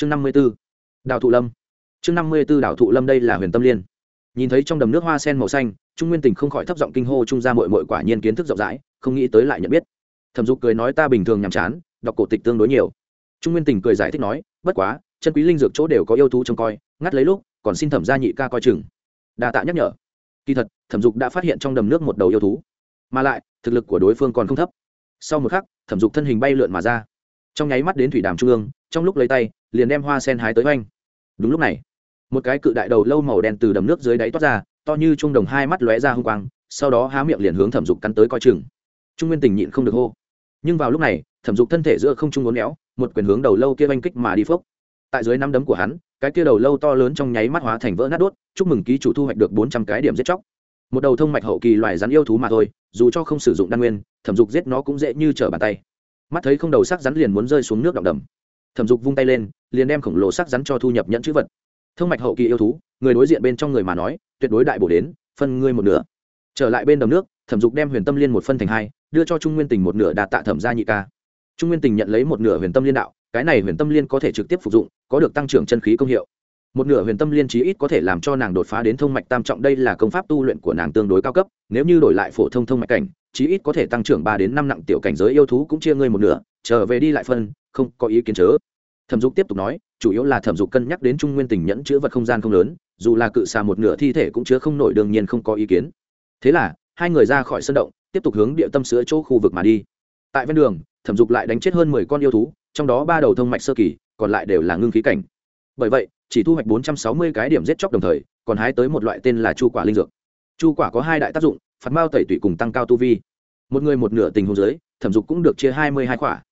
chương năm mươi b ố đào thụ lâm. Chương năm mươi b ố đào thụ lâm đây là huyền tâm liên. Nhìn thấy trong đầm nước hoa sen màu xanh, trung nguyên tình không khỏi thấp giọng kinh hô trung ra mội mội quả nhiên kiến thức rộng rãi, không nghĩ tới lại nhận biết. Thẩm dục cười nói ta bình thường nhàm chán, đọc cổ tịch tương đối nhiều. Trung nguyên tình cười giải thích nói, bất quá, chân quý linh dược chỗ đều có yêu thú trông coi, ngắt lấy lúc, còn xin thẩm gia nhị ca coi chừng. Đa tạ nhắc nhở. Kỳ thật, thẩm dục đã phát hiện trong đầm nước một đầu yêu thú, mà lại, thực lực của đối phương còn không thấp. Sau một khắc, thẩm dục thân hình bay lượn mà ra trong nháy mắt đến thủy đàm trung ương, trong lúc lấy tay, liền đem hoa sen hái tới oanh. Đúng lúc này, một cái cự đại đầu lâu màu đen từ đầm nước dưới đáy toát ra, to như trung đồng hai mắt lóe ra h ư n g quang, sau đó há miệng liền hướng thẩm dục cắn tới coi chừng. Trung nguyên tình nhịn không được hô. Nhưng vào lúc này, thẩm dục thân thể giữa không trung ngốn éo, một quyền hướng đầu lâu kia oanh kích mà đi phốc. Tại dưới năm đấm của hắn, cái kia đầu lâu to lớn trong nháy mắt hóa thành vỡ nát đốt, chúc mừng ký chủ thu hoạch được bốn trăm cái điểm giết chóc. Một đầu thông mạch hậu kỳ loài rắn yêu thú mà thôi, dù cho không sử dụng đan nguyên, thẩm dục giết nó cũng dễ như trở bàn tay mắt thấy không đầu sắc rắn liền muốn rơi xuống nước động đầm. Thẩm dục vung tay lên, liền đem khổng lồ sắc rắn cho thu nhập nhận chữ vật. Thương mạch hậu kỳ yêu thú, người đối diện bên trong người mà nói, tuyệt đối đại bổ đến, phân ngươi một nửa. Trở lại bên đầm nước, thẩm dục đem huyền tâm liên một phân thành hai, đưa cho trung nguyên tình một nửa đạt tạ thẩm gia nhị ca. Trung nguyên tình nhận lấy một nửa huyền tâm liên đạo, cái này huyền tâm liên có thể trực tiếp phục dụng, có được tăng trưởng chân khí công hiệu. Một nửa huyền tâm liên chí ít có thể làm cho nàng đột phá đến thông mạch tam trọng, đây là công pháp tu luyện của nàng tương đối cao cấp, nếu như đổi lại phổ thông thông mạch cảnh chí ít có thể tăng trưởng ba đến năm nặng tiểu cảnh giới yêu thú cũng chia ngươi một nửa, trở về đi lại phân, không có ý kiến chớ. Thẩm dục tiếp tục nói, chủ yếu là thẩm dục cân nhắc đến trung nguyên tình nhẫn chứa vật không gian không lớn, dù là cự xà một nửa thi thể cũng chứa không nổi đương nhiên không có ý kiến. Thế là, hai người ra khỏi sân động, tiếp tục hướng địa tâm sữa chỗ khu vực mà đi. Tại ven đường, thẩm dục lại đánh chết hơn mười con yêu thú, trong đó ba đầu thông mạch sơ kỳ, còn lại đều là ngưng khí cảnh. Bởi vậy, chỉ thu hoạch bốn trăm sáu mươi cái điểm giết chóc đồng thời, còn hái tới một loại tên là chu quả linh dược. Chu quả có hai đại tác dụng phạt mao tẩy tủy cùng tăng cao tu vi. Một người một nửa tình huống dưới, thẩm dục cũng được chia hai mươi hai quả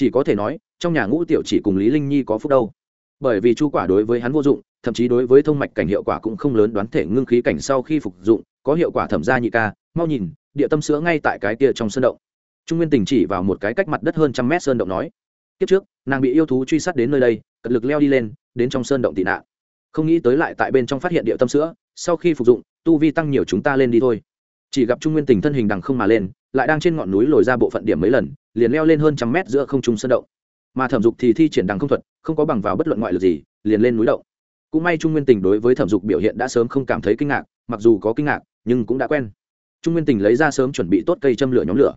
chỉ có thể nói, trong nhà ngũ tiểu chỉ cùng lý linh nhi có phúc đâu. Bởi vì chu quả đối với hắn vô dụng, thậm chí đối với thông mạch cảnh hiệu quả cũng không lớn đoán thể ngưng khí cảnh sau khi phục dụng, có hiệu quả thẩm gia nhị ca, mau nhìn, địa tâm sữa ngay tại cái kia trong sơn động. Trung nguyên tình chỉ vào một cái cách mặt đất hơn trăm mét sơn động nói, kiếp trước, nàng bị yêu thú truy sát đến nơi đây, cật lực leo đi lên, đến trong sơn động tị nạn. Không nghĩ tới lại tại bên trong phát hiện địa tâm sữa, sau khi phục dụng, tu vi tăng nhiều chúng ta lên đi thôi chỉ gặp trung nguyên tình thân hình đằng không mà lên, lại đang trên ngọn núi lồi ra bộ phận điểm mấy lần, liền leo lên hơn trăm mét giữa không trung sơn động. Mà thẩm dục thì thi triển đằng không thuật, không có bằng vào bất luận ngoại lực gì, liền lên núi động. Cũng may trung nguyên tình đối với thẩm dục biểu hiện đã sớm không cảm thấy kinh ngạc, mặc dù có kinh ngạc, nhưng cũng đã quen. Trung nguyên tình lấy ra sớm chuẩn bị tốt cây châm lửa nhóm lửa.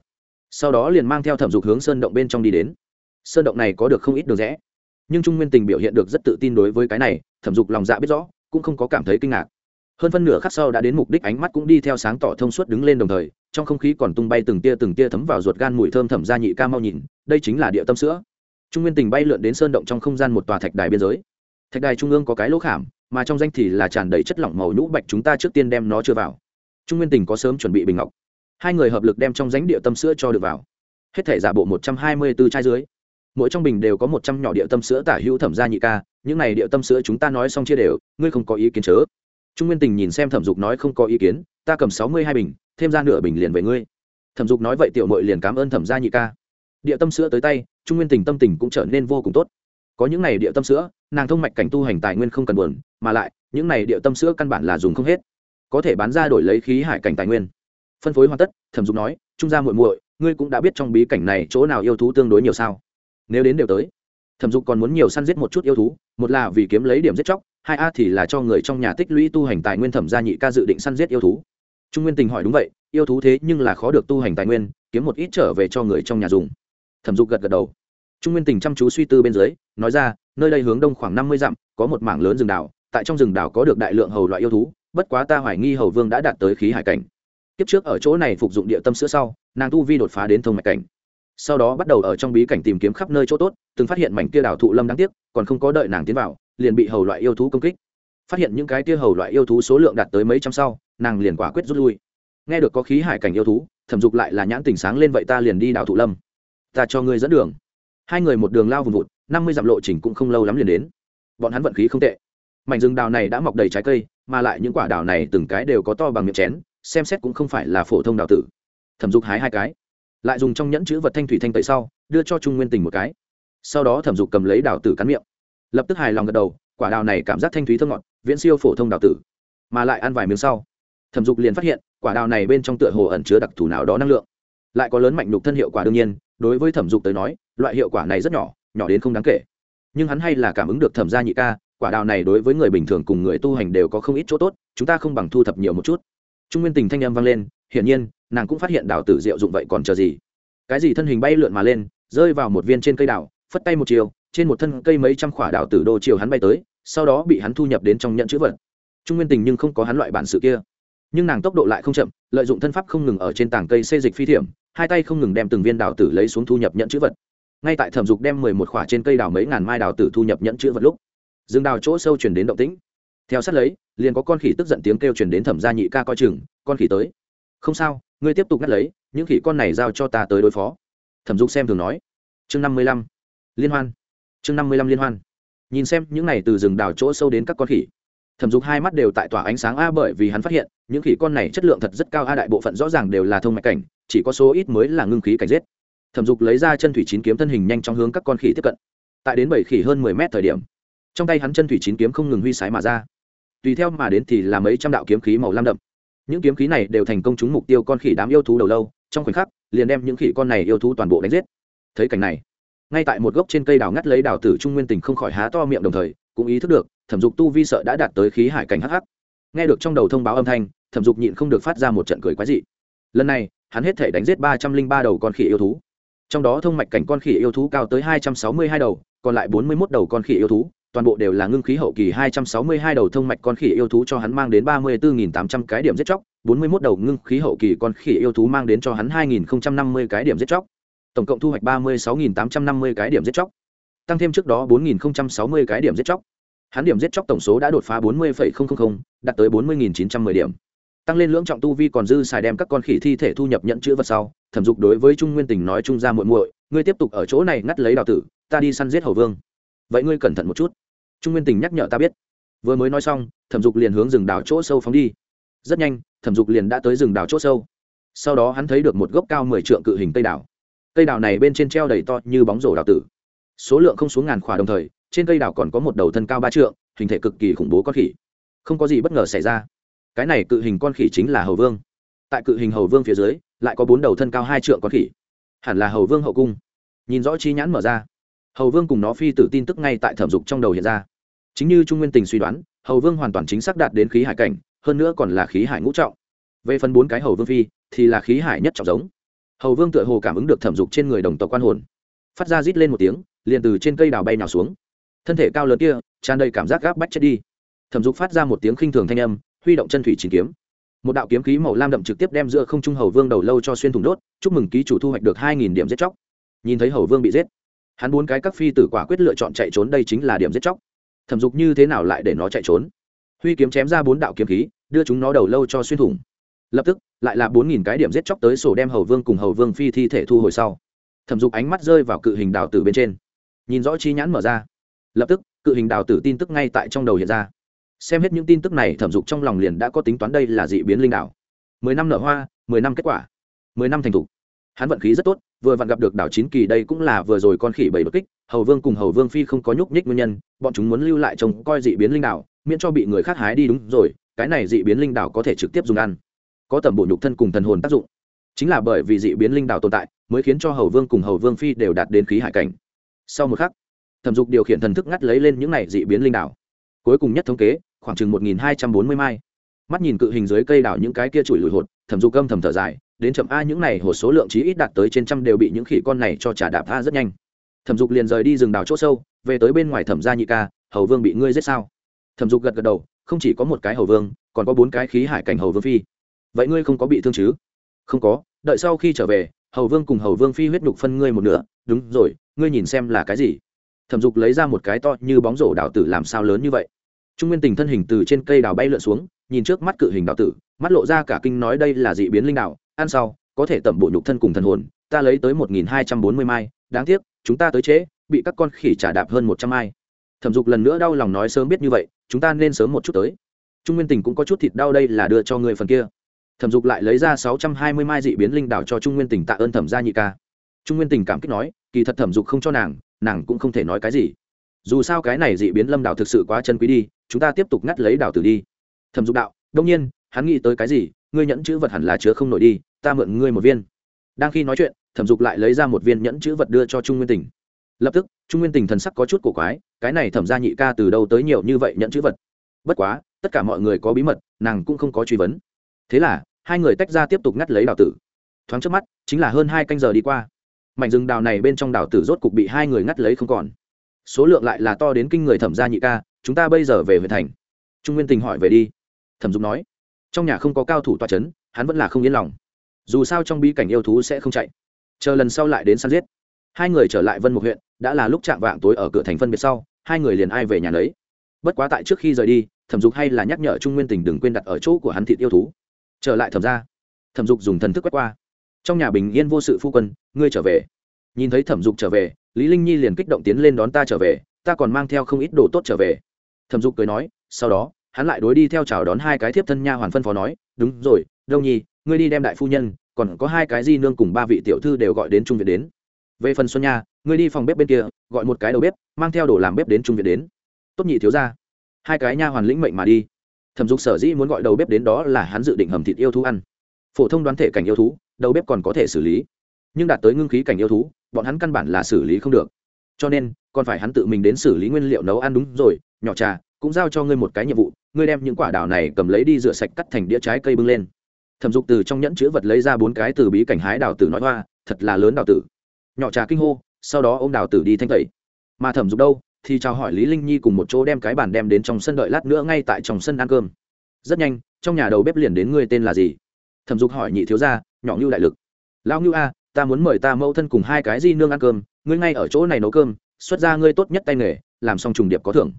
Sau đó liền mang theo thẩm dục hướng sơn động bên trong đi đến. Sơn động này có được không ít đường rẽ. Nhưng trung nguyên tình biểu hiện được rất tự tin đối với cái này, thẩm dục lòng dạ biết rõ, cũng không có cảm thấy kinh ngạc hơn phân nửa khắc sau đã đến mục đích ánh mắt cũng đi theo sáng tỏ thông suốt đứng lên đồng thời, trong không khí còn tung bay từng tia từng tia thấm vào ruột gan mùi thơm thẩm ra nhị ca mau nhìn, đây chính là địa tâm sữa. Trung nguyên tình bay lượn đến sơn động trong không gian một tòa thạch đài biên giới. Thạch đài trung ương có cái lỗ khảm, mà trong danh thì là tràn đầy chất lỏng màu nhũ bạch chúng ta trước tiên đem nó chưa vào. Trung nguyên tình có sớm chuẩn bị bình ngọc. Hai người hợp lực đem trong ránh địa tâm sữa cho được vào. Hết thể giả bộ một trăm hai mươi b ố chai dưới. Mỗi trong bình đều có một trăm nhỏ địa tâm sữa tả hữu thẩm gia nhị ca, những này địa tâm sữa chúng ta nói xong chia đều, ngươi không có ý kiến chớ trung nguyên tình nhìn xem thẩm dục nói không có ý kiến, ta cầm sáu mươi hai bình, thêm ra nửa bình liền về ngươi. Thẩm dục nói vậy tiểu mội liền cảm ơn thẩm gia nhị ca. Địa tâm sữa tới tay, trung nguyên tình tâm tình cũng trở nên vô cùng tốt. Có những này địa tâm sữa, nàng thông mạch cảnh tu hành tài nguyên không cần buồn, mà lại, những này địa tâm sữa căn bản là dùng không hết. Có thể bán ra đổi lấy khí hải cảnh tài nguyên. Phân phối hoàn tất, thẩm dục nói, trung gia muội muội, ngươi cũng đã biết trong bí cảnh này chỗ nào yêu thú tương đối nhiều sao? Nếu đến đều tới. Thẩm dục còn muốn nhiều săn giết một chút yêu thú, một là vì kiếm lấy điểm giết chóc hai a thì là cho người trong nhà tích lũy tu hành tài nguyên thẩm gia nhị ca dự định săn giết yêu thú. Trung nguyên tình hỏi đúng vậy, yêu thú thế nhưng là khó được tu hành tài nguyên, kiếm một ít trở về cho người trong nhà dùng. Thẩm dục gật gật đầu. Trung nguyên tình chăm chú suy tư bên dưới, nói ra, nơi đây hướng đông khoảng năm mươi dặm, có một mảng lớn rừng đảo, tại trong rừng đảo có được đại lượng hầu loại yêu thú, bất quá ta hoài nghi hầu vương đã đạt tới khí hải cảnh. Tiếp trước ở chỗ này phục dụng địa tâm sữa sau, nàng tu vi đột phá đến thông mạch cảnh. Sau đó bắt đầu ở trong bí cảnh tìm kiếm khắp nơi chỗ tốt, từng phát hiện mảnh kia đảo thụ lâm đáng tiếc, còn không có đợi nàng tiến vào liền bị hầu loại yêu thú công kích. Phát hiện những cái tia hầu loại yêu thú số lượng đạt tới mấy trăm sau, nàng liền quả quyết rút lui. Nghe được có khí hải cảnh yêu thú, thẩm dục lại là nhãn tình sáng lên vậy ta liền đi đảo thụ lâm. Ta cho ngươi dẫn đường. Hai người một đường lao vùng vụt, năm mươi dặm lộ trình cũng không lâu lắm liền đến. Bọn hắn vận khí không tệ. Mảnh rừng đào này đã mọc đầy trái cây, mà lại những quả đào này từng cái đều có to bằng miệng chén, xem xét cũng không phải là phổ thông đào tử. Thẩm dục hái hai cái. Lại dùng trong nhẫn chữ vật thanh thủy thanh tẩy sau, đưa cho trung nguyên tình một cái. Sau đó thẩm dục cầm lấy đào tử cắn miệng lập tức hài lòng gật đầu, quả đào này cảm giác thanh thúy thơ ngọt, viễn siêu phổ thông đào tử, mà lại ăn vài miếng sau, thẩm dục liền phát hiện, quả đào này bên trong tựa hồ ẩn chứa đặc thù nào đó năng lượng. Lại có lớn mạnh nhục thân hiệu quả đương nhiên, đối với thẩm dục tới nói, loại hiệu quả này rất nhỏ nhỏ đến không đáng kể. Nhưng hắn hay là cảm ứng được thẩm gia nhị ca, quả đào này đối với người bình thường cùng người tu hành đều có không ít chỗ tốt, chúng ta không bằng thu thập nhiều một chút. Trung nguyên tình thanh âm vang lên, hiển nhiên, nàng cũng phát hiện đào tử diệu dụng vậy còn chờ gì. Cái gì thân hình bay lượn mà lên, rơi vào một viên trên cây đào, phất tay một chiều trên một thân cây mấy trăm khỏa đào tử đô chiều hắn bay tới, sau đó bị hắn thu nhập đến trong nhận chữ vật. Trung nguyên tình nhưng không có hắn loại bản sự kia. Nhưng nàng tốc độ lại không chậm, lợi dụng thân pháp không ngừng ở trên tảng cây xê dịch phi thiểm, hai tay không ngừng đem từng viên đào tử lấy xuống thu nhập nhận chữ vật. Ngay tại thẩm dục đem mười một khỏa trên cây đào mấy ngàn mai đào tử thu nhập nhận chữ vật lúc rừng đào chỗ sâu chuyển đến động tĩnh. Theo sát lấy, liền có con khỉ tức giận tiếng kêu chuyển đến thẩm gia nhị ca coi chừng, con khỉ tới. Không sao, ngươi tiếp tục ngắt lấy, những khỉ con này giao cho ta tới đối phó. Thẩm dục xem thường nói. Chương năm mươi lăm. Liên hoan chương năm mươi lăm liên hoan. Nhìn xem những này từ rừng đào chỗ sâu đến các con khỉ, thẩm dục hai mắt đều tại tỏa ánh sáng, a, bởi vì hắn phát hiện, những khỉ con này chất lượng thật rất cao, a, đại bộ phận rõ ràng đều là thông mạch cảnh, chỉ có số ít mới là ngưng khí cảnh giết. Thẩm dục lấy ra chân thủy chín kiếm thân hình nhanh trong hướng các con khỉ tiếp cận. Tại đến bảy khỉ hơn mười mét thời điểm, trong tay hắn chân thủy chín kiếm không ngừng huy sái mà ra. Tùy theo mà đến thì là mấy trăm đạo kiếm khí màu lam đậm. Những kiếm khí này đều thành công trúng mục tiêu con khỉ đám yêu thú đầu lâu, trong khoảnh khắc, liền đem những khỉ con này yêu thú toàn bộ đánh giết. Thấy cảnh này ngay tại một gốc trên cây đào ngắt lấy đào tử trung nguyên tình không khỏi há to miệng đồng thời, cũng ý thức được, thẩm dục tu vi sợ đã đạt tới khí hải cảnh hắc hắc. Nghe được trong đầu thông báo âm thanh, thẩm dục nhịn không được phát ra một trận cười quái dị. Lần này, hắn hết thể đánh giết ba trăm linh ba đầu con khỉ yêu thú. Trong đó thông mạch cảnh con khỉ yêu thú cao tới hai trăm sáu mươi hai đầu, còn lại bốn mươi mốt đầu con khỉ yêu thú, toàn bộ đều là ngưng khí hậu kỳ hai trăm sáu mươi hai đầu thông mạch con khỉ yêu thú cho hắn mang đến ba mươi bốn nghìn tám trăm cái điểm giết chóc, bốn mươi mốt đầu ngưng khí hậu kỳ con khỉ yêu thú mang đến cho hắn hai nghìn năm mươi cái điểm giết chóc tổng cộng thu hoạch ba mươi sáu nghìn tám trăm năm mươi cái điểm giết chóc, tăng thêm trước đó bốn nghìn sáu mươi cái điểm giết chóc. Hắn điểm giết chóc tổng số đã đột phá bốn mươi đạt tới bốn mươi chín trăm m ư ơ i điểm. Tăng lên lưỡng trọng tu vi còn dư xài đem các con khỉ thi thể thu nhập nhận chữ vật sau, thẩm dục đối với trung nguyên tình nói trung ra muội muội, ngươi tiếp tục ở chỗ này ngắt lấy đào tử, ta đi săn giết hầu vương. Vậy ngươi cẩn thận một chút. Trung nguyên tình nhắc nhở ta biết. Vừa mới nói xong, thẩm dục liền hướng rừng đào chỗ sâu phóng đi. Rất nhanh, thẩm dục liền đã tới rừng đào chỗ sâu. Sau đó hắn thấy được một gốc cao mười trượng cự hình cây đào cây đào này bên trên treo đầy to như bóng rổ đào tử. Số lượng không xuống ngàn khỏa đồng thời, trên cây đào còn có một đầu thân cao ba trượng, hình thể cực kỳ khủng bố con khỉ. Không có gì bất ngờ xảy ra. Cái này cự hình con khỉ chính là hầu vương. Tại cự hình hầu vương phía dưới, lại có bốn đầu thân cao hai trượng con khỉ. Hẳn là hầu vương hậu cung. Nhìn rõ chi nhãn mở ra. Hầu vương cùng nó phi tử tin tức ngay tại thẩm dục trong đầu hiện ra. Chính như trung nguyên tình suy đoán, hầu vương hoàn toàn chính xác đạt đến khí hải cảnh, hơn nữa còn là khí hải ngũ trọng. Về phần bốn cái hầu vương phi, thì là khí hải nhất trọng giống hầu vương tựa hồ cảm ứng được thẩm dục trên người đồng tộc quan hồn. Phát ra rít lên một tiếng, liền từ trên cây đào bay nào xuống. Thân thể cao lớn kia, tràn đầy cảm giác gáp bách chết đi. Thẩm dục phát ra một tiếng khinh thường thanh âm, huy động chân thủy chín kiếm. Một đạo kiếm khí màu lam đậm trực tiếp đem giữa không trung hầu vương đầu lâu cho xuyên thủng đốt, chúc mừng ký chủ thu hoạch được hai nghìn điểm giết chóc. Nhìn thấy hầu vương bị giết, hắn bốn cái các phi tử quả quyết lựa chọn chạy trốn đây chính là điểm giết chóc. Thẩm dục như thế nào lại để nó chạy trốn? Huy kiếm chém ra bốn đạo kiếm khí, đưa chúng nó đầu lâu cho xuyên thủng lập tức, lại là bốn nghìn cái điểm giết chóc tới sổ đem hầu vương cùng hầu vương phi thi thể thu hồi sau. Thẩm dục ánh mắt rơi vào cự hình đào tử bên trên. Nhìn rõ chi nhãn mở ra. Lập tức, cự hình đào tử tin tức ngay tại trong đầu hiện ra. Xem hết những tin tức này, thẩm dục trong lòng liền đã có tính toán đây là dị biến linh đảo. Mười năm nở hoa, mười năm kết quả, mười năm thành thục. Hắn vận khí rất tốt, vừa vặn gặp được đảo chín kỳ đây cũng là vừa rồi con khỉ bảy bất kích, hầu vương cùng hầu vương phi không có nhúc nhích nguyên nhân, bọn chúng muốn lưu lại trông coi dị biến linh đảo, miễn cho bị người khác hái đi đúng rồi, cái này dị biến linh đảo có thể trực tiếp dùng ăn có tầm bộ nhục thân cùng thần hồn tác dụng. Chính là bởi vì dị biến linh đảo tồn tại, mới khiến cho hầu vương cùng hầu vương phi đều đạt đến khí hải cảnh. Sau một khắc, thẩm dục điều khiển thần thức ngắt lấy lên những này dị biến linh đảo cuối cùng nhất thống kế, khoảng chừng một nghìn hai trăm bốn mươi mai. Mắt nhìn cự hình dưới cây đảo những cái kia chùi lùi hột, thẩm dục âm thầm thở dài, đến chậm a những này hột số lượng chí ít đạt tới trên trăm đều bị những khỉ con này cho trả đạp a rất nhanh. Thẩm dục liền rời đi rừng đào chỗ sâu, về tới bên ngoài thẩm gia nhị ca, hầu vương bị ngươi giết sao? Thẩm dục gật gật đầu, không chỉ có một cái hầu vương, còn có bốn cái khí hải cảnh hầu vương phi vậy ngươi không có bị thương chứ? Không có, đợi sau khi trở về, hầu vương cùng hầu vương phi huyết nhục phân ngươi một nửa. Đúng rồi, ngươi nhìn xem là cái gì? Thẩm dục lấy ra một cái to như bóng rổ đào tử làm sao lớn như vậy? Trung nguyên tình thân hình từ trên cây đào bay lượn xuống, nhìn trước mắt cự hình đào tử, mắt lộ ra cả kinh nói đây là dị biến linh đạo ăn sau, có thể tẩm bộ nhục thân cùng thần hồn, ta lấy tới một nghìn hai trăm bốn mươi mai, đáng tiếc, chúng ta tới trễ, bị các con khỉ trả đạp hơn một trăm mai. Thẩm dục lần nữa đau lòng nói sớm biết như vậy, chúng ta nên sớm một chút tới. Trung nguyên tình cũng có chút thịt đau đây là đưa cho người phần kia thẩm dục lại lấy ra sáu trăm hai mươi mai dị biến linh đảo cho trung nguyên Tỉnh tạ ơn thẩm gia nhị ca. Trung nguyên tình cảm kích nói, kỳ thật thẩm dục không cho nàng nàng cũng không thể nói cái gì. Dù sao cái này dị biến lâm đảo thực sự quá chân quý đi, chúng ta tiếp tục ngắt lấy đảo tử đi. Thẩm dục đạo, đông nhiên, hắn nghĩ tới cái gì? Ngươi nhẫn chữ vật hẳn là chứa không nổi đi, ta mượn ngươi một viên. Đang khi nói chuyện, thẩm dục lại lấy ra một viên nhẫn chữ vật đưa cho trung nguyên Tỉnh. lập tức, trung nguyên Tỉnh thần sắc có chút cổ quái, cái này thẩm ra nhị ca từ đâu tới nhiều như vậy nhận chữ vật? Bất quá, tất cả mọi người có bí mật, nàng cũng không có truy vấn thế là, hai người tách ra tiếp tục ngắt lấy đào tử. Thoáng trước mắt, chính là hơn hai canh giờ đi qua. Mảnh rừng đào này bên trong đào tử rốt cục bị hai người ngắt lấy không còn. Số lượng lại là to đến kinh người thẩm gia nhị ca, chúng ta bây giờ về huyện thành. Trung nguyên tình hỏi về đi. Thẩm dục nói, trong nhà không có cao thủ toa c h ấ n hắn vẫn là không yên lòng. Dù sao trong bi cảnh yêu thú sẽ không chạy. Chờ lần sau lại đến săn giết. Hai người trở lại vân một huyện, đã là lúc chạm vạng tối ở cửa thành phân biệt sau, hai người liền ai về nhà lấy bất quá tại trước khi rời đi, thẩm dục hay là nhắc nhở trung nguyên tình đừng quên đặt ở chỗ của hắn thịt yêu thú trở lại thẩm ra thẩm dục dùng thần thức quét qua. Trong nhà bình yên vô sự phu quân, ngươi trở về. Nhìn thấy thẩm dục trở về, lý linh nhi liền kích động tiến lên đón ta trở về, ta còn mang theo không ít đồ tốt trở về. Thẩm dục cười nói, sau đó, hắn lại đối đi theo chào đón hai cái thiếp thân nha hoàn phân phó nói, đúng rồi, đông nhi, ngươi đi đem đại phu nhân, còn có hai cái di nương cùng ba vị tiểu thư đều gọi đến trung viện đến. Về phần xuân nha, ngươi đi phòng bếp bên kia, gọi một cái đầu bếp, mang theo đồ làm bếp đến trung viện đến. Tốt nhị thiếu ra hai cái nha hoàn lĩnh mệnh mà đi thẩm dục sở dĩ muốn gọi đầu bếp đến đó là hắn dự định hầm thịt yêu thú ăn. Phổ thông đoán thể cảnh yêu thú, đầu bếp còn có thể xử lý. Nhưng đạt tới ngưng khí cảnh yêu thú, bọn hắn căn bản là xử lý không được. Cho nên, còn phải hắn tự mình đến xử lý nguyên liệu nấu ăn đúng rồi, nhỏ trà, cũng giao cho ngươi một cái nhiệm vụ, ngươi đem những quả đào này cầm lấy đi rửa sạch cắt thành đĩa trái cây bưng lên. Thẩm dục từ trong nhẫn chữ vật lấy ra bốn cái từ bí cảnh hái đào tử nói hoa, thật là lớn đào tử. Nhỏ trà kinh hô, sau đó ô m đào tử đi thanh tẩy. Mà thẩm dục đâu? Thì chào hỏi lý linh nhi cùng một chỗ đem cái bàn đem đến trong sân đợi lát nữa ngay tại trong sân ăn cơm. Rất nhanh, trong nhà đầu bếp liền đến ngươi tên là gì? Thẩm dục hỏi nhị thiếu gia, nhỏ ngưu đại lực. Lão ngưu a, ta muốn mời ta mẫu thân cùng hai cái di nương ăn cơm, ngươi ngay ở chỗ này nấu cơm, xuất ra ngươi tốt nhất tay nghề, làm xong trùng điệp có thưởng.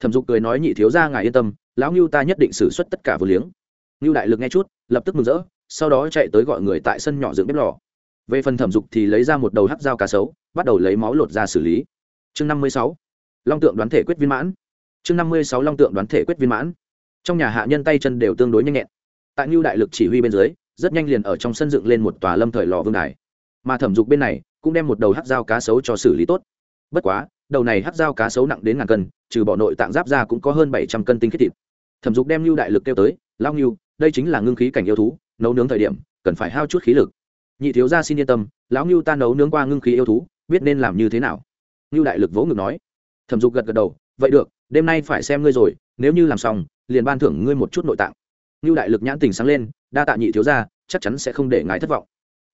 Thẩm dục cười nói nhị thiếu gia ngài yên tâm, lão ngưu ta nhất định xử suất tất cả vừa liếng. Ngưu đại lực nghe chút, lập tức mừng rỡ, sau đó chạy tới gọi người tại sân nhỏ dựng bếp lò. Về phần thẩm dục thì lấy ra một đầu hắc dao cá sấu, bắt đầu lấy máu lột ra xử lý. Chương năm mươi sáu long tượng đoán thể quyết viên mãn. Chương năm mươi sáu long tượng đoán thể quyết viên mãn. Trong nhà hạ nhân tay chân đều tương đối nhanh nhẹn. Tại ngưu đại lực chỉ huy bên dưới, rất nhanh liền ở trong sân dựng lên một tòa lâm thời lò vương đài. Mà thẩm dục bên này, cũng đem một đầu hát dao cá sấu cho xử lý tốt. Bất quá, đầu này hát dao cá sấu nặng đến ngàn cân, trừ bỏ nội tạng giáp ra cũng có hơn bảy trăm cân tinh khiết thịt. Thẩm dục đem lưu đại lực kêu tới lao ngưu đây chính là ngưng khí cảnh yêu thú, nấu nướng thời điểm, cần phải hao chút khí lực. Nhị thiếu gia xin yên tâm, lão ngưu ta nấu nướng qua ngưng khí yêu thú, biết nên làm như thế nào. Ngưu đại lực vỗ ngực nói thẩm dục gật gật đầu, vậy được, đêm nay phải xem ngươi rồi, nếu như làm xong, liền ban thưởng ngươi một chút nội tạng. Như đại lực nhãn tình sáng lên, đa tạ nhị thiếu gia, chắc chắn sẽ không để ngài thất vọng.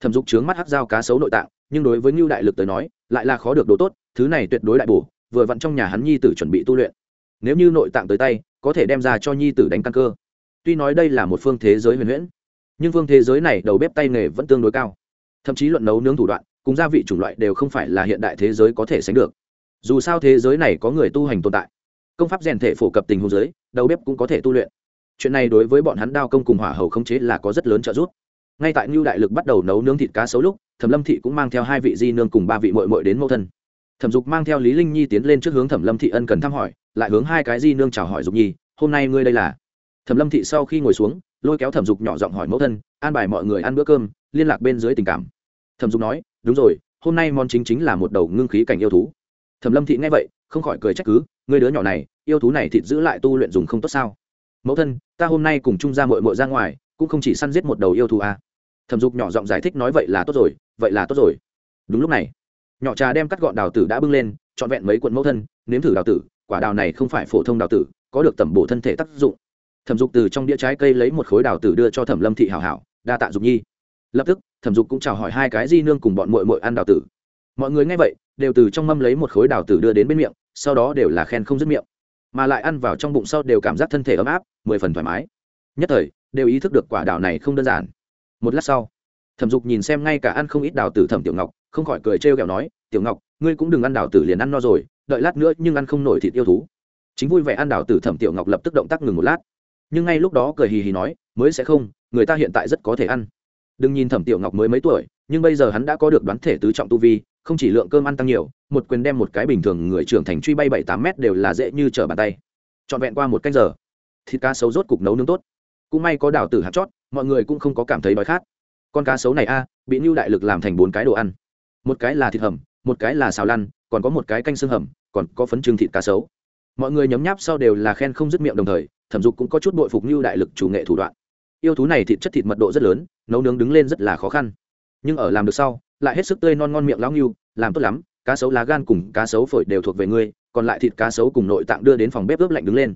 Thẩm dục trướng mắt hát dao cá sấu nội tạng, nhưng đối với ngưu đại lực tới nói, lại là khó được đồ tốt, thứ này tuyệt đối đại bổ, vừa vặn trong nhà hắn nhi tử chuẩn bị tu luyện. Nếu như nội tạng tới tay, có thể đem ra cho nhi tử đánh căn cơ. Tuy nói đây là một phương thế giới huyền huyễn, nhưng phương thế giới này đầu bếp tay nghề vẫn tương đối cao. Thậm chí luận nấu nướng thủ đoạn, cùng gia vị chủng loại đều không phải là hiện đại thế giới có thể sánh được dù sao thế giới này có người tu hành tồn tại, công pháp rèn thể phổ cập tình huống giới đầu bếp cũng có thể tu luyện. Chuyện này đối với bọn hắn đao công cùng hỏa hầu khống chế là có rất lớn trợ giúp. Ngay tại ngưu đại lực bắt đầu nấu nướng thịt cá sấu lúc, thẩm lâm thị cũng mang theo hai vị di nương cùng ba vị mội mội đến mẫu thân. Thẩm dục mang theo lý linh nhi tiến lên trước hướng thẩm lâm thị ân cần thăm hỏi, lại hướng hai cái di nương chào hỏi dục nhi, hôm nay ngươi đây là? Thẩm lâm thị sau khi ngồi xuống, lôi kéo thẩm dục nhỏ giọng hỏi mẫu thân, an bài mọi người ăn bữa cơm, liên lạc bên dưới tình cảm. Thẩm dục nói, đúng rồi, hôm nay món chính chính là một đầu ngưng khí cảnh yêu thú thẩm lâm thị nghe vậy, không khỏi cười trách cứ, ngươi đứa nhỏ này, yêu thú này thịt giữ lại tu luyện dùng không tốt sao? Mẫu thân, ta hôm nay cùng chung ra mội mội ra ngoài, cũng không chỉ săn giết một đầu yêu thú à. thẩm dục nhỏ giọng giải thích nói, vậy là tốt rồi, vậy là tốt rồi. Đúng lúc này, nhỏ trà đem cắt gọn đào tử đã bưng lên, trọn vẹn mấy cuộn mẫu thân, nếm thử đào tử, quả đào này không phải phổ thông đào tử, có được tẩm bổ thân thể tác dụng. Thẩm dục từ trong đĩa trái cây lấy một khối đào tử đưa cho thẩm lâm thị hảo hảo, đa tạ dục nhi. Lập tức, thẩm dục cũng chào hỏi hai cái di nương cùng bọn mội mội ăn đào tử. Mọi người nghe vậy đều từ trong mâm lấy một khối đào tử đưa đến bên miệng, sau đó đều là khen không dứt miệng, mà lại ăn vào trong bụng sau đều cảm giác thân thể ấm áp, mười phần thoải mái. Nhất thời, đều ý thức được quả đào này không đơn giản. Một lát sau, thẩm dục nhìn xem ngay cả ăn không ít đào tử thẩm tiểu ngọc, không khỏi cười trêu ghẹo nói, tiểu ngọc, ngươi cũng đừng ăn đào tử liền ăn no rồi, đợi lát nữa nhưng ăn không nổi thịt yêu thú. Chính vui vẻ ăn đào tử thẩm tiểu ngọc lập tức động tác ngừng một lát, nhưng ngay lúc đó cười hì hì nói, mới sẽ không, người ta hiện tại rất có thể ăn. Đừng nhìn thẩm tiểu ngọc mới mấy tuổi, nhưng bây giờ hắn đã có được đoán thể tứ trọng tu vi không chỉ lượng cơm ăn tăng nhiều, một quyền đem một cái bình thường người trưởng thành truy bay bảy tám mét đều là dễ như trở bàn tay. Trọn vẹn qua một canh giờ, thịt cá sấu rốt cục nấu nướng tốt. Cũng may có đào tử hạt chót, mọi người cũng không có cảm thấy đói khát. Con cá sấu này a, bị nhu đại lực làm thành bốn cái đồ ăn. Một cái là thịt hầm, một cái là xào lăn, còn có một cái canh xương hầm, còn có phấn trưng thịt cá sấu. Mọi người nhấm nháp sau đều là khen không dứt miệng đồng thời, thẩm dục cũng có chút bội phục nhu đại lực chủ nghệ thủ đoạn. Yêu thú này thịt chất thịt mật độ rất lớn, nấu nướng đứng lên rất là khó khăn nhưng ở làm được sau, lại hết sức tươi non ngon miệng lão nghiêu làm tốt lắm, cá sấu lá gan cùng cá sấu phổi đều thuộc về ngươi, còn lại thịt cá sấu cùng nội tạng đưa đến phòng bếp ướp lạnh đứng lên.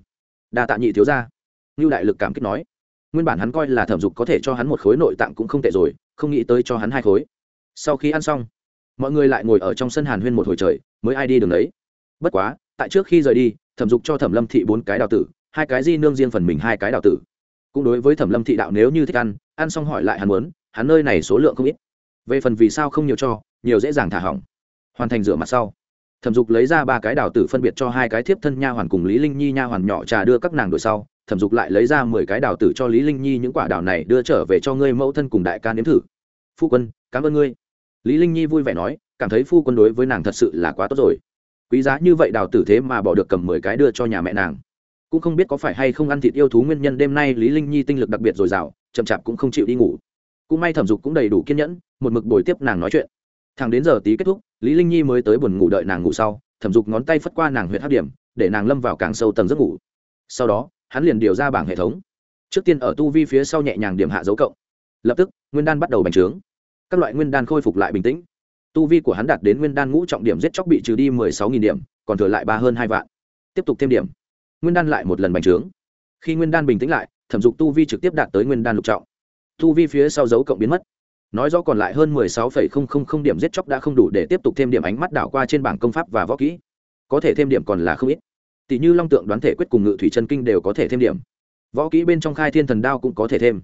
Đa tạ nhị thiếu ra ngưu đại lực cảm kích nói. Nguyên bản hắn coi là thẩm dục có thể cho hắn một khối nội tạng cũng không tệ rồi, không nghĩ tới cho hắn hai khối. Sau khi ăn xong, mọi người lại ngồi ở trong sân hàn huyên một hồi trời, mới ai đi đường đấy. Bất quá, tại trước khi rời đi, thẩm dục cho thẩm lâm thị bốn cái đào tử, hai cái di nương riêng phần mình hai cái đào tử. Cũng đối với thẩm lâm thị đạo nếu như thích ăn ăn xong hỏi lại hắn muốn, hắn nơi này số lượng không ít về phần vì sao không nhiều cho, nhiều dễ dàng thả hỏng. Hoàn thành rửa mặt sau, thẩm dục lấy ra ba cái đào tử phân biệt cho hai cái thiếp thân nha hoàn cùng lý linh nhi nha hoàn nhỏ trà đưa các nàng đổi sau, thẩm dục lại lấy ra mười cái đào tử cho lý linh nhi những quả đào này đưa trở về cho ngươi mẫu thân cùng đại ca nếm thử. Phu quân, cảm ơn ngươi. Lý linh nhi vui vẻ nói, cảm thấy phu quân đối với nàng thật sự là quá tốt rồi. Quý giá như vậy đào tử thế mà bỏ được cầm mười cái đưa cho nhà mẹ nàng. Cũng không biết có phải hay không ăn thịt yêu thú nguyên nhân đêm nay lý linh nhi tinh lực đặc biệt dồi dào, chậm chạp cũng không chịu đi ngủ. Cũng may thẩm dục cũng đầy đủ kiên nhẫn một mực bồi tiếp nàng nói chuyện. Thằng đến giờ tí kết thúc, lý linh nhi mới tới buồn ngủ đợi nàng ngủ sau, thẩm dục ngón tay phất qua nàng huyệt hấp điểm, để nàng lâm vào càng sâu tầng giấc ngủ. Sau đó, hắn liền điều ra bảng hệ thống. Trước tiên ở tu vi phía sau nhẹ nhàng điểm hạ dấu cộng. Lập tức, nguyên đan bắt đầu bành trướng. Các loại nguyên đan khôi phục lại bình tĩnh. Tu vi của hắn đạt đến nguyên đan ngũ trọng điểm giết chóc bị trừ đi mười sáu nghìn điểm, còn thừa lại ba hơn hai vạn. Tiếp tục thêm điểm. Nguyên đan lại một lần bành trướng. Khi nguyên đan bình tĩnh lại, thẩm dục tu vi trực tiếp đạt tới nguyên đan lục trọng. Tu vi phía sau dấu cộng biến mất nói rõ còn lại hơn mười sáu phẩy không không không điểm giết chóc đã không đủ để tiếp tục thêm điểm ánh mắt đảo qua trên bảng công pháp và võ kỹ. Có thể thêm điểm còn là không ít. Tỷ như long tượng đoán thể quyết cùng ngự thủy chân kinh đều có thể thêm điểm. Võ kỹ bên trong khai thiên thần đao cũng có thể thêm.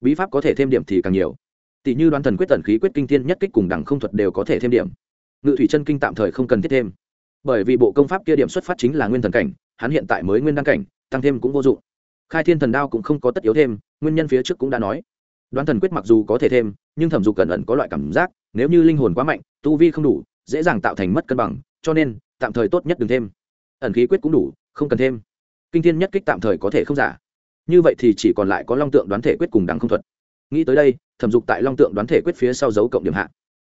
Bí pháp có thể thêm điểm thì càng nhiều. Tỷ như đoán thần quyết tần khí quyết kinh thiên nhất kích cùng đẳng không thuật đều có thể thêm điểm. Ngự thủy chân kinh tạm thời không cần thiết thêm. Bởi vì bộ công pháp kia điểm xuất phát chính là nguyên thần cảnh, hắn hiện tại mới nguyên đăng cảnh, tăng thêm cũng vô dụng. Khai thiên thần đao cũng không có tất yếu thêm, nguyên nhân phía trước cũng đã nói. Đoán thần quyết mặc dù có thể thêm nhưng thẩm dục cẩn ẩn có loại cảm giác, nếu như linh hồn quá mạnh, tu vi không đủ, dễ dàng tạo thành mất cân bằng, cho nên, tạm thời tốt nhất đừng thêm. Ẩn khí quyết cũng đủ, không cần thêm. Kinh thiên nhất kích tạm thời có thể không giả. Như vậy thì chỉ còn lại có long tượng đoán thể quyết cùng đằng không thuật. Nghĩ tới đây, thẩm dục tại long tượng đoán thể quyết phía sau dấu cộng điểm hạ.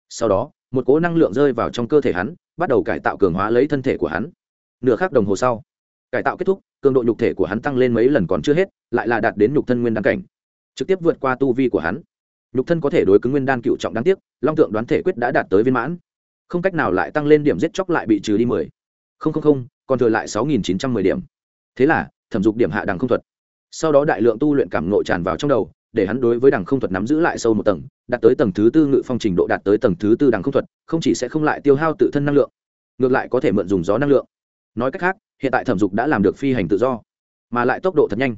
Sau đó, một cố năng lượng rơi vào trong cơ thể hắn, bắt đầu cải tạo cường hóa lấy thân thể của hắn. Nửa khắc đồng hồ sau, cải tạo kết thúc, cường độ nhục thể của hắn tăng lên mấy lần còn chưa hết, lại là đạt đến nhục thân nguyên đăng cảnh. Trực tiếp vượt qua tu vi của hắn nhục thân có thể đối cứng nguyên đan cựu trọng đáng tiếc, long tượng đoán thể quyết đã đạt tới viên mãn. Không cách nào lại tăng lên điểm giết chóc lại bị trừ đi mười. Không không không, còn thừa lại sáu nghìn chín trăm mười điểm. Thế là, thẩm dục điểm hạ đằng không thuật. Sau đó đại lượng tu luyện cảm nộ tràn vào trong đầu, để hắn đối với đằng không thuật nắm giữ lại sâu một tầng, đạt tới tầng thứ tư ngự phong trình độ, đạt tới tầng thứ tư đằng không thuật, không chỉ sẽ không lại tiêu hao tự thân năng lượng, ngược lại có thể mượn dùng gió năng lượng. Nói cách khác, hiện tại thẩm dục đã làm được phi hành tự do, mà lại tốc độ thật nhanh,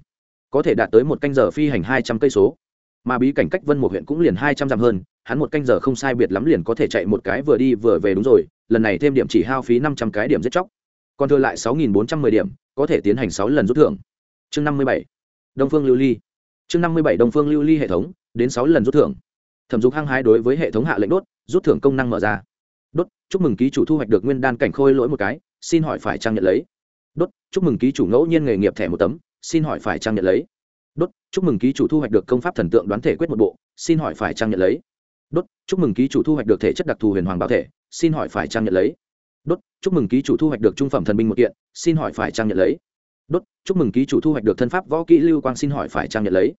có thể đạt tới một canh giờ phi hành hai trăm cây số mà bí cảnh cách vân một huyện cũng liền hai trăm dặm hơn, hắn một canh giờ không sai biệt lắm liền có thể chạy một cái vừa đi vừa về đúng rồi, lần này thêm điểm chỉ hao phí năm trăm cái điểm giết chóc. Còn thừa lại sáu nghìn bốn trăm mười điểm, có thể tiến hành sáu lần rút thưởng. Chương năm mươi bảy. Đông phương lưu ly. Chương năm mươi bảy đông phương lưu ly hệ thống, đến sáu lần rút thưởng. Thẩm dục hăng hái đối với hệ thống hạ lệnh đốt, rút thưởng công năng mở ra. Đốt, chúc mừng ký chủ thu hoạch được nguyên đan cảnh khôi lỗi một cái, xin hỏi phải trang nhận lấy? Đốt, chúc mừng ký chủ ngẫu nhiên nghề nghiệp thẻ một tấm, xin hỏi phải trang nhận lấy? Đốt, chúc mừng ký chủ thu hoạch được công pháp thần tượng đoán thể quyết một bộ, xin hỏi phải trang nhận lấy. Đốt, chúc mừng ký chủ thu hoạch được thể chất đặc thù huyền hoàng bảo thể, xin hỏi phải trang nhận lấy. Đốt, chúc mừng ký chủ thu hoạch được trung phẩm thần binh một kiện, xin hỏi phải trang nhận lấy. Đốt, chúc mừng ký chủ thu hoạch được thân pháp võ kỹ lưu quang xin hỏi phải trang nhận lấy.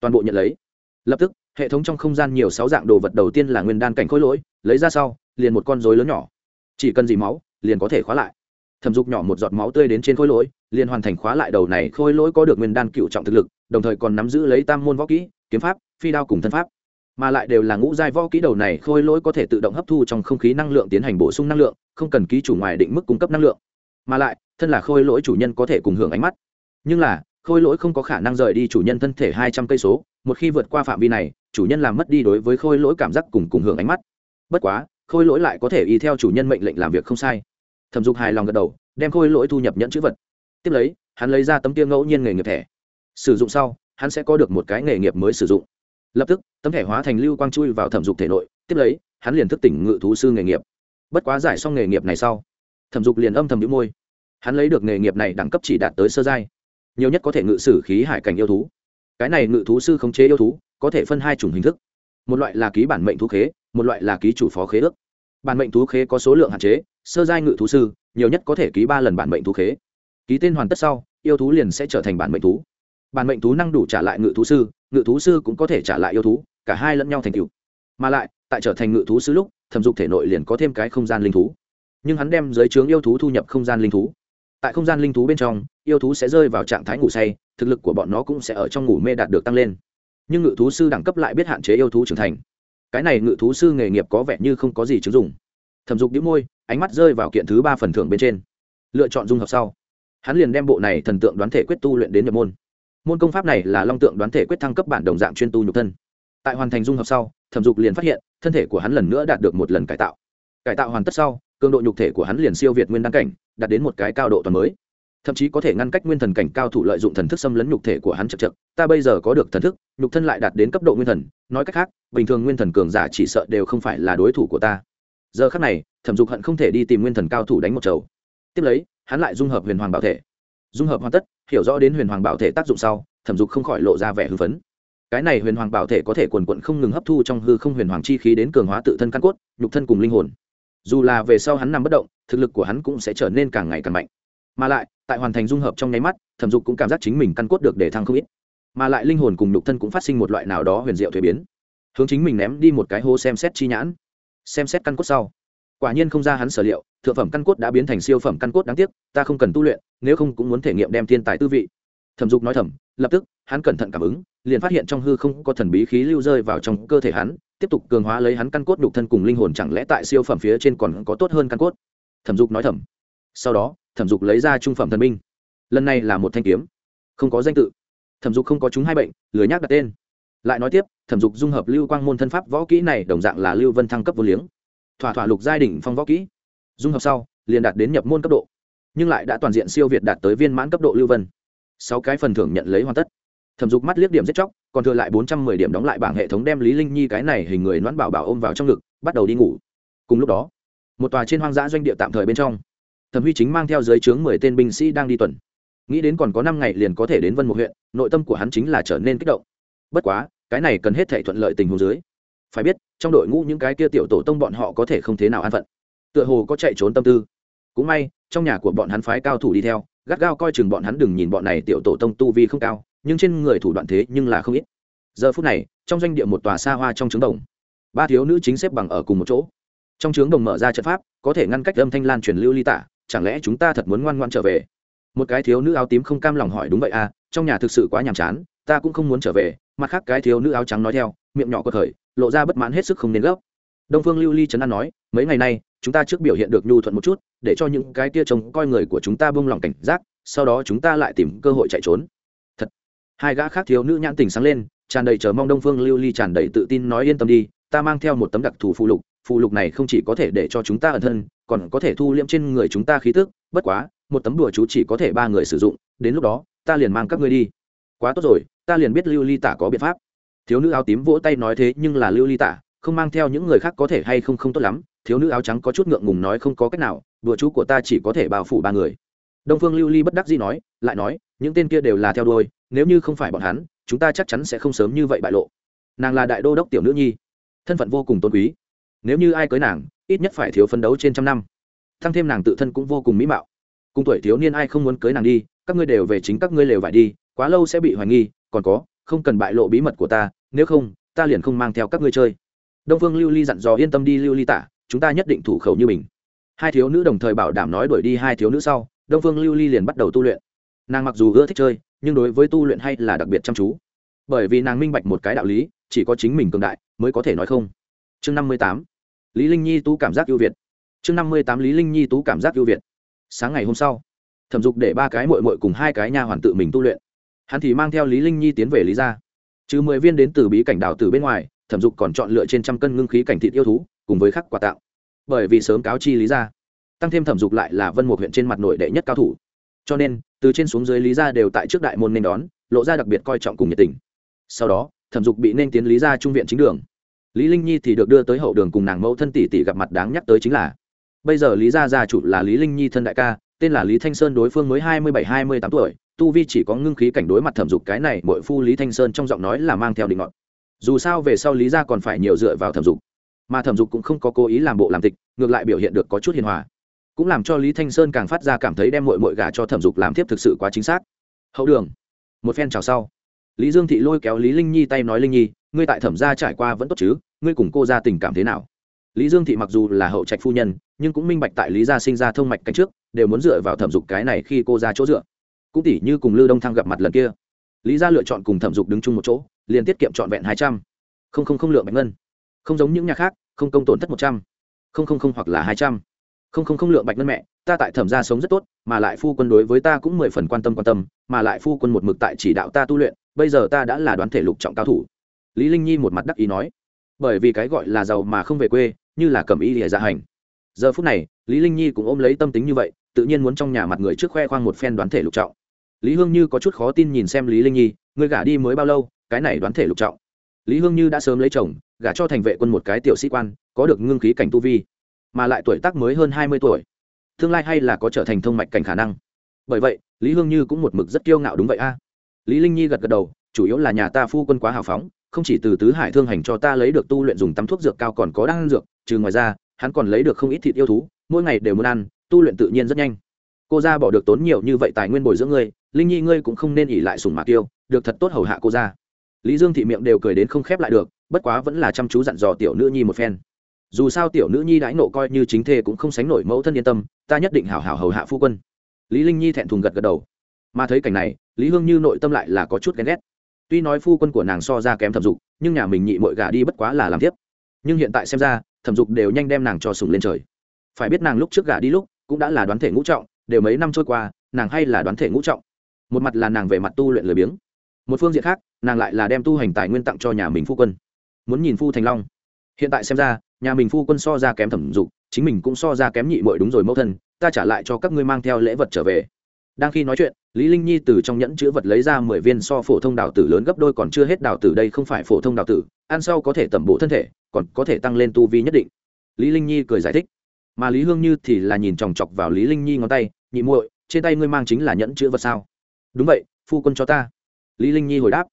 Toàn bộ nhận lấy. Lập tức, hệ thống trong không gian nhiều sáu dạng đồ vật đầu tiên là nguyên đan cảnh khối lỗi, lấy ra sau, liền một con rối lớn nhỏ. Chỉ cần gì máu, liền có thể khóa lại thẩm dục nhỏ một giọt máu tươi đến trên khối lỗi, liền hoàn thành khóa lại đầu này khối lỗi có được nguyên đan cựu trọng thực lực, đồng thời còn nắm giữ lấy tam môn võ kỹ, kiếm pháp, phi đao cùng thân pháp. Mà lại đều là ngũ giai võ kỹ đầu này khôi lỗi có thể tự động hấp thu trong không khí năng lượng tiến hành bổ sung năng lượng, không cần ký chủ ngoài định mức cung cấp năng lượng. Mà lại, thân là khôi lỗi chủ nhân có thể cùng hưởng ánh mắt. Nhưng là, khôi lỗi không có khả năng rời đi chủ nhân thân thể hai trăm cây số, một khi vượt qua phạm vi này, chủ nhân làm mất đi đối với khôi lỗi cảm giác cùng cùng hưởng ánh mắt. Bất quá, khôi lỗi lại có thể y theo chủ nhân mệnh lệnh làm việc không sai thẩm dục hài lòng gật đầu, đem khôi lỗi thu nhập nhận chữ vật. Tiếp lấy, hắn lấy ra tấm tiêu ngẫu nhiên nghề nghiệp thẻ. Sử dụng sau, hắn sẽ có được một cái nghề nghiệp mới sử dụng. Lập tức, tấm thẻ hóa thành lưu quang chui vào thẩm dục thể nội, tiếp lấy, hắn liền thức tỉnh ngự thú sư nghề nghiệp. Bất quá giải xong nghề nghiệp này sau, thẩm dục liền âm thầm đĩu môi. Hắn lấy được nghề nghiệp này đẳng cấp chỉ đạt tới sơ giai, nhiều nhất có thể ngự sử khí hải cảnh yêu thú. Cái này ngự thú sư khống chế yêu thú, có thể phân hai chủng hình thức. Một loại là ký bản mệnh thú khế, một loại là ký chủ phó khế ước. Bản mệnh thú khế có số lượng hạn chế sơ giai ngự thú sư, nhiều nhất có thể ký ba lần bản mệnh thú khế. Ký tên hoàn tất sau, yêu thú liền sẽ trở thành bản mệnh thú. Bản mệnh thú năng đủ trả lại ngự thú sư, ngự thú sư cũng có thể trả lại yêu thú, cả hai lẫn nhau thành cựu mà lại, tại trở thành ngự thú sư lúc, thẩm dục thể nội liền có thêm cái không gian linh thú. Nhưng hắn đem giới trướng yêu thú thu nhập không gian linh thú. Tại không gian linh thú bên trong, yêu thú sẽ rơi vào trạng thái ngủ say, thực lực của bọn nó cũng sẽ ở trong ngủ mê đạt được tăng lên. Nhưng ngự thú sư đẳng cấp lại biết hạn chế yêu thú trưởng thành. Cái này ngự thú sư nghề nghiệp có vẻ như không có gì chứng dụng thẩm dục đĩu môi, ánh mắt rơi vào kiện thứ ba phần thưởng bên trên. Lựa chọn dung hợp sau. Hắn liền đem bộ này thần tượng đoán thể quyết tu luyện đến nhập môn. Môn công pháp này là long tượng đoán thể quyết thăng cấp bản đồng dạng chuyên tu nhục thân. Tại hoàn thành dung hợp sau, thẩm dục liền phát hiện, thân thể của hắn lần nữa đạt được một lần cải tạo. Cải tạo hoàn tất sau, cường độ nhục thể của hắn liền siêu việt nguyên đăng cảnh, đạt đến một cái cao độ toàn mới. Thậm chí có thể ngăn cách nguyên thần cảnh cao thủ lợi dụng thần thức xâm lấn nhục thể của hắn chật chật. Ta bây giờ có được thần thức, nhục thân lại đạt đến cấp độ nguyên thần. Nói cách khác, bình thường nguyên thần cường giả chỉ sợ đều không phải là đối thủ của ta giờ khắc này, thẩm dục hận không thể đi tìm nguyên thần cao thủ đánh một chầu. Tiếp lấy, hắn lại dung hợp huyền hoàng bảo thể. Dung hợp hoàn tất, hiểu rõ đến huyền hoàng bảo thể tác dụng sau, thẩm dục không khỏi lộ ra vẻ hưng phấn. Cái này huyền hoàng bảo thể có thể quần quận không ngừng hấp thu trong hư không huyền hoàng chi khí đến cường hóa tự thân căn cốt, nhục thân cùng linh hồn. Dù là về sau hắn nằm bất động, thực lực của hắn cũng sẽ trở nên càng ngày càng mạnh. Mà lại, tại hoàn thành dung hợp trong nháy mắt, thẩm dục cũng cảm giác chính mình căn cốt được để thăng không ít. Mà lại linh hồn cùng nhục thân cũng phát sinh một loại nào đó huyền diệu thuế biến. Hướng chính mình ném đi một cái hố xem xét chi nhãn xem xét căn cốt sau. Quả nhiên không ra hắn sở liệu, thượng phẩm căn cốt đã biến thành siêu phẩm căn cốt đáng tiếc, ta không cần tu luyện, nếu không cũng muốn thể nghiệm đem thiên tài tư vị. Thẩm dục nói thầm, lập tức, hắn cẩn thận cảm ứng, liền phát hiện trong hư không có thần bí khí lưu rơi vào trong cơ thể hắn, tiếp tục cường hóa lấy hắn căn cốt nhục thân cùng linh hồn chẳng lẽ tại siêu phẩm phía trên còn có tốt hơn căn cốt? Thẩm dục nói thầm. Sau đó, thẩm dục lấy ra trung phẩm thần minh. Lần này là một thanh kiếm. Không có danh tự. Thẩm dục không có chúng hai bệnh, lười nhác đặt tên lại nói tiếp, thẩm dục dung hợp lưu quang môn thân pháp võ kỹ này, đồng dạng là lưu vân thăng cấp vô liếng. Thỏa thỏa lục giai đỉnh phong võ kỹ. Dung hợp sau, liền đạt đến nhập môn cấp độ. Nhưng lại đã toàn diện siêu việt đạt tới viên mãn cấp độ lưu vân. Sáu cái phần thưởng nhận lấy hoàn tất. Thẩm dục mắt liếc điểm giết chóc, còn thừa lại bốn trăm mười điểm đóng lại bảng hệ thống đem lý linh nhi cái này hình người noãn bảo bảo ôm vào trong ngực, bắt đầu đi ngủ. Cùng lúc đó, một tòa trên hoang dã doanh địa tạm thời bên trong, thẩm huy chính mang theo dưới trướng mười tên binh sĩ đang đi tuần. Nghĩ đến còn có năm ngày liền có thể đến vân một huyện, nội tâm của hắn chính là trở nên kích động. Bất quá cái này cần hết thệ thuận lợi tình huống dưới. Phải biết, trong đội ngũ những cái kia tiểu tổ tông bọn họ có thể không thế nào an phận. Tựa hồ có chạy trốn tâm tư. Cũng may, trong nhà của bọn hắn phái cao thủ đi theo, gắt gao coi chừng bọn hắn đừng nhìn bọn này tiểu tổ tông tu vi không cao, nhưng trên người thủ đoạn thế nhưng là không ít. Giờ phút này, trong doanh địa một tòa xa hoa trong trứng đồng. Ba thiếu nữ chính xếp bằng ở cùng một chỗ. Trong trướng đồng mở ra trận pháp, có thể ngăn cách âm thanh lan truyền lưu ly tả, chẳng lẽ chúng ta thật muốn ngoan ngoan trở về? Một cái thiếu nữ áo tím không cam lòng hỏi, đúng vậy à trong nhà thực sự quá nhàm chán ta cũng không muốn trở về, mặt khác cái thiếu nữ áo trắng nói theo, miệng nhỏ có khởi, lộ ra bất mãn hết sức không nên gấp. Đông phương lưu ly trấn an nói, mấy ngày nay, chúng ta trước biểu hiện được nhu thuận một chút, để cho những cái tia trông coi người của chúng ta bông lòng cảnh giác, sau đó chúng ta lại tìm cơ hội chạy trốn. Thật. Hai gã khác thiếu nữ nhãn tình sáng lên, tràn đầy chờ mong đông phương lưu ly tràn đầy tự tin nói yên tâm đi, ta mang theo một tấm đặc thù phụ lục phụ lục này không chỉ có thể để cho chúng ta ẩn thân, còn có thể thu liễm trên người chúng ta khí tức, bất quá, một tấm đùa chú chỉ có thể ba người sử dụng, đến lúc đó, ta liền mang các ngươi đi quá tốt rồi, ta liền biết lưu ly tả có biện pháp. Thiếu nữ áo tím vỗ tay nói thế nhưng là lưu ly tả, không mang theo những người khác có thể hay không không tốt lắm, thiếu nữ áo trắng có chút ngượng ngùng nói không có cách nào bữa chú của ta chỉ có thể bao phủ ba người. Đông phương lưu ly bất đắc dĩ nói, lại nói, những tên kia đều là theo đôi nếu như không phải bọn hắn, chúng ta chắc chắn sẽ không sớm như vậy bại lộ. Nàng là đại đô đốc tiểu nữ nhi, thân phận vô cùng tôn quý. Nếu như ai cưới nàng, ít nhất phải thiếu phấn đấu trên trăm năm. Thăng thêm nàng tự thân cũng vô cùng mỹ mạo. Cùng tuổi thiếu niên ai không muốn cưới nàng đi, các ngươi đều về chính các ngươi lều vải đi quá lâu sẽ bị hoài nghi, còn có, không cần bại lộ bí mật của ta, nếu không, ta liền không mang theo các ngươi chơi. Đông phương lưu ly dặn dò yên tâm đi lưu ly tả, chúng ta nhất định thủ khẩu như mình. Hai thiếu nữ đồng thời bảo đảm nói đuổi đi hai thiếu nữ sau, đông phương lưu ly liền bắt đầu tu luyện. Nàng mặc dù ưa thích chơi, nhưng đối với tu luyện hay là đặc biệt chăm chú. Bởi vì nàng minh bạch một cái đạo lý, chỉ có chính mình cường đại mới có thể nói không. Chương năm mươi tám, lý linh nhi tú cảm giác ưu việt. Chương năm mươi tám, lý linh nhi tú cảm giác ưu việt. Sáng ngày hôm sau, thẩm dục để ba cái mội mội cùng hai cái nha hoàn tự mình tu luyện hắn thì mang theo lý linh nhi tiến về lý gia. Trừ mười viên đến từ bí cảnh đảo từ bên ngoài, thẩm dục còn chọn lựa trên trăm cân ngưng khí cảnh thịt yêu thú, cùng với khắc quà tạo. Bởi vì sớm cáo chi lý gia, tăng thêm thẩm dục lại là vân một huyện trên mặt nội đệ nhất cao thủ. Cho nên, từ trên xuống dưới lý gia đều tại trước đại môn nên đón, lộ ra đặc biệt coi trọng cùng nhiệt tình. Sau đó, thẩm dục bị nên tiến lý gia trung viện chính đường. Lý linh nhi thì được đưa tới hậu đường cùng nàng mẫu thân tỷ tỷ gặp mặt đáng nhắc tới chính là, bây giờ lý gia gia chủ là lý linh nhi thân đại ca, tên là lý thanh sơn đối phương mới hai mươi bảy, hai mươi tám tuổi tu vi chỉ có ngưng khí cảnh đối mặt thẩm dục cái này mỗi phu lý thanh sơn trong giọng nói là mang theo định ngọn dù sao về sau lý gia còn phải nhiều dựa vào thẩm dục. Mà thẩm dục cũng không có cố ý làm bộ làm tịch, ngược lại biểu hiện được có chút hiền hòa. Cũng làm cho lý thanh sơn càng phát ra cảm thấy đem mội mội gà cho thẩm dục làm tiếp thực sự quá chính xác. Hậu đường, một phen chào sau. Lý dương thị lôi kéo lý linh nhi tay nói linh nhi, ngươi tại thẩm gia trải qua vẫn tốt chứ, ngươi cùng cô ra tình cảm thế nào? Lý dương thị mặc dù là hậu trạch phu nhân, nhưng cũng minh bạch tại lý gia sinh ra thông mạch cánh trước, đều muốn dựa vào thẩm dục cái này khi cô ra chỗ dựa cũng tỉ như cùng lưu đông thăng gặp mặt lần kia. Lý gia lựa chọn cùng thẩm dục đứng chung một chỗ, liền tiết kiệm trọn vẹn hai trăm. Không không không lượng bạch ngân. Không giống những nhà khác, không công tổn thất một trăm. Không không không hoặc là hai trăm. Không không không lượng bạch ngân mẹ, ta tại thẩm gia sống rất tốt, mà lại phu quân đối với ta cũng mười phần quan tâm quan tâm, mà lại phu quân một mực tại chỉ đạo ta tu luyện, bây giờ ta đã là đoán thể lục trọng cao thủ. Lý linh nhi một mặt đắc ý nói, bởi vì cái gọi là giàu mà không về quê, như là cầm ý lìa dạ hành. Giờ phút này, lý linh nhi cũng ôm lấy tâm tính như vậy, tự nhiên muốn trong nhà mặt người trước khoe khoang một phen đoán thể lục trọng lý hương như có chút khó tin nhìn xem lý linh nhi người gả đi mới bao lâu, cái này đoán thể lục trọng. Lý hương như đã sớm lấy chồng, gả cho thành vệ quân một cái tiểu sĩ quan, có được ngưng khí cảnh tu vi, mà lại tuổi tác mới hơn hai mươi tuổi. Tương lai hay là có trở thành thông mạch cảnh khả năng. Bởi vậy, lý hương như cũng một mực rất kiêu ngạo đúng vậy a. Lý linh nhi gật gật đầu, chủ yếu là nhà ta phu quân quá hào phóng, không chỉ từ tứ hải thương hành cho ta lấy được tu luyện dùng tắm thuốc dược cao còn có đan dược, trừ ngoài ra, hắn còn lấy được không ít thịt yêu thú, mỗi ngày đều muốn ăn, tu luyện tự nhiên rất nhanh. Cô ra bỏ được tốn nhiều như vậy tài nguyên bồi dưỡng ngươi linh nhi ngươi cũng không nên ỉ lại sùng mạc tiêu được thật tốt hầu hạ cô ra. Lý dương thị miệng đều cười đến không khép lại được, bất quá vẫn là chăm chú dặn dò tiểu nữ nhi một phen. Dù sao tiểu nữ nhi đãi nộ coi như chính thê cũng không sánh nổi mẫu thân yên tâm, ta nhất định hảo hảo hầu hạ phu quân. Lý linh nhi thẹn thùng gật gật đầu. Mà thấy cảnh này, lý hương như nội tâm lại là có chút ghen ghét. Tuy nói phu quân của nàng so ra kém thẩm dục, nhưng nhà mình nhị mội gà đi bất quá là làm tiếp. Nhưng hiện tại xem ra, thẩm dục đều nhanh đem nàng cho sùng lên trời. Phải biết nàng lúc trước gà đi lúc, cũng đã là đoán thể ngũ trọng, đều mấy năm trôi qua, nàng hay là đoán thể ngũ trọng một mặt là nàng về mặt tu luyện lười biếng, một phương diện khác, nàng lại là đem tu hành tài nguyên tặng cho nhà mình phu quân. Muốn nhìn phu thành long. Hiện tại xem ra, nhà mình phu quân so ra kém thẩm dục, chính mình cũng so ra kém nhị mội đúng rồi mẫu thân, ta trả lại cho các ngươi mang theo lễ vật trở về. Đang khi nói chuyện, lý linh nhi từ trong nhẫn chứa vật lấy ra mười viên so phổ thông đào tử lớn gấp đôi còn chưa hết đào tử đây không phải phổ thông đào tử, ăn sau có thể tẩm bổ thân thể, còn có thể tăng lên tu vi nhất định. Lý linh nhi cười giải thích. Mà lý hương như thì là nhìn chòng chọc vào lý linh nhi ngón tay, nhị muội, trên tay ngươi mang chính là nhẫn chứa vật sao? Đúng vậy, phu quân cho ta. Lý linh nhi hồi đáp.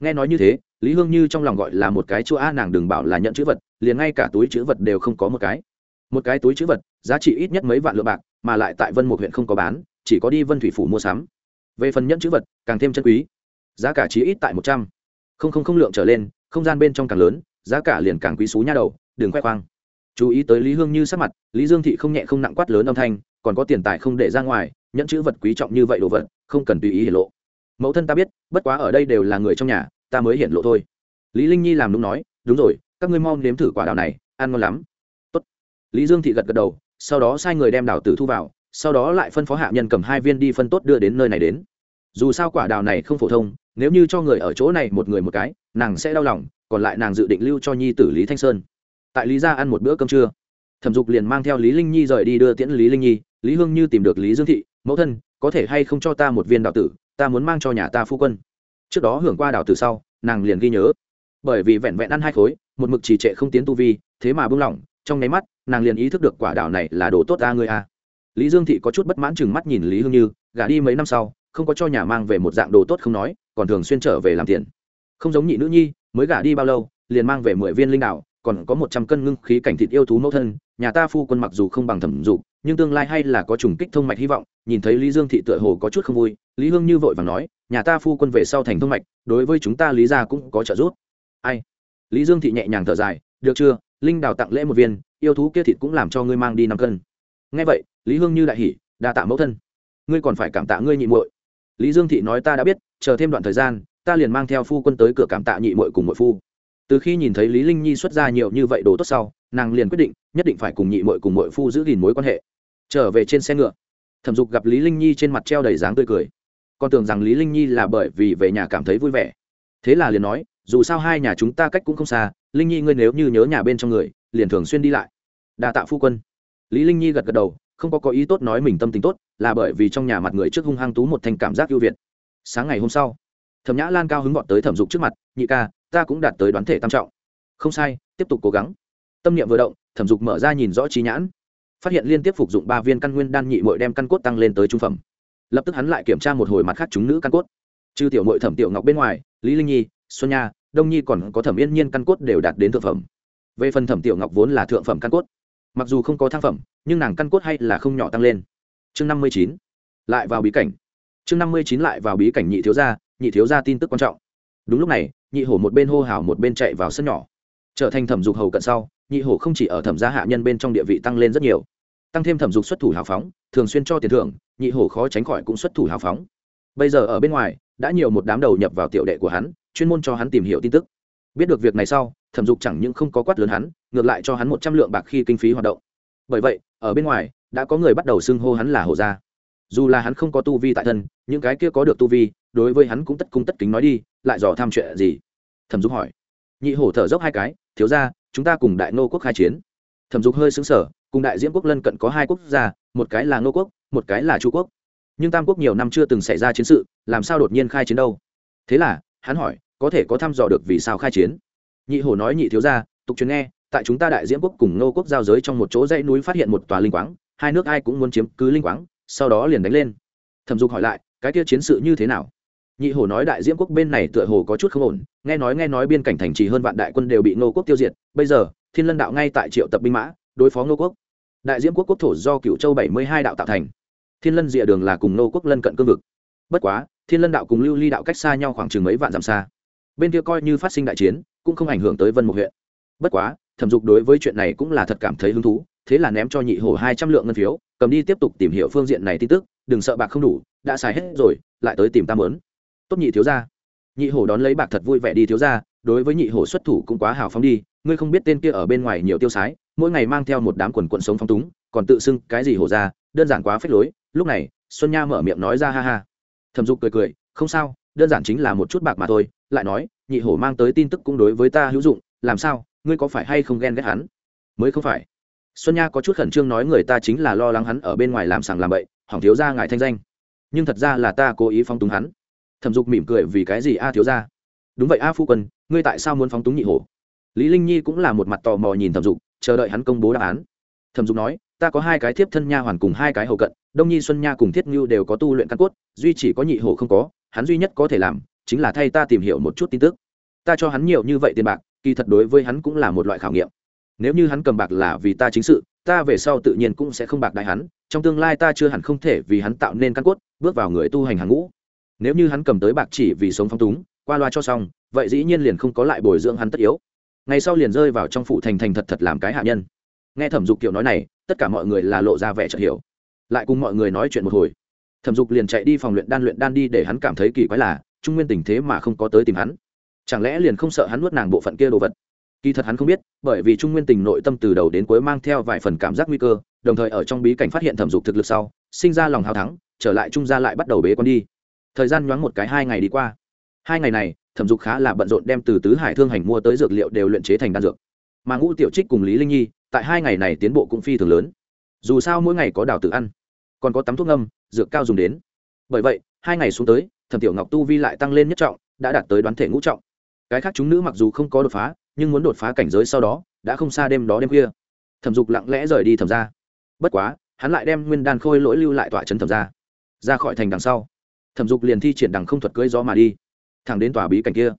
Nghe nói như thế, lý hương như trong lòng gọi là một cái chua a nàng đừng bảo là nhẫn chữ vật, liền ngay cả túi chữ vật đều không có một cái. Một cái túi chữ vật, giá trị ít nhất mấy vạn lượng bạc, mà lại tại vân một huyện không có bán, chỉ có đi vân thủy phủ mua sắm. Về phần nhẫn chữ vật, càng thêm chân quý. Giá cả chỉ ít tại một trăm. Không không không lượng trở lên, không gian bên trong càng lớn, giá cả liền càng quý xú nha đầu, đừng khoe khoang. Chú ý tới lý hương như sắc mặt, lý dương thị không nhẹ không nặng quát lớn âm thanh, còn có tiền tài không để ra ngoài nhẫn chữ vật quý trọng như vậy đồ vật không cần tùy ý hiển lộ. Mẫu thân ta biết, bất quá ở đây đều là người trong nhà, ta mới hiển lộ thôi. Lý linh nhi làm đúng nói, đúng rồi, các ngươi mau nếm thử quả đào này, ăn ngon lắm. Tốt. Lý dương thị gật gật đầu, sau đó sai người đem đào tử thu vào, sau đó lại phân phó hạ nhân cầm hai viên đi phân tốt đưa đến nơi này đến. Dù sao quả đào này không phổ thông, nếu như cho người ở chỗ này một người một cái, nàng sẽ đau lòng, còn lại nàng dự định lưu cho nhi tử lý thanh sơn. Tại lý gia ăn một bữa cơm trưa, thẩm dục liền mang theo lý linh nhi rời đi đưa tiễn lý linh nhi. Lý hương như tìm được lý dương thị, mẫu thân có thể hay không cho ta một viên đào tử, ta muốn mang cho nhà ta phu quân. Trước đó hưởng qua đào tử sau, nàng liền ghi nhớ. Bởi vì vẹn vẹn ăn hai khối, một mực trì trệ không tiến tu vi, thế mà buông lỏng, trong nháy mắt, nàng liền ý thức được quả đào này là đồ tốt ta ngươi a. Lý dương thị có chút bất mãn chừng mắt nhìn lý hương như, gả đi mấy năm sau, không có cho nhà mang về một dạng đồ tốt không nói, còn thường xuyên trở về làm tiền. Không giống nhị nữ nhi, mới gả đi bao lâu, liền mang về mười viên linh đạo còn có một trăm cân ngưng khí cảnh thịt yêu thú mẫu thân, nhà ta phu quân mặc dù không bằng thẩm dục nhưng tương lai hay là có trùng kích thông mạch hy vọng, nhìn thấy lý dương thị tựa hồ có chút không vui, lý hương như vội và nói, nhà ta phu quân về sau thành thông mạch, đối với chúng ta lý gia cũng có trợ giúp. Ai? Lý dương thị nhẹ nhàng thở dài, được chưa, linh đào tặng lễ một viên, yêu thú kia thịt cũng làm cho ngươi mang đi năm cân. Ngay vậy, lý hương như đại hỉ, đa tạ mẫu thân. Ngươi còn phải cảm tạ ngươi nhị muội. Lý dương thị nói ta đã biết, chờ thêm đoạn thời gian, ta liền mang theo phu quân tới cửa cảm tạ nhị muội cùng muội phu. Từ khi nhìn thấy lý linh nhi xuất ra nhiều như vậy đồ tốt sau, nàng liền quyết định, nhất định phải cùng nhị muội cùng muội phu giữ gìn mối quan hệ trở về trên xe ngựa. Thẩm dục gặp lý linh nhi trên mặt treo đầy dáng tươi cười. Con tưởng rằng lý linh nhi là bởi vì về nhà cảm thấy vui vẻ. Thế là liền nói, dù sao hai nhà chúng ta cách cũng không xa, linh nhi ngươi nếu như nhớ nhà bên trong người, liền thường xuyên đi lại. Đa tạ phu quân. Lý linh nhi gật gật đầu, không có có ý tốt nói mình tâm tình tốt, là bởi vì trong nhà mặt người trước hung hăng tú một thành cảm giác ưu việt. Sáng ngày hôm sau, thẩm nhã lan cao hứng gọn tới thẩm dục trước mặt, nhị ca, ta cũng đạt tới đoán thể tam trọng. Không sai, tiếp tục cố gắng. Tâm niệm vừa động, thẩm dục mở ra nhìn rõ trí nhãn phát hiện liên tiếp phục dụng ba viên căn nguyên đan nhị mội đem căn cốt tăng lên tới trung phẩm. Lập tức hắn lại kiểm tra một hồi mặt khác chúng nữ căn cốt. Trừ tiểu mội thẩm tiểu ngọc bên ngoài, lý linh nhi, xuân nha, đông nhi còn có thẩm yên nhiên căn cốt đều đạt đến thượng phẩm. Về phần thẩm tiểu ngọc vốn là thượng phẩm căn cốt. Mặc dù không có thang phẩm, nhưng nàng căn cốt hay là không nhỏ tăng lên. Chương năm mươi chín, lại vào bí cảnh. Chương năm mươi chín lại vào bí cảnh nhị thiếu gia, nhị thiếu gia tin tức quan trọng. Đúng lúc này, nhị hổ một bên hô hào một bên chạy vào sân nhỏ trở thành thẩm dục hầu cận sau, nhị hổ không chỉ ở thẩm gia hạ nhân bên trong địa vị tăng lên rất nhiều, tăng thêm thẩm dục xuất thủ hào phóng, thường xuyên cho tiền thưởng, nhị hổ khó tránh khỏi cũng xuất thủ hào phóng. Bây giờ ở bên ngoài, đã nhiều một đám đầu nhập vào tiểu đệ của hắn, chuyên môn cho hắn tìm hiểu tin tức. Biết được việc này sau, thẩm dục chẳng những không có quát lớn hắn, ngược lại cho hắn một trăm lượng bạc khi kinh phí hoạt động. Bởi vậy, ở bên ngoài, đã có người bắt đầu xưng hô hắn là hổ gia. Dù là hắn không có tu vi tại thân, những cái kia có được tu vi, đối với hắn cũng tất cung tất kính nói đi, lại dò tham chuyện gì? Thẩm dục hỏi nhị hổ thở dốc hai cái, thiếu ra chúng ta cùng đại nô quốc khai chiến. Thẩm dục hơi xứng sở cùng đại diễm quốc lân cận có hai quốc gia, một cái là nô quốc, một cái là chu quốc. Nhưng tam quốc nhiều năm chưa từng xảy ra chiến sự, làm sao đột nhiên khai chiến đâu? Thế là, hắn hỏi, có thể có thăm dò được vì sao khai chiến? Nhị hổ nói nhị thiếu ra tục truyền nghe, tại chúng ta đại diễm quốc cùng nô quốc giao giới trong một chỗ dãy núi phát hiện một tòa linh quáng, hai nước ai cũng muốn chiếm cứ linh quáng, sau đó liền đánh lên. Thẩm dục hỏi lại, cái kia chiến sự như thế nào? Nhị hổ nói đại diễm quốc bên này tựa hồ có chút không ổn, nghe nói nghe nói biên cảnh thành trì hơn vạn đại quân đều bị nô quốc tiêu diệt, bây giờ, thiên lân đạo ngay tại triệu tập binh mã, đối phó nô quốc. Đại diễm quốc quốc thổ do cựu châu bảy mươi hai đạo tạo thành. Thiên lân rìa đường là cùng nô quốc lân cận cương vực. Bất quá, thiên lân đạo cùng lưu ly đạo cách xa nhau khoảng chừng mấy vạn dặm xa. Bên kia coi như phát sinh đại chiến, cũng không ảnh hưởng tới vân Mộc huyện. Bất quá, thẩm dục đối với chuyện này cũng là thật cảm thấy hứng thú, thế là ném cho nhị hổ hai trăm lượng ngân phiếu, cầm đi tiếp tục tìm hiểu phương diện này tin tức, đừng sợ bạc không đủ, đã xài hết rồi, lại tới tìm tam lớn tốt nhị thiếu gia. Nhị hổ đón lấy bạc thật vui vẻ đi thiếu gia, đối với nhị hổ xuất thủ cũng quá hào phóng đi, ngươi không biết tên kia ở bên ngoài nhiều tiêu sái, mỗi ngày mang theo một đám quần quận sống phong túng, còn tự xưng cái gì hổ ra đơn giản quá phết lối. Lúc này, xuân nha mở miệng nói ra, ha ha. Thẩm dục cười cười, không sao, đơn giản chính là một chút bạc mà thôi. Lại nói, nhị hổ mang tới tin tức cũng đối với ta hữu dụng, làm sao, ngươi có phải hay không ghen ghét hắn? Mới không phải. Xuân nha có chút khẩn trương nói, người ta chính là lo lắng hắn ở bên ngoài làm sàng làm bậy, hỏng thiếu ra ngài thanh danh. Nhưng thật ra là ta cố ý phong túng hắn thẩm dục mỉm cười vì cái gì a thiếu ra đúng vậy a phu quân, ngươi tại sao muốn phóng túng nhị hổ? Lý linh nhi cũng là một mặt tò mò nhìn thẩm dục, chờ đợi hắn công bố đáp án. Thẩm dục nói, ta có hai cái thiếp thân nha hoàn cùng hai cái hầu cận, đông nhi xuân nha cùng thiết ngưu đều có tu luyện căn cốt, duy chỉ có nhị hổ không có, hắn duy nhất có thể làm, chính là thay ta tìm hiểu một chút tin tức. Ta cho hắn nhiều như vậy tiền bạc, kỳ thật đối với hắn cũng là một loại khảo nghiệm. Nếu như hắn cầm bạc là vì ta chính sự, ta về sau tự nhiên cũng sẽ không bạc đại hắn, trong tương lai ta chưa hẳn không thể vì hắn tạo nên căn cốt, bước vào người tu hành hàng ngũ nếu như hắn cầm tới bạc chỉ vì sống phong túng, qua loa cho xong, vậy dĩ nhiên liền không có lại bồi dưỡng hắn tất yếu. Ngày sau liền rơi vào trong phủ thành thành thật thật làm cái hạ nhân. Nghe thẩm dục kiểu nói này, tất cả mọi người là lộ ra vẻ chợt hiểu. Lại cùng mọi người nói chuyện một hồi. Thẩm dục liền chạy đi phòng luyện đan luyện đan đi để hắn cảm thấy kỳ quái là, trung nguyên tình thế mà không có tới tìm hắn. Chẳng lẽ liền không sợ hắn nuốt nàng bộ phận kia đồ vật? Kỳ thật hắn không biết, bởi vì trung nguyên tình nội tâm từ đầu đến cuối mang theo vài phần cảm giác nguy cơ, đồng thời ở trong bí cảnh phát hiện thẩm dục thực lực sau, sinh ra lòng hào thắng, trở lại trung gia lại bắt đầu bế con đi thời gian nhoáng một cái hai ngày đi qua. Hai ngày này, thẩm dục khá là bận rộn đem từ tứ hải thương hành mua tới dược liệu đều luyện chế thành đan dược. Mà ngũ tiểu trích cùng lý linh nhi, tại hai ngày này tiến bộ cũng phi thường lớn. Dù sao mỗi ngày có đào tự ăn, còn có tắm thuốc ngâm, dược cao dùng đến. Bởi vậy, hai ngày xuống tới, thẩm tiểu ngọc tu vi lại tăng lên nhất trọng, đã đạt tới đoán thể ngũ trọng. Cái khác chúng nữ mặc dù không có đột phá, nhưng muốn đột phá cảnh giới sau đó, đã không xa đêm đó đêm khuya thẩm dục lặng lẽ rời đi thẩm ra bất quá, hắn lại đem nguyên đan khôi lỗi lưu lại tọa trấn thẩm ra ra khỏi thành đằng sau thẩm dục liền thi triển đằng không thuật cưỡi gió mà đi. Thẳng đến tòa bí cảnh kia.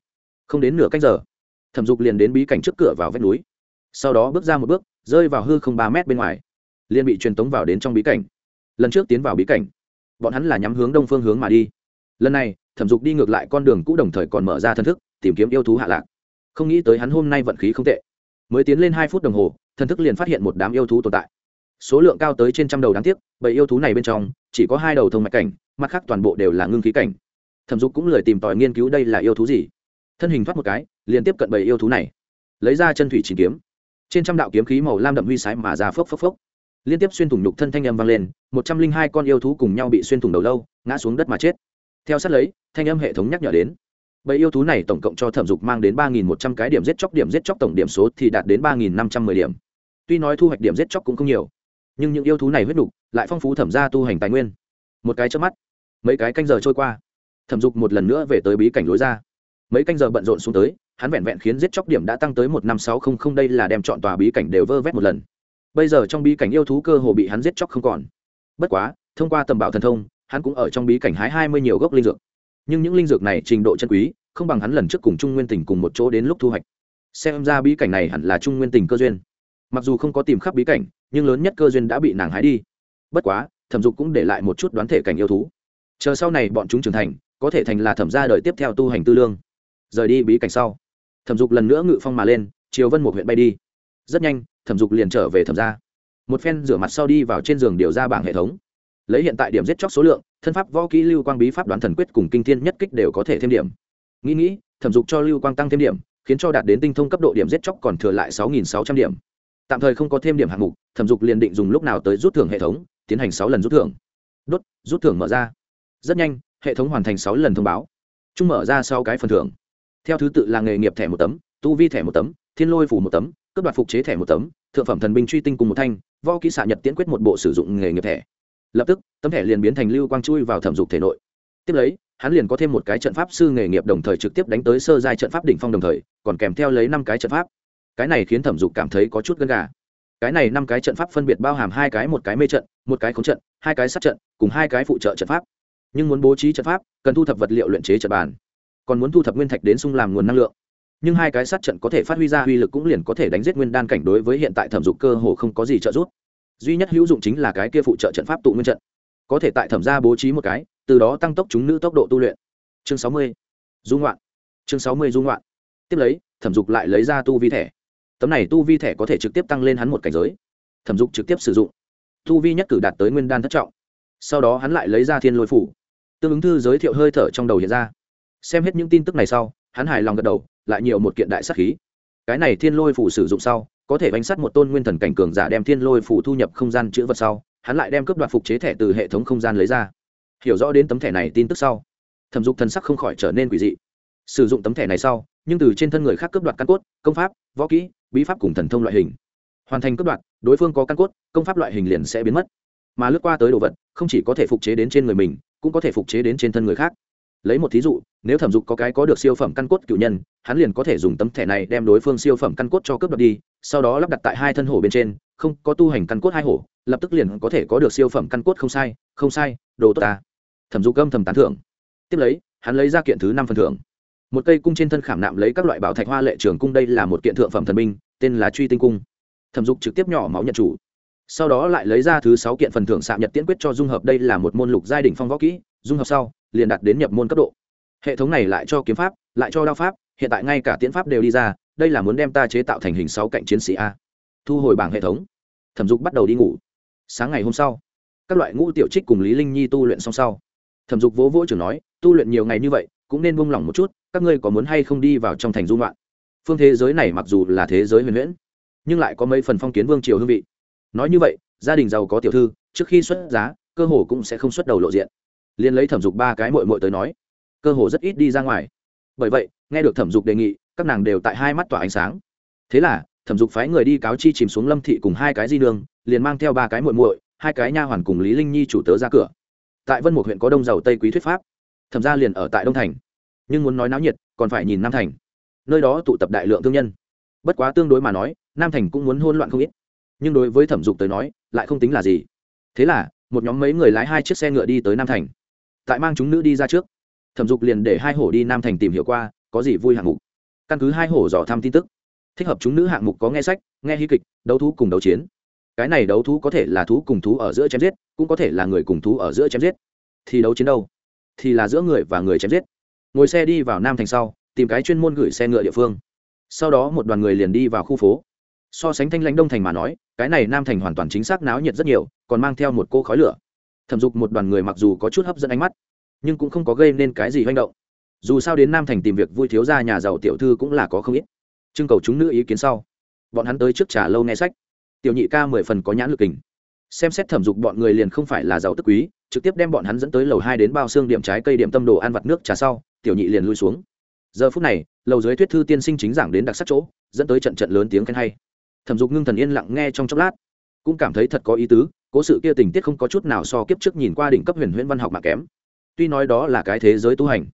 Không đến nửa cách giờ, thẩm dục liền đến bí cảnh trước cửa vào vách núi. Sau đó bước ra một bước, rơi vào hư không ba mét bên ngoài. Liền bị truyền tống vào đến trong bí cảnh. Lần trước tiến vào bí cảnh, bọn hắn là nhắm hướng đông phương hướng mà đi. Lần này, thẩm dục đi ngược lại con đường cũ đồng thời còn mở ra thân thức, tìm kiếm yêu thú hạ lạc. Không nghĩ tới hắn hôm nay vận khí không tệ. Mới tiến lên hai phút đồng hồ thân thức liền phát hiện một đám yêu thú tồn tại. Số lượng cao tới trên trăm đầu đáng tiếc bởi yêu thú này bên trong chỉ có hai đầu thông mạch cảnh, mặt khác toàn bộ đều là ngưng khí cảnh. Thẩm dục cũng lười tìm tòi nghiên cứu đây là yêu thú gì. Thân hình thoát một cái liền tiếp cận bầy yêu thú này. Lấy ra chân thủy chỉ kiếm. Trên trăm đạo kiếm khí màu lam đậm huy sái mà ra phốc phốc phốc. Liên tiếp xuyên thủng nhục thân thanh âm vang lên, một trăm linh hai con yêu thú cùng nhau bị xuyên thủng đầu lâu, ngã xuống đất mà chết. Theo sát lấy, thanh âm hệ thống nhắc nhở đến. Bầy yêu thú này tổng cộng cho thẩm dục mang đến ba nghìn một trăm cái điểm giết chóc, điểm giết chóc tổng điểm số thì đạt đến ba nghìn năm trăm mười điểm. Tuy nói thu hoạch điểm giết chóc cũng không nhiều nhưng những yêu thú này huyết đục lại phong phú thẩm ra tu hành tài nguyên. Một cái trước mắt, mấy cái canh giờ trôi qua. Thẩm dục một lần nữa về tới bí cảnh lối ra. Mấy canh giờ bận rộn xuống tới, hắn vẹn vẹn khiến giết chóc điểm đã tăng tới một năm sáu không không đây là đem chọn tòa bí cảnh đều vơ vét một lần. Bây giờ trong bí cảnh yêu thú cơ hồ bị hắn giết chóc không còn. Bất quá, thông qua tầm bảo thần thông, hắn cũng ở trong bí cảnh hái hai mươi nhiều gốc linh dược. Nhưng những linh dược này trình độ chân quý, không bằng hắn lần trước cùng trung nguyên tỉnh cùng một chỗ đến lúc thu hoạch. Xem ra bí cảnh này hẳn là trung nguyên tỉnh cơ duyên. Mặc dù không có tìm khắp bí cảnh nhưng lớn nhất cơ duyên đã bị nàng hái đi. Bất quá, thẩm dục cũng để lại một chút đoán thể cảnh yêu thú. Chờ sau này bọn chúng trưởng thành, có thể thành là thẩm gia đời tiếp theo tu hành tư lương. Rời đi bí cảnh sau, thẩm dục lần nữa ngự phong mà lên, chiều vân một huyện bay đi. Rất nhanh, thẩm dục liền trở về thẩm gia. một phen rửa mặt sau đi vào trên giường điều ra bảng hệ thống. Lấy hiện tại điểm giết chóc số lượng, thân pháp võ kỹ lưu quang bí pháp đoán thần quyết cùng kinh thiên nhất kích đều có thể thêm điểm. Nghĩ nghĩ, thẩm dục cho lưu quang tăng thêm điểm, khiến cho đạt đến tinh thông cấp độ điểm giết chóc còn thừa lại sáu nghìn sáu trăm điểm tạm thời không có thêm điểm hạng mục, thẩm dục liền định dùng lúc nào tới rút thưởng hệ thống, tiến hành sáu lần rút thưởng. Đốt, rút thưởng mở ra. Rất nhanh, hệ thống hoàn thành sáu lần thông báo. Chung mở ra sau cái phần thưởng. Theo thứ tự là nghề nghiệp thẻ một tấm, tu vi thẻ một tấm, thiên lôi phủ một tấm, cướp đoạt phục chế thẻ một tấm, thượng phẩm thần binh truy tinh cùng một thanh võ kỹ xạ nhật tiễn quyết một bộ sử dụng nghề nghiệp thẻ. Lập tức, tấm thẻ liền biến thành lưu quang chui vào thẩm dục thể nội. Tiếp lấy, hắn liền có thêm một cái trận pháp sư nghề nghiệp đồng thời trực tiếp đánh tới sơ giai trận pháp đỉnh phong đồng thời, còn kèm theo lấy năm cái trận pháp cái này khiến thẩm dục cảm thấy có chút gân gà. Cái này năm cái trận pháp phân biệt bao hàm hai cái một cái mê trận, một cái khống trận, hai cái sát trận, cùng hai cái phụ trợ trận pháp. Nhưng muốn bố trí trận pháp, cần thu thập vật liệu luyện chế trận bàn. Còn muốn thu thập nguyên thạch đến sung làm nguồn năng lượng. Nhưng hai cái sát trận có thể phát huy ra uy lực cũng liền có thể đánh giết nguyên đan cảnh đối với hiện tại thẩm dục cơ hồ không có gì trợ giúp. Duy nhất hữu dụng chính là cái kia phụ trợ trận pháp tụ nguyên trận. Có thể tại thẩm gia bố trí một cái, từ đó tăng tốc chúng nữ tốc độ tu luyện. Chương sáu mươi dung loạn chương sáu mươi dung loạn tiếp lấy, thẩm dục lại lấy ra tu vi thẻ tấm này tu vi thẻ có thể trực tiếp tăng lên hắn một cảnh giới. Thẩm dục trực tiếp sử dụng. Tu vi nhất cử đạt tới nguyên đan thất trọng. Sau đó hắn lại lấy ra thiên lôi phủ. Tương ứng thư giới thiệu hơi thở trong đầu hiện ra. Xem hết những tin tức này sau, hắn hài lòng gật đầu, lại nhiều một kiện đại sắc khí. Cái này thiên lôi phủ sử dụng sau, có thể bánh sát một tôn nguyên thần cảnh cường giả đem thiên lôi phủ thu nhập không gian chữ vật sau, hắn lại đem cướp đoạt phục chế thẻ từ hệ thống không gian lấy ra. Hiểu rõ đến tấm thẻ này tin tức sau, thẩm dục thần sắc không khỏi trở nên quỷ dị. Sử dụng tấm thẻ này sau, nhưng từ trên thân người khác cướp đoạt căn cốt, công pháp, võ kỹ bí pháp cùng thần thông loại hình. Hoàn thành cướp đoạt đối phương có căn cốt, công pháp loại hình liền sẽ biến mất. Mà lướt qua tới đồ vật, không chỉ có thể phục chế đến trên người mình, cũng có thể phục chế đến trên thân người khác. Lấy một thí dụ, nếu thẩm dục có cái có được siêu phẩm căn cốt cựu nhân, hắn liền có thể dùng tấm thẻ này đem đối phương siêu phẩm căn cốt cho cướp đoạt đi, sau đó lắp đặt tại hai thân hổ bên trên, không có tu hành căn cốt hai hổ, lập tức liền có thể có được siêu phẩm căn cốt không sai không sai, đồ tốt ta. Thẩm dục âm thầm tán thưởng. Tiếp lấy, hắn lấy ra kiện thứ năm phần thưởng một cây cung trên thân khảm nạm lấy các loại bảo thạch hoa lệ trường cung, đây là một kiện thượng phẩm thần binh, tên là truy tinh cung. Thẩm dục trực tiếp nhỏ máu nhận chủ. Sau đó lại lấy ra thứ sáu kiện phần thưởng xạ nhật tiễn quyết cho dung hợp, đây là một môn lục giai đ ỉ n h phong võ kỹ, dung hợp sau, liền đạt đến nhập môn cấp độ. Hệ thống này lại cho kiếm pháp, lại cho đao pháp, hiện tại ngay cả tiễn pháp đều đi ra, đây là muốn đem ta chế tạo thành hình sáu cạnh chiến sĩ a. Thu hồi bảng hệ thống. Thẩm dục bắt đầu đi ngủ. Sáng ngày hôm sau, các loại ngũ tiểu trích cùng lý linh nhi tu luyện xong sau. Thẩm dục vỗ vỗ trưởng nói, tu luyện nhiều ngày như vậy, cũng nên buông lỏng một chút các ngươi có muốn hay không đi vào trong thành dung loạn phương thế giới này mặc dù là thế giới huyền huyễn, nhưng lại có mấy phần phong kiến vương triều hương vị. Nói như vậy, gia đình giàu có tiểu thư, trước khi xuất giá, cơ hồ cũng sẽ không xuất đầu lộ diện. Liền lấy thẩm dục ba cái mội mội tới nói, cơ hồ rất ít đi ra ngoài. Bởi vậy, nghe được thẩm dục đề nghị, các nàng đều tại hai mắt tỏa ánh sáng. Thế là, thẩm dục phái người đi cáo chi chìm xuống lâm thị cùng hai cái di đường liền mang theo ba cái muội muội, hai cái nha hoàn cùng lý linh nhi chủ tớ ra cửa. Tại vân một huyện có đông giàu tây quý thuyết pháp. Thẩm gia liền ở tại đông thành nhưng muốn nói náo nhiệt, còn phải nhìn nam thành. Nơi đó tụ tập đại lượng thương nhân. Bất quá tương đối mà nói, nam thành cũng muốn hôn loạn không ít. Nhưng đối với thẩm dục tới nói, lại không tính là gì. Thế là, một nhóm mấy người lái hai chiếc xe ngựa đi tới nam thành. Tại mang chúng nữ đi ra trước, thẩm dục liền để hai hổ đi nam thành tìm hiểu qua, có gì vui hạng mục. Căn cứ hai hổ dò thăm tin tức, thích hợp chúng nữ hạng mục có nghe sách, nghe hy kịch, đấu thú cùng đấu chiến. Cái này đấu thú có thể là thú cùng thú ở giữa chém giết, cũng có thể là người cùng thú ở giữa chém giết. Thì đấu chiến đâu? Thì là giữa người và người chém giết ngồi xe đi vào nam thành sau, tìm cái chuyên môn gửi xe ngựa địa phương. Sau đó một đoàn người liền đi vào khu phố. So sánh thanh lãnh đông thành mà nói, cái này nam thành hoàn toàn chính xác náo nhiệt rất nhiều, còn mang theo một cô khói lửa. Thẩm dục một đoàn người mặc dù có chút hấp dẫn ánh mắt, nhưng cũng không có gây nên cái gì manh động. Dù sao đến nam thành tìm việc vui thiếu ra nhà giàu tiểu thư cũng là có không ít. Trưng cầu chúng nữ ý kiến sau, bọn hắn tới trước trả lâu nghe sách. Tiểu nhị ca mười phần có nhãn lực kình. Xem xét thẩm dục bọn người liền không phải là giàu tức quý, trực tiếp đem bọn hắn dẫn tới lầu hai đến bao xương điểm trái cây điểm tâm đồ ăn vặt nước trà sau tiểu nhị liền lui xuống. Giờ phút này, lầu dưới thuyết thư tiên sinh chính giảng đến đặc sắc chỗ, dẫn tới trận trận lớn tiếng khen hay. Thẩm dục ngưng thần yên lặng nghe trong chốc lát, cũng cảm thấy thật có ý tứ, cố sự kia tình tiết không có chút nào so kiếp trước nhìn qua đỉnh cấp huyền huyễn văn học mà kém. Tuy nói đó là cái thế giới tu hành,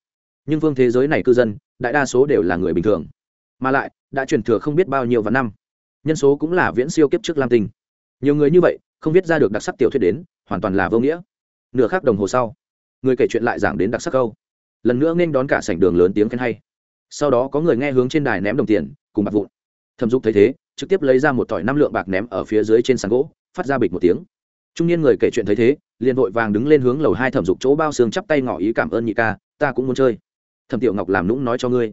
nhưng phương thế giới này cư dân, đại đa số đều là người bình thường. Mà lại, đã truyền thừa không biết bao nhiêu vạn năm. Nhân số cũng là viễn siêu kiếp trước lam tinh. Nhiều người như vậy, không viết ra được đặc sắc tiểu thuyết đến, hoàn toàn là vô nghĩa. Nửa khác đồng hồ sau, người kể chuyện lại giảng đến đặc sắc câu lần nữa nên đón cả sảnh đường lớn tiếng khen hay. Sau đó có người nghe hướng trên đài ném đồng tiền, cùng bạc vụn. Thẩm dục thấy thế, trực tiếp lấy ra một tỏi năm lượng bạc ném ở phía dưới trên sàn gỗ, phát ra bịch một tiếng. Trung niên người kể chuyện thấy thế, liền vội vàng đứng lên hướng lầu hai thẩm dục chỗ bao xương chắp tay ngỏ ý cảm ơn nhị ca, ta cũng muốn chơi. Thẩm tiểu ngọc làm nũng nói cho ngươi.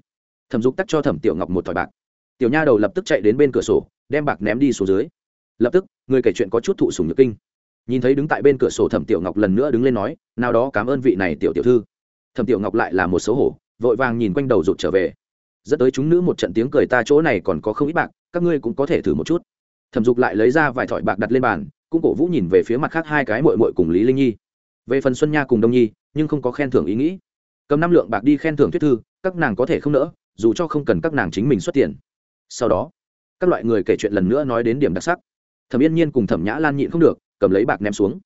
Thẩm dục tắt cho thẩm tiểu ngọc một thỏi bạc. Tiểu nha đầu lập tức chạy đến bên cửa sổ, đem bạc ném đi xuống dưới. Lập tức, người kể chuyện có chút thụ sùng nhược kinh. Nhìn thấy đứng tại bên cửa sổ thẩm tiểu ngọc lần nữa đứng lên nói, nào đó cảm ơn vị này tiểu tiểu thư thẩm tiểu ngọc lại là một xấu hổ, vội vàng nhìn quanh đầu rụt trở về. Dẫn tới chúng nữ một trận tiếng cười ta chỗ này còn có không ít bạc, các ngươi cũng có thể thử một chút. Thẩm dục lại lấy ra vài thỏi bạc đặt lên bàn, cũng cổ vũ nhìn về phía mặt khác hai cái mội mội cùng lý linh nhi. Về phần xuân nha cùng đông nhi, nhưng không có khen thưởng ý nghĩ. Cầm năm lượng bạc đi khen thưởng thuyết thư, các nàng có thể không nỡ, dù cho không cần các nàng chính mình xuất tiền. Sau đó, các loại người kể chuyện lần nữa nói đến điểm đặc sắc. Thẩm yên nhiên cùng thẩm nhã lan nhịn không được, cầm lấy bạc ném xuống.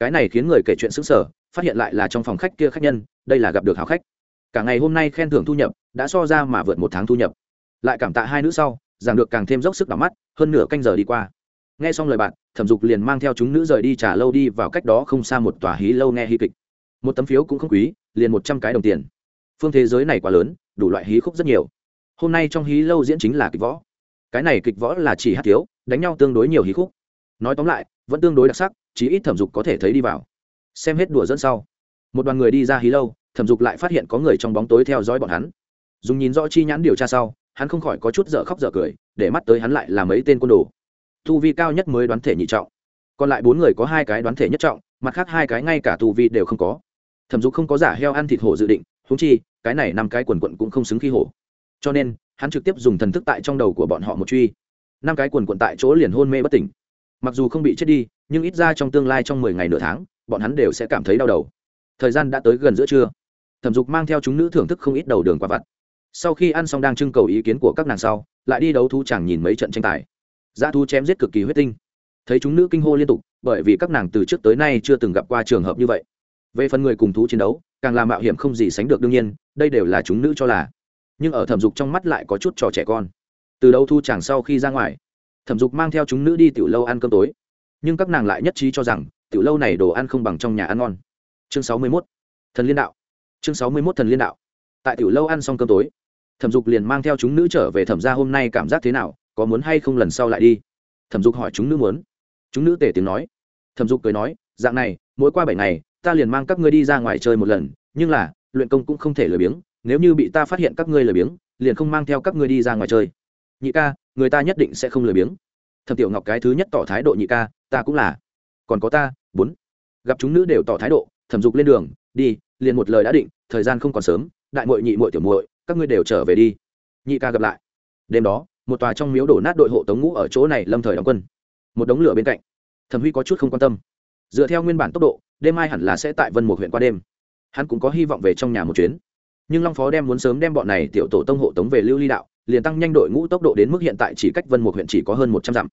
Cái này khiến người kể chuyện xứng sở phát hiện lại là trong phòng khách kia khách nhân đây là gặp được hảo khách. Cả ngày hôm nay khen thưởng thu nhập đã so ra mà vượt một tháng thu nhập. Lại cảm tạ hai nữ sau, giảng được càng thêm dốc sức đỏ mắt, hơn nửa canh giờ đi qua. Nghe xong lời bạn, thẩm dục liền mang theo chúng nữ rời đi trả lâu đi vào cách đó không xa một tòa hí lâu nghe hí kịch. Một tấm phiếu cũng không quý, liền một trăm cái đồng tiền. Phương thế giới này quá lớn, đủ loại hí khúc rất nhiều. Hôm nay trong hí lâu diễn chính là kịch võ. Cái này kịch võ là chỉ hát thiếu, đánh nhau tương đối nhiều hí khúc. Nói tóm lại, vẫn tương đối đặc sắc, chí ít thẩm dục có thể thấy đi vào. Xem hết đùa dẫn sau. Một đoàn người đi ra hí lâu thẩm dục lại phát hiện có người trong bóng tối theo dõi bọn hắn. Dùng nhìn rõ chi nhãn điều tra sau, hắn không khỏi có chút dở khóc dở cười, để mắt tới hắn lại là mấy tên côn đồ. Tu vi cao nhất mới đoán thể nhị trọng. Còn lại bốn người có hai cái đoán thể nhất trọng, mặt khác hai cái ngay cả tu vi đều không có. Thẩm dục không có giả heo ăn thịt hổ dự định húng chi, cái này năm cái quần quận cũng không xứng khi hổ. Cho nên, hắn trực tiếp dùng thần thức tại trong đầu của bọn họ một truy. Năm cái quần quận tại chỗ liền hôn mê bất tỉnh. Mặc dù không bị chết đi, nhưng ít ra trong tương lai trong mười ngày nửa tháng, bọn hắn đều sẽ cảm thấy đau đầu. Thời gian đã tới gần giữa trưa thẩm dục mang theo chúng nữ thưởng thức không ít đầu đường qua vặt. Sau khi ăn xong đang trưng cầu ý kiến của các nàng sau, lại đi đấu thú chẳng nhìn mấy trận tranh tài. Dã thú chém giết cực kỳ huyết tinh. Thấy chúng nữ kinh hô liên tục, bởi vì các nàng từ trước tới nay chưa từng gặp qua trường hợp như vậy. Về phần người cùng thú chiến đấu, càng làm mạo hiểm không gì sánh được đương nhiên, đây đều là chúng nữ cho là. Nhưng ở thẩm dục trong mắt lại có chút trò trẻ con. Từ đấu thu chẳng sau khi ra ngoài, thẩm dục mang theo chúng nữ đi tiểu lâu ăn cơm tối. Nhưng các nàng lại nhất trí cho rằng, tiểu lâu này đồ ăn không bằng trong nhà ăn ngon. Chương sáu mươi mốt, thần liên đạo chương sáu mươi mốt thần liên đạo. Tại tiểu lâu ăn xong cơm tối, thẩm dục liền mang theo chúng nữ trở về thẩm ra hôm nay cảm giác thế nào, có muốn hay không lần sau lại đi. Thẩm dục hỏi chúng nữ muốn. Chúng nữ tể tiếng nói. Thẩm dục cười nói, dạng này, mỗi qua bảy ngày, ta liền mang các ngươi đi ra ngoài chơi một lần, nhưng là, luyện công cũng không thể lười biếng, nếu như bị ta phát hiện các ngươi lười biếng, liền không mang theo các ngươi đi ra ngoài chơi. Nhị ca, người ta nhất định sẽ không lười biếng. Thẩm tiểu ngọc cái thứ nhất tỏ thái độ, nhị ca, ta cũng là. Còn có ta, bốn. Gặp chúng nữ đều tỏ thái độ, thẩm dục lên đường, đi liền một lời đã định, thời gian không còn sớm, đại mội nhị mội tiểu muội, các ngươi đều trở về đi. Nhị ca gặp lại. Đêm đó, một tòa trong miếu đổ nát đội hộ tống ngũ ở chỗ này lâm thời đóng quân. Một đống lửa bên cạnh. Thẩm huy có chút không quan tâm. Dựa theo nguyên bản tốc độ, đêm mai hẳn là sẽ tại vân một huyện qua đêm. Hắn cũng có hy vọng về trong nhà một chuyến. Nhưng long phó đem muốn sớm đem bọn này tiểu tổ tông hộ tống về lưu ly đạo, liền tăng nhanh đội ngũ tốc độ đến mức hiện tại chỉ cách vân một huyện chỉ có hơn một trăm dặm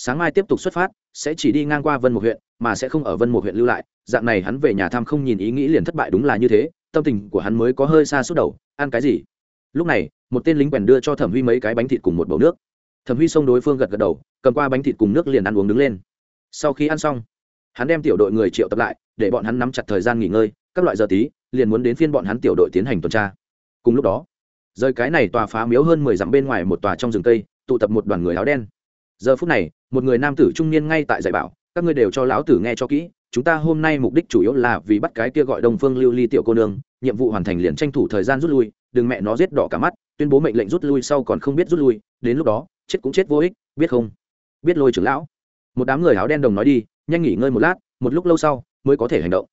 sáng mai tiếp tục xuất phát, sẽ chỉ đi ngang qua vân một huyện, mà sẽ không ở vân một huyện lưu lại. Dạng này hắn về nhà thăm không nhìn ý nghĩ liền thất bại đúng là như thế, tâm tình của hắn mới có hơi xa suốt đầu. Ăn cái gì? Lúc này, một tên lính quèn đưa cho thẩm huy mấy cái bánh thịt cùng một bầu nước. Thẩm huy xông đối phương gật gật đầu, cầm qua bánh thịt cùng nước liền ăn uống đứng lên. Sau khi ăn xong, hắn đem tiểu đội người triệu tập lại, để bọn hắn nắm chặt thời gian nghỉ ngơi, các loại giờ tí, liền muốn đến phiên bọn hắn tiểu đội tiến hành tuần tra. Cùng lúc đó, rời cái này tòa phá miếu hơn mười dặm bên ngoài một tòa trong rừng cây, tụ tập một đoàn người áo đen. Giờ phút này một người nam tử trung niên ngay tại dạy bảo, các ngươi đều cho lão tử nghe cho kỹ, chúng ta hôm nay mục đích chủ yếu là vì bắt cái kia gọi đồng phương lưu ly tiểu cô nương, nhiệm vụ hoàn thành liền tranh thủ thời gian rút lui, đừng mẹ nó giết đỏ cả mắt, tuyên bố mệnh lệnh rút lui sau còn không biết rút lui, đến lúc đó, chết cũng chết vô ích, biết không? Biết lôi trưởng lão. Một đám người áo đen đồng nói đi, nhanh nghỉ ngơi một lát, một lúc lâu sau mới có thể hành động.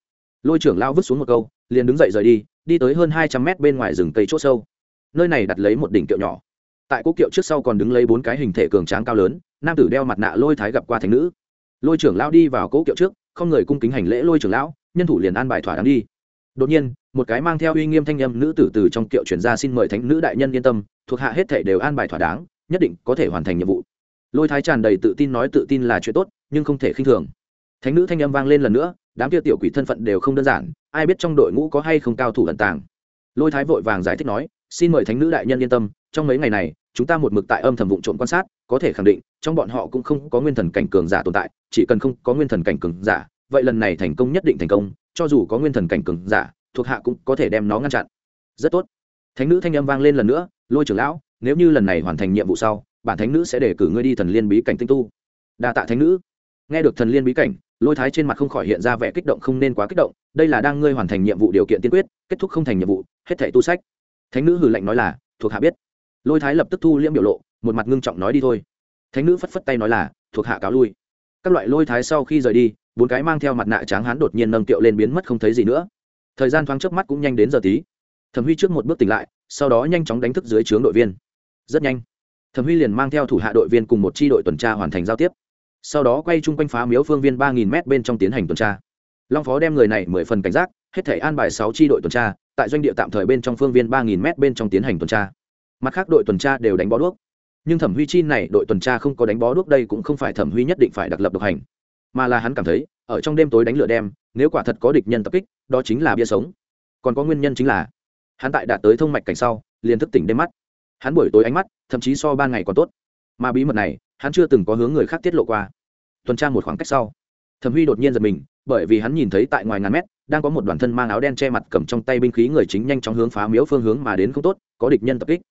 Lôi trưởng lão vứt xuống một câu, liền đứng dậy rời đi đi tới hơn hai trăm mét bên ngoài rừng cây c h ỗ sâu. Nơi này đặt lấy một đỉnh kiệu nhỏ tại cố kiệu trước sau còn đứng lấy bốn cái hình thể cường tráng cao lớn, nam tử đeo mặt nạ lôi thái gặp qua thành nữ. Lôi trưởng lão đi vào cố kiệu trước, không người cung kính hành lễ lôi trưởng lão, nhân thủ liền an bài thỏa đáng đi. Đột nhiên, một cái mang theo uy nghiêm thanh âm nữ tử từ trong kiệu chuyển ra xin mời thánh nữ đại nhân yên tâm, thuộc hạ hết thể đều an bài thỏa đáng, nhất định có thể hoàn thành nhiệm vụ. Lôi thái tràn đầy tự tin nói tự tin là chuyện tốt, nhưng không thể khinh thường. Thánh nữ thanh âm vang lên lần nữa, đám kia tiểu quỷ thân phận đều không đơn giản, ai biết trong đội ngũ có hay không cao thủ ẩn tàng. Lôi thái vội vàng giải thích nói, xin mời thánh nữ đại nhân yên tâm trong mấy ngày này, chúng ta một mực tại âm thầm vụ trộm quan sát, có thể khẳng định, trong bọn họ cũng không có nguyên thần cảnh cường giả tồn tại, chỉ cần không có nguyên thần cảnh cường giả, vậy lần này thành công nhất định thành công, cho dù có nguyên thần cảnh cường giả, thuộc hạ cũng có thể đem nó ngăn chặn. Rất tốt. Thánh nữ thanh âm vang lên lần nữa, lôi trưởng lão, nếu như lần này hoàn thành nhiệm vụ sau, bản thánh nữ sẽ để cử ngươi đi thần liên bí cảnh tinh tu. Đa tạ thánh nữ. Nghe được thần liên bí cảnh, lôi thái trên mặt không khỏi hiện ra vẻ kích động không nên quá kích động, đây là đang ngươi hoàn thành nhiệm vụ điều kiện tiên quyết, kết thúc không thành nhiệm vụ, hết thảy tu sách. Thánh nữ hừ lạnh nói là, thuộc hạ biết lôi thái lập tức thu liễm biểu lộ, một mặt ngưng trọng nói đi thôi. Thánh nữ phất phất tay nói là, thuộc hạ cáo lui. Các loại lôi thái sau khi rời đi, bốn cái mang theo mặt nạ tráng hán đột nhiên nâng tiệu lên biến mất không thấy gì nữa. Thời gian thoáng trước mắt cũng nhanh đến giờ tí. Thẩm huy trước một bước tỉnh lại, sau đó nhanh chóng đánh thức dưới trướng đội viên. Rất nhanh, thẩm huy liền mang theo thủ hạ đội viên cùng một c h i đội tuần tra hoàn thành giao tiếp. Sau đó quay chung quanh phá miếu phương viên ba nghìn m bên trong tiến hành tuần tra. Long phó đem người này mười phần cảnh giác, hết thể an bài sáu tri đội tuần tra, tại doanh địa tạm thời bên trong phương viên ba nghìn m bên trong tiến hành tuần tra mặt khác đội tuần tra đều đánh bó đuốc. Nhưng thẩm huy chi này, đội tuần tra không có đánh bó đuốc đây cũng không phải thẩm huy nhất định phải đặc lập độc hành. Mà là hắn cảm thấy, ở trong đêm tối đánh lửa đem nếu quả thật có địch nhân tập kích, đó chính là bia sống. Còn có nguyên nhân chính là, hắn tại đạt tới thông mạch cảnh sau, liền thức tỉnh đêm mắt. Hắn buổi tối ánh mắt, thậm chí so ban ngày còn tốt. Mà bí mật này, hắn chưa từng có hướng người khác tiết lộ qua. Tuần tra một khoảng cách sau, thẩm huy đột nhiên giật mình, bởi vì hắn nhìn thấy tại ngoài ngàn mét, đang có một đoàn thân mang áo đen che mặt cầm trong tay binh khí người chính nhanh chóng hướng phá miếu phương hướng mà đến không tốt, có địch nhân tập kích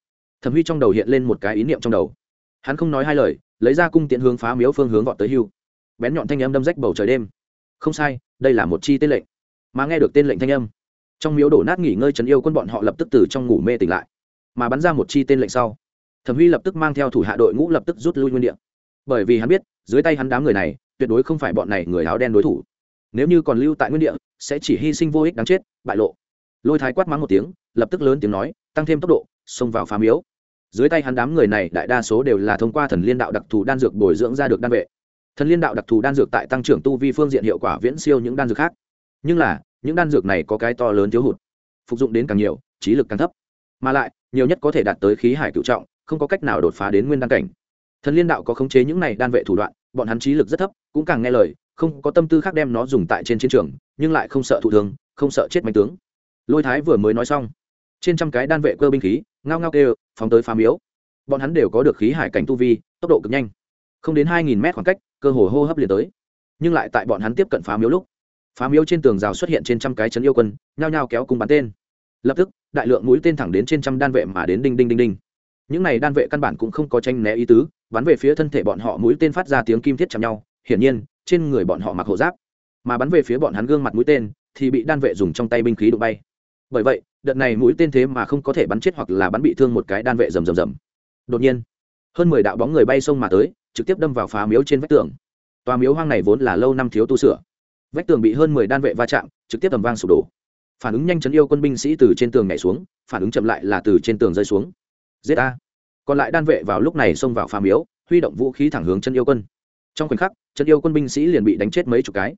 thẩm huy trong đầu hiện lên một cái ý niệm trong đầu. Hắn không nói hai lời, lấy ra cung tiện hướng phá miếu phương hướng vọt tới hưu. Bén nhọn thanh âm đâm rách bầu trời đêm. Không sai, đây là một chi tên lệnh. Mà nghe được tên lệnh thanh âm, trong miếu đổ nát nghỉ ngơi trấn yêu quân bọn họ lập tức từ trong ngủ mê tỉnh lại. Mà bắn ra một chi tên lệnh sau, thẩm huy lập tức mang theo thủ hạ đội ngũ lập tức rút lui nguyên đ ị a bởi vì hắn biết, dưới tay hắn đám người này, tuyệt đối không phải bọn này người áo đen đối thủ. Nếu như còn lưu tại nguyên địa, sẽ chỉ hy sinh vô ích đáng chết, bại lộ. Lôi thái quát mắng một tiếng, lập tức lớn tiếng nói, tăng thêm tốc độ, xông vào phá miếu dưới tay hắn đám người này đại đa số đều là thông qua thần liên đạo đặc thù đan dược bồi dưỡng ra được đan vệ. Thần liên đạo đặc thù đan dược tại tăng trưởng tu vi phương diện hiệu quả viễn siêu những đan dược khác. Nhưng là, những đan dược này có cái to lớn thiếu hụt, phục dụng đến càng nhiều, trí lực càng thấp. Mà lại, nhiều nhất có thể đạt tới khí hải cựu trọng, không có cách nào đột phá đến nguyên đan cảnh. Thần liên đạo có khống chế những này đan vệ thủ đoạn, bọn hắn trí lực rất thấp, cũng càng nghe lời, không có tâm tư khác đem nó dùng tại trên chiến trường, nhưng lại không sợ thụ thương, không sợ chết mạnh tướng. Lôi thái vừa mới nói xong trên trăm cái đan vệ cơ binh khí, ngao ngao kêu, phóng tới phá miếu. Bọn hắn đều có được khí hải cảnh tu vi, tốc độ cực nhanh. Không đến hai nghìn mét khoảng cách, cơ hồ hô hấp liền tới. Nhưng lại tại bọn hắn tiếp cận phá miếu lúc, phá miếu trên tường rào xuất hiện trên trăm cái chấn yêu quân, nhao nhao kéo cùng bắn tên. Lập tức, đại lượng mũi tên thẳng đến trên trăm đan vệ mà đến đinh đinh đinh đinh. Những này đan vệ căn bản cũng không có tranh né ý tứ, bắn về phía thân thể bọn họ mũi tên phát ra tiếng kim thiết chạm nhau. Hiển nhiên, trên người bọn họ mặc hộ giáp. Mà bắn về phía bọn hắn gương mặt mũi tên, thì bị đan vệ dùng trong tay binh khí đụng bay. Bởi vậy đợt này mũi tên thế mà không có thể bắn chết hoặc là bắn bị thương một cái đan vệ rầm rầm rầm. Đột nhiên, hơn mười đạo bóng người bay sông mà tới, trực tiếp đâm vào phá miếu trên vách tường. Tòa miếu hoang này vốn là lâu năm thiếu tu sửa. Vách tường bị hơn mười đan vệ va chạm, trực tiếp tầm vang sụp đổ. Phản ứng nhanh chấn yêu quân binh sĩ từ trên tường nhảy xuống, phản ứng chậm lại là từ trên tường rơi xuống. Giết a còn lại đan vệ vào lúc này xông vào phá miếu, huy động vũ khí thẳng hướng chân yêu quân. Trong khoảnh khắc chân yêu quân binh sĩ liền bị đánh chết mấy chục cái.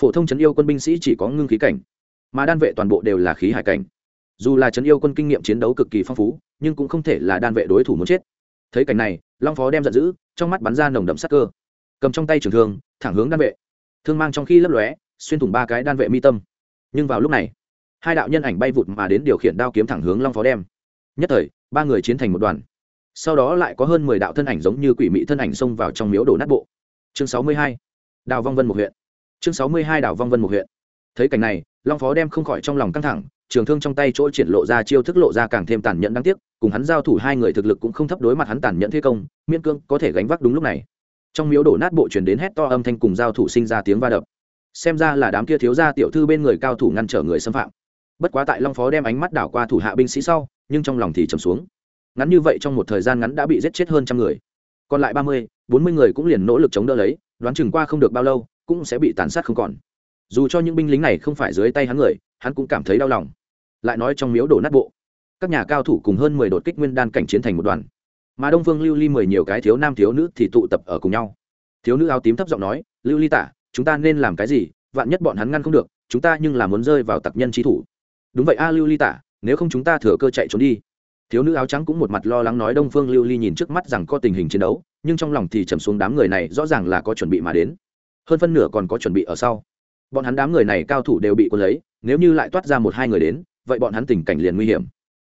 Phổ thông chân yêu quân binh sĩ chỉ có ngưng khí cảnh, mà đan vệ toàn bộ đều là khí hải cảnh dù là trấn yêu quân kinh nghiệm chiến đấu cực kỳ phong phú, nhưng cũng không thể là đan vệ đối thủ muốn chết. Thấy cảnh này, long phó đem giận dữ, trong mắt bắn ra nồng đậm sắc cơ. Cầm trong tay trường thương, thẳng hướng đan vệ. Thương mang trong khi lấp lóe, xuyên thủng ba cái đan vệ mi tâm. Nhưng vào lúc này, hai đạo nhân ảnh bay vụt mà đến điều khiển đao kiếm thẳng hướng long phó đem. Nhất thời, ba người chiến thành một đoàn. Sau đó lại có hơn mười đạo thân ảnh giống như quỷ mị thân ảnh xông vào trong miếu đổ nát bộ. Chương sáu mươi hai, đào vong vân một huyện. Chương sáu mươi hai, đào vong vân một huyện. Thấy cảnh này, long phó đem không khỏi trong lòng căng thẳng trường thương trong tay chỗ triển lộ ra chiêu thức lộ ra càng thêm tàn nhẫn đáng tiếc, cùng hắn giao thủ hai người thực lực cũng không thấp đối mặt hắn tàn nhẫn thế công miên cương có thể gánh vác đúng lúc này. Trong miếu đổ nát bộ chuyển đến hét to âm thanh cùng giao thủ sinh ra tiếng va đập. Xem ra là đám kia thiếu gia tiểu thư bên người cao thủ ngăn trở người xâm phạm. Bất quá tại long phó đem ánh mắt đảo qua thủ hạ binh sĩ sau, nhưng trong lòng thì trầm xuống. Ngắn như vậy trong một thời gian ngắn đã bị giết chết hơn trăm người. Còn lại ba mươi, bốn mươi người cũng liền nỗ lực chống đỡ lấy, đoán chừng qua không được bao lâu, cũng sẽ bị tàn sát không còn. Dù cho những binh lính này không phải dưới tay hắn người hắn cũng cảm thấy đau lòng. Lại nói trong miếu đổ nát bộ, các nhà cao thủ cùng hơn mười đột kích nguyên đan cảnh chiến thành một đoàn. Mà đông phương lưu ly mười nhiều cái thiếu nam thiếu nữ thì tụ tập ở cùng nhau. Thiếu nữ áo tím thấp giọng nói, lưu ly tả, chúng ta nên làm cái gì? Vạn nhất bọn hắn ngăn không được, chúng ta nhưng là muốn rơi vào tặc nhân trí thủ. Đúng vậy a, lưu ly tả, nếu không chúng ta thừa cơ chạy trốn đi. Thiếu nữ áo trắng cũng một mặt lo lắng nói, đông phương lưu ly nhìn trước mắt rằng có tình hình chiến đấu, nhưng trong lòng thì trầm xuống đám người này rõ ràng là có chuẩn bị mà đến. Hơn phân nửa còn có chuẩn bị ở sau bọn hắn đám người này cao thủ đều bị quân lấy, nếu như lại toát ra một hai người đến, vậy bọn hắn tình cảnh liền nguy hiểm.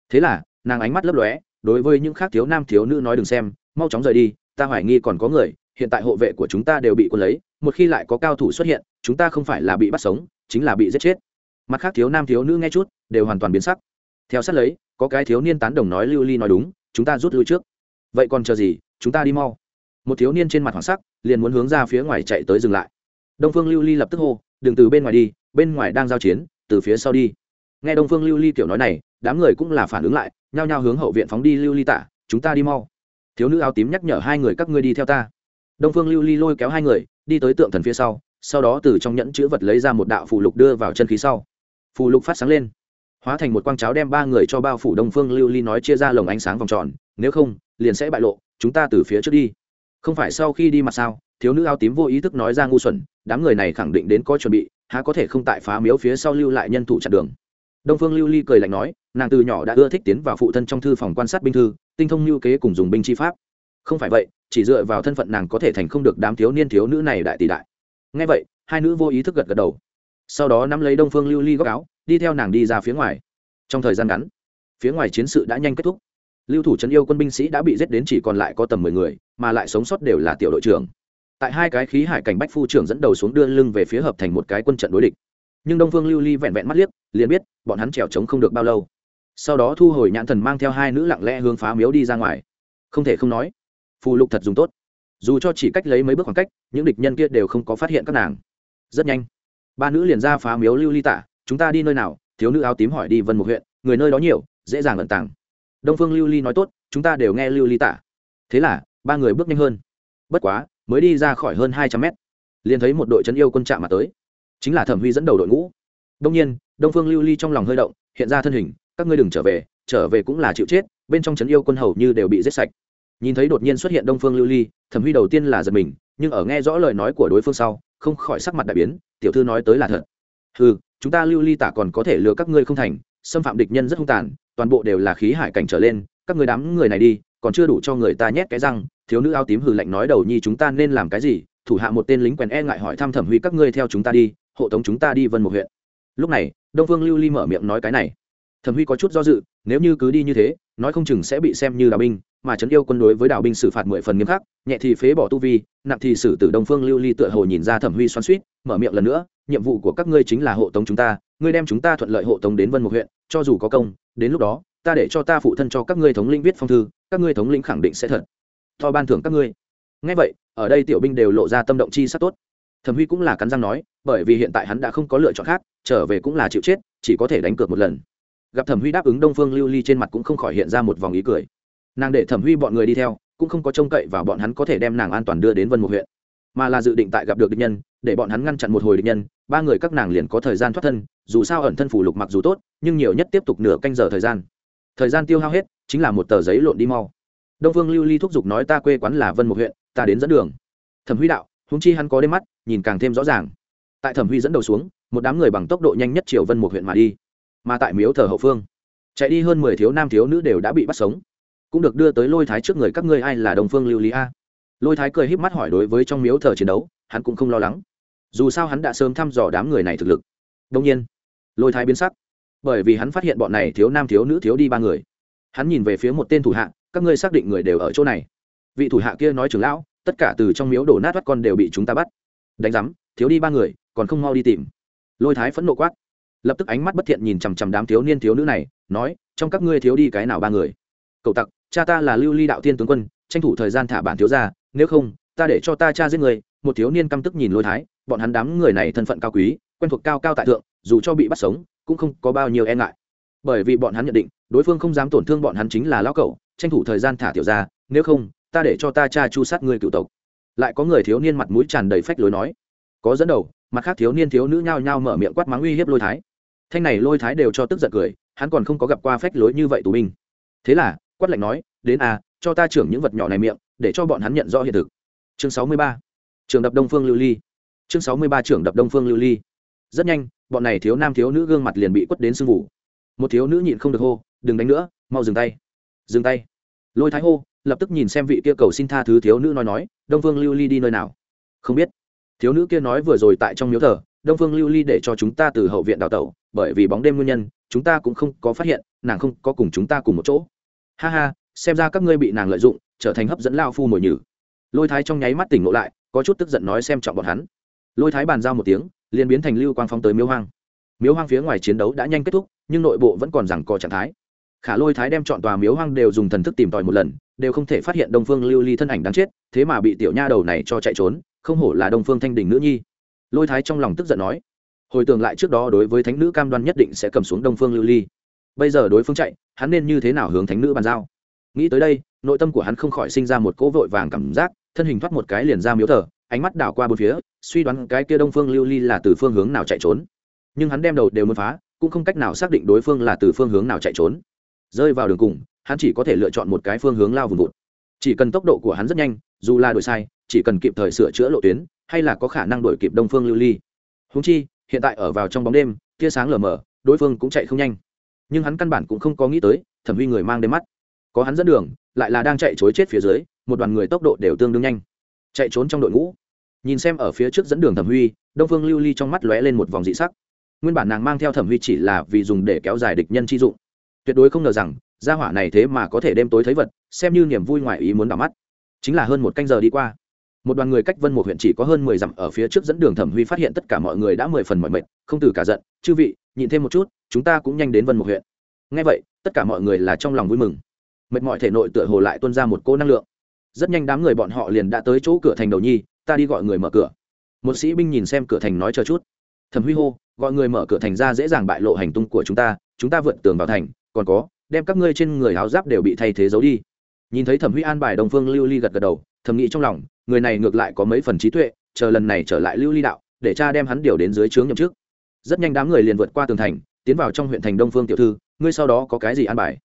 Thế là, nàng ánh mắt lấp lóe, đối với những khác thiếu nam thiếu nữ nói đừng xem, mau chóng rời đi, ta hoài nghi còn có người, hiện tại hộ vệ của chúng ta đều bị quân lấy, một khi lại có cao thủ xuất hiện, chúng ta không phải là bị bắt sống, chính là bị giết chết. Mặt khác thiếu nam thiếu nữ nghe chút, đều hoàn toàn biến sắc. Theo sát lấy, có cái thiếu niên tán đồng nói lưu ly nói đúng, chúng ta rút lui trước. Vậy còn chờ gì, chúng ta đi mau. Một thiếu niên trên mặt hoảng sắc, liền muốn hướng ra phía ngoài chạy tới dừng lại. Đông phương lưu ly lập tức hô đừng từ bên ngoài đi, bên ngoài đang giao chiến, từ phía sau đi. Nghe đông phương lưu ly kiểu nói này, đám người cũng là phản ứng lại, nhao nhao hướng hậu viện phóng đi lưu ly tả chúng ta đi mau. Thiếu nữ áo tím nhắc nhở hai người các ngươi đi theo ta. Đông phương lưu ly lôi kéo hai người, đi tới tượng thần phía sau sau đó từ trong nhẫn chữ vật lấy ra một đạo phù lục đưa vào chân khí sau. Phù lục phát sáng lên, hóa thành một quang cháo đem ba người cho bao phủ đông phương lưu ly nói chia ra lồng ánh sáng vòng tròn, nếu không, liền sẽ bại lộ, chúng ta từ phía trước đi. Không phải sau khi đi mặt sao? Thiếu nữ áo tím vô ý thức nói ra ngu xuẩn, đám người này khẳng định đến có chuẩn bị, há có thể không tại phá miếu phía sau lưu lại nhân thủ chặn đường. Đông phương lưu ly cười lạnh nói, nàng từ nhỏ đã ưa thích tiến vào phụ thân trong thư phòng quan sát binh thư, tinh thông lưu kế cùng dùng binh chi pháp. Không phải vậy, chỉ dựa vào thân phận nàng có thể thành không được đám thiếu niên thiếu nữ này đại tỷ đại. Ngay vậy, hai nữ vô ý thức gật gật đầu. Sau đó nắm lấy đông phương lưu ly góc áo, đi theo nàng đi ra phía ngoài. Trong thời gian ngắn, phía ngoài chiến sự đã nhanh kết thúc. Lưu thủ trấn yêu quân binh sĩ đã bị giết đến chỉ còn lại có tầm mười người, mà lại sống sót đều là tiểu đội trưởng tại hai cái khí hải cảnh bách phu trưởng dẫn đầu xuống đưa lưng về phía hợp thành một cái quân trận đối địch. Nhưng đông phương lưu ly vẹn vẹn mắt liếc, liền biết, bọn hắn trèo trống không được bao lâu. Sau đó thu hồi nhãn thần mang theo hai nữ lặng lẽ hướng phá miếu đi ra ngoài. Không thể không nói, phù lục thật dùng tốt. Dù cho chỉ cách lấy mấy bước khoảng cách, những địch nhân kia đều không có phát hiện các nàng. Rất nhanh, ba nữ liền ra phá miếu lưu ly tả chúng ta đi nơi nào? Thiếu nữ áo tím hỏi đi vân một huyện, người nơi đó nhiều, dễ dàng lận tàng. Đông phương lưu ly nói, tốt, chúng ta đều nghe lưu ly tả thế là, ba người bước nhanh hơn. Bất quá mới đi ra khỏi hơn hai trăm mét, liền thấy một đội trấn yêu quân chạm mà tới. Chính là thẩm huy dẫn đầu đội ngũ. Đông nhiên, đông phương lưu ly trong lòng hơi động, hiện ra thân hình, các ngươi đừng trở về trở về cũng là chịu chết, bên trong trấn yêu quân hầu như đều bị giết sạch. Nhìn thấy đột nhiên xuất hiện đông phương lưu ly, thẩm huy đầu tiên là giật mình, nhưng ở nghe rõ lời nói của đối phương sau, không khỏi sắc mặt đại biến, tiểu thư nói tới là thật. Ừ chúng ta lưu ly tả còn có thể lừa các ngươi không thành, xâm phạm địch nhân rất hung tàn, toàn bộ đều là khí hải cảnh trở lên, các người đám người này đi, còn chưa đủ cho người ta nhét cái răng thiếu nữ áo tím hừ lạnh nói đầu nhi chúng ta nên làm cái gì? Thủ hạ một tên lính quèn e ngại hỏi thăm thẩm huy các ngươi theo chúng ta đi, hộ tống chúng ta đi vân một huyện. Lúc này, đông phương lưu ly mở miệng nói cái này. Thẩm huy có chút do dự, nếu như cứ đi như thế, nói không chừng sẽ bị xem như đào binh, mà trấn yêu quân đối với đào binh xử phạt mười phần nghiêm khắc, nhẹ thì phế bỏ tu vi, nặng thì xử tử đông phương lưu ly tựa hồ nhìn ra thẩm huy xoắn suýt mở miệng lần nữa, nhiệm vụ của các ngươi chính là hộ tống chúng ta, ngươi đem chúng ta thuận lợi hộ tống đến vân một huyện, cho dù có công, đến lúc đó, ta để cho ta phụ thân cho các ngươi thống lĩnh viết phong thư, các ngươi thống lĩnh khẳng định sẽ thật to ban thưởng các ngươi. Ngay vậy, ở đây tiểu binh đều lộ ra tâm động chi sắc tốt. Thẩm huy cũng là cắn răng nói, bởi vì hiện tại hắn đã không có lựa chọn khác, trở về cũng là chịu chết, chỉ có thể đánh cược một lần. Gặp thẩm huy đáp ứng đông phương lưu ly trên mặt cũng không khỏi hiện ra một vòng ý cười. Nàng để thẩm huy bọn người đi theo, cũng không có trông cậy vào bọn hắn có thể đem nàng an toàn đưa đến vân một huyện, mà là dự định tại gặp được địch nhân, để bọn hắn ngăn chặn một hồi địch nhân, ba người các nàng liền có thời gian thoát thân, dù sao ẩn thân phủ lục mặc dù tốt, nhưng nhiều nhất tiếp tục nửa canh giờ thời gian. Thời gian tiêu hao hết, chính là một tờ giấy lộn đi mau đông phương lưu ly thúc giục nói ta quê quán là vân một huyện, ta đến dẫn đường. Thẩm huy đạo húng chi hắn có đêm mắt, nhìn càng thêm rõ ràng. Tại thẩm huy dẫn đầu xuống, một đám người bằng tốc độ nhanh nhất chiều vân một huyện mà đi. Mà tại miếu thờ hậu phương, chạy đi hơn mười thiếu nam thiếu nữ đều đã bị bắt sống. Cũng được đưa tới lôi thái trước người các ngươi ai là đồng phương lưu lý a? Lôi thái cười híp mắt hỏi đối với trong miếu thờ chiến đấu, hắn cũng không lo lắng. Dù sao hắn đã sớm thăm dò đám người này thực lực. Đông nhiên, lôi thái biến sắc. Bởi vì hắn phát hiện bọn này thiếu nam thiếu nữ thiếu đi ba người. Hắn nhìn về phía một tên thủ hạ các ngươi xác định người đều ở chỗ này. Vị thủ hạ kia nói trưởng lão, tất cả từ trong miếu đổ nát vắt con đều bị chúng ta bắt. Đánh giám, thiếu đi ba người, còn không mau đi tìm. Lôi thái phẫn nộ quát. Lập tức ánh mắt bất thiện nhìn chằm chằm đám thiếu niên thiếu nữ này, nói, trong các ngươi thiếu đi cái nào ba người? Cậu tặc, cha ta là lưu ly đạo tiên tướng quân, tranh thủ thời gian thả bản thiếu ra, nếu không, ta để cho ta cha giết người. Một thiếu niên căm tức nhìn lôi thái, bọn hắn đám người này thân phận cao quý, quen thuộc cao cao tại thượng, dù cho bị bắt sống, cũng không có bao nhiêu e ngại. Bởi vì bọn hắn nhận định, đối phương không dám tổn thương bọn hắn chính là lão cậu tranh thủ thời gian thả tiểu ra, nếu không, ta để cho ta cha chu sát ngươi cựu tộc. Lại có người thiếu niên mặt mũi tràn đầy phách lối nói. Có dẫn đầu, mặt khác thiếu niên thiếu nữ nhao nhao mở miệng quát mắng uy hiếp lôi thái. Thanh này lôi thái đều cho tức giận cười, hắn còn không có gặp qua phách lối như vậy tù binh. Thế là, quát lạnh nói, đến à cho ta trưởng những vật nhỏ này miệng, để cho bọn hắn nhận rõ hiện thực. Chương sáu mươi ba trường đập đông phương lưu ly. Chương sáu mươi ba, trưởng đập đông phương lưu ly. Rất nhanh, bọn này thiếu nam thiếu nữ gương mặt liền bị quất đến sưng vụ một thiếu nữ nhịn không được hô, đừng đánh nữa, mau dừng tay dừng tay. Lôi thái hô lập tức nhìn xem vị kia cầu xin tha thứ thiếu nữ nói nói, đông phương lưu ly đi nơi nào? Không biết. Thiếu nữ kia nói vừa rồi tại trong miếu thờ, đông phương lưu ly để cho chúng ta từ hậu viện đào tẩu, bởi vì bóng đêm nguyên nhân, chúng ta cũng không có phát hiện, nàng không có cùng chúng ta cùng một chỗ. Ha ha, xem ra các ngươi bị nàng lợi dụng, trở thành hấp dẫn lao phu mồi nhử. Lôi thái trong nháy mắt tỉnh ngộ lại, có chút tức giận nói xem trọng bọn hắn. Lôi thái bàn giao một tiếng, liền biến thành lưu quang phóng tới miếu hoang. Miếu hoang phía ngoài chiến đấu đã nhanh kết thúc, nhưng nội bộ vẫn còn rằng co trạng thái khả lôi thái đem chọn tòa miếu hoang đều dùng thần thức tìm tòi một lần, đều không thể phát hiện đông phương lưu ly thân ảnh đáng chết, thế mà bị tiểu nha đầu này cho chạy trốn, không hổ là đông phương thanh đình nữ nhi. Lôi thái trong lòng tức giận nói, hồi tưởng lại trước đó đối với thánh nữ cam đoan nhất định sẽ cầm xuống đông phương lưu ly. Bây giờ đối phương chạy, hắn nên như thế nào hướng thánh nữ bàn giao? Nghĩ tới đây, nội tâm của hắn không khỏi sinh ra một cỗ vội vàng cảm giác, thân hình thoát một cái liền ra miếu thờ, ánh mắt đảo qua bốn phía, suy đoán cái kia đông phương lưu ly là từ phương hướng nào chạy trốn. Nhưng hắn đem đầu đều muốn phá, cũng không cách nào xác định đối phương là từ phương hướng nào chạy trốn rơi vào đường cùng, hắn chỉ có thể lựa chọn một cái phương hướng lao vùng vụt. Chỉ cần tốc độ của hắn rất nhanh, dù là đổi sai, chỉ cần kịp thời sửa chữa lộ tuyến, hay là có khả năng đổi kịp đông phương lưu ly. Húng chi, hiện tại ở vào trong bóng đêm, tia sáng lờ mờ, đối phương cũng chạy không nhanh. Nhưng hắn căn bản cũng không có nghĩ tới, thẩm huy người mang đêm mắt. Có hắn dẫn đường, lại là đang chạy chối chết phía dưới, một đoàn người tốc độ đều tương đương nhanh. Chạy trốn trong đội ngũ. Nhìn xem ở phía trước dẫn đường thẩm huy, đông phương lưu ly trong mắt lóe lên một vòng dị sắc. Nguyên bản nàng mang theo thẩm huy chỉ là vì dùng để kéo dài địch nhân chi dụng tuyệt đối không ngờ rằng, gia hỏa này thế mà có thể đêm tối thấy vật, xem như niềm vui ngoài ý muốn đỏ mắt. Chính là hơn một canh giờ đi qua, một đoàn người cách vân một huyện chỉ có hơn mười dặm ở phía trước dẫn đường thẩm huy phát hiện tất cả mọi người đã mười phần mọi mệt, không từ cả giận, chư vị nhịn thêm một chút, chúng ta cũng nhanh đến vân một huyện. Ngay vậy, tất cả mọi người là trong lòng vui mừng. Mệt mỏi thể nội tựa hồ lại tuôn ra một cô năng lượng. Rất nhanh đám người bọn họ liền đã tới chỗ cửa thành đầu nhi, ta đi gọi người mở cửa. Một sĩ binh nhìn xem cửa thành nói chờ chút. Thẩm huy hô, gọi người mở cửa thành ra dễ dàng bại lộ hành tung của chúng ta chúng ta vượt tường vào thành còn có, đem các ngươi trên người áo giáp đều bị thay thế giấu đi. Nhìn thấy thẩm huy an bài đồng phương lưu ly gật gật đầu, thầm nghĩ trong lòng, người này ngược lại có mấy phần trí tuệ, chờ lần này trở lại lưu ly đạo, để cha đem hắn điều đến dưới trướng nhậm chức. Rất nhanh đám người liền vượt qua tường thành, tiến vào trong huyện thành đông phương tiểu thư, ngươi sau đó có cái gì an bài?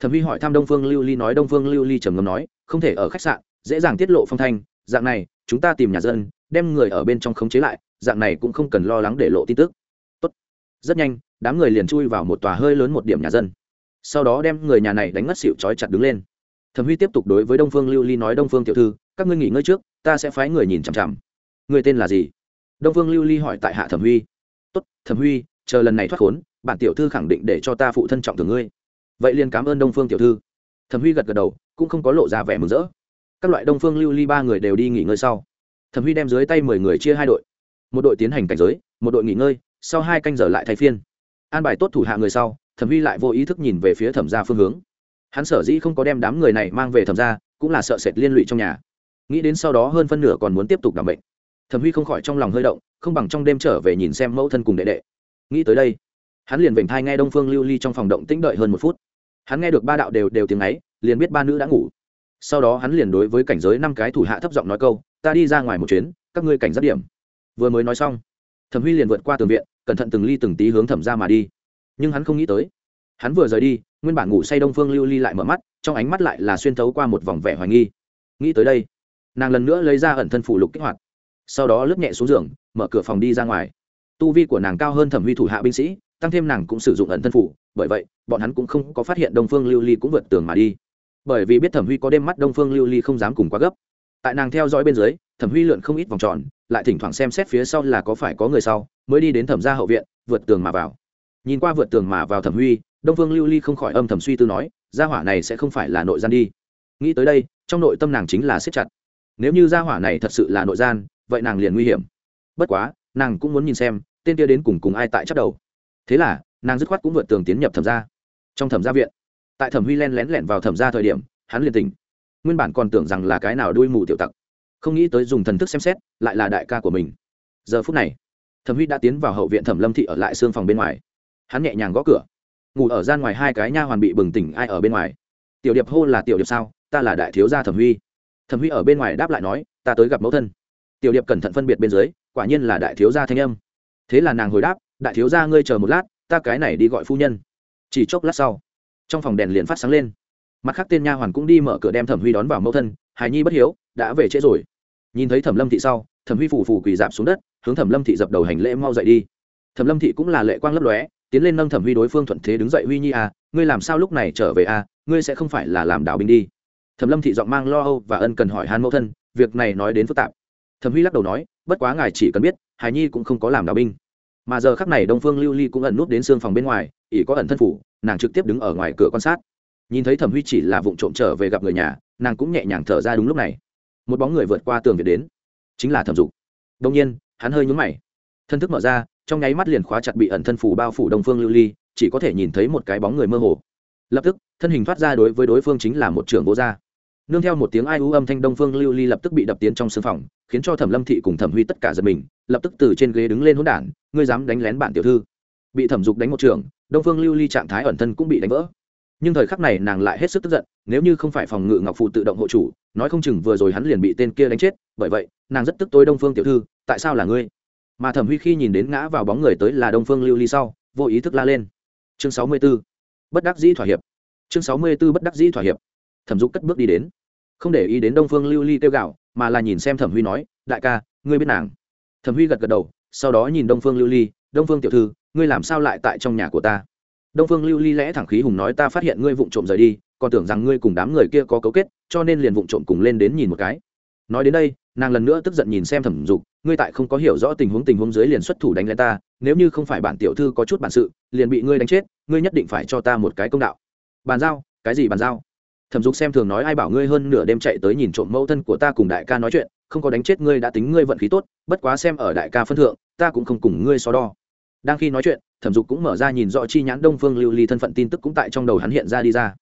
Thẩm huy hỏi thăm đông phương lưu ly nói, đông phương lưu ly trầm ngâm nói, không thể ở khách sạn, dễ dàng tiết lộ phong thanh, dạng này, chúng ta tìm nhà dân, đem người ở bên trong khống chế lại, dạng này cũng không cần lo lắng để lộ tin tức. Tốt. rất nhanh, đám người liền chui vào một tòa hơi lớn một điểm nhà dân sau đó đem người nhà này đánh ngất xịu trói chặt đứng lên. Thẩm huy tiếp tục đối với đông phương lưu ly nói, đông phương tiểu thư, các ngươi nghỉ ngơi trước, ta sẽ phái người nhìn chằm chằm. Người tên là gì? Đông phương lưu ly hỏi tại hạ thẩm huy. Tốt, thẩm huy, chờ lần này thoát khốn, bản tiểu thư khẳng định để cho ta phụ thân trọng thường ngươi. Vậy liền cảm ơn đông phương tiểu thư. Thẩm huy gật gật đầu, cũng không có lộ ra vẻ mừng rỡ. Các loại đông phương lưu ly ba người đều đi nghỉ ngơi sau. Thẩm huy đem dưới tay mười người chia hai đội. Một đội tiến hành cảnh giới, một đội nghỉ ngơi, sau hai canh giờ lại thay phiên. An bài tốt thủ hạ người sau thẩm huy lại vô ý thức nhìn về phía thẩm gia phương hướng. Hắn sở dĩ không có đem đám người này mang về thẩm gia, cũng là sợ sệt liên lụy trong nhà. Nghĩ đến sau đó hơn phân nửa còn muốn tiếp tục đảm bệnh. Thẩm huy không khỏi trong lòng hơi động, không bằng trong đêm trở về nhìn xem mẫu thân cùng đệ đệ. Nghĩ tới đây, hắn liền vểnh thai nghe đông phương lưu ly trong phòng động tĩnh đợi hơn một phút. Hắn nghe được ba đạo đều đều tiếng ấy, liền biết ba nữ đã ngủ. Sau đó hắn liền đối với cảnh giới năm cái thủ hạ thấp giọng nói câu, ta đi ra ngoài một chuyến, các ngươi cảnh giác điểm. Vừa mới nói xong, thẩm huy liền vượt qua tường viện, cẩn thận từng ly từng tí hướng thẩm ra mà đi nhưng hắn không nghĩ tới. Hắn vừa rời đi, nguyên bản ngủ say đông phương lưu ly lại mở mắt, trong ánh mắt lại là xuyên thấu qua một vòng vẻ hoài nghi. Nghĩ tới đây, nàng lần nữa lấy ra ẩn thân phủ lục kích hoạt. Sau đó lướt nhẹ xuống giường, mở cửa phòng đi ra ngoài. Tu vi của nàng cao hơn thẩm huy thủ hạ binh sĩ, tăng thêm nàng cũng sử dụng ẩn thân phủ bởi vậy, bọn hắn cũng không có phát hiện đông phương lưu ly cũng vượt tường mà đi. Bởi vì biết thẩm huy có đêm mắt đông phương lưu ly không dám cùng quá gấp. Tại nàng theo dõi bên dưới, thẩm huy lượn không ít vòng tròn, lại thỉnh thoảng xem xét phía sau là có phải có người sau, mới đi đến thẩm gia hậu viện, vượt tường mà vào nhìn qua vượt tường mà vào thẩm huy, đông phương lưu ly không khỏi âm thầm suy tư nói, gia hỏa này sẽ không phải là nội gian đi. Nghĩ tới đây, trong nội tâm nàng chính là siết chặt. Nếu như gia hỏa này thật sự là nội gian, vậy nàng liền nguy hiểm. Bất quá, nàng cũng muốn nhìn xem, tên kia đến cùng cùng ai tại chắc đầu. Thế là, nàng dứt khoát cũng vượt tường tiến nhập thẩm gia. Trong thẩm gia viện, tại thẩm huy len lén lẻn vào thẩm gia thời điểm, hắn liền tỉnh. Nguyên bản còn tưởng rằng là cái nào đuôi mù tiểu tặc. Không nghĩ tới dùng thần thức xem xét, lại là đại ca của mình. Giờ phút này, thẩm huy đã tiến vào hậu viện thẩm lâm thị ở lại xương phòng bên ngoài hắn nhẹ nhàng gõ cửa. Ngủ ở gian ngoài hai cái nha hoàn bị bừng tỉnh, ai ở bên ngoài? Tiểu điệp hô là tiểu điệp sao? Ta là đại thiếu gia thẩm huy. Thẩm huy ở bên ngoài đáp lại nói, ta tới gặp mẫu thân. Tiểu điệp cẩn thận phân biệt bên dưới, quả nhiên là đại thiếu gia thanh âm. Thế là nàng hồi đáp, đại thiếu gia ngươi chờ một lát, ta cái này đi gọi phu nhân. Chỉ chốc lát sau, trong phòng đèn liền phát sáng lên. Mặt khác tên nha hoàn cũng đi mở cửa đem thẩm huy đón vào mẫu thân, hài nhi bất hiếu, đã về trễ rồi. Nhìn thấy thẩm lâm thị sau, thẩm huy phủ phủ quỳ dạp xuống đất, hướng thẩm lâm thị dập đầu hành lễ mau dậy đi. Thẩm lâm thị cũng là lệ quang lấp lóe tiến lên nâng thẩm huy đối phương thuận thế đứng dậy, huy nhi à ngươi làm sao lúc này trở về à? Ngươi sẽ không phải là làm đạo binh đi. Thẩm lâm thị giọng mang lo âu và ân cần hỏi hàn mẫu thân, việc này nói đến phức tạp. Thẩm huy lắc đầu nói, bất quá ngài chỉ cần biết hài nhi cũng không có làm đạo binh. Mà giờ khắc này đông phương lưu ly cũng ẩn nút đến xương phòng bên ngoài, ỷ có ẩn thân phủ, nàng trực tiếp đứng ở ngoài cửa quan sát. Nhìn thấy thẩm huy chỉ là vụ trộm trở về gặp người nhà, nàng cũng nhẹ nhàng thở ra đúng lúc này. Một bóng người vượt qua tường việt đến, chính là thẩm dục. Đông nhiên, hắn hơi nhúng mày. Thân thức mở ra trong nháy mắt liền khóa chặt bị ẩn thân phủ bao phủ đông phương lưu ly, chỉ có thể nhìn thấy một cái bóng người mơ hồ. Lập tức, thân hình thoát ra đối với đối phương chính là một trưởng vô gia. Nương theo một tiếng ai u âm thanh đông phương lưu ly lập tức bị đập tiến trong sân phòng, khiến cho thẩm lâm thị cùng thẩm huy tất cả giật mình, lập tức từ trên ghế đứng lên hỗn đản, ngươi dám đánh lén bản tiểu thư. Bị thẩm dục đánh một trường, đông phương lưu ly trạng thái ẩn thân cũng bị đánh vỡ. Nhưng thời khắc này nàng lại hết sức tức giận, nếu như không phải phòng ngự ngọc phụ tự động hộ chủ, nói không chừng vừa rồi hắn liền bị tên kia đánh chết, bởi vậy, nàng rất tức tối đông phương tiểu thư, tại sao là ngươi? Mà thẩm huy khi nhìn đến ngã vào bóng người tới là đông phương lưu ly sau, vô ý thức la lên. Chương sáu mươi b ố bất đắc dĩ thỏa hiệp. Chương sáu mươi b ố bất đắc dĩ thỏa hiệp. Thẩm dục cất bước đi đến. Không để ý đến đông phương lưu ly kêu gạo mà là nhìn xem thẩm huy nói, đại ca, ngươi biết nàng. Thẩm huy gật gật đầu, sau đó nhìn đông phương lưu ly, đông phương tiểu thư, ngươi làm sao lại tại trong nhà của ta? Đông phương lưu ly lẽ thẳng khí hùng nói, ta phát hiện ngươi vụng trộm rời đi, còn tưởng rằng ngươi cùng đám người kia có cấu kết, cho nên liền vụng trộm cùng lên đến nhìn một cái. Nói đến đây, nàng lần nữa tức giận nhìn xem thẩm dục ngươi tại không có hiểu rõ tình huống tình huống dưới liền xuất thủ đánh lên ta, nếu như không phải bản tiểu thư có chút bản sự, liền bị ngươi đánh chết, ngươi nhất định phải cho ta một cái công đạo. Bàn giao? Cái gì bàn giao? Thẩm dục xem thường nói ai bảo ngươi hơn nửa đêm chạy tới nhìn trộm mẫu thân của ta cùng đại ca nói chuyện, không có đánh chết ngươi đã tính ngươi vận khí tốt, bất quá xem ở đại ca phân thượng, ta cũng không cùng ngươi so đo. Đang khi nói chuyện, thẩm dục cũng mở ra nhìn rõ chi nhãn đông phương lưu ly thân phận tin tức cũng tại trong đầu hắn hiện ra đi ra.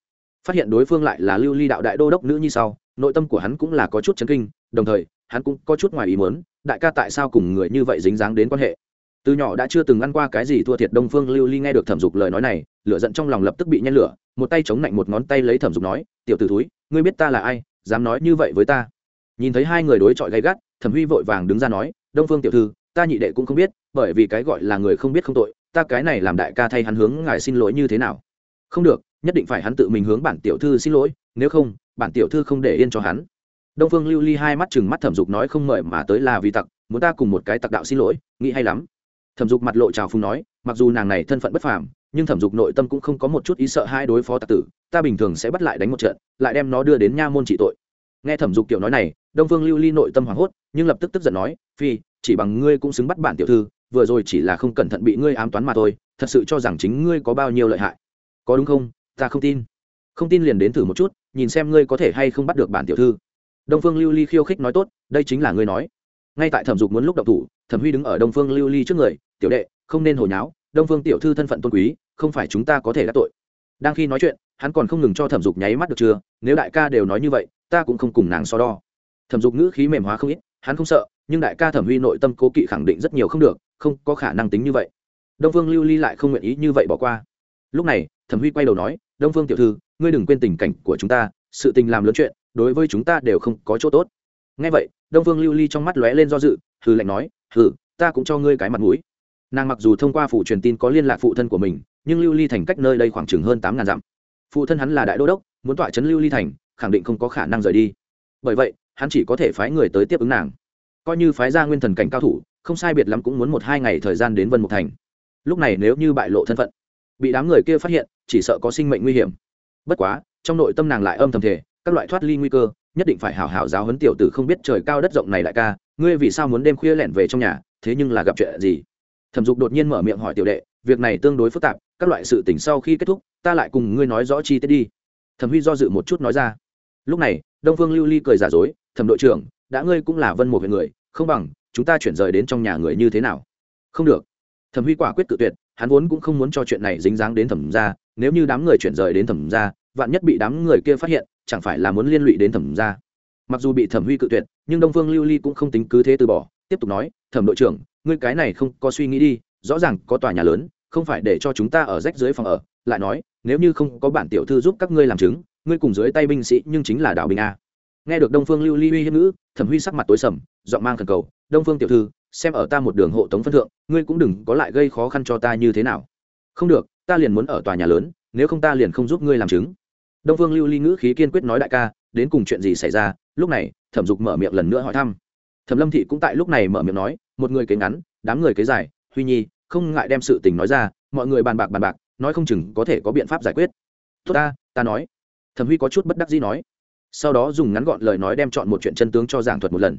Phát hiện đối phương lại là lưu ly đạo đại đô đốc nữ như sau, nội tâm của hắn cũng là có chút chấn kinh, đồng thời hắn cũng có chút ngoài ý muốn, đại ca tại sao cùng người như vậy dính dáng đến quan hệ? Từ nhỏ đã chưa từng ăn qua cái gì thua thiệt đông phương lưu ly nghe được thẩm dục lời nói này, lửa giận trong lòng lập tức bị nhen lửa, một tay chống lạnh một ngón tay lấy thẩm dục nói, tiểu t ử ngươi biết ta là ai, dám nói như vậy với ta? Nhìn thấy hai người đối chọi gay gắt, thẩm huy vội vàng đứng ra nói, đông phương tiểu thư, ta nhị đệ cũng không biết, bởi vì cái gọi là người không biết không tội, ta cái này làm đại ca thay hắn hướng ngài xin lỗi như thế nào? Không được, nhất định phải hắn tự mình hướng bản tiểu thư xin lỗi, nếu không, bản tiểu thư không để yên cho hắn đông phương lưu ly hai mắt chừng mắt thẩm dục nói không mời mà tới là vì tặc, muốn ta cùng một cái tặc đạo xin lỗi, nghĩ hay lắm. Thẩm dục mặt lộ trào phung nói, mặc dù nàng này thân phận bất phàm, nhưng thẩm dục nội tâm cũng không có một chút ý sợ hai đối phó tặc tử, ta bình thường sẽ bắt lại đánh một trận, lại đem nó đưa đến nha môn trị tội. Nghe thẩm dục kiểu nói này, đông phương lưu ly nội tâm hoảng hốt, nhưng lập tức tức giận nói, phi, chỉ bằng ngươi cũng xứng bắt bản tiểu thư, vừa rồi chỉ là không cẩn thận bị ngươi ám toán mà thôi, thật sự cho rằng chính ngươi có bao nhiêu lợi hại. Có đúng không? Ta không tin. Không tin liền đến thử một chút, nhìn xem ngươi có thể hay không bắt được bản tiểu thư đông phương lưu ly khiêu khích nói tốt, đây chính là ngươi nói. Ngay tại thẩm dục muốn lúc đậu thủ, thẩm huy đứng ở đông phương lưu ly trước người, tiểu đệ, không nên hồi nháo, đông phương tiểu thư thân phận tôn quý, không phải chúng ta có thể đắc tội. Đang khi nói chuyện, hắn còn không ngừng cho thẩm dục nháy mắt được chưa, nếu đại ca đều nói như vậy, ta cũng không cùng nàng so đo. Thẩm dục ngữ khí mềm hóa không ít, hắn không sợ, nhưng đại ca thẩm huy nội tâm cố kỵ khẳng định rất nhiều không được, không có khả năng tính như vậy. Đông phương lưu ly lại không nguyện ý như vậy bỏ qua. Lúc này, thẩm huy quay đầu nói, đông phương tiểu thư, ngươi đừng quên tình cảnh của chúng ta, sự tình làm lớn chuyện đối với chúng ta đều không có chỗ tốt. Ngay vậy, đông phương lưu ly trong mắt lóe lên do dự, hừ lạnh nói, hừ, ta cũng cho ngươi cái mặt mũi. Nàng mặc dù thông qua phủ truyền tin có liên lạc phụ thân của mình, nhưng lưu ly thành cách nơi đây khoảng chừng hơn tám ngàn dặm. Phụ thân hắn là đại đô đốc, muốn tỏa chấn lưu ly thành, khẳng định không có khả năng rời đi. Bởi vậy, hắn chỉ có thể phái người tới tiếp ứng nàng. Coi như phái ra nguyên thần cảnh cao thủ, không sai biệt lắm cũng muốn một hai ngày thời gian đến vân mục thành. Lúc này nếu như bại lộ thân phận, bị đám người kia phát hiện, chỉ sợ có sinh mệnh nguy hiểm. Bất quá, trong nội tâm nàng lại âm thầm thể các loại thoát ly nguy cơ, nhất định phải hảo hảo giáo huấn tiểu tử không biết trời cao đất rộng này đại ca, ngươi vì sao muốn đêm khuya lẻn về trong nhà, thế nhưng là gặp chuyện gì? Thẩm dục đột nhiên mở miệng hỏi tiểu đệ, việc này tương đối phức tạp, các loại sự tình sau khi kết thúc, ta lại cùng ngươi nói rõ chi tiết đi. Thẩm huy do dự một chút nói ra. Lúc này, đông phương lưu ly cười giả dối, thẩm đội trưởng, đã ngươi cũng là vân một huyện người, không bằng chúng ta chuyển rời đến trong nhà người như thế nào? Không được. Thẩm huy quả quyết tự tuyệt, hắn vốn cũng không muốn cho chuyện này dính dáng đến thẩm gia, nếu như đám người chuyển rời đến thẩm gia, vạn nhất bị đám người kia phát hiện chẳng phải là muốn liên lụy đến thẩm gia. Mặc dù bị thẩm huy cự tuyệt, nhưng đông phương lưu ly cũng không tính cứ thế từ bỏ, tiếp tục nói, thẩm đội trưởng, ngươi cái này không có suy nghĩ đi, rõ ràng có tòa nhà lớn, không phải để cho chúng ta ở rách dưới phòng ở. Lại nói, nếu như không có bản tiểu thư giúp các ngươi làm chứng, ngươi cùng dưới tay binh sĩ nhưng chính là đảo binh a. Nghe được đông phương lưu ly uy hiếp ngữ, thẩm huy sắc mặt tối sầm, giọng mang thần cầu, đông phương tiểu thư, xem ở ta một đường hộ tống phân thượng, ngươi cũng đừng có lại gây khó khăn cho ta như thế nào. Không được, ta liền muốn ở tòa nhà lớn, nếu không ta liền không giúp ngươi làm chứng đông phương lưu ly ngữ khí kiên quyết nói đại ca, đến cùng chuyện gì xảy ra? Lúc này, thẩm dục mở miệng lần nữa hỏi thăm. Thẩm lâm thị cũng tại lúc này mở miệng nói, một người kế ngắn, đám người kế dài, huy nhi, không ngại đem sự tình nói ra, mọi người bàn bạc bàn bạc, nói không chừng có thể có biện pháp giải quyết. Tốt ta ta nói. Thẩm huy có chút bất đắc dĩ nói. Sau đó dùng ngắn gọn lời nói đem chọn một chuyện chân tướng cho giảng thuật một lần.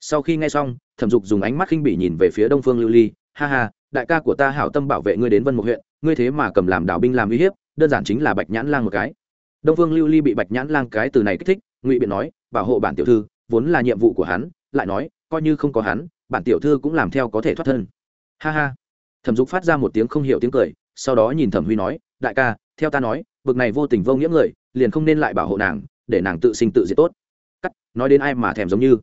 Sau khi nghe xong, thẩm dục dùng ánh mắt khinh bỉ nhìn về phía đông phương lưu ly, ha ha, đại ca của ta hảo tâm bảo vệ ngươi đến vân một huyện, ngươi thế mà cầm làm đảo binh làm uy hiếp, đơn giản chính là bạch nhãn lang một cái đông phương lưu ly bị bạch nhãn lang cái từ này kích thích, ngụy biện nói, bảo hộ bản tiểu thư, vốn là nhiệm vụ của hắn, lại nói, coi như không có hắn, bản tiểu thư cũng làm theo có thể thoát thân. Ha ha. Thẩm dục phát ra một tiếng không hiểu tiếng cười, sau đó nhìn thẩm huy nói, đại ca, theo ta nói, bực này vô tình vô nghĩa người, liền không nên lại bảo hộ nàng, để nàng tự sinh tự diệt tốt. Cắt, nói đến ai mà thèm giống như.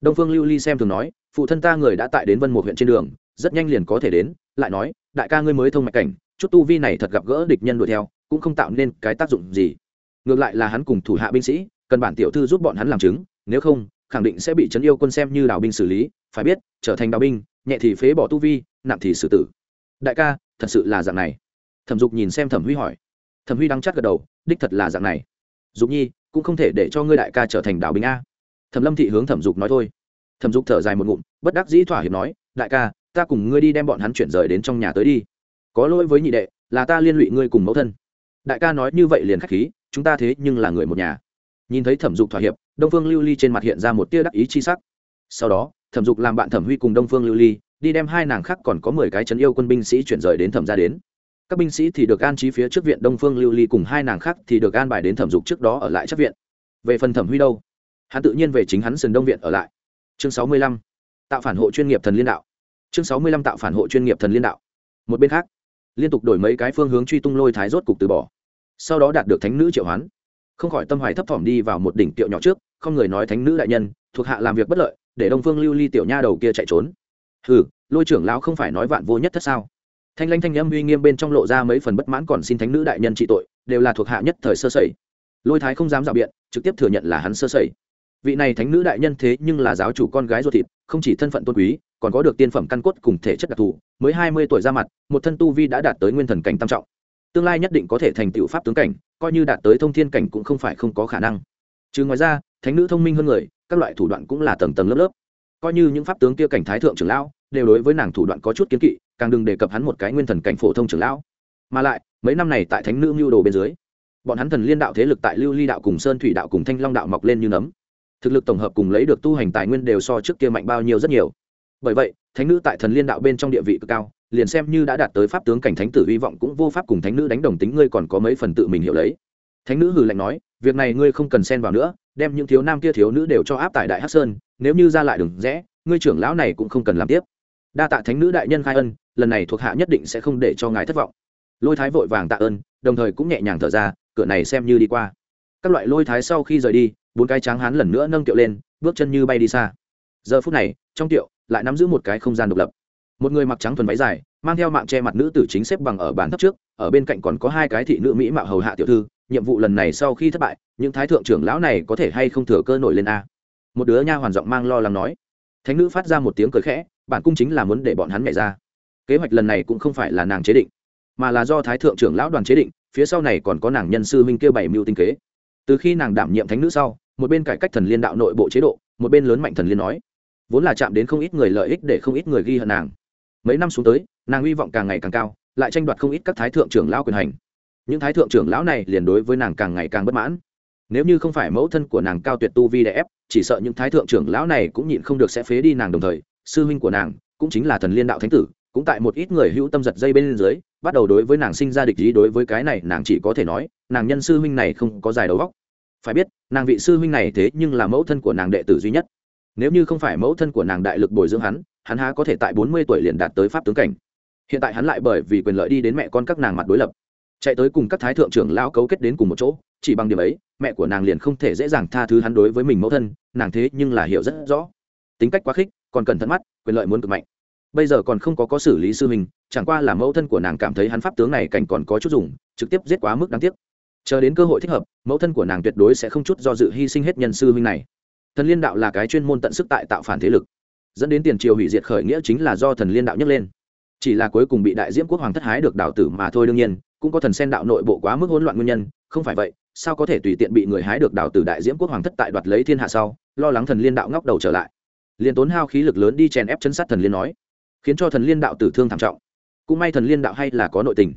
Đông phương lưu ly xem thường nói, phụ thân ta người đã tại đến vân một huyện trên đường, rất nhanh liền có thể đến, lại nói, đại ca ngươi mới thông mạch cảnh, chút tu vi này thật gặp gỡ địch nhân đuổi theo, cũng không tạo nên cái tác dụng gì ngược lại là hắn cùng thủ hạ binh sĩ, cần bản tiểu thư giúp bọn hắn làm chứng, nếu không, khẳng định sẽ bị trấn yêu quân xem như đào binh xử lý, phải biết, trở thành đào binh, nhẹ thì phế bỏ tu vi, nặng thì xử tử. Đại ca, thật sự là dạng này. Thẩm dục nhìn xem thẩm huy hỏi. Thẩm huy đang chắc gật đầu, đích thật là dạng này. Dục nhi, cũng không thể để cho ngươi đại ca trở thành đào binh a. Thẩm lâm thị hướng thẩm dục nói thôi. Thẩm dục thở dài một ngụm, bất đắc dĩ thỏa hiệp nói, đại ca, ta cùng ngươi đi đem bọn hắn chuyển rời đến trong nhà tới đi. Có lỗi với nhị đệ, là ta liên lụy ngươi cùng mẫu thân. Đại ca nói như vậy liền k h á c h khí chúng ta thế nhưng là người một nhà. Nhìn thấy thẩm dục thỏa hiệp, đông phương lưu ly trên mặt hiện ra một tia đắc ý chi sắc. Sau đó, thẩm dục làm bạn thẩm huy cùng đông phương lưu ly, đi đem hai nàng khác còn có mười cái chấn yêu quân binh sĩ chuyển rời đến thẩm ra đến. Các binh sĩ thì được an trí phía trước viện, đông phương lưu ly cùng hai nàng khác thì được an bài đến thẩm dục trước đó ở lại chắc viện. Về phần thẩm huy đâu? Hắn tự nhiên về chính hắn sườn đông viện ở lại. Chương sáu mươi lăm, tạo phản hộ chuyên nghiệp thần liên đạo. Chương sáu mươi lăm, tạo phản hộ chuyên nghiệp thần liên đạo. Một bên khác, liên tục đổi mấy cái phương hướng truy tung lôi thái rốt cục từ bỏ sau đó đạt được thánh nữ triệu hoán. Không khỏi tâm hoài thấp thỏm đi vào một đỉnh tiệu nhỏ trước, không người nói thánh nữ đại nhân, thuộc hạ làm việc bất lợi, để đông phương lưu ly tiểu nha đầu kia chạy trốn. Hừ, lôi trưởng lão không phải nói vạn vô nhất thất sao? Thanh lanh thanh âm uy nghiêm bên trong lộ ra mấy phần bất mãn còn xin thánh nữ đại nhân trị tội, đều là thuộc hạ nhất thời sơ sẩy. Lôi thái không dám dạo biện, trực tiếp thừa nhận là hắn sơ sẩy. Vị này thánh nữ đại nhân thế nhưng là giáo chủ con gái ruột thịt, không chỉ thân phận tôn quý, còn có được tiên phẩm căn cốt cùng thể chất đặc thù, mới hai mươi tuổi ra mặt, một thân tu vi đã đạt tới nguyên thần cảnh tam trọng tương lai nhất định có thể thành tựu pháp tướng cảnh, coi như đạt tới thông thiên cảnh cũng không phải không có khả năng. Chứ ngoài ra, thánh nữ thông minh hơn người, các loại thủ đoạn cũng là tầng tầng lớp lớp. Coi như những pháp tướng kia cảnh thái thượng trưởng lão, đều đối với nàng thủ đoạn có chút kiến kỵ, càng đừng đề cập hắn một cái nguyên thần cảnh phổ thông trưởng lão. Mà lại, mấy năm này tại thánh nữ mưu đồ bên dưới, bọn hắn thần liên đạo thế lực tại lưu ly đạo cùng sơn thủy đạo cùng thanh long đạo mọc lên như nấm. Thực lực tổng hợp cùng lấy được tu hành tài nguyên đều so trước kia mạnh bao nhiêu rất nhiều. Bởi vậy, thánh nữ tại thần liên đạo bên trong địa vị cực cao liền xem như đã đạt tới pháp tướng cảnh thánh tử hy vọng cũng vô pháp cùng thánh nữ đánh đồng tính, ngươi còn có mấy phần tự mình hiểu lấy. Thánh nữ hừ lạnh nói, việc này ngươi không cần xen vào nữa, đem những thiếu nam kia thiếu nữ đều cho áp tại đại hắc sơn, nếu như ra lại đừng rẽ, ngươi trưởng lão này cũng không cần làm tiếp. Đa tạ thánh nữ đại nhân khai ân, lần này thuộc hạ nhất định sẽ không để cho ngài thất vọng. Lôi thái vội vàng tạ ơn, đồng thời cũng nhẹ nhàng thở ra, cửa này xem như đi qua. Các loại lôi thái sau khi rời đi, bốn cái tráng hán lần nữa nâng tiệu lên, bước chân như bay đi xa. Giờ phút này, trong tiệu lại nắm giữ một cái không gian độc lập một người mặc trắng thuần váy dài, mang theo mạng che mặt nữ tử chính xếp bằng ở bàn thấp trước, ở bên cạnh còn có hai cái thị nữ mỹ mạo hầu hạ tiểu thư, nhiệm vụ lần này sau khi thất bại, những thái thượng trưởng lão này có thể hay không thừa cơ nổi lên a? Một đứa nha hoàn giọng mang lo lắng nói. Thánh nữ phát ra một tiếng cười khẽ, bản cung chính là muốn để bọn hắn nhảy ra. Kế hoạch lần này cũng không phải là nàng chế định, mà là do thái thượng trưởng lão đoàn chế định, phía sau này còn có nàng nhân sư minh kêu bảy mưu tinh kế. Từ khi nàng đảm nhiệm thánh nữ sau, một bên cải cách thần liên đạo nội bộ chế độ, một bên lớn mạnh thần liên nói. Vốn là chạm đến không ít người lợi ích để không ít người ghi hận nàng mấy năm xuống tới, nàng hy vọng càng ngày càng cao, lại tranh đoạt không ít các thái thượng trưởng lão quyền hành. Những thái thượng trưởng lão này liền đối với nàng càng ngày càng bất mãn. Nếu như không phải mẫu thân của nàng cao tuyệt tu vi đè ép, chỉ sợ những thái thượng trưởng lão này cũng nhịn không được sẽ phế đi nàng đồng thời, sư huynh của nàng cũng chính là thần liên đạo thánh tử, cũng tại một ít người hữu tâm giật dây bên dưới, bắt đầu đối với nàng sinh ra địch ý đối với cái này nàng chỉ có thể nói, nàng nhân sư huynh này không có dài đầu góc phải biết, nàng vị sư huynh này thế nhưng là mẫu thân của nàng đệ tử duy nhất. Nếu như không phải mẫu thân của nàng đại lực bồi dưỡng hắn hắn há có thể tại bốn mươi tuổi liền đạt tới pháp tướng cảnh. Hiện tại hắn lại bởi vì quyền lợi đi đến mẹ con các nàng mặt đối lập. Chạy tới cùng các thái thượng trưởng lão cấu kết đến cùng một chỗ, chỉ bằng điểm ấy, mẹ của nàng liền không thể dễ dàng tha thứ hắn đối với mình mẫu thân, nàng thế nhưng là hiểu rất rõ. Tính cách quá khích, còn cẩn thận mắt, quyền lợi muốn cực mạnh. Bây giờ còn không có có xử lý sư hình chẳng qua là mẫu thân của nàng cảm thấy hắn pháp tướng này cảnh còn có chút dùng, trực tiếp giết quá mức đáng tiếc. Chờ đến cơ hội thích hợp, mẫu thân của nàng tuyệt đối sẽ không chút do dự hy sinh hết nhân sư huynh này. Thần liên đạo là cái chuyên môn tận sức tại tạo phản thế lực dẫn đến tiền triều hủy diệt khởi nghĩa chính là do thần liên đạo nhấc lên. Chỉ là cuối cùng bị đại diễm quốc hoàng thất hái được đạo tử mà thôi đương nhiên, cũng có thần sen đạo nội bộ quá mức hỗn loạn nguyên nhân, không phải vậy, sao có thể tùy tiện bị người hái được đạo tử đại diễm quốc hoàng thất tại đoạt lấy thiên hạ sau, lo lắng thần liên đạo ngóc đầu trở lại. Liền tốn hao khí lực lớn đi chèn ép chân sát thần liên nói, khiến cho thần liên đạo tử thương thảm trọng. Cũng may thần liên đạo hay là có nội tình,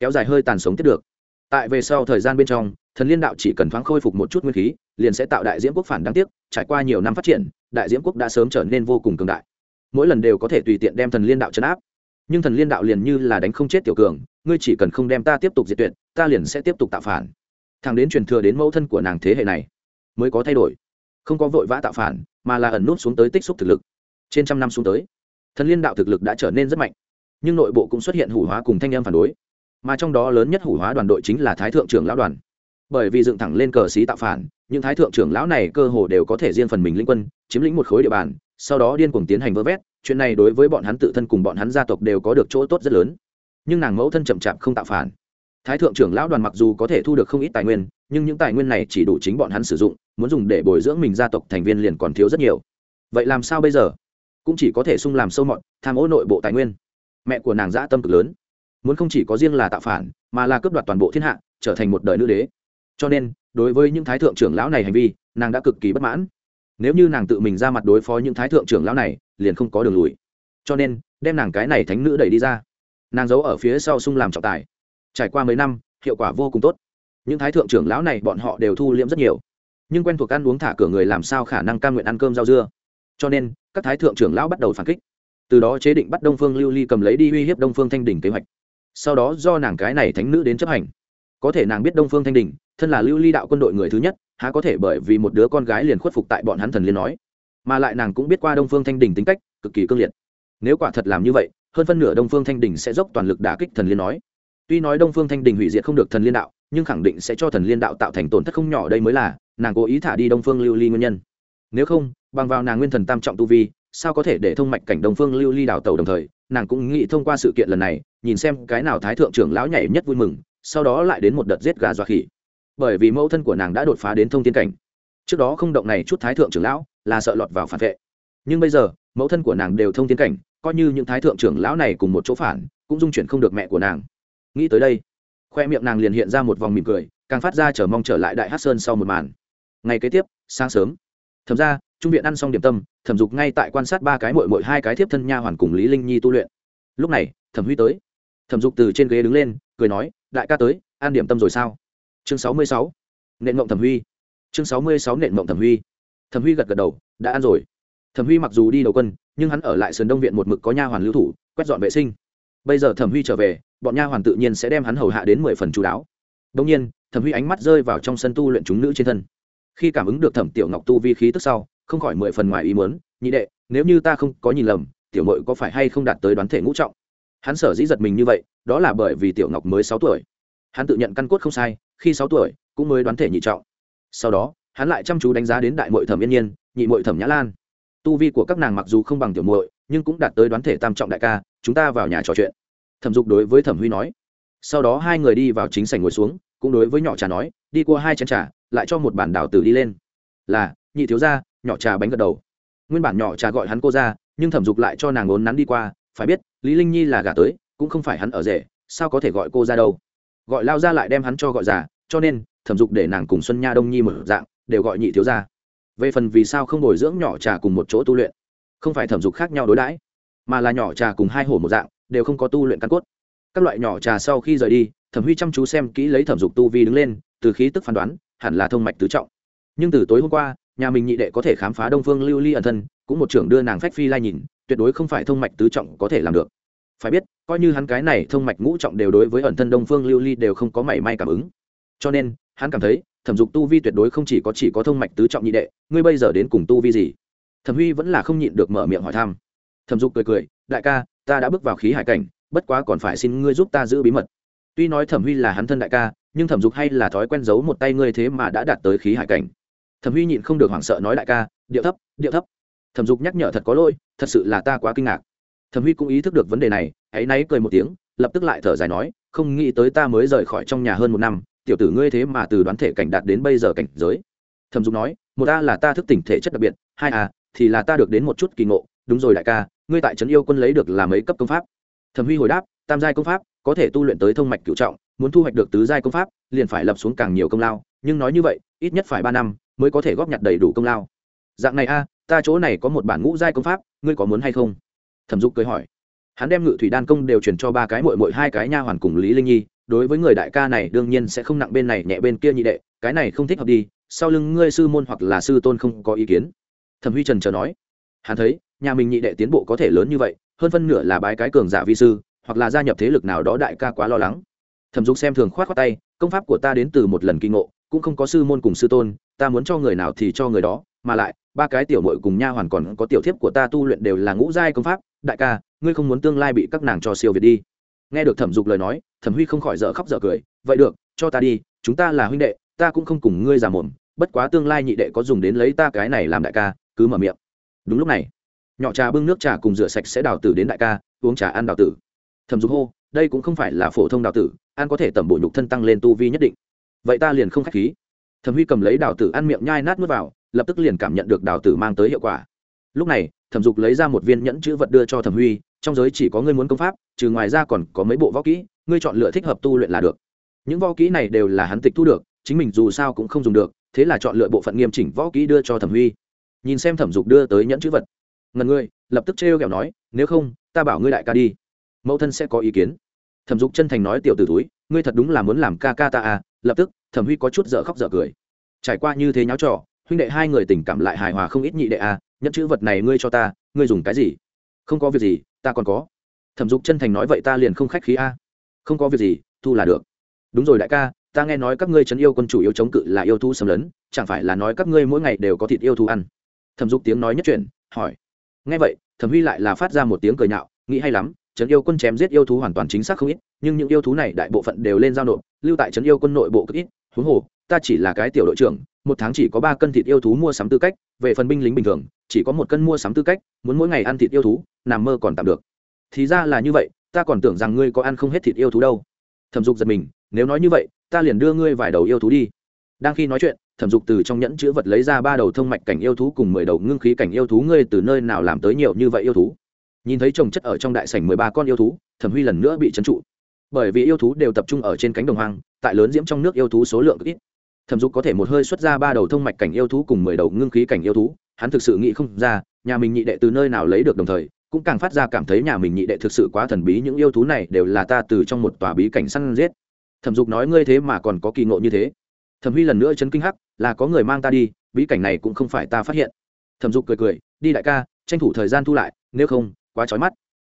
kéo dài hơi tàn sống tiếp được. Tại về sau thời gian bên trong, thần liên đạo chỉ cần thoáng khôi phục một chút nguyên khí, liền sẽ tạo đại diễm quốc phản đáng tiếc, trải qua nhiều năm phát triển đại diễm quốc đã sớm trở nên vô cùng cường đại. Mỗi lần đều có thể tùy tiện đem thần liên đạo chấn áp. Nhưng thần liên đạo liền như là đánh không chết tiểu cường, ngươi chỉ cần không đem ta tiếp tục diệt tuyệt, ta liền sẽ tiếp tục tạo phản. Thằng đến truyền thừa đến mẫu thân của nàng thế hệ này, mới có thay đổi. Không có vội vã tạo phản, mà là ẩn nút xuống tới tích xúc thực lực. Trên trăm năm xuống tới, thần liên đạo thực lực đã trở nên rất mạnh. Nhưng nội bộ cũng xuất hiện hủ hóa cùng thanh em phản đối. Mà trong đó lớn nhất hủ hóa đoàn đội chính là thái thượng trưởng lão đoàn. Bởi vì dựng thẳng lên cờ xí tạo phản những thái thượng trưởng lão này cơ hồ đều có thể riêng phần mình linh quân, chiếm lĩnh một khối địa bàn, sau đó điên cuồng tiến hành vơ vét, chuyện này đối với bọn hắn tự thân cùng bọn hắn gia tộc đều có được chỗ tốt rất lớn. Nhưng nàng mẫu thân chậm chạp không tạo phản. Thái thượng trưởng lão đoàn mặc dù có thể thu được không ít tài nguyên, nhưng những tài nguyên này chỉ đủ chính bọn hắn sử dụng, muốn dùng để bồi dưỡng mình gia tộc thành viên liền còn thiếu rất nhiều. Vậy làm sao bây giờ? Cũng chỉ có thể sung làm sâu mọt, tham ô nội bộ tài nguyên. Mẹ của nàng dã tâm cực lớn. Muốn không chỉ có riêng là tạo phản, mà là cướp đoạt toàn bộ thiên hạ, trở thành một đời nữ đế. Cho nên đối với những thái thượng trưởng lão này hành vi, nàng đã cực kỳ bất mãn. Nếu như nàng tự mình ra mặt đối phó những thái thượng trưởng lão này, liền không có đường lùi. Cho nên, đem nàng cái này thánh nữ đẩy đi ra. Nàng giấu ở phía sau sung làm trọng tài. Trải qua mấy năm, hiệu quả vô cùng tốt. Những thái thượng trưởng lão này bọn họ đều thu liễm rất nhiều. Nhưng quen thuộc ăn uống thả cửa người làm sao khả năng cam nguyện ăn cơm rau dưa? Cho nên, các thái thượng trưởng lão bắt đầu phản kích. Từ đó chế định bắt đông phương lưu ly cầm lấy đi uy hiếp đông phương thanh đình kế hoạch. Sau đó do nàng cái này thánh nữ đến chấp hành. Có thể nàng biết đông phương thanh đình thân là lưu ly đạo quân đội người thứ nhất, há có thể bởi vì một đứa con gái liền khuất phục tại bọn hắn thần liên nói. Mà lại nàng cũng biết qua đông phương thanh đình tính cách, cực kỳ cương liệt. Nếu quả thật làm như vậy, hơn phân nửa đông phương thanh đình sẽ dốc toàn lực đả kích thần liên nói. Tuy nói đông phương thanh đình hủy diệt không được thần liên đạo, nhưng khẳng định sẽ cho thần liên đạo tạo thành tổn thất không nhỏ đây mới là, nàng cố ý thả đi đông phương lưu ly nguyên nhân. Nếu không, bằng vào nàng nguyên thần tam trọng tu vi, sao có thể để thông mạch cảnh đông phương lưu ly đào tàu đồng thời, nàng cũng nghĩ thông qua sự kiện lần này, nhìn xem cái nào thái thượng trưởng lão nhảy nhất vui mừng, sau đó lại đến một đợt giết gà dọa khỉ bởi vì mẫu thân của nàng đã đột phá đến thông tiên cảnh. Trước đó không động này chút thái thượng trưởng lão là sợ lọt vào phản vệ. Nhưng bây giờ, mẫu thân của nàng đều thông tiên cảnh, coi như những thái thượng trưởng lão này cùng một chỗ phản, cũng dung chuyển không được mẹ của nàng. Nghĩ tới đây, khoe miệng nàng liền hiện ra một vòng mỉm cười, càng phát ra chờ mong trở lại đại hát sơn sau một màn. Ngày kế tiếp, sáng sớm thầm ra trung viện ăn xong điểm tâm, thẩm dục ngay tại quan sát ba cái mội mội hai cái thiếp thân nha hoàn cùng lý linh nhi tu luyện. Lúc này, thẩm huy tới. Thẩm dục từ trên ghế đứng lên, cười nói, đại ca tới, ăn điểm tâm rồi sao? Chương sáu mươi sáu. Nện mộng thẩm huy. Chương sáu mươi sáu nện mộng thẩm huy. Thẩm huy gật gật đầu, đã ăn rồi. Thẩm huy mặc dù đi đầu quân, nhưng hắn ở lại sườn đông viện một mực có nha hoàn lưu thủ, quét dọn vệ sinh. Bây giờ thẩm huy trở về, bọn nha hoàn tự nhiên sẽ đem hắn hầu hạ đến mười phần chú đáo. Đông nhiên, thẩm huy ánh mắt rơi vào trong sân tu luyện chúng nữ trên thân. Khi cảm ứng được thẩm tiểu ngọc tu vi khí tức sau, không khỏi mười phần ngoài ý muốn, nhị đệ, nếu như ta không có nhìn lầm, tiểu mội có phải hay không đạt tới đoán thể ngũ trọng? Hắn sở dĩ giật mình như vậy, đó là bởi vì tiểu ngọc mới sáu tuổi. Hắn tự nhận căn cốt không sai khi sáu tuổi, cũng mới đoán thể nhị trọng. Sau đó, hắn lại chăm chú đánh giá đến đại mội thẩm yên nhiên, nhị mội thẩm nhã lan. Tu vi của các nàng mặc dù không bằng tiểu muội, nhưng cũng đạt tới đoán thể tam trọng đại ca, chúng ta vào nhà trò chuyện. Thẩm dục đối với thẩm huy nói. Sau đó hai người đi vào chính sảnh ngồi xuống, cũng đối với nhỏ trà nói, đi qua hai chén trà, lại cho một bản đảo tử đi lên. Là, nhị thiếu gia, nhỏ trà bánh gật đầu. Nguyên bản nhỏ trà gọi hắn cô ra nhưng thẩm dục lại cho nàng ốn nắn đi qua, phải biết, lý linh nhi là gả tới, cũng không phải hắn ở rể, sao có thể gọi cô ra đâu? Gọi lao ra lại đem hắn cho gọi già, cho nên, thẩm dục để nàng cùng xuân nha đông nhi mở dạng, đều gọi nhị thiếu gia. Về phần vì sao không bồi dưỡng nhỏ trà cùng một chỗ tu luyện, không phải thẩm dục khác nhau đối đãi, mà là nhỏ trà cùng hai hổ một dạng, đều không có tu luyện căn cốt. Các loại nhỏ trà sau khi rời đi, thẩm huy chăm chú xem kỹ lấy thẩm dục tu vi đứng lên, từ khí tức phán đoán, hẳn là thông mạch tứ trọng. Nhưng từ tối hôm qua, nhà mình nhị đệ có thể khám phá đông phương lưu ly ẩn thân, cũng một trưởng đưa nàng phách phi lai nhìn, tuyệt đối không phải thông mạch tứ trọng có thể làm được phải biết, coi như hắn cái này thông mạch ngũ trọng đều đối với ẩn thân đông phương lưu ly đều không có mảy may cảm ứng. Cho nên, hắn cảm thấy, thẩm dục tu vi tuyệt đối không chỉ có chỉ có thông mạch tứ trọng nhị đệ, ngươi bây giờ đến cùng tu vi gì? Thẩm huy vẫn là không nhịn được mở miệng hỏi thăm. Thẩm dục cười cười, đại ca, ta đã bước vào khí hải cảnh, bất quá còn phải xin ngươi giúp ta giữ bí mật. Tuy nói thẩm huy là hắn thân đại ca, nhưng thẩm dục hay là thói quen giấu một tay ngươi thế mà đã đạt tới khí hải cảnh. Thẩm huy nhịn không được hoảng sợ nói, đại ca, điệu thấp điệu thấp. Thẩm dục nhắc nhở thật có lỗi, thật sự là ta quá kinh ngạc thẩm huy cũng ý thức được vấn đề này hãy náy cười một tiếng, lập tức lại thở dài nói, không nghĩ tới ta mới rời khỏi trong nhà hơn một năm, tiểu tử ngươi thế mà từ đoán thể cảnh đạt đến bây giờ cảnh giới. Thẩm dục nói, một a là ta thức tỉnh thể chất đặc biệt, hai a thì là ta được đến một chút kỳ ngộ. Đúng rồi đại ca, ngươi tại trấn yêu quân lấy được là mấy cấp công pháp? Thẩm huy hồi đáp, tam giai công pháp, có thể tu luyện tới thông mạch cựu trọng, muốn thu hoạch được tứ giai công pháp, liền phải lập xuống càng nhiều công lao. Nhưng nói như vậy, ít nhất phải ba năm mới có thể góp nhặt đầy đủ công lao. Dạng này a, ta chỗ này có một bản ngũ giai công pháp, ngươi có muốn hay không? Thẩm dục cười hỏi. Hắn đem ngự thủy đan công đều truyền cho ba cái mội mội hai cái nha hoàn cùng lý linh nhi, đối với người đại ca này đương nhiên sẽ không nặng bên này nhẹ bên kia nhị đệ, cái này không thích hợp đi, sau lưng ngươi sư môn hoặc là sư tôn không có ý kiến. Thẩm huy trần chờ nói. Hắn thấy, nhà mình nhị đệ tiến bộ có thể lớn như vậy, hơn phân nửa là bái cái cường giả vi sư, hoặc là gia nhập thế lực nào đó đại ca quá lo lắng. Thẩm dục xem thường khoát khoát tay, công pháp của ta đến từ một lần kinh ngộ, cũng không có sư môn cùng sư tôn, ta muốn cho người nào thì cho người đó, mà lại ba cái tiểu mội cùng nha hoàn còn có tiểu thiếp của ta tu luyện đều là ngũ giai công pháp, đại ca, ngươi không muốn tương lai bị các nàng cho siêu việt đi. Nghe được thẩm dục lời nói, thẩm huy không khỏi dở khóc dở cười, vậy được, cho ta đi, chúng ta là huynh đệ, ta cũng không cùng ngươi già mồm bất quá tương lai nhị đệ có dùng đến lấy ta cái này làm đại ca, cứ mở miệng. Đúng lúc này, nhỏ trà bưng nước trà cùng rửa sạch sẽ đào tử đến đại ca, uống trà ăn đào tử. Thẩm dục hô, đây cũng không phải là phổ thông đào tử, ăn có thể tẩm bổ nhục thân tăng lên tu vi nhất định. Vậy ta liền không k h á c h khí. Thẩm huy cầm lấy đào tử ăn miệng nhai nát n u ố t vào lập tức liền cảm nhận được đào tử mang tới hiệu quả. Lúc này, thẩm dục lấy ra một viên nhẫn chữ vật đưa cho thẩm huy, trong giới chỉ có ngươi muốn công pháp, trừ ngoài ra còn có mấy bộ võ kỹ, ngươi chọn lựa thích hợp tu luyện là được. Những võ kỹ này đều là hắn tịch thu được, chính mình dù sao cũng không dùng được, thế là chọn lựa bộ phận nghiêm chỉnh võ kỹ đưa cho thẩm huy. Nhìn xem thẩm dục đưa tới nhẫn chữ vật. Ngần ngươi, lập tức trêu kẹo nói, nếu không, ta bảo ngươi đại ca đi. Mẫu thân sẽ có ý kiến. Thẩm dục chân thành nói, tiểu t ử túi ngươi thật đúng là muốn làm ca ca ta à? Lập tức, thẩm huy có chút dở khóc dở cười. Trải qua như thế nháo trò huynh đệ hai người tình cảm lại hài hòa không ít nhị đệ à nhất chữ vật này ngươi cho ta, ngươi dùng cái gì? Không có việc gì, ta còn có. Thẩm dục chân thành nói vậy ta liền không khách khí a. À. không có việc gì, thu là được. Đúng rồi đại ca, ta nghe nói các ngươi chấn yêu quân chủ yếu chống cự là yêu thú xâm lấn, chẳng phải là nói các ngươi mỗi ngày đều có thịt yêu thú ăn? Thẩm dục tiếng nói nhất chuyện hỏi. Nghe vậy, thẩm huy lại là phát ra một tiếng cười nhạo, nghĩ hay lắm, trấn yêu quân chém giết yêu thú hoàn toàn chính xác không ít, nhưng những yêu thú này đại bộ phận đều lên giao nộp, lưu tại trấn yêu quân nội bộ cực ít. Huống hồ, ta chỉ là cái tiểu đội trưởng một tháng chỉ có ba cân thịt yêu thú mua sắm tư cách, về phần binh lính bình thường, chỉ có một cân mua sắm tư cách, muốn mỗi ngày ăn thịt yêu thú, nằm mơ còn tạm được. Thì ra là như vậy, ta còn tưởng rằng ngươi có ăn không hết thịt yêu thú đâu. Thẩm dục giật mình, nếu nói như vậy, ta liền đưa ngươi vài đầu yêu thú đi. Đang khi nói chuyện, thẩm dục từ trong nhẫn chữ vật lấy ra ba đầu thông mạch cảnh yêu thú cùng mười đầu ngưng khí cảnh yêu thú, ngươi từ nơi nào làm tới nhiều như vậy yêu thú? Nhìn thấy trồng chất ở trong đại sảnh mười ba con yêu thú, thẩm huy lần nữa bị trấn trụ. Bởi vì yêu thú đều tập trung ở trên cánh đồng hoang, tại lớn diễm trong nước yêu thú số lượng ít thẩm dục có thể một hơi xuất ra ba đầu thông mạch cảnh yêu thú cùng mười đầu ngưng khí cảnh yêu thú, hắn thực sự nghĩ không ra, nhà mình nhị đệ từ nơi nào lấy được đồng thời, cũng càng phát ra cảm thấy nhà mình nhị đệ thực sự quá thần bí, những yêu thú này đều là ta từ trong một tòa bí cảnh săn giết. Thẩm dục nói ngươi thế mà còn có kỳ ngộ như thế. Thẩm huy lần nữa chấn kinh hắc, là có người mang ta đi, bí cảnh này cũng không phải ta phát hiện. Thẩm dục cười cười, đi đại ca, tranh thủ thời gian thu lại, nếu không, quá trói mắt.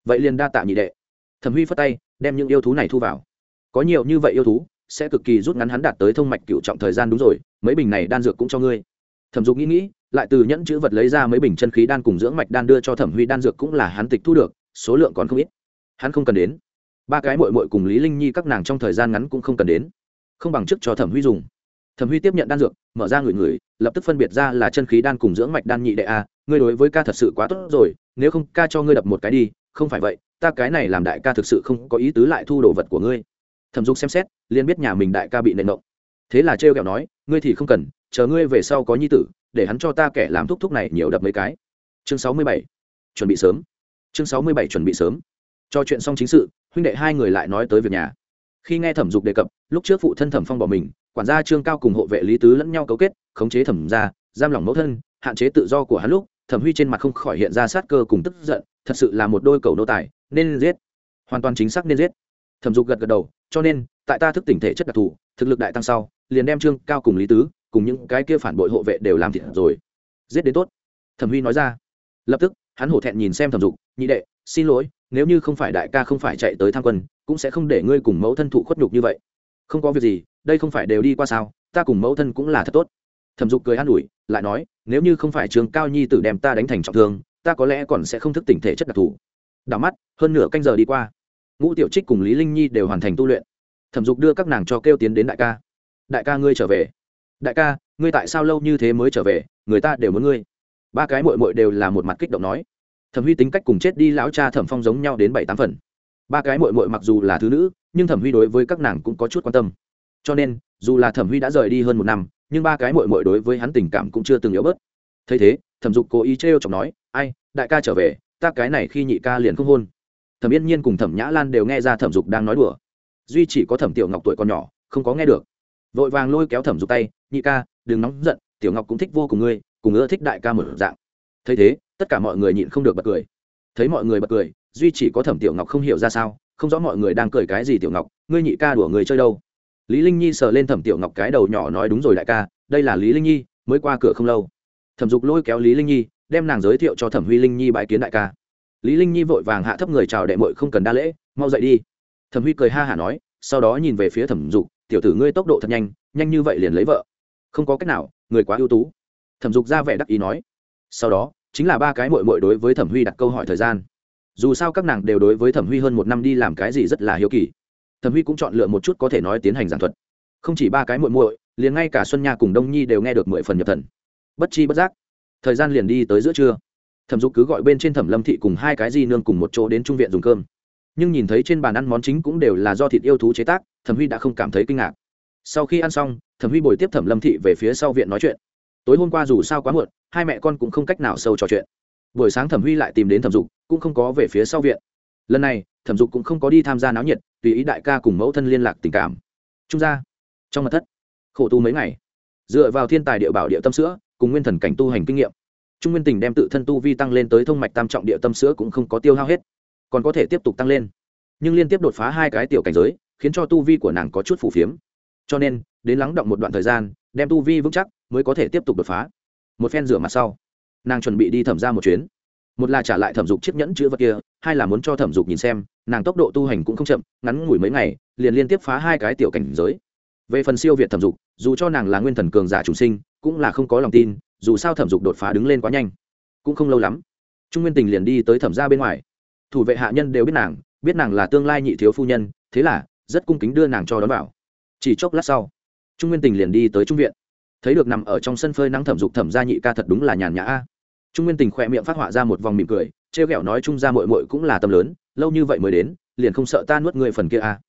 Vậy liền đa tạ nhị đệ. Thẩm huy phất tay, đem những yêu thú này thu vào. Có nhiều như vậy yêu thú sẽ cực kỳ rút ngắn hắn đạt tới thông mạch cựu trọng thời gian đúng rồi, mấy bình này đan dược cũng cho ngươi. Thẩm dục nghĩ nghĩ, lại từ nhẫn chữ vật lấy ra mấy bình chân khí đan cùng dưỡng mạch đan đưa cho thẩm huy, đan dược cũng là hắn tịch thu được, số lượng còn không ít. Hắn không cần đến. Ba cái mội mội cùng lý linh nhi các nàng trong thời gian ngắn cũng không cần đến. Không bằng chức cho thẩm huy dùng. Thẩm huy tiếp nhận đan dược, mở ra người người lập tức phân biệt ra là chân khí đan cùng dưỡng mạch đan nhị đệ a, ngươi đối với ca thật sự quá tốt rồi, nếu không ca cho ngươi đập một cái đi, không phải vậy, ta cái này làm đại ca thực sự không có ý tứ lại thu đồ vật của ngươi thẩm dục xem xét, liền biết nhà mình đại ca bị nệ nộng thế là trêu kẹo nói, ngươi thì không cần, chờ ngươi về sau có nhi tử, để hắn cho ta kẻ làm thúc thúc này nhiều đập mấy cái. Chương sáu mươi bảy, chuẩn bị sớm. Chương sáu mươi bảy, chuẩn bị sớm. Cho chuyện xong chính sự, huynh đệ hai người lại nói tới việc nhà. Khi nghe thẩm dục đề cập, lúc trước phụ thân thẩm phong bỏ mình, quản gia trương cao cùng hộ vệ lý tứ lẫn nhau cấu kết, khống chế thẩm gia, giam lỏng mẫu thân, hạn chế tự do của hắn lúc, thẩm huy trên mặt không khỏi hiện ra sát cơ cùng tức giận, thật sự là một đôi cầu nô tài, nên giết. Hoàn toàn chính xác nên giết. Thẩm dục gật gật đầu cho nên, tại ta thức tỉnh thể chất đặc thù, thực lực đại tăng sau, liền đem trương cao cùng lý tứ, cùng những cái kia phản bội hộ vệ đều làm thịt rồi. Giết đến tốt. Thẩm huy nói ra. Lập tức, hắn hổ thẹn nhìn xem thẩm dục, nhị đệ, xin lỗi, nếu như không phải đại ca không phải chạy tới tham quân, cũng sẽ không để ngươi cùng mẫu thân thụ khuất nhục như vậy. Không có việc gì, đây không phải đều đi qua sao, ta cùng mẫu thân cũng là thật tốt. Thẩm dục cười an ủi, lại nói, nếu như không phải trường cao nhi tử đem ta đánh thành trọng thương, ta có lẽ còn sẽ không thức tỉnh thể chất đặc thù. Đảo mắt, hơn nửa canh giờ đi qua ngũ tiểu trích cùng lý linh nhi đều hoàn thành tu luyện. Thẩm dục đưa các nàng cho kêu tiến đến đại ca. Đại ca ngươi trở về. Đại ca, ngươi tại sao lâu như thế mới trở về? Người ta đều muốn ngươi. Ba cái mội mội đều là một mặt kích động nói. Thẩm huy tính cách cùng chết đi lão cha thẩm phong giống nhau đến bảy tám phần. Ba cái mội mội mặc dù là thứ nữ, nhưng thẩm huy đối với các nàng cũng có chút quan tâm. Cho nên, dù là thẩm huy đã rời đi hơn một năm, nhưng ba cái mội mội đối với hắn tình cảm cũng chưa từng yếu bớt. Thấy thế, thẩm dục cố ý trêu chọc nói, ai, đại ca trở về, ta cái này khi nhị ca liền không hôn thẩm yên nhiên cùng thẩm nhã lan đều nghe ra thẩm dục đang nói đùa. Duy chỉ có thẩm tiểu ngọc tuổi còn nhỏ, không có nghe được. Vội vàng lôi kéo thẩm dục tay, nhị ca, đừng nóng giận, tiểu ngọc cũng thích vô cùng ngươi, cùng ưa thích đại ca một dạng. Thấy thế, tất cả mọi người nhịn không được bật cười. Thấy mọi người bật cười, duy chỉ có thẩm tiểu ngọc không hiểu ra sao, không rõ mọi người đang cười cái gì tiểu ngọc, ngươi nhị ca đùa người chơi đâu? Lý linh nhi sờ lên thẩm tiểu ngọc cái đầu nhỏ nói, đúng rồi đại ca, đây là lý linh nhi, mới qua cửa không lâu. Thẩm dục lôi kéo lý linh nhi, đem nàng giới thiệu cho thẩm huy linh nhi bãi kiến đại ca lý linh nhi vội vàng hạ thấp người chào đệ muội không cần đa lễ, mau dậy đi. Thẩm huy cười ha hả nói, sau đó nhìn về phía thẩm dục, tiểu tử ngươi tốc độ thật nhanh nhanh như vậy liền lấy vợ. Không có cách nào, người quá ưu tú. Thẩm dục ra vẻ đắc ý nói. Sau đó, chính là ba cái muội muội đối với thẩm huy đặt câu hỏi thời gian. Dù sao các nàng đều đối với thẩm huy hơn một năm đi làm cái gì rất là hiếu kỳ. Thẩm huy cũng chọn lựa một chút có thể nói tiến hành giảng thuật. Không chỉ ba cái muội muội, liền ngay cả xuân nha cùng đông nhi đều nghe được mười phần nhập thần. Bất chi bất giác. Thời gian liền đi tới giữa trưa thẩm dục cứ gọi bên trên thẩm lâm thị cùng hai cái di nương cùng một chỗ đến trung viện dùng cơm. Nhưng nhìn thấy trên bàn ăn món chính cũng đều là do thịt yêu thú chế tác, thẩm huy đã không cảm thấy kinh ngạc. Sau khi ăn xong, thẩm huy bồi tiếp thẩm lâm thị về phía sau viện nói chuyện. Tối hôm qua dù sao quá muộn, hai mẹ con cũng không cách nào sâu trò chuyện. Buổi sáng thẩm huy lại tìm đến thẩm dục, cũng không có về phía sau viện. Lần này, thẩm dục cũng không có đi tham gia náo nhiệt, tùy ý đại ca cùng mẫu thân liên lạc tình cảm. Trung gia, trong mặt thất, khổ tu mấy ngày. Dựa vào thiên tài địa bảo địa tâm sữa, cùng nguyên thần cảnh tu hành kinh nghiệm trung nguyên tình đem tự thân tu vi tăng lên tới thông mạch tam trọng địa tâm sữa cũng không có tiêu hao hết, còn có thể tiếp tục tăng lên. Nhưng liên tiếp đột phá hai cái tiểu cảnh giới, khiến cho tu vi của nàng có chút phủ phiếm. Cho nên, đến lắng động một đoạn thời gian, đem tu vi vững chắc mới có thể tiếp tục đột phá. Một phen rửa mặt sau, nàng chuẩn bị đi thẩm ra một chuyến. Một là trả lại thẩm dục chiếc nhẫn chữ vật kia, hai là muốn cho thẩm dục nhìn xem, nàng tốc độ tu hành cũng không chậm, ngắn ngủi mấy ngày, liền liên tiếp phá hai cái tiểu cảnh giới. Về phần siêu việt thẩm dục, dù cho nàng là nguyên thần cường giả chủ sinh cũng là không có lòng tin, dù sao thẩm dục đột phá đứng lên quá nhanh, cũng không lâu lắm, trung nguyên tình liền đi tới thẩm ra bên ngoài. Thủ vệ hạ nhân đều biết nàng biết nàng là tương lai nhị thiếu phu nhân, thế là, rất cung kính đưa nàng cho đón vào. Chỉ chốc lát sau, trung nguyên tình liền đi tới trung viện. Thấy được nằm ở trong sân phơi nắng thẩm dục thẩm gia nhị ca thật đúng là nhàn nhã a. Trung nguyên tình khỏe miệng phát họa ra một vòng mỉm cười, trêu ghẹo nói trung gia mội mội cũng là tâm lớn, lâu như vậy mới đến, liền không sợ ta nuốt người phần kia a.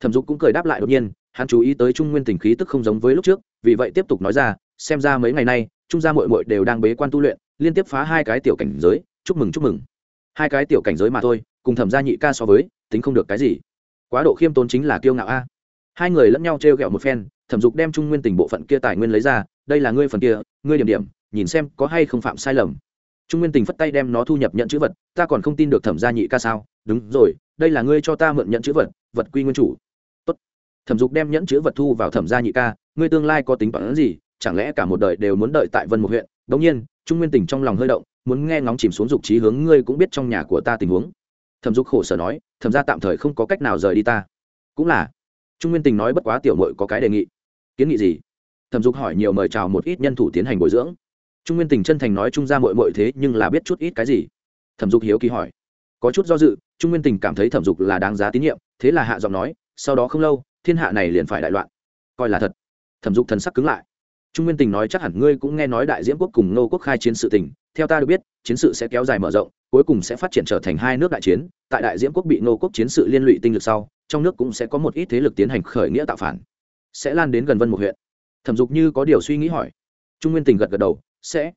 Thẩm dục cũng cười đáp lại đột nhiên, hắn chú ý tới trung nguyên tình khí tức không giống với lúc trước, vì vậy tiếp tục nói ra xem ra mấy ngày nay, trung gia mội mội đều đang bế quan tu luyện, liên tiếp phá hai cái tiểu cảnh giới, chúc mừng chúc mừng. Hai cái tiểu cảnh giới mà thôi, cùng thẩm gia nhị ca so với, tính không được cái gì. Quá độ khiêm tốn chính là kiêu ngạo a. Hai người lẫn nhau t r e o g ẹ o một phen, thẩm dục đem trung nguyên tình bộ phận kia tài nguyên lấy ra, đây là ngươi phần kia, ngươi điểm điểm, nhìn xem có hay không phạm sai lầm. Trung nguyên tình phất tay đem nó thu nhập nhận chữ vật, ta còn không tin được thẩm gia nhị ca sao? Đúng rồi, đây là ngươi cho ta mượn nhận chữ vật vật quy nguyên chủ. Tốt. thẩm dục đem nhẫn chữ vật thu vào thẩm gia nhị ca, ngươi tương lai có tính toán gì chẳng lẽ cả một đời đều muốn đợi tại vân một huyện? Đống nhiên, trung nguyên Tỉnh trong lòng hơi động, muốn nghe ngóng chìm xuống dục trí hướng, ngươi cũng biết trong nhà của ta tình huống. Thẩm dục khổ sở nói, thẩm ra tạm thời không có cách nào rời đi ta. Cũng là. Trung nguyên tình nói bất quá tiểu mội có cái đề nghị. Kiến nghị gì? Thẩm dục hỏi nhiều mời chào một ít nhân thủ tiến hành bồi dưỡng. Trung nguyên tình chân thành nói trung ra mội mội thế, nhưng là biết chút ít cái gì? Thẩm dục hiếu kỳ hỏi. Có chút do dự, trung nguyên tình cảm thấy thẩm dục là đáng giá tín nhiệm, thế là hạ giọng nói, sau đó không lâu, thiên hạ này liền phải đại loạn. Coi là thật. Thẩm dục thần sắc cứng lại trung nguyên tình nói chắc hẳn ngươi cũng nghe nói đại diễm quốc cùng nô quốc khai chiến sự tình, theo ta được biết, chiến sự sẽ kéo dài mở rộng, cuối cùng sẽ phát triển trở thành hai nước đại chiến, tại đại diễm quốc bị nô quốc chiến sự liên lụy tinh lực sau, trong nước cũng sẽ có một ít thế lực tiến hành khởi nghĩa tạo phản. Sẽ lan đến gần vân một huyện. Thẩm dục như có điều suy nghĩ hỏi. Trung nguyên tình gật gật đầu, sẽ.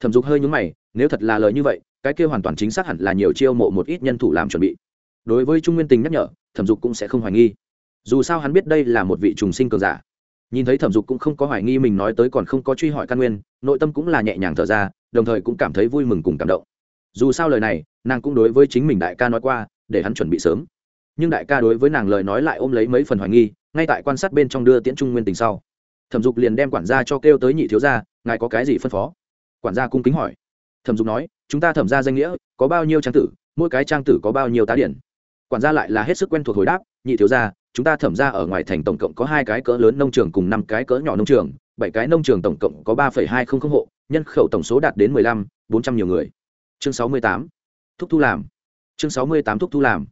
Thẩm dục hơi nhúng mày, nếu thật là lời như vậy, cái kia hoàn toàn chính xác hẳn là nhiều chiêu mộ một ít nhân thủ làm chuẩn bị. Đối với trung nguyên tình nhắc nhở, thẩm dục cũng sẽ không hoài nghi. Dù sao hắn biết đây là một vị trùng sinh cường giả nhìn thấy thẩm dục cũng không có hoài nghi mình nói tới còn không có truy hỏi căn nguyên, nội tâm cũng là nhẹ nhàng thở ra, đồng thời cũng cảm thấy vui mừng cùng cảm động. Dù sao lời này, nàng cũng đối với chính mình đại ca nói qua, để hắn chuẩn bị sớm. Nhưng đại ca đối với nàng lời nói lại ôm lấy mấy phần hoài nghi, ngay tại quan sát bên trong đưa tiễn trung nguyên tình sau. Thẩm dục liền đem quản gia cho kêu tới nhị thiếu gia, ngài có cái gì phân phó? Quản gia cung kính hỏi. Thẩm dục nói, chúng ta thẩm ra danh nghĩa, có bao nhiêu trang tử, mỗi cái trang tử có bao nhiêu tá điển? Quản gia lại là hết sức quen thuộc hồi đáp, nhị thiếu gia chúng ta thẩm ra ở ngoài thành tổng cộng có hai cái cỡ lớn nông trường cùng năm cái cỡ nhỏ nông trường, bảy cái nông trường tổng cộng có ba hai không không hộ, nhân khẩu tổng số đạt đến mười lăm, bốn trăm nhiều người. Chương sáu mươi tám, thúc thu làm. Chương sáu mươi tám thúc thu làm.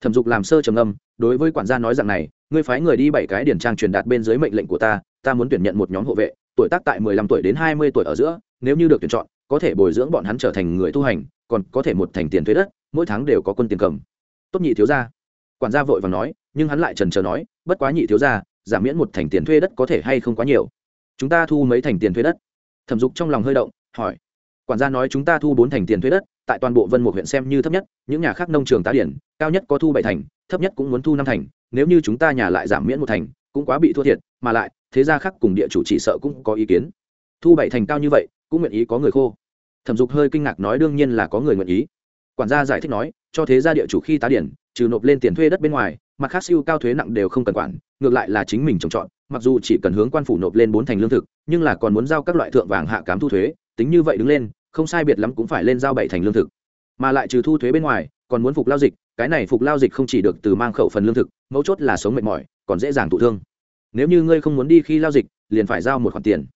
Thẩm dục làm sơ trầm âm đối với quản gia nói rằng này, ngươi phái người đi bảy cái điển trang truyền đạt bên dưới mệnh lệnh của ta ta muốn tuyển nhận một nhóm hộ vệ, tuổi tác tại mười lăm tuổi đến hai mươi tuổi ở giữa, nếu như được tuyển chọn, có thể bồi dưỡng bọn hắn trở thành người tu hành, còn có thể một thành tiền thuế đất, mỗi tháng đều có quân tiền cầm. Tốt nhị thiếu gia. Quản gia vội và nói nhưng hắn lại trần trờ nói, bất quá nhị thiếu gia, giảm miễn một thành tiền thuê đất có thể hay không quá nhiều? Chúng ta thu mấy thành tiền thuê đất? Thẩm dục trong lòng hơi động, hỏi. Quản gia nói chúng ta thu bốn thành tiền thuê đất, tại toàn bộ vân một huyện xem như thấp nhất, những nhà khác nông trường tá điển, cao nhất có thu bảy thành, thấp nhất cũng muốn thu năm thành, nếu như chúng ta nhà lại giảm miễn một thành, cũng quá bị thua thiệt, mà lại, thế gia khác cùng địa chủ chỉ sợ cũng có ý kiến. Thu bảy thành cao như vậy, cũng nguyện ý có người khô. Thẩm dục hơi kinh ngạc nói, đương nhiên là có người nguyện ý. Quản gia giải thích nói, cho thế gia địa chủ khi tá điển, trừ nộp lên tiền thuê đất bên ngoài mặt khác siêu cao thuế nặng đều không cần quản ngược lại là chính mình trồng trọt mặc dù chỉ cần hướng quan phủ nộp lên bốn thành lương thực nhưng là còn muốn giao các loại thượng vàng hạ cám thu thuế tính như vậy đứng lên không sai biệt lắm cũng phải lên giao bảy thành lương thực. Mà lại trừ thu thuế bên ngoài còn muốn phục lao dịch cái này phục lao dịch không chỉ được từ mang khẩu phần lương thực mấu chốt là sống mệt mỏi còn dễ dàng thụ thương. Nếu như ngươi không muốn đi khi lao dịch liền phải giao một khoản tiền.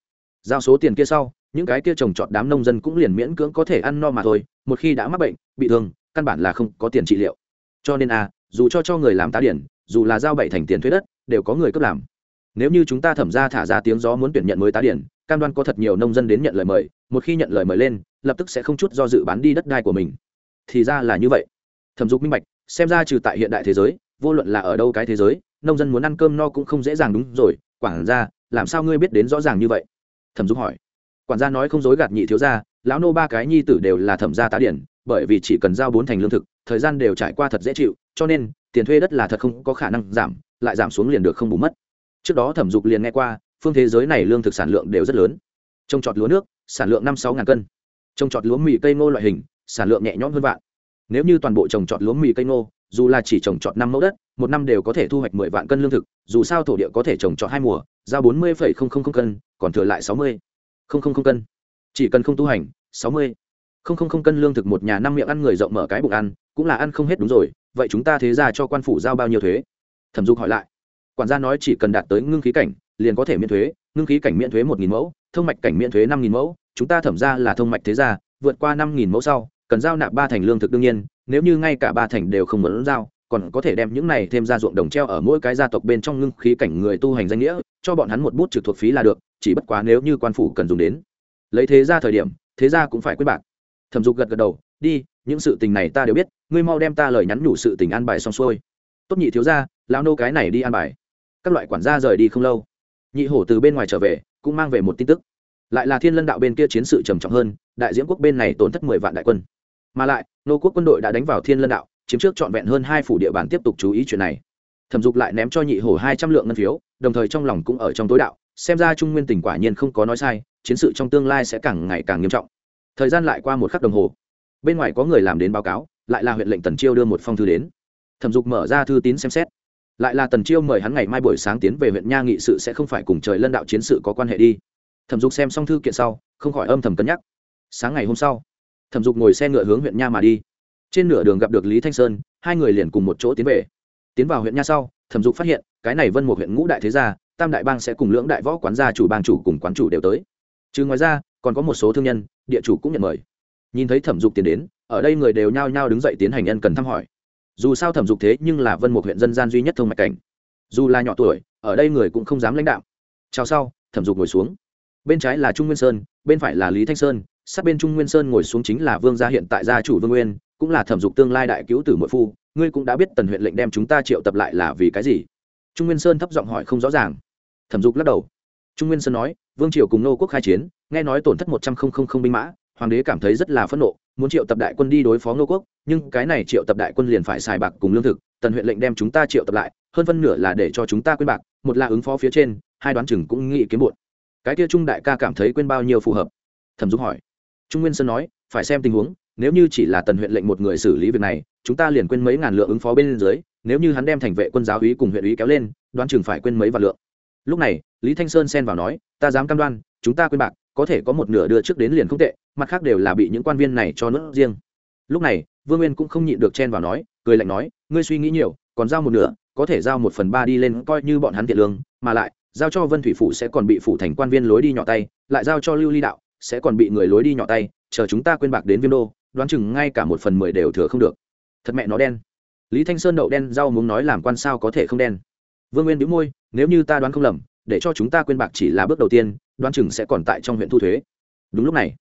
Giao số tiền kia sau những cái kia trồng trọt đám nông dân cũng liền miễn cưỡng có thể ăn no mà thôi một khi đã mắc bệnh bị thương căn bản là không có tiền trị liệu. Cho nên a à, dù cho cho người làm tá điển, dù là giao bảy thành tiền thuế đất, đều có người cấp làm. Nếu như chúng ta thẩm ra thả ra tiếng gió muốn tuyển nhận mới tá điển, cam đoan có thật nhiều nông dân đến nhận lời mời, một khi nhận lời mời lên, lập tức sẽ không chút do dự bán đi đất đai của mình. Thì ra là như vậy. Thẩm dục minh bạch, xem ra trừ tại hiện đại thế giới, vô luận là ở đâu cái thế giới, nông dân muốn ăn cơm no cũng không dễ dàng đúng rồi, quản gia, làm sao ngươi biết đến rõ ràng như vậy? Thẩm dục hỏi. Quản gia nói không dối gạt nhị thiếu gia lão nô ba cái nhi tử đều là thẩm gia tá điển, bởi vì chỉ cần giao bốn thành lương thực, thời gian đều trải qua thật dễ chịu, cho nên, tiền thuê đất là thật không có khả năng giảm, lại giảm xuống liền được không bù mất. Trước đó thẩm dục liền nghe qua, phương thế giới này lương thực sản lượng đều rất lớn. Trồng trọt lúa nước, sản lượng năm sáu ngàn cân. Trồng trọt lúa mì cây ngô loại hình, sản lượng nhẹ nhõm hơn vạn. Nếu như toàn bộ trồng trọt lúa mì cây ngô, dù là chỉ trồng trọt năm mẫu đất, một năm đều có thể thu hoạch mười vạn cân lương thực, dù sao thổ địa có thể trồng trọt hai mùa, giao bốn mươi cân, còn thừa lại sáu mươi cân chỉ cần không tu hành, sáu mươi. Không không không cân lương thực một nhà năm miệng ăn người rộng mở cái bụng ăn, cũng là ăn không hết đúng rồi, vậy chúng ta thế ra cho quan phủ giao bao nhiêu thuế? Thẩm dục hỏi lại. Quản gia nói chỉ cần đạt tới ngưng khí cảnh, liền có thể miễn thuế, ngưng khí cảnh miễn thuế một nghìn mẫu, thông mạch cảnh miễn thuế năm nghìn mẫu, chúng ta thẩm ra là thông mạch thế gia vượt qua năm nghìn mẫu sau, cần giao nạp ba thành lương thực đương nhiên, nếu như ngay cả ba thành đều không muốn giao, còn có thể đem những này thêm ra ruộng đồng treo ở mỗi cái gia tộc bên trong ngưng khí cảnh người tu hành danh nghĩa, cho bọn hắn một bút trực thuộc phí là được, chỉ bất quá nếu như quan phủ cần dùng đến lấy thế ra thời điểm, thế ra cũng phải quyết bạc. Thẩm dục gật gật đầu, đi, những sự tình này ta đều biết, ngươi mau đem ta lời nhắn nhủ sự tình an bài xong xuôi. Tốt nhị thiếu ra lao nô cái này đi an bài. Các loại quản gia rời đi không lâu. Nhị hổ từ bên ngoài trở về, cũng mang về một tin tức. Lại là thiên lân đạo bên kia chiến sự trầm trọng hơn, đại diễm quốc bên này tổn thất mười vạn đại quân. Mà lại, nô quốc quân đội đã đánh vào thiên lân đạo, chiếm trước trọn vẹn hơn hai phủ địa bàn tiếp tục chú ý chuyện này. Thẩm dục lại ném cho nhị hổ hai trăm lượng ngân phiếu, đồng thời trong lòng cũng ở trong tối đạo, xem ra trung nguyên tỉnh quả nhiên không có nói sai chiến sự trong tương lai sẽ càng ngày càng nghiêm trọng. Thời gian lại qua một khắc đồng hồ. Bên ngoài có người làm đến báo cáo, lại là huyện lệnh tần chiêu đưa một phong thư đến. Thẩm dục mở ra thư tín xem xét. Lại là tần chiêu mời hắn ngày mai buổi sáng tiến về huyện nha nghị sự sẽ không phải cùng trời lân đạo chiến sự có quan hệ đi. Thẩm dục xem xong thư kiện sau, không khỏi âm thầm cân nhắc. Sáng ngày hôm sau, thẩm dục ngồi xe ngựa hướng huyện nha mà đi. Trên nửa đường gặp được lý thanh sơn, hai người liền cùng một chỗ tiến về. Tiến vào huyện nha sau, thẩm dục phát hiện, cái này vân một huyện ngũ đại thế gia, tam đại bang sẽ cùng lưỡng đại võ quán gia chủ bang chủ cùng quán chủ đều tới chứ ngoài ra, còn có một số thương nhân, địa chủ cũng nhận mời. Nhìn thấy thẩm dục tiến đến, ở đây người đều nhao nhao đứng dậy tiến hành nhân cần thăm hỏi. Dù sao thẩm dục thế nhưng là vân một huyện dân gian duy nhất thông mạch cảnh. Dù là nhỏ tuổi, ở đây người cũng không dám lãnh đạo chào sau, thẩm dục ngồi xuống. Bên trái là trung nguyên sơn, bên phải là lý thanh sơn, sát bên trung nguyên sơn ngồi xuống chính là vương gia hiện tại gia chủ vương nguyên, cũng là thẩm dục tương lai đại cứu tử muội phu, ngươi cũng đã biết tần huyện lệnh đem chúng ta triệu tập lại là vì cái gì? Trung nguyên sơn thấp giọng hỏi không rõ ràng. Thẩm dục lắc đầu. Trung nguyên sơn nói vương triều cùng nô quốc khai chiến, nghe nói tổn thất một trăm linh binh mã, hoàng đế cảm thấy rất là phẫn nộ, muốn triệu tập đại quân đi đối phó nô quốc, nhưng cái này triệu tập đại quân liền phải xài bạc cùng lương thực, tần huyện lệnh đem chúng ta triệu tập lại, hơn phân nửa là để cho chúng ta quên bạc, một là ứng phó phía trên, hai đoán chừng cũng nghĩ kiếm bụt. Cái kia trung đại ca cảm thấy quên bao nhiêu phù hợp? Thẩm dung hỏi. Trung nguyên sơn nói, phải xem tình huống, nếu như chỉ là tần huyện lệnh một người xử lý việc này, chúng ta liền quên mấy ngàn lượng ứng phó bên dưới, nếu như hắn đem thành vệ quân giáo úy cùng huyện úy kéo lên, đoán chừng phải quên mấy vạn lượng lúc này, lý thanh sơn xen vào nói, ta dám cam đoan, chúng ta quên bạc, có thể có một nửa đưa trước đến liền không tệ, mặt khác đều là bị những quan viên này cho nước riêng. Lúc này, vương nguyên cũng không nhịn được chen vào nói, cười lạnh nói, ngươi suy nghĩ nhiều, còn giao một nửa, có thể giao một phần ba đi lên coi như bọn hắn thiện lương, mà lại, giao cho vân thủy phủ sẽ còn bị phủ thành quan viên lối đi nhỏ tay, lại giao cho lưu ly đạo sẽ còn bị người lối đi nhỏ tay, chờ chúng ta quên bạc đến viêm đô, đoán chừng ngay cả một phần mười đều thừa không được. Thật mẹ nó đen. Lý thanh sơn đậu đen rau muốn nói, làm quan sao có thể không đen? Vương nguyên đĩu môi, nếu như ta đoán không lầm, để cho chúng ta quên bạc chỉ là bước đầu tiên, đoán chừng sẽ còn tại trong huyện thu thuế. Đúng lúc này,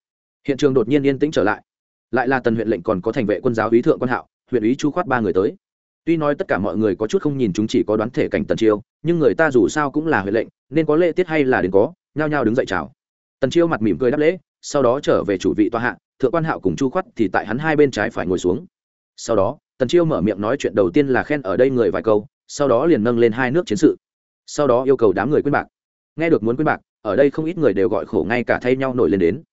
hiện trường đột nhiên yên tĩnh trở lại. Lại là tần huyện lệnh còn có thành vệ quân giáo ý thượng quan hạo, huyện ý chu khoát ba người tới. Tuy nói tất cả mọi người có chút không nhìn chúng chỉ có đoán thể cảnh tần chiêu, nhưng người ta dù sao cũng là huyện lệnh, nên có lễ tiết hay là đến có, nhao nhao đứng dậy chào. Tần chiêu mặt mỉm cười đáp lễ, sau đó trở về chủ vị tòa hạ, thượng quan hạo cùng chu khoát thì tại hắn hai bên trái phải ngồi xuống. Sau đó, tần chiêu mở miệng nói chuyện đầu tiên là khen ở đây người vài câu sau đó liền nâng lên hai nước chiến sự. Sau đó yêu cầu đám người quyên bạc. Nghe được muốn quyên bạc, ở đây không ít người đều gọi khổ ngay cả thay nhau nổi lên đến.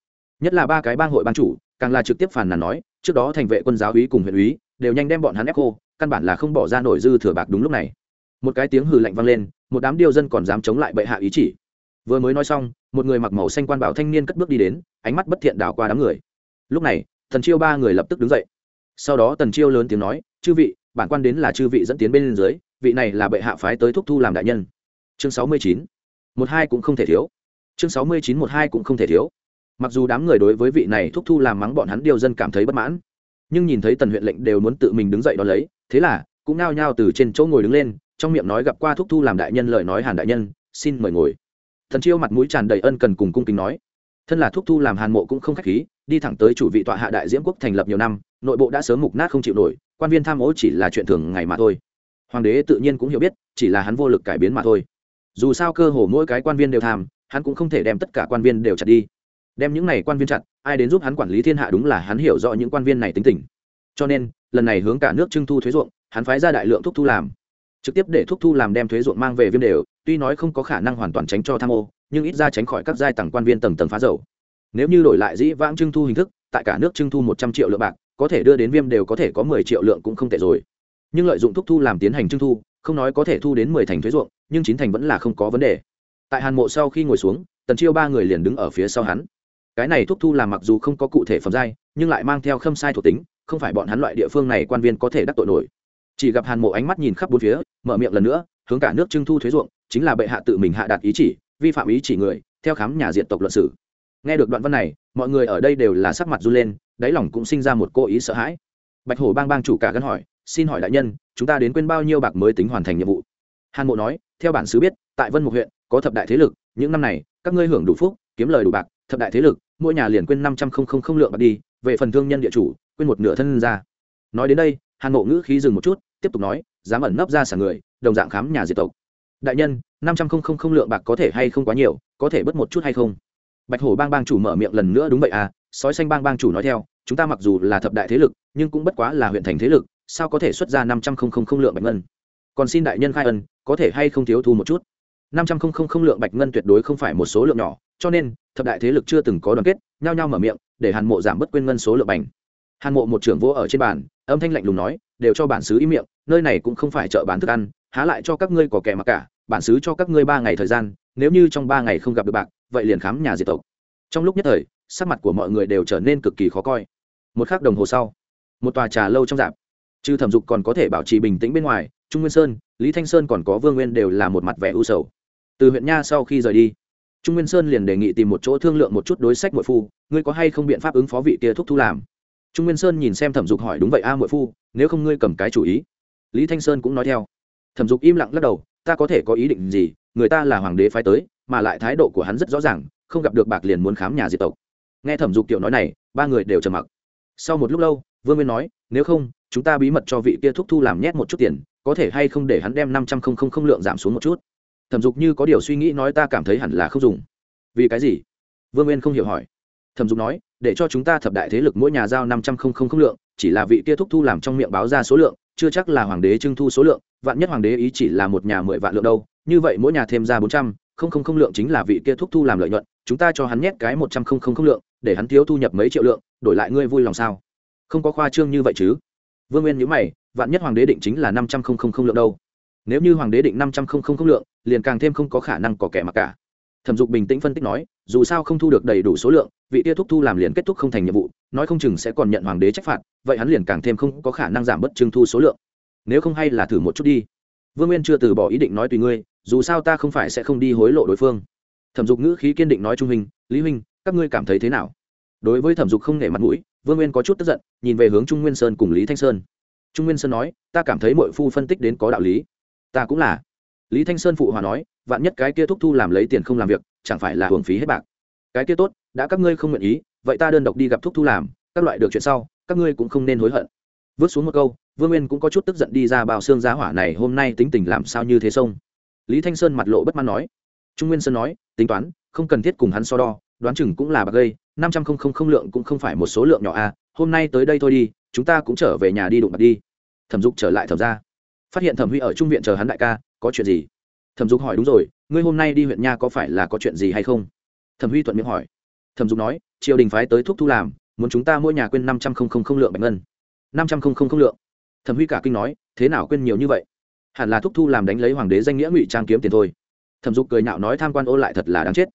Nhất là ba cái bang hội ban chủ, càng là trực tiếp phản nàn nói, trước đó thành vệ quân giáo úy cùng huyện úy đều nhanh đem bọn hắn ép khô, căn bản là không bỏ ra nổi dư thừa bạc đúng lúc này. Một cái tiếng hừ lạnh vang lên, một đám điêu dân còn dám chống lại bệ hạ ý chỉ. Vừa mới nói xong, một người mặc màu xanh quan bảo thanh niên cất bước đi đến, ánh mắt bất thiện đảo qua đám người. Lúc này thần chiêu ba người lập tức đứng dậy. Sau đó tần chiêu lớn tiếng nói, chư vị, bản quan đến là chư vị dẫn tiến bên dưới vị này là bệ hạ phái tới thúc thu làm đại nhân. Chương sáu mươi chín, một hai cũng không thể thiếu. Chương sáu mươi chín, một hai cũng không thể thiếu. Mặc dù đám người đối với vị này thúc thu làm mắng bọn hắn điều dân cảm thấy bất mãn, nhưng nhìn thấy tần huyện lệnh đều muốn tự mình đứng dậy đón lấy, thế là cũng nao nhao từ trên chỗ ngồi đứng lên, trong miệng nói gặp qua thúc thu làm đại nhân lời nói hàn đại nhân, xin mời ngồi. Thần chiêu mặt mũi tràn đầy ân cần cùng cung kính nói. Thân là thúc thu làm hàn mộ cũng không khách khí, đi thẳng tới chủ vị tọa hạ đại diễm quốc thành lập nhiều năm, nội bộ đã sớm mục nát không chịu nổi, quan viên tham ô chỉ là chuyện thường ngày mà thôi hoàng đế tự nhiên cũng hiểu biết, chỉ là hắn vô lực cải biến mà thôi. Dù sao cơ hồ mỗi cái quan viên đều tham, hắn cũng không thể đem tất cả quan viên đều chặt đi. Đem những này quan viên chặt, ai đến giúp hắn quản lý thiên hạ đúng là hắn hiểu rõ những quan viên này tính tình. Cho nên, lần này hướng cả nước trưng thu thuế ruộng, hắn phái ra đại lượng thuốc thu làm. Trực tiếp để thuốc thu làm đem thuế ruộng mang về viêm đều, tuy nói không có khả năng hoàn toàn tránh cho tham ô, nhưng ít ra tránh khỏi các giai tầng quan viên tầng tầng phá dầu. Nếu như đổi lại dĩ vãng trưng thu hình thức, tại cả nước trưng thu một trăm triệu lượng bạc, có thể đưa đến viêm đều có thể có mười triệu lượng cũng không tệ rồi nhưng lợi dụng thuốc thu làm tiến hành trưng thu, không nói có thể thu đến mười thành thuế ruộng, nhưng chín thành vẫn là không có vấn đề. Tại hàn mộ sau khi ngồi xuống, tần chiêu ba người liền đứng ở phía sau hắn. Cái này thuốc thu làm mặc dù không có cụ thể phẩm giai, nhưng lại mang theo khâm sai thuộc tính, không phải bọn hắn loại địa phương này quan viên có thể đắc tội nổi. Chỉ gặp hàn mộ ánh mắt nhìn khắp bốn phía, mở miệng lần nữa, hướng cả nước trưng thu thuế ruộng, chính là bệ hạ tự mình hạ đạt ý chỉ, vi phạm ý chỉ người, theo khám nhà diện tộc luận sử nghe được đoạn văn này, mọi người ở đây đều là sắc mặt run lên, đáy lòng cũng sinh ra một cô ý sợ hãi. Bạch hổ bang bang chủ cả gân hỏi xin hỏi đại nhân, chúng ta đến quên bao nhiêu bạc mới tính hoàn thành nhiệm vụ? Hàn mộ nói, theo bản xứ biết, tại vân mục huyện, có thập đại thế lực, những năm này, các ngươi hưởng đủ phúc, kiếm lời đủ bạc, thập đại thế lực, mỗi nhà liền quên năm trăm linh lượng bạc đi, về phần thương nhân địa chủ, quên một nửa thân ra. Nói đến đây, hàn mộ ngữ khí dừng một chút, tiếp tục nói, dám ẩn nấp ra sản người, đồng dạng khám nhà diệt tộc. Đại nhân, năm trăm linh lượng bạc có thể hay không quá nhiều, có thể bớt một chút hay không? Bạch hổ bang bang chủ mở miệng lần nữa đúng vậy à sói xanh bang bang chủ nói theo, chúng ta mặc dù là thập đại thế lực, nhưng cũng bất quá là huyện thành thế lực sao có thể xuất ra năm trăm linh lượng bạch ngân? Còn xin đại nhân khai ân, có thể hay không thiếu thu một chút? Năm trăm linh lượng bạch ngân tuyệt đối không phải một số lượng nhỏ, cho nên, thập đại thế lực chưa từng có đoàn kết, nhao nhao mở miệng, để hàn mộ giảm bớt quên ngân số lượng bành. Hàn mộ một trưởng vô ở trên bàn, âm thanh lạnh lùng nói, đều cho bản xứ ý miệng, nơi này cũng không phải chợ bán thức ăn, há lại cho các ngươi có kẻ mặc cả, bản xứ cho các ngươi ba ngày thời gian, nếu như trong ba ngày không gặp được bạc, vậy liền khám nhà diệt tộc. Trong lúc nhất thời, sắc mặt của mọi người đều trở nên cực kỳ khó coi. Một k h ắ c đồng hồ sau, một tòa trà lâu trong dạp trừ thẩm dục còn có thể bảo trì bình tĩnh bên ngoài trung nguyên sơn lý thanh sơn còn có vương nguyên đều là một mặt vẻ u sầu. Từ huyện nha sau khi rời đi trung nguyên sơn liền đề nghị tìm một chỗ thương lượng một chút đối sách mội phu ngươi có hay không biện pháp ứng phó vị kia thúc thu làm? Trung nguyên sơn nhìn xem thẩm dục hỏi đúng vậy a à, mội phu nếu không ngươi cầm cái chủ ý. Lý thanh sơn cũng nói theo. Thẩm dục im lặng lắc đầu ta có thể có ý định gì người ta là hoàng đế phái tới mà lại thái độ của hắn rất rõ ràng không gặp được bạc liền muốn khám nhà diệt tộc. Nghe thẩm dục tiểu nói này ba người đều trầm mặc. Sau một lúc lâu vương nguyên nói, nếu không, chúng ta bí mật cho vị kia thúc thu làm nhét một chút tiền, có thể hay không để hắn đem năm trăm không không không lượng giảm xuống một chút? Thẩm dục như có điều suy nghĩ nói, ta cảm thấy hẳn là không dùng. Vì cái gì? Vương nguyên không hiểu hỏi. Thẩm dục nói, để cho chúng ta thập đại thế lực mỗi nhà giao năm trăm không không không lượng, chỉ là vị kia thúc thu làm trong miệng báo ra số lượng, chưa chắc là hoàng đế trưng thu số lượng, vạn nhất hoàng đế ý chỉ là một nhà mười vạn lượng đâu, như vậy mỗi nhà thêm ra bốn trăm không không không lượng chính là vị kia thúc thu làm lợi nhuận, chúng ta cho hắn nhét cái một trăm không không không lượng, để hắn thiếu thu nhập mấy triệu lượng, đổi lại ngươi vui lòng sao? Không có khoa trương như vậy chứ? Vương nguyên nhữ mày, vạn nhất hoàng đế định chính là năm trăm không không không lượng đâu. Nếu như hoàng đế định năm trăm không không không lượng, liền càng thêm không có khả năng có kẻ mặc cả. Thẩm dục bình tĩnh phân tích nói, dù sao không thu được đầy đủ số lượng, vị tia thúc thu làm liền kết thúc không thành nhiệm vụ, nói không chừng sẽ còn nhận hoàng đế trách phạt, vậy hắn liền càng thêm không có khả năng giảm bớt trưng thu số lượng. Nếu không hay là thử một chút đi. Vương nguyên chưa từ bỏ ý định nói tùy ngươi, dù sao ta không phải sẽ không đi hối lộ đối phương. Thẩm dục ngữ khí kiên định nói trung hình, lý huynh, các ngươi cảm thấy thế nào? Đối với thẩm dục không nể mặt mũi vương nguyên có chút tức giận, nhìn về hướng trung nguyên sơn cùng lý thanh sơn. Trung nguyên sơn nói, ta cảm thấy mọi phu phân tích đến có đạo lý. Ta cũng là. Lý thanh sơn phụ hòa nói, vạn nhất cái kia thúc thu làm lấy tiền không làm việc, chẳng phải là hưởng phí hết bạc. Cái kia tốt, đã các ngươi không nguyện ý, vậy ta đơn độc đi gặp thúc thu làm, các loại được chuyện sau, các ngươi cũng không nên hối hận. Vớt xuống một câu, vương nguyên cũng có chút tức giận đi ra bao xương giá hỏa này, hôm nay tính tình làm sao như thế sông? Lý thanh sơn mặt lộ bất mãn nói. Trung nguyên sơn nói, tính toán, không cần thiết cùng hắn so đo đoán chừng cũng là bạc gây, năm trăm không không không lượng cũng không phải một số lượng nhỏ a à. hôm nay tới đây thôi đi, chúng ta cũng trở về nhà đi đụng bạc đi. Thẩm dục trở lại thẩm ra phát hiện thẩm huy ở trung viện chờ hắn đại ca, có chuyện gì? Thẩm dục hỏi, đúng rồi, ngươi hôm nay đi huyện nha có phải là có chuyện gì hay không? Thẩm huy thuận miệng hỏi. Thẩm dục nói, triều đình phái tới thuốc thu làm, muốn chúng ta mỗi nhà quên năm trăm không không không lượng bạch ngân. Năm trăm không không không lượng. Thẩm huy cả kinh nói, thế nào quên nhiều như vậy? Hẳn là thuốc thu làm đánh lấy hoàng đế danh nghĩa ngụy trang kiếm tiền thôi. Thẩm dục cười nhạo nói, tham quan ô lại thật là đáng chết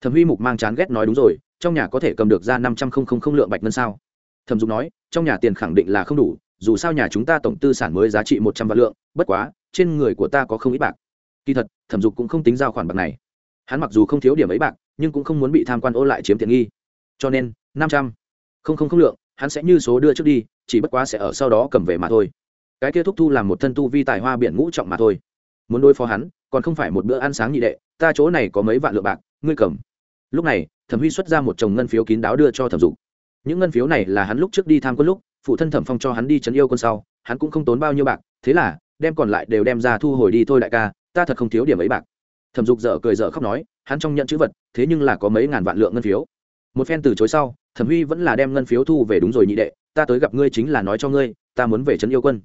thẩm huy mục mang chán ghét nói đúng rồi, trong nhà có thể cầm được ra năm trăm không không không lượng bạch ngân sao? Thẩm dục nói, trong nhà tiền khẳng định là không đủ, dù sao nhà chúng ta tổng tư sản mới giá trị một trăm vạn lượng, bất quá, trên người của ta có không ít bạc. Kỳ thật, thẩm dục cũng không tính giao khoản bạc này. Hắn mặc dù không thiếu điểm ấy bạc, nhưng cũng không muốn bị tham quan ô lại chiếm tiện nghi. Cho nên, năm trăm không không không lượng, hắn sẽ như số đưa trước đi, chỉ bất quá sẽ ở sau đó cầm về mà thôi. Cái kia thúc thu làm một thân tu vi tài hoa biển ngũ trọng mà thôi. Muốn đối phó hắn, còn không phải một bữa ăn sáng nhị đệ, ta chỗ này có mấy vạn lượng bạc, ngươi cầm lúc này, thẩm huy xuất ra một chồng ngân phiếu kín đáo đưa cho thẩm dục. Những ngân phiếu này là hắn lúc trước đi tham quân lúc, phụ thân thẩm phong cho hắn đi chấn yêu quân sau, hắn cũng không tốn bao nhiêu bạc, thế là, đem còn lại đều đem ra thu hồi đi thôi đại ca, ta thật không thiếu điểm ấy bạc. Thẩm dục dở cười dở khóc nói, hắn trong nhận chữ vật, thế nhưng là có mấy ngàn vạn lượng ngân phiếu. Một phen từ chối sau, thẩm huy vẫn là đem ngân phiếu thu về đúng rồi nhị đệ, ta tới gặp ngươi chính là nói cho ngươi, ta muốn về trấn yêu quân.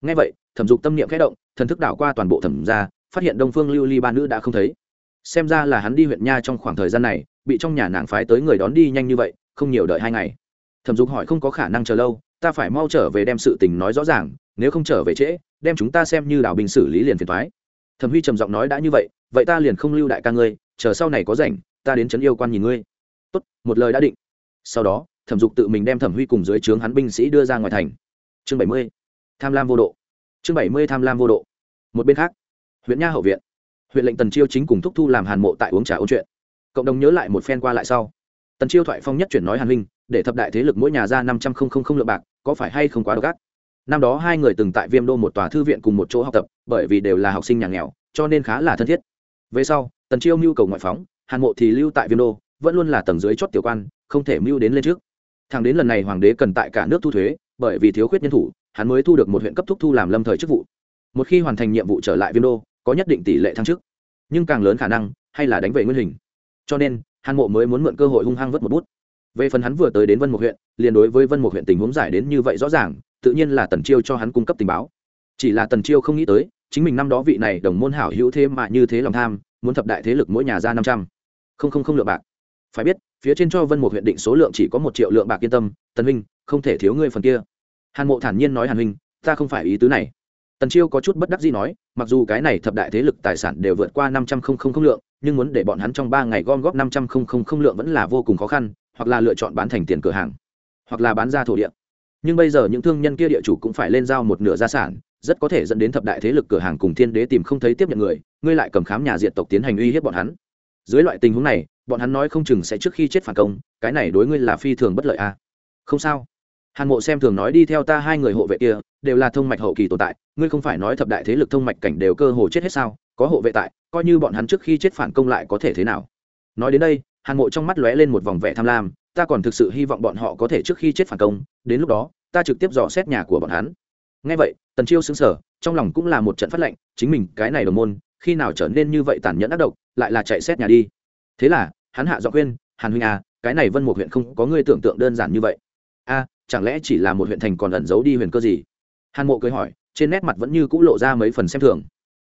Ngay vậy, thẩm dục tâm niệm khẽ động, thần thức đảo qua toàn bộ thẩm ra phát hiện đông phương lưu ly ba nữ đã không thấy xem ra là hắn đi huyện nha trong khoảng thời gian này, bị trong nhà nàng phái tới người đón đi nhanh như vậy, không nhiều đợi hai ngày. Thẩm dục hỏi không có khả năng chờ lâu, ta phải mau trở về đem sự tình nói rõ ràng, nếu không trở về trễ, đem chúng ta xem như đảo bình xử lý liền phiền thoái thẩm huy trầm giọng nói đã như vậy vậy ta liền không lưu đại ca ngươi, chờ sau này có rảnh, ta đến trấn yêu quan nhìn ngươi. Tốt, một lời đã định. Sau đó, thẩm dục tự mình đem thẩm huy cùng dưới trướng hắn binh sĩ đưa ra ngoài thành. Chương bảy mươi, tham lam vô độ. Chương bảy mươi, tham lam vô độ. Một bên khác, huyện nha hậu viện huyện lệnh tần chiêu chính cùng thúc thu làm hàn mộ tại uống trà ôn chuyện. Cộng đồng nhớ lại một phen qua lại sau. Tần chiêu thoại phong nhất chuyển nói hàn huynh để thập đại thế lực mỗi nhà ra năm trăm không không không lượng bạc, có phải hay không quá độc ác? Năm đó hai người từng tại viêm đô một tòa thư viện cùng một chỗ học tập, bởi vì đều là học sinh nhà nghèo, cho nên khá là thân thiết. Về sau, tần chiêu mưu cầu ngoại phóng, hàn mộ thì lưu tại viêm đô, vẫn luôn là tầng dưới chót tiểu quan, không thể mưu đến lên trước. Thẳng đến lần này hoàng đế cần tại cả nước thu thuế, bởi vì thiếu khuyết nhân thủ, hắn mới thu được một huyện cấp thúc thu làm lâm thời chức vụ. Một khi hoàn thành nhiệm vụ trở lại viêm đô có nhất định tỷ lệ thăng chức. Nhưng càng lớn khả năng, hay là đánh về nguyên hình. Cho nên, hàn mộ mới muốn mượn cơ hội hung hăng vất một bút. Về phần hắn vừa tới đến vân một huyện, liền đối với vân một huyện tình huống giải đến như vậy rõ ràng, tự nhiên là tần chiêu cho hắn cung cấp tình báo. Chỉ là tần chiêu không nghĩ tới, chính mình năm đó vị này đồng môn hảo hữu thế mà như thế lòng tham, muốn thập đại thế lực mỗi nhà ra năm trăm. Không không không lượng bạc. Phải biết, phía trên cho vân một huyện định số lượng chỉ có một triệu lượng bạc yên tâm, tần huynh, không thể thiếu ngươi phần kia. Hàn mộ thản nhiên nói hàn huynh, ta không phải ý tứ này. Tần chiêu có chút bất đắc gì nói mặc dù cái này thập đại thế lực tài sản đều vượt qua năm trăm không không không lượng, nhưng muốn để bọn hắn trong ba ngày gom góp năm trăm không không không lượng vẫn là vô cùng khó khăn, hoặc là lựa chọn bán thành tiền cửa hàng, hoặc là bán ra thổ địa. Nhưng bây giờ những thương nhân kia địa chủ cũng phải lên giao một nửa gia sản, rất có thể dẫn đến thập đại thế lực cửa hàng cùng thiên đế tìm không thấy tiếp nhận người, ngươi lại cầm khám nhà diệt tộc tiến hành uy hiếp bọn hắn. Dưới loại tình huống này, bọn hắn nói không chừng sẽ trước khi chết phản công, cái này đối ngươi là phi thường bất lợi à? Không sao hàn mộ xem thường nói đi theo ta hai người hộ vệ kia, đều là thông mạch hậu kỳ tồn tại, ngươi không phải nói thập đại thế lực thông mạch cảnh đều cơ hồ chết hết sao? Có hộ vệ tại, coi như bọn hắn trước khi chết phản công lại có thể thế nào? Nói đến đây, hàn mộ trong mắt lóe lên một vòng vẻ tham lam, ta còn thực sự hy vọng bọn họ có thể trước khi chết phản công, đến lúc đó, ta trực tiếp dò xét nhà của bọn hắn. Ngay vậy, tần chiêu xứng sở trong lòng cũng là một trận phát lệnh, chính mình, cái này đồng môn, khi nào trở nên như vậy tàn nhẫn ác độc, lại là chạy xét nhà đi. Thế là, hắn hạ dọ khuyên, hàn huynh à cái này vân một huyện không có ngươi tưởng tượng đơn giản như vậy. A chẳng lẽ chỉ là một huyện thành còn ẩn giấu đi huyền cơ gì? Hàn mộ cười hỏi trên nét mặt vẫn như c ũ lộ ra mấy phần xem thường.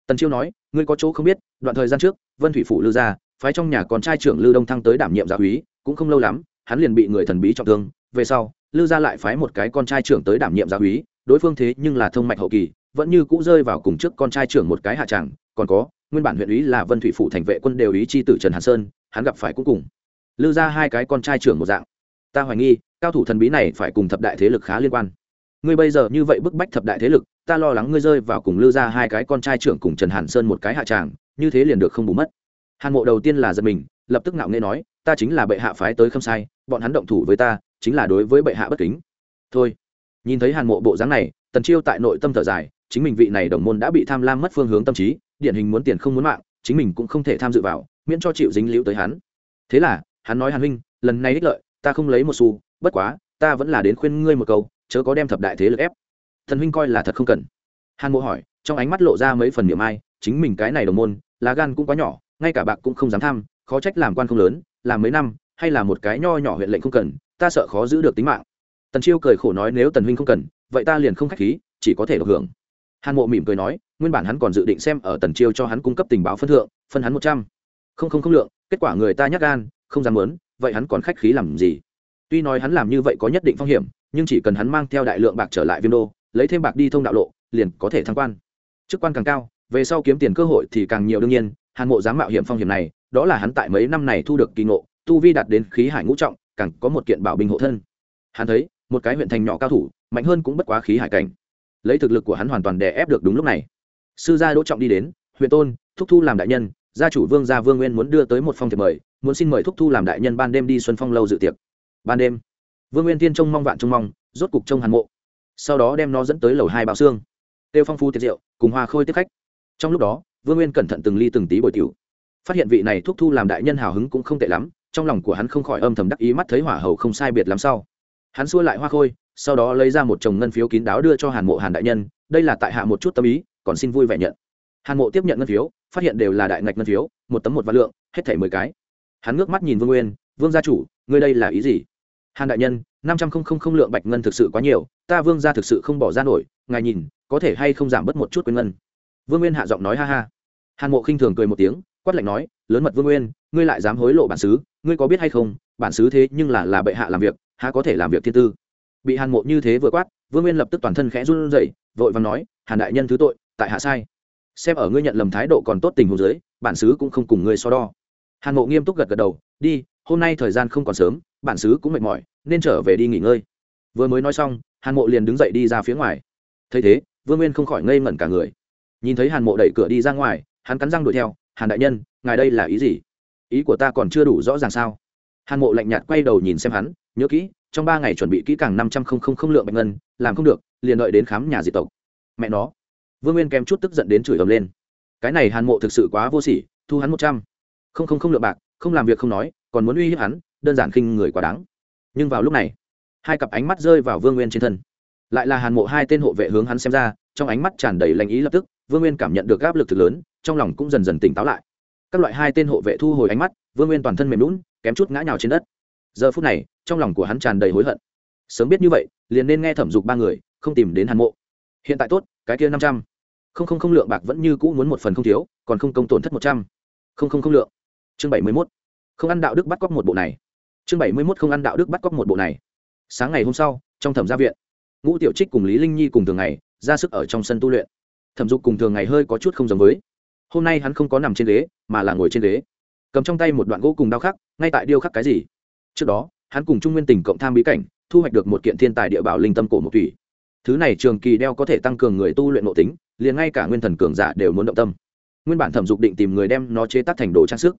Tần chiêu nói ngươi có chỗ không biết đoạn thời gian trước vân thủy phủ lưu Gia, phái trong nhà con trai trưởng lưu đông thăng tới đảm nhiệm giáo úy cũng không lâu lắm hắn liền bị người thần bí trọng thương về sau lưu Gia lại phái một cái con trai trưởng tới đảm nhiệm giáo úy đối phương thế nhưng là thông mạch hậu kỳ vẫn như cũ rơi vào cùng trước con trai trưởng một cái hạ tràng còn có nguyên bản huyện ý là vân thủy phủ thành vệ quân đều ý chi tử trần hàn sơn hắn gặp phải cũng cùng. Lưu ra hai cái con trai trưởng một dạng ta hoài nghi, cao thủ thần bí này phải cùng thập đại thế lực khá liên quan. Ngươi bây giờ như vậy bức bách thập đại thế lực, ta lo lắng ngươi rơi vào cùng lưu ra hai cái con trai trưởng cùng trần hàn sơn một cái hạ tràng, như thế liền được không bù mất. Hàn mộ đầu tiên là giật mình, lập tức ngạo nghê nói, ta chính là bệ hạ phái tới không sai, bọn hắn động thủ với ta, chính là đối với bệ hạ bất kính. Thôi. Nhìn thấy hàn mộ bộ dáng này, tần chiêu tại nội tâm thở dài, chính mình vị này đồng môn đã bị tham lam mất phương hướng tâm trí, điển hình muốn tiền không muốn mạng, chính mình cũng không thể tham dự vào, miễn cho chịu dính liễu tới hắn. Thế là, hắn nói hàn huynh, lần này ích lợi ta không lấy một xu, bất quá, ta vẫn là đến khuyên ngươi một câu, chớ có đem thập đại thế lực ép. Thần huynh coi là thật không cần. Hàn mộ hỏi, trong ánh mắt lộ ra mấy phần niệm ai, chính mình cái này đồng môn, lá gan cũng quá nhỏ, ngay cả bạc cũng không dám tham, khó trách làm quan không lớn, làm mấy năm, hay là một cái nho nhỏ huyện lệnh không cần, ta sợ khó giữ được tính mạng. Tần chiêu cười khổ nói nếu tần huynh không cần, vậy ta liền không khách khí, chỉ có thể được hưởng. Hàn mộ mỉm cười nói, nguyên bản hắn còn dự định xem ở tần chiêu cho hắn cung cấp tình báo phân thượng, phân hắn một trăm. Không không không lượng, kết quả người ta nhắc gan, không dám muốn vậy hắn còn khách khí làm gì? Tuy nói hắn làm như vậy có nhất định phong hiểm, nhưng chỉ cần hắn mang theo đại lượng bạc trở lại viêm đô, lấy thêm bạc đi thông đạo lộ, liền có thể thăng quan. Chức quan càng cao, về sau kiếm tiền cơ hội thì càng nhiều đương nhiên, hàn mộ dám mạo hiểm phong hiểm này, đó là hắn tại mấy năm này thu được kỳ ngộ, tu vi đạt đến khí hải ngũ trọng, càng có một kiện bảo bình hộ thân. Hắn thấy, một cái huyện thành nhỏ cao thủ, mạnh hơn cũng bất quá khí hải cảnh. Lấy thực lực của hắn hoàn toàn đè ép được đúng lúc này. Sư gia đỗ trọng đi đến, huyện tôn, thúc thu làm đại nhân gia chủ vương gia vương nguyên muốn đưa tới một phong thiệp mời, muốn xin mời thúc thu làm đại nhân ban đêm đi xuân phong lâu dự tiệc. Ban đêm, vương nguyên tiên trông mong vạn trông mong, rốt cục trông hàn mộ. Sau đó đem nó dẫn tới lầu hai bao xương, tiêu phong phu tiệc rượu, cùng hoa khôi tiếp khách. Trong lúc đó, vương nguyên cẩn thận từng ly từng tí bồi tiểu. Phát hiện vị này thúc thu làm đại nhân hào hứng cũng không tệ lắm, trong lòng của hắn không khỏi âm thầm đắc ý mắt thấy hỏa hầu không sai biệt lắm sau. Hắn xua lại hoa khôi, sau đó lấy ra một chồng ngân phiếu kín đáo đưa cho hàn mộ hàn đại nhân, đây là tại hạ một chút tâm ý, còn xin vui vẻ nhận. Hàn mộ tiếp nhận ngân phiếu phát hiện đều là đại ngạch ngân phiếu, một tấm một vạn lượng, hết thảy mười cái. Hắn ngước mắt nhìn vương nguyên, vương gia chủ, ngươi đây là ý gì? Hàn đại nhân, năm trăm không không lượng bạch ngân thực sự quá nhiều, ta vương gia thực sự không bỏ ra nổi, ngài nhìn, có thể hay không giảm bớt một chút quyền ngân? Vương nguyên hạ giọng nói ha ha. Hàn mộ khinh thường cười một tiếng, quát lạnh nói, lớn mật vương nguyên, ngươi lại dám hối lộ bản xứ, ngươi có biết hay không, bản xứ thế nhưng là là bệ hạ làm việc, há có thể làm việc thiên tư? Bị hàn mộ như thế vừa quát, vương nguyên lập tức toàn thân khẽ run rẩy, vội vàng nói, hàn đại nhân thứ tội, tại hạ sai xem ở ngươi nhận lầm thái độ còn tốt tình huống dưới, bản xứ cũng không cùng ngươi so đo. Hàn mộ nghiêm túc gật gật đầu, đi, hôm nay thời gian không còn sớm, bản xứ cũng mệt mỏi, nên trở về đi nghỉ ngơi. Vừa mới nói xong, hàn mộ liền đứng dậy đi ra phía ngoài. Thấy thế, vương nguyên không khỏi ngây ngẩn cả người. Nhìn thấy hàn mộ đẩy cửa đi ra ngoài, hắn cắn răng đuổi theo, hàn đại nhân, ngài đây là ý gì? Ý của ta còn chưa đủ rõ ràng sao? Hàn mộ lạnh nhạt quay đầu nhìn xem hắn, nhớ kỹ, trong ba ngày chuẩn bị kỹ càng năm trăm không không không lượng bạch ngân, làm không được, liền đợi đến khám nhà diệt tộc. Mẹ nó vương nguyên kém chút tức giận đến chửi ầm lên. Cái này hàn mộ thực sự quá vô sỉ, thu hắn một trăm. Không không không lượng bạc, không làm việc không nói, còn muốn uy hiếp hắn, đơn giản khinh người quá đáng. Nhưng vào lúc này, hai cặp ánh mắt rơi vào vương nguyên trên thân. Lại là hàn mộ hai tên hộ vệ hướng hắn xem ra, trong ánh mắt tràn đầy lành ý lập tức, vương nguyên cảm nhận được áp lực thực lớn, trong lòng cũng dần dần tỉnh táo lại. Các loại hai tên hộ vệ thu hồi ánh mắt, vương nguyên toàn thân mềm lún kém chút ngã nhào trên đất. Giờ phút này, trong lòng của hắn tràn đầy hối hận. Sớm biết như vậy, liền nên nghe thẩm dục ba người, không tìm đến hàn mộ hiện tại tốt, cái kia năm trăm. Không không không lượng bạc vẫn như cũ muốn một phần không thiếu, còn không công tổn thất một trăm. Không không không lượng. Chương bảy mươi mốt. Không ăn đạo đức bắt cóc một bộ này. Chương bảy mươi mốt không ăn đạo đức bắt cóc một bộ này. Sáng ngày hôm sau, trong thẩm gia viện, ngũ tiểu trích cùng lý linh nhi cùng thường ngày ra sức ở trong sân tu luyện. Thẩm dục cùng thường ngày hơi có chút không giống với. Hôm nay hắn không có nằm trên ghế, mà là ngồi trên ghế. Cầm trong tay một đoạn gỗ cùng đao khắc, ngay tại điêu khắc cái gì. Trước đó, hắn cùng trung nguyên tỉnh cộng tham bí cảnh, thu hoạch được một kiện thiên tài địa bảo linh tâm cổ một thủy thứ này trường kỳ đeo có thể tăng cường người tu luyện nội tính, liền ngay cả nguyên thần cường giả đều muốn động tâm. Nguyên bản thẩm dục định tìm người đem nó chế tác thành đồ trang sức.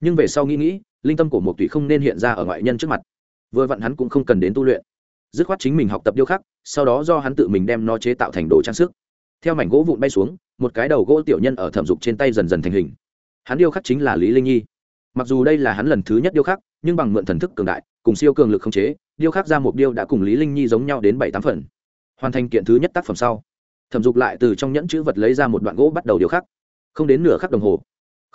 Nhưng về sau nghĩ nghĩ, linh tâm của một tùy không nên hiện ra ở ngoại nhân trước mặt. Vừa vặn hắn cũng không cần đến tu luyện. Dứt khoát chính mình học tập điêu khắc, sau đó do hắn tự mình đem nó chế tạo thành đồ trang sức. Theo mảnh gỗ vụn bay xuống, một cái đầu gỗ tiểu nhân ở thẩm dục trên tay dần dần thành hình. Hắn điêu khắc chính là lý linh nhi. Mặc dù đây là hắn lần thứ nhất điêu khắc, nhưng bằng mượn thần thức cường đại, cùng siêu cường lực khống chế, điêu khắc ra một điêu đã cùng lý linh nhi giống nhau đến bảy tám phần hoàn thành kiện thứ nhất tác phẩm sau, thẩm dục lại từ trong nhẫn chữ vật lấy ra một đoạn gỗ bắt đầu điêu khắc, không đến nửa khắc đồng hồ,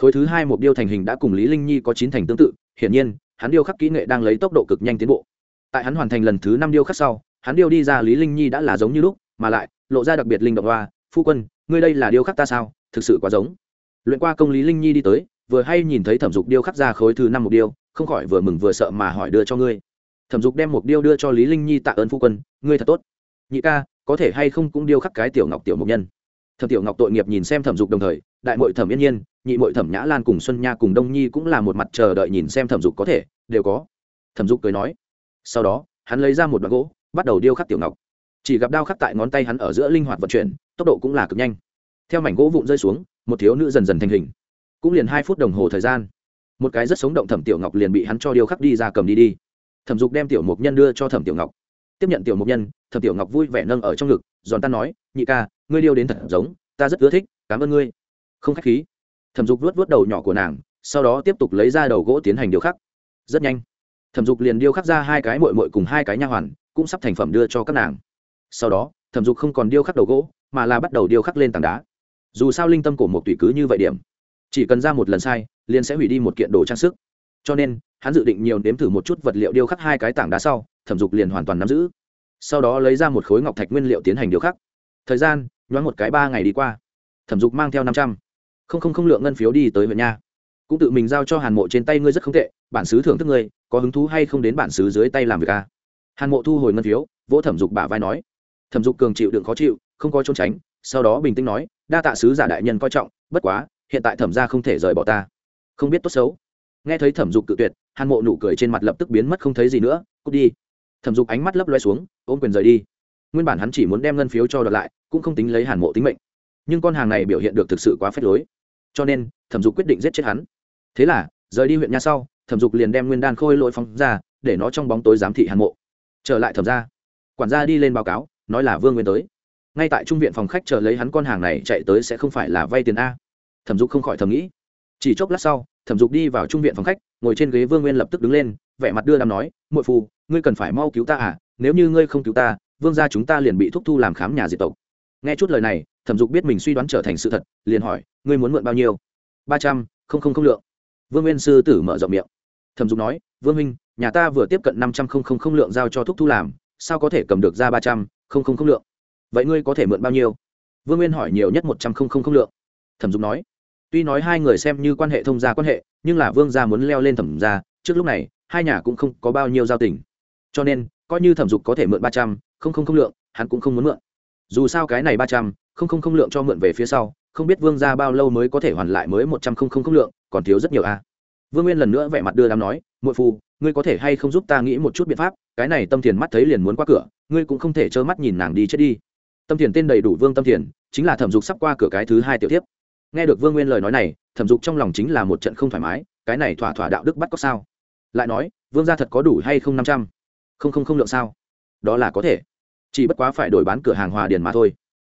khối thứ hai một điêu thành hình đã cùng lý linh nhi có chín thành tương tự, hiển nhiên, hắn điêu khắc kỹ nghệ đang lấy tốc độ cực nhanh tiến bộ. Tại hắn hoàn thành lần thứ năm điêu khắc sau, hắn điêu đi ra lý linh nhi đã là giống như lúc, mà lại, lộ ra đặc biệt linh động hoa, phu quân, ngươi đây là điêu khắc ta sao? Thực sự quá giống. Luyện qua công lý linh nhi đi tới, vừa hay nhìn thấy thẩm dục điêu khắc ra khối thứ năm một điêu, không khỏi vừa mừng vừa sợ mà hỏi đưa cho ngươi. Thẩm dục đem một điêu đưa cho lý linh nhi tạ ơn phu quân, ngươi thật tốt nhị ca, có thể hay không cũng điêu khắc cái tiểu ngọc tiểu mục nhân. Thẩm tiểu ngọc tội nghiệp nhìn xem thẩm dục đồng thời, đại mội thẩm yên nhiên, nhị mội thẩm nhã lan cùng xuân nha cùng đông nhi cũng là một mặt chờ đợi nhìn xem thẩm dục có thể, đều có. Thẩm dục cười nói. Sau đó, hắn lấy ra một đoạn gỗ, bắt đầu điêu khắc tiểu ngọc. Chỉ gặp đao khắc tại ngón tay hắn ở giữa linh hoạt vận chuyển, tốc độ cũng là cực nhanh. Theo mảnh gỗ vụn rơi xuống, một thiếu nữ dần dần thành hình. Cũng liền hai phút đồng hồ thời gian. Một cái rất sống động thẩm tiểu ngọc liền bị hắn cho điêu khắc đi ra cầm đi đi. Thẩm dục đem tiểu mục nhân đưa cho thẩm tiểu ngọc tiếp nhận tiểu mục nhân thập tiểu ngọc vui vẻ nâng ở trong ngực, giòn tan nói, nhị ca, ngươi điêu đến thật giống, ta rất ưa thích, cảm ơn ngươi. Không k h á c h khí. Thẩm dục vuốt vuốt đầu nhỏ của nàng, sau đó tiếp tục lấy ra đầu gỗ tiến hành điêu khắc. Rất nhanh, thẩm dục liền điêu khắc ra hai cái mội mội cùng hai cái nha hoàn, cũng sắp thành phẩm đưa cho các nàng. Sau đó, thẩm dục không còn điêu khắc đầu gỗ, mà là bắt đầu điêu khắc lên tảng đá. Dù sao linh tâm của một tùy cứ như vậy điểm. Chỉ cần ra một lần sai, liền sẽ hủy đi một kiện đồ trang sức cho nên, hắn dự định nhiều nếm thử một chút vật liệu điêu khắc hai cái tảng đá sau, thẩm dục liền hoàn toàn nắm giữ. Sau đó lấy ra một khối ngọc thạch nguyên liệu tiến hành điêu khắc. Thời gian, nhoáng một cái ba ngày đi qua. Thẩm dục mang theo năm trăm. Không không không lượng ngân phiếu đi tới huyện nha. Cũng tự mình giao cho hàn mộ trên tay ngươi rất không tệ, bản xứ thưởng thức ngươi, có hứng thú hay không đến bản xứ dưới tay làm việc à? hàn mộ thu hồi ngân phiếu, vỗ thẩm dục bả vai nói. Thẩm dục cường chịu đựng khó chịu, không có trốn tránh, sau đó bình tĩnh nói, đa tạ sứ giả đại nhân coi trọng, bất quá, hiện tại thẩm ra không thể rời bỏ ta. Không biết tốt xấu nghe thấy thẩm dục tự tuyệt, hàn mộ nụ cười trên mặt lập tức biến mất không thấy gì nữa, cút đi. Thẩm dục ánh mắt lấp loe xuống, ôm quyền rời đi. Nguyên bản hắn chỉ muốn đem ngân phiếu cho đợt lại, cũng không tính lấy hàn mộ tính mệnh. Nhưng con hàng này biểu hiện được thực sự quá phép lối. Cho nên, thẩm dục quyết định giết chết hắn. Thế là, rời đi huyện nha sau, thẩm dục liền đem nguyên đan khôi lỗi phóng ra, để nó trong bóng tối giám thị hàn mộ. Trở lại thẩm ra quản gia đi lên báo cáo, nói là vương nguyên tới. Ngay tại trung viện phòng khách chờ lấy hắn con hàng này chạy tới sẽ không phải là vay tiền a. Thẩm dục không khỏi thầm nghĩ. Chỉ chốc lát sau thẩm dục đi vào trung viện phòng khách, ngồi trên ghế vương nguyên lập tức đứng lên, vẻ mặt đưa đàm nói, muội phù ngươi cần phải mau cứu ta à? Nếu như ngươi không cứu ta, vương gia chúng ta liền bị thúc thu làm khám nhà diệt tộc. Nghe chút lời này, thẩm dục biết mình suy đoán trở thành sự thật, liền hỏi, ngươi muốn mượn bao nhiêu? Ba trăm, không không không lượng. Vương nguyên sư tử mở rộng miệng. Thẩm dục nói, vương minh nhà ta vừa tiếp cận năm trăm không không không lượng giao cho thúc thu làm, sao có thể cầm được ra ba trăm không không không lượng? Vậy ngươi có thể mượn bao nhiêu? Vương nguyên hỏi nhiều nhất một trăm không không không lượng. Thẩm dục nói tuy nói hai người xem như quan hệ thông gia quan hệ, nhưng là vương gia muốn leo lên thẩm gia, trước lúc này, hai nhà cũng không có bao nhiêu giao tình. Cho nên, coi như thẩm dục có thể mượn ba trăm, không không không lượng, hắn cũng không muốn mượn. Dù sao cái này ba trăm, không không không lượng cho mượn về phía sau, không biết vương gia bao lâu mới có thể hoàn lại mới một trăm không không không lượng, còn thiếu rất nhiều a vương nguyên lần nữa vẻ mặt đưa đám nói, muội phu, ngươi có thể hay không giúp ta nghĩ một chút biện pháp, cái này tâm thiền mắt thấy liền muốn qua cửa, ngươi cũng không thể trơ mắt nhìn nàng đi chết đi. Tâm thiền tên đầy đủ vương tâm thiền, chính là thẩm dục sắp qua cửa cái thứ hai tiểu tiếp nghe được vương nguyên lời nói này, thẩm dục trong lòng chính là một trận không thoải mái, cái này thỏa thỏa đạo đức bắt có sao? Lại nói, vương gia thật có đủ hay không năm trăm? Không không không lượng sao? Đó là có thể. Chỉ bất quá phải đổi bán cửa hàng hòa điền mà thôi.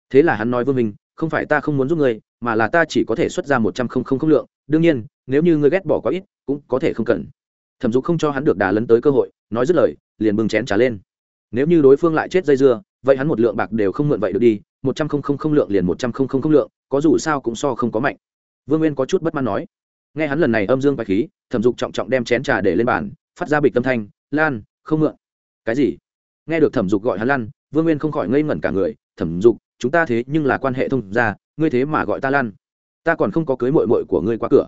Thế là hắn nói vương minh, không phải ta không muốn giúp ngươi, mà là ta chỉ có thể xuất ra một trăm không không không lượng. Đương nhiên, nếu như ngươi ghét bỏ quá ít, cũng có thể không cần. Thẩm dục không cho hắn được đà lấn tới cơ hội, nói dứt lời, liền bưng chén trả lên nếu như đối phương lại chết dây dưa, vậy hắn một lượng bạc đều không mượn vậy được đi, một trăm không không không lượng liền một trăm không không không lượng, có dù sao cũng so không có mạnh. Vương nguyên có chút bất mãn nói. Nghe hắn lần này âm dương bạch khí, thẩm dục trọng trọng đem chén trà để lên bàn, phát ra bịch tâm thanh, lan, không mượn. Cái gì? Nghe được thẩm dục gọi hắn lan, vương nguyên không khỏi ngây ngẩn cả người. Thẩm dục, chúng ta thế nhưng là quan hệ thông gia, ngươi thế mà gọi ta lan. Ta còn không có cưới mội mội của ngươi qua cửa.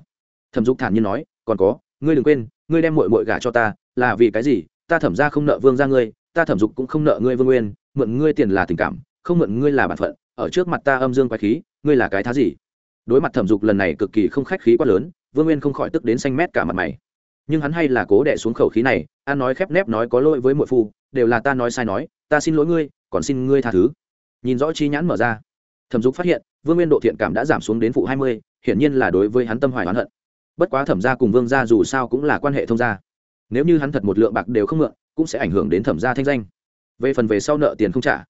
Thẩm dục thản nhiên nói, còn có, ngươi đừng quên, ngươi đem mội mội gả cho ta, là vì cái gì? Ta thẩm ra không nợ vương ra ngươi ta thẩm dục cũng không nợ ngươi vương nguyên, mượn ngươi tiền là tình cảm, không mượn ngươi là bản phận, ở trước mặt ta âm dương quái khí, ngươi là cái thá gì? Đối mặt thẩm dục lần này cực kỳ không khách khí quá lớn, vương nguyên không khỏi tức đến xanh mét cả mặt mày. Nhưng hắn hay là cố đẻ xuống khẩu khí này an nói khép nép nói có lỗi với mọi phu, đều là ta nói sai nói, ta xin lỗi ngươi, còn xin ngươi tha thứ. Nhìn rõ chi nhãn mở ra, thẩm dục phát hiện, vương nguyên độ thiện cảm đã giảm xuống đến phụ hai mươi, hiển nhiên là đối với hắn tâm hoài oán hận. Bất quá thẩm gia cùng vương gia dù sao cũng là quan hệ thông gia. Nếu như hắn thật một lượng bạc đều không mượn cũng sẽ ảnh hưởng đến thẩm gia thanh danh. Về phần về sau nợ tiền không trả,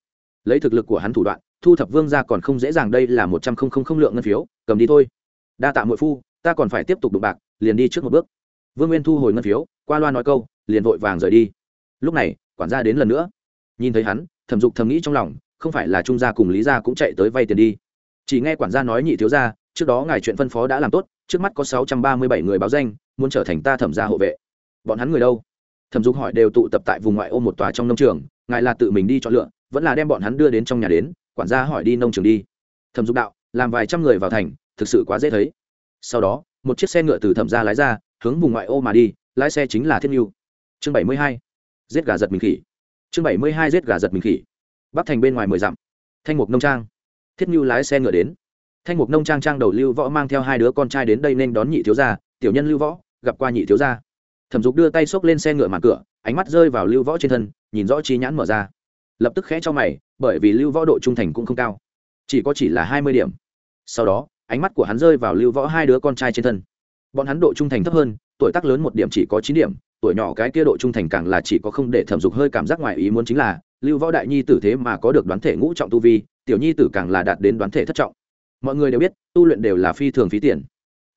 lấy thực lực của hắn thủ đoạn, thu thập vương gia còn không dễ dàng đây là một trăm không không không lượng ngân phiếu, cầm đi thôi. Đa tạ mội phu, ta còn phải tiếp tục đụng bạc, liền đi trước một bước. Vương nguyên thu hồi ngân phiếu, qua loa nói câu, liền vội vàng rời đi. Lúc này, quản gia đến lần nữa. Nhìn thấy hắn, thẩm dục thầm nghĩ trong lòng, không phải là trung gia cùng lý gia cũng chạy tới vay tiền đi. Chỉ nghe quản gia nói nhị thiếu gia, trước đó ngài chuyện phân phó đã làm tốt, trước mắt có sáu trăm ba mươi bảy người báo danh, muốn trở thành ta thẩm gia hộ vệ. Bọn hắn người đâu? Thẩm dục hỏi đều tụ tập tại vùng ngoại ô một tòa trong nông trường, ngài là tự mình đi chọn lựa, vẫn là đem bọn hắn đưa đến trong nhà đến, quản gia hỏi đi nông trường đi. Thẩm dục đạo, làm vài trăm người vào thành, thực sự quá dễ thấy. Sau đó, một chiếc xe ngựa từ thẩm gia lái ra, hướng vùng ngoại ô mà đi, lái xe chính là thiên mưu chương bảy mươi hai, giết gà giật mình khỉ. Chương bảy mươi hai, giết gà giật mình khỉ. Bắc thành bên ngoài mười dặm. Thanh mục nông trang. Thiết mưu lái xe ngựa đến. Thanh mục nông trang trang đầu lưu võ mang theo hai đứa con trai đến đây nên đón nhị thiếu gia, tiểu nhân lưu võ, gặp qua nhị thiếu gia thẩm dục đưa tay xốc lên xe ngựa màn cửa, ánh mắt rơi vào lưu võ trên thân, nhìn rõ chi nhãn mở ra. Lập tức khẽ cho mày, bởi vì lưu võ độ trung thành cũng không cao, chỉ có chỉ là hai mươi điểm. Sau đó, ánh mắt của hắn rơi vào lưu võ hai đứa con trai trên thân. Bọn hắn độ trung thành thấp hơn, tuổi tác lớn một điểm chỉ có chín điểm, tuổi nhỏ cái kia độ trung thành càng là chỉ có không để thẩm dục hơi cảm giác ngoài ý muốn chính là, lưu võ đại nhi tử thế mà có được đoán thể ngũ trọng tu vi, tiểu nhi tử càng là đạt đến đoán thể thất trọng. Mọi người đều biết, tu luyện đều là phi thường phí tiền.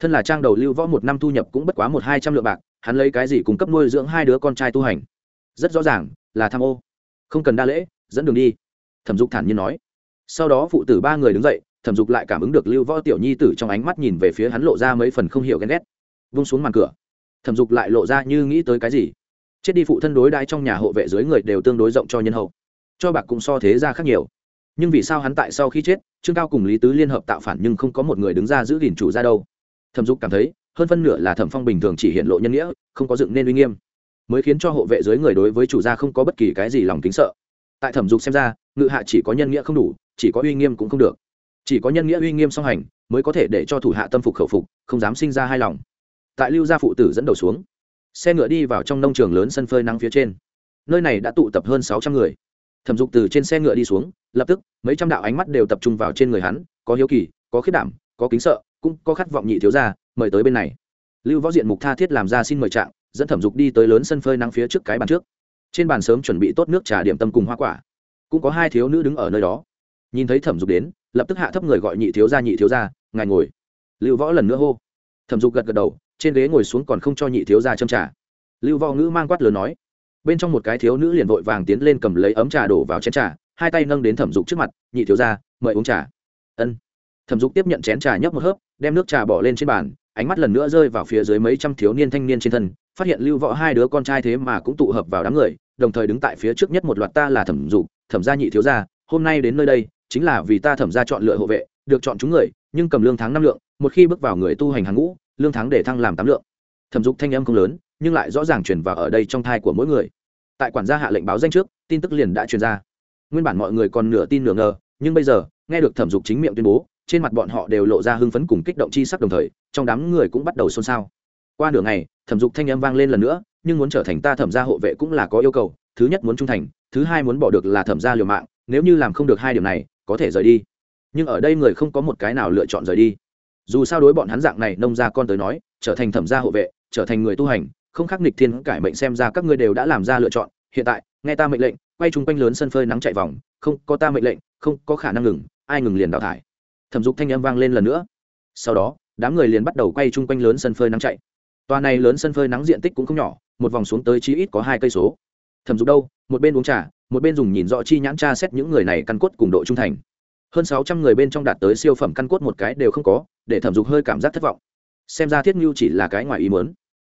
Thân là trang đầu lưu võ một năm thu nhập cũng bất quá một hai trăm lượng bạc hắn lấy cái gì cung cấp nuôi dưỡng hai đứa con trai tu hành? Rất rõ ràng, là tham ô. Không cần đa lễ, dẫn đường đi. Thẩm dục thản nhiên nói. Sau đó phụ tử ba người đứng dậy, thẩm dục lại cảm ứng được lưu võ tiểu nhi tử trong ánh mắt nhìn về phía hắn lộ ra mấy phần không hiểu ghen ghét. Vung xuống màn cửa. Thẩm dục lại lộ ra như nghĩ tới cái gì? Chết đi phụ thân đối đãi trong nhà hộ vệ dưới người đều tương đối rộng cho nhân hậu. Cho bạc cũng so thế ra khác nhiều. Nhưng vì sao hắn tại sau khi chết, trương cao cùng lý tứ liên hợp tạo phản nhưng không có một người đứng ra giữ gìn chủ ra đâu? Thẩm dục cảm thấy hơn phân nửa là thẩm phong bình thường chỉ hiện lộ nhân nghĩa, không có dựng nên uy nghiêm. Mới khiến cho hộ vệ dưới người đối với chủ gia không có bất kỳ cái gì lòng kính sợ. Tại thẩm dục xem ra, ngự hạ chỉ có nhân nghĩa không đủ, chỉ có uy nghiêm cũng không được. Chỉ có nhân nghĩa uy nghiêm song hành, mới có thể để cho thủ hạ tâm phục khẩu phục, không dám sinh ra hai lòng. Tại lưu gia phụ tử dẫn đầu xuống, xe ngựa đi vào trong nông trường lớn sân phơi nắng phía trên. Nơi này đã tụ tập hơn sáu trăm người. Thẩm dục từ trên xe ngựa đi xuống, lập tức, mấy trăm đạo ánh mắt đều tập trung vào trên người hắn, có hiếu kỳ, có khiết đảm, có kính sợ, cũng có khát vọng nhị thiếu gia mời tới bên này. Lưu võ diện mục tha thiết làm ra xin mời trạng, dẫn thẩm dục đi tới lớn sân phơi nắng phía trước cái bàn trước. Trên bàn sớm chuẩn bị tốt nước trà điểm tâm cùng hoa quả. Cũng có hai thiếu nữ đứng ở nơi đó. Nhìn thấy thẩm dục đến, lập tức hạ thấp người gọi nhị thiếu gia, nhị thiếu gia, ngài ngồi. Lưu võ lần nữa hô. Thẩm dục gật gật đầu, trên ghế ngồi xuống còn không cho nhị thiếu gia châm trà. Lưu võ ngữ mang quát lớn nói. Bên trong một cái thiếu nữ liền vội vàng tiến lên cầm lấy ấm trà đổ vào chén trà, hai tay nâng đến thẩm dục trước mặt, nhị thiếu ra mời uống trà. Ân. Thẩm dục tiếp nhận chén trà nhấp một hớp, đem nước trà bỏ lên trên bàn ánh mắt lần nữa rơi vào phía dưới mấy trăm thiếu niên thanh niên trên thân, phát hiện lưu võ hai đứa con trai thế mà cũng tụ hợp vào đám người, đồng thời đứng tại phía trước nhất một loạt ta là thẩm dục, thẩm gia nhị thiếu gia, hôm nay đến nơi đây, chính là vì ta thẩm gia chọn lựa hộ vệ, được chọn chúng người, nhưng cầm lương tháng năm lượng, một khi bước vào người tu hành hàng ngũ, lương tháng để thăng làm tám lượng. Thẩm dục thanh âm không lớn, nhưng lại rõ ràng truyền vào ở đây trong thai của mỗi người. Tại quản gia hạ lệnh báo danh trước, tin tức liền đã truyền ra. Nguyên bản mọi người còn nửa tin nửa ngờ, nhưng bây giờ, nghe được thẩm dục chính miệng tuyên bố trên mặt bọn họ đều lộ ra hưng phấn cùng kích động chi sắc đồng thời, trong đám người cũng bắt đầu xôn xao. Qua nửa ngày, thẩm dục thanh âm vang lên lần nữa, nhưng muốn trở thành ta thẩm gia hộ vệ cũng là có yêu cầu, thứ nhất muốn trung thành, thứ hai muốn bỏ được là thẩm gia liều mạng, nếu như làm không được hai điểm này, có thể rời đi. Nhưng ở đây người không có một cái nào lựa chọn rời đi. Dù sao đối bọn hắn dạng này, nông gia con tới nói, trở thành thẩm gia hộ vệ, trở thành người tu hành, không khắc nghịch thiên cải mệnh xem ra các ngươi đều đã làm ra lựa chọn. Hiện tại, nghe ta mệnh lệnh, quay chung quanh lớn sân phơi nắng chạy vòng, không có ta mệnh lệnh, không có khả năng ngừng, ai ngừng liền đào thải thẩm dục thanh âm vang lên lần nữa. Sau đó, đám người liền bắt đầu quay chung quanh lớn sân phơi nắng chạy. Tòa này lớn sân phơi nắng diện tích cũng không nhỏ, một vòng xuống tới chí ít có hai cây số. Thẩm dục đâu? Một bên uống trà, một bên dùng nhìn rõ chi nhãn tra xét những người này căn cốt cùng độ trung thành. Hơn sáu trăm người bên trong đạt tới siêu phẩm căn cốt một cái đều không có, để thẩm dục hơi cảm giác thất vọng. Xem ra thiết nhu chỉ là cái ngoài ý mớn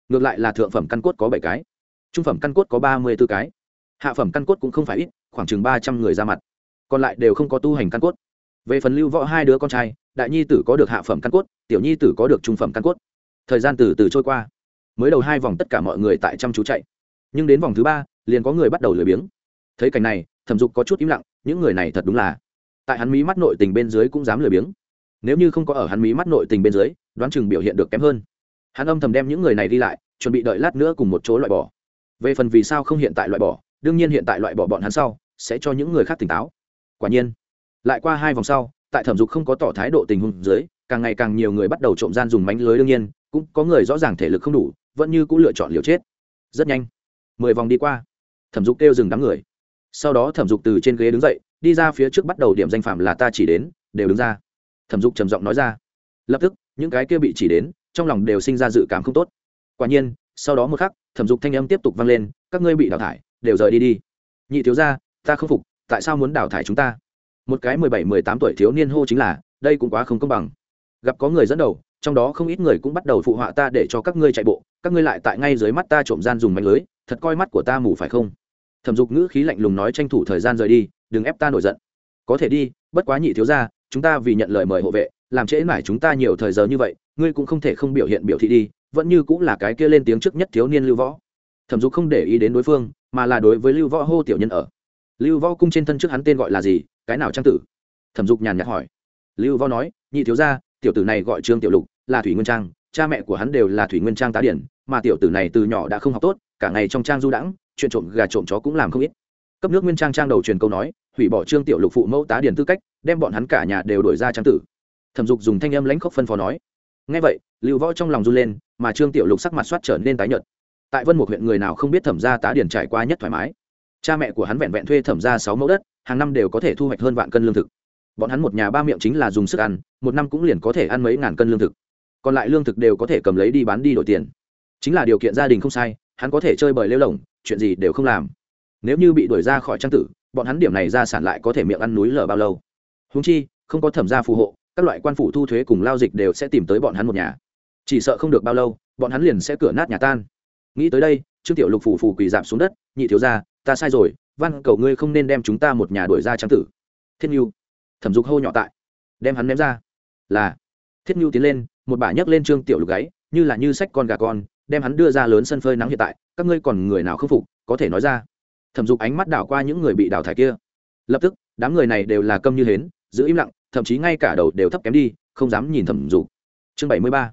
ngược lại là thượng phẩm căn cốt có bảy cái, trung phẩm căn cốt có ba mươi b ố cái. Hạ phẩm căn cốt cũng không phải ít, khoảng chừng ba trăm người ra mặt. Còn lại đều không có tu hành căn cốt về phần lưu võ hai đứa con trai, đại nhi tử có được hạ phẩm căn cốt, tiểu nhi tử có được trung phẩm căn cốt. Thời gian từ từ trôi qua. Mới đầu hai vòng tất cả mọi người tại chăm chú chạy. Nhưng đến vòng thứ ba, liền có người bắt đầu lười biếng. Thấy cảnh này, thẩm dục có chút im lặng, những người này thật đúng là. Tại hắn mí mắt nội tình bên dưới cũng dám lười biếng. Nếu như không có ở hắn mí mắt nội tình bên dưới, đoán chừng biểu hiện được kém hơn. Hắn âm thầm đem những người này đi lại, chuẩn bị đợi lát nữa cùng một chỗ loại bỏ. Về phần vì sao không hiện tại loại bỏ, đương nhiên hiện tại loại bỏ bọn hắn sau, sẽ cho những người khác tỉnh táo. Quả nhiên lại qua hai vòng sau, tại thẩm dục không có tỏ thái độ tình huống dưới, càng ngày càng nhiều người bắt đầu trộm gian dùng mánh lưới đương nhiên, cũng có người rõ ràng thể lực không đủ, vẫn như cũng lựa chọn liều chết. Rất nhanh, mười vòng đi qua, thẩm dục kêu dừng đám người. Sau đó thẩm dục từ trên ghế đứng dậy, đi ra phía trước bắt đầu điểm danh phạm là ta chỉ đến, đều đứng ra. Thẩm dục trầm giọng nói ra. Lập tức, những cái kia bị chỉ đến, trong lòng đều sinh ra dự cảm không tốt. Quả nhiên, sau đó một khắc, thẩm dục thanh âm tiếp tục vang lên, các ngươi bị đào thải, đều rời đi đi. Nhị thiếu ra ta không phục, tại sao muốn đào thải chúng ta? Một cái mười bảy, mười tám tuổi thiếu niên hô chính là, đây cũng quá không công bằng. Gặp có người dẫn đầu, trong đó không ít người cũng bắt đầu phụ họa ta để cho các ngươi chạy bộ, các ngươi lại tại ngay dưới mắt ta trộm gian dùng mạnh lưới, thật coi mắt của ta mù phải không? Thẩm dục ngữ khí lạnh lùng nói tranh thủ thời gian rời đi, đừng ép ta nổi giận. Có thể đi, bất quá nhị thiếu ra chúng ta vì nhận lời mời hộ vệ, làm trễ nải chúng ta nhiều thời giờ như vậy, ngươi cũng không thể không biểu hiện biểu thị đi, vẫn như cũng là cái kia lên tiếng trước nhất thiếu niên lưu võ. Thẩm dục không để ý đến đối phương, mà là đối với lưu võ hô tiểu nhân ở. Lưu võ cung trên thân trước hắn tên gọi là gì cái nào trang tử? Thẩm dục nhàn nhạt hỏi. Lưu võ nói, nhị thiếu gia, tiểu tử này gọi trương tiểu lục, là thủy nguyên trang, cha mẹ của hắn đều là thủy nguyên trang tá điển, mà tiểu tử này từ nhỏ đã không học tốt, cả ngày trong trang du đãng, chuyện trộm gà trộm chó cũng làm không ít. Cấp nước nguyên trang trang đầu truyền câu nói, hủy bỏ trương tiểu lục phụ mẫu tá điển tư cách, đem bọn hắn cả nhà đều đổi ra trang tử. Thẩm dục dùng thanh âm lãnh khốc phân phó nói. Ngay vậy, lưu võ trong lòng run lên, mà trương tiểu lục sắc mặt soát trở nên tái nhợt. Tại vân một huyện người nào không biết thẩm gia tá điển trải qua nhất thoải mái. Cha mẹ của hắn vẹn vẹn thuê thẩm gia sáu mẫu đất hàng năm đều có thể thu hoạch hơn vạn cân lương thực. Bọn hắn một nhà ba miệng chính là dùng sức ăn, một năm cũng liền có thể ăn mấy ngàn cân lương thực. Còn lại lương thực đều có thể cầm lấy đi bán đi đổi tiền. Chính là điều kiện gia đình không sai, hắn có thể chơi bời lêu lồng, chuyện gì đều không làm. Nếu như bị đuổi ra khỏi trang tử, bọn hắn điểm này ra sản lại có thể miệng ăn núi lở bao lâu. Húng chi, không có thẩm gia phù hộ, các loại quan phủ thu thuế cùng lao dịch đều sẽ tìm tới bọn hắn một nhà. Chỉ sợ không được bao lâu, bọn hắn liền sẽ cửa nát nhà tan. Nghĩ tới đây, trương tiểu lục phủ phủ quỳ dạp xuống đất, nhị thiếu ra ta sai rồi van cầu ngươi không nên đem chúng ta một nhà đuổi ra trang tử. Thiết nhu. Thẩm dục hô nhỏ tại. Đem hắn ném ra. Là. Thiết nhu tiến lên, một bả nhấc lên trương tiểu lục gáy, như là như sách con gà con, đem hắn đưa ra lớn sân phơi nắng hiện tại, các ngươi còn người nào không phục, có thể nói ra. Thẩm dục ánh mắt đảo qua những người bị đào thải kia. Lập tức, đám người này đều là câm như hến, giữ im lặng, thậm chí ngay cả đầu đều thấp kém đi, không dám nhìn thẩm dục. Chương bảy mươi ba.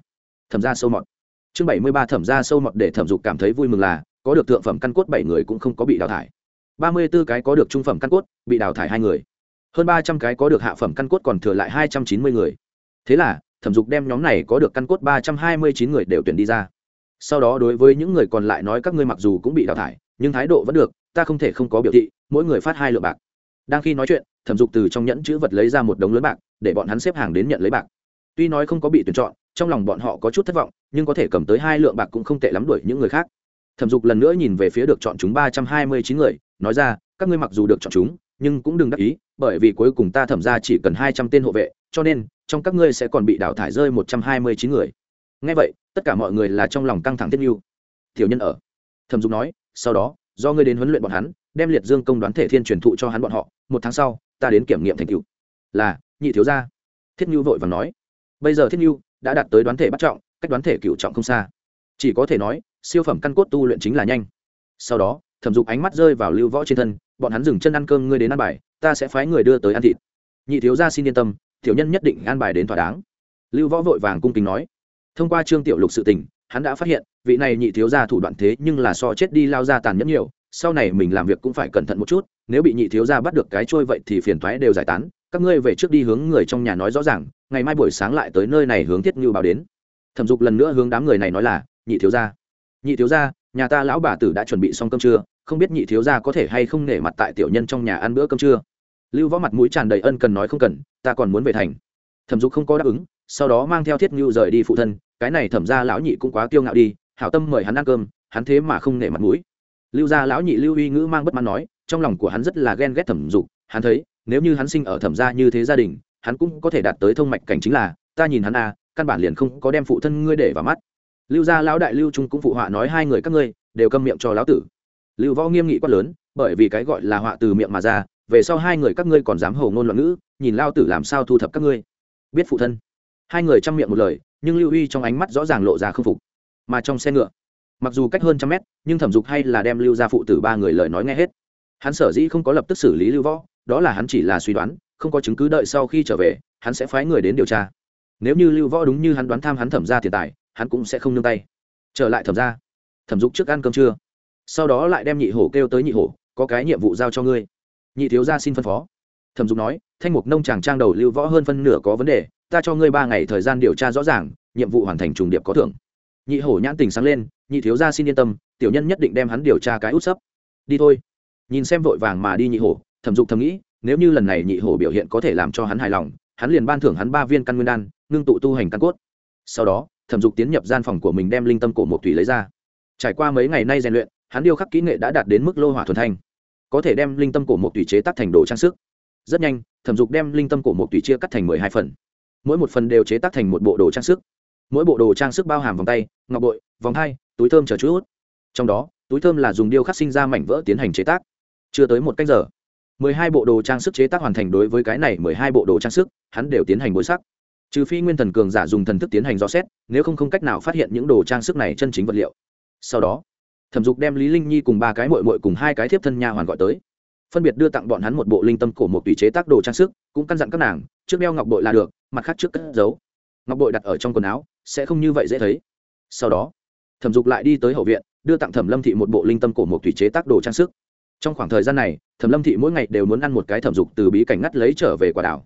Thẩm ra sâu mọt. Chương bảy mươi ba thẩm ra sâu mọt để thẩm dục cảm thấy vui mừng là, có được thượng phẩm căn cốt bảy người cũng không có bị đào thải ba mươi b ố cái có được trung phẩm căn cốt, bị đào thải hai người. Hơn ba trăm cái có được hạ phẩm căn cốt còn thừa lại hai trăm chín mươi người. Thế là, thẩm dục đem nhóm này có được căn cốt ba trăm hai mươi chín người đều tuyển đi ra. Sau đó đối với những người còn lại nói các ngươi mặc dù cũng bị đào thải, nhưng thái độ vẫn được, ta không thể không có biểu thị, mỗi người phát hai lượng bạc. Đang khi nói chuyện, thẩm dục từ trong nhẫn chữ vật lấy ra một đống lớn bạc, để bọn hắn xếp hàng đến nhận lấy bạc. Tuy nói không có bị tuyển chọn, trong lòng bọn họ có chút thất vọng, nhưng có thể cầm tới hai lượng bạc cũng không tệ lắm đuổi những người khác thẩm dục lần nữa nhìn về phía được chọn chúng ba trăm hai mươi chín người, nói ra, các ngươi mặc dù được chọn chúng, nhưng cũng đừng đắc ý, bởi vì cuối cùng ta thẩm ra chỉ cần hai trăm tên hộ vệ, cho nên, trong các ngươi sẽ còn bị đào thải rơi một trăm hai mươi chín người. Ngay vậy, tất cả mọi người là trong lòng căng thẳng tiết mưu thiểu nhân ở. Thẩm dục nói, sau đó, do ngươi đến huấn luyện bọn hắn, đem liệt dương công đoán thể thiên truyền thụ cho hắn bọn họ, một tháng sau, ta đến kiểm nghiệm thành cựu là, nhị thiếu gia. Thiết nhu vội và nói. Bây giờ thiết nhu đã đạt tới đoán thể bắt trọng, cách đoán thể cựu trọng không xa. Chỉ có thể nói siêu phẩm căn cốt tu luyện chính là nhanh. Sau đó, thẩm dục ánh mắt rơi vào lưu võ trên thân, bọn hắn dừng chân ăn cơm, ngươi đến ăn bài, ta sẽ phái người đưa tới ăn thịt. Nhị thiếu gia xin yên tâm, tiểu nhân nhất định ăn bài đến thỏa đáng. Lưu võ vội vàng cung kính nói. Thông qua trương tiểu lục sự tình, hắn đã phát hiện, vị này nhị thiếu gia thủ đoạn thế nhưng là so chết đi lao ra tàn nhẫn nhiều, sau này mình làm việc cũng phải cẩn thận một chút, nếu bị nhị thiếu gia bắt được cái trôi vậy thì phiền thoái đều giải tán, các ngươi về trước đi hướng người trong nhà nói rõ ràng, ngày mai buổi sáng lại tới nơi này hướng thiết như báo đến. Thẩm dục lần nữa hướng đám người này nói là, nhị thiếu gia nhị thiếu gia, nhà ta lão bà tử đã chuẩn bị xong cơm trưa, không biết nhị thiếu gia có thể hay không nể mặt tại tiểu nhân trong nhà ăn bữa cơm trưa. Lưu võ mặt mũi tràn đầy ân cần nói không cần, ta còn muốn về thành. Thẩm dục không có đáp ứng, sau đó mang theo thiết ngưu rời đi phụ thân, cái này thẩm ra lão nhị cũng quá kiêu ngạo đi, hảo tâm mời hắn ăn cơm, hắn thế mà không nể mặt mũi. Lưu gia lão nhị lưu uy ngữ mang bất mãn nói, trong lòng của hắn rất là ghen ghét thẩm dục, hắn thấy, nếu như hắn sinh ở thẩm gia như thế gia đình, hắn cũng có thể đạt tới thông mạch cảnh chính là, ta nhìn hắn à căn bản liền không có đem phụ thân ngươi để vào mắt lưu gia lão đại lưu trung cũng phụ họa nói hai người các ngươi đều câm miệng cho lão tử. Lưu võ nghiêm nghị quát lớn, bởi vì cái gọi là họa từ miệng mà ra, về sau hai người các ngươi còn dám hầu ngôn loạn ngữ, nhìn lao tử làm sao thu thập các ngươi. Biết phụ thân. Hai người chăm miệng một lời, nhưng lưu uy trong ánh mắt rõ ràng lộ ra khâm phục. Mà trong xe ngựa, mặc dù cách hơn trăm mét, nhưng thẩm dục hay là đem lưu ra phụ tử ba người lời nói nghe hết. Hắn sở dĩ không có lập tức xử lý lưu võ, đó là hắn chỉ là suy đoán, không có chứng cứ đợi sau khi trở về, hắn sẽ phái người đến điều tra. Nếu như lưu võ đúng như hắn đoán tham hắn thẩm ra tiền tài hắn cũng sẽ không nương tay. Trở lại thẩm ra thẩm dục trước ăn cơm trưa. Sau đó lại đem nhị hổ kêu tới nhị hổ, có cái nhiệm vụ giao cho ngươi. Nhị thiếu gia xin phân phó. Thẩm dục nói, thanh mục nông chàng trang đầu lưu võ hơn phân nửa có vấn đề, ta cho ngươi ba ngày thời gian điều tra rõ ràng, nhiệm vụ hoàn thành trùng điệp có thưởng. Nhị hổ nhãn tình sáng lên, nhị thiếu gia xin yên tâm, tiểu nhân nhất định đem hắn điều tra cái út sấp. Đi thôi. Nhìn xem vội vàng mà đi nhị hổ, thẩm dục thầm nghĩ, nếu như lần này nhị hổ biểu hiện có thể làm cho hắn hài lòng, hắn liền ban thưởng hắn ba viên căn nguyên đan, ngưng tụ tu hành căn cốt. Sau đó thẩm dục tiến nhập gian phòng của mình đem linh tâm cổ một thủy lấy ra. Trải qua mấy ngày nay rèn luyện, hắn điêu khắc kỹ nghệ đã đạt đến mức lô hỏa thuần thanh. Có thể đem linh tâm cổ một tùy chế tác thành đồ trang sức. Rất nhanh, thẩm dục đem linh tâm cổ một tùy chia cắt thành mười hai phần. Mỗi một phần đều chế tác thành một bộ đồ trang sức. Mỗi bộ đồ trang sức bao hàm vòng tay, ngọc bội, vòng hai, túi thơm chờ chút trong đó, túi thơm là dùng điêu khắc sinh ra mảnh vỡ tiến hành chế tác. Chưa tới một cách giờ, mười hai bộ đồ trang sức chế tác hoàn thành đối với cái này mười hai bộ đồ trang sức, hắn đều tiến hành bối sắc trừ phi nguyên thần cường giả dùng thần thức tiến hành dò xét, nếu không không cách nào phát hiện những đồ trang sức này chân chính vật liệu. Sau đó, thẩm dục đem lý linh nhi cùng ba cái mội mội cùng hai cái thiếp thân nha hoàn gọi tới. Phân biệt đưa tặng bọn hắn một bộ linh tâm cổ một tùy chế tác đồ trang sức, cũng căn dặn các nàng, trước đeo ngọc bội là được, mặt khác trước cất giấu. Ngọc bội đặt ở trong quần áo, sẽ không như vậy dễ thấy. Sau đó, thẩm dục lại đi tới hậu viện, đưa tặng thẩm lâm thị một bộ linh tâm cổ một tùy chế tác đồ trang sức. Trong khoảng thời gian này, thẩm lâm thị mỗi ngày đều muốn ăn một cái thẩm dục từ bí cảnh ngắt lấy trở về quả đảo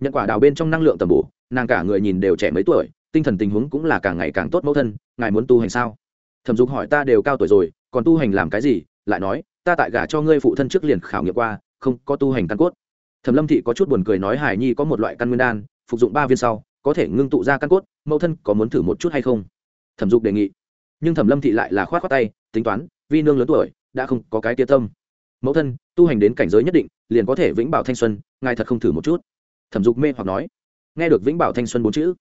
nhận quả đào bên trong năng lượng tầm bổ, nàng cả người nhìn đều trẻ mấy tuổi, tinh thần tình huống cũng là càng ngày càng tốt mẫu thân, ngài muốn tu hành sao? Thẩm dục hỏi ta đều cao tuổi rồi, còn tu hành làm cái gì? Lại nói, ta tại gả cho ngươi phụ thân trước liền khảo nghiệm qua, không có tu hành căn cốt. Thẩm lâm thị có chút buồn cười nói hải nhi có một loại căn nguyên đan, phục dụng ba viên sau, có thể ngưng tụ ra căn cốt, mẫu thân có muốn thử một chút hay không? Thẩm dục đề nghị. Nhưng thẩm lâm thị lại là k h o á t tay, tính toán, vi nương lớn tuổi, đã không có cái tia tâm. Mẫu thân, tu hành đến cảnh giới nhất định, liền có thể vĩnh bảo thanh xuân, ngài thật không thử một chút thẩm dục mê hoặc nói, nghe được vĩnh bảo thanh xuân bốn chữ,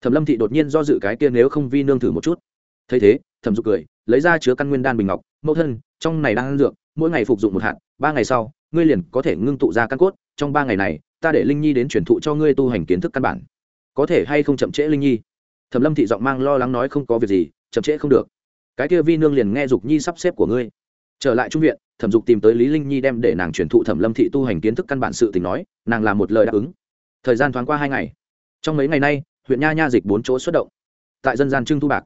thẩm lâm thị đột nhiên do dự cái kia nếu không vi nương thử một chút. Thấy thế, thẩm dục cười, lấy ra chứa căn nguyên đan bình ngọc, mẫu thân, trong này đang ăn dược, mỗi ngày phục dụng một hạt, ba ngày sau, ngươi liền có thể ngưng tụ ra căn cốt, trong ba ngày này, ta để linh nhi đến truyền thụ cho ngươi tu hành kiến thức căn bản. Có thể hay không chậm trễ linh nhi? Thẩm lâm thị giọng mang lo lắng nói không có việc gì, chậm trễ không được. Cái kia vi nương liền nghe dục nhi sắp xếp của ngươi. Trở lại trung viện, thẩm dục tìm tới lý linh nhi đem để nàng truyền thụ thẩm lâm thị tu hành kiến thức căn bản sự tình nói, nàng làm một lời đáp ứng thời gian thoáng qua hai ngày. Trong mấy ngày nay, huyện nha nha dịch bốn chỗ xuất động. Tại dân gian trưng thu bạc,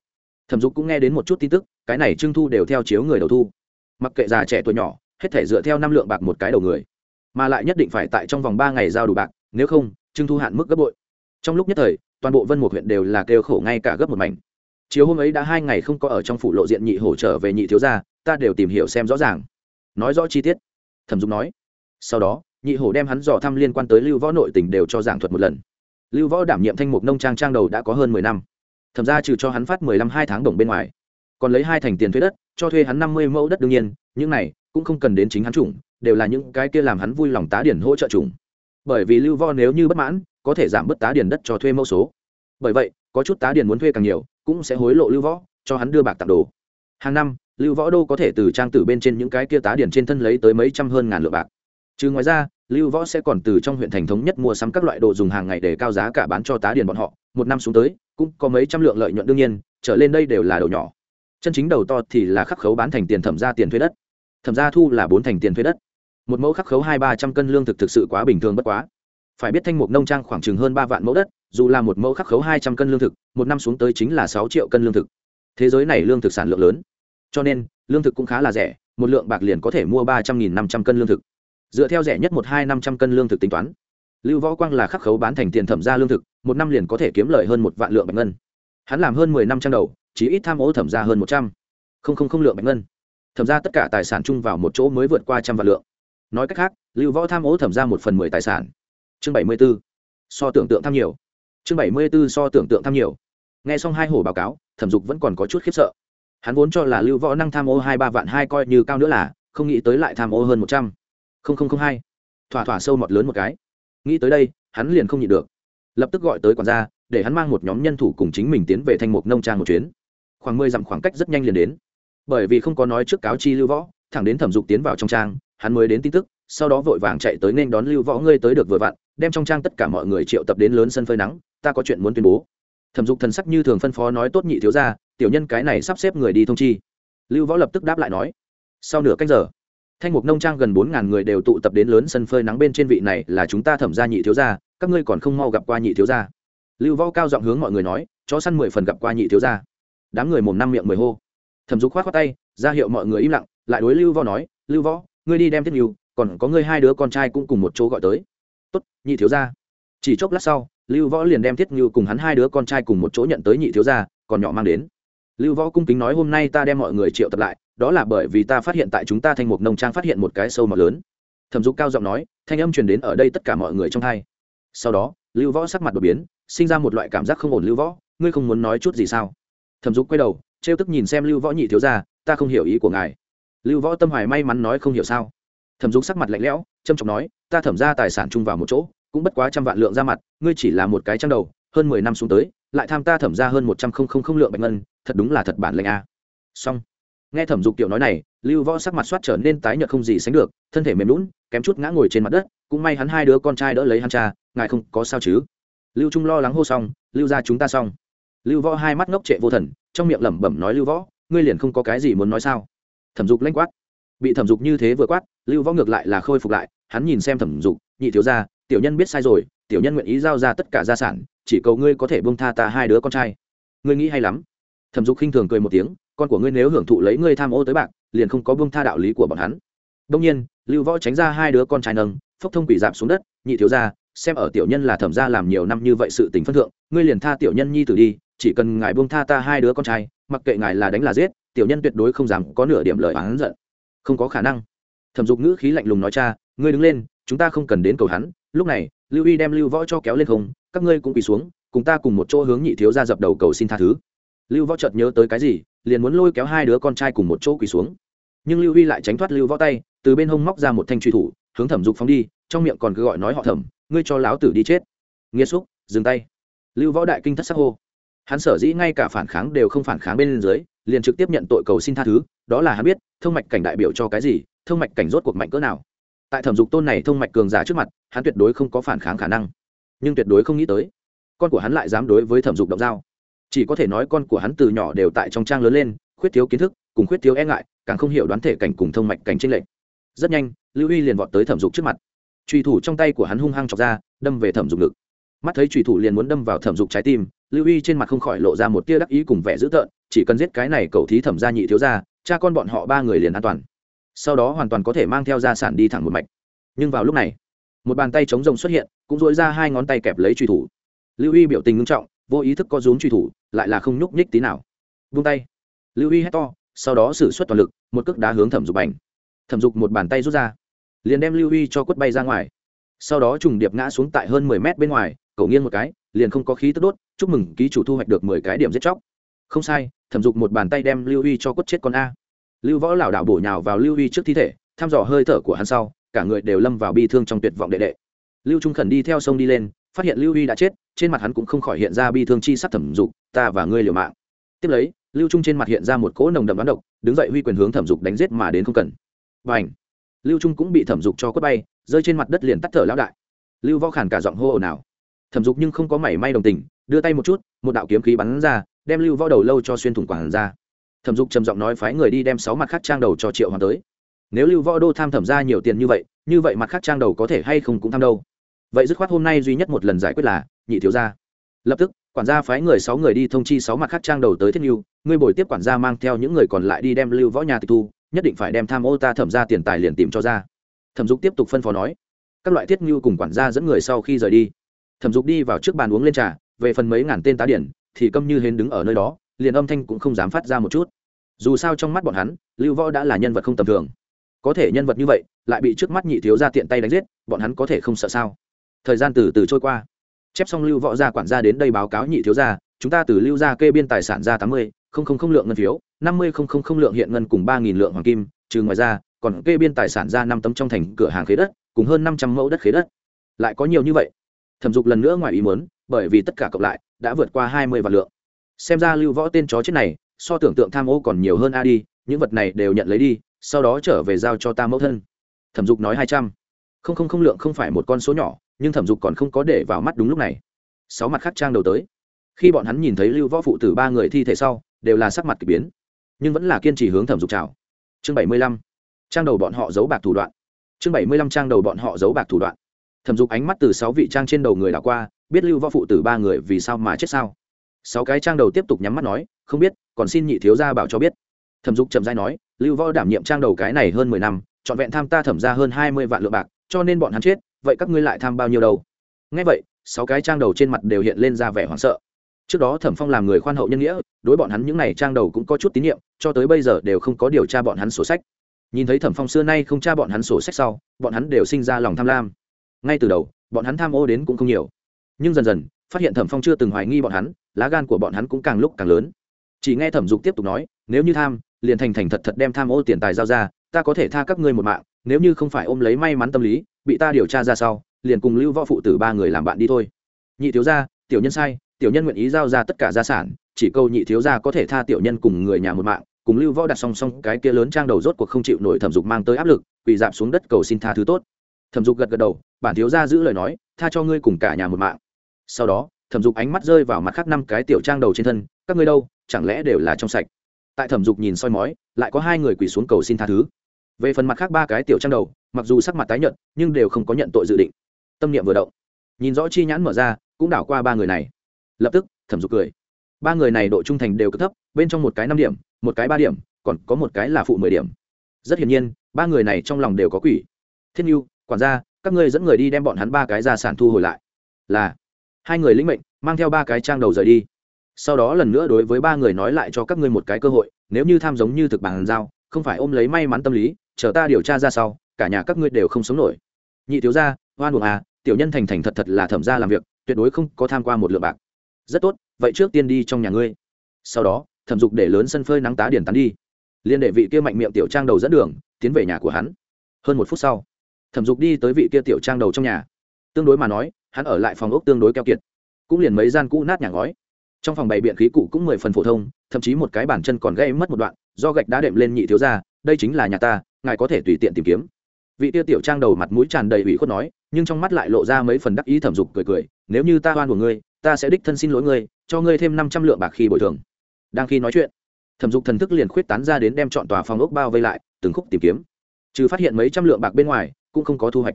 thẩm dục cũng nghe đến một chút tin tức, cái này trưng thu đều theo chiếu người đầu thu. Mặc kệ già trẻ tuổi nhỏ, hết thể dựa theo năm lượng bạc một cái đầu người. Mà lại nhất định phải tại trong vòng ba ngày giao đủ bạc, nếu không, trưng thu hạn mức gấp bội. Trong lúc nhất thời, toàn bộ vân một huyện đều là kêu khổ ngay cả gấp một mảnh. Chiều hôm ấy đã hai ngày không có ở trong phủ lộ diện nhị hổ trở về nhị thiếu gia, ta đều tìm hiểu xem rõ ràng. Nói rõ chi tiết, thẩm dục nói. Sau đó nhị hổ đem hắn dò thăm liên quan tới lưu võ nội tình đều cho giảng thuật một lần. Lưu võ đảm nhiệm thanh mục nông trang trang đầu đã có hơn mười năm. Thẩm ra trừ cho hắn phát mười lăm hai tháng đồng bên ngoài, còn lấy hai thành tiền thuế đất, cho thuê hắn năm mươi mẫu đất đương nhiên, những này cũng không cần đến chính hắn chủng, đều là những cái kia làm hắn vui lòng tá điển hỗ trợ chủng. Bởi vì lưu Võ nếu như bất mãn, có thể giảm bớt tá điển đất cho thuê mẫu số. Bởi vậy, có chút tá điển muốn thuê càng nhiều, cũng sẽ hối lộ lưu võ, cho hắn đưa bạc tặng đồ. Hàng năm, lưu võ đô có thể từ trang tử bên trên những cái kia tá điển trên thân lấy tới mấy trăm hơn ngàn lượng bạc trừ ngoài ra, lưu võ sẽ còn từ trong huyện thành thống nhất mua sắm các loại đồ dùng hàng ngày để cao giá cả bán cho tá điển bọn họ. Một năm xuống tới, cũng có mấy trăm lượng lợi nhuận đương nhiên, trở lên đây đều là đầu nhỏ. Chân chính đầu to thì là khắc khấu bán thành tiền thẩm ra tiền thuế đất. Thẩm ra thu là bốn thành tiền thuế đất. Một mẫu khắc khấu hai ba trăm cân lương thực thực sự quá bình thường bất quá. Phải biết thanh mục nông trang khoảng chừng hơn ba vạn mẫu đất, dù là một mẫu khắc khấu hai trăm cân lương thực, một năm xuống tới chính là sáu triệu cân lương thực. Thế giới này lương thực sản lượng lớn. Cho nên, lương thực cũng khá là rẻ, một lượng bạc liền có thể mua ba trăm nghìn năm trăm cân lương thực dựa theo rẻ nhất một hai năm trăm cân lương thực tính toán. Lưu võ quang là khắc khấu bán thành tiền thẩm ra lương thực, một năm liền có thể kiếm lời hơn một vạn lượng bạch ngân. Hắn làm hơn mười năm trăm đầu chỉ ít tham ô thẩm ra hơn một trăm. Không không không lượng bạch ngân. Thẩm ra tất cả tài sản chung vào một chỗ mới vượt qua trăm vạn lượng. Nói cách khác, lưu võ tham ô thẩm ra một phần mười tài sản. Chương bảy mươi b ố so tưởng tượng tham nhiều. Chương bảy mươi b ố so tưởng tượng tham nhiều. N g h e xong hai hồ báo cáo, thẩm dục vẫn còn có chút khiếp sợ. Hắn vốn cho là lưu võ năng tham ô hai ba vạn hai coi như cao nữa là, không nghĩ tới lại tham ô hơn một trăm hai. Thỏa thỏa sâu mọt lớn một cái. Nghĩ tới đây, hắn liền không nhịn được. Lập tức gọi tới quản gia, để hắn mang một nhóm nhân thủ cùng chính mình tiến về thanh mục nông trang một chuyến. Khoảng mười dặm khoảng cách rất nhanh liền đến. Bởi vì không có nói trước cáo chi lưu võ, thẳng đến thẩm dục tiến vào trong trang, hắn mới đến tin tức, sau đó vội vàng chạy tới nên đón lưu võ ngươi tới được vừa vặn, đem trong trang tất cả mọi người triệu tập đến lớn sân phơi nắng, ta có chuyện muốn tuyên bố. Thẩm dục thần sắc như thường phân phó nói tốt nhị thiếu ra tiểu nhân cái này sắp xếp người đi thông chi. Lưu võ lập tức đáp lại nói, sau nửa cách giờ thanh mục nông trang gần bốn ngàn người đều tụ tập đến lớn sân phơi nắng bên trên vị này là chúng ta thẩm ra nhị thiếu gia, các ngươi còn không mau gặp qua nhị thiếu gia. Lưu võ cao giọng hướng mọi người nói, chó săn mười phần gặp qua nhị thiếu gia. Đám người mồm năm miệng mười hô. Thẩm dục khoát khoát tay, ra hiệu mọi người im lặng, lại đối lưu võ nói, lưu võ, ngươi đi đem thiết nhiều còn có ngươi hai đứa con trai cũng cùng một chỗ gọi tới. Tốt, nhị thiếu gia. Chỉ chốc lát sau, lưu võ liền đem thiết như cùng hắn hai đứa con trai cùng một chỗ nhận tới nhị thiếu gia, còn nhỏ mang đến. Lưu võ cung kính nói, hôm nay ta đem mọi người triệu tập lại đó là bởi vì ta phát hiện tại chúng ta thanh mục nông trang phát hiện một cái sâu mọt lớn. Thẩm dục cao giọng nói, thanh âm truyền đến ở đây tất cả mọi người trong hai. Sau đó, lưu võ sắc mặt đột biến, sinh ra một loại cảm giác không ổn lưu võ, ngươi không muốn nói chút gì sao? Thẩm dục quay đầu, trêu tức nhìn xem lưu võ nhị thiếu gia, ta không hiểu ý của ngài. Lưu võ tâm hoài may mắn nói không hiểu sao? Thẩm dục sắc mặt lạnh lẽo trâm trọng nói, ta thẩm ra tài sản chung vào một chỗ, cũng bất quá trăm vạn lượng ra mặt, ngươi chỉ là một cái trang đầu, hơn mười năm xuống tới, lại tham ta thẩm ra hơn một trăm không không không lượng bạch ngân, thật đúng là thật bản lệnh a. Xong nghe thẩm dục tiểu nói này, lưu võ sắc mặt soát trở nên tái nhợt không gì sánh được, thân thể mềm lún kém chút ngã ngồi trên mặt đất, cũng may hắn hai đứa con trai đỡ lấy hắn cha, ngài không có sao chứ? Lưu trung lo lắng hô xong, lưu ra chúng ta xong. Lưu võ hai mắt ngốc trệ vô thần, trong miệng lẩm bẩm nói, lưu võ, ngươi liền không có cái gì muốn nói sao? Thẩm dục lanh quát. Bị thẩm dục như thế vừa quát, lưu võ ngược lại là khôi phục lại, hắn nhìn xem thẩm dục, nhị thiếu ra tiểu nhân biết sai rồi, tiểu nhân nguyện ý giao ra tất cả gia sản, chỉ cầu ngươi có thể bông tha ta hai đứa con trai. Ngươi nghĩ hay lắm. Thẩm dục khinh thường cười một tiếng con của ngươi nếu hưởng thụ lấy ngươi tham ô tới bạc, liền không có buông tha đạo lý của bọn hắn. Đông nhiên, lưu võ tránh ra hai đứa con trai nâng, phốc thông quỷ giảm xuống đất, nhị thiếu ra xem ở tiểu nhân là thẩm gia làm nhiều năm như vậy sự tình phân thượng, ngươi liền tha tiểu nhân nhi tử đi, chỉ cần ngài buông tha ta hai đứa con trai, mặc kệ ngài là đánh là giết, tiểu nhân tuyệt đối không dám có nửa điểm lời oán giận. Không có khả năng. Thẩm dục ngữ khí lạnh lùng nói, cha, ngươi đứng lên, chúng ta không cần đến cầu hắn, lúc này, lưu y đem lưu võ cho kéo lên không, các ngươi cũng quỳ xuống, cùng ta cùng một chỗ hướng nhị thiếu ra dập đầu cầu xin tha thứ. Lưu võ chợt nhớ tới cái gì liền muốn lôi kéo hai đứa con trai cùng một chỗ quỳ xuống. Nhưng lưu Huy lại tránh thoát lưu võ tay, từ bên hông móc ra một thanh truy thủ, hướng thẩm dục phóng đi, trong miệng còn cứ gọi nói họ thẩm, ngươi cho láo tử đi chết. Nghĩa xúc, dừng tay. Lưu võ đại kinh thất sắc hô. Hắn sở dĩ ngay cả phản kháng đều không phản kháng bên dưới, liền trực tiếp nhận tội cầu xin tha thứ, đó là hắn biết, thông mạch cảnh đại biểu cho cái gì, thông mạch cảnh rốt cuộc mạnh cỡ nào. Tại thẩm dục tôn này thông mạch cường giả trước mặt, hắn tuyệt đối không có phản kháng khả năng. Nhưng tuyệt đối không nghĩ tới, con của hắn lại dám đối với thẩm dục động dao chỉ có thể nói con của hắn từ nhỏ đều tại trong trang lớn lên, khuyết thiếu kiến thức, cùng khuyết thiếu e ngại, càng không hiểu đoán thể cảnh cùng thông mạch cảnh tranh lệch. Rất nhanh, lưu y liền vọt tới thẩm dục trước mặt. Trùy thủ trong tay của hắn hung hăng chọc ra, đâm về thẩm dục ngực. Mắt thấy trùy thủ liền muốn đâm vào thẩm dục trái tim, lưu y trên mặt không khỏi lộ ra một tia đắc ý cùng vẻ dữ tợn, chỉ cần giết cái này cầu thí thẩm gia nhị thiếu gia, cha con bọn họ ba người liền an toàn. Sau đó hoàn toàn có thể mang theo gia sản đi thẳng một mạch. Nhưng vào lúc này, một bàn tay chống rồng xuất hiện, cũng dỗi ra hai ngón tay kẹp lấy trùy thủ. Lưu y biểu tình ngưng trọng vô ý thức có rúm truy thủ, lại là không nhúc nhích tí nào. Vung tay. Lưu y hét to, sau đó xử suất toàn lực, một cước đá hướng thẩm dục bành. Thẩm dục một bàn tay rút ra, liền đem lưu y cho quất bay ra ngoài. Sau đó trùng điệp ngã xuống tại hơn mười mét bên ngoài, cậu nghiêng một cái, liền không có khí tức đốt, chúc mừng ký chủ thu hoạch được mười cái điểm giết chóc. Không sai, thẩm dục một bàn tay đem lưu huy cho quất chết con a. Lưu võ lảo đảo bổ nhào vào lưu huy trước thi thể, thăm dò hơi thở của hắn sau, cả người đều lâm vào bi thương trong tuyệt vọng đệ đệ. Lưu trung khẩn đi theo sông đi lên, phát hiện lưu huy đã chết trên mặt hắn cũng không khỏi hiện ra bi thương chi sắc thẩm dục, ta và ngươi liều mạng. Tiếp lấy, lưu trung trên mặt hiện ra một cỗ nồng đậm đoán độc, đứng dậy huy quyền hướng thẩm dục đánh giết mà đến không cần. Và ảnh lưu trung cũng bị thẩm dục cho quất bay, rơi trên mặt đất liền tắt thở lão đại. Lưu võ khản cả giọng hô ồn ào. Thẩm dục nhưng không có mảy may đồng tình, đưa tay một chút, một đạo kiếm khí bắn ra, đem lưu võ đầu lâu cho xuyên thủng quản ra. Thẩm dục trầm giọng nói phái người đi đem sáu mặt khác trang đầu cho triệu hoàng tới. Nếu lưu võ đô tham thẩm ra nhiều tiền như vậy như vậy mặt khác trang đầu có thể hay không cũng tham đâu? Vậy dứt khoát hôm nay duy nhất một lần giải quyết là, nhị thiếu gia. Lập tức, quản gia phái người sáu người đi thông chi sáu mặt khác trang đầu tới thiết lưu ngươi bồi tiếp quản gia mang theo những người còn lại đi đem lưu võ nhà tịch thu, nhất định phải đem tham ô ta thẩm ra tiền tài liền tìm cho ra. Thẩm dục tiếp tục phân phó nói. Các loại thiết lưu cùng quản gia dẫn người sau khi rời đi. Thẩm dục đi vào trước bàn uống lên trà, về phần mấy ngàn tên tá điển, thì câm như hến đứng ở nơi đó, liền âm thanh cũng không dám phát ra một chút. Dù sao trong mắt bọn hắn, lưu võ đã là nhân vật không tầm thường. Có thể nhân vật như vậy, lại bị trước mắt nhị thiếu ra tiện tay đánh giết, bọn hắn có thể không sợ sao? Thời gian từ từ trôi qua. Chép xong lưu võ gia quản gia đến đây báo cáo nhị thiếu gia, chúng ta từ lưu gia kê biên tài sản ra tám mươi, không không không lượng ngân phiếu, năm mươi không không không lượng hiện ngân cùng ba nghìn lượng hoàng kim, trừ ngoài ra, còn kê biên tài sản ra năm tấm trong thành cửa hàng khế đất, cùng hơn năm trăm mẫu đất khế đất. Lại có nhiều như vậy. Thẩm dục lần nữa ngoài ý muốn, bởi vì tất cả cộng lại đã vượt qua hai mươi vạn lượng. Xem ra lưu võ tên chó chết này, so tưởng tượng tham ô còn nhiều hơn a đi, những vật này đều nhận lấy đi, sau đó trở về giao cho ta mẫu thân. Thẩm dục nói hai trăm. Không không không lượng không phải một con số nhỏ nhưng thẩm dục còn không có để vào mắt đúng lúc này. Sáu mặt khác trang đầu tới. Khi bọn hắn nhìn thấy lưu võ phụ tử ba người thi thể sau, đều là sắc mặt k ỳ biến, nhưng vẫn là kiên trì hướng thẩm dục chào. Chương bảy mươi lăm. Trang đầu bọn họ giấu bạc thủ đoạn. Chương bảy mươi lăm trang đầu bọn họ giấu bạc thủ đoạn. Thẩm dục ánh mắt từ sáu vị trang trên đầu người đảo qua, biết lưu võ phụ tử ba người vì sao mà chết sao. Sáu cái trang đầu tiếp tục nhắm mắt nói, không biết, còn xin nhị thiếu gia bảo cho biết. Thẩm dục chậm dai nói, lưu võ đảm nhiệm trang đầu cái này hơn mười năm, trọn vẹn tham ta thẩm ra hơn hai mươi vạn lượng bạc, cho nên bọn hắn chết vậy các ngươi lại tham bao nhiêu đâu? Ngay vậy, sáu cái trang đầu trên mặt đều hiện lên ra vẻ hoảng sợ. Trước đó thẩm phong làm người khoan hậu nhân nghĩa, đối bọn hắn những n à y trang đầu cũng có chút tín nhiệm, cho tới bây giờ đều không có điều tra bọn hắn sổ sách. Nhìn thấy thẩm phong xưa nay không tra bọn hắn sổ sách sau, bọn hắn đều sinh ra lòng tham lam. Ngay từ đầu, bọn hắn tham ô đến cũng không nhiều. Nhưng dần dần, phát hiện thẩm phong chưa từng hoài nghi bọn hắn, lá gan của bọn hắn cũng càng lúc càng lớn. Chỉ nghe thẩm dục tiếp tục nói, nếu như tham, liền thành thành thật thật đem tham ô tiền tài giao ra, ta có thể tha các ngươi một mạng, nếu như không phải ôm lấy may mắn tâm lý bị ta điều tra ra sau, liền cùng lưu võ phụ tử ba người làm bạn đi thôi. Nhị thiếu gia, tiểu nhân sai, tiểu nhân nguyện ý giao ra tất cả gia sản, chỉ câu nhị thiếu gia có thể tha tiểu nhân cùng người nhà một mạng, cùng lưu võ đặt song song cái kia lớn trang đầu rốt cuộc không chịu nổi thẩm dục mang tới áp lực, quỳ dạp xuống đất cầu xin tha thứ tốt. Thẩm dục gật gật đầu, bản thiếu gia giữ lời nói, tha cho ngươi cùng cả nhà một mạng. Sau đó, thẩm dục ánh mắt rơi vào mặt khác năm cái tiểu trang đầu trên thân, các ngươi đâu, chẳng lẽ đều là trong sạch? Tại thẩm dục nhìn soi mói, lại có hai người quỳ xuống cầu xin tha thứ về phần mặt khác ba cái tiểu trang đầu, mặc dù sắc mặt tái nhận nhưng đều không có nhận tội dự định. Tâm niệm vừa động, nhìn rõ chi nhãn mở ra, cũng đảo qua ba người này. Lập tức, thẩm dục cười. Ba người này độ trung thành đều cực thấp, bên trong một cái năm điểm, một cái ba điểm, còn có một cái là phụ mười điểm. Rất hiển nhiên, ba người này trong lòng đều có quỷ. Thiên nhu, quản gia, các ngươi dẫn người đi đem bọn hắn ba cái gia sản thu hồi lại. Là, hai người lĩnh mệnh, mang theo ba cái trang đầu rời đi. Sau đó lần nữa đối với ba người nói lại cho các ngươi một cái cơ hội, nếu như tham giống như thực bàn giao, không phải ôm lấy may mắn tâm lý chờ ta điều tra ra sau, cả nhà các ngươi đều không sống nổi. Nhị thiếu gia, oan buồng à tiểu nhân thành thành thật thật là thẩm ra làm việc, tuyệt đối không có tham qua một lượng bạc. Rất tốt, vậy trước tiên đi trong nhà ngươi. Sau đó, thẩm dục để lớn sân phơi nắng tá điển tán đi. Liên đệ vị kia mạnh miệng tiểu trang đầu dẫn đường, tiến về nhà của hắn. Hơn một phút sau, thẩm dục đi tới vị kia tiểu trang đầu trong nhà. Tương đối mà nói, hắn ở lại phòng ốc tương đối keo kiệt. Cũng liền mấy gian cũ nát nhà ngói. Trong phòng bày biện khí cụ cũng mười phần phổ thông, thậm chí một cái bàn chân còn gây mất một đoạn, do gạch đá đệm lên nhị thiếu ra đây chính là nhà ta ngài có thể tùy tiện tìm kiếm. Vị tiêu tiểu trang đầu mặt mũi tràn đầy ủy khuất nói, nhưng trong mắt lại lộ ra mấy phần đắc ý thẩm dục cười cười, nếu như ta oan của ngươi, ta sẽ đích thân xin lỗi ngươi, cho ngươi thêm năm trăm lượng bạc khi bồi thường. Đang khi nói chuyện, thẩm dục thần thức liền khuyết tán ra đến đem chọn tòa phòng ốc bao vây lại, từng khúc tìm kiếm. Trừ phát hiện mấy trăm lượng bạc bên ngoài, cũng không có thu hoạch.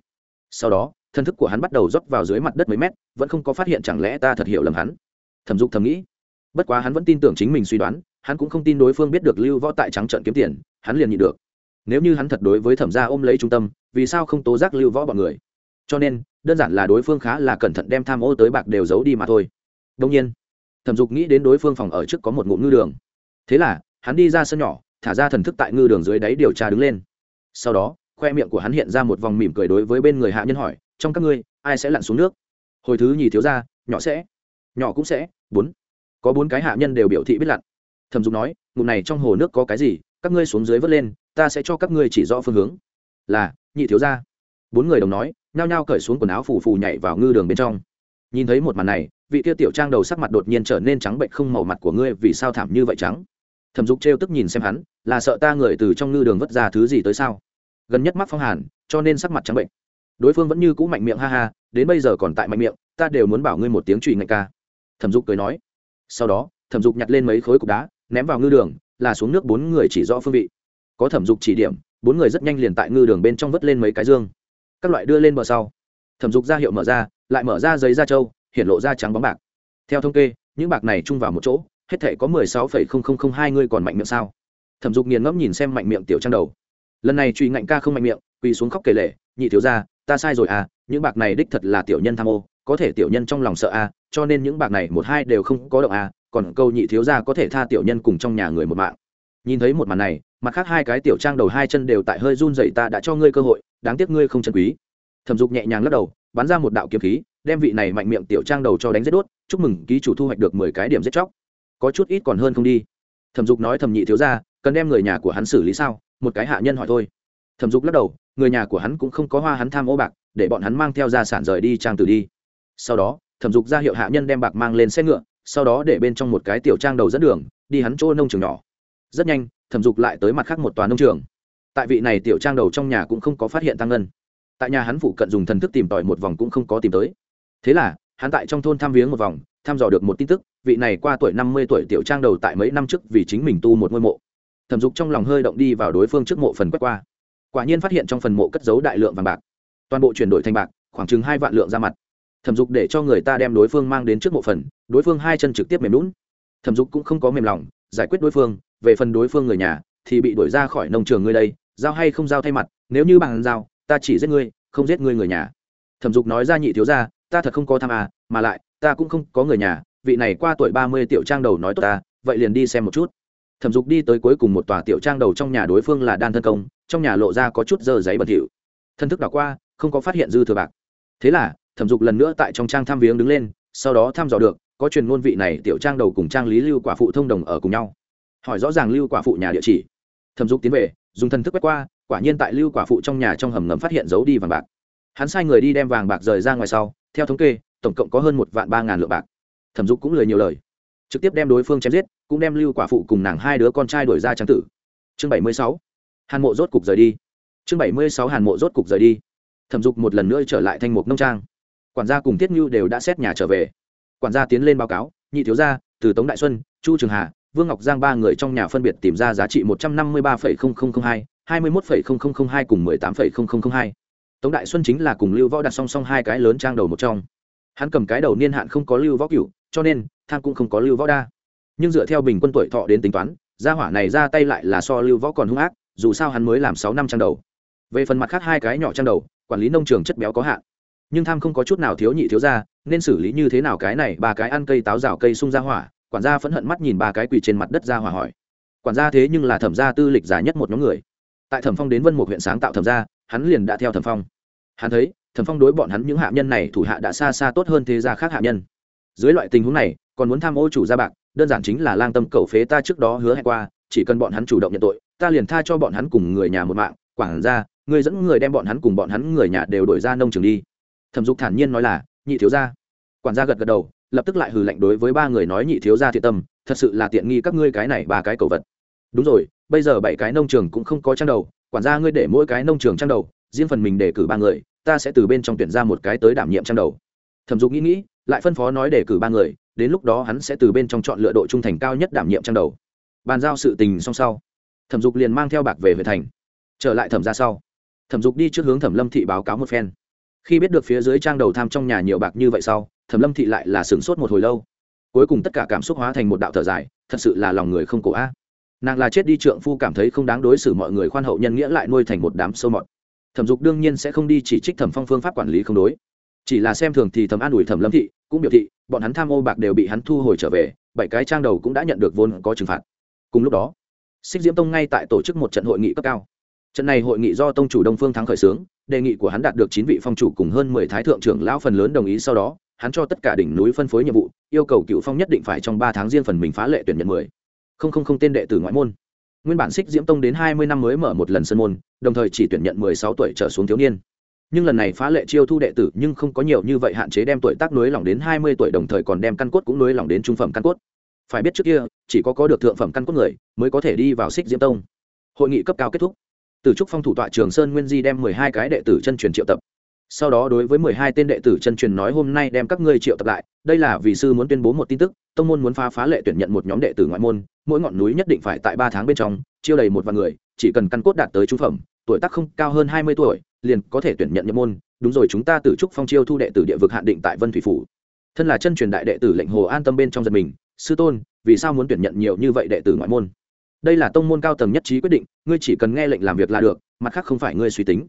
Sau đó thần thức của hắn bắt đầu rót vào dưới mặt đất mấy mét, vẫn không có phát hiện chẳng lẽ ta thật hiểu lầm hắn. Thẩm dục thầm nghĩ, bất quá hắn vẫn tin tưởng chính mình suy đoán, hắn cũng không tin đối phương biết được lưu võ tại trắng trận kiếm tiền, hắn liền nhị được nếu như hắn thật đối với thẩm gia ôm lấy trung tâm, vì sao không tố giác lưu võ bọn người? Cho nên, đơn giản là đối phương khá là cẩn thận đem tham ô tới bạc đều giấu đi mà thôi. Đông nhiên, thẩm dục nghĩ đến đối phương phòng ở trước có một ngụm ngư đường. Thế là, hắn đi ra sân nhỏ, thả ra thần thức tại ngư đường dưới đáy điều tra đứng lên. Sau đó, khoe miệng của hắn hiện ra một vòng mỉm cười đối với bên người hạ nhân hỏi, trong các ngươi, ai sẽ lặn xuống nước? Hồi thứ nhì thiếu ra nhỏ sẽ. Nhỏ cũng sẽ, bốn. Có bốn cái hạ nhân đều biểu thị biết lặn. Thẩm dục nói, ngụm này trong hồ nước có cái gì? Các ngươi xuống dưới vớt lên ta sẽ cho các ngươi chỉ rõ phương hướng. Là, nhị thiếu gia. Bốn người đồng nói, nhao nhao cởi xuống quần áo phù phù nhảy vào ngư đường bên trong. Nhìn thấy một màn này, vị kia tiểu trang đầu sắc mặt đột nhiên trở nên trắng bệnh không màu mặt của ngươi vì sao thảm như vậy trắng? Thẩm dục trêu tức nhìn xem hắn, là sợ ta người từ trong ngư đường vất ra thứ gì tới sao? Gần nhất mắc phong hàn, cho nên sắc mặt trắng bệnh. Đối phương vẫn như cũ mạnh miệng ha ha, đến bây giờ còn tại mạnh miệng, ta đều muốn bảo ngươi một tiếng trùy ngạch ca. Thẩm dục cười nói. Sau đó, thẩm dục nhặt lên mấy khối cục đá, ném vào ngư đường, là xuống nước bốn người chỉ rõ phương vị có thẩm dục chỉ điểm, bốn người rất nhanh liền tại ngư đường bên trong vớt lên mấy cái dương. Các loại đưa lên bờ sau. Thẩm dục ra hiệu mở ra, lại mở ra giấy da trâu hiện lộ ra trắng bóng bạc. Theo thống kê, những bạc này chung vào một chỗ, hết thể có mười sáu phẩy không không không hai ngươi còn mạnh miệng sao? Thẩm dục nghiền ngẫm nhìn xem mạnh miệng tiểu trang đầu. Lần này truy ngạnh ca không mạnh miệng, quỳ xuống khóc kể lệ nhị thiếu ra ta sai rồi à những bạc này đích thật là tiểu nhân tham ô, có thể tiểu nhân trong lòng sợ à cho nên những bạc này một hai đều không có động à còn câu nhị thiếu ra có thể tha tiểu nhân cùng trong nhà người một mạng. Nhìn thấy một màn này mặt khác hai cái tiểu trang đầu hai chân đều tại hơi run dậy ta đã cho ngươi cơ hội, đáng tiếc ngươi không chân quý. Thẩm dục nhẹ nhàng lắc đầu, bắn ra một đạo kiếm khí, đem vị này mạnh miệng tiểu trang đầu cho đánh giết đốt, chúc mừng ký chủ thu hoạch được mười cái điểm giết chóc. Có chút ít còn hơn không đi. Thẩm dục nói thẩm nhị thiếu ra cần đem người nhà của hắn xử lý sao? Một cái hạ nhân hỏi thôi. Thẩm dục lắc đầu, người nhà của hắn cũng không có hoa hắn tham ô bạc, để bọn hắn mang theo gia sản rời đi trang tử đi. Sau đó, thẩm dục ra hiệu hạ nhân đem bạc mang lên xe ngựa, sau đó để bên trong một cái tiểu trang đầu dẫn đường, đi hắn chỗ nông trường nhỏ. Rất nhanh thẩm dục lại tới mặt khác một tòa nông trường. Tại vị này tiểu trang đầu trong nhà cũng không có phát hiện tăng ngân. Tại nhà hắn phụ cận dùng thần thức tìm tòi một vòng cũng không có tìm tới. Thế là, hắn tại trong thôn thăm viếng một vòng thăm dò được một tin tức, vị này qua tuổi năm mươi tuổi tiểu trang đầu tại mấy năm trước vì chính mình tu một ngôi mộ. Thẩm dục trong lòng hơi động đi vào đối phương trước mộ phần quét qua. Quả nhiên phát hiện trong phần mộ cất giấu đại lượng vàng bạc. Toàn bộ chuyển đổi thành bạc, khoảng chừng hai vạn lượng ra mặt. Thẩm dục để cho người ta đem đối phương mang đến trước mộ phần, đối phương hai chân trực tiếp mềm lún thẩm dục cũng không có mềm lòng, giải quyết đối phương về phần đối phương người nhà, thì bị đuổi ra khỏi nông trường ngươi đây, giao hay không giao thay mặt, nếu như bằng giao, ta chỉ giết ngươi, không giết ngươi người nhà. Thẩm dục nói ra nhị thiếu ra ta thật không có tham à mà lại, ta cũng không có người nhà, vị này qua tuổi ba mươi tiểu trang đầu nói tốt ta, vậy liền đi xem một chút. Thẩm dục đi tới cuối cùng một tòa tiểu trang đầu trong nhà đối phương là đan thân công, trong nhà lộ ra có chút dơ giấy bẩn thỉu. Thân thức đảo qua, không có phát hiện dư thừa bạc. Thế là, thẩm dục lần nữa tại trong trang thăm viếng đứng lên, sau đó thăm dò được, có truyền ngôn vị này tiểu trang đầu cùng trang lý lưu quả phụ thông đồng ở cùng nhau hỏi rõ ràng lưu quả phụ nhà địa chỉ. Thẩm dục tiến về, dùng thần thức quét qua, quả nhiên tại lưu quả phụ trong nhà trong hầm ngầm phát hiện giấu đi vàng bạc. Hắn sai người đi đem vàng bạc rời ra ngoài sau, theo thống kê, tổng cộng có hơn một vạn ba ngàn lượng bạc. Thẩm dục cũng lời nhiều lời. Trực tiếp đem đối phương chém giết, cũng đem lưu quả phụ cùng nàng hai đứa con trai đuổi ra trang tử. Chương bảy mươi sáu. Hàn mộ rốt cục rời đi. Chương bảy mươi sáu hàn mộ rốt cục rời đi. Thẩm dục một lần nữa trở lại thanh mục nông trang. Quản gia cùng tiết ngưu đều đã xét nhà trở về. Quản gia tiến lên báo cáo, nhị thiếu gia, từ tống đại xuân, chu trường hà vương ngọc giang ba người trong nhà phân biệt tìm ra giá trị một trăm năm mươi ba hai hai mươi một hai cùng mười tám hai. Tống đại xuân chính là cùng lưu võ đặt song song hai cái lớn trang đầu một trong. Hắn cầm cái đầu niên hạn không có lưu võ cửu cho nên tham cũng không có lưu võ đa. Nhưng dựa theo bình quân tuổi thọ đến tính toán gia hỏa này ra tay lại là so lưu võ còn hung ác dù sao hắn mới làm sáu năm trang đầu. Về phần mặt khác hai cái nhỏ trang đầu quản lý nông trường chất béo có hạn. Nhưng tham không có chút nào thiếu nhị thiếu gia, nên xử lý như thế nào cái này ba cái ăn cây táo rào cây sung ra hỏa quản gia phẫn hận mắt nhìn ba cái quỳ trên mặt đất ra hòa hỏi. Quản gia thế nhưng là thẩm gia tư lịch già nhất một nhóm người. Tại thẩm phong đến vân một huyện sáng tạo thẩm gia, hắn liền đã theo thẩm phong. Hắn thấy, thẩm phong đối bọn hắn những hạ nhân này thủ hạ đã xa xa tốt hơn thế gia khác hạ nhân. Dưới loại tình huống này, còn muốn tham ô chủ gia bạc, đơn giản chính là lang tâm cầu phế ta trước đó hứa hẹn qua, chỉ cần bọn hắn chủ động nhận tội, ta liền tha cho bọn hắn cùng người nhà một mạng. Quản gia, người dẫn người đem bọn hắn cùng bọn hắn người nhà đều đổi ra nông trường đi. Thẩm dục thản nhiên nói là, nhị thiếu gia. Quản gia gật gật đầu lập tức lại hừ lạnh đối với ba người nói nhị thiếu gia thiện tâm, thật sự là tiện nghi các ngươi cái này ba cái cầu vật. Đúng rồi, bây giờ bảy cái nông trường cũng không có trang đầu, quản gia ngươi để mỗi cái nông trường trang đầu, riêng phần mình để cử ba người, ta sẽ từ bên trong tuyển ra một cái tới đảm nhiệm trang đầu. Thẩm dục nghĩ nghĩ, lại phân phó nói để cử ba người, đến lúc đó hắn sẽ từ bên trong chọn lựa độ trung thành cao nhất đảm nhiệm trang đầu. Bàn giao sự tình xong sau, thẩm dục liền mang theo bạc về huyện thành. Trở lại thẩm ra sau, thẩm dục đi trước hướng thẩm lâm thị báo cáo một phen. Khi biết được phía dưới trang đầu tham trong nhà nhiều bạc như vậy sau thẩm lâm thị lại là sửng sốt một hồi lâu. Cuối cùng tất cả cảm xúc hóa thành một đạo thở dài, thật sự là lòng người không cổ a. Nàng là chết đi trượng phu cảm thấy không đáng đối xử mọi người khoan hậu nhân nghĩa lại nuôi thành một đám sâu mọt. Thẩm dục đương nhiên sẽ không đi chỉ trích thẩm phong phương pháp quản lý không đối. Chỉ là xem thường thì thẩm an ủi thẩm lâm thị, cũng biểu thị, bọn hắn tham ô bạc đều bị hắn thu hồi trở về, bảy cái trang đầu cũng đã nhận được vốn có trừng phạt. Cùng lúc đó, xích diễm tông ngay tại tổ chức một trận hội nghị cấp cao. Trận này hội nghị do tông chủ đông phương thắng khởi xướng, đề nghị của hắn đạt được chín vị phong chủ cùng hơn mười thái thượng trưởng lão phần lớn đồng ý sau đó hắn cho tất cả đỉnh núi phân phối nhiệm vụ, yêu cầu cựu phong nhất định phải trong ba tháng riêng phần mình phá lệ tuyển nhận mười. Không không không tên đệ tử ngoại môn. Nguyên bản xích diễm tông đến hai mươi năm mới mở một lần sân môn, đồng thời chỉ tuyển nhận mười sáu tuổi trở xuống thiếu niên. Nhưng lần này phá lệ chiêu thu đệ tử nhưng không có nhiều như vậy hạn chế đem tuổi tác nối lỏng đến hai mươi tuổi đồng thời còn đem căn cốt cũng nối lỏng đến trung phẩm căn cốt. Phải biết trước kia, chỉ có có được thượng phẩm căn cốt người mới có thể đi vào xích diễm tông. Hội nghị cấp cao kết thúc. Từ trúc phong thủ tọa trường sơn nguyên di đem mười hai cái đệ tử chân truyền triệu tập sau đó đối với mười hai tên đệ tử chân truyền nói hôm nay đem các ngươi triệu tập lại, đây là vì sư muốn tuyên bố một tin tức, tông môn muốn phá phá lệ tuyển nhận một nhóm đệ tử ngoại môn, mỗi ngọn núi nhất định phải tại ba tháng bên trong chiêu đầy một vạn người, chỉ cần căn cốt đạt tới trung phẩm, tuổi tác không cao hơn hai mươi tuổi, liền có thể tuyển nhận nhập môn. Đúng rồi, chúng ta tự trúc phong chiêu thu đệ tử địa vực hạn định tại vân thủy phủ. Thân là chân truyền đại đệ tử lệnh hồ an tâm bên trong dân mình, sư tôn, vì sao muốn tuyển nhận nhiều như vậy đệ tử ngoại môn? Đây là tông môn cao tầng nhất trí quyết định, ngươi chỉ cần nghe lệnh làm việc là được, mặt khác không phải ngươi suy tính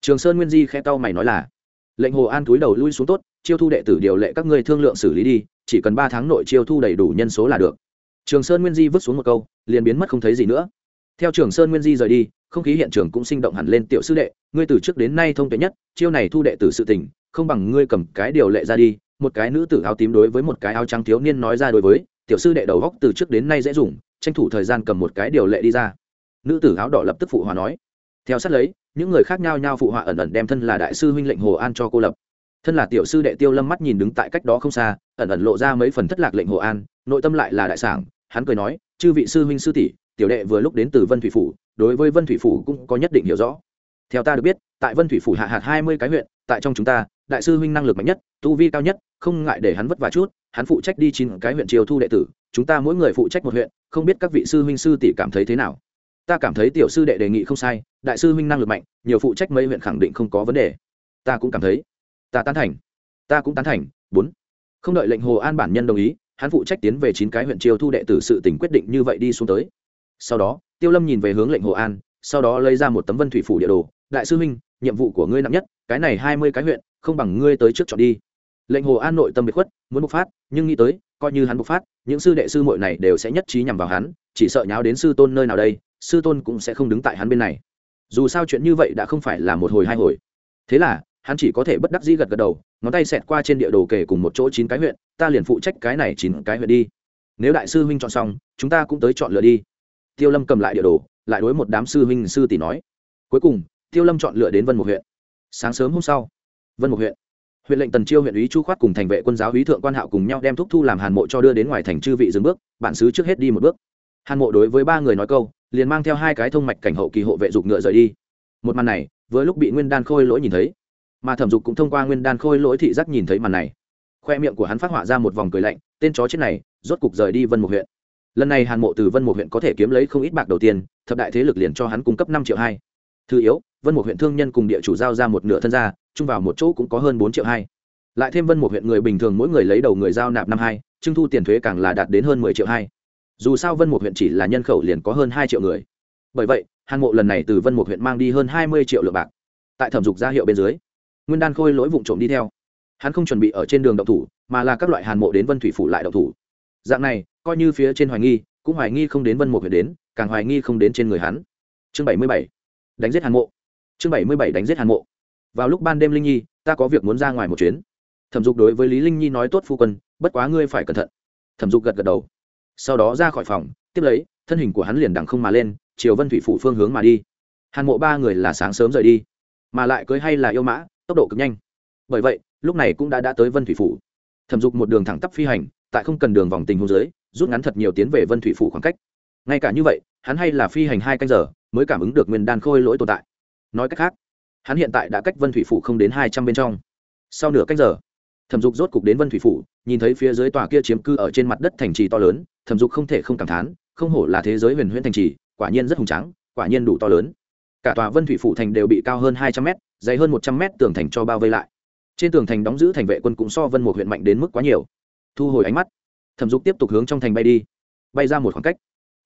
trường sơn nguyên di khe tao mày nói là, lệnh hồ an túi đầu lui xuống tốt, chiêu thu đệ tử điều lệ các ngươi thương lượng xử lý đi, chỉ cần ba tháng nội chiêu thu đầy đủ nhân số là được. Trường sơn nguyên di vứt xuống một câu, liền biến mất không thấy gì nữa. Theo trường sơn nguyên di rời đi, không khí hiện trường cũng sinh động hẳn lên tiểu sư đệ, ngươi từ trước đến nay thông tuệ nhất, chiêu này thu đệ tử sự tình, không bằng ngươi cầm cái điều lệ ra đi, một cái nữ tử áo tím đối với một cái áo trắng thiếu niên nói ra đối với, tiểu sư đệ đầu góc từ trước đến nay dễ dùng, tranh thủ thời gian cầm một cái điều lệ đi ra. Nữ tử áo đỏ lập tức phụ hòa nói, theo sát lấy những người khác nhau nhau phụ họa ẩn ẩn đem thân là đại sư huynh lệnh hồ an cho cô lập. Thân là tiểu sư đệ tiêu lâm mắt nhìn đứng tại cách đó không xa, ẩn ẩn lộ ra mấy phần thất lạc lệnh hồ an, nội tâm lại là đại sảng, hắn cười nói, chư vị sư huynh sư tỷ, tiểu đệ vừa lúc đến từ vân thủy phủ, đối với vân thủy phủ cũng có nhất định hiểu rõ. Theo ta được biết, tại vân thủy phủ hạ hạt hai mươi cái huyện, tại trong chúng ta, đại sư huynh năng lực mạnh nhất, tu vi cao nhất, không ngại để hắn vất vả chút, hắn phụ trách đi chín cái huyện triều thu đệ tử, chúng ta mỗi người phụ trách một huyện, không biết các vị sư huynh sư tỷ cảm thấy thế nào? Ta cảm thấy tiểu sư đệ đề nghị không sai, đại sư huynh năng lực mạnh, nhiều phụ trách mấy huyện khẳng định không có vấn đề. Ta cũng cảm thấy. Ta tán thành. Ta cũng tán thành. Bốn. Không đợi lệnh hồ an bản nhân đồng ý, hắn phụ trách tiến về chín cái huyện chiêu thu đệ tử sự tỉnh quyết định như vậy đi xuống tới. Sau đó, tiêu lâm nhìn về hướng lệnh hồ an, sau đó lấy ra một tấm vân thủy phủ địa đồ. Đại sư huynh, nhiệm vụ của ngươi nặng nhất, cái này hai mươi cái huyện, không bằng ngươi tới trước chọn đi. Lệnh hồ an nội tâm bị khuất, muốn bộc phát, nhưng nghĩ tới, coi như hắn bộc phát, những sư đệ sư muội này đều sẽ nhất trí nhằm vào hắn, chỉ sợ nháo đến sư tôn nơi nào đây sư tôn cũng sẽ không đứng tại hắn bên này. Dù sao chuyện như vậy đã không phải là một hồi hai hồi. Thế là, hắn chỉ có thể bất đắc dĩ gật gật đầu, ngón tay xẹt qua trên địa đồ kể cùng một chỗ chín cái huyện, ta liền phụ trách cái này chín cái huyện đi. Nếu đại sư huynh chọn xong, chúng ta cũng tới chọn lựa đi. Tiêu lâm cầm lại địa đồ, lại đối một đám sư huynh sư tỷ nói. Cuối cùng, tiêu lâm chọn lựa đến vân một huyện. Sáng sớm hôm sau, vân một huyện. Huyện lệnh tần chiêu, huyện ủy chu khoát cùng thành vệ quân giáo úy thượng quan hạo cùng nhau đem thúc thu làm hàn mộ cho đưa đến ngoài thành chư vị dừng bước, bản xứ trước hết đi một bước. Hàn mộ đối với ba người nói câu liền mang theo hai cái thông mạch cảnh hậu kỳ hộ vệ dục ngựa rời đi. Một màn này, vừa lúc bị nguyên đan khôi lỗi nhìn thấy, mà thẩm dục cũng thông qua nguyên đan khôi lỗi thị giác nhìn thấy màn này. Khoe miệng của hắn phát họa ra một vòng cười lạnh, tên chó chết này, rốt cục rời đi vân một huyện. Lần này hàn mộ từ vân một huyện có thể kiếm lấy không ít bạc đầu tiên, thập đại thế lực liền cho hắn cung cấp năm triệu hai. Thứ yếu, vân một huyện thương nhân cùng địa chủ giao ra một nửa thân gia, chung vào một chỗ cũng có hơn bốn triệu hai. Lại thêm vân một huyện người bình thường mỗi người lấy đầu người giao nạp năm hai, trưng thu tiền thuế càng là đạt đến hơn mười triệu hai dù sao vân một huyện chỉ là nhân khẩu liền có hơn hai triệu người bởi vậy hàn mộ lần này từ vân một huyện mang đi hơn hai mươi triệu lượng bạc tại thẩm dục gia hiệu bên dưới nguyên đan khôi lỗi vụ trộm đi theo hắn không chuẩn bị ở trên đường động thủ mà là các loại hàn mộ đến vân thủy phủ lại động thủ dạng này coi như phía trên hoài nghi cũng hoài nghi không đến vân một huyện đến càng hoài nghi không đến trên người hắn chương bảy mươi bảy đánh giết hàn mộ chương bảy mươi bảy đánh giết hàn mộ vào lúc ban đêm linh nhi ta có việc muốn ra ngoài một chuyến thẩm dục đối với lý linh nhi nói tốt phu quân bất quá ngươi phải cẩn thận thẩm dục gật gật đầu sau đó ra khỏi phòng, tiếp lấy, thân hình của hắn liền đằng không mà lên, chiều vân thủy phủ phương hướng mà đi. Hàn mộ ba người là sáng sớm rời đi, mà lại cưới hay là yêu mã, tốc độ cực nhanh. Bởi vậy, lúc này cũng đã đã tới vân thủy phủ. Thẩm dục một đường thẳng tắp phi hành, tại không cần đường vòng tình hôn dưới, rút ngắn thật nhiều tiến về vân thủy phủ khoảng cách. Ngay cả như vậy, hắn hay là phi hành hai canh giờ, mới cảm ứng được nguyên đan khôi lỗi tồn tại. Nói cách khác, hắn hiện tại đã cách vân thủy phủ không đến hai trăm bên trong. Sau nửa canh giờ, thẩm dục rốt cục đến vân thủy phủ, nhìn thấy phía dưới tòa kia chiếm cư ở trên mặt đất thành trì to lớn thẩm dục không thể không cảm thán, không hổ là thế giới huyền huyễn thành trì, quả nhiên rất hùng tráng, quả nhiên đủ to lớn. Cả tòa vân thủy phủ thành đều bị cao hơn hai trăm mét, dày hơn một trăm mét tường thành cho bao vây lại. Trên tường thành đóng giữ thành vệ quân cũng so vân một huyện mạnh đến mức quá nhiều. Thu hồi ánh mắt, thẩm dục tiếp tục hướng trong thành bay đi, bay ra một khoảng cách.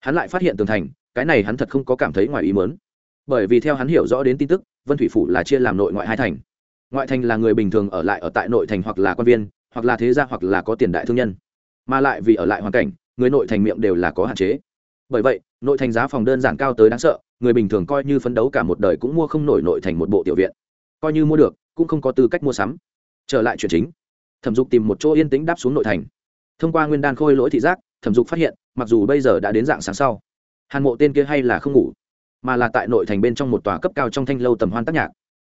Hắn lại phát hiện tường thành, cái này hắn thật không có cảm thấy ngoài ý mớn bởi vì theo hắn hiểu rõ đến tin tức, vân thủy phủ là chia làm nội ngoại hai thành. Ngoại thành là người bình thường ở lại ở tại nội thành hoặc là quan viên, hoặc là thế gia hoặc là có tiền đại thương nhân. Mà lại vì ở lại hoàn cảnh người nội thành miệng đều là có hạn chế. Bởi vậy, nội thành giá phòng đơn giản cao tới đáng sợ, người bình thường coi như phấn đấu cả một đời cũng mua không nổi nội thành một bộ tiểu viện. Coi như mua được, cũng không có tư cách mua sắm. Trở lại chuyện chính. Thẩm dục tìm một chỗ yên tĩnh đáp xuống nội thành. Thông qua nguyên đan khôi lỗi thị giác, thẩm dục phát hiện, mặc dù bây giờ đã đến dạng sáng sau, hàn mộ tên kia hay là không ngủ, mà là tại nội thành bên trong một tòa cấp cao trong thanh lâu tầm hoan tác nhạc.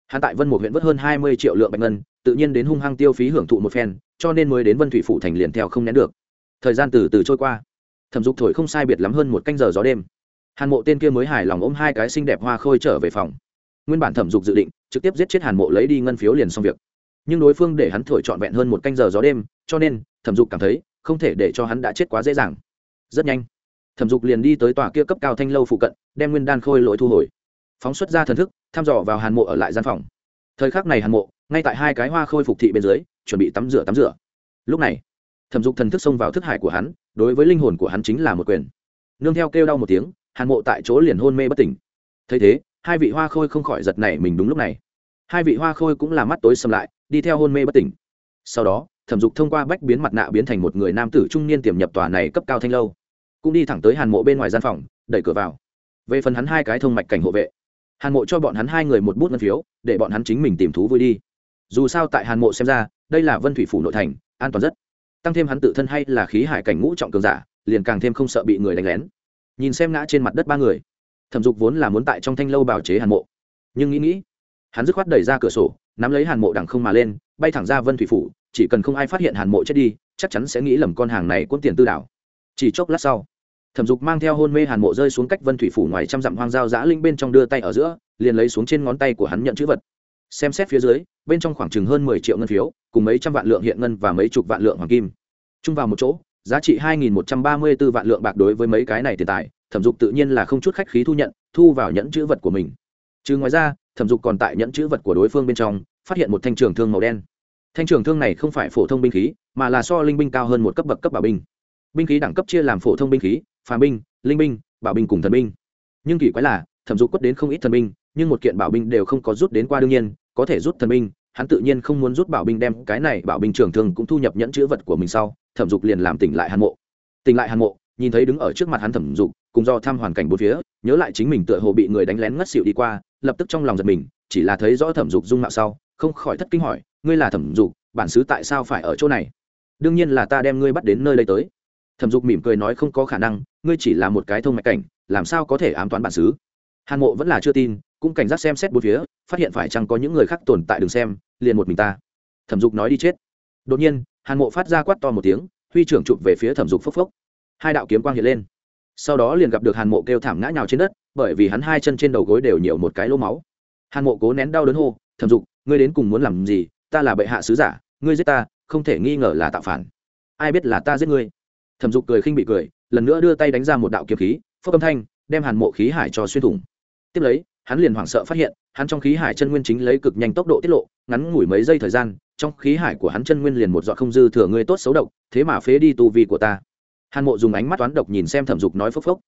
Hắn tại vân một huyện vất hơn hai mươi triệu lượng bạch ngân, tự nhiên đến hung hăng tiêu phí hưởng thụ một phen, cho nên mới đến vân thủy phủ thành liền theo không nén được thời gian từ từ trôi qua. Thẩm dục thổi không sai biệt lắm hơn một canh giờ gió đêm. Hàn mộ tên kia mới hài lòng ôm hai cái xinh đẹp hoa khôi trở về phòng. Nguyên bản thẩm dục dự định trực tiếp giết chết hàn mộ lấy đi ngân phiếu liền xong việc. Nhưng đối phương để hắn thổi trọn vẹn hơn một canh giờ gió đêm, cho nên thẩm dục cảm thấy không thể để cho hắn đã chết quá dễ dàng. Rất nhanh, thẩm dục liền đi tới tòa kia cấp cao thanh lâu phụ cận, đem nguyên đan khôi lỗi thu hồi. Phóng xuất ra thần thức, thăm dò vào hàn mộ ở lại gian phòng. Thời khắc này hàn mộ, ngay tại hai cái hoa khôi phục thị bên dưới, chuẩn bị tắm rửa tắm rửa. Lúc này thẩm dục thần thức xông vào thức hải của hắn, đối với linh hồn của hắn chính là một quyền. Nương theo kêu đau một tiếng, hàn mộ tại chỗ liền hôn mê bất tỉnh. Thấy thế, hai vị hoa khôi không khỏi giật nảy mình đúng lúc này. Hai vị hoa khôi cũng là mắt tối sầm lại, đi theo hôn mê bất tỉnh. Sau đó, thẩm dục thông qua bách biến mặt nạ biến thành một người nam tử trung niên tiềm nhập tòa này cấp cao thanh lâu. Cũng đi thẳng tới hàn mộ bên ngoài gian phòng, đẩy cửa vào. Về phần hắn hai cái thông mạch cảnh hộ vệ, hàn mộ cho bọn hắn hai người một bút ngân phiếu, để bọn hắn chính mình tìm thú vui đi. Dù sao tại hàn mộ xem ra, đây là vân thủy phủ nội thành, an toàn rất tăng thêm hắn tự thân hay là khí hải cảnh ngũ trọng cường giả, liền càng thêm không sợ bị người đánh lén. Nhìn xem ngã trên mặt đất ba người, thẩm dục vốn là muốn tại trong thanh lâu bào chế hàn mộ. Nhưng nghĩ nghĩ, hắn dứt khoát đẩy ra cửa sổ, nắm lấy hàn mộ đằng không mà lên, bay thẳng ra vân thủy phủ, chỉ cần không ai phát hiện hàn mộ chết đi, chắc chắn sẽ nghĩ lầm con hàng này quân tiền tư đảo. Chỉ chốc lát sau, thẩm dục mang theo hôn mê hàn mộ rơi xuống cách vân thủy phủ ngoài trăm dặm hoang dao giã linh bên trong đưa tay ở giữa, liền lấy xuống trên ngón tay của hắn nhận chữ vật. Xem xét phía dưới bên trong khoảng chừng hơn mười triệu ngân phiếu, cùng mấy trăm vạn lượng hiện ngân và mấy chục vạn lượng hoàng kim. Chung vào một chỗ, giá trị hai nghìn một trăm ba mươi b ố vạn lượng bạc đối với mấy cái này tiền tài, thẩm dục tự nhiên là không chút khách khí thu nhận, thu vào nhẫn chữ vật của mình. Chứ ngoài ra, thẩm dục còn tại nhẫn chữ vật của đối phương bên trong, phát hiện một thanh trường thương màu đen. Thanh trường thương này không phải phổ thông binh khí, mà là so linh binh cao hơn một cấp bậc cấp bảo binh. Binh khí đẳng cấp chia làm phổ thông binh khí phà binh, linh binh, bảo binh cùng thần binh. Nhưng kỳ quái là, thẩm dục quất đến không ít thần binh, nhưng một kiện bảo binh đều không có rút đến qua đương nhiên có thể rút thần binh, hắn tự nhiên không muốn rút bảo binh đem cái này bảo binh trưởng thương cũng thu nhập nhẫn chữ vật của mình sau, thẩm dục liền làm tỉnh lại hàn mộ. Tỉnh lại hàn mộ, nhìn thấy đứng ở trước mặt hắn thẩm dục, cùng do thăm hoàn cảnh bốn phía, nhớ lại chính mình tựa hồ bị người đánh lén ngất xịu đi qua, lập tức trong lòng giật mình, chỉ là thấy rõ thẩm dục dung mạo sau, không khỏi thất kinh hỏi, ngươi là thẩm dục, bản xứ tại sao phải ở chỗ này? Đương nhiên là ta đem ngươi bắt đến nơi đây tới. Thẩm dục mỉm cười nói, không có khả năng, ngươi chỉ là một cái thông mạch cảnh, làm sao có thể ám toán bản xứ? Hàn mộ vẫn là chưa tin cũng cảnh giác xem xét bốn phía, phát hiện phải chăng có những người khác tồn tại đường xem, liền một mình ta. Thẩm dục nói đi chết. Đột nhiên, hàn mộ phát ra quát to một tiếng, huy trưởng chụp về phía thẩm dục phốc phốc. Hai đạo kiếm quang hiện lên. Sau đó liền gặp được hàn mộ kêu thảm ngã nhào trên đất, bởi vì hắn hai chân trên đầu gối đều nhiều một cái lỗ máu. Hàn mộ cố nén đau đớn hô, thẩm dục, ngươi đến cùng muốn làm gì? Ta là bệ hạ sứ giả, ngươi giết ta, không thể nghi ngờ là tạo phản. Ai biết là ta giết ngươi? Thẩm dục cười khinh bị cười, lần nữa đưa tay đánh ra một đạo kiếm khí, phốc âm thanh, đem hàn mộ khí hải cho xuyên thủng. Tiếp lấy hắn liền hoảng sợ phát hiện, hắn trong khí hải chân nguyên chính lấy cực nhanh tốc độ tiết lộ, ngắn ngủi mấy giây thời gian, trong khí hải của hắn chân nguyên liền một giọt không dư thừa ngươi tốt xấu độc, thế mà phế đi tu vi của ta. Hàn mộ dùng ánh mắt toán độc nhìn xem thẩm dục nói phốc phốc.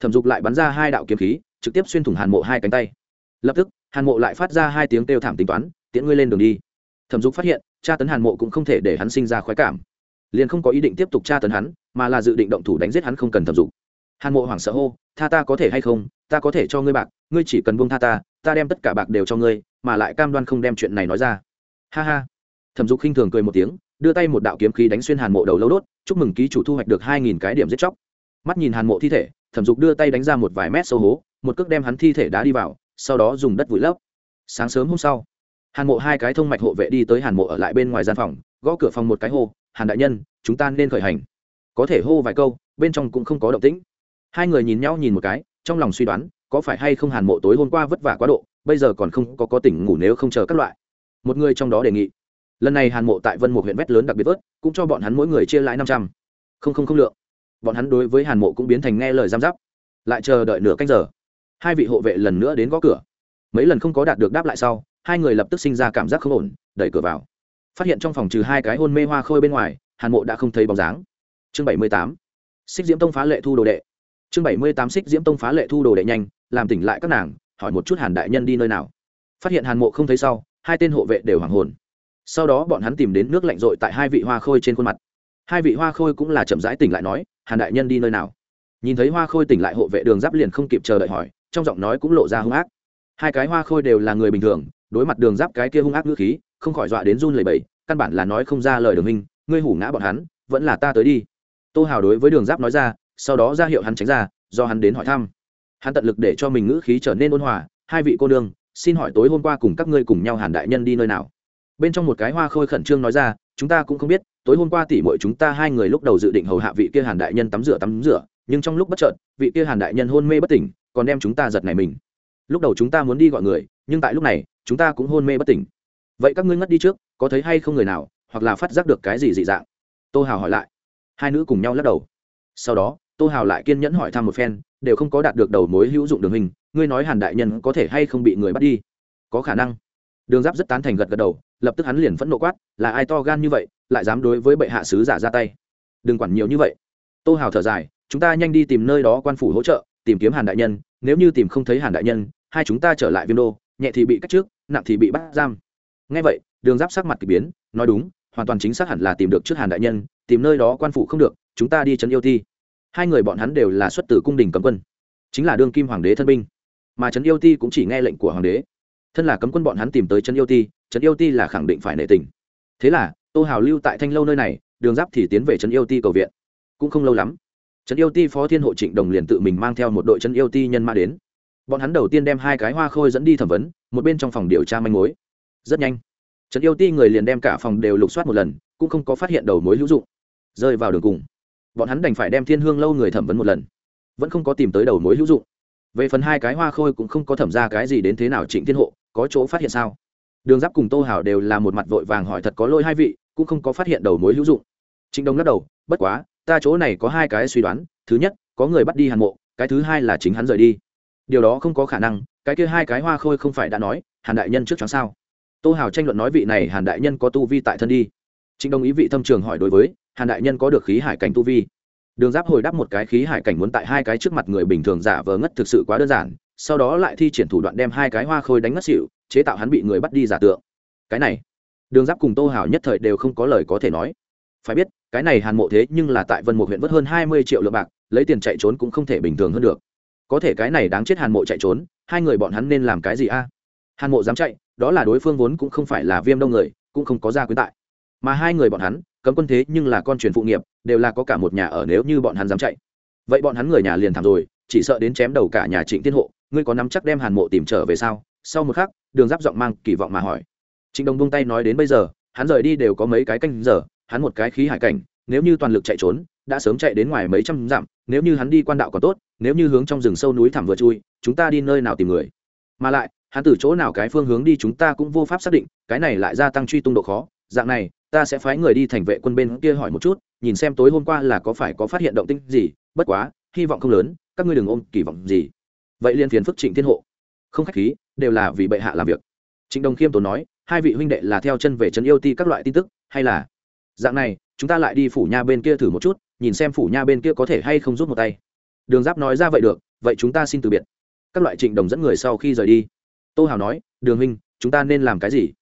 Thẩm dục lại bắn ra hai đạo kiếm khí, trực tiếp xuyên thủng hàn mộ hai cánh tay. Lập tức, hàn mộ lại phát ra hai tiếng kêu thảm tính toán, tiễn ngươi lên đường đi. Thẩm dục phát hiện, tra tấn hàn mộ cũng không thể để hắn sinh ra khoái cảm. Liền không có ý định tiếp tục tra tấn hắn, mà là dự định động thủ đánh giết hắn không cần thẩm dục. Hàn mộ hoảng sợ hô, tha ta có thể hay không? Ta có thể cho ngươi bạc, ngươi chỉ cần buông tha ta ta đem tất cả bạc đều cho ngươi, mà lại cam đoan không đem chuyện này nói ra. Ha ha. Thẩm dục khinh thường cười một tiếng, đưa tay một đạo kiếm khí đánh xuyên hàn mộ đầu lâu đốt, chúc mừng ký chủ thu hoạch được hai nghìn cái điểm giết chóc. Mắt nhìn hàn mộ thi thể, thẩm dục đưa tay đánh ra một vài mét sâu hố, một cước đem hắn thi thể đá đi vào, sau đó dùng đất vùi lấp. Sáng sớm hôm sau, hàn mộ hai cái thông mạch hộ vệ đi tới hàn mộ ở lại bên ngoài gian phòng, gõ cửa phòng một cái hô, hàn đại nhân, chúng ta nên khởi hành. Có thể hô vài câu, bên trong cũng không có động tĩnh. Hai người nhìn nhau nhìn một cái trong lòng suy đoán, có phải hay không hàn mộ tối hôm qua vất vả quá độ, bây giờ còn không có có tỉnh ngủ nếu không chờ các loại. Một người trong đó đề nghị. Lần này hàn mộ tại vân một huyện vét lớn đặc biệt vớt, cũng cho bọn hắn mỗi người chia lãi năm trăm. Không không không lượng. Bọn hắn đối với hàn mộ cũng biến thành nghe lời giam giáp. Lại chờ đợi nửa canh giờ. Hai vị hộ vệ lần nữa đến gõ cửa. Mấy lần không có đạt được đáp lại sau, hai người lập tức sinh ra cảm giác không ổn, đẩy cửa vào. Phát hiện trong phòng trừ hai cái hôn mê hoa khôi bên ngoài, hàn mộ đã không thấy bóng dáng. Chương bảy mươi tám. Xích diễm tông phá lệ thu đồ đệ chương bảy mươi tám xích diễm tông phá lệ thu đồ đệ nhanh, làm tỉnh lại các nàng, hỏi một chút hàn đại nhân đi nơi nào. Phát hiện hàn mộ không thấy sau, hai tên hộ vệ đều hoàng hồn. Sau đó bọn hắn tìm đến nước lạnh rội tại hai vị hoa khôi trên khuôn mặt. Hai vị hoa khôi cũng là chậm rãi tỉnh lại nói, hàn đại nhân đi nơi nào? Nhìn thấy hoa khôi tỉnh lại hộ vệ đường giáp liền không kịp chờ đợi hỏi, trong giọng nói cũng lộ ra hung ác. Hai cái hoa khôi đều là người bình thường, đối mặt đường giáp cái kia hung ác ngữ khí, không khỏi dọa đến run lẩy bẩy, căn bản là nói không ra lời đường minh ngươi hủ ngã bọn hắn, vẫn là ta tới đi. Tô hào đối với đường giáp nói ra sau đó ra hiệu hắn tránh ra, do hắn đến hỏi thăm. Hắn tận lực để cho mình ngữ khí trở nên ôn hòa, hai vị cô nương, xin hỏi tối hôm qua cùng các ngươi cùng nhau hàn đại nhân đi nơi nào? Bên trong một cái hoa khôi khẩn trương nói ra, chúng ta cũng không biết, tối hôm qua tỉ mọi chúng ta hai người lúc đầu dự định hầu hạ vị kia hàn đại nhân tắm rửa tắm rửa, nhưng trong lúc bất chợt, vị kia hàn đại nhân hôn mê bất tỉnh, còn đem chúng ta giật này mình. Lúc đầu chúng ta muốn đi gọi người, nhưng tại lúc này, chúng ta cũng hôn mê bất tỉnh. Vậy các ngươi ngất đi trước, có thấy hay không người nào, hoặc là phát giác được cái gì dị dạng? Tô hào hỏi lại. Hai nữ cùng nhau lắc đầu. Sau đó tô hào lại kiên nhẫn hỏi thăm một phen, đều không có đạt được đầu mối hữu dụng đường hình, ngươi nói hàn đại nhân có thể hay không bị người bắt đi? Có khả năng. Đường giáp rất tán thành gật gật đầu, lập tức hắn liền phẫn nộ quát, là ai to gan như vậy, lại dám đối với bệ hạ sứ giả ra tay? Đừng quản nhiều như vậy. Tô hào thở dài, chúng ta nhanh đi tìm nơi đó quan phủ hỗ trợ, tìm kiếm hàn đại nhân, nếu như tìm không thấy hàn đại nhân, hai chúng ta trở lại viêm đô, nhẹ thì bị cách trước, nặng thì bị bắt giam. Ngay vậy, đường giáp sắc mặt k ỳ biến, nói đúng, hoàn toàn chính xác hẳn là tìm được trước hàn đại nhân, tìm nơi đó quan phủ không được, chúng ta đi trấn yêu ti hai người bọn hắn đều là xuất từ cung đình cấm quân, chính là đương kim hoàng đế thân binh. Mà trấn yêu ti cũng chỉ nghe lệnh của hoàng đế. Thân là cấm quân bọn hắn tìm tới trấn yêu ti, trấn yêu ti là khẳng định phải nệ tình. Thế là, tô hào lưu tại thanh lâu nơi này, đường giáp thì tiến về trấn yêu ti cầu viện. Cũng không lâu lắm, trấn yêu ti phó thiên hộ trịnh đồng liền tự mình mang theo một đội trấn yêu ti nhân ma đến. Bọn hắn đầu tiên đem hai cái hoa khôi dẫn đi thẩm vấn, một bên trong phòng điều tra manh mối. Rất nhanh, trấn yêu ti người liền đem cả phòng đều lục soát một lần, cũng không có phát hiện đầu mối hữu dụng. Rơi vào đường cùng bọn hắn đành phải đem thiên hương lâu người thẩm vấn một lần. Vẫn không có tìm tới đầu mối hữu dụng. Về phần hai cái hoa khôi cũng không có thẩm ra cái gì đến thế nào trịnh thiên hộ, có chỗ phát hiện sao? Đường giáp cùng tô hảo đều là một mặt vội vàng hỏi thật có lôi hai vị, cũng không có phát hiện đầu mối hữu dụng. Trịnh đông lắc đầu, bất quá, ta chỗ này có hai cái suy đoán, thứ nhất, có người bắt đi hàn mộ, cái thứ hai là chính hắn rời đi. Điều đó không có khả năng, cái kia hai cái hoa khôi không phải đã nói, hàn đại nhân trước chóng sao? Tô hào tranh luận nói vị này hàn đại nhân có tu vi tại thân đi trịnh đông ý vị thâm trường hỏi đối với, hàn đại nhân có được khí hải cảnh tu vi? Đường giáp hồi đáp một cái khí hải cảnh muốn tại hai cái trước mặt người bình thường giả vờ ngất thực sự quá đơn giản, sau đó lại thi triển thủ đoạn đem hai cái hoa khôi đánh ngất xỉu, chế tạo hắn bị người bắt đi giả tượng. Cái này, đường giáp cùng tô hảo nhất thời đều không có lời có thể nói. Phải biết, cái này hàn mộ thế nhưng là tại vân một huyện vất hơn hai mươi triệu lượng bạc, lấy tiền chạy trốn cũng không thể bình thường hơn được. Có thể cái này đáng chết hàn mộ chạy trốn, hai người bọn hắn nên làm cái gì a? Hàn mộ dám chạy, đó là đối phương vốn cũng không phải là viêm đông người, cũng không có gia quyến tại mà hai người bọn hắn, cấm quân thế nhưng là con truyền phụ nghiệp, đều là có cả một nhà ở nếu như bọn hắn dám chạy. Vậy bọn hắn người nhà liền thảm rồi, chỉ sợ đến chém đầu cả nhà trịnh thiên hộ, ngươi có nắm chắc đem hàn mộ tìm trở về sau sau một khắc, đường giáp giọng mang kỳ vọng mà hỏi. Trịnh đồng buông tay nói đến bây giờ, hắn rời đi đều có mấy cái canh giờ, hắn một cái khí hải cảnh, nếu như toàn lực chạy trốn, đã sớm chạy đến ngoài mấy trăm dặm, nếu như hắn đi quan đạo còn tốt, nếu như hướng trong rừng sâu núi thẳm vừa chui, chúng ta đi nơi nào tìm người? Mà lại, hắn từ chỗ nào cái phương hướng đi chúng ta cũng vô pháp xác định, cái này lại gia tăng truy tung độ khó, dạng này ta sẽ phái người đi thành vệ quân bên kia hỏi một chút, nhìn xem tối hôm qua là có phải có phát hiện động tinh gì, bất quá, hy vọng không lớn, các ngươi đừng ôm kỳ vọng gì. Vậy liên phiền phức trịnh thiên hộ. Không khách khí, đều là vì bệ hạ làm việc. Trịnh đồng khiêm tốn nói, hai vị huynh đệ là theo chân về trấn yêu ti các loại tin tức, hay là? Dạng này, chúng ta lại đi phủ nha bên kia thử một chút, nhìn xem phủ nha bên kia có thể hay không rút một tay. Đường giáp nói ra vậy được, vậy chúng ta xin từ biệt. Các loại trịnh đồng dẫn người sau khi rời đi. Tô hào nói, đường huynh, chúng ta nên làm cái gì?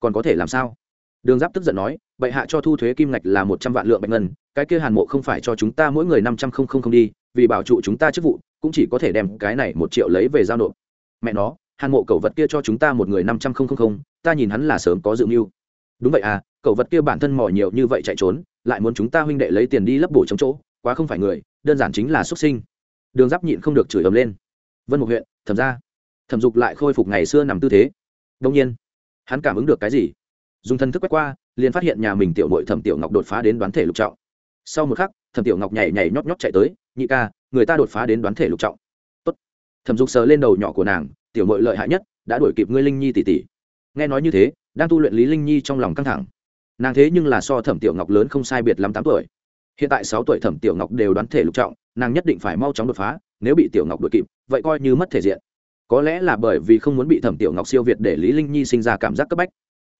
Còn có thể làm sao? Đường giáp tức giận nói, bệ hạ cho thu thuế kim ngạch là một trăm vạn lượng bạch ngân, cái kia hàn mộ không phải cho chúng ta mỗi người năm trăm không không không đi, vì bảo trụ chúng ta chức vụ, cũng chỉ có thể đem cái này một triệu lấy về giao nộp. Mẹ nó, hàn mộ cẩu vật kia cho chúng ta một người năm trăm không không không, ta nhìn hắn là sớm có dự mưu. Đúng vậy à cẩu vật kia bản thân mỏ nhiều như vậy chạy trốn, lại muốn chúng ta huynh đệ lấy tiền đi lấp bổ chống chỗ, quá không phải người, đơn giản chính là xuất sinh. Đường giáp nhịn không được chửi ầm lên. Vân một huyện, thẩm ra thẩm dục lại khôi phục ngày xưa nằm tư thế. Đông nhiên, hắn cảm ứng được cái gì? Dùng thân thức quét qua, liền phát hiện nhà mình tiểu nội thẩm tiểu ngọc đột phá đến đoán thể lục trọng. Sau một khắc, thẩm tiểu ngọc nhảy nhảy nhót nhót chạy tới, nhị ca, người ta đột phá đến đoán thể lục trọng. Tốt. thẩm dục sờ lên đầu nhỏ của nàng, tiểu nội lợi hại nhất, đã đuổi kịp ngươi linh nhi tỷ tỷ. Nghe nói như thế, đang tu luyện lý linh nhi trong lòng căng thẳng. Nàng thế nhưng là so thẩm tiểu ngọc lớn không sai biệt lắm tám tuổi. Hiện tại sáu tuổi thẩm tiểu ngọc đều đoán thể lục trọng, nàng nhất định phải mau chóng đột phá, nếu bị tiểu ngọc đuổi kịp, vậy coi như mất thể diện. Có lẽ là bởi vì không muốn bị thẩm tiểu ngọc siêu việt để lý linh nhi sinh ra cảm giác cấp bách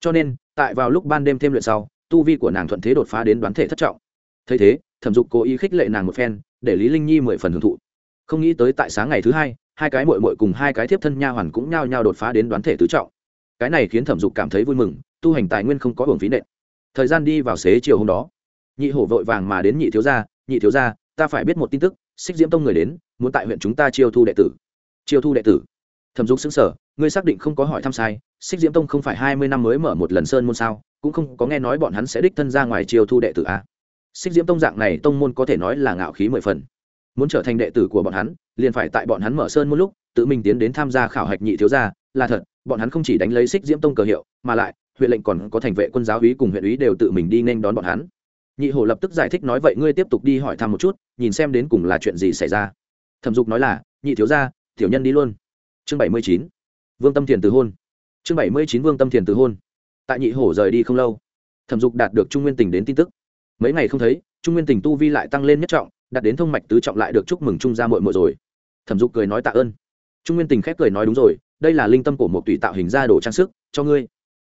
cho nên, tại vào lúc ban đêm thêm luyện sau, tu vi của nàng thuận thế đột phá đến đoán thể thất trọng. Thấy thế, thẩm dục cố ý khích lệ nàng một phen, để lý linh nhi mười phần hưởng thụ. Không nghĩ tới tại sáng ngày thứ hai hai cái mội mội cùng hai cái thiếp thân nha hoàn cũng nhao nhao đột phá đến đoán thể tứ trọng. Cái này khiến thẩm dục cảm thấy vui mừng, tu hành tài nguyên không có hưởng phí nện thời gian đi vào xế chiều hôm đó, nhị hổ vội vàng mà đến nhị thiếu gia, nhị thiếu gia, ta phải biết một tin tức, xích diễm tông người đến, muốn tại huyện chúng ta chiêu thu đệ tử. Chiêu thu đệ tử? Thẩm dục xứng sở, ngươi xác định không có hỏi thăm sai, xích diễm tông không phải hai mươi năm mới mở một lần sơn môn sao, cũng không có nghe nói bọn hắn sẽ đích thân ra ngoài chiều thu đệ tử a. Xích diễm tông dạng này tông môn có thể nói là ngạo khí mười phần. Muốn trở thành đệ tử của bọn hắn, liền phải tại bọn hắn mở sơn một lúc, tự mình tiến đến tham gia khảo hạch nhị thiếu gia, là thật, bọn hắn không chỉ đánh lấy xích diễm tông cờ hiệu, mà lại, huyện lệnh còn có thành vệ quân giáo úy cùng huyện úy đều tự mình đi nên đón bọn hắn. Nhị hổ lập tức giải thích nói vậy ngươi tiếp tục đi hỏi thăm một chút, nhìn xem đến cùng là chuyện gì xảy ra. Thẩm dục nói là, nhị thiếu gia, tiểu nhân đi luôn chương bảy mươi chín, vương tâm thiền từ hôn. Chương bảy mươi chín, vương tâm thiền từ hôn. Tại nhị hổ rời đi không lâu, thẩm dục đạt được trung nguyên tỉnh đến tin tức. Mấy ngày không thấy, trung nguyên tỉnh tu vi lại tăng lên nhất trọng, đạt đến thông mạch tứ trọng lại được chúc mừng trung gia mội mội rồi. Thẩm dục cười nói tạ ơn. Trung nguyên tỉnh khép cười nói đúng rồi, đây là linh tâm của một tùy tạo hình ra đồ trang sức, cho ngươi.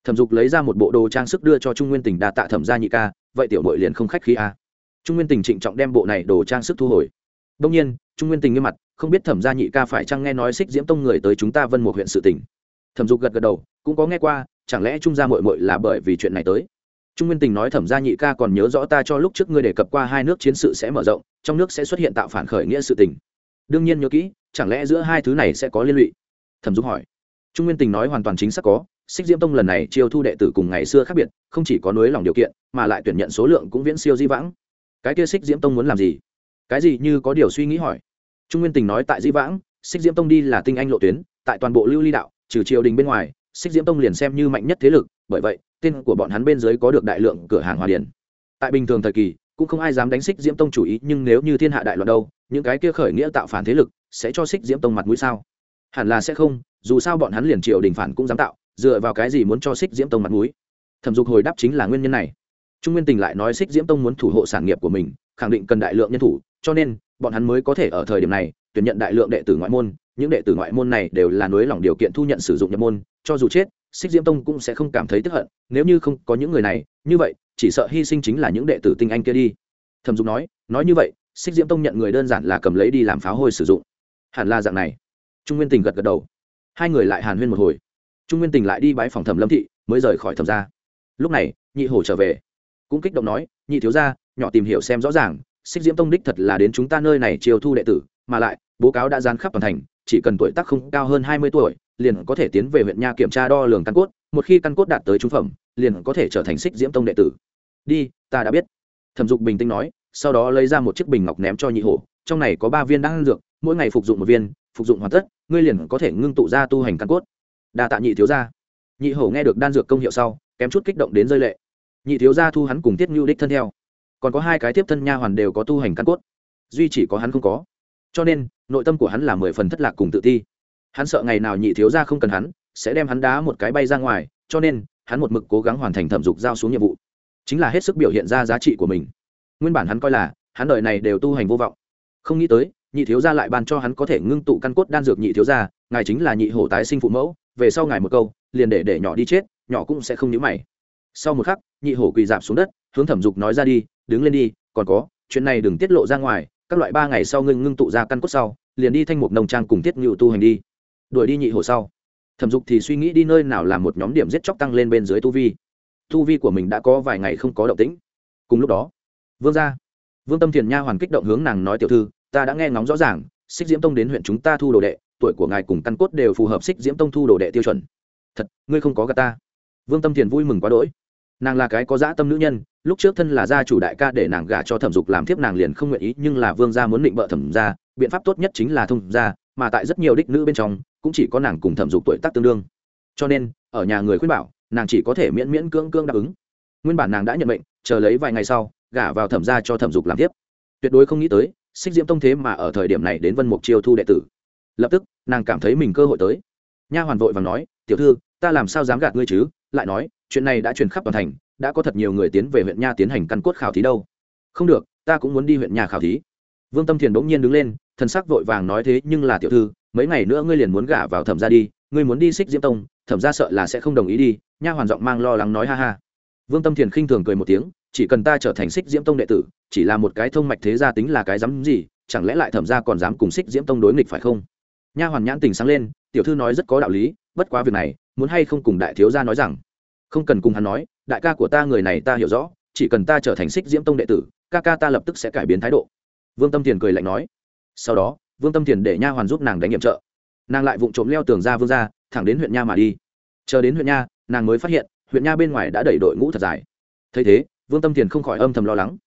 Thẩm dục lấy ra một bộ đồ trang sức đưa cho trung nguyên tỉnh đa tạ thẩm gia nhị ca, vậy tiểu mội liền không khách khí a trung nguyên tỉnh trịnh trọng đem bộ này đồ trang sức thu hồi đông nhiên, trung nguyên tình nghiêm mặt, không biết thẩm gia nhị ca phải chăng nghe nói xích diễm tông người tới chúng ta vân một huyện sự tỉnh thẩm dục gật gật đầu, cũng có nghe qua, chẳng lẽ trung gia mội mội là bởi vì chuyện này tới? Trung nguyên tình nói thẩm gia nhị ca còn nhớ rõ ta cho lúc trước ngươi đề cập qua hai nước chiến sự sẽ mở rộng, trong nước sẽ xuất hiện tạo phản khởi nghĩa sự tình. Đương nhiên nhớ kỹ, chẳng lẽ giữa hai thứ này sẽ có liên lụy? Thẩm dục hỏi. Trung nguyên tình nói hoàn toàn chính xác có xích diễm tông lần này chiêu thu đệ tử cùng ngày xưa khác biệt, không chỉ có nới lòng điều kiện, mà lại tuyển nhận số lượng cũng viễn siêu di vãng. Cái kia xích diễm tông muốn làm gì? Cái gì như có điều suy nghĩ hỏi. Trung nguyên tình nói tại di vãng, xích diễm tông đi là tinh anh lộ tuyến, tại toàn bộ lưu ly đạo, trừ triều đình bên ngoài, xích diễm tông liền xem như mạnh nhất thế lực, bởi vậy, tên của bọn hắn bên dưới có được đại lượng cửa hàng hòa điển. Tại bình thường thời kỳ, cũng không ai dám đánh xích diễm tông chủ ý, nhưng nếu như thiên hạ đại loạn đâu, những cái kia khởi nghĩa tạo phản thế lực sẽ cho xích diễm tông mặt mũi sao? Hẳn là sẽ không, dù sao bọn hắn liền triều đình phản cũng dám tạo, dựa vào cái gì muốn cho xích diễm tông mặt mũi? Thẩm dục hồi đáp chính là nguyên nhân này. Trung nguyên tình lại nói xích diễm tông muốn thủ hộ sản nghiệp của mình, khẳng định cần đại lượng nhân thủ cho nên, bọn hắn mới có thể ở thời điểm này, tuyển nhận đại lượng đệ tử ngoại môn, những đệ tử ngoại môn này đều là nối lỏng điều kiện thu nhận sử dụng nhập môn, cho dù chết, xích diễm tông cũng sẽ không cảm thấy tức hận, nếu như không có những người này, như vậy, chỉ sợ hy sinh chính là những đệ tử tinh anh kia đi. Thẩm dục nói nói như vậy, xích diễm tông nhận người đơn giản là cầm lấy đi làm pháo hôi sử dụng. Hẳn là dạng này. Trung nguyên tình gật gật đầu. Hai người lại hàn huyên một hồi. Trung nguyên tình lại đi bãi phòng thẩm lâm thị, mới rời khỏi thẩm ra lúc này, nhị hổ trở về. Cũng kích động nói, nhị thiếu ra nhỏ tìm hiểu xem rõ ràng xích diễm tông đích thật là đến chúng ta nơi này chiều thu đệ tử, mà lại, bố cáo đã gian khắp toàn thành, chỉ cần tuổi tác không cao hơn hai mươi tuổi, liền có thể tiến về huyện nha kiểm tra đo lường căn cốt, một khi căn cốt đạt tới trung phẩm, liền có thể trở thành xích diễm tông đệ tử. Đi, ta đã biết. Thẩm dục bình tĩnh nói, sau đó lấy ra một chiếc bình ngọc ném cho nhị hổ, trong này có ba viên đan dược, mỗi ngày phục dụng một viên, phục dụng hoàn tất, ngươi liền có thể ngưng tụ ra tu hành căn cốt. Đa tạ nhị thiếu gia. Nhị hổ nghe được đan dược công hiệu sau, kém chút kích động đến rơi lệ. Nhị thiếu gia thu hắn cùng tiết nhu đích thân theo còn có hai cái tiếp thân nha hoàn đều có tu hành căn cốt, duy chỉ có hắn không có. Cho nên, nội tâm của hắn là mười phần thất lạc cùng tự ti. Hắn sợ ngày nào nhị thiếu gia không cần hắn, sẽ đem hắn đá một cái bay ra ngoài, cho nên, hắn một mực cố gắng hoàn thành thẩm dục giao xuống nhiệm vụ. Chính là hết sức biểu hiện ra giá trị của mình. Nguyên bản hắn coi là, hắn đời này đều tu hành vô vọng. Không nghĩ tới, nhị thiếu gia lại ban cho hắn có thể ngưng tụ căn cốt đan dược nhị thiếu gia, ngài chính là nhị hổ tái sinh phụ mẫu, về sau ngài một câu, liền để để nhỏ đi chết, nhỏ cũng sẽ không nhíu mày. Sau một khắc nhị hổ quỳ dạp xuống đất, hướng thẩm dục nói ra đi, đứng lên đi, còn có, chuyện này đừng tiết lộ ra ngoài, các loại ba ngày sau ngưng ngưng tụ ra căn cốt sau, liền đi thanh mục nông trang cùng tiết ngự tu hành đi. Đuổi đi nhị hổ sau. Thẩm dục thì suy nghĩ đi nơi nào làm một nhóm điểm giết chóc tăng lên bên dưới tu vi. Tu vi của mình đã có vài ngày không có động tĩnh. Cùng lúc đó, vương ra vương tâm thiền nha hoàn kích động hướng nàng nói, tiểu thư, ta đã nghe ngóng rõ ràng, xích diễm tông đến huyện chúng ta thu đồ đệ, tuổi của ngài cùng căn cốt đều phù hợp xích diễm tông thu đồ đệ tiêu chuẩn. Thật, ngươi không có gà ta. Vương tâm thiền vui mừng quá đỗi nàng là cái có dã tâm nữ nhân, lúc trước thân là gia chủ đại ca để nàng gả cho thẩm dục làm thiếp nàng liền không nguyện ý, nhưng là vương gia muốn định bợ thẩm gia, biện pháp tốt nhất chính là thông gia, mà tại rất nhiều đích nữ bên trong, cũng chỉ có nàng cùng thẩm dục tuổi tác tương đương. Cho nên, ở nhà người khuyên bảo, nàng chỉ có thể miễn miễn cưỡng cưỡng đáp ứng. Nguyên bản nàng đã nhận mệnh, chờ lấy vài ngày sau, gả vào thẩm gia cho thẩm dục làm tiếp tuyệt đối không nghĩ tới, xích diễm tông thế mà ở thời điểm này đến vân mục chiêu thu đệ tử. Lập tức, nàng cảm thấy mình cơ hội tới. Nha hoàn vội và nói, tiểu thư, ta làm sao dám gạt ngươi chứ? Lại nói chuyện này đã truyền khắp toàn thành, đã có thật nhiều người tiến về huyện nha tiến hành căn cốt khảo thí đâu. Không được, ta cũng muốn đi huyện nhà khảo thí. Vương tâm thiền bỗng nhiên đứng lên, thần sắc vội vàng nói thế, nhưng là tiểu thư, mấy ngày nữa ngươi liền muốn gả vào thẩm ra đi, ngươi muốn đi xích diễm tông, thẩm ra sợ là sẽ không đồng ý đi, nha hoàn giọng mang lo lắng nói ha ha. Vương tâm thiền khinh thường cười một tiếng, chỉ cần ta trở thành xích diễm tông đệ tử, chỉ là một cái thông mạch thế gia tính là cái dám gì, chẳng lẽ lại thẩm ra còn dám cùng xích diễm tông đối nghịch phải không? Nha hoàn nhãn tình sáng lên, tiểu thư nói rất có đạo lý, bất quá việc này, muốn hay không cùng đại thiếu gia nói rằng không cần cùng hắn nói, đại ca của ta người này ta hiểu rõ, chỉ cần ta trở thành xích diễm tông đệ tử, ca ca ta lập tức sẽ cải biến thái độ. Vương tâm thiền cười lạnh nói. Sau đó, vương tâm thiền để nha hoàn giúp nàng đánh nhiệm trợ. Nàng lại vụng trộm leo tường ra vương ra thẳng đến huyện nha mà đi. Chờ đến huyện nha, nàng mới phát hiện, huyện nha bên ngoài đã đẩy đội ngũ thật dài. Thấy thế, vương tâm thiền không khỏi âm thầm lo lắng.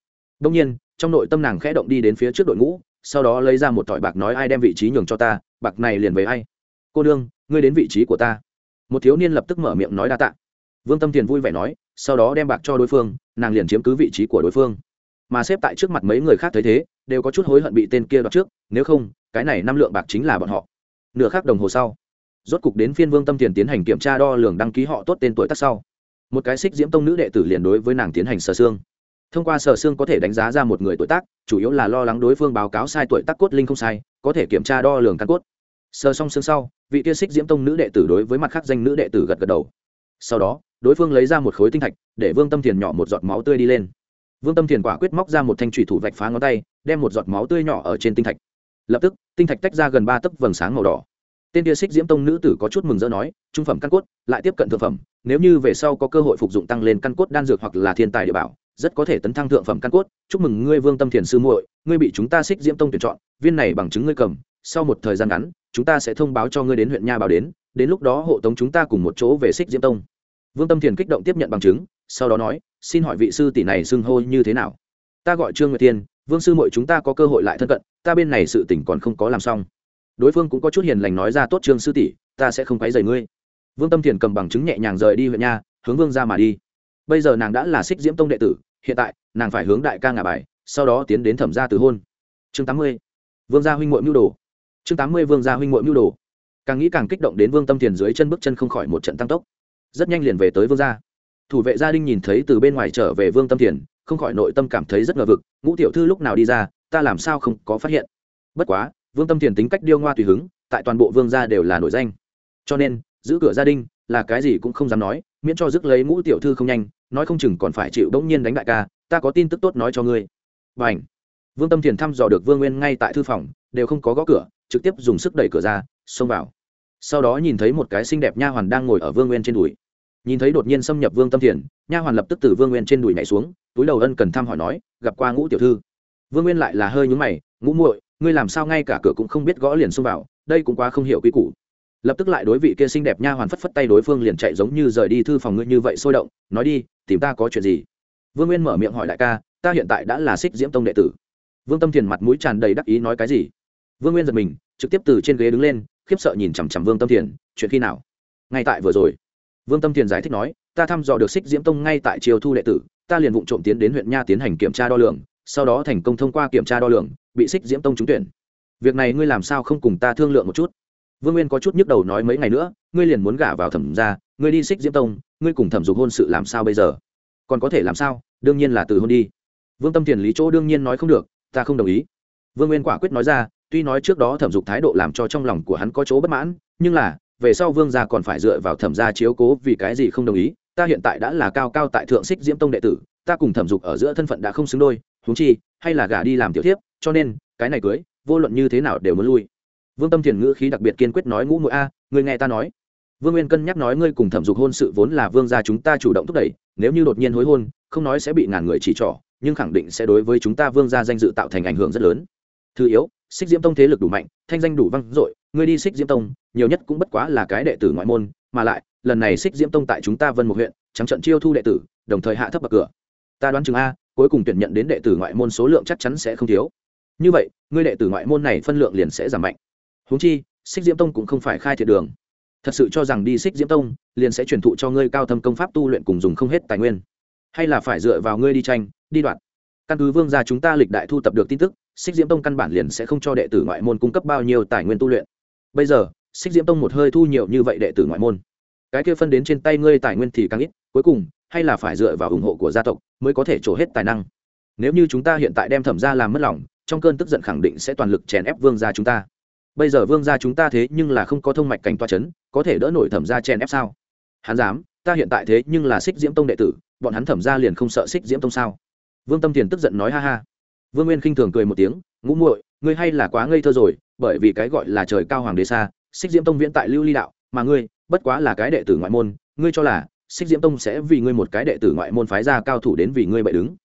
Đông nhiên, trong nội tâm nàng khẽ động đi đến phía trước đội ngũ, sau đó lấy ra một thỏi bạc nói ai đem vị trí nhường cho ta, bạc này liền về ai. Cô đương ngươi đến vị trí của ta. Một thiếu niên lập tức mở miệng nói đa tạ vương tâm thiền vui vẻ nói, sau đó đem bạc cho đối phương, nàng liền chiếm cứ vị trí của đối phương. Mà xếp tại trước mặt mấy người khác thấy thế, đều có chút hối hận bị tên kia đoạt trước, nếu không, cái này năm lượng bạc chính là bọn họ. Nửa khác đồng hồ sau, rốt cục đến phiên vương tâm thiền tiến hành kiểm tra đo lường đăng ký họ tốt tên tuổi tác sau. Một cái xích diễm tông nữ đệ tử liền đối với nàng tiến hành sờ xương. Thông qua sờ xương có thể đánh giá ra một người tuổi tác, chủ yếu là lo lắng đối phương báo cáo sai tuổi tác cốt linh không sai, có thể kiểm tra đo lường căn cốt. Sờ xong xương sau, vị kia xích diễm tông nữ đệ tử đối với mặt khác danh nữ đệ tử gật gật đầu. Sau đó đối phương lấy ra một khối tinh thạch, để vương tâm thiền nhỏ một giọt máu tươi đi lên. Vương tâm thiền quả quyết móc ra một thanh trùy thủ vạch phá ngón tay, đem một giọt máu tươi nhỏ ở trên tinh thạch. Lập tức, tinh thạch tách ra gần ba tấc vầng sáng màu đỏ. Tên kia xích diễm tông nữ tử có chút mừng rỡ nói, trung phẩm căn cốt, lại tiếp cận thượng phẩm, nếu như về sau có cơ hội phục dụng tăng lên căn cốt đan dược hoặc là thiên tài địa bảo, rất có thể tấn thăng thượng phẩm căn cốt. Chúc mừng ngươi, vương tâm thiền sư muội, ngươi bị chúng ta xích diễm tông tuyển chọn, viên này bằng chứng ngươi cầm, sau một thời gian ngắn, chúng ta sẽ thông báo cho ngươi đến huyện nha bảo đến đến lúc đó hộ tống chúng ta cùng một chỗ về xích diễm tông vương tâm thiền kích động tiếp nhận bằng chứng, sau đó nói, xin hỏi vị sư tỷ này xưng hô như thế nào? Ta gọi trương nguyệt tiên vương sư muội chúng ta có cơ hội lại thân cận, ta bên này sự tỉnh còn không có làm xong. Đối phương cũng có chút hiền lành nói ra, tốt trương sư tỷ, ta sẽ không quấy rầy ngươi. Vương tâm thiền cầm bằng chứng nhẹ nhàng rời đi huyện nha, hướng vương ra mà đi. Bây giờ nàng đã là xích diễm tông đệ tử, hiện tại, nàng phải hướng đại ca ngả bài, sau đó tiến đến thẩm gia từ hôn. Chương tám mươi, vương gia huynh muội mưu đồ. Chương tám mươi, vương gia huynh muội mưu đồ. Càng nghĩ càng kích động đến vương tâm thiền dưới chân bước chân không khỏi một trận tăng tốc rất nhanh liền về tới vương gia. Thủ vệ gia đình nhìn thấy từ bên ngoài trở về vương tâm thiền, không khỏi nội tâm cảm thấy rất ngờ vực, ngũ tiểu thư lúc nào đi ra, ta làm sao không có phát hiện. Bất quá, vương tâm thiền tính cách điêu ngoa tùy hứng, tại toàn bộ vương gia đều là nổi danh. Cho nên, giữ cửa gia đình là cái gì cũng không dám nói, miễn cho dứt lấy ngũ tiểu thư không nhanh, nói không chừng còn phải chịu đống nhiên đánh đại ca, ta có tin tức tốt nói cho ngươi. B vương tâm thiền thăm dò được vương nguyên ngay tại thư phòng, đều không có gõ cửa, trực tiếp dùng sức đẩy cửa ra, xông vào. Sau đó nhìn thấy một cái xinh đẹp nha hoàn đang ngồi ở vương nguyên trên đùi nhìn thấy đột nhiên xâm nhập vương tâm thiền, nha hoàn lập tức từ vương nguyên trên đùi nhảy xuống, túi đầu ân cần thăm hỏi nói, gặp qua ngũ tiểu thư. Vương nguyên lại là hơi nhúng mày, ngũ muội, ngươi làm sao ngay cả cửa cũng không biết gõ liền xông vào, đây cũng quá không hiểu quy củ. Lập tức lại đối vị kia xinh đẹp nha hoàn phất phất tay đối phương liền chạy giống như rời đi thư phòng ngươi như vậy sôi động, nói đi, tìm ta có chuyện gì? Vương nguyên mở miệng hỏi đại ca, ta hiện tại đã là xích diễm tông đệ tử. Vương tâm thiền mặt mũi tràn đầy đắc ý nói cái gì? Vương nguyên giật mình, trực tiếp từ trên ghế đứng lên, khiếp sợ nhìn chằm chằm vương tâm thiền, chuyện khi nào? Ngay tại vừa rồi vương tâm thiền giải thích nói, ta thăm dò được xích diễm tông ngay tại chiều thu đệ tử, ta liền vụ trộm tiến đến huyện nha tiến hành kiểm tra đo lường, sau đó thành công thông qua kiểm tra đo lường, bị xích diễm tông trúng tuyển. Việc này ngươi làm sao không cùng ta thương lượng một chút? Vương nguyên có chút nhức đầu nói mấy ngày nữa, ngươi liền muốn gả vào thẩm ra ngươi đi xích diễm tông, ngươi cùng thẩm dục hôn sự làm sao bây giờ? Còn có thể làm sao? Đương nhiên là từ hôn đi. Vương tâm thiền lý chỗ đương nhiên nói không được, ta không đồng ý. Vương nguyên quả quyết nói ra, tuy nói trước đó thẩm dục thái độ làm cho trong lòng của hắn có chỗ bất mãn, nhưng là về sau vương gia còn phải dựa vào thẩm gia chiếu cố vì cái gì không đồng ý, ta hiện tại đã là cao cao tại thượng xích diễm tông đệ tử, ta cùng thẩm dục ở giữa thân phận đã không xứng đôi húng chi, hay là gả đi làm tiểu thiếp, cho nên, cái này cưới, vô luận như thế nào đều muốn lui. Vương tâm thiền ngữ khí đặc biệt kiên quyết nói ngũ mũi a, người nghe ta nói. Vương nguyên cân nhắc nói ngươi cùng thẩm dục hôn sự vốn là vương gia chúng ta chủ động thúc đẩy, nếu như đột nhiên hối hôn, không nói sẽ bị ngàn người chỉ trỏ, nhưng khẳng định sẽ đối với chúng ta vương gia danh dự tạo thành ảnh hưởng rất lớn. Thứ yếu xích diễm tông thế lực đủ mạnh, thanh danh đủ vang dội, ngươi đi xích diễm tông, nhiều nhất cũng bất quá là cái đệ tử ngoại môn, mà lại, lần này xích diễm tông tại chúng ta vân một huyện, trắng trận chiêu thu đệ tử, đồng thời hạ thấp bậc cửa. Ta đoán chừng a, cuối cùng tuyển nhận đến đệ tử ngoại môn số lượng chắc chắn sẽ không thiếu. Như vậy, ngươi đệ tử ngoại môn này phân lượng liền sẽ giảm mạnh. Húng chi, xích diễm tông cũng không phải khai thiệt đường. Thật sự cho rằng đi xích diễm tông, liền sẽ truyền thụ cho ngươi cao thâm công pháp tu luyện cùng dùng không hết tài nguyên. Hay là phải dựa vào ngươi đi tranh, đi đoạt căn cứ vương gia chúng ta lịch đại thu tập được tin tức, xích diễm tông căn bản liền sẽ không cho đệ tử ngoại môn cung cấp bao nhiêu tài nguyên tu luyện. Bây giờ, xích diễm tông một hơi thu nhiều như vậy đệ tử ngoại môn. Cái kia phân đến trên tay ngươi tài nguyên thì càng ít, cuối cùng, hay là phải dựa vào ủng hộ của gia tộc mới có thể trổ hết tài năng. Nếu như chúng ta hiện tại đem thẩm ra làm mất lòng, trong cơn tức giận khẳng định sẽ toàn lực chèn ép vương gia chúng ta. Bây giờ vương gia chúng ta thế nhưng là không có thông mạch cảnh toa c h ấ n có thể đỡ nổi thẩm ra chèn ép sao? Hắn dám, ta hiện tại thế nhưng là xích diễm tông đệ tử, bọn hắn thẩm ra liền không sợ xích diễm tông sao? Vương tâm thiền tức giận nói ha ha. Vương nguyên khinh thường cười một tiếng, ngũ muội, ngươi hay là quá ngây thơ rồi, bởi vì cái gọi là trời cao hoàng đế xa, xích diễm tông viễn tại lưu ly đạo, mà ngươi, bất quá là cái đệ tử ngoại môn, ngươi cho là xích diễm tông sẽ vì ngươi một cái đệ tử ngoại môn phái ra cao thủ đến vì ngươi bậy đứng.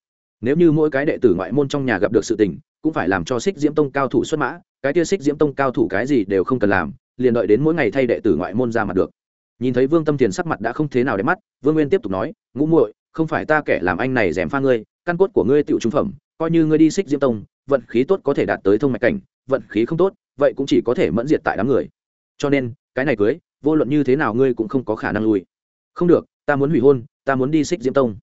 Nếu như mỗi cái đệ tử ngoại môn trong nhà gặp được sự tình, cũng phải làm cho xích diễm tông cao thủ xuất mã, cái tia xích diễm tông cao thủ cái gì đều không cần làm, liền đợi đến mỗi ngày thay đệ tử ngoại môn ra mặt được. Nhìn thấy vương tâm thiền sắc mặt đã không thế nào đẹp mắt, vương nguyên tiếp tục nói, ngũ muội, không phải ta kẻ làm anh này dèm pha ngươi căn cốt của ngươi tựu trung phẩm, coi như ngươi đi xích diễm tông, vận khí tốt có thể đạt tới thông mạch cảnh, vận khí không tốt, vậy cũng chỉ có thể mẫn diệt tại đám người. Cho nên, cái này cưới, vô luận như thế nào ngươi cũng không có khả năng lui. Không được, ta muốn hủy hôn, ta muốn đi xích diễm tông.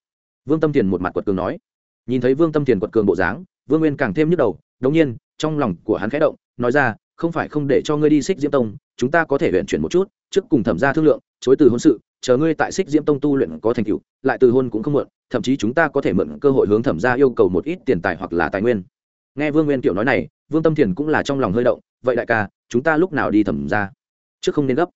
Vương tâm tiền một mặt quật cường nói. Nhìn thấy vương tâm tiền quật cường bộ dáng, vương nguyên càng thêm nhức đầu, đống nhiên, trong lòng của hắn khẽ động, nói ra, không phải không để cho ngươi đi xích diễm tông, chúng ta có thể luyện chuyển một chút, trước cùng thẩm ra thương lượng chối từ hôn sự, chờ ngươi tại xích diễm tông tu luyện có thành tựu, lại từ hôn cũng không muộn, thậm chí chúng ta có thể mượn cơ hội hướng thẩm ra yêu cầu một ít tiền tài hoặc là tài nguyên. Nghe vương nguyên kiểu nói này, vương tâm thiền cũng là trong lòng hơi động, vậy đại ca, chúng ta lúc nào đi thẩm ra trước không nên gấp.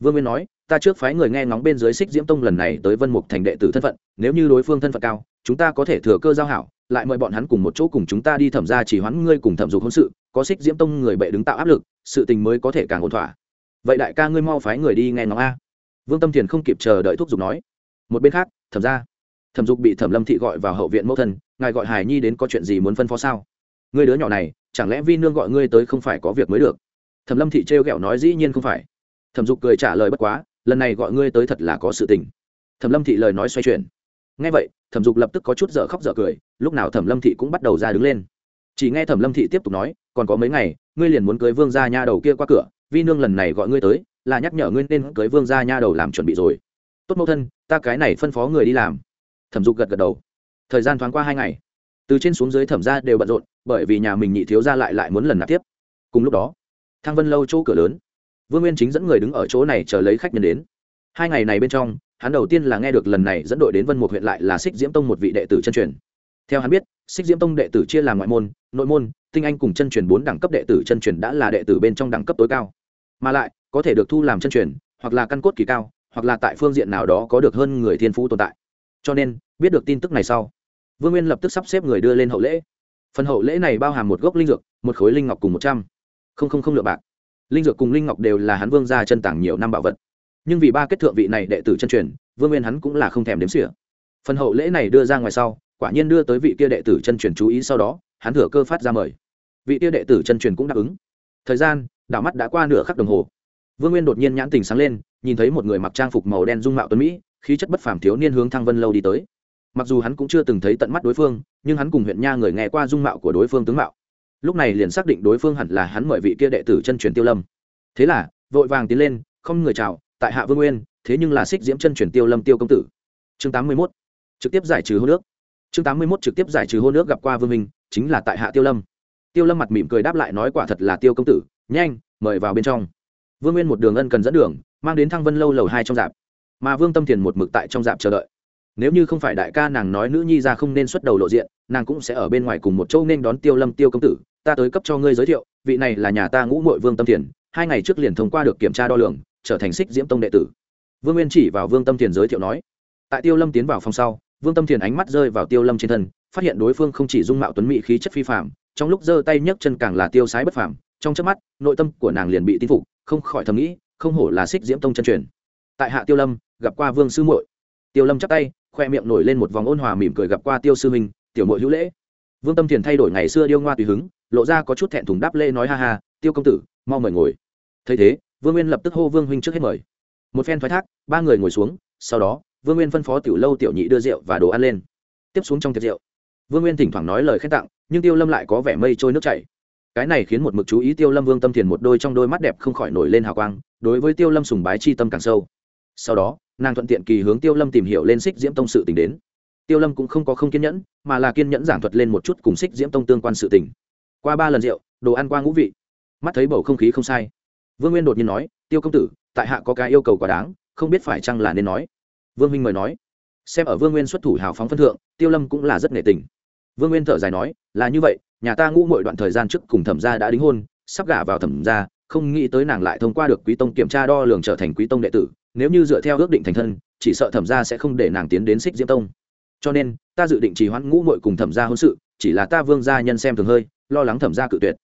Vương nguyên nói, ta trước phái người nghe ngóng bên dưới xích diễm tông lần này tới vân mục thành đệ tử thân phận, nếu như đối phương thân phận cao, chúng ta có thể thừa cơ giao hảo, lại mời bọn hắn cùng một chỗ cùng chúng ta đi thẩm ra chỉ hoãn ngươi cùng thẩm dục hôn sự, có xích diễm tông người bệ đứng tạo áp lực, sự tình mới có thể càng ổn thỏa. Vậy đại ca, ngươi mau phái người đi nghe ngóng a vương tâm thiền không kịp chờ đợi thuốc giục nói, một bên khác, thẩm ra thẩm dục bị thẩm lâm thị gọi vào hậu viện mẫu thân, ngài gọi hải nhi đến có chuyện gì muốn phân phó sao? Người đứa nhỏ này, chẳng lẽ vi nương gọi ngươi tới không phải có việc mới được? Thẩm lâm thị trêu ghẹo nói, dĩ nhiên không phải. Thẩm dục cười trả lời, bất quá, lần này gọi ngươi tới thật là có sự tình. Thẩm lâm thị lời nói xoay chuyển. Ngay vậy, thẩm dục lập tức có chút dở khóc dở cười, lúc nào thẩm lâm thị cũng bắt đầu ra đứng lên. Chỉ nghe thẩm lâm thị tiếp tục nói, còn có mấy ngày, ngươi liền muốn cưới vương gia nha đầu kia qua cửa, vi nương lần này gọi ngươi tới là nhắc nhở ngươi nên cưới vương gia nha đầu làm chuẩn bị rồi. Tốt mẫu thân, ta cái này phân phó người đi làm. Thẩm dục gật gật đầu. Thời gian thoáng qua hai ngày. Từ trên xuống dưới thẩm ra đều bận rộn, bởi vì nhà mình nhị thiếu ra lại lại muốn lần nạp tiếp. Cùng lúc đó thang vân lâu chỗ cửa lớn. Vương nguyên chính dẫn người đứng ở chỗ này chờ lấy khách nhân đến. Hai ngày này bên trong, hắn đầu tiên là nghe được lần này dẫn đội đến vân một huyện lại là xích diễm tông một vị đệ tử chân truyền. Theo hắn biết xích diễm tông đệ tử chia làm ngoại môn, nội môn, tinh anh cùng chân truyền bốn đẳng cấp đệ tử chân truyền đã là đệ tử bên trong đẳng cấp tối cao. Mà lại có thể được thu làm chân truyền, hoặc là căn cốt kỳ cao, hoặc là tại phương diện nào đó có được hơn người thiên phú tồn tại. Cho nên, biết được tin tức này sau, vương nguyên lập tức sắp xếp người đưa lên hậu lễ. Phần hậu lễ này bao hàm một gốc linh dược, một khối linh ngọc cùng một trăm. Không không không lượng bạc. Linh dược cùng linh ngọc đều là hắn vương gia chân tảng nhiều năm bảo vật. Nhưng vì ba kết thượng vị này đệ tử chân truyền, vương nguyên hắn cũng là không thèm đếm xỉa. Phần hậu lễ này đưa ra ngoài sau, quả nhiên đưa tới vị kia đệ tử chân truyền chú ý sau đó, hắn thừa cơ phát ra mời. Vị kia đệ tử chân truyền cũng đáp ứng. Thời gian, đảo mắt đã qua nửa khắc đồng hồ vương nguyên đột nhiên nhãn tình sáng lên, nhìn thấy một người mặc trang phục màu đen dung mạo tuấn mỹ, khí chất bất phàm thiếu niên hướng thăng vân lâu đi tới. Mặc dù hắn cũng chưa từng thấy tận mắt đối phương, nhưng hắn cùng huyện nha người nghe qua dung mạo của đối phương tướng mạo. Lúc này liền xác định đối phương hẳn là hắn mời vị kia đệ tử chân truyền tiêu lâm. Thế là, vội vàng tiến lên, không người chào, tại hạ vương nguyên, thế nhưng là xích diễm chân truyền tiêu lâm tiêu công tử. Chương tám mươi mốt, trực tiếp giải trừ hôn nước chương tám mươi mốt, trực tiếp giải trừ hôn nước gặp qua vương minh, chính là tại hạ tiêu lâm. Tiêu lâm mặt mỉm cười đáp lại nói quả thật là tiêu công tử, nhanh, mời vào bên trong vương nguyên một đường ân cần dẫn đường, mang đến thăng vân lâu lầu hai trong dạp. Mà vương tâm thiền một mực tại trong dạp chờ đợi. Nếu như không phải đại ca nàng nói nữ nhi ra không nên xuất đầu lộ diện, nàng cũng sẽ ở bên ngoài cùng một châu nên đón tiêu lâm tiêu công tử, ta tới cấp cho ngươi giới thiệu, vị này là nhà ta ngũ mội vương tâm thiền, hai ngày trước liền thông qua được kiểm tra đo lường, trở thành xích diễm tông đệ tử. Vương nguyên chỉ vào vương tâm thiền giới thiệu nói. Tại tiêu lâm tiến vào phòng sau, vương tâm thiền ánh mắt rơi vào tiêu lâm trên thân, phát hiện đối phương không chỉ dung mạo tuấn mỹ khí chất phi phạm trong lúc giơ tay nhấc chân càng là tiêu sái bất phàm, trong chớp mắt, nội tâm của nàng liền bị tin phục không khỏi thầm nghĩ, không hổ là xích diễm tông chân truyền. Tại hạ tiêu lâm, gặp qua vương sư muội. Tiêu lâm chắp tay, khoe miệng nổi lên một vòng ôn hòa mỉm cười gặp qua tiêu sư minh, tiểu muội hữu lễ. Vương tâm thiền thay đổi ngày xưa điêu ngoa tùy hứng, lộ ra có chút thẹn thùng đáp lễ nói ha ha, tiêu công tử, mau mời ngồi. Thấy thế, vương nguyên lập tức hô vương huynh trước hết mời. Một phen thoái thác, ba người ngồi xuống, sau đó, vương nguyên phân phó tiểu lâu, tiểu nhị đưa rượu và đồ ăn lên. Tiếp xuống trong tiệc rượu, vương nguyên thỉnh thoảng nói lời khen tặng, nhưng tiêu lâm lại có vẻ mây trôi nước chảy cái này khiến một mực chú ý tiêu lâm vương tâm thiền một đôi trong đôi mắt đẹp không khỏi nổi lên hào quang, đối với tiêu lâm sùng bái chi tâm càng sâu. Sau đó, nàng thuận tiện kỳ hướng tiêu lâm tìm hiểu lên xích diễm tông sự t ì n h đến. Tiêu lâm cũng không có không kiên nhẫn, mà là kiên nhẫn giảng thuật lên một chút cùng xích diễm tông tương quan sự tình. Qua ba lần rượu, đồ ăn qua ngũ vị. Mắt thấy bầu không khí không sai. Vương nguyên đột nhiên nói, tiêu công tử, tại hạ có cái yêu cầu quá đáng, không biết phải chăng là nên nói? Vương minh mời nói, xem ở vương nguyên xuất thủ hào phóng phân thượng, tiêu lâm cũng là rất nghệ tình vương nguyên thở dài nói, là như vậy, nhà ta ngũ mọi đoạn thời gian trước cùng thẩm gia đã đính hôn, sắp gả vào thẩm gia, không nghĩ tới nàng lại thông qua được quý tông kiểm tra đo lường trở thành quý tông đệ tử, nếu như dựa theo ước định thành thân, chỉ sợ thẩm gia sẽ không để nàng tiến đến xích diễm tông. Cho nên, ta dự định trì hoãn ngũ muội cùng thẩm gia hôn sự, chỉ là ta vương gia nhân xem thường hơi, lo lắng thẩm gia cự tuyệt.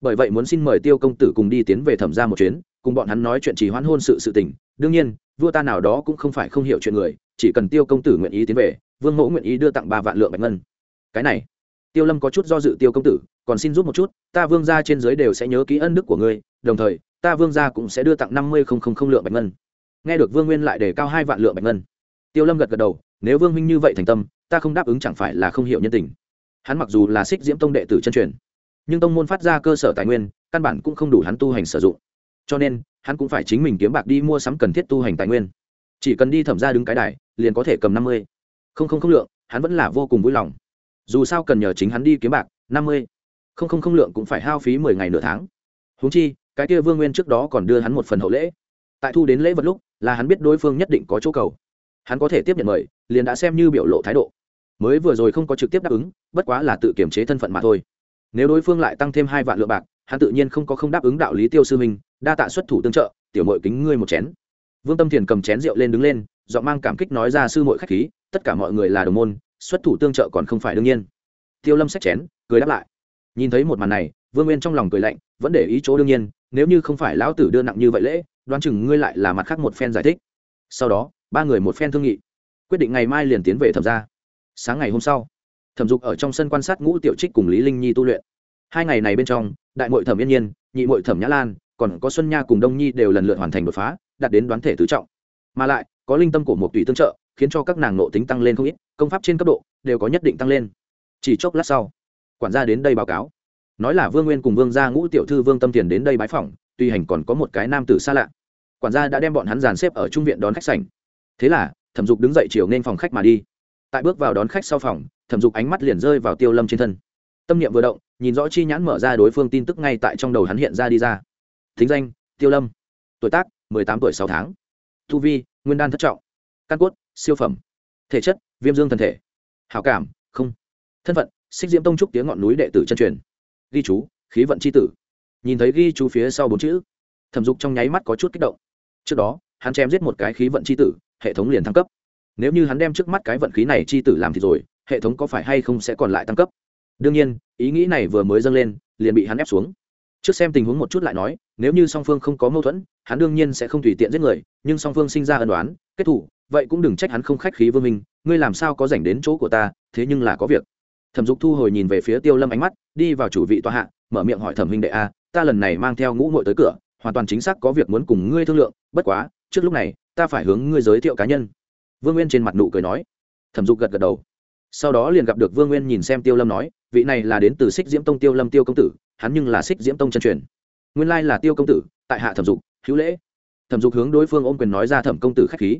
Bởi vậy muốn xin mời tiêu công tử cùng đi tiến về thẩm gia một chuyến, cùng bọn hắn nói chuyện trì hoãn hôn sự sự tình. Đương nhiên, vua ta nào đó cũng không phải không hiểu chuyện người, chỉ cần tiêu công tử nguyện ý tiến về, vương mẫu nguyện ý đưa tặng ba vạn lượng bạch ngân cái này, tiêu lâm có chút do dự, tiêu công tử, còn xin giúp một chút, ta vương gia trên dưới đều sẽ nhớ ký ân đức của ngươi, đồng thời, ta vương gia cũng sẽ đưa tặng năm mươi không không không lượng bạch ngân. Nghe được vương nguyên lại đề cao hai vạn lượng bạch ngân, tiêu lâm gật gật đầu, nếu vương minh như vậy thành tâm, ta không đáp ứng chẳng phải là không hiểu nhân tình. Hắn mặc dù là xích diễm tông đệ tử chân truyền, nhưng tông môn phát ra cơ sở tài nguyên, căn bản cũng không đủ hắn tu hành sử dụng. Cho nên, hắn cũng phải chính mình kiếm bạc đi mua sắm cần thiết tu hành tài nguyên. Chỉ cần đi thẩm ra đứng cái đài, liền có thể cầm năm mươi không không không lượng, hắn vẫn là vô cùng vui lòng dù sao cần nhờ chính hắn đi kiếm bạc, năm mươi. Không không không lượng cũng phải hao phí mười ngày nửa tháng. Húng chi, cái kia vương nguyên trước đó còn đưa hắn một phần hậu lễ. Tại thu đến lễ vật lúc, là hắn biết đối phương nhất định có chỗ cầu. Hắn có thể tiếp nhận mời, liền đã xem như biểu lộ thái độ. Mới vừa rồi không có trực tiếp đáp ứng, bất quá là tự kiểm chế thân phận mà thôi. Nếu đối phương lại tăng thêm hai vạn lượng bạc, hắn tự nhiên không có không đáp ứng đạo lý tiêu sư minh, đa tạ xuất thủ tương trợ, tiểu mội kính ngươi một chén. Vương tâm thiền cầm chén rượu lên đứng lên, giọng mang cảm kích nói ra sư mội khách khí, tất cả mọi người là đồng môn xuất thủ tương trợ còn không phải đương nhiên. Tiêu lâm xách chén, cười đáp lại. Nhìn thấy một màn này, vương nguyên trong lòng cười lạnh, vẫn để ý chỗ đương nhiên, nếu như không phải lão tử đưa nặng như vậy lễ, đoán chừng ngươi lại là mặt khác một phen giải thích. Sau đó, ba người một phen thương nghị. Quyết định ngày mai liền tiến về thẩm ra sáng ngày hôm sau, thẩm dục ở trong sân quan sát ngũ tiểu trích cùng lý linh nhi tu luyện. Hai ngày này bên trong, đại mội thẩm yên nhiên, nhị mội thẩm nhã lan, còn có xuân nha cùng đông nhi đều lần lượt hoàn thành đột phá, đạt đến đoán thể tứ trọng. Mà lại, có linh tâm của một tùy tương trợ khiến cho các nàng nộ tính tăng lên không ít, công pháp trên cấp độ đều có nhất định tăng lên. Chỉ chốc lát sau, quản gia đến đây báo cáo. Nói là vương nguyên cùng vương gia ngũ tiểu thư vương tâm tiền đến đây bái phỏng, tuy hành còn có một cái nam tử xa lạ. Quản gia đã đem bọn hắn dàn xếp ở trung viện đón khách sảnh. Thế là, thẩm dục đứng dậy chiều nên phòng khách mà đi. Tại bước vào đón khách sau phòng, thẩm dục ánh mắt liền rơi vào tiêu lâm trên thân. Tâm niệm vừa động, nhìn rõ chi nhãn mở ra đối phương tin tức ngay tại trong đầu hắn hiện ra đi ra. Thính danh, tiêu lâm. Tuổi tác, mười tám tuổi sáu tháng. Thu vi, nguyên đan thất trọng. Căn cốt siêu phẩm. Thể chất, viêm dương thần thể. Hảo cảm, không. Thân phận, xích diễm tông trúc tiếng ngọn núi đệ tử chân truyền. Ghi chú, khí vận c h i tử. Nhìn thấy ghi chú phía sau bốn chữ, thẩm dục trong nháy mắt có chút kích động. Trước đó, hắn chém giết một cái khí vận c h i tử, hệ thống liền thăng cấp. Nếu như hắn đem trước mắt cái vận khí này c h i tử làm thì rồi, hệ thống có phải hay không sẽ còn lại tăng cấp? Đương nhiên, ý nghĩ này vừa mới dâng lên, liền bị hắn ép xuống. Trước xem tình huống một chút lại nói, nếu như song phương không có mâu thuẫn, hắn đương nhiên sẽ không tùy tiện giết người, nhưng song phương sinh ra ân đoán kết thủ vậy cũng đừng trách hắn không khách khí vương minh, ngươi làm sao có dành đến chỗ của ta, thế nhưng là có việc. Thẩm dục thu hồi nhìn về phía tiêu lâm ánh mắt, đi vào chủ vị tòa hạ, mở miệng hỏi thẩm huynh đệ a, ta lần này mang theo ngũ ngội tới cửa, hoàn toàn chính xác có việc muốn cùng ngươi thương lượng, bất quá, trước lúc này, ta phải hướng ngươi giới thiệu cá nhân. Vương nguyên trên mặt nụ cười nói. Thẩm dục gật gật đầu. Sau đó liền gặp được vương nguyên nhìn xem tiêu lâm nói, vị này là đến từ xích diễm tông tiêu lâm tiêu công tử, hắn nhưng là xích diễm tông chân truyền. Nguyên lai là tiêu công tử, tại hạ thẩm dục, hữu lễ. Thẩm dục hướng đối phương ôm quyền nói ra thẩm công tử k h á c h khí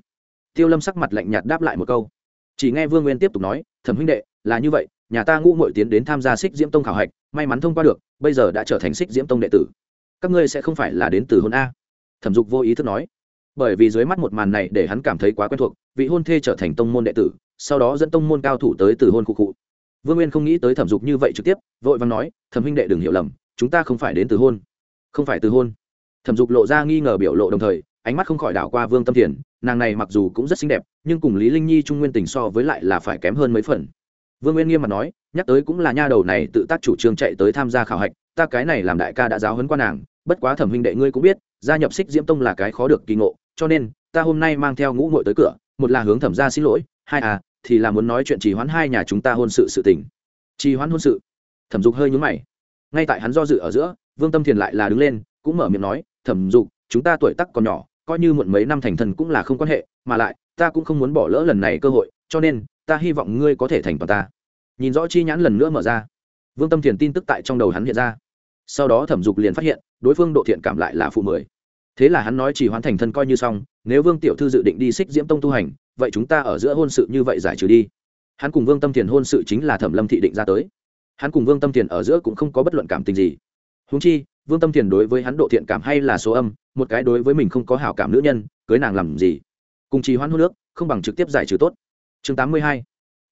tiêu lâm sắc mặt lạnh nhạt đáp lại một câu. Chỉ nghe vương nguyên tiếp tục nói, thẩm huynh đệ, là như vậy, nhà ta ngũ mội tiến đến tham gia xích diễm tông khảo hạch, may mắn thông qua được, bây giờ đã trở thành xích diễm tông đệ tử. Các ngươi sẽ không phải là đến từ hôn a. Thẩm dục vô ý thức nói. Bởi vì dưới mắt một màn này để hắn cảm thấy quá quen thuộc, vị hôn thê trở thành tông môn đệ tử, sau đó dẫn tông môn cao thủ tới từ hôn cụ cụ vương nguyên không nghĩ tới thẩm dục như vậy trực tiếp, vội vàng nói, thẩm huynh đệ đừng hiểu lầm, chúng ta không phải đến từ hôn. Không phải từ hôn. Thẩm dục lộ ra nghi ngờ biểu lộ đồng thời, ánh mắt không khỏi đảo qua vương tâm thiền nàng này mặc dù cũng rất xinh đẹp, nhưng cùng lý linh nhi trung nguyên tình so với lại là phải kém hơn mấy phần. Vương nguyên nghiêm mặt nói, nhắc tới cũng là nha đầu này tự tác chủ trương chạy tới tham gia khảo hạch, ta cái này làm đại ca đã giáo huấn qua nàng, bất quá thẩm huynh đệ ngươi cũng biết, gia nhập xích diễm tông là cái khó được kỳ ngộ, cho nên, ta hôm nay mang theo ngũ ngội tới cửa, một là hướng thẩm gia xin lỗi, hai à thì là muốn nói chuyện trì hoãn hai nhà chúng ta hôn sự sự tình. Trì hoãn hôn sự? Thẩm dục hơi nhún mày. Ngay tại hắn do dự ở giữa, vương tâm thiền lại là đứng lên, cũng mở miệng nói, thẩm dục, chúng ta tuổi tắc còn nhỏ coi như muộn mấy năm thành thần cũng là không quan hệ, mà lại, ta cũng không muốn bỏ lỡ lần này cơ hội, cho nên, ta hy vọng ngươi có thể thành toàn ta. Nhìn rõ chi nhãn lần nữa mở ra. Vương tâm thiền tin tức tại trong đầu hắn hiện ra. Sau đó thẩm dục liền phát hiện, đối phương độ thiện cảm lại là phụ mười. Thế là hắn nói chỉ hoàn thành thân coi như xong, nếu vương tiểu thư dự định đi xích diễm tông tu hành, vậy chúng ta ở giữa hôn sự như vậy giải trừ đi. Hắn cùng vương tâm thiền hôn sự chính là thẩm lâm thị định ra tới. Hắn cùng vương tâm thiền ở giữa cũng không có bất luận cảm tình gì. Húng chi vương tâm thiền đối với hắn độ thiện cảm hay là số âm, một cái đối với mình không có hảo cảm nữ nhân, cưới nàng làm gì? Cùng trì hoãn hôn nước không bằng trực tiếp giải trừ tốt. Chương tám mươi hai,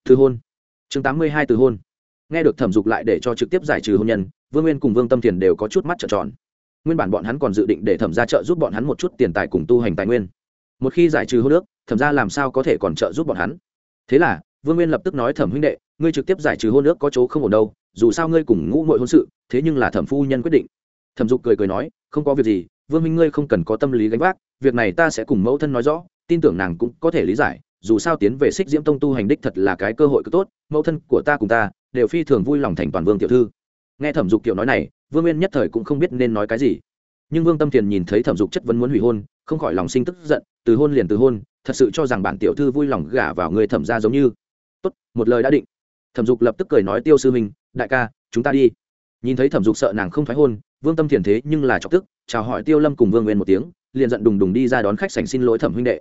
từ hôn. Chương tám mươi hai, từ hôn. Nghe được thẩm dục lại để cho trực tiếp giải trừ hôn nhân, vương nguyên cùng vương tâm thiền đều có chút mắt trợn tròn. Nguyên bản bọn hắn còn dự định để thẩm ra trợ giúp bọn hắn một chút tiền tài cùng tu hành tài nguyên. Một khi giải trừ hôn nước thẩm ra làm sao có thể còn trợ giúp bọn hắn? Thế là, vương nguyên lập tức nói thẩm huynh đệ, ngươi trực tiếp giải trừ hôn nước có chỗ không ổn đâu, dù sao ngươi cùng ngũ ngội hôn sự, thế nhưng là thẩm phu nhân quyết định thẩm dục cười cười nói, không có việc gì, vương minh ngươi không cần có tâm lý gánh vác, việc này ta sẽ cùng mẫu thân nói rõ, tin tưởng nàng cũng có thể lý giải, dù sao tiến về xích diễm tông tu hành đích thật là cái cơ hội cực tốt, mẫu thân của ta cùng ta đều phi thường vui lòng thành toàn vương tiểu thư. Nghe thẩm dục kiểu nói này, vương nguyên nhất thời cũng không biết nên nói cái gì. Nhưng vương tâm thiền nhìn thấy thẩm dục chất vấn muốn hủy hôn, không khỏi lòng sinh tức giận, từ hôn liền từ hôn, thật sự cho rằng bản tiểu thư vui lòng gả vào người thẩm ra giống như. Tốt, một lời đã định. Thẩm dục lập tức cười nói, tiêu sư minh đại ca, chúng ta đi. Nhìn thấy thẩm dục sợ nàng không thoái hôn vương tâm thiền thế nhưng là chọc tức, chào hỏi tiêu lâm cùng vương nguyên một tiếng, liền giận đùng đùng đi ra đón khách sành xin lỗi thẩm huynh đệ.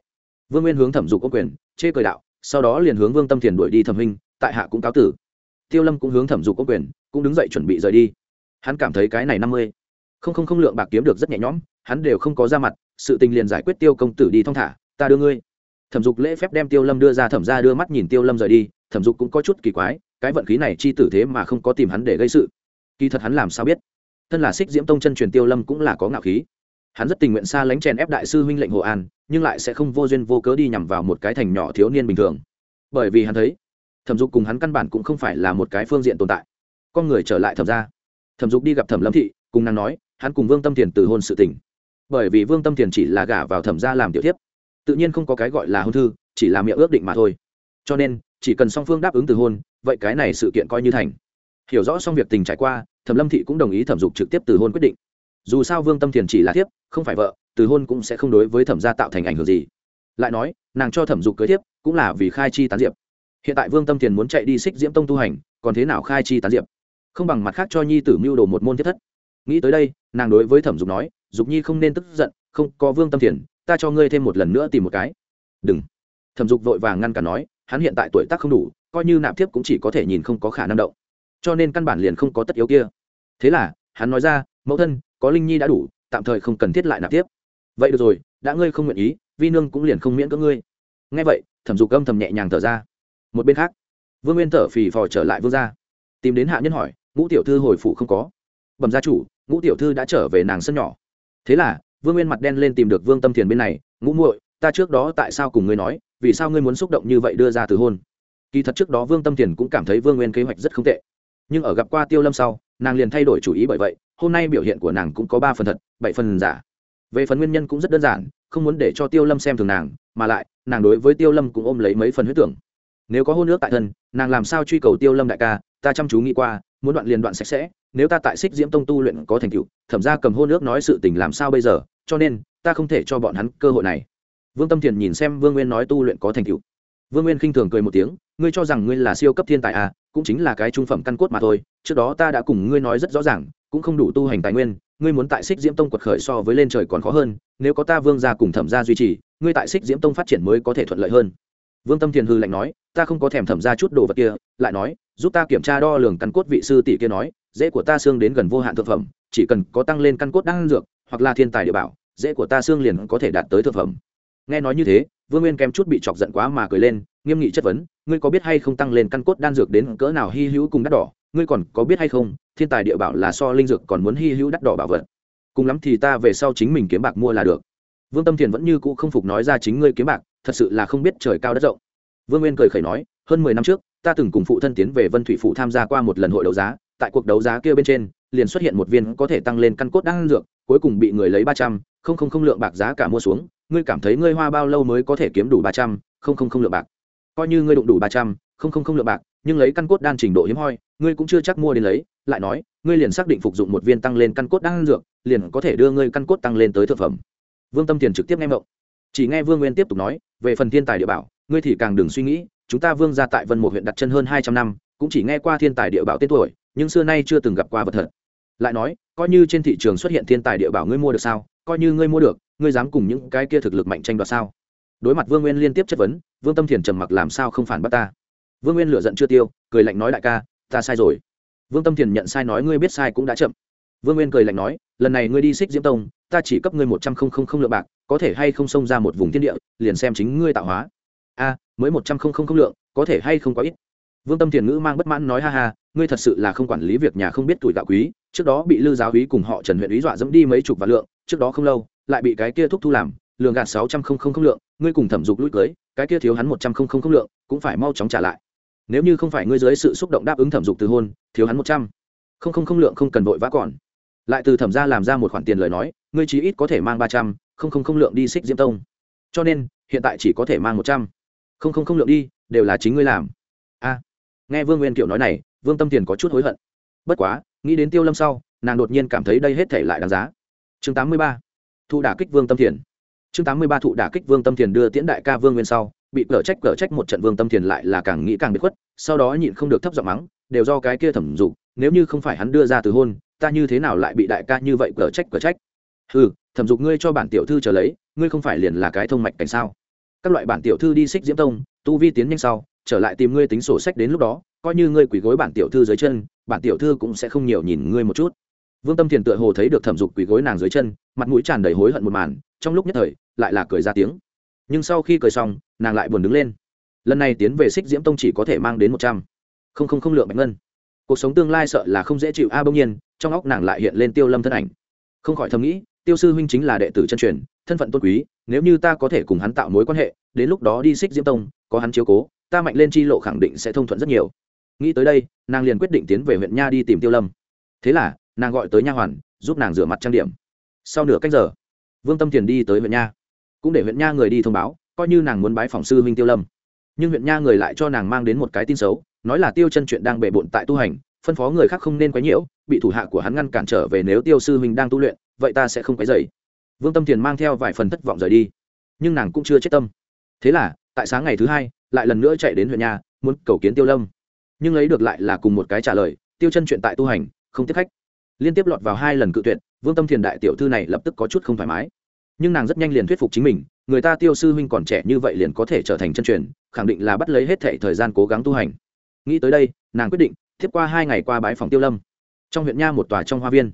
Vương nguyên hướng thẩm dục ô quyền, chê cười đạo, sau đó liền hướng vương tâm thiền đuổi đi thẩm huynh, tại hạ cũng cáo tử. Tiêu lâm cũng hướng thẩm dục ô quyền, cũng đứng dậy chuẩn bị rời đi. Hắn cảm thấy cái này năm mươi, không không không lượng bạc kiếm được rất nhẹ nhõm, hắn đều không có ra mặt, sự tình liền giải quyết tiêu công tử đi thong thả, ta đưa ngươi. Thẩm dục lễ phép đem tiêu lâm đưa ra thẩm ra đưa mắt nhìn tiêu lâm rời đi, thẩm dục cũng có chút kỳ quái, cái vận khí này chi tử thế mà không có tìm hắn để gây sự. Kỳ thật hắn làm sao biết? Thân là xích diễm tông chân truyền tiêu lâm cũng là có ngạo khí. Hắn rất tình nguyện xa lánh chèn ép đại sư huynh lệnh hồ an, nhưng lại sẽ không vô duyên vô cớ đi nhằm vào một cái thành nhỏ thiếu niên bình thường. Bởi vì hắn thấy, thẩm dục cùng hắn căn bản cũng không phải là một cái phương diện tồn tại. Con người trở lại thẩm ra thẩm dục đi gặp thẩm lâm thị, cùng nàng nói, hắn cùng vương tâm thiền từ hôn sự tình. Bởi vì vương tâm thiền chỉ là gả vào thẩm ra làm tiểu tiếp tự nhiên không có cái gọi là hôn thư, chỉ là miệng ước định mà thôi. Cho nên, chỉ cần song phương đáp ứng từ hôn, vậy cái này sự kiện coi như thành. Hiểu rõ xong việc tình trải qua thẩm lâm thị cũng đồng ý thẩm dục trực tiếp từ hôn quyết định. Dù sao vương tâm thiền chỉ là thiếp, không phải vợ, từ hôn cũng sẽ không đối với thẩm gia tạo thành ảnh hưởng gì. Lại nói, nàng cho thẩm dục cưới thiếp, cũng là vì khai chi tán diệp. Hiện tại vương tâm thiền muốn chạy đi xích diễm tông tu hành, còn thế nào khai chi tán diệp? Không bằng mặt khác cho nhi tử mưu đồ một môn thiết thất. Nghĩ tới đây, nàng đối với thẩm dục nói, dục nhi không nên tức giận, không có vương tâm thiền, ta cho ngươi thêm một lần nữa tìm một cái. Đừng. Thẩm dục vội vàng ngăn cản nói, hắn hiện tại tuổi tác không đủ, coi như nạp thiếp cũng chỉ có thể nhìn không có khả năng động cho nên căn bản liền không có tất yếu kia. Thế là, hắn nói ra, mẫu thân, có linh nhi đã đủ, tạm thời không cần thiết lại nạp tiếp. Vậy được rồi, đã ngươi không nguyện ý, vi nương cũng liền không miễn cưỡng ngươi. Ngay vậy, thẩm dục âm thầm nhẹ nhàng thở ra. Một bên khác, vương nguyên thở phì phò trở lại vương gia. Tìm đến hạ nhân hỏi, ngũ tiểu thư hồi phụ không có? Bẩm gia chủ, ngũ tiểu thư đã trở về nàng sân nhỏ. Thế là, vương nguyên mặt đen lên tìm được vương tâm thiền bên này, ngũ muội, ta trước đó tại sao cùng ngươi nói, vì sao ngươi muốn xúc động như vậy đưa ra từ hôn? Kỳ thật trước đó vương tâm thiền cũng cảm thấy vương nguyên kế hoạch rất không tệ nhưng ở gặp qua tiêu lâm sau, nàng liền thay đổi chủ ý bởi vậy, hôm nay biểu hiện của nàng cũng có ba phần thật, bảy phần giả. Về phần nguyên nhân cũng rất đơn giản, không muốn để cho tiêu lâm xem thường nàng, mà lại, nàng đối với tiêu lâm cũng ôm lấy mấy phần huyết tưởng. Nếu có hôn ước tại thân, nàng làm sao truy cầu tiêu lâm đại ca, ta chăm chú nghĩ qua, muốn đoạn liền đoạn sạch sẽ, nếu ta tại xích diễm tông tu luyện có thành tựu, thẩm ra cầm hôn ước nói sự tình làm sao bây giờ, cho nên, ta không thể cho bọn hắn cơ hội này. Vương tâm thiền nhìn xem vương nguyên nói tu luyện có thành tựu vương nguyên khinh thường cười một tiếng, ngươi cho rằng ngươi là siêu cấp thiên tài à cũng chính là cái trung phẩm căn cốt mà thôi, trước đó ta đã cùng ngươi nói rất rõ ràng, cũng không đủ tu hành tài nguyên, ngươi muốn tại xích diễm tông quật khởi so với lên trời còn khó hơn, nếu có ta vương gia cùng thẩm gia duy trì, ngươi tại xích diễm tông phát triển mới có thể thuận lợi hơn. Vương tâm thiền hư lạnh nói, ta không có thèm thẩm ra chút đồ vật kia, lại nói, giúp ta kiểm tra đo lường căn cốt vị sư tỷ kia nói, dễ của ta xương đến gần vô hạn thực phẩm, chỉ cần có tăng lên căn cốt đang dược, hoặc là thiên tài địa bảo, dễ của ta xương liền có thể đạt tới thực phẩm nghe nói như thế, vương nguyên kém chút bị chọc giận quá mà cười lên, nghiêm nghị chất vấn, ngươi có biết hay không tăng lên căn cốt đan dược đến cỡ nào hy hữu cùng đắt đỏ? Ngươi còn có biết hay không, thiên tài địa bảo là so linh dược còn muốn hy hữu đắt đỏ bảo vật. Cùng lắm thì ta về sau chính mình kiếm bạc mua là được. Vương tâm thiền vẫn như cũ không phục nói ra chính ngươi kiếm bạc, thật sự là không biết trời cao đất rộng. Vương nguyên cười khẩy nói, hơn mười năm trước, ta từng cùng phụ thân tiến về vân thủy phụ tham gia qua một lần hội đấu giá, tại cuộc đấu giá kia bên trên, liền xuất hiện một viên có thể tăng lên căn cốt đan dược, cuối cùng bị người lấy ba trăm, không không không lượng bạc giá cả mua xuống ngươi cảm thấy ngươi hoa bao lâu mới có thể kiếm đủ ba trăm, không không không lượng bạc? Coi như ngươi đụng đủ ba trăm, không không không lượng bạc, nhưng lấy căn cốt đan trình độ hiếm hoi, ngươi cũng chưa chắc mua đến lấy, lại nói, ngươi liền xác định phục dụng một viên tăng lên căn cốt đan dược, liền có thể đưa ngươi căn cốt tăng lên tới thực phẩm. Vương tâm tiền trực tiếp nghe mộng chỉ nghe vương nguyên tiếp tục nói, về phần thiên tài địa bảo, ngươi thì càng đừng suy nghĩ, chúng ta vương ra tại vân một huyện đặt chân hơn hai trăm năm, cũng chỉ nghe qua thiên tài địa bảo tên tuổi, nhưng xưa nay chưa từng gặp qua vật thật. Lại nói, coi như trên thị trường xuất hiện thiên tài địa bảo ngươi mua được sao? Coi như ngươi mua được ngươi dám cùng những cái kia thực lực mạnh tranh đoạt sao? Đối mặt vương nguyên liên tiếp chất vấn, vương tâm thiền trầm mặc làm sao không phản bắt ta? Vương nguyên lựa giận chưa tiêu, cười lạnh nói đại ca, ta sai rồi. Vương tâm thiền nhận sai nói ngươi biết sai cũng đã chậm. Vương nguyên cười lạnh nói, lần này ngươi đi xích diễm tông, ta chỉ cấp ngươi một trăm không không không lượng bạc, có thể hay không xông ra một vùng thiên địa, liền xem chính ngươi tạo hóa. A, mới một trăm không không không lượng, có thể hay không có ít. Vương tâm thiền ngữ mang bất mãn nói ha ha, ngươi thật sự là không quản lý việc nhà không biết tuổi gạo quý, trước đó bị lư giáo úy cùng họ trần huyện úy dọa dẫm đi mấy chục vạn lượng, trước đó không lâu lại bị cái kia thúc thu làm lường gạt sáu trăm không không không lượng ngươi cùng thẩm dục lũi cưới cái kia thiếu hắn một trăm không không không lượng cũng phải mau chóng trả lại nếu như không phải ngươi dưới sự xúc động đáp ứng thẩm dục từ hôn thiếu hắn một trăm không không không lượng không cần vội vã còn lại từ thẩm ra làm ra một khoản tiền lời nói ngươi chí ít có thể mang ba trăm không không không lượng đi xích diễm tông cho nên hiện tại chỉ có thể mang một trăm không không không lượng đi đều là chính ngươi làm a nghe vương nguyên kiểu nói này vương tâm tiền có chút hối hận bất quá nghĩ đến tiêu lâm sau nàng đột nhiên cảm thấy đây hết thể lại đáng giá chương tám mươi ba thụ đả kích vương tâm thiền. Chương tám mươi ba thụ đả kích vương tâm thiền đưa tiễn đại ca vương nguyên sau, bị cở trách cở trách một trận vương tâm thiền lại là càng nghĩ càng bị khuất, sau đó nhịn không được thấp giọng mắng, đều do cái kia thẩm dục, nếu như không phải hắn đưa ra từ hôn, ta như thế nào lại bị đại ca như vậy cở trách cở trách? Ừ thẩm dục ngươi cho bản tiểu thư trở lấy, ngươi không phải liền là cái thông mạch cảnh sao? Các loại bản tiểu thư đi xích diễm tông, tu vi tiến nhanh sau, trở lại tìm ngươi tính sổ sách đến lúc đó, coi như ngươi quỳ gối bản tiểu thư dưới chân, bản tiểu thư cũng sẽ không nhiều nhìn ngươi một chút vương tâm thiền tựa hồ thấy được thẩm dục quỳ gối nàng dưới chân, mặt mũi tràn đầy hối hận một màn, trong lúc nhất thời, lại là cười ra tiếng. Nhưng sau khi cười xong, nàng lại buồn đứng lên. Lần này tiến về xích diễm tông chỉ có thể mang đến một trăm. Không không không lượng bạch ngân. Cuộc sống tương lai sợ là không dễ chịu, a, bỗng nhiên, trong óc nàng lại hiện lên tiêu lâm thân ảnh. Không khỏi thầm nghĩ, tiêu sư huynh chính là đệ tử chân truyền, thân phận tôn quý, nếu như ta có thể cùng hắn tạo mối quan hệ, đến lúc đó đi xích diễm tông, có hắn chiếu cố, ta mạnh lên chi lộ khẳng định sẽ thông thuận rất nhiều. Nghĩ tới đây, nàng liền quyết định tiến về huyện nha đi tìm tiêu lâm. Thế là nàng gọi tới nha hoàn, giúp nàng rửa mặt trang điểm. Sau nửa cách giờ, vương tâm thiền đi tới huyện nha. Cũng để huyện nha người đi thông báo, coi như nàng muốn bái phòng sư huynh tiêu lâm. Nhưng huyện nha người lại cho nàng mang đến một cái tin xấu, nói là tiêu chân chuyện đang bề bộn tại tu hành, phân phó người khác không nên quấy nhiễu, bị thủ hạ của hắn ngăn cản trở về nếu tiêu sư huynh đang tu luyện, vậy ta sẽ không quấy dày vương tâm thiền mang theo vài phần thất vọng rời đi. Nhưng nàng cũng chưa chết tâm. Thế là, tại sáng ngày thứ hai, lại lần nữa chạy đến huyện nhà muốn cầu kiến tiêu lâm. Nhưng lấy được lại là cùng một cái trả lời, tiêu chân chuyện tại tu hành, không tiếp khách liên tiếp lọt vào hai lần cự tuyệt, vương tâm thiền đại tiểu thư này lập tức có chút không thoải mái. Nhưng nàng rất nhanh liền thuyết phục chính mình, người ta tiêu sư huynh còn trẻ như vậy liền có thể trở thành chân truyền, khẳng định là bắt lấy hết thể thời gian cố gắng tu hành. Nghĩ tới đây, nàng quyết định tiếp qua hai ngày qua bãi phòng tiêu lâm. Trong huyện nha một tòa trong hoa viên.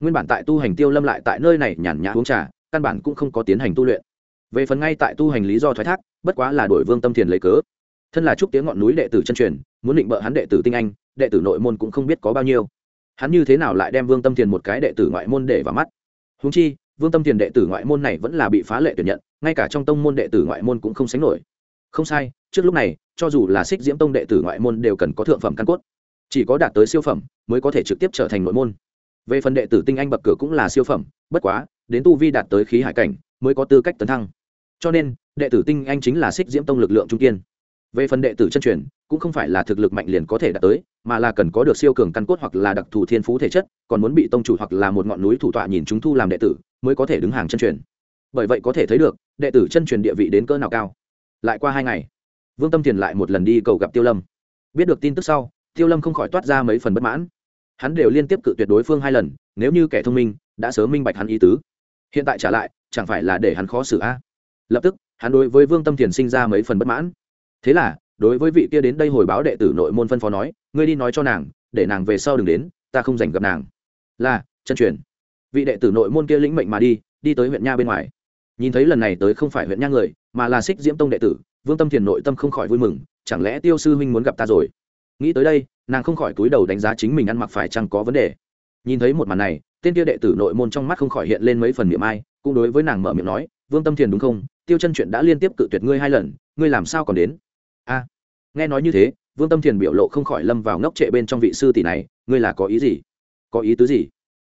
Nguyên bản tại tu hành tiêu lâm lại tại nơi này nhàn nhã uống trà, căn bản cũng không có tiến hành tu luyện. Về phần ngay tại tu hành lý do thoái thác, bất quá là đổi vương tâm thiền lấy cớ. Thân là trúc tiếng ngọn núi đệ tử chân truyền, muốn định bợ hắn đệ tử tinh anh, đệ tử nội môn cũng không biết có bao nhiêu hắn như thế nào lại đem vương tâm thiền một cái đệ tử ngoại môn để vào mắt? Húng chi, vương tâm thiền đệ tử ngoại môn này vẫn là bị phá lệ tuyển nhận, ngay cả trong tông môn đệ tử ngoại môn cũng không sánh nổi. Không sai, trước lúc này, cho dù là xích diễm tông đệ tử ngoại môn đều cần có thượng phẩm căn cốt. Chỉ có đạt tới siêu phẩm mới có thể trực tiếp trở thành nội môn. Về phần đệ tử tinh anh bậc cửa cũng là siêu phẩm, bất quá, đến tu vi đạt tới khí hải cảnh mới có tư cách tấn thăng. Cho nên, đệ tử tinh anh chính là xích diễm tông lực lượng trung kiên. Về phần đệ tử chân truyền, cũng không phải là thực lực mạnh liền có thể đạt tới mà là cần có được siêu cường căn cốt hoặc là đặc thù thiên phú thể chất, còn muốn bị tông chủ hoặc là một ngọn núi thủ tọa nhìn chúng thu làm đệ tử, mới có thể đứng hàng chân truyền. Bởi vậy có thể thấy được, đệ tử chân truyền địa vị đến cỡ nào cao. Lại qua hai ngày, vương tâm thiền lại một lần đi cầu gặp tiêu lâm. Biết được tin tức sau, tiêu lâm không khỏi toát ra mấy phần bất mãn. Hắn đều liên tiếp cự tuyệt đối phương hai lần, nếu như kẻ thông minh, đã sớm minh bạch hắn ý tứ. Hiện tại trả lại, chẳng phải là để hắn khó xử a? Lập tức, hắn đối với vương tâm thiền sinh ra mấy phần bất mãn. Thế là, đối với vị kia đến đây hồi báo đệ tử nội môn phân phó nói ngươi đi nói cho nàng, để nàng về sau đừng đến, ta không dành gặp nàng. Là, chân truyền. Vị đệ tử nội môn kia lĩnh mệnh mà đi đi tới huyện nha bên ngoài. Nhìn thấy lần này tới không phải huyện nha người, mà là xích diễm tông đệ tử, vương tâm thiền nội tâm không khỏi vui mừng, chẳng lẽ tiêu sư huynh muốn gặp ta rồi? Nghĩ tới đây, nàng không khỏi túi đầu đánh giá chính mình ăn mặc phải chăng có vấn đề. Nhìn thấy một màn này, tên kia đệ tử nội môn trong mắt không khỏi hiện lên mấy phần miệng ai, cũng đối với nàng mở miệng nói, vương tâm thiền đúng không? Tiêu chân chuyện đã liên tiếp cự tuyệt ngươi hai lần, ngươi làm sao còn đến? A. Nghe nói như thế vương tâm thiền biểu lộ không khỏi lâm vào ngốc trệ bên trong vị sư tỷ này, ngươi là có ý gì? Có ý tứ gì?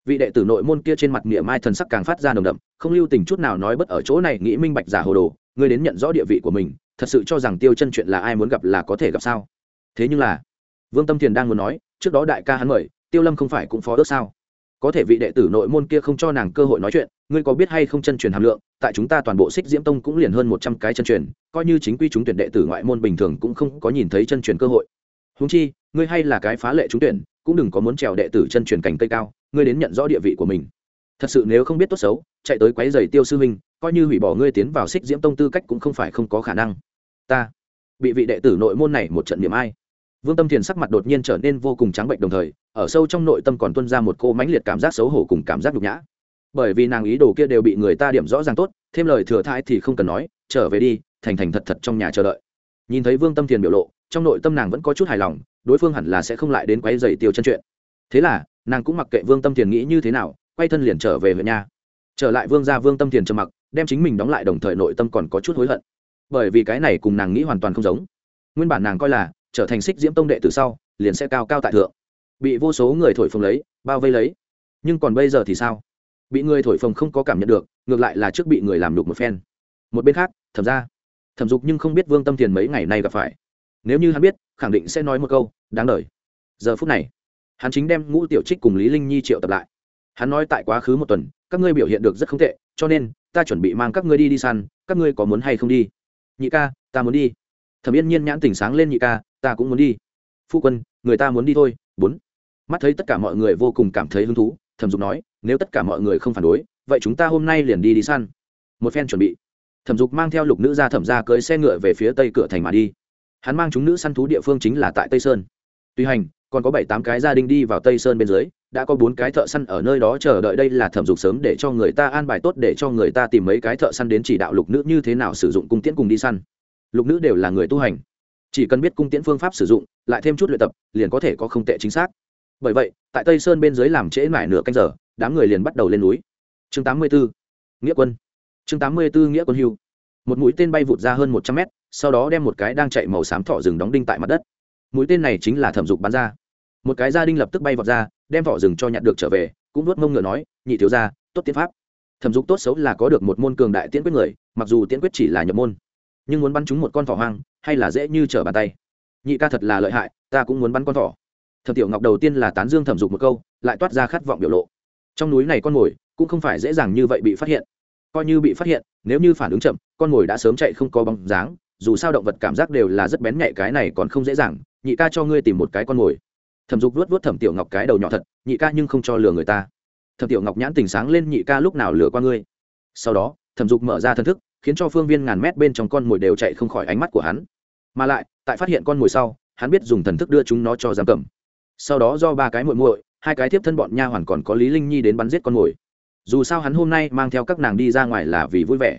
Vị đệ tử nội môn kia trên mặt miệng mai thần sắc càng phát ra nồng đậm, không lưu tình chút nào nói bất ở chỗ này, nghĩ minh bạch giả hồ đồ, ngươi đến nhận rõ địa vị của mình, thật sự cho rằng tiêu chân chuyện là ai muốn gặp là có thể gặp sao? Thế nhưng là, vương tâm thiền đang muốn nói, trước đó đại ca hắn mời, tiêu lâm không phải cũng phó ước sao? Có thể vị đệ tử nội môn kia không cho nàng cơ hội nói chuyện, ngươi có biết hay không chân truyền hàm lượng tại chúng ta toàn bộ xích diễm tông cũng liền hơn một trăm cái chân truyền, coi như chính quy chúng tuyển đệ tử ngoại môn bình thường cũng không có nhìn thấy chân truyền cơ hội. Húng chi, ngươi hay là cái phá lệ trúng tuyển, cũng đừng có muốn trèo đệ tử chân truyền cành cây cao, ngươi đến nhận rõ địa vị của mình. Thật sự nếu không biết tốt xấu, chạy tới quấy giày tiêu sư huynh coi như hủy bỏ ngươi tiến vào xích diễm tông tư cách cũng không phải không có khả năng. Ta, bị vị đệ tử nội môn này một trận niệm ai. Vương tâm thiền sắc mặt đột nhiên trở nên vô cùng trắng bệnh đồng thời, ở sâu trong nội tâm còn tuân ra một cô mãnh liệt cảm giác xấu hổ cùng cảm giác nhục nhã bởi vì nàng ý đồ kia đều bị người ta điểm rõ ràng tốt, thêm lời thừa thãi thì không cần nói, trở về đi, thành thành thật thật trong nhà chờ đợi. Nhìn thấy vương tâm thiền biểu lộ, trong nội tâm nàng vẫn có chút hài lòng, đối phương hẳn là sẽ không lại đến quay dày tiêu chân chuyện. Thế là, nàng cũng mặc kệ vương tâm thiền nghĩ như thế nào, quay thân liền trở về huyện nhà trở lại vương ra vương tâm thiền trầm mặc, đem chính mình đóng lại đồng thời nội tâm còn có chút hối hận. Bởi vì cái này cùng nàng nghĩ hoàn toàn không giống. Nguyên bản nàng coi là, trở thành xích diễm tông đệ từ sau, liền sẽ cao cao tại thượng. Bị vô số người thổi phồng lấy, bao vây lấy. Nhưng còn bây giờ thì sao? Bị người thổi phồng không có cảm nhận được, ngược lại là trước bị người làm đục một phen. Một bên khác, thẩm ra thẩm dục nhưng không biết vương tâm thiền mấy ngày nay gặp phải. Nếu như hắn biết, khẳng định sẽ nói một câu, đáng đời. Giờ phút này, hắn chính đem ngũ tiểu trích cùng lý linh nhi triệu tập lại. Hắn nói tại quá khứ một tuần, các ngươi biểu hiện được rất không tệ, cho nên, ta chuẩn bị mang các ngươi đi đi săn, các ngươi có muốn hay không đi? Nhị ca, ta muốn đi. Thẩm yên nhiên nhãn tỉnh sáng lên nhị ca, ta cũng muốn đi. Phu quân, người ta muốn đi thôi. Bốn. Mắt thấy tất cả mọi người vô cùng cảm thấy hứng thú, thẩm dục nói nếu tất cả mọi người không phản đối, vậy chúng ta hôm nay liền đi đi săn. Một phen chuẩn bị. Thẩm dục mang theo lục nữ ra thẩm ra cưới xe ngựa về phía tây cửa thành mà đi. Hắn mang chúng nữ săn thú địa phương chính là tại tây sơn. Tuy hành, còn có bảy tám cái gia đình đi vào tây sơn bên dưới, đã có bốn cái thợ săn ở nơi đó chờ đợi đây là thẩm dục sớm để cho người ta an bài tốt để cho người ta tìm mấy cái thợ săn đến chỉ đạo lục nữ như thế nào sử dụng cung tiễn cùng đi săn. Lục nữ đều là người tu hành. Chỉ cần biết cung tiễn phương pháp sử dụng, lại thêm chút luyện tập, liền có thể có không tệ chính xác. Bởi vậy, tại tây sơn bên dưới làm trễ mải nửa canh giờ đám người liền bắt đầu lên núi. Chương 84. nghĩa quân. Chương 84 nghĩa quân hưu. Một mũi tên bay vụt ra hơn một trăm mét, sau đó đem một cái đang chạy màu xám thỏ rừng đóng đinh tại mặt đất. Mũi tên này chính là thẩm dục bắn ra. Một cái gia đinh lập tức bay vọt ra, đem thỏ rừng cho nhặt được trở về, cũng nuốt mông ngựa nói, nhị thiếu ra tốt tiến pháp. Thẩm dục tốt xấu là có được một môn cường đại tiễn quyết người, mặc dù tiễn quyết chỉ là nhập môn, nhưng muốn bắn trúng một con thỏ hoang, hay là dễ như trở bàn tay. Nhị ca thật là lợi hại, ta cũng muốn bắn con thỏ. Thẩm tiểu ngọc đầu tiên là tán dương thẩm dục một câu, lại toát ra khát vọng biểu lộ trong núi này con mồi cũng không phải dễ dàng như vậy bị phát hiện. Coi như bị phát hiện, nếu như phản ứng chậm, con mồi đã sớm chạy không có bóng dáng, dù sao động vật cảm giác đều là rất bén nhạy, cái này còn không dễ dàng. Nhị ca cho ngươi tìm một cái con mồi. Thẩm dục vuốt vuốt thẩm tiểu ngọc cái đầu nhỏ thật, nhị ca nhưng không cho lừa người ta. Thẩm tiểu ngọc nhãn tình sáng lên, nhị ca lúc nào lừa qua ngươi? Sau đó, thẩm dục mở ra thân thức, khiến cho phương viên ngàn mét bên trong con mồi đều chạy không khỏi ánh mắt của hắn. Mà lại, tại phát hiện con mồi sau, hắn biết dùng thần thức đưa chúng nó cho giam cầm. Sau đó do ba cái muội muội hai cái tiếp thân bọn nha hoàn còn có lý linh nhi đến bắn giết con mồi. Dù sao hắn hôm nay mang theo các nàng đi ra ngoài là vì vui vẻ.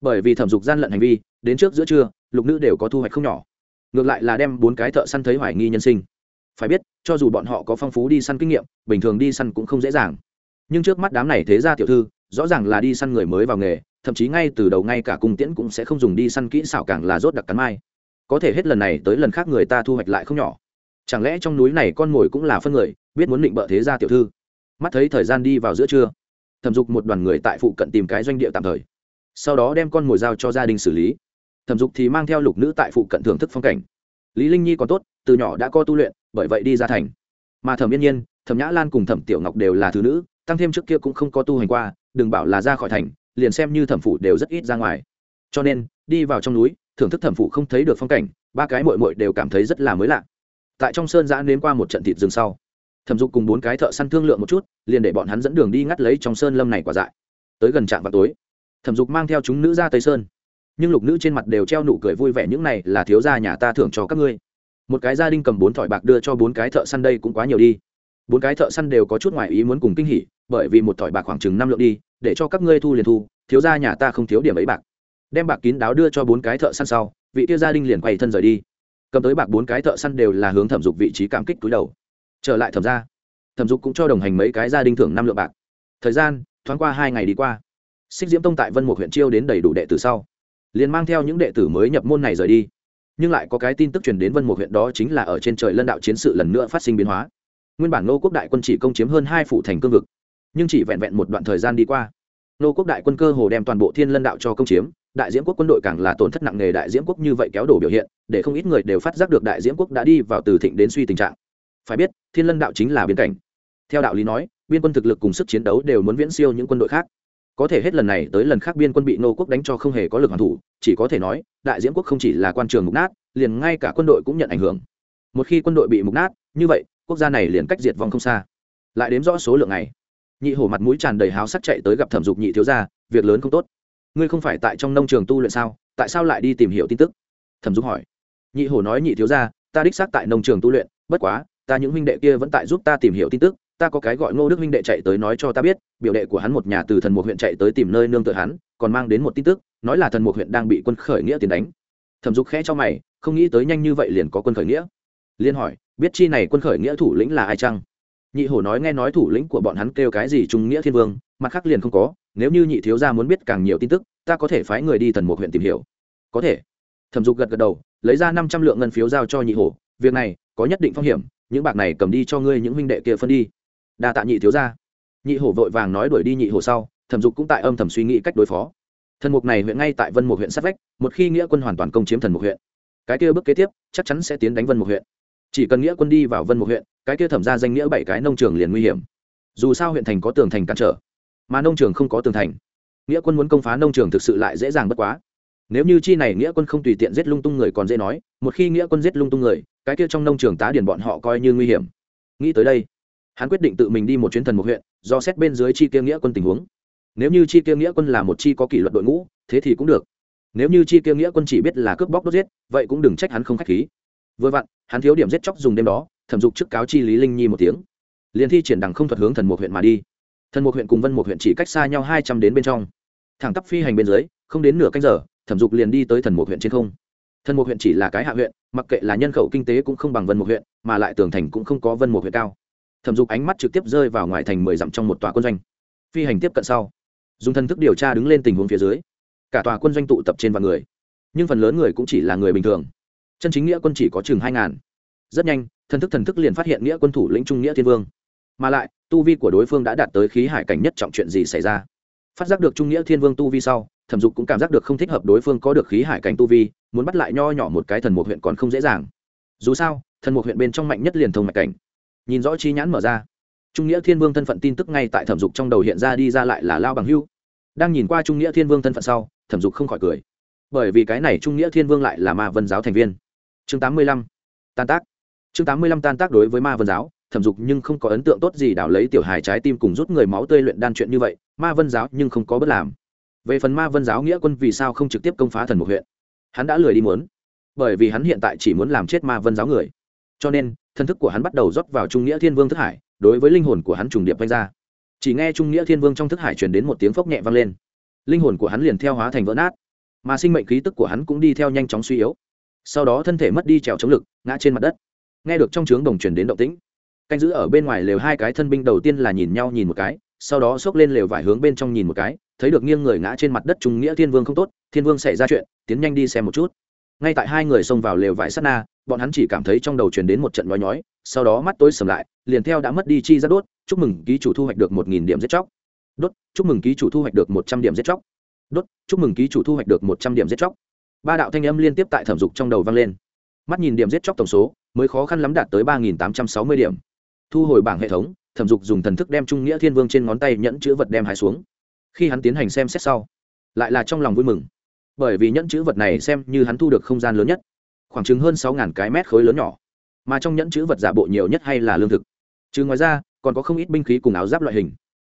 Bởi vì thẩm dục gian lận hành vi, đến trước giữa trưa, lục nữ đều có thu hoạch không nhỏ. Ngược lại là đem bốn cái thợ săn thấy hoài nghi nhân sinh. Phải biết, cho dù bọn họ có phong phú đi săn kinh nghiệm, bình thường đi săn cũng không dễ dàng. Nhưng trước mắt đám này thế ra tiểu thư, rõ ràng là đi săn người mới vào nghề, thậm chí ngay từ đầu ngay cả cung tiễn cũng sẽ không dùng đi săn kỹ xảo càng là rốt đặc cắn mai. Có thể hết lần này tới lần khác người ta thu hoạch lại không nhỏ chẳng lẽ trong núi này con mồi cũng là phân người, biết muốn định bợ thế gia tiểu thư? Mắt thấy thời gian đi vào giữa trưa, thẩm dục một đoàn người tại phụ cận tìm cái doanh địa tạm thời. Sau đó đem con mồi giao cho gia đình xử lý. Thẩm dục thì mang theo lục nữ tại phụ cận thưởng thức phong cảnh. Lý linh nhi còn tốt, từ nhỏ đã có tu luyện, bởi vậy đi ra thành. Mà thẩm yên nhiên, thẩm nhã lan cùng thẩm tiểu ngọc đều là thứ nữ, tăng thêm trước kia cũng không có tu hành qua, đừng bảo là ra khỏi thành, liền xem như thẩm phủ đều rất ít ra ngoài. Cho nên, đi vào trong núi, thưởng thức thẩm phủ không thấy được phong cảnh, ba cái mội mội đều cảm thấy rất là mới lạ tại trong sơn giã nếm qua một trận thịt rừng sau. Thẩm dục cùng bốn cái thợ săn thương lượng một chút, liền để bọn hắn dẫn đường đi ngắt lấy trong sơn lâm này quả dại. Tới gần trạm vào tối, thẩm dục mang theo chúng nữ ra tây sơn. Nhưng lục nữ trên mặt đều treo nụ cười vui vẻ, những này là thiếu gia nhà ta thưởng cho các ngươi. Một cái gia đình cầm bốn thỏi bạc đưa cho bốn cái thợ săn đây cũng quá nhiều đi. Bốn cái thợ săn đều có chút ngoại ý muốn cùng kinh hỉ, bởi vì một thỏi bạc khoảng chừng năm lượng đi, để cho các ngươi thu liền thu, thiếu gia nhà ta không thiếu điểm ấy bạc. Đem bạc kín đáo đưa cho bốn cái thợ săn sau, vị kia gia đình liền quay thân rời đi cầm tới bạc bốn cái thợ săn đều là hướng thẩm dục vị trí cảm kích túi đầu. Trở lại thẩm ra thẩm dục cũng cho đồng hành mấy cái gia đình thưởng năm lượng bạc. Thời gian, thoáng qua hai ngày đi qua. Xích diễm tông tại vân một huyện chiêu đến đầy đủ đệ tử sau, liền mang theo những đệ tử mới nhập môn này rời đi. Nhưng lại có cái tin tức truyền đến vân một huyện đó chính là ở trên trời lân đạo chiến sự lần nữa phát sinh biến hóa. Nguyên bản nô quốc đại quân chỉ công chiếm hơn hai phủ thành cương vực, nhưng chỉ vẹn vẹn một đoạn thời gian đi qua. Nô quốc đại quân cơ hồ đem toàn bộ thiên lân đạo cho công chiếm đại diễm quốc quân đội càng là tổn thất nặng nề đại diễm quốc như vậy kéo đổ biểu hiện, để không ít người đều phát giác được đại diễm quốc đã đi vào từ thịnh đến suy tình trạng. Phải biết, thiên lân đạo chính là biên cảnh. Theo đạo lý nói, biên quân thực lực cùng sức chiến đấu đều muốn viễn siêu những quân đội khác. Có thể hết lần này tới lần khác biên quân bị nô quốc đánh cho không hề có lực hoàn thủ, chỉ có thể nói, đại diễm quốc không chỉ là quan trường mục nát, liền ngay cả quân đội cũng nhận ảnh hưởng. Một khi quân đội bị mục nát, như vậy, quốc gia này liền cách diệt vong không xa. Lại đếm rõ số lượng này. Nhị hổ mặt mũi tràn đầy háo sắc chạy tới gặp thẩm dục nhị thiếu gia, việc lớn không tốt ngươi không phải tại trong nông trường tu luyện sao? Tại sao lại đi tìm hiểu tin tức? Thẩm Dung hỏi. Nhị hổ nói nhị thiếu gia, ta đích xác tại nông trường tu luyện, bất quá, ta những huynh đệ kia vẫn tại giúp ta tìm hiểu tin tức, ta có cái gọi ngô đức huynh đệ chạy tới nói cho ta biết, biểu đệ của hắn một nhà từ thần một huyện chạy tới tìm nơi nương tựa hắn, còn mang đến một tin tức, nói là thần một huyện đang bị quân khởi nghĩa tiến đánh. Thẩm dục khẽ cho mày, không nghĩ tới nhanh như vậy liền có quân khởi nghĩa. Liên hỏi, biết chi này quân khởi nghĩa thủ lĩnh là ai chăng? Nhị hổ nói nghe nói thủ lĩnh của bọn hắn kêu cái gì trung nghĩa thiên vương, mặt khác liền không có nếu như nhị thiếu gia muốn biết càng nhiều tin tức, ta có thể phái người đi thần một huyện tìm hiểu. Có thể. Thẩm dục gật gật đầu, lấy ra năm trăm lượng ngân phiếu giao cho nhị hổ. Việc này, có nhất định phong hiểm, những bạc này cầm đi cho ngươi những huynh đệ kia phân đi. Đa tạ nhị thiếu gia. Nhị hổ vội vàng nói đuổi đi nhị hổ sau, thẩm dục cũng tại âm thầm suy nghĩ cách đối phó. Thần mục này huyện ngay tại vân mục huyện sát vách, một khi nghĩa quân hoàn toàn công chiếm thần mục huyện, cái kia bước kế tiếp, chắc chắn sẽ tiến đánh vân mục huyện. Chỉ cần nghĩa quân đi vào vân mục huyện, cái kia thẩm ra danh nghĩa bảy cái nông trường liền nguy hiểm. Dù sao huyện thành có tường thành cản trở mà nông trường không có tường thành. Nghĩa quân muốn công phá nông trường thực sự lại dễ dàng bất quá. Nếu như chi này nghĩa quân không tùy tiện giết lung tung người còn dễ nói, một khi nghĩa quân giết lung tung người, cái kia trong nông trường tá điền bọn họ coi như nguy hiểm. Nghĩ tới đây, hắn quyết định tự mình đi một chuyến thần một huyện, do xét bên dưới chi kia nghĩa quân tình huống. Nếu như chi kia nghĩa quân là một chi có kỷ luật đội ngũ, thế thì cũng được. Nếu như chi kia nghĩa quân chỉ biết là cướp bóc đốt giết, vậy cũng đừng trách hắn không k h á c h khí. Vừa vặn, hắn thiếu điểm giết chóc dùng đêm đó, thẩm dục trước cáo chi lý linh nhi một tiếng. Liền thi triển đằng không thuật hướng thần một huyện mà đi thần một huyện cùng vân một huyện chỉ cách xa nhau hai trăm đến bên trong. Thẳng tắp phi hành bên dưới, không đến nửa canh giờ, thẩm dục liền đi tới thần một huyện trên không. Thần một huyện chỉ là cái hạ huyện, mặc kệ là nhân khẩu kinh tế cũng không bằng vân một huyện, mà lại tường thành cũng không có vân một huyện cao. Thẩm dục ánh mắt trực tiếp rơi vào ngoài thành mười dặm trong một tòa quân doanh. Phi hành tiếp cận sau, dùng thân thức điều tra đứng lên tình huống phía dưới. Cả tòa quân doanh tụ tập trên vạn người, nhưng phần lớn người cũng chỉ là người bình thường. Chân chính nghĩa quân chỉ có chừng hai ngàn. Rất nhanh, thần thức thần thức liền phát hiện nghĩa quân thủ lĩnh trung nghĩa thiên vương mà lại, tu vi của đối phương đã đạt tới khí hải cảnh nhất trọng chuyện gì xảy ra? Phát giác được trung nghĩa thiên vương tu vi sau, thẩm dục cũng cảm giác được không thích hợp đối phương có được khí hải cảnh tu vi, muốn bắt lại nho nhỏ một cái thần một huyện còn không dễ dàng. Dù sao, thần một huyện bên trong mạnh nhất liền thông mạch cảnh. Nhìn rõ chi nhãn mở ra, trung nghĩa thiên vương thân phận tin tức ngay tại thẩm dục trong đầu hiện ra đi ra lại là lao bằng hưu. Đang nhìn qua trung nghĩa thiên vương thân phận sau, thẩm dục không khỏi cười. Bởi vì cái này trung nghĩa thiên vương lại là ma vân giáo thành viên. Chương tám mươi lăm, tan tác. Chương tám mươi lăm tan tác đối với ma vân giáo thẩm dục nhưng không có ấn tượng tốt gì đảo lấy tiểu hài trái tim cùng rút người máu tươi luyện đan chuyện như vậy, ma vân giáo nhưng không có bất làm. Về phần ma vân giáo nghĩa quân vì sao không trực tiếp công phá thần một huyện? Hắn đã lười đi muốn, bởi vì hắn hiện tại chỉ muốn làm chết ma vân giáo người. Cho nên thân thức của hắn bắt đầu rót vào trung nghĩa thiên vương thức hải, đối với linh hồn của hắn trùng điệp vanh ra. Chỉ nghe trung nghĩa thiên vương trong thức hải truyền đến một tiếng phốc nhẹ vang lên. Linh hồn của hắn liền theo hóa thành vỡ nát, mà sinh mệnh khí tức của hắn cũng đi theo nhanh chóng suy yếu. Sau đó thân thể mất đi trèo chống lực, ngã trên mặt đất. Nghe được trong trướng đồng truyền đến động tĩnh canh giữ ở bên ngoài lều hai cái thân binh đầu tiên là nhìn nhau nhìn một cái, sau đó xốc lên lều vải hướng bên trong nhìn một cái, thấy được nghiêng người ngã trên mặt đất trung nghĩa thiên vương không tốt, thiên vương xảy ra chuyện, tiến nhanh đi xem một chút. Ngay tại hai người xông vào lều vải sát na, bọn hắn chỉ cảm thấy trong đầu truyền đến một trận nhói nhói, sau đó mắt tôi sầm lại, liền theo đã mất đi chi ra đốt, chúc mừng ký chủ thu hoạch được một nghìn điểm giết chóc. Đốt, chúc mừng ký chủ thu hoạch được một trăm điểm giết chóc. Đốt, chúc mừng ký chủ thu hoạch được một trăm điểm giết chóc. Ba đạo thanh âm liên tiếp tại thẩm dục trong đầu vang lên. Mắt nhìn điểm giết chóc tổng số, mới khó khăn lắm đạt tới ba nghìn tám trăm sáu mươi điểm thu hồi bảng hệ thống, thẩm dục dùng thần thức đem trung nghĩa thiên vương trên ngón tay nhẫn chữ vật đem hai xuống. Khi hắn tiến hành xem xét sau, lại là trong lòng vui mừng. Bởi vì nhẫn chữ vật này xem như hắn thu được không gian lớn nhất, khoảng chừng hơn sáu cái mét khối lớn nhỏ, mà trong nhẫn chữ vật giả bộ nhiều nhất hay là lương thực. Chứ ngoài ra, còn có không ít binh khí cùng áo giáp loại hình.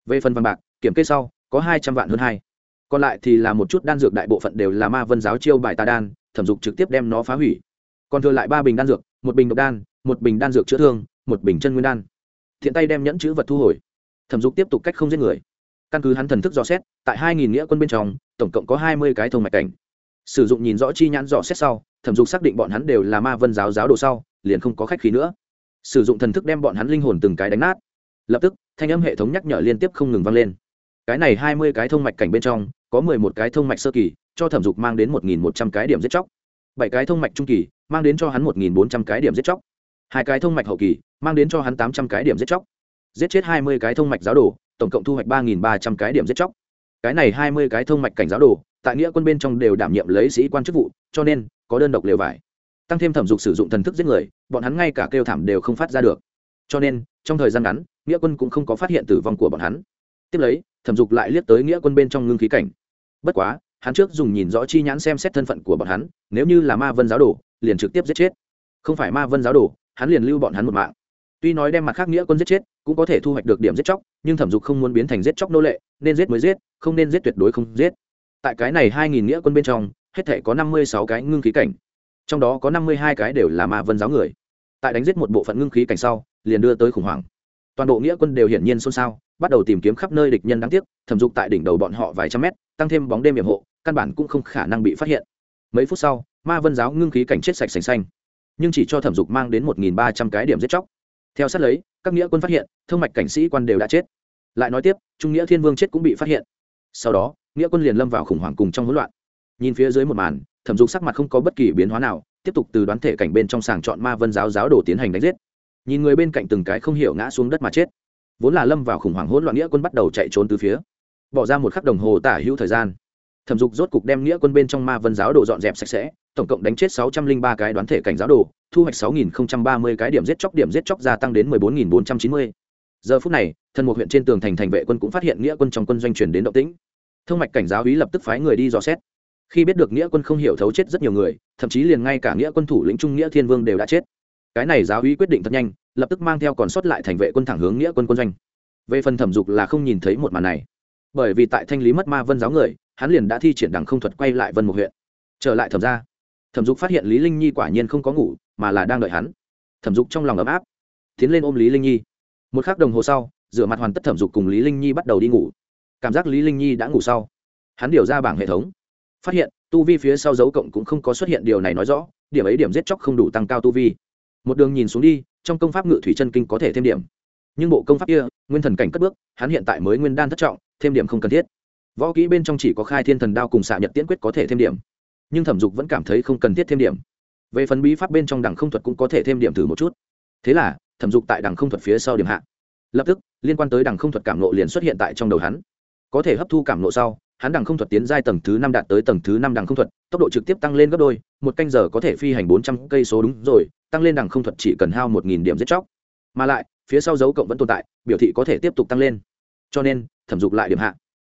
Về phần vàng bạc, kiểm kê sau, có hai trăm vạn hơn hai. Còn lại thì là một chút đan dược đại bộ phận đều là ma vân giáo chiêu bài tà đan, thẩm dục trực tiếp đem nó phá hủy. Còn thừa lại ba bình đan dược, một bình độc đan, một bình đan dược chữa thương một bình chân nguyên đan. Thiện tay đem nhẫn chữ vật thu hồi. Thẩm dục tiếp tục cách không giết người. Căn cứ hắn thần thức dò xét, tại hai nghìn nghĩa quân bên trong, tổng cộng có hai mươi cái thông mạch cảnh. Sử dụng nhìn rõ chi nhãn dò xét sau, thẩm dục xác định bọn hắn đều là ma vân giáo giáo đồ sau, liền không có khách khí nữa. Sử dụng thần thức đem bọn hắn linh hồn từng cái đánh nát. Lập tức, thanh âm hệ thống nhắc nhở liên tiếp không ngừng vang lên. Cái này hai mươi cái thông mạch cảnh bên trong, có mười một cái thông mạch sơ kỳ, cho thẩm dục mang đến một nghìn một trăm cái điểm giết chóc. Bảy cái thông mạch trung kỳ, mang đến cho hắn một nghìn bốn trăm cái điểm giết chóc. Hai cái thông mạch hậu kỳ mang đến cho hắn tám trăm cái điểm giết chóc. Giết chết hai mươi cái thông mạch giáo đồ, tổng cộng thu hoạch ba nghìn ba trăm cái điểm giết chóc. Cái này hai mươi cái thông mạch cảnh giáo đồ, tại nghĩa quân bên trong đều đảm nhiệm lấy sĩ quan chức vụ, cho nên, có đơn độc lều vải. Tăng thêm thẩm dục sử dụng thần thức giết người, bọn hắn ngay cả kêu thảm đều không phát ra được. Cho nên, trong thời gian ngắn, nghĩa quân cũng không có phát hiện tử vong của bọn hắn. Tiếp lấy, thẩm dục lại liếc tới nghĩa quân bên trong ngưng khí cảnh. Bất quá, hắn trước dùng nhìn rõ chi nhãn xem xét thân phận của bọn hắn, nếu như là ma vân giáo đồ, liền trực tiếp giết chết. Không phải ma vân giáo đồ, hắn liền lưu bọn hắn một mạng tuy nói đem mặt khác nghĩa quân giết chết, cũng có thể thu hoạch được điểm giết chóc, nhưng thẩm dục không muốn biến thành giết chóc nô lệ, nên giết mới giết, không nên giết tuyệt đối không giết. Tại cái này hai nghìn nghĩa quân bên trong, hết thể có năm mươi sáu cái ngưng khí cảnh, trong đó có năm mươi hai cái đều là ma vân giáo người. Tại đánh giết một bộ phận ngưng khí cảnh sau, liền đưa tới khủng hoảng. Toàn bộ nghĩa quân đều hiển nhiên xôn xao, bắt đầu tìm kiếm khắp nơi địch nhân đáng tiếc, thẩm dục tại đỉnh đầu bọn họ vài trăm mét, tăng thêm bóng đêm hiểm hộ, căn bản cũng không khả năng bị phát hiện. Mấy phút sau, ma vân giáo ngưng khí cảnh chết sạch sành xanh. Nhưng chỉ cho thẩm dục mang đến một ba trăm cái điểm giết chóc theo sát lấy, các nghĩa quân phát hiện, thương mạch cảnh sĩ quan đều đã chết. Lại nói tiếp, trung nghĩa thiên vương chết cũng bị phát hiện. Sau đó, nghĩa quân liền lâm vào khủng hoảng cùng trong hỗn loạn. Nhìn phía dưới một màn, thẩm dục sắc mặt không có bất kỳ biến hóa nào, tiếp tục từ đoán thể cảnh bên trong sàng chọn ma vân giáo giáo đồ tiến hành đánh giết. Nhìn người bên cạnh từng cái không hiểu ngã xuống đất mà chết. Vốn là lâm vào khủng hoảng hỗn loạn, nghĩa quân bắt đầu chạy trốn từ phía. Bỏ ra một khắc đồng hồ tả hữu thời gian thẩm dục rốt cục đem nghĩa quân bên trong ma vân giáo đồ dọn dẹp sạch sẽ, tổng cộng đánh chết sáu trăm linh ba cái đoán thể cảnh giáo đồ, thu hoạch sáu nghìn ba mươi cái điểm giết chóc, điểm giết chóc gia tăng đến mười bốn nghìn bốn trăm chín mươi. Giờ phút này, thần một huyện trên tường thành thành vệ quân cũng phát hiện nghĩa quân trong quân doanh truyền đến động tĩnh. Thương mạch cảnh giáo úy lập tức phái người đi dò xét. Khi biết được nghĩa quân không hiểu thấu chết rất nhiều người, thậm chí liền ngay cả nghĩa quân thủ lĩnh trung nghĩa thiên vương đều đã chết. Cái này giáo úy quyết định thật nhanh, lập tức mang theo còn sót lại thành vệ quân thẳng hướng nghĩa quân quân doanh. Về phần thẩm dục là không nhìn thấy một màn này. Bởi vì tại thanh lý mất ma vân giáo người hắn liền đã thi triển đằng không thuật quay lại vân một huyện. Trở lại thẩm ra thẩm dục phát hiện lý linh nhi quả nhiên không có ngủ, mà là đang đợi hắn. Thẩm dục trong lòng ấm áp, tiến lên ôm lý linh nhi. Một khắc đồng hồ sau, rửa mặt hoàn tất thẩm dục cùng lý linh nhi bắt đầu đi ngủ. Cảm giác lý linh nhi đã ngủ sau, hắn điều ra bảng hệ thống. Phát hiện, tu vi phía sau dấu cộng cũng không có xuất hiện điều này nói rõ, điểm ấy điểm giết chóc không đủ tăng cao tu vi. Một đường nhìn xuống đi, trong công pháp ngự thủy chân kinh có thể thêm điểm. Nhưng bộ công pháp kia, nguyên thần cảnh cất bước, hắn hiện tại mới nguyên đan thất trọng, thêm điểm không cần thiết võ kỹ bên trong chỉ có khai thiên thần đao cùng xạ nhật tiễn quyết có thể thêm điểm. Nhưng thẩm dục vẫn cảm thấy không cần thiết thêm điểm. Về phần bí pháp bên trong đằng không thuật cũng có thể thêm điểm thử một chút. Thế là, thẩm dục tại đằng không thuật phía sau điểm hạ. Lập tức, liên quan tới đằng không thuật cảm nộ liền xuất hiện tại trong đầu hắn. Có thể hấp thu cảm nộ sau, hắn đằng không thuật tiến giai tầng thứ năm đạt tới tầng thứ năm đằng không thuật, tốc độ trực tiếp tăng lên gấp đôi, một canh giờ có thể phi hành bốn trăm cây số đúng rồi, tăng lên đằng không thuật chỉ cần hao một nghìn điểm giết chóc. Mà lại, phía sau dấu cộng vẫn tồn tại, biểu thị có thể tiếp tục tăng lên. Cho nên, thẩm dục lại điểm hạ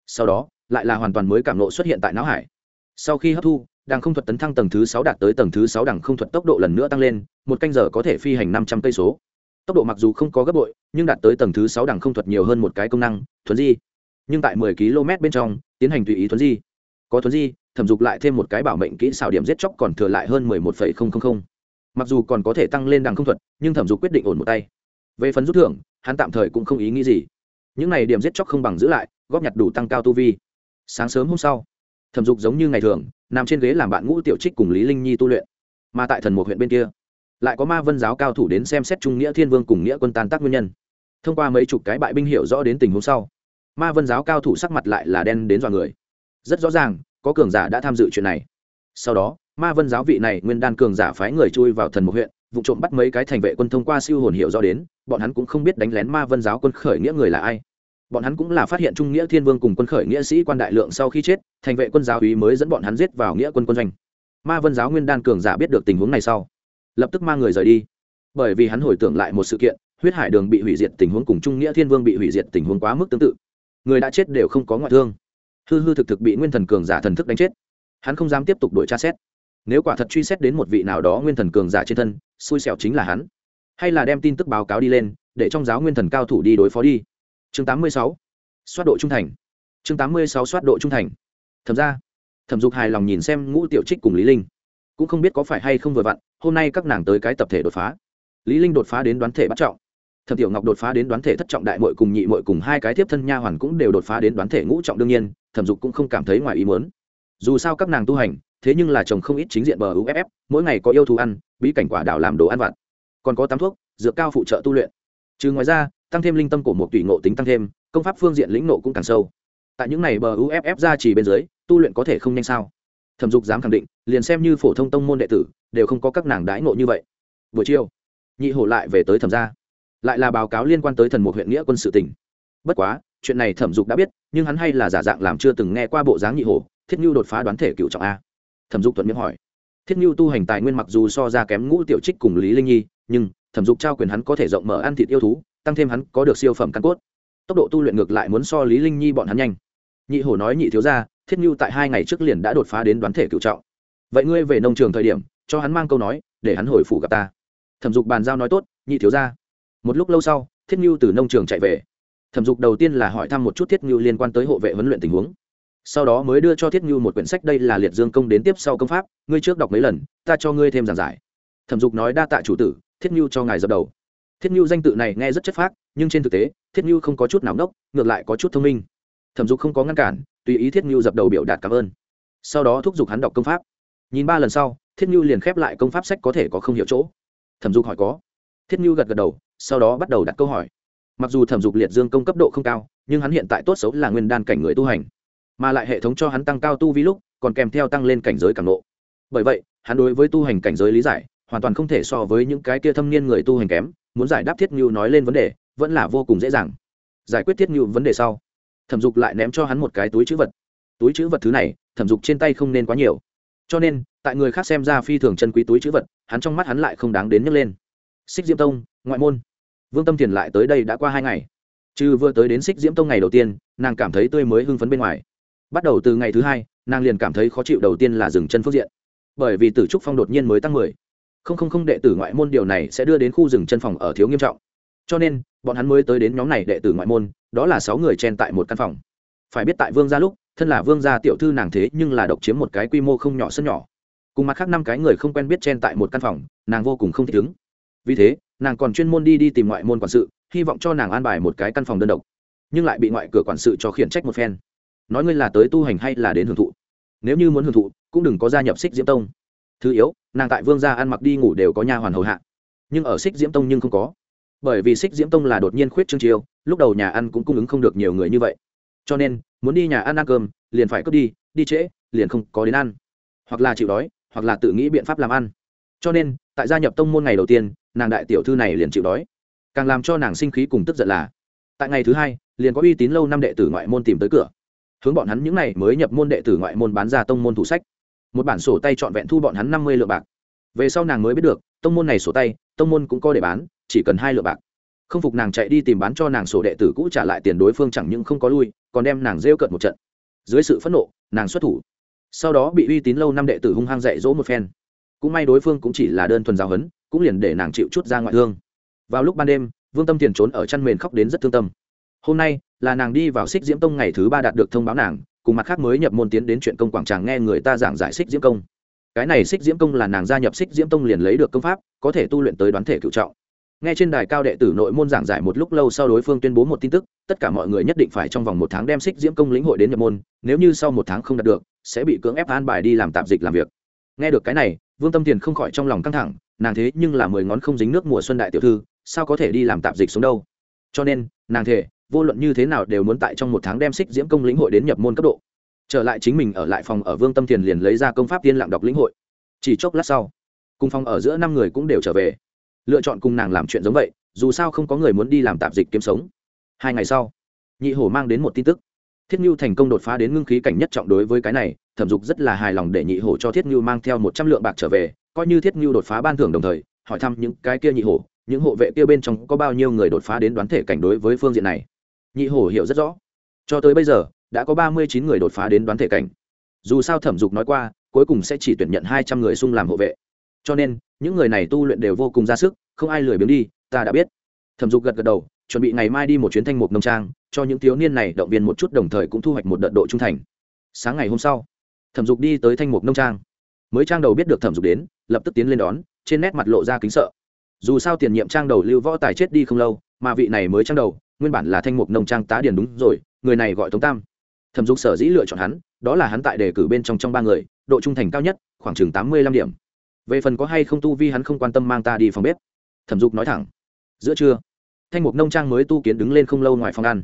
sau đó, lại là hoàn toàn mới cảm nộ xuất hiện tại não hải. Sau khi hấp thu, đằng không thuật tấn thăng tầng thứ sáu đạt tới tầng thứ sáu đằng không thuật tốc độ lần nữa tăng lên, một canh giờ có thể phi hành năm trăm cây số. Tốc độ mặc dù không có gấp bội, nhưng đạt tới tầng thứ sáu đằng không thuật nhiều hơn một cái công năng thuấn di. Nhưng tại mười km bên trong, tiến hành tùy ý thuấn di. Có thuấn di, thẩm dục lại thêm một cái bảo mệnh kỹ xảo điểm giết chóc còn thừa lại hơn mười một phẩy không không không. Mặc dù còn có thể tăng lên đằng không thuật, nhưng thẩm dục quyết định ổn một tay. Về phần rút thưởng, hắn tạm thời cũng không ý nghĩ gì những này điểm giết chóc không bằng giữ lại, góp nhặt đủ tăng cao tu vi. Sáng sớm hôm sau, thẩm dục giống như ngày thường, nằm trên ghế làm bạn ngũ tiểu trích cùng lý linh nhi tu luyện. Mà tại thần một huyện bên kia, lại có ma vân giáo cao thủ đến xem xét trung nghĩa thiên vương cùng nghĩa quân tan tác nguyên nhân. Thông qua mấy chục cái bại binh hiểu rõ đến tình huống sau, ma vân giáo cao thủ sắc mặt lại là đen đến dọa người. Rất rõ ràng, có cường giả đã tham dự chuyện này. Sau đó, ma vân giáo vị này nguyên đan cường giả phái người chui vào thần một huyện, vụ trộm bắt mấy cái thành vệ quân thông qua siêu hồn hiểu rõ đến, bọn hắn cũng không biết đánh lén ma vân giáo quân khởi nghĩa người là ai bọn hắn cũng là phát hiện trung nghĩa thiên vương cùng quân khởi nghĩa sĩ quan đại lượng sau khi chết, thành vệ quân giáo úy mới dẫn bọn hắn giết vào nghĩa quân quân doanh. Ma vân giáo nguyên đan cường giả biết được tình huống này sau, lập tức mang người rời đi. Bởi vì hắn hồi tưởng lại một sự kiện, huyết hải đường bị hủy diệt tình huống cùng trung nghĩa thiên vương bị hủy diệt tình huống quá mức tương tự. Người đã chết đều không có ngoại thương. Hư hư thực thực bị nguyên thần cường giả thần thức đánh chết. Hắn không dám tiếp tục đổi tra xét. Nếu quả thật truy xét đến một vị nào đó nguyên thần cường giả trên thân, xui xẻo chính là hắn. Hay là đem tin tức báo cáo đi lên, để trong giáo nguyên thần cao thủ đi đối phó đi chương 86. soát độ trung thành. Chương 86 soát độ trung thành. Thẩm ra thẩm dục hài lòng nhìn xem ngũ tiểu trích cùng lý linh. Cũng không biết có phải hay không vừa vặn, hôm nay các nàng tới cái tập thể đột phá. Lý linh đột phá đến đoán thể bắt trọng. Thẩm tiểu ngọc đột phá đến đoán thể thất trọng đại muội cùng nhị muội cùng hai cái tiếp thân nha hoàn cũng đều đột phá đến đoán thể ngũ trọng đương nhiên, thẩm dục cũng không cảm thấy ngoài ý muốn. Dù sao các nàng tu hành, thế nhưng là chồng không ít chính diện bờ uff mỗi ngày có yêu thú ăn, bí cảnh quả đảo làm đồ ăn vặt. Còn có tắm thuốc, dược cao phụ trợ tu luyện trừ ngoài ra, tăng thêm linh tâm của một tùy ngộ tính tăng thêm, công pháp phương diện lĩnh nộ cũng càng sâu. Tại những này bờ uff ra chỉ bên dưới, tu luyện có thể không nhanh sao? Thẩm dục dám khẳng định, liền xem như phổ thông tông môn đệ tử, đều không có các nàng đãi ngộ như vậy. Buổi chiều, nhị hổ lại về tới thẩm gia. Lại là báo cáo liên quan tới thần một huyện nghĩa quân sự tỉnh bất quá, chuyện này thẩm dục đã biết, nhưng hắn hay là giả dạng làm chưa từng nghe qua bộ dáng nhị hổ, thiết nhu đột phá đoán thể cựu trọng a. Thẩm dục thuận miệng hỏi. Thiết nhu tu hành tài nguyên mặc dù so ra kém ngũ tiểu trích cùng lý linh nhi nhưng thẩm dục trao quyền hắn có thể rộng mở ăn thịt yêu thú, tăng thêm hắn có được siêu phẩm căn cốt. Tốc độ tu luyện ngược lại muốn so lý linh nhi bọn hắn nhanh. Nhị hổ nói nhị thiếu gia, thiết nhu tại hai ngày trước liền đã đột phá đến đoán thể cựu trọng. Vậy ngươi về nông trường thời điểm, cho hắn mang câu nói, để hắn hồi phủ gặp ta. Thẩm dục bàn giao nói tốt, nhị thiếu gia. Một lúc lâu sau, thiết nhu từ nông trường chạy về. Thẩm dục đầu tiên là hỏi thăm một chút thiết nhu liên quan tới hộ vệ huấn luyện tình huống. Sau đó mới đưa cho thiết nhu một quyển sách đây là liệt dương công đến tiếp sau công pháp, ngươi trước đọc mấy lần, ta cho ngươi thêm giảng giải. Thẩm dục nói đa tạ chủ tử thiết nhu cho ngài dập đầu. Thiết nhu danh tự này nghe rất chất phác, nhưng trên thực tế, thiết nhu không có chút nào ngốc ngược lại có chút thông minh. Thẩm dục không có ngăn cản, tùy ý thiết nhu dập đầu biểu đạt cảm ơn. Sau đó thúc giục hắn đọc công pháp. Nhìn ba lần sau, thiết nhu liền khép lại công pháp sách có thể có không hiểu chỗ. Thẩm dục hỏi có. Thiết nhu gật gật đầu, sau đó bắt đầu đặt câu hỏi. Mặc dù thẩm dục liệt dương công cấp độ không cao, nhưng hắn hiện tại tốt xấu là nguyên đan cảnh người tu hành. Mà lại hệ thống cho hắn tăng cao tu vi lúc, còn kèm theo tăng lên cảnh giới càng lộ. bởi vậy, hắn đối với tu hành cảnh giới lý giải hoàn toàn không thể so với những cái kia thâm niên người tu hành kém, muốn giải đáp thiết ngưu nói lên vấn đề, vẫn là vô cùng dễ dàng. Giải quyết thiết ngưu vấn đề sau, thẩm dục lại ném cho hắn một cái túi chữ vật. Túi chữ vật thứ này, thẩm dục trên tay không nên quá nhiều. Cho nên, tại người khác xem ra phi thường chân quý túi chữ vật, hắn trong mắt hắn lại không đáng đến nhấc lên. Xích diễm tông, ngoại môn. Vương tâm thiền lại tới đây đã qua hai ngày. Trừ vừa tới đến xích diễm tông ngày đầu tiên, nàng cảm thấy tươi mới hưng phấn bên ngoài. Bắt đầu từ ngày thứ hai, nàng liền cảm thấy khó chịu đầu tiên là dừng chân phước diện. Bởi vì tử trúc phong đột nhiên mới tăng mười không không không đệ tử ngoại môn điều này sẽ đưa đến khu rừng chân phòng ở thiếu nghiêm trọng. Cho nên, bọn hắn mới tới đến nhóm này đệ tử ngoại môn, đó là sáu người chen tại một căn phòng. Phải biết tại vương gia lúc, thân là vương gia tiểu thư nàng thế nhưng là độc chiếm một cái quy mô không nhỏ sân nhỏ. Cùng mặt khác năm cái người không quen biết chen tại một căn phòng, nàng vô cùng không thích ứng. Vì thế, nàng còn chuyên môn đi đi tìm ngoại môn quản sự, hy vọng cho nàng an bài một cái căn phòng đơn độc. Nhưng lại bị ngoại cửa quản sự cho khiển trách một phen. Nói ngươi là tới tu hành hay là đến hưởng thụ? Nếu như muốn hưởng thụ, cũng đừng có gia nhập xích diễm tông thứ yếu, nàng tại vương gia ăn mặc đi ngủ đều có nha hoàn hầu hạ. Nhưng ở xích diễm tông nhưng không có. Bởi vì xích diễm tông là đột nhiên khuyết trương chiêu, lúc đầu nhà ăn cũng cung ứng không được nhiều người như vậy. Cho nên, muốn đi nhà ăn ăn cơm, liền phải cướp đi đi trễ, liền không có đến ăn. Hoặc là chịu đói, hoặc là tự nghĩ biện pháp làm ăn. Cho nên, tại gia nhập tông môn ngày đầu tiên, nàng đại tiểu thư này liền chịu đói. Càng làm cho nàng sinh khí cùng tức giận là, tại ngày thứ hai, liền có uy tín lâu năm đệ tử ngoại môn tìm tới cửa. Hướng bọn hắn những n à y mới nhập môn đệ tử ngoại môn bán ra tông môn thủ sách một bản sổ tay trọn vẹn thu bọn hắn năm mươi lượng bạc. Về sau nàng mới biết được, tông môn này sổ tay, tông môn cũng có để bán, chỉ cần hai lượng bạc. Không phục nàng chạy đi tìm bán cho nàng sổ đệ tử cũ trả lại tiền đối phương chẳng những không có lui, còn đem nàng rêu cợt một trận. Dưới sự phẫn nộ, nàng xuất thủ. Sau đó bị uy tín lâu năm đệ tử hung hăng dạy dỗ một phen. Cũng may đối phương cũng chỉ là đơn thuần giáo huấn, cũng liền để nàng chịu chút ra ngoại thương. Vào lúc ban đêm, vương tâm tiền trốn ở chăn mền khóc đến rất thương tâm. Hôm nay là nàng đi vào xích diễm tông ngày thứ ba đạt được thông báo nàng cùng mặt khác mới nhập môn tiến đến chuyện công quảng tràng nghe người ta giảng giải xích diễm công. Cái này xích diễm công là nàng gia nhập xích diễm tông liền lấy được công pháp, có thể tu luyện tới đoán thể cựu trọng. Nghe trên đài cao đệ tử nội môn giảng giải một lúc lâu sau đối phương tuyên bố một tin tức, tất cả mọi người nhất định phải trong vòng một tháng đem xích diễm công lĩnh hội đến nhập môn, nếu như sau một tháng không đạt được, sẽ bị cưỡng ép an bài đi làm tạp dịch làm việc. Nghe được cái này, vương tâm tiền không khỏi trong lòng căng thẳng, nàng thế nhưng là mười ngón không dính nước mùa xuân đại tiểu thư, sao có thể đi làm tạp dịch xuống đâu? Cho nên, nàng thể vô luận như thế nào đều muốn tại trong một tháng đem xích diễm công lĩnh hội đến nhập môn cấp độ. Trở lại chính mình ở lại phòng ở vương tâm thiền liền lấy ra công pháp tiên lặng đọc lĩnh hội. Chỉ chốc lát sau, cùng phòng ở giữa năm người cũng đều trở về. Lựa chọn cùng nàng làm chuyện giống vậy, dù sao không có người muốn đi làm tạp dịch kiếm sống. Hai ngày sau, nhị hổ mang đến một tin tức. Thiết nhu thành công đột phá đến ngưng khí cảnh nhất trọng đối với cái này, thẩm dục rất là hài lòng để nhị hổ cho thiết nhu mang theo một trăm lượng bạc trở về, coi như thiết nhu đột phá ban thưởng đồng thời, hỏi thăm những cái kia nhị hổ, những hộ vệ kia bên trong có bao nhiêu người đột phá đến đoán thể cảnh đối với phương diện này nhị hổ hiểu rất rõ. Cho tới bây giờ, đã có ba mươi chín người đột phá đến đoán thể cảnh. Dù sao thẩm dục nói qua, cuối cùng sẽ chỉ tuyển nhận hai trăm người xung làm hộ vệ. Cho nên, những người này tu luyện đều vô cùng ra sức, không ai lười biếng đi, ta đã biết. Thẩm dục gật gật đầu, chuẩn bị ngày mai đi một chuyến thanh mục nông trang, cho những thiếu niên này động viên một chút đồng thời cũng thu hoạch một đợt độ trung thành. Sáng ngày hôm sau, thẩm dục đi tới thanh mục nông trang. Mới trang đầu biết được thẩm dục đến, lập tức tiến lên đón, trên nét mặt lộ ra kính sợ. Dù sao tiền nhiệm trang đầu lưu võ tài chết đi không lâu, mà vị này mới trang đầu nguyên bản là thanh mục nông trang tá điền đúng rồi, người này gọi tống tam. Thẩm dục sở dĩ lựa chọn hắn, đó là hắn tại đề cử bên trong trong ba người, độ trung thành cao nhất, khoảng chừng tám mươi lăm điểm. Về phần có hay không tu vi hắn không quan tâm mang ta đi phòng bếp. Thẩm dục nói thẳng. Giữa trưa, thanh mục nông trang mới tu kiến đứng lên không lâu ngoài phòng ăn.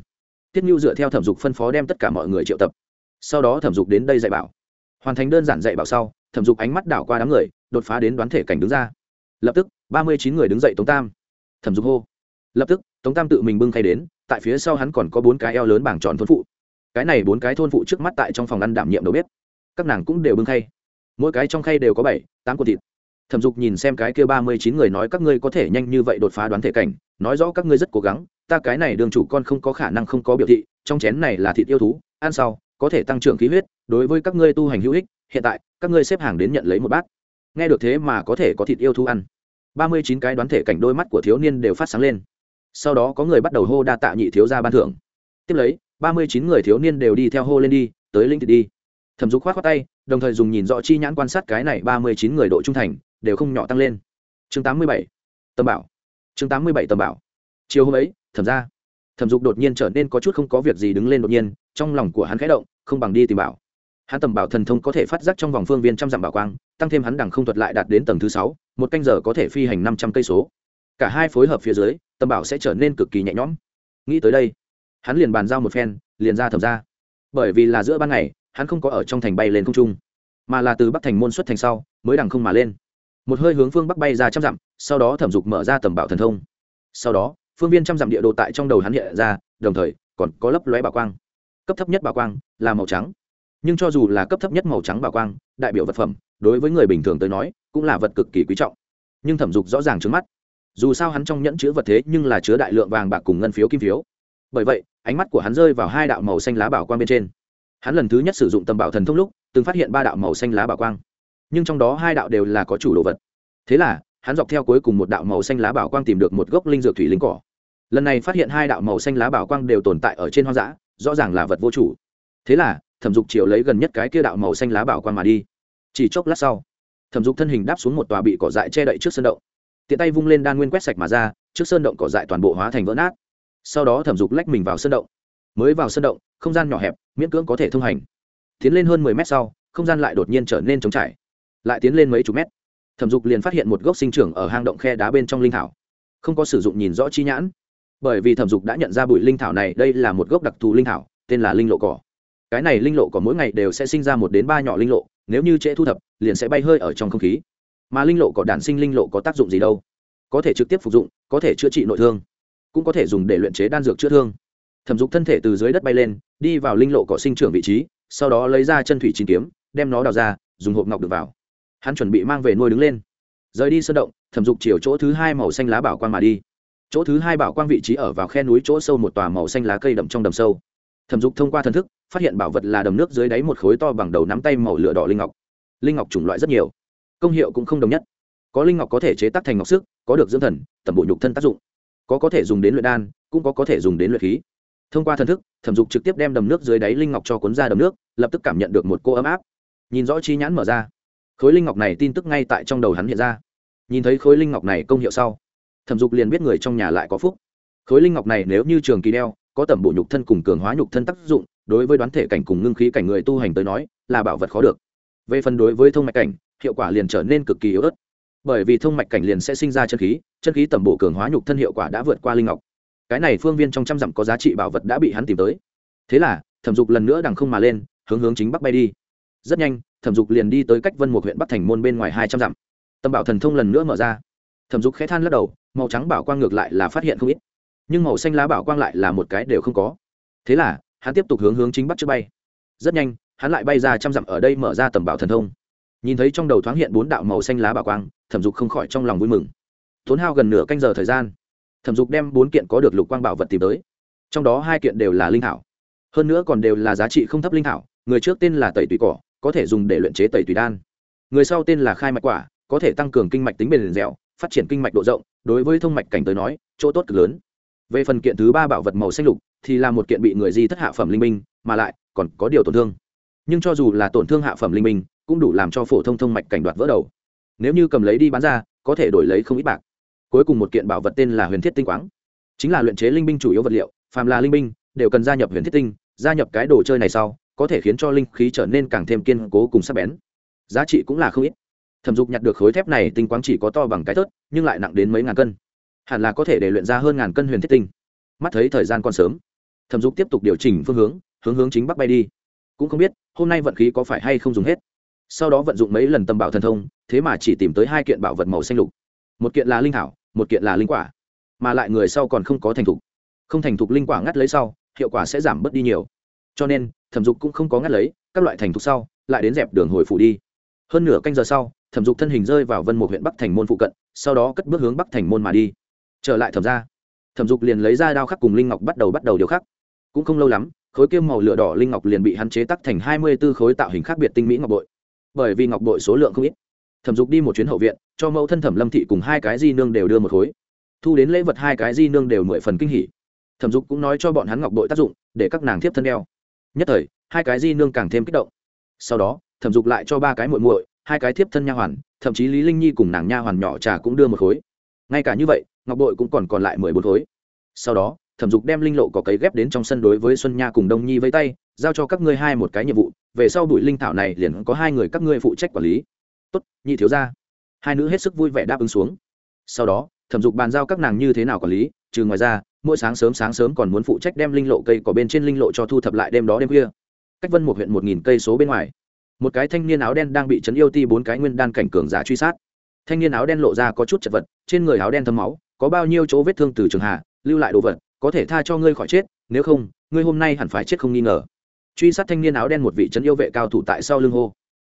Tiết nhu dựa theo thẩm dục phân phó đem tất cả mọi người triệu tập. Sau đó thẩm dục đến đây dạy bảo. Hoàn thành đơn giản dạy bảo sau, thẩm dục ánh mắt đảo qua đám người, đột phá đến đoán thể cảnh đứng ra. Lập tức, ba mươi chín người đứng dậy tống tam. Thẩm dục hô. Lập tức tống tam tự mình bưng khay đến, tại phía sau hắn còn có bốn cái eo lớn bảng tròn thôn phụ. Cái này bốn cái thôn phụ trước mắt tại trong phòng ăn đảm nhiệm đầu bếp. Các nàng cũng đều bưng khay. Mỗi cái trong khay đều có bảy, tám cột thịt. Thẩm dục nhìn xem cái kia ba mươi chín người nói các ngươi có thể nhanh như vậy đột phá đoán thể cảnh, nói rõ các ngươi rất cố gắng, ta cái này đường chủ con không có khả năng không có biểu thị, trong chén này là thịt yêu thú, ăn sau, có thể tăng trưởng khí huyết, đối với các ngươi tu hành hữu ích, hiện tại, các ngươi xếp hàng đến nhận lấy một bát. Nghe được thế mà có thể có thịt yêu thú ăn. ba mươi chín cái đoán thể cảnh đôi mắt của thiếu niên đều phát sáng lên sau đó có người bắt đầu hô đa tạ nhị thiếu gia ban thưởng. Tiếp lấy, ba mươi chín người thiếu niên đều đi theo hô lên đi, tới linh thịt đi. Thẩm dục khoát khoát tay, đồng thời dùng nhìn rõ chi nhãn quan sát cái này ba mươi chín người độ trung thành, đều không nhỏ tăng lên. Chương tám mươi bảy, tầm bảo. Chương tám mươi bảy, tầm bảo. Chiều hôm ấy, thẩm ra thẩm dục đột nhiên trở nên có chút không có việc gì đứng lên đột nhiên, trong lòng của hắn khẽ động, không bằng đi tìm bảo. Hắn tầm bảo thần thông có thể phát giác trong vòng phương viên trăm dặm bảo quang, tăng thêm hắn đằng không thuật lại đạt đến tầng thứ sáu, một canh giờ có thể phi hành năm trăm cây số cả hai phối hợp phía dưới tầm bảo sẽ trở nên cực kỳ nhẹ nhõm. Nghĩ tới đây, hắn liền bàn giao một phen, liền ra thẩm ra bởi vì là giữa ban ngày, hắn không có ở trong thành bay lên không trung, mà là từ bắc thành môn xuất thành sau, mới đằng không mà lên. Một hơi hướng phương bắc bay ra trăm dặm, sau đó thẩm dục mở ra tầm bảo thần thông. Sau đó, phương viên trăm dặm địa đồ tại trong đầu hắn hiện ra, đồng thời, còn có lấp lóe bảo quang. Cấp thấp nhất bảo quang là màu trắng. Nhưng cho dù là cấp thấp nhất màu trắng bảo quang, đại biểu vật phẩm, đối với người bình thường tới nói, cũng là vật cực kỳ quý trọng. Nhưng thẩm dục rõ ràng trước mắt dù sao hắn trong nhẫn chứa vật thế nhưng là chứa đại lượng vàng bạc cùng ngân phiếu kim phiếu. Bởi vậy, ánh mắt của hắn rơi vào hai đạo màu xanh lá bảo quang bên trên. Hắn lần thứ nhất sử dụng tầm bảo thần thông lúc, từng phát hiện ba đạo màu xanh lá bảo quang. Nhưng trong đó hai đạo đều là có chủ đồ vật. Thế là, hắn dọc theo cuối cùng một đạo màu xanh lá bảo quang tìm được một gốc linh dược thủy linh cỏ. Lần này phát hiện hai đạo màu xanh lá bảo quang đều tồn tại ở trên hoang dã, rõ ràng là vật vô chủ. Thế là, thẩm dục chiều lấy gần nhất cái kia đạo màu xanh lá bảo quang mà đi. Chỉ chốc lát sau, thẩm dục thân hình đáp xuống một tòa bị cỏ dại che đậy trước sân động tiện tay vung lên đan nguyên quét sạch mà ra, trước sơn động cỏ dại toàn bộ hóa thành vỡ nát. Sau đó thẩm dục lách mình vào sơn động. Mới vào sơn động, không gian nhỏ hẹp, miễn cưỡng có thể thông hành. Tiến lên hơn mười mét sau, không gian lại đột nhiên trở nên trống trải. Lại tiến lên mấy chục mét, thẩm dục liền phát hiện một gốc sinh trưởng ở hang động khe đá bên trong linh thảo. Không có sử dụng nhìn rõ chi nhãn, bởi vì thẩm dục đã nhận ra bụi linh thảo này đây là một gốc đặc thù linh thảo, tên là linh lộ cỏ. Cái này linh lộ cỏ mỗi ngày đều sẽ sinh ra một đến ba nhỏ linh lộ, nếu như trễ thu thập, liền sẽ bay hơi ở trong không khí mà linh lộ cỏ đản sinh linh lộ có tác dụng gì đâu? Có thể trực tiếp phục dụng, có thể chữa trị nội thương, cũng có thể dùng để luyện chế đan dược chữa thương. Thẩm dục thân thể từ dưới đất bay lên, đi vào linh lộ cỏ sinh trưởng vị trí, sau đó lấy ra chân thủy chín kiếm, đem nó đào ra, dùng hộp ngọc được vào. Hắn chuẩn bị mang về nuôi đứng lên. Rời đi sơn động, thẩm dục chiều chỗ thứ hai màu xanh lá bảo quang mà đi. Chỗ thứ hai bảo quang vị trí ở vào khe núi chỗ sâu một tòa màu xanh lá cây đậm trong đầm sâu. Thẩm dục thông qua thần thức, phát hiện bảo vật là đầm nước dưới đáy một khối to bằng đầu nắm tay màu lửa đỏ linh ngọc. Linh ngọc chủng loại rất nhiều công hiệu cũng không đồng nhất. Có linh ngọc có thể chế tác thành ngọc sức, có được dưỡng thần, tẩm bộ nhục thân tác dụng. Có có thể dùng đến luyện đan, cũng có có thể dùng đến luyện khí. Thông qua thần thức, thẩm dục trực tiếp đem đầm nước dưới đáy linh ngọc cho cuốn ra đầm nước, lập tức cảm nhận được một cô ấm áp. Nhìn rõ chi nhãn mở ra. Khối linh ngọc này tin tức ngay tại trong đầu hắn hiện ra. Nhìn thấy khối linh ngọc này công hiệu sau, thẩm dục liền biết người trong nhà lại có phúc. Khối linh ngọc này nếu như trường kỳ đeo, có tẩm bộ nhục thân cùng cường hóa nhục thân tác dụng, đối với đoán thể cảnh cùng ngưng khí cảnh người tu hành tới nói, là bảo vật khó được. Về phần đối với thông mạch cảnh hiệu quả liền trở nên cực kỳ yếu ớt. Bởi vì thông mạch cảnh liền sẽ sinh ra chân khí chân khí tẩm bổ cường hóa nhục thân hiệu quả đã vượt qua linh ngọc. Cái này phương viên trong trăm dặm có giá trị bảo vật đã bị hắn tìm tới. Thế là, thẩm dục lần nữa đằng không mà lên, hướng hướng chính bắc bay đi. Rất nhanh, thẩm dục liền đi tới cách vân một huyện bắc thành môn bên ngoài hai trăm dặm. Tâm bảo thần thông lần nữa mở ra. Thẩm dục khẽ than lắc đầu, màu trắng bảo quang ngược lại là phát hiện không ít. Nhưng màu xanh lá bảo quang lại là một cái đều không có. Thế là, hắn tiếp tục hướng hướng chính bắc trước bay. Rất nhanh, hắn lại bay ra trăm dặm ở đây mở ra tầm bảo thần thông nhìn thấy trong đầu thoáng hiện bốn đạo màu xanh lá bảo quang, thẩm dục không khỏi trong lòng vui mừng. Tốn hao gần nửa canh giờ thời gian, thẩm dục đem bốn kiện có được lục quang bảo vật tìm tới. Trong đó hai kiện đều là linh thảo, hơn nữa còn đều là giá trị không thấp linh thảo, người trước tên là tẩy tùy cỏ, có thể dùng để luyện chế tẩy tùy đan. Người sau tên là khai mạch quả, có thể tăng cường kinh mạch tính bền dẻo, phát triển kinh mạch độ rộng, đối với thông mạch cảnh tới nói, chỗ tốt cực lớn. Về phần kiện thứ ba bảo vật màu xanh lục, thì là một kiện bị người di thất hạ phẩm linh minh mà lại còn có điều tổn thương. Nhưng cho dù là tổn thương hạ phẩm linh minh cũng đủ làm cho phổ thông thông mạch cảnh đoạt vỡ đầu. Nếu như cầm lấy đi bán ra, có thể đổi lấy không ít bạc. Cuối cùng một kiện bảo vật tên là huyền thiết tinh quáng. Chính là luyện chế linh binh chủ yếu vật liệu, phàm là linh binh, đều cần gia nhập huyền thiết tinh, gia nhập cái đồ chơi này sau, có thể khiến cho linh khí trở nên càng thêm kiên cố cùng sắc bén. Giá trị cũng là không ít. Thẩm dục nhặt được khối thép này, tinh quáng chỉ có to bằng cái thớt, nhưng lại nặng đến mấy ngàn cân. Hẳn là có thể để luyện ra hơn ngàn cân huyền thiết tinh. Mắt thấy thời gian còn sớm, thẩm dục tiếp tục điều chỉnh phương hướng hướng hướng chính bắc bay đi. Cũng không biết, hôm nay vận khí có phải hay không dùng hết sau đó vận dụng mấy lần tâm bảo thần thông, thế mà chỉ tìm tới hai kiện bảo vật màu xanh lục. Một kiện là linh thảo, một kiện là linh quả. Mà lại người sau còn không có thành thục. Không thành thục linh quả ngắt lấy sau, hiệu quả sẽ giảm bớt đi nhiều. Cho nên, thẩm dục cũng không có ngắt lấy, các loại thành thục sau, lại đến dẹp đường hồi phủ đi. Hơn nửa canh giờ sau, thẩm dục thân hình rơi vào vân một huyện bắc thành môn phụ cận, sau đó cất bước hướng bắc thành môn mà đi. Trở lại thẩm ra thẩm dục liền lấy ra đao khắc cùng linh ngọc bắt đầu bắt đầu điều khắc. Cũng không lâu lắm, khối kim màu lửa đỏ linh ngọc liền bị hắn chế tắc thành hai mươi b ố khối tạo hình khác biệt tinh mỹ ngọc bội bởi vì ngọc bội số lượng không ít. Thẩm dục đi một chuyến hậu viện, cho mẫu thân thẩm lâm thị cùng hai cái di nương đều đưa một khối. Thu đến lễ vật hai cái di nương đều mười phần kinh hỉ. Thẩm dục cũng nói cho bọn hắn ngọc bội tác dụng, để các nàng thiếp thân đeo. Nhất thời, hai cái di nương càng thêm kích động. Sau đó, thẩm dục lại cho ba cái muội muội, hai cái thiếp thân nha hoàn, thậm chí lý linh nhi cùng nàng nha hoàn nhỏ trà cũng đưa một khối. Ngay cả như vậy, ngọc bội cũng còn còn lại mười bốn khối. Sau đó thẩm dục đem linh lộ có cấy ghép đến trong sân đối với xuân nha cùng đông nhi với tay, giao cho các ngươi hai một cái nhiệm vụ, về sau bụi linh thảo này liền có hai người các ngươi phụ trách quản lý. Tốt, nhị thiếu ra hai nữ hết sức vui vẻ đáp ứng xuống. Sau đó, thẩm dục bàn giao các nàng như thế nào quản lý, trừ ngoài ra, mỗi sáng sớm sáng sớm còn muốn phụ trách đem linh lộ cây có bên trên linh lộ cho thu thập lại đêm đó đêm khuya. Cách vân một huyện một nghìn cây số bên ngoài. Một cái thanh niên áo đen đang bị chấn yêu ti bốn cái nguyên đan cảnh cường giả truy sát. Thanh niên áo đen lộ ra có chút chật vật, trên người áo đen thấm máu, có bao nhiêu chỗ vết thương từ trường hạ, lưu lại đồ vật có thể tha cho ngươi khỏi chết, nếu không, ngươi hôm nay hẳn phải chết không nghi ngờ. Truy sát thanh niên áo đen một vị trấn yêu vệ cao thủ tại sau lưng hô.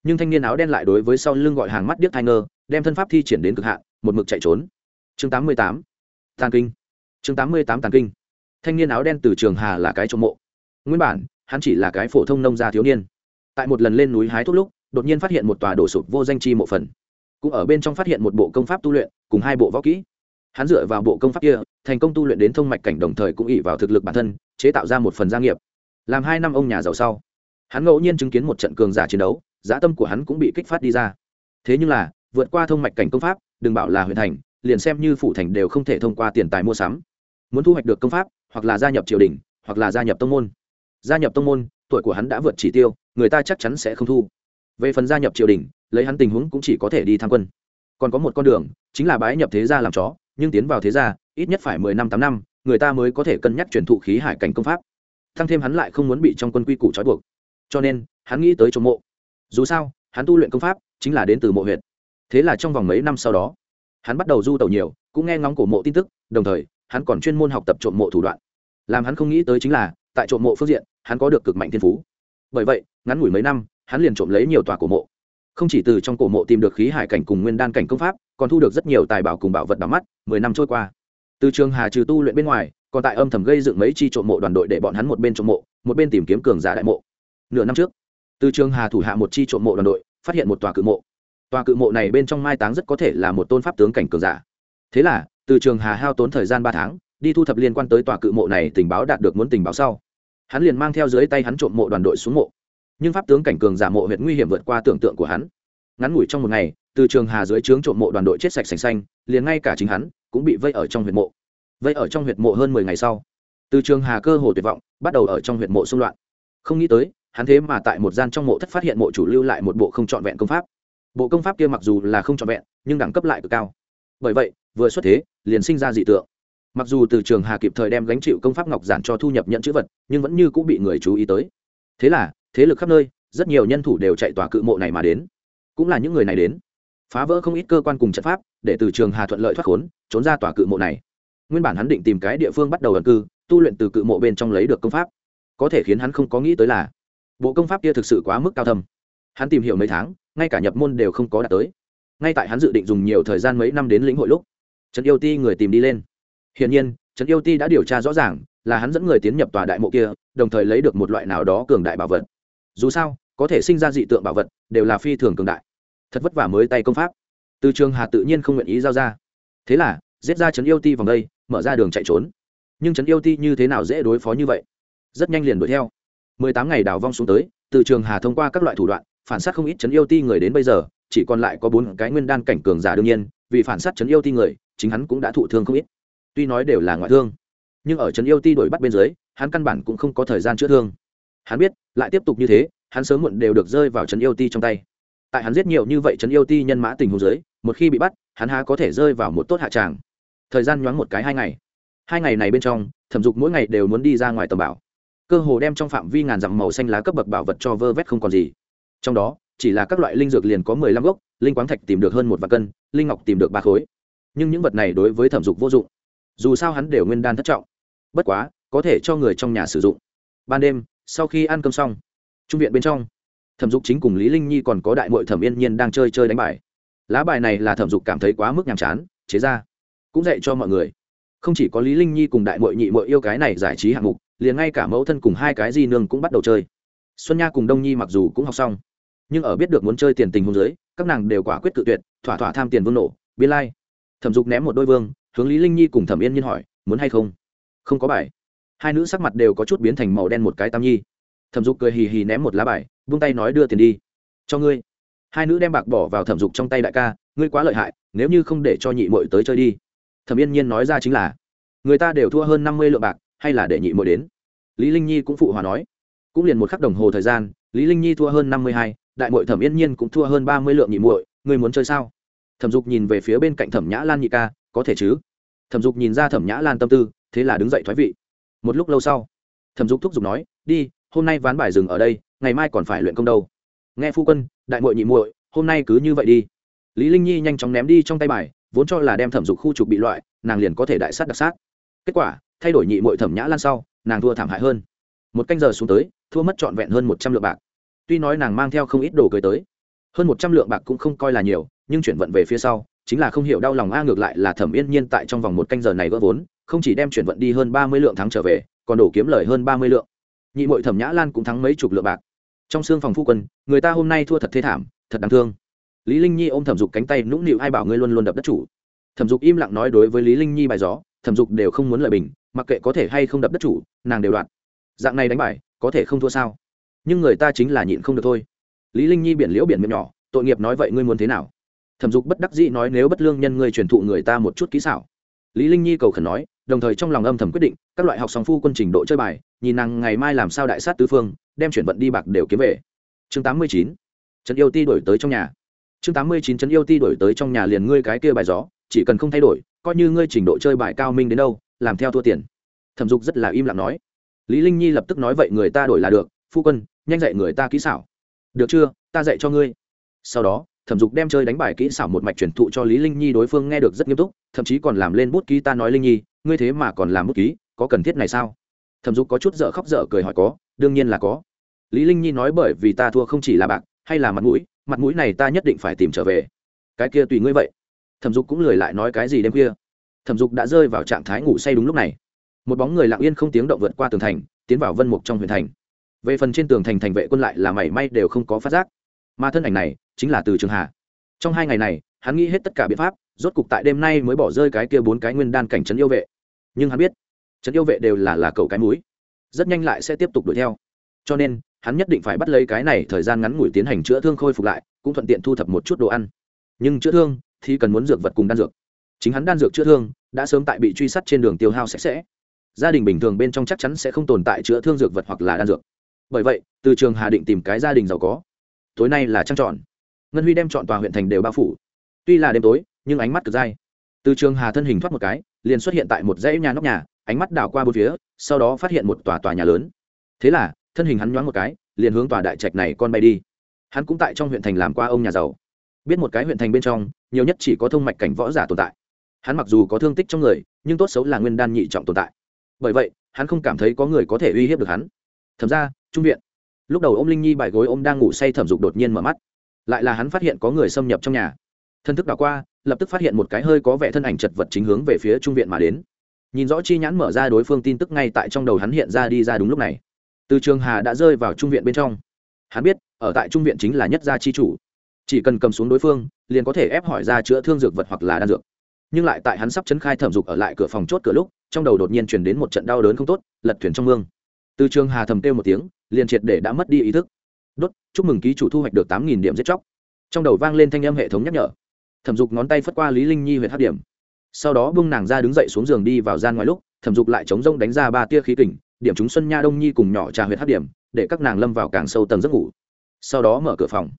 Nhưng thanh niên áo đen lại đối với sau lưng gọi hàng mắt điếc thai ngơ đem thân pháp thi triển đến cực hạn, một mực chạy trốn. Chương tám mươi tám. Tàn kinh. Chương tám mươi tám tàn kinh. Thanh niên áo đen từ trường hà là cái trộm mộ. Nguyên bản, hắn chỉ là cái phổ thông nông gia thiếu niên. Tại một lần lên núi hái thuốc lúc, đột nhiên phát hiện một tòa đổ sụp vô danh chi mộ phần. Cũng ở bên trong phát hiện một bộ công pháp tu luyện, cùng hai bộ võ kỹ hắn dựa vào bộ công pháp kia, thành công tu luyện đến thông mạch cảnh đồng thời cũng ỉ vào thực lực bản thân, chế tạo ra một phần gia nghiệp. Làm hai năm ông nhà giàu sau, hắn ngẫu nhiên chứng kiến một trận cường giả chiến đấu, giá tâm của hắn cũng bị kích phát đi ra. Thế nhưng là, vượt qua thông mạch cảnh công pháp, đừng bảo là huyện thành, liền xem như phủ thành đều không thể thông qua tiền tài mua sắm. Muốn thu hoạch được công pháp, hoặc là gia nhập triều đình, hoặc là gia nhập tông môn. Gia nhập tông môn, tuổi của hắn đã vượt chỉ tiêu, người ta chắc chắn sẽ không thu. Về phần gia nhập triều đình, lấy hắn tình huống cũng chỉ có thể đi tham quân. Còn có một con đường, chính là bái nhập thế gia làm chó nhưng tiến vào thế gia, ít nhất phải mười năm tám năm, người ta mới có thể cân nhắc chuyển thụ khí hải cảnh công pháp. Thăng thêm hắn lại không muốn bị trong quân quy củ trói buộc. Cho nên, hắn nghĩ tới chỗ mộ. Dù sao, hắn tu luyện công pháp chính là đến từ mộ huyện thế là trong vòng mấy năm sau đó, hắn bắt đầu du tàu nhiều, cũng nghe ngóng cổ mộ tin tức, đồng thời, hắn còn chuyên môn học tập trộm mộ thủ đoạn. Làm hắn không nghĩ tới chính là, tại trộm mộ phương diện, hắn có được cực mạnh thiên phú. Bởi vậy, ngắn ngủi mấy năm, hắn liền trộm lấy nhiều tòa cổ mộ không chỉ từ trong cổ mộ tìm được khí hải cảnh cùng nguyên đan cảnh công pháp, còn thu được rất nhiều tài bảo cùng bảo vật đắm mắt, mười năm trôi qua. Từ trường hà trừ tu luyện bên ngoài, còn tại âm thầm gây dựng mấy chi trộm mộ đoàn đội để bọn hắn một bên trộm mộ, một bên tìm kiếm cường giả đại mộ. Nửa năm trước, từ trường hà thủ hạ một chi trộm mộ đoàn đội, phát hiện một tòa cự mộ. Tòa cự mộ này bên trong mai táng rất có thể là một tôn pháp tướng cảnh cường giả. Thế là, từ trường hà hao tốn thời gian ba tháng, đi thu thập liên quan tới tòa cự mộ này tình báo đạt được muốn tình báo sau. Hắn liền mang theo dưới tay hắn trộm mộ đoàn đội xuống mộ nhưng pháp tướng cảnh cường giả mộ huyện nguy hiểm vượt qua tưởng tượng của hắn. Ngắn ngủi trong một ngày, từ trường hà dưới trướng trộm mộ đoàn đội chết sạch sành xanh, liền ngay cả chính hắn cũng bị vây ở trong huyện mộ. Vây ở trong huyện mộ hơn mười ngày sau, từ trường hà cơ hồ tuyệt vọng, bắt đầu ở trong huyện mộ xung loạn. Không nghĩ tới, hắn thế mà tại một gian trong mộ thất phát hiện mộ chủ lưu lại một bộ không trọn vẹn công pháp. Bộ công pháp kia mặc dù là không trọn vẹn, nhưng đẳng cấp lại cực cao. Bởi vậy, vừa xuất thế, liền sinh ra dị tượng. Mặc dù từ trường hà kịp thời đem gánh chịu công pháp ngọc giản cho thu nhập nhận chữ vật, nhưng vẫn như cũng bị người chú ý tới. Thế là thế lực khắp nơi, rất nhiều nhân thủ đều chạy tòa cự mộ này mà đến. Cũng là những người này đến. Phá vỡ không ít cơ quan cùng trận pháp, để từ trường hà thuận lợi thoát khốn, trốn ra tòa cự mộ này. Nguyên bản hắn định tìm cái địa phương bắt đầu ẩn cư, tu luyện từ cự mộ bên trong lấy được công pháp. Có thể khiến hắn không có nghĩ tới là, bộ công pháp kia thực sự quá mức cao thâm. Hắn tìm hiểu mấy tháng, ngay cả nhập môn đều không có đạt tới. Ngay tại hắn dự định dùng nhiều thời gian mấy năm đến lĩnh hội lúc, trần yêu ti người tìm đi lên. Hiển nhiên, trần yêu ti đã điều tra rõ ràng là hắn dẫn người tiến nhập tòa đại mộ kia, đồng thời lấy được một loại nào đó cường đại bảo vật dù sao, có thể sinh ra dị tượng bảo vật đều là phi thường cường đại. Thật vất vả mới tay công pháp. Từ trường hà tự nhiên không nguyện ý giao ra. Thế là, giết ra trấn yêu ti vòng đây, mở ra đường chạy trốn. Nhưng trấn yêu ti như thế nào dễ đối phó như vậy? Rất nhanh liền đuổi theo. Mười tám ngày đào vong xuống tới, từ trường hà thông qua các loại thủ đoạn, phản sát không ít trấn yêu ti người đến bây giờ, chỉ còn lại có bốn cái nguyên đan cảnh cường giả đương nhiên, vì phản sát trấn yêu ti người, chính hắn cũng đã thụ thương không ít. Tuy nói đều là ngoại thương, nhưng ở trấn yêu ti đổi bắt bên dưới, hắn căn bản cũng không có thời gian chữa thương hắn biết, lại tiếp tục như thế, hắn sớm muộn đều được rơi vào trấn yêu ti trong tay. Tại hắn giết nhiều như vậy trấn yêu ti nhân mã tình hồ dưới, một khi bị bắt, hắn há có thể rơi vào một tốt hạ tràng. Thời gian nhoáng một cái hai ngày. Hai ngày này bên trong, thẩm dục mỗi ngày đều muốn đi ra ngoài tầm bảo. Cơ hồ đem trong phạm vi ngàn dặm màu xanh lá cấp bậc bảo vật cho vơ vét không còn gì. Trong đó, chỉ là các loại linh dược liền có mười lăm gốc, linh quáng thạch tìm được hơn một vạn cân, linh ngọc tìm được ba khối. Nhưng những vật này đối với thẩm dục vô dụng. Dù sao hắn đều nguyên đan thất trọng. Bất quá, có thể cho người trong nhà sử dụng. Ban đêm sau khi ăn cơm xong, trung viện bên trong, thẩm dục chính cùng lý linh nhi còn có đại mội thẩm yên nhiên đang chơi chơi đánh bài. Lá bài này là thẩm dục cảm thấy quá mức nhàm chán, chế ra cũng dạy cho mọi người. Không chỉ có lý linh nhi cùng đại mội nhị mội yêu cái này giải trí hạng mục, liền ngay cả mẫu thân cùng hai cái di nương cũng bắt đầu chơi. Xuân nha cùng đông nhi mặc dù cũng học xong, nhưng ở biết được muốn chơi tiền tình hôn giới, các nàng đều quả quyết cự tuyệt, thỏa thỏa tham tiền vương nổ, biên lai. Thẩm dục ném một đôi vương, hướng lý linh nhi cùng thẩm yên nhiên hỏi, muốn hay không? Không có bài hai nữ sắc mặt đều có chút biến thành màu đen một cái tam nhi. Thẩm dục cười hì hì ném một lá bài vung tay nói đưa tiền đi. Cho ngươi. Hai nữ đem bạc bỏ vào thẩm dục trong tay đại ca, ngươi quá lợi hại, nếu như không để cho nhị mội tới chơi đi. Thẩm yên nhiên nói ra chính là, người ta đều thua hơn năm mươi lượng bạc, hay là để nhị mội đến? Lý linh nhi cũng phụ hòa nói. Cũng liền một khắc đồng hồ thời gian, lý linh nhi thua hơn năm mươi hai, đại mội thẩm yên nhiên cũng thua hơn ba mươi lượng nhị muội, ngươi muốn chơi sao? Thẩm dục nhìn về phía bên cạnh thẩm nhã lan nhị ca, có thể chứ? Thẩm dục nhìn ra thẩm nhã lan tâm tư, thế là đứng dậy thoái vị một lúc lâu sau, thẩm dục thúc giục nói, đi, hôm nay ván bài dừng ở đây, ngày mai còn phải luyện công đâu. Nghe phu quân, đại muội nhị muội, hôm nay cứ như vậy đi. Lý linh nhi nhanh chóng ném đi trong tay bài, vốn cho là đem thẩm dục khu trục bị loại, nàng liền có thể đại sát đặc sát. Kết quả, thay đổi nhị muội thẩm nhã lan sau, nàng thua thảm hại hơn. Một canh giờ xuống tới, thua mất trọn vẹn hơn một trăm lượng bạc. Tuy nói nàng mang theo không ít đồ cười tới, hơn một trăm lượng bạc cũng không coi là nhiều, nhưng chuyển vận về phía sau, chính là không hiểu đau lòng, a ngược lại là thẩm yên nhiên tại trong vòng một canh giờ này gỡ vốn không chỉ đem chuyển vận đi hơn ba mươi lượng thắng trở về, còn đổ kiếm lời hơn ba mươi lượng. Nhị mội thẩm nhã lan cũng thắng mấy chục lượng bạc. Trong xương phòng phu quân, người ta hôm nay thua thật thế thảm, thật đáng thương. Lý linh nhi ôm thẩm dục cánh tay nũng nịu ai bảo ngươi luôn luôn đập đất chủ. Thẩm dục im lặng nói đối với lý linh nhi bài gió, thẩm dục đều không muốn lời bình, mặc kệ có thể hay không đập đất chủ, nàng đều đoạt. Dạng này đánh bài, có thể không thua sao? Nhưng người ta chính là nhịn không được thôi. Lý linh nhi biển liễu biển miệng nhỏ, tội nghiệp nói vậy ngươi muốn thế nào? Thẩm dục bất đắc dĩ nói nếu bất lương nhân ngươi truyền thụ người ta một chút kỹ xảo. Lý linh nhi cầu khẩn nói đồng thời trong lòng âm thầm quyết định, các loại học song phu quân trình độ chơi bài, nhìn nàng ngày mai làm sao đại sát tứ phương, đem chuyển vận đi bạc đều kiếm về. Chương 89. trần yêu ti đổi tới trong nhà. Chương 89 trần yêu ti đổi tới trong nhà liền ngươi cái kia bài gió, chỉ cần không thay đổi, coi như ngươi trình độ chơi bài cao minh đến đâu, làm theo thua tiền. Thẩm dục rất là im lặng nói. Lý linh nhi lập tức nói vậy người ta đổi là được, phu quân, nhanh dạy người ta kỹ xảo. Được chưa, ta dạy cho ngươi. Sau đó, thẩm dục đem chơi đánh bài kỹ xảo một mạch truyền thụ cho lý linh nhi đối phương nghe được rất nghiêm túc, thậm chí còn làm lên bút ký ta nói linh nhi ngươi thế mà còn làm bút ký, có cần thiết này sao? Thẩm dục có chút dở khóc dở cười hỏi có, đương nhiên là có. Lý linh nhi nói bởi vì ta thua không chỉ là bạc, hay là mặt mũi mặt mũi này ta nhất định phải tìm trở về. Cái kia tùy ngươi vậy. Thẩm dục cũng lười lại nói cái gì đêm kia thẩm dục đã rơi vào trạng thái ngủ say đúng lúc này. Một bóng người lặng yên không tiếng động vượt qua tường thành, tiến vào vân mục trong huyện thành. Về phần trên tường thành thành vệ quân lại là mảy may đều không có phát giác. Mà thân ảnh này chính là từ trường hà. Trong hai ngày này, hắn nghĩ hết tất cả biện pháp, rốt cục tại đêm nay mới bỏ rơi cái kia bốn cái nguyên đan cảnh trấn yêu vệ nhưng hắn biết trấn yêu vệ đều là là cầu cái mũi, rất nhanh lại sẽ tiếp tục đuổi theo. Cho nên, hắn nhất định phải bắt lấy cái này thời gian ngắn ngủi tiến hành chữa thương khôi phục lại, cũng thuận tiện thu thập một chút đồ ăn. Nhưng chữa thương thì cần muốn dược vật cùng đan dược. Chính hắn đan dược chữa thương đã sớm tại bị truy sát trên đường tiêu hao sạch sẽ. Gia đình bình thường bên trong chắc chắn sẽ không tồn tại chữa thương dược vật hoặc là đan dược. Bởi vậy, từ trường hà định tìm cái gia đình giàu có. Tối nay là trăng tròn ngân huy đem chọn tòa huyện thành đều bao phủ. Tuy là đêm tối, nhưng ánh mắt cực dai từ trường hà thân hình thoát một cái, liền xuất hiện tại một dãy nhà nóc nhà, ánh mắt đảo qua bốn phía, sau đó phát hiện một tòa tòa nhà lớn. Thế là, thân hình hắn nhoáng một cái, liền hướng tòa đại trạch này con bay đi. Hắn cũng tại trong huyện thành làm qua ông nhà giàu. Biết một cái huyện thành bên trong, nhiều nhất chỉ có thông mạch cảnh võ giả tồn tại. Hắn mặc dù có thương tích trong người, nhưng tốt xấu là nguyên đan nhị trọng tồn tại. Bởi vậy, hắn không cảm thấy có người có thể uy hiếp được hắn. Thẩm ra, trung viện. Lúc đầu ô m linh nhi bài gối ô m đang ngủ say thẩm dục đột nhiên mở mắt. Lại là hắn phát hiện có người xâm nhập trong nhà thân thức đảo qua, lập tức phát hiện một cái hơi có vẻ thân ảnh chật vật chính hướng về phía trung viện mà đến. Nhìn rõ chi nhãn mở ra đối phương tin tức ngay tại trong đầu hắn hiện ra đi ra đúng lúc này. Từ trường hà đã rơi vào trung viện bên trong. Hắn biết, ở tại trung viện chính là nhất gia chi chủ. Chỉ cần cầm xuống đối phương, liền có thể ép hỏi ra chữa thương dược vật hoặc là đan dược. Nhưng lại tại hắn sắp chấn khai thẩm dục ở lại cửa phòng chốt cửa lúc, trong đầu đột nhiên chuyển đến một trận đau đớn không tốt, lật thuyền trong mương. Từ trường hà thầm kêu một tiếng, liền triệt để đã mất đi ý thức. Đốt, chúc mừng ký chủ thu hoạch được tám nghìn điểm giết chóc. Trong đầu vang lên thanh âm hệ thống nhắc nhở thẩm dục ngón tay phất qua lý linh nhi huyện hát điểm. Sau đó bưng nàng ra đứng dậy xuống giường đi vào gian ngoài lúc, thẩm dục lại chống rông đánh ra ba tia khí kình, điểm chúng xuân nha đông nhi cùng nhỏ trà huyện hát điểm, để các nàng lâm vào càng sâu tầng giấc ngủ. Sau đó mở cửa phòng.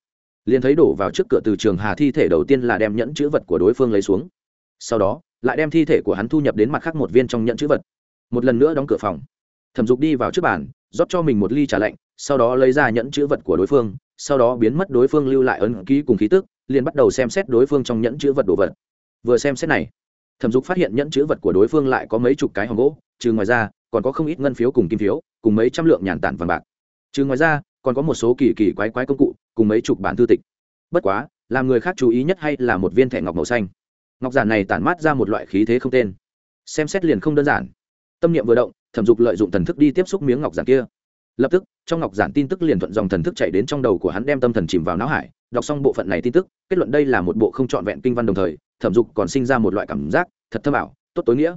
Liền thấy đổ vào trước cửa từ trường hà thi thể đầu tiên là đem nhẫn chữ vật của đối phương lấy xuống. Sau đó, lại đem thi thể của hắn thu nhập đến mặt khác một viên trong nhẫn chữ vật. Một lần nữa đóng cửa phòng. Thẩm dục đi vào trước bàn, rót cho mình một ly trà lạnh, sau đó lấy ra nhẫn chữ vật của đối phương sau đó biến mất đối phương lưu lại ấn ký cùng khí tức, liền bắt đầu xem xét đối phương trong nhẫn chữ vật đồ vật. Vừa xem xét này, thẩm dục phát hiện nhẫn chữ vật của đối phương lại có mấy chục cái hòm gỗ, trừ ngoài ra, còn có không ít ngân phiếu cùng kim phiếu, cùng mấy trăm lượng nhàn tản vàng bạc. Trừ ngoài ra, còn có một số kỳ kỳ quái quái công cụ, cùng mấy chục bản thư tịch. Bất quá, làm người khác chú ý nhất hay là một viên thẻ ngọc màu xanh. Ngọc giản này tản mát ra một loại khí thế không tên. Xem xét liền không đơn giản. Tâm niệm vừa động, thẩm dục lợi dụng thần thức đi tiếp xúc miếng ngọc giản kia lập tức, trong ngọc giản tin tức liền thuận dòng thần thức chạy đến trong đầu của hắn đem tâm thần chìm vào não hải. Đọc xong bộ phận này tin tức, kết luận đây là một bộ không trọn vẹn kinh văn đồng thời, thẩm dục còn sinh ra một loại cảm giác thật thơ bảo tốt tối nghĩa.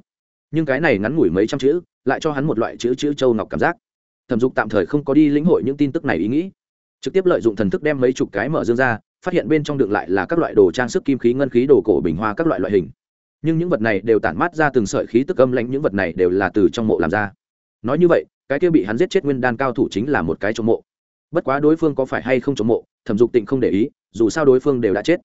Nhưng cái này ngắn ngủi mấy trăm chữ, lại cho hắn một loại chữ chữ châu ngọc cảm giác. Thẩm dục tạm thời không có đi lĩnh hội những tin tức này ý nghĩ. Trực tiếp lợi dụng thần thức đem mấy chục cái mở dương ra, phát hiện bên trong đựng lại là các loại đồ trang sức kim khí, ngân khí, đồ cổ, bình hoa, các loại loại hình. Nhưng những vật này đều tản mát ra từng sợi khí tức âm lãnh, những vật này đều là từ trong mộ làm ra. Nói như vậy cái kia bị hắn giết chết nguyên đan cao thủ chính là một cái trộm mộ. Bất quá đối phương có phải hay không trộm mộ, thẩm dục tịnh không để ý, dù sao đối phương đều đã chết.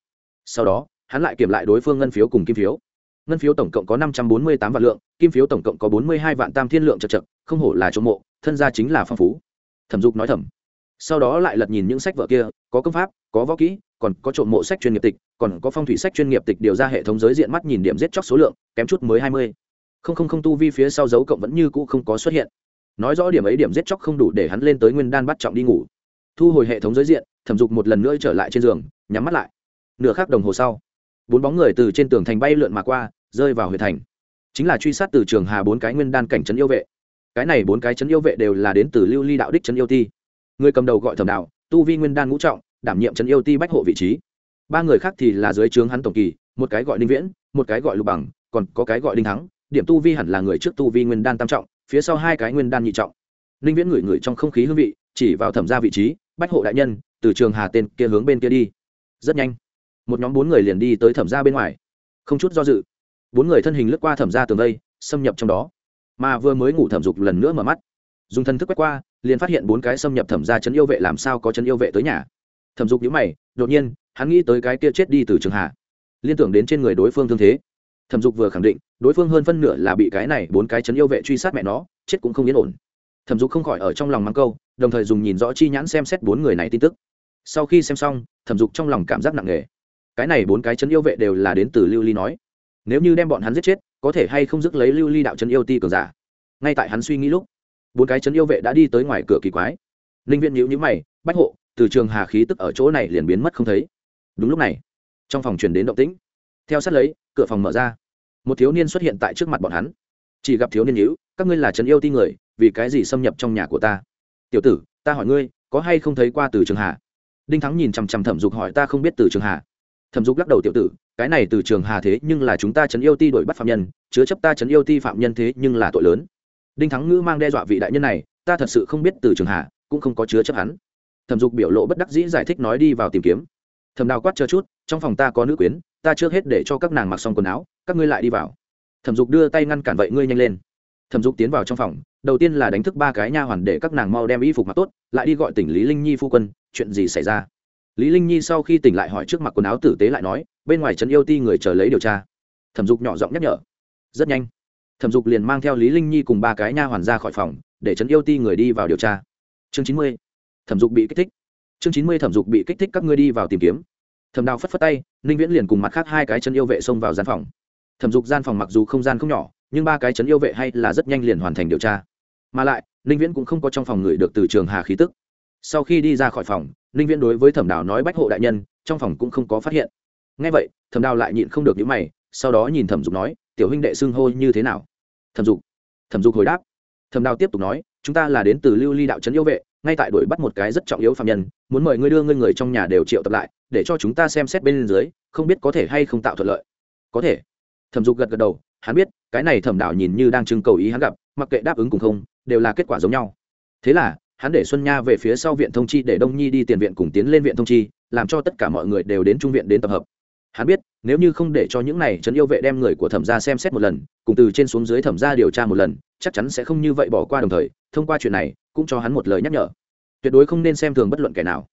Sau đó, hắn lại kiểm lại đối phương ngân phiếu cùng kim phiếu. Ngân phiếu tổng cộng có năm trăm bốn mươi tám vạn lượng, kim phiếu tổng cộng có bốn mươi hai vạn tam thiên lượng chật chật, không hổ là trộm mộ, thân gia chính là phong phú. Thẩm dục nói thầm. Sau đó lại lật nhìn những sách vở kia, có công pháp, có võ kỹ, còn có trộm mộ sách chuyên nghiệp tịch, còn có phong thủy sách chuyên nghiệp tịch điều ra hệ thống giới diện mắt nhìn điểm giết chóc số lượng, kém chút mới hai mươi. Không không không tu vi phía sau dấu cộng vẫn như cũ không có xuất hiện nói rõ điểm ấy điểm giết chóc không đủ để hắn lên tới nguyên đan bắt trọng đi ngủ. Thu hồi hệ thống giới diện, thẩm dục một lần nữa trở lại trên giường, nhắm mắt lại. Nửa khắc đồng hồ sau, bốn bóng người từ trên tường thành bay lượn mà qua, rơi vào huyện thành. Chính là truy sát từ trường hà bốn cái nguyên đan cảnh trấn yêu vệ. Cái này bốn cái trấn yêu vệ đều là đến từ lưu ly đạo đích trấn yêu ti. Người cầm đầu gọi thẩm đạo, tu vi nguyên đan ngũ trọng, đảm nhiệm trấn yêu ti bách hộ vị trí. Ba người khác thì là dưới trướng hắn tổng kỳ, một cái gọi ninh viễn, một cái gọi lục bằng, còn có cái gọi đinh thắng, điểm tu vi hẳn là người trước tu vi nguyên đan tam trọng phía sau hai cái nguyên đan nhị trọng. Ninh viễn ngửi ngửi trong không khí hương vị, chỉ vào thẩm ra vị trí, bách hộ đại nhân, từ trường hà tên kia hướng bên kia đi. Rất nhanh, một nhóm bốn người liền đi tới thẩm ra bên ngoài. Không chút do dự, bốn người thân hình lướt qua thẩm ra tường vây, xâm nhập trong đó. Mà vừa mới ngủ thẩm dục lần nữa mở mắt. Dùng thân thức quét qua, liền phát hiện bốn cái xâm nhập thẩm ra chấn yêu vệ làm sao có chấn yêu vệ tới nhà. Thẩm dục nhíu mày, đột nhiên, hắn nghĩ tới cái kia chết đi từ trường hà. Liên tưởng đến trên người đối phương thương thế. Thẩm dục vừa khẳng định đối phương hơn phân nửa là bị cái này bốn cái chấn yêu vệ truy sát mẹ nó, chết cũng không yên ổn. Thẩm dục không khỏi ở trong lòng mắng câu, đồng thời dùng nhìn rõ chi nhãn xem xét bốn người này tin tức. Sau khi xem xong, thẩm dục trong lòng cảm giác nặng nề. Cái này bốn cái chấn yêu vệ đều là đến từ lưu ly nói. Nếu như đem bọn hắn giết chết, có thể hay không dứt lấy lưu ly đạo chấn yêu ti cường giả? Ngay tại hắn suy nghĩ lúc, bốn cái chấn yêu vệ đã đi tới ngoài cửa kỳ quái. Ninh viện nhữ nhữ mày, bách hộ, từ trường hà khí tức ở chỗ này liền biến mất không thấy. Đúng lúc này, trong phòng truyền đến động tĩnh. Theo sát lấy, cửa phòng mở ra một thiếu niên xuất hiện tại trước mặt bọn hắn. Chỉ gặp thiếu niên hữu, các ngươi là trấn yêu ti người vì cái gì xâm nhập trong nhà của ta? Tiểu tử ta hỏi ngươi có hay không thấy qua từ trường hà? Đinh thắng nhìn chằm chằm thẩm dục hỏi ta không biết từ trường hà. Thẩm dục lắc đầu tiểu tử cái này từ trường hà thế nhưng là chúng ta trấn yêu ti đổi bắt phạm nhân chứa chấp ta trấn yêu ti phạm nhân thế nhưng là tội lớn. Đinh thắng ngữ mang đe dọa vị đại nhân này ta thật sự không biết từ trường hà cũng không có chứa chấp hắn. Thẩm dục biểu lộ bất đắc dĩ giải thích nói đi vào tìm kiếm. Thẩm đào quát chờ chút trong phòng ta có nữ quyến ta trước hết để cho các nàng mặc xong quần áo các ngươi lại đi vào. Thẩm dục đưa tay ngăn cản vậy ngươi nhanh lên. Thẩm dục tiến vào trong phòng, đầu tiên là đánh thức ba cái nha hoàn để các nàng mau đem y phục mặc tốt, lại đi gọi tỉnh lý linh nhi phu quân, chuyện gì xảy ra? Lý linh nhi sau khi tỉnh lại hỏi trước mặt quần áo tử tế lại nói, bên ngoài trấn yêu ti người chờ lấy điều tra. Thẩm dục nhỏ giọng nhắc nhở. Rất nhanh. Thẩm dục liền mang theo lý linh nhi cùng ba cái nha hoàn ra khỏi phòng, để trấn yêu ti người đi vào điều tra. Chương chín mươi. Thẩm dục bị kích thích. Chương chín mươi thẩm dục bị kích thích các ngươi đi vào tìm kiếm. Thẩm đào phất phất tay, ninh viễn liền cùng mặt khác hai cái chân yêu vệ xông vào gian phòng thẩm dục gian phòng mặc dù không gian không nhỏ, nhưng ba cái chấn yêu vệ hay là rất nhanh liền hoàn thành điều tra. Mà lại, ninh viễn cũng không có trong phòng người được từ trường hà khí tức. Sau khi đi ra khỏi phòng, ninh viễn đối với thẩm đào nói bách hộ đại nhân, trong phòng cũng không có phát hiện. Ngay vậy, thẩm đào lại nhịn không được những mày, sau đó nhìn thẩm dục nói, tiểu huynh đệ xưng hô như thế nào? Thẩm dục thẩm dục hồi đáp. Thẩm đào tiếp tục nói, chúng ta là đến từ lưu ly đạo trấn yêu vệ, ngay tại đuổi bắt một cái rất trọng yếu phạm nhân, muốn mời ngươi đưa ngươi người trong nhà đều triệu tập lại, để cho chúng ta xem xét bên dưới, không biết có thể hay không tạo thuận lợi. Có thể thẩm dục gật gật đầu, hắn biết, cái này thẩm đạo nhìn như đang trưng cầu ý hắn gặp, mặc kệ đáp ứng cùng không, đều là kết quả giống nhau. Thế là, hắn để xuân nha về phía sau viện thông chi để đông nhi đi tiền viện cùng tiến lên viện thông chi, làm cho tất cả mọi người đều đến trung viện đến tập hợp. Hắn biết, nếu như không để cho những này trấn yêu vệ đem người của thẩm gia xem xét một lần, cùng từ trên xuống dưới thẩm gia điều tra một lần, chắc chắn sẽ không như vậy bỏ qua đồng thời, thông qua chuyện này, cũng cho hắn một lời nhắc nhở. Tuyệt đối không nên xem thường bất luận kẻ nào.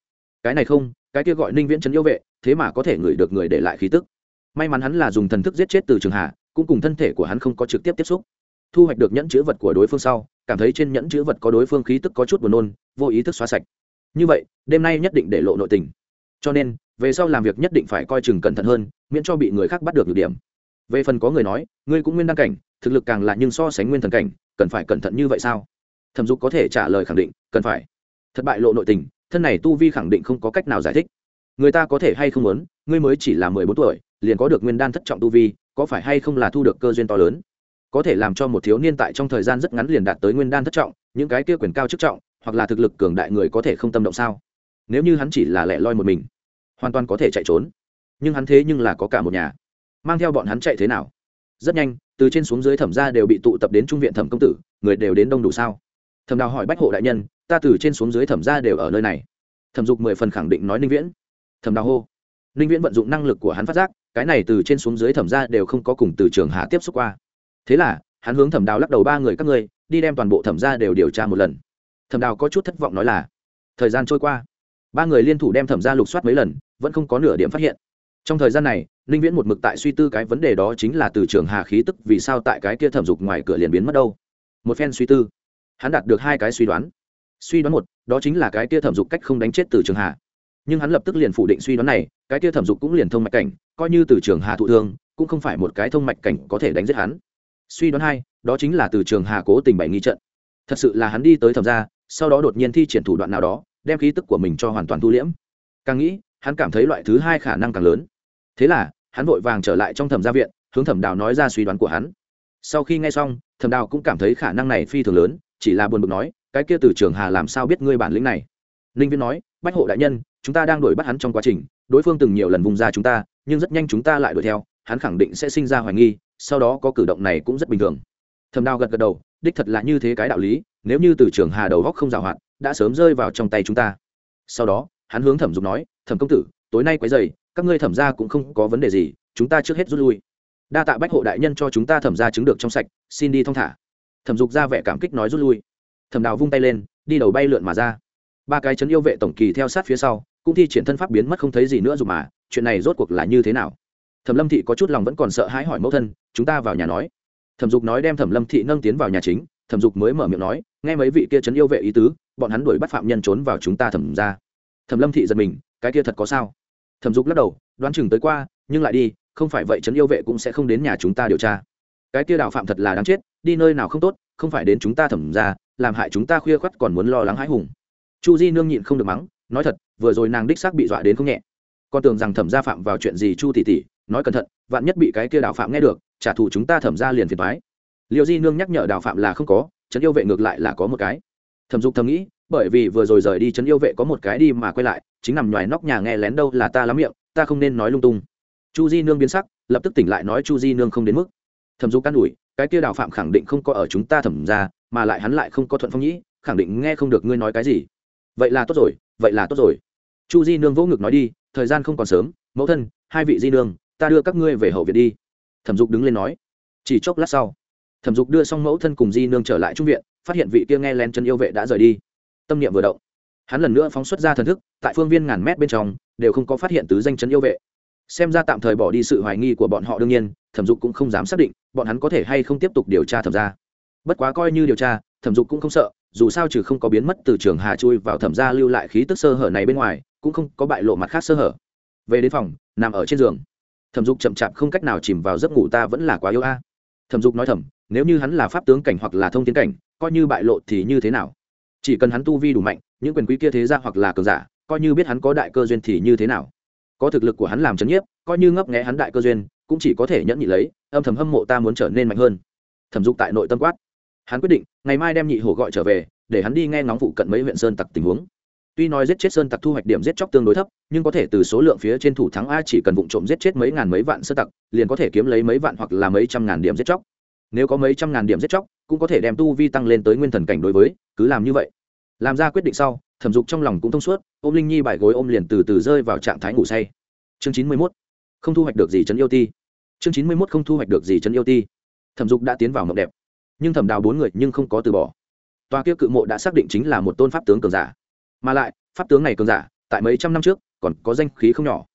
Cái này không, cái kia gọi ninh viễn trấn yêu vệ, thế mà có thể ngửi được người để lại khí tức may mắn hắn là dùng thần thức giết chết từ trường hà cũng cùng thân thể của hắn không có trực tiếp tiếp xúc. Thu hoạch được nhẫn chữ vật của đối phương sau, cảm thấy trên nhẫn chữ vật có đối phương khí tức có chút buồn nôn, vô ý thức xóa sạch. Như vậy, đêm nay nhất định để lộ nội tình. Cho nên, về sau làm việc nhất định phải coi chừng cẩn thận hơn, miễn cho bị người khác bắt được nhược điểm. Về phần có người nói, ngươi cũng nguyên đăng cảnh, thực lực càng là nhưng so sánh nguyên thần cảnh, cần phải cẩn thận như vậy sao? Thẩm dục có thể trả lời khẳng định, cần phải. Thất bại lộ nội tình, thân này tu vi khẳng định không có cách nào giải thích. Người ta có thể hay không muốn, ngươi mới chỉ là mười bốn tuổi liền có được nguyên đan thất trọng tu vi, có phải hay không là thu được cơ duyên to lớn? Có thể làm cho một thiếu niên tại trong thời gian rất ngắn liền đạt tới nguyên đan thất trọng, những cái kia quyền cao chức trọng, hoặc là thực lực cường đại người có thể không tâm động sao? Nếu như hắn chỉ là lẻ loi một mình, hoàn toàn có thể chạy trốn. Nhưng hắn thế nhưng là có cả một nhà. Mang theo bọn hắn chạy thế nào? Rất nhanh, từ trên xuống dưới thẩm ra đều bị tụ tập đến trung viện thẩm công tử, người đều đến đông đủ sao? Thẩm đào hỏi bách hộ đại nhân, ta từ trên xuống dưới thẩm ra đều ở nơi này. Thẩm dục mười phần khẳng định nói ninh viễn. Thẩm đào hô. Ninh viễn vận dụng năng lực của hắn phát giác cái này từ trên xuống dưới thẩm ra đều không có cùng từ trường hạ tiếp xúc qua. Thế là, hắn hướng thẩm đào lắc đầu ba người các ngươi, đi đem toàn bộ thẩm ra đều điều tra một lần. Thẩm đào có chút thất vọng nói là, thời gian trôi qua. Ba người liên thủ đem thẩm ra lục soát mấy lần, vẫn không có nửa điểm phát hiện. Trong thời gian này, ninh viễn một mực tại suy tư cái vấn đề đó chính là từ trường hà khí tức vì sao tại cái kia thẩm dục ngoài cửa liền biến mất đâu. Một phen suy tư, hắn đạt được hai cái suy đoán. Suy đoán một, đó chính là cái kia thẩm dục cách không đánh chết từ trường hà nhưng hắn lập tức liền phủ định suy đoán này, cái kia thẩm dục cũng liền thông mạch cảnh, coi như từ trường hà thụ thương, cũng không phải một cái thông mạch cảnh có thể đánh giết hắn. Suy đoán hai, đó chính là từ trường hà cố tình bày nghi trận. Thật sự là hắn đi tới thẩm ra sau đó đột nhiên thi triển thủ đoạn nào đó, đem khí tức của mình cho hoàn toàn thu liễm. Càng nghĩ, hắn cảm thấy loại thứ hai khả năng càng lớn. Thế là, hắn vội vàng trở lại trong thẩm gia viện, hướng thẩm đào nói ra suy đoán của hắn. Sau khi nghe xong, thẩm đào cũng cảm thấy khả năng này phi thường lớn, chỉ là buồn bực nói, cái kia từ trường hà làm sao biết ngươi bản lĩnh này? Ninh viên nói, bách hộ đại nhân chúng ta đang đuổi bắt hắn trong quá trình, đối phương từng nhiều lần vùng ra chúng ta, nhưng rất nhanh chúng ta lại đuổi theo, hắn khẳng định sẽ sinh ra hoài nghi, sau đó có cử động này cũng rất bình thường. Thầm đao gật gật đầu, đích thật là như thế cái đạo lý, nếu như từ trường hà đầu góc không giảo hoạt, đã sớm rơi vào trong tay chúng ta. Sau đó, hắn hướng thẩm dục nói, thẩm công tử, tối nay quấy dày các ngươi thẩm ra cũng không có vấn đề gì, chúng ta trước hết rút lui. Đa tạ bách hộ đại nhân cho chúng ta thẩm ra chứng được trong sạch, xin đi thong thả. Thẩm dục ra vẻ cảm kích nói rút lui. Thẩm đào vung tay lên, đi đầu bay lượn mà ra. Ba cái chấn yêu vệ tổng kỳ theo sát phía sau cũng thi triển thân pháp biến mất không thấy gì nữa dù mà, chuyện này rốt cuộc là như thế nào? Thẩm lâm thị có chút lòng vẫn còn sợ hãi hỏi mẫu thân, chúng ta vào nhà nói. Thẩm dục nói đem thẩm lâm thị nâng tiến vào nhà chính, thẩm dục mới mở miệng nói, nghe mấy vị kia chấn yêu vệ ý tứ, bọn hắn đuổi bắt phạm nhân trốn vào chúng ta thẩm ra. Thẩm lâm thị giật mình, cái kia thật có sao? Thẩm dục lắc đầu, đoán chừng tới qua, nhưng lại đi, không phải vậy chấn yêu vệ cũng sẽ không đến nhà chúng ta điều tra. Cái kia đạo phạm thật là đáng chết, đi nơi nào không tốt, không phải đến chúng ta thẩm ra, làm hại chúng ta khuya khoắt còn muốn lo lắng hãi hùng. Chu di nương nhịn không được mắng, nói thật vừa rồi nàng đích xác bị dọa đến không nhẹ. Con tưởng rằng thẩm gia phạm vào chuyện gì chu tỷ tỷ, nói cẩn thận, vạn nhất bị cái kia đạo phạm nghe được, trả thù chúng ta thẩm ra liền phiền thoái liệu di nương nhắc nhở đạo phạm là không có, trấn yêu vệ ngược lại là có một cái. Thẩm dục thầm nghĩ, bởi vì vừa rồi rời đi trấn yêu vệ có một cái đi mà quay lại, chính nằm ngoài nóc nhà nghe lén đâu là ta lắm miệng, ta không nên nói lung tung. Chu di nương biến sắc, lập tức tỉnh lại nói chu di nương không đến mức. Thẩm dục can đủi cái kia đạo phạm khẳng định không có ở chúng ta thẩm ra mà lại hắn lại không có thuận phong nhĩ, khẳng định nghe không được ngươi nói cái gì. Vậy là tốt rồi, vậy là tốt rồi chu di nương vỗ ngực nói đi, thời gian không còn sớm, mẫu thân, hai vị di nương, ta đưa các ngươi về hậu viện đi. Thẩm dục đứng lên nói. Chỉ chốc lát sau, thẩm dục đưa xong mẫu thân cùng di nương trở lại trung viện, phát hiện vị kia nghe len chân yêu vệ đã rời đi. Tâm niệm vừa động, hắn lần nữa phóng xuất ra thần thức, tại phương viên ngàn mét bên trong, đều không có phát hiện tứ danh chân yêu vệ. Xem ra tạm thời bỏ đi sự hoài nghi của bọn họ đương nhiên, thẩm dục cũng không dám xác định, bọn hắn có thể hay không tiếp tục điều tra thẩm ra bất quá coi như điều tra, thẩm dục cũng không sợ dù sao trừ không có biến mất từ trường hà chui vào thẩm gia lưu lại khí tức sơ hở này bên ngoài, cũng không có bại lộ mặt khác sơ hở. Về đến phòng, nằm ở trên giường. Thẩm dục chậm chạp không cách nào chìm vào giấc ngủ ta vẫn là quá yêu a. Thẩm dục nói thầm, nếu như hắn là pháp tướng cảnh hoặc là thông tiến cảnh, coi như bại lộ thì như thế nào? Chỉ cần hắn tu vi đủ mạnh, những quyền quý kia thế ra hoặc là cường giả, coi như biết hắn có đại cơ duyên thì như thế nào? Có thực lực của hắn làm c nhiếp, coi như ngấp nghẽ hắn đại cơ duyên, cũng chỉ có thể nhẫn nhị lấy, âm thầm hâm mộ ta muốn trở nên mạnh hơn. Thẩm dục tại nội tâm quát hắn quyết định, ngày mai đem nhị hổ gọi trở về, để hắn đi nghe ngóng phụ cận mấy huyện sơn tặc tình huống. Tuy nói giết chết sơn tặc thu hoạch điểm giết chóc tương đối thấp, nhưng có thể từ số lượng phía trên thủ thắng a chỉ cần vụ trộm giết chết mấy ngàn mấy vạn sơn tặc, liền có thể kiếm lấy mấy vạn hoặc là mấy trăm ngàn điểm giết chóc. Nếu có mấy trăm ngàn điểm giết chóc, cũng có thể đem tu vi tăng lên tới nguyên thần cảnh đối với, cứ làm như vậy. Làm ra quyết định sau, thẩm dục trong lòng cũng thông suốt, ôm linh nhi bài gối ôm liền từ từ rơi vào trạng thái ngủ say. Chương chín mươi mốt, không thu hoạch được gì chấn yêu ti. Chương chín mươi mốt không thu hoạch được gì chấn yêu ti. Thẩm dục đã tiến vào mộng đẹp nhưng thẩm đào bốn người nhưng không có từ bỏ. Tòa kia cự mộ đã xác định chính là một tôn pháp tướng cường giả. Mà lại, pháp tướng này cường giả, tại mấy trăm năm trước, còn có danh khí không nhỏ.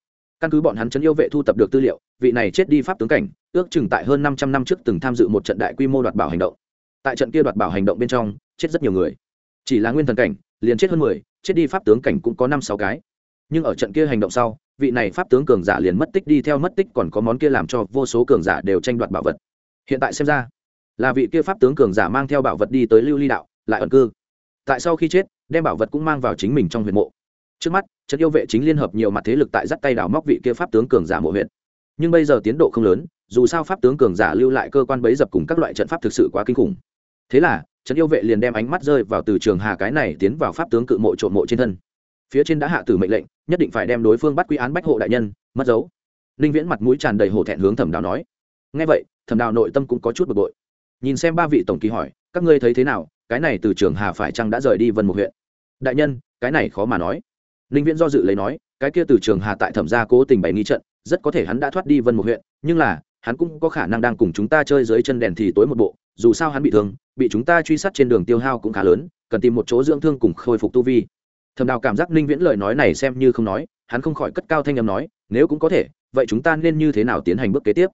Căn cứ bọn hắn chấn yêu vệ thu tập được tư liệu, vị này chết đi pháp tướng cảnh, ước chừng tại hơn năm trăm năm trước từng tham dự một trận đại quy mô đoạt bảo hành động. Tại trận kia đoạt bảo hành động bên trong, chết rất nhiều người. Chỉ là nguyên thần cảnh, liền chết hơn mười, chết đi pháp tướng cảnh cũng có năm sáu cái. Nhưng ở trận kia hành động sau, vị này pháp tướng cường giả liền mất tích đi, theo mất tích còn có món kia làm cho vô số cường giả đều tranh đoạt bảo vật. Hiện tại xem ra là vị kia pháp tướng cường giả mang theo bảo vật đi tới lưu ly đạo, lại ẩn cư. Tại sau khi chết, đem bảo vật cũng mang vào chính mình trong huyện mộ. Trước mắt trận yêu vệ chính liên hợp nhiều mặt thế lực tại dắt tay đào móc vị kia pháp tướng cường giả mộ huyện nhưng bây giờ tiến độ không lớn, dù sao pháp tướng cường giả lưu lại cơ quan bấy dập cùng các loại trận pháp thực sự quá kinh khủng. Thế là trận yêu vệ liền đem ánh mắt rơi vào từ trường hà cái này tiến vào pháp tướng cự mộ trộm mộ trên thân. Phía trên đã hạ tử mệnh lệnh, nhất định phải đem đối phương bắt quy án bách hộ đại nhân, mất dấu. Ninh viễn mặt mũi tràn đầy hổ thẹn hướng thẩm đào nói. Ngay vậy, thẩm đào nội tâm cũng có chút bực bội nhìn xem ba vị tổng kỳ hỏi, các ngươi thấy thế nào? Cái này từ trường hà phải chăng đã rời đi vân một huyện. Đại nhân, cái này khó mà nói. Ninh viễn do dự lấy nói, cái kia từ trường hà tại thẩm gia cố tình bày nghi trận, rất có thể hắn đã thoát đi vân một huyện, nhưng là, hắn cũng có khả năng đang cùng chúng ta chơi dưới chân đèn thì tối một bộ, dù sao hắn bị thương, bị chúng ta truy sát trên đường tiêu hao cũng khá lớn, cần tìm một chỗ dưỡng thương cùng khôi phục tu vi. Thầm đào cảm giác ninh viễn lời nói này xem như không nói, hắn không khỏi cất cao thanh âm nói, nếu cũng có thể, vậy chúng ta nên như thế nào tiến hành bước kế tiếp?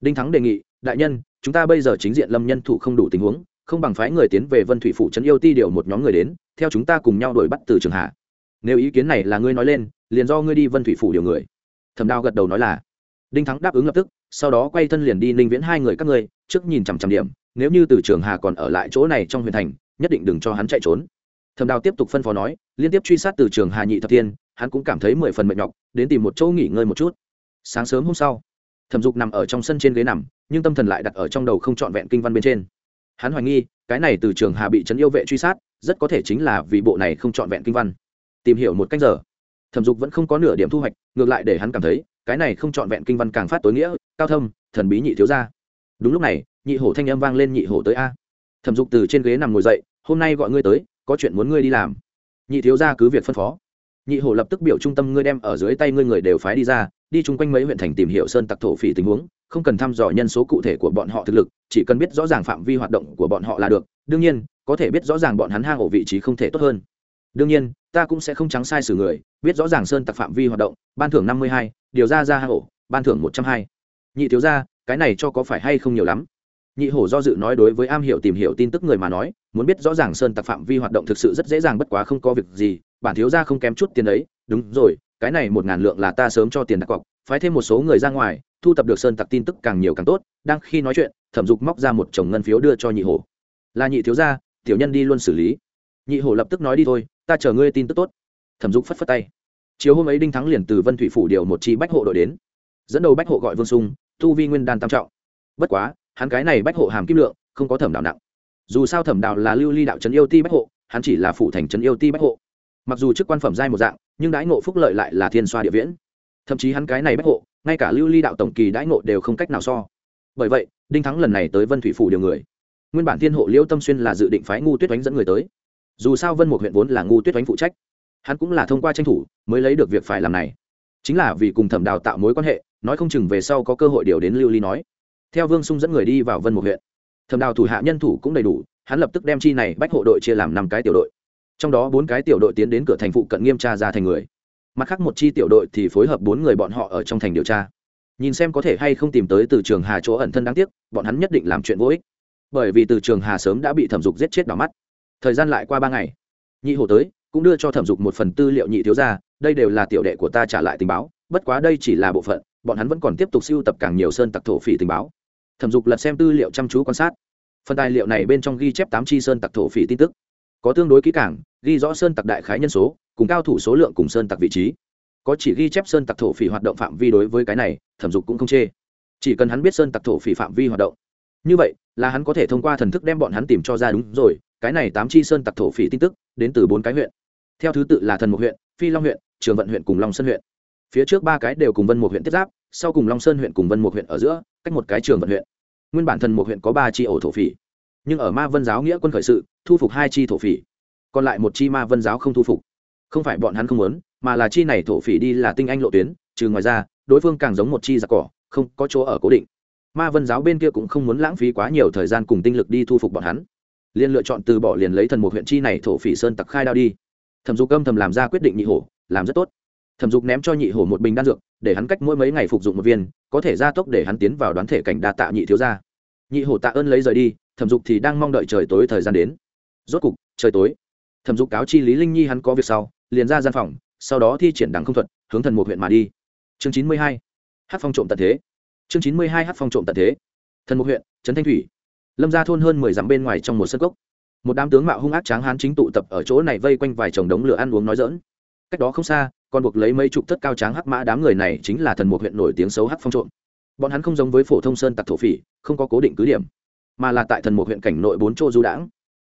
Đinh thắng đề nghị đại nhân, chúng ta bây giờ chính diện lâm nhân thủ không đủ tình huống, không bằng phái người tiến về vân thủy phủ trấn yêu ti điều một nhóm người đến, theo chúng ta cùng nhau đuổi bắt từ trường hạ. Nếu ý kiến này là ngươi nói lên, liền do ngươi đi vân thủy phủ điều người. Thẩm Đao gật đầu nói là. Đinh thắng đáp ứng lập tức, sau đó quay thân liền đi ninh viễn hai người các ngươi, trước nhìn chằm chằm điểm, nếu như từ trường hà còn ở lại chỗ này trong huyền thành, nhất định đừng cho hắn chạy trốn. Thẩm đào tiếp tục phân phó nói, liên tiếp truy sát từ trường hà nhị thập thiên hắn cũng cảm thấy mười phần mệt nhọc, đến tìm một chỗ nghỉ ngơi một chút. Sáng sớm hôm sau, thẩm dục nằm ở trong sân trên ghế nằm nhưng tâm thần lại đặt ở trong đầu không trọn vẹn kinh văn bên trên. Hắn hoài nghi, cái này từ trường hà bị trấn yêu vệ truy sát, rất có thể chính là vì bộ này không trọn vẹn kinh văn. Tìm hiểu một cách giờ. Thẩm dục vẫn không có nửa điểm thu hoạch, ngược lại để hắn cảm thấy, cái này không trọn vẹn kinh văn càng phát tối nghĩa, cao thâm, thần bí nhị thiếu gia. Đúng lúc này, nhị hổ thanh âm vang lên nhị hổ tới a. Thẩm dục từ trên ghế nằm ngồi dậy, hôm nay gọi ngươi tới, có chuyện muốn ngươi đi làm. Nhị thiếu gia cứ việc phân phó. Nhị hổ lập tức biểu trung tâm, ngươi đem ở dưới tay ngươi người đều phái đi ra đi chung quanh mấy huyện thành tìm hiểu sơn tặc thổ phỉ tình huống, không cần thăm dò nhân số cụ thể của bọn họ thực lực, chỉ cần biết rõ ràng phạm vi hoạt động của bọn họ là được. Đương nhiên, có thể biết rõ ràng bọn hắn hang ổ vị trí không thể tốt hơn. Đương nhiên, ta cũng sẽ không trắng sai xử người, biết rõ ràng sơn tặc phạm vi hoạt động, ban thưởng năm mươi hai, điều ra ra hang ổ, ban thưởng một trăm hai. Nhị thiếu ra cái này cho có phải hay không nhiều lắm? Nhị hổ do dự nói đối với am hiểu tìm hiểu tin tức người mà nói, muốn biết rõ ràng sơn tặc phạm vi hoạt động thực sự rất dễ dàng bất quá không có việc gì, bản thiếu ra không kém chút tiền ấy. Đúng rồi cái này một ngàn lượng là ta sớm cho tiền đặt cọc, phái thêm một số người ra ngoài, thu tập được sơn tặc tin tức càng nhiều càng tốt, đang khi nói chuyện, thẩm dục móc ra một chồng ngân phiếu đưa cho nhị hổ. Là nhị thiếu gia, tiểu nhân đi luôn xử lý. Nhị hổ lập tức nói đi thôi, ta chờ ngươi tin tức tốt. Thẩm dục phất phất tay. Chiều hôm ấy đinh thắng liền từ vân thủy phủ điều một chi bách hộ đội đến. Dẫn đầu bách hộ gọi vương sung, tu vi nguyên đan tam trọng. Bất quá, hắn cái này bách hộ hàm kim lượng, không có thẩm đạo nặng. Dù sao thẩm đạo là lưu ly đạo trấn yêu ti bách hộ, hắn chỉ là phủ thành trấn yêu ti bách hộ mặc dù chức quan phẩm giai một dạng, nhưng đãi ngộ phúc lợi lại là thiên xoa địa viễn. Thậm chí hắn cái này bách hộ, ngay cả lưu ly đạo tổng kỳ đãi ngộ đều không cách nào so. Bởi vậy, đinh thắng lần này tới vân thủy phủ điều người. Nguyên bản thiên hộ liễu tâm xuyên là dự định phái ngu tuyết oánh dẫn người tới. Dù sao vân một huyện vốn là ngu tuyết oánh phụ trách, hắn cũng là thông qua tranh thủ mới lấy được việc phải làm này. Chính là vì cùng thẩm đào tạo mối quan hệ, nói không chừng về sau có cơ hội điều đến lưu ly nói. Theo vương sung dẫn người đi vào vân một huyện, thẩm đào thủ hạ nhân thủ cũng đầy đủ, hắn lập tức đem chi này bách hộ đội chia làm năm cái tiểu đội trong đó bốn cái tiểu đội tiến đến cửa thành phụ cận nghiêm tra ra thành người. Mặt khác một chi tiểu đội thì phối hợp bốn người bọn họ ở trong thành điều tra. Nhìn xem có thể hay không tìm tới từ trường hà chỗ ẩn thân đáng tiếc, bọn hắn nhất định làm chuyện vô ích. Bởi vì từ trường hà sớm đã bị thẩm dục giết chết đỏ mắt. Thời gian lại qua ba ngày. Nhị hồ tới, cũng đưa cho thẩm dục một phần tư liệu nhị thiếu ra đây đều là tiểu đệ của ta trả lại tình báo, bất quá đây chỉ là bộ phận, bọn hắn vẫn còn tiếp tục siêu tập càng nhiều sơn tặc thổ phỉ tình báo. Thẩm dục lật xem tư liệu chăm chú quan sát. Phần tài liệu này bên trong ghi chép tám chi sơn tặc thổ phỉ tin tức có tương đối kỹ càng, ghi rõ sơn tặc đại khái nhân số, cùng cao thủ số lượng cùng sơn tặc vị trí. Có chỉ ghi chép sơn tặc thổ phỉ hoạt động phạm vi đối với cái này, thẩm dục cũng không chê. Chỉ cần hắn biết sơn tặc thổ phỉ phạm vi hoạt động. Như vậy, là hắn có thể thông qua thần thức đem bọn hắn tìm cho ra đúng rồi, cái này tám chi sơn tặc thổ phỉ tin tức, đến từ bốn cái huyện. Theo thứ tự là thần một huyện, phi long huyện, trường vận huyện cùng long sơn huyện. Phía trước ba cái đều cùng vân một huyện tiếp giáp, sau cùng long sơn huyện cùng vân một huyện ở giữa, cách một cái trường vận huyện. Nguyên bản thần một huyện có ba chi ổ thổ phỉ nhưng ở ma vân giáo nghĩa quân khởi sự, thu phục hai chi thổ phỉ. Còn lại một chi ma vân giáo không thu phục. Không phải bọn hắn không muốn, mà là chi này thổ phỉ đi là tinh anh lộ tuyến, trừ ngoài ra, đối phương càng giống một chi giặc cỏ, không có chỗ ở cố định. Ma vân giáo bên kia cũng không muốn lãng phí quá nhiều thời gian cùng tinh lực đi thu phục bọn hắn. Liền lựa chọn từ bỏ liền lấy thần một huyện chi này thổ phỉ sơn tặc khai đao đi. Thẩm dục âm thầm làm ra quyết định nhị hổ, làm rất tốt. Thẩm dục ném cho nhị hổ một bình đan dược, để hắn cách mỗi mấy ngày phục dụng một viên, có thể gia tốc để hắn tiến vào đoán thể cảnh đa tạ nhị thiếu gia nhị hổ tạ ơn lấy rời đi, thẩm dục thì đang mong đợi trời tối thời gian đến. Rốt cục, trời tối, thẩm dục cáo chi lý linh nhi hắn có việc sau, liền ra gian phòng, sau đó thi triển đằng không thuật, hướng thần một huyện mà đi. Chương chín mươi hai, hát phong trộm tận thế. Chương chín mươi hai, hát phong trộm tận thế. Thần một huyện, trấn thanh thủy. Lâm ra thôn hơn mười dặm bên ngoài trong một sân cốc. Một đám tướng mạo hung ác tráng hán chính tụ tập ở chỗ này vây quanh vài chồng đống lửa ăn uống nói dỡn cách đó không xa, còn buộc lấy mấy chục thất cao tráng hắc mã đám người này chính là thần một huyện nổi tiếng xấu hắc phong trộm bọn hắn không giống với phổ thông sơn tặc thổ phỉ, không có cố định cứ điểm, mà là tại thần một huyện cảnh nội bốn chỗ du đãng.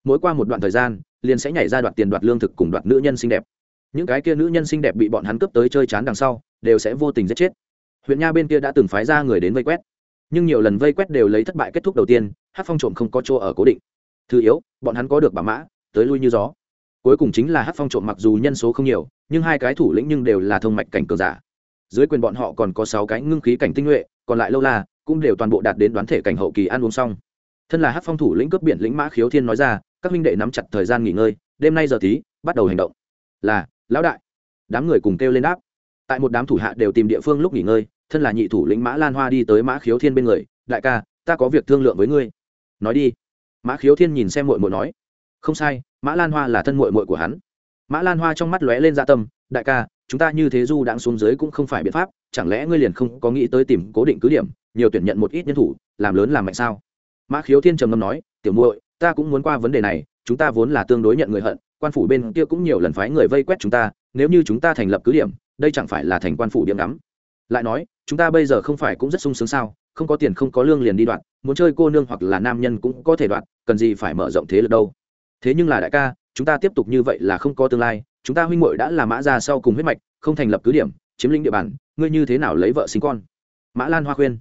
Mỗi qua một đoạn thời gian, liền sẽ nhảy ra đoạt tiền đoạt lương thực cùng đoạt nữ nhân xinh đẹp. Những cái kia nữ nhân xinh đẹp bị bọn hắn cướp tới chơi chán đằng sau, đều sẽ vô tình giết chết. Huyện nha bên kia đã từng phái ra người đến vây quét. Nhưng nhiều lần vây quét đều lấy thất bại kết thúc đầu tiên hát phong trộm không có chỗ ở cố định. Thứ yếu, bọn hắn có được bà mã, tới lui như gió. Cuối cùng chính là hát phong trộm mặc dù nhân số không nhiều, nhưng hai cái thủ lĩnh nhưng đều là thông mạch cảnh cường giả. Dưới quyền bọn họ còn có sáu cái ngưng khí cảnh tinh nhuệ còn lại lâu la, cũng đều toàn bộ đạt đến đoán thể cảnh hậu kỳ ăn uống xong. Thân là hát phong thủ lĩnh cướp biển lĩnh mã khiếu thiên nói ra, các minh đệ nắm chặt thời gian nghỉ ngơi, đêm nay giờ tí, bắt đầu hành động. Là, lão đại. Đám người cùng kêu lên đáp. Tại một đám thủ hạ đều tìm địa phương lúc nghỉ ngơi, thân là nhị thủ lĩnh mã lan hoa đi tới mã khiếu thiên bên người, đại ca, ta có việc thương lượng với ngươi. Nói đi. Mã khiếu thiên nhìn xem mội mội nói. Không sai, mã lan hoa là thân mội mội của hắn mã lan hoa trong mắt lóe lên dạ tâm, đại ca, chúng ta như thế du đang xuống dưới cũng không phải biện pháp, chẳng lẽ ngươi liền không có nghĩ tới tìm cố định cứ điểm, nhiều tuyển nhận một ít nhân thủ, làm lớn làm mạnh sao? Mã khiếu thiên trầm ngâm nói, tiểu muội, ta cũng muốn qua vấn đề này, chúng ta vốn là tương đối nhận người hận, quan phủ bên kia cũng nhiều lần phái người vây quét chúng ta, nếu như chúng ta thành lập cứ điểm, đây chẳng phải là thành quan phủ điểm đắm lại nói, chúng ta bây giờ không phải cũng rất sung sướng sao, không có tiền không có lương liền đi đoạn, muốn chơi cô nương hoặc là nam nhân cũng có thể đoạn, cần gì phải mở rộng thế lực đâu? Thế nhưng là đại ca chúng ta tiếp tục như vậy là không có tương lai, chúng ta huynh muội đã là mã ra sau cùng huyết mạch, không thành lập cứ điểm, chiếm lĩnh địa bàn, ngươi như thế nào lấy vợ sinh con? Mã lan hoa khuyên.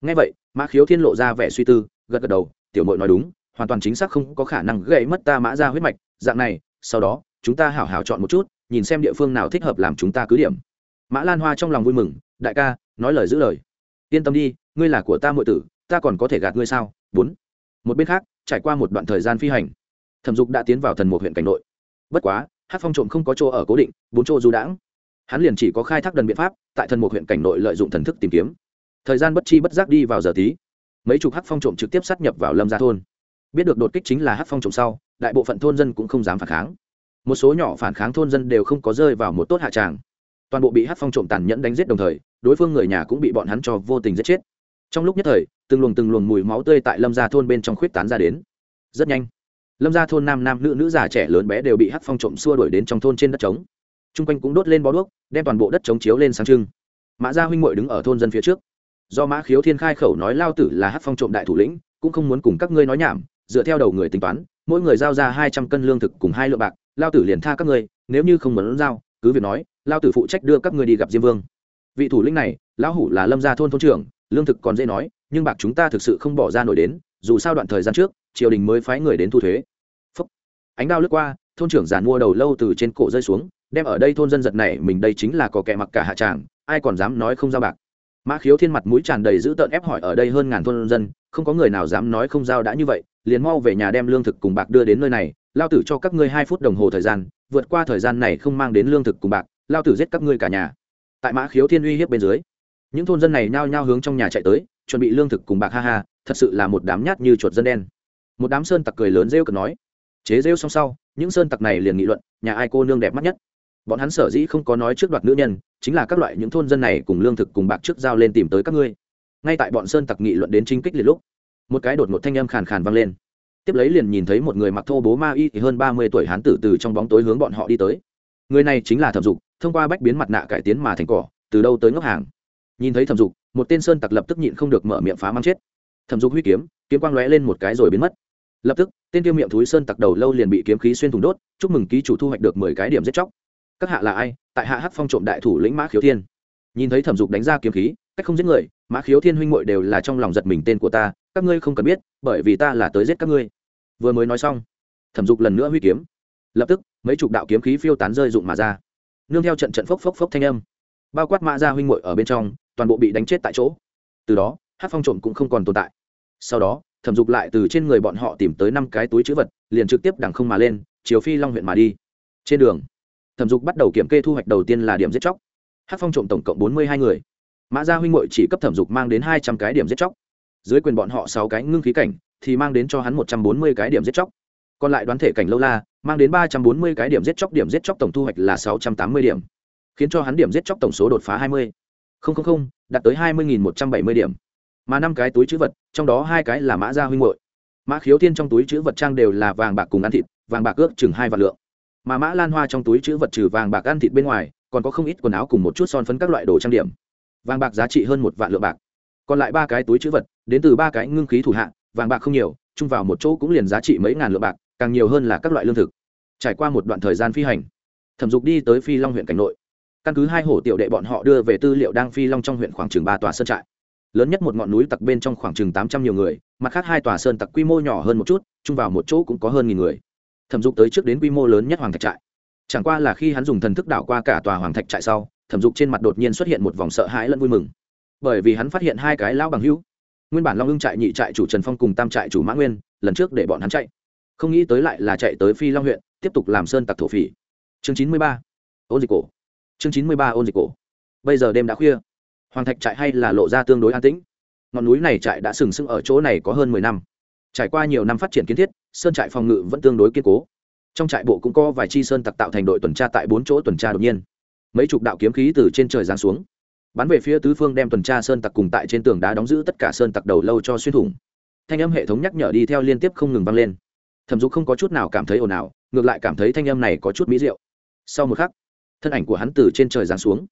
Ngay vậy, mã khiếu thiên lộ ra vẻ suy tư, gật gật đầu, tiểu mội nói đúng, hoàn toàn chính xác không có khả năng gây mất ta mã ra huyết mạch, dạng này, sau đó, chúng ta hảo hảo chọn một chút, nhìn xem địa phương nào thích hợp làm chúng ta cứ điểm. Mã lan hoa trong lòng vui mừng, đại ca, nói lời giữ lời. Yên tâm đi, ngươi là của ta muội tử, ta còn có thể gạt ngươi sao? Bốn. Một bên khác, trải qua một đoạn thời gian phi hành thẩm dục đã tiến vào thần một huyện cảnh nội. Bất quá hát phong trộm không có chỗ ở cố định, bốn chỗ du đãng. Hắn liền chỉ có khai thác đần biện pháp, tại thần một huyện cảnh nội lợi dụng thần thức tìm kiếm. Thời gian bất chi bất giác đi vào giờ tí, mấy chục hát phong trộm trực tiếp sát nhập vào lâm gia thôn. Biết được đột kích chính là hát phong trộm sau, đại bộ phận thôn dân cũng không dám phản kháng. Một số nhỏ phản kháng thôn dân đều không có rơi vào một tốt hạ tràng. Toàn bộ bị hát phong trộm tàn nhẫn đánh giết đồng thời, đối phương người nhà cũng bị bọn hắn cho vô tình giết chết. Trong lúc nhất thời, từng luồng từng luồng mùi máu tươi tại lâm gia thôn bên trong khuyết tán ra đến. Rất nhanh lâm gia thôn nam nam nữ nữ già trẻ lớn bé đều bị hắc phong trộm xua đuổi đến trong thôn trên đất trống. T r u n g quanh cũng đốt lên bó đuốc, đem toàn bộ đất trống chiếu lên sáng trưng. Mã gia huynh ngội đứng ở thôn dân phía trước. Do mã khiếu thiên khai khẩu nói lao tử là hắc phong trộm đại thủ lĩnh, cũng không muốn cùng các ngươi nói nhảm, dựa theo đầu người tính toán, mỗi người giao ra hai trăm cân lương thực cùng hai lượng bạc, lao tử liền tha các ngươi, nếu như không muốn giao, cứ việc nói, lao tử phụ trách đưa các ngươi đi gặp diêm vương. Vị thủ lĩnh này, lão hủ là lâm gia thôn thôn trưởng, lương thực còn dễ nói, nhưng bạc chúng ta thực sự không bỏ ra nổi đến, dù sao đoạn thời gian trước triều đình mới phái người đến thu thuế. Phúc. ánh đao lướt qua, thôn trưởng giàn mua đầu lâu từ trên cổ rơi xuống, đem ở đây thôn dân giật này mình đây chính là có kẻ mặc cả hạ tràng, ai còn dám nói không giao bạc. Mã khiếu thiên mặt mũi tràn đầy dữ tợn ép hỏi ở đây hơn ngàn thôn dân, không có người nào dám nói không giao đã như vậy, liền mau về nhà đem lương thực cùng bạc đưa đến nơi này, lao tử cho các ngươi hai phút đồng hồ thời gian, vượt qua thời gian này không mang đến lương thực cùng bạc, lao tử giết các ngươi cả nhà. Tại mã khiếu thiên uy hiếp bên dưới, những thôn dân này nhao nhao hướng trong nhà chạy tới, chuẩn bị lương thực cùng bạc, ha ha, thật sự là một đám nhát như chuột dân đen một đám sơn tặc cười lớn rêu cực nói, chế rêu xong sau, những sơn tặc này liền nghị luận, nhà ai cô nương đẹp mắt nhất? Bọn hắn sở dĩ không có nói trước đoạt nữ nhân, chính là các loại những thôn dân này cùng lương thực cùng bạc trước giao lên tìm tới các ngươi. Ngay tại bọn sơn tặc nghị luận đến chính kích liệt lúc, một cái đột một thanh âm khàn khàn vang lên. Tiếp lấy liền nhìn thấy một người mặc thô bố ma y thì hơn ba mươi tuổi hán tử từ trong bóng tối hướng bọn họ đi tới. Người này chính là thẩm dục, thông qua bách biến mặt nạ cải tiến mà thành cỏ, từ đâu tới ngốc hàng. Nhìn thấy thẩm dục, một tên sơn tặc lập tức nhịn không được mở miệng phá mang chết. Thẩm dục huy kiếm kiếm quang lóe lên một cái rồi biến mất. Lập tức, tên tiêu miệng thúi sơn tặc đầu lâu liền bị kiếm khí xuyên thủng đốt, chúc mừng ký chủ thu hoạch được mười cái điểm giết chóc. Các hạ là ai? Tại hạ hắc phong trộm đại thủ lĩnh mã khiếu thiên. Nhìn thấy thẩm dục đánh ra kiếm khí, cách không giết người, mã khiếu thiên huynh muội đều là trong lòng giật mình tên của ta, các ngươi không cần biết, bởi vì ta là tới giết các ngươi. Vừa mới nói xong, thẩm dục lần nữa huy kiếm. Lập tức, mấy chục đạo kiếm khí phiêu tán rơi rụng mà ra. Nương theo trận trận phốc phốc phốc thanh âm, bao quát mã ra huynh muội ở bên trong, toàn bộ bị đánh chết tại chỗ. Từ đó hát phong trộm cũng không còn tồn tại sau đó, thẩm dục lại từ trên người bọn họ tìm tới năm cái túi chữ vật, liền trực tiếp đằng không mà lên, chiều phi long huyện mà đi. Trên đường, thẩm dục bắt đầu kiểm kê thu hoạch đầu tiên là điểm giết chóc. Hát phong trộm tổng cộng bốn mươi hai người. Mã gia huynh hội chỉ cấp thẩm dục mang đến hai trăm cái điểm giết chóc. Dưới quyền bọn họ sáu cái ngưng khí cảnh, thì mang đến cho hắn một trăm bốn mươi cái điểm giết chóc. Còn lại đoán thể cảnh lâu la, mang đến ba trăm bốn mươi cái điểm giết chóc, điểm giết chóc tổng thu hoạch là sáu trăm tám mươi điểm, khiến cho hắn điểm giết chóc tổng số đột phá hai mươi. Không không không, đạt tới hai mươi một trăm bảy mươi điểm mà năm cái túi chữ vật, trong đó hai cái là mã gia huynh hội mã khiếu thiên trong túi chữ vật trang đều là vàng bạc cùng ăn thịt, vàng bạc ước chừng hai vạn lượng. Mà mã lan hoa trong túi chữ vật trừ vàng bạc ăn thịt bên ngoài, còn có không ít quần áo cùng một chút son phấn các loại đồ trang điểm. Vàng bạc giá trị hơn một vạn lượng bạc. Còn lại ba cái túi chữ vật, đến từ ba cái ngưng khí thủ hạng vàng bạc không nhiều, chung vào một chỗ cũng liền giá trị mấy ngàn lượng bạc, càng nhiều hơn là các loại lương thực. Trải qua một đoạn thời gian phi hành, thẩm dục đi tới phi long huyện cảnh nội. Căn cứ hai hổ tiểu đệ bọn họ đưa về tư liệu đang phi long trong huyện khoảng chừng ba tòa sơn trại lớn nhất một ngọn núi tặc bên trong khoảng chừng tám trăm nhiều người, mặt khác hai tòa sơn tặc quy mô nhỏ hơn một chút, chung vào một chỗ cũng có hơn nghìn người. Thẩm dục tới trước đến quy mô lớn nhất hoàng thạch trại. Chẳng qua là khi hắn dùng thần thức đảo qua cả tòa hoàng thạch trại sau, thẩm dục trên mặt đột nhiên xuất hiện một vòng sợ hãi lẫn vui mừng. Bởi vì hắn phát hiện hai cái lão bằng hữu, nguyên bản long ưng trại nhị trại chủ trần phong cùng tam trại chủ mã nguyên, lần trước để bọn hắn chạy. Không nghĩ tới lại là chạy tới phi long huyện, tiếp tục làm sơn tặc thổ phỉ. Chương chín mươi ba, ôn dịch cổ. Chương chín mươi ba, ôn dịch cổ. Bây giờ đêm đã khuya hoàng thạch trại hay là lộ ra tương đối an tĩnh. Ngọn núi này trại đã sừng sững ở chỗ này có hơn mười năm. Trải qua nhiều năm phát triển kiến thiết, sơn trại phòng ngự vẫn tương đối kiên cố. Trong trại bộ cũng có vài chi sơn tặc tạo thành đội tuần tra tại bốn chỗ tuần tra đột nhiên. Mấy chục đạo kiếm khí từ trên trời giáng xuống. Bắn về phía tứ phương đem tuần tra sơn tặc cùng tại trên tường đá đóng giữ tất cả sơn tặc đầu lâu cho xuyên thủng. Thanh âm hệ thống nhắc nhở đi theo liên tiếp không ngừng vang lên. Thẩm dục không có chút nào cảm thấy ồn ào, ngược lại cảm thấy thanh âm này có chút mỹ diệu. Sau một khắc, thân ảnh của hắn từ trên trời giáng xuống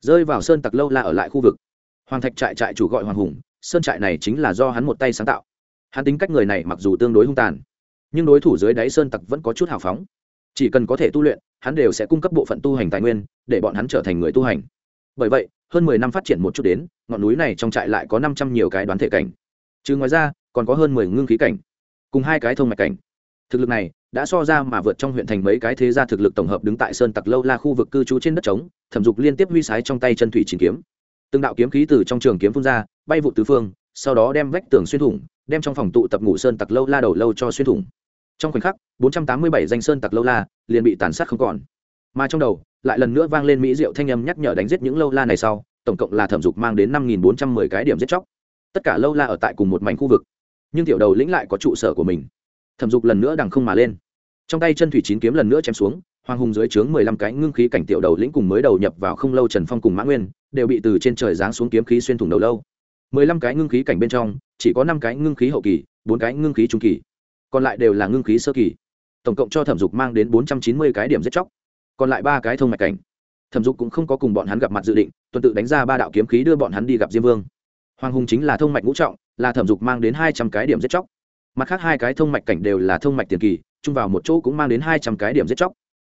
rơi vào sơn tặc lâu la ở lại khu vực. Hoàng thạch trại trại chủ gọi hoàng hùng, sơn trại này chính là do hắn một tay sáng tạo. Hắn tính cách người này mặc dù tương đối hung tàn, nhưng đối thủ dưới đáy sơn tặc vẫn có chút hào phóng. Chỉ cần có thể tu luyện, hắn đều sẽ cung cấp bộ phận tu hành tài nguyên, để bọn hắn trở thành người tu hành. Bởi vậy, hơn mười năm phát triển một chút đến, ngọn núi này trong trại lại có năm trăm nhiều cái đoán thể cảnh. Chứ ngoài ra, còn có hơn mười ngưng khí cảnh, cùng hai cái thông mạch cảnh. Thực lực này đã so ra mà vượt trong huyện thành mấy cái thế gia thực lực tổng hợp đứng tại sơn tặc lâu la khu vực cư trú trên đất trống, thẩm dục liên tiếp huy sái trong tay chân thủy chín kiếm. Từng đạo kiếm khí từ trong trường kiếm phun ra, bay vụ tứ phương, sau đó đem vách tường xuyên thủng, đem trong phòng tụ tập ngủ sơn tặc lâu la đầu lâu cho xuyên thủng. Trong khoảnh khắc 487 danh sơn tặc lâu la liền bị tàn sát không còn. Mà trong đầu, lại lần nữa vang lên mỹ diệu thanh âm nhắc nhở đánh giết những lâu la này sau, tổng cộng là thẩm dục mang đến 5.410 cái điểm giết chóc. Tất cả lâu la ở tại cùng một mảnh khu vực, nhưng tiểu đầu lĩnh lại có trụ sở của mình thẩm dục lần nữa đằng không mà lên. Trong tay chân thủy chín kiếm lần nữa chém xuống, hoàng hùng dưới trướng mười lăm cái ngưng khí cảnh tiểu đầu lĩnh cùng mới đầu nhập vào không lâu trần phong cùng mã nguyên, đều bị từ trên trời giáng xuống kiếm khí xuyên thủng đầu lâu. Mười lăm cái ngưng khí cảnh bên trong, chỉ có năm cái ngưng khí hậu kỳ, bốn cái ngưng khí trung kỳ. Còn lại đều là ngưng khí sơ kỳ. Tổng cộng cho thẩm dục mang đến bốn trăm chín mươi cái điểm giết chóc. Còn lại ba cái thông mạch cảnh. Thẩm dục cũng không có cùng bọn hắn gặp mặt dự định, tuần tự đánh ra ba đạo kiếm khí đưa bọn hắn đi gặp diêm vương. Hoàng hùng chính là thông mạch ngũ trọng, là thẩm dục mang đến hai trăm cái điểm giết chóc mặt khác hai cái thông mạch cảnh đều là thông mạch tiền kỳ, chung vào một chỗ cũng mang đến hai trăm cái điểm giết chóc.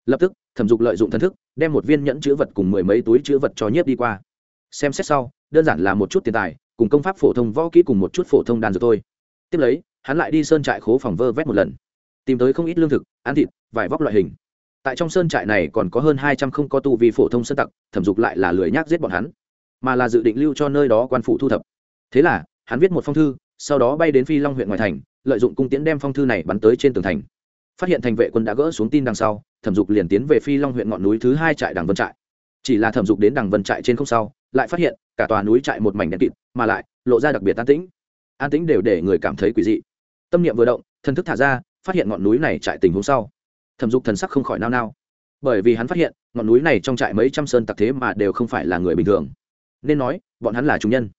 Lập tức, thẩm dục lợi dụng thân thức, đem một viên nhẫn chữ vật cùng mười mấy túi chữ vật cho nhiếp đi qua. Xem xét sau, đơn giản là một chút tiền tài, cùng công pháp phổ thông võ kỹ cùng một chút phổ thông đàn dược thôi. Tiếp lấy, hắn lại đi sơn trại khố phòng vơ vét một lần. Tìm tới không ít lương thực, ăn thịt, vải vóc loại hình. Tại trong sơn trại này còn có hơn hai trăm không có tu vi phổ thông sơn tặc, thẩm dục lại là lười nhác giết bọn hắn, mà là dự định lưu cho nơi đó quan phụ thu thập. Thế là, hắn viết một phong thư sau đó bay đến phi long huyện ngoại thành, lợi dụng cung tiễn đem phong thư này bắn tới trên tường thành. Phát hiện thành vệ quân đã gỡ xuống tin đằng sau, thẩm dục liền tiến về phi long huyện ngọn núi thứ hai trại đằng vân trại. Chỉ là thẩm dục đến đằng vân trại trên không sau, lại phát hiện cả tòa núi trại một mảnh đen kịt, mà lại lộ ra đặc biệt an tĩnh. An tĩnh đều để người cảm thấy quỷ dị. Tâm niệm vừa động, thần thức thả ra, phát hiện ngọn núi này trại tình huống sau. Thẩm dục thần sắc không khỏi nao nao. Bởi vì hắn phát hiện, ngọn núi này trong trại mấy trăm sơn tặc thế mà đều không phải là người bình thường. Nên nói, bọn hắn là chúng nhân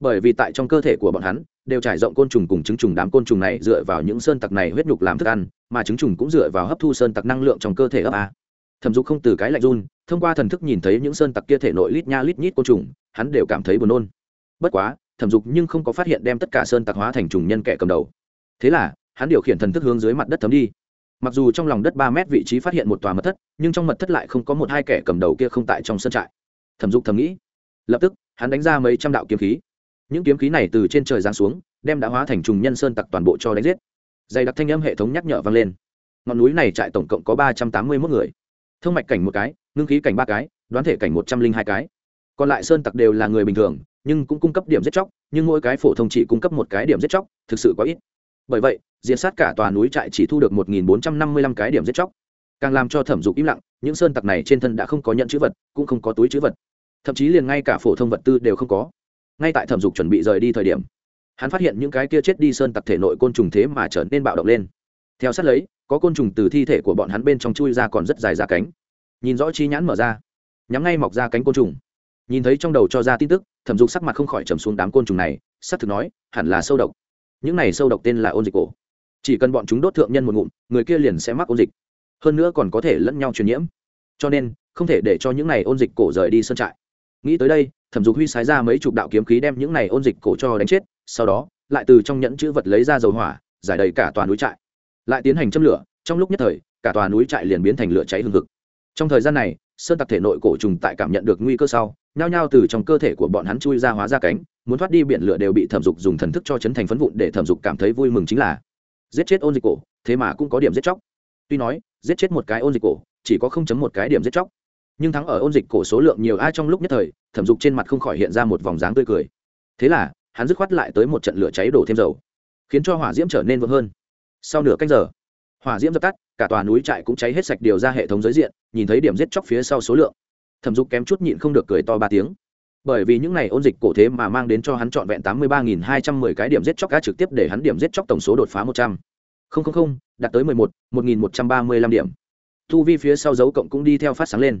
bởi vì tại trong cơ thể của bọn hắn, đều trải rộng côn trùng cùng trứng trùng đám côn trùng này dựa vào những sơn tặc này huyết nhục làm thức ăn, mà trứng trùng cũng dựa vào hấp thu sơn tặc năng lượng trong cơ thể ấp a. Thẩm dục không từ cái lạnh run, thông qua thần thức nhìn thấy những sơn tặc kia thể nội lít nha lít nhít côn trùng, hắn đều cảm thấy buồn nôn. Bất quá, thẩm dục nhưng không có phát hiện đem tất cả sơn tặc hóa thành trùng nhân kẻ cầm đầu. Thế là, hắn điều khiển thần thức hướng dưới mặt đất thấm đi. Mặc dù trong lòng đất ba mét vị trí phát hiện một tòa mật thất, nhưng trong mật thất lại không có một hai kẻ cầm đầu kia không tại trong sân trại. Thẩm dục thầm nghĩ. Lập tức, hắn đánh ra mấy trăm đạo kiếm khí những kiếm khí này từ trên trời giáng xuống, đem đã hóa thành trùng nhân sơn tặc toàn bộ cho đánh giết. Dày đặc thanh âm hệ thống nhắc nhở vang lên. Ngọn núi này trại tổng cộng có ba trăm tám mươi mốt người. Thương mạch cảnh một cái, ngưng khí cảnh ba cái, đoán thể cảnh một trăm linh hai cái. Còn lại sơn tặc đều là người bình thường, nhưng cũng cung cấp điểm giết chóc, nhưng mỗi cái phổ thông chỉ cung cấp một cái điểm giết chóc, thực sự quá ít. Bởi vậy diện sát cả tòa núi trại chỉ thu được một nghìn bốn trăm năm mươi lăm cái điểm giết chóc. Càng làm cho thẩm dục im lặng, những sơn tặc này trên thân đã không có nhận chữ vật, cũng không có túi chữ vật. Thậm chí liền ngay cả phổ thông vật tư đều không có ngay tại thẩm dục chuẩn bị rời đi thời điểm, hắn phát hiện những cái kia chết đi sơn tặc thể nội côn trùng thế mà trở nên bạo động lên. Theo sát lấy, có côn trùng từ thi thể của bọn hắn bên trong chui ra còn rất dài ra cánh. Nhìn rõ chi nhãn mở ra, nhắm ngay mọc ra cánh côn trùng. Nhìn thấy trong đầu cho ra tin tức, thẩm dục sắc mặt không khỏi trầm xuống đám côn trùng này sắc thực nói, hẳn là sâu độc. Những này sâu độc tên là ôn dịch cổ. Chỉ cần bọn chúng đốt thượng nhân một ngụm, người kia liền sẽ mắc ôn dịch. Hơn nữa còn có thể lẫn nhau truyền nhiễm. Cho nên, không thể để cho những này ôn dịch cổ rời đi sân trại. Nghĩ tới đây thẩm dục huy sái ra mấy chục đạo kiếm khí đem những này ôn dịch cổ cho đánh chết, sau đó, lại từ trong nhẫn chữ vật lấy ra dầu hỏa, giải đầy cả tòa núi trại. Lại tiến hành châm lửa, trong lúc nhất thời, cả tòa núi trại liền biến thành lửa cháy hừng hực. Trong thời gian này, sơn tặc thể nội cổ trùng tại cảm nhận được nguy cơ sau, nhao nhao từ trong cơ thể của bọn hắn chui ra hóa ra cánh, muốn thoát đi biển lửa đều bị thẩm dục dùng thần thức cho chấn thành phấn vụn để thẩm dục cảm thấy vui mừng chính là giết chết ôn dịch cổ, thế mà cũng có điểm giết chóc. Tuy nói, giết chết một cái ôn dịch cổ, chỉ có không chấm một cái điểm giết chóc nhưng thắng ở ôn dịch cổ số lượng nhiều ai trong lúc nhất thời, thẩm dục trên mặt không khỏi hiện ra một vòng dáng tươi cười. Thế là, hắn dứt khoát lại tới một trận lửa cháy đổ thêm dầu, khiến cho hỏa diễm trở nên vững hơn. Sau nửa canh giờ, hỏa diễm dập tắt, cả tòa núi trại cũng cháy hết sạch điều ra hệ thống giới diện, nhìn thấy điểm giết chóc phía sau số lượng. Thẩm dục kém chút nhịn không được cười to ba tiếng. Bởi vì những n à y ôn dịch cổ thế mà mang đến cho hắn trọn vẹn tám mươi ba nghìn hai trăm mười cái điểm giết chóc cá trực tiếp để hắn điểm giết chóc tổng số đột phá một trăm. Linh đạt tới mười một một nghìn một trăm ba mươi lăm điểm. Thu vi phía sau dấu cộng cũng đi theo phát sáng lên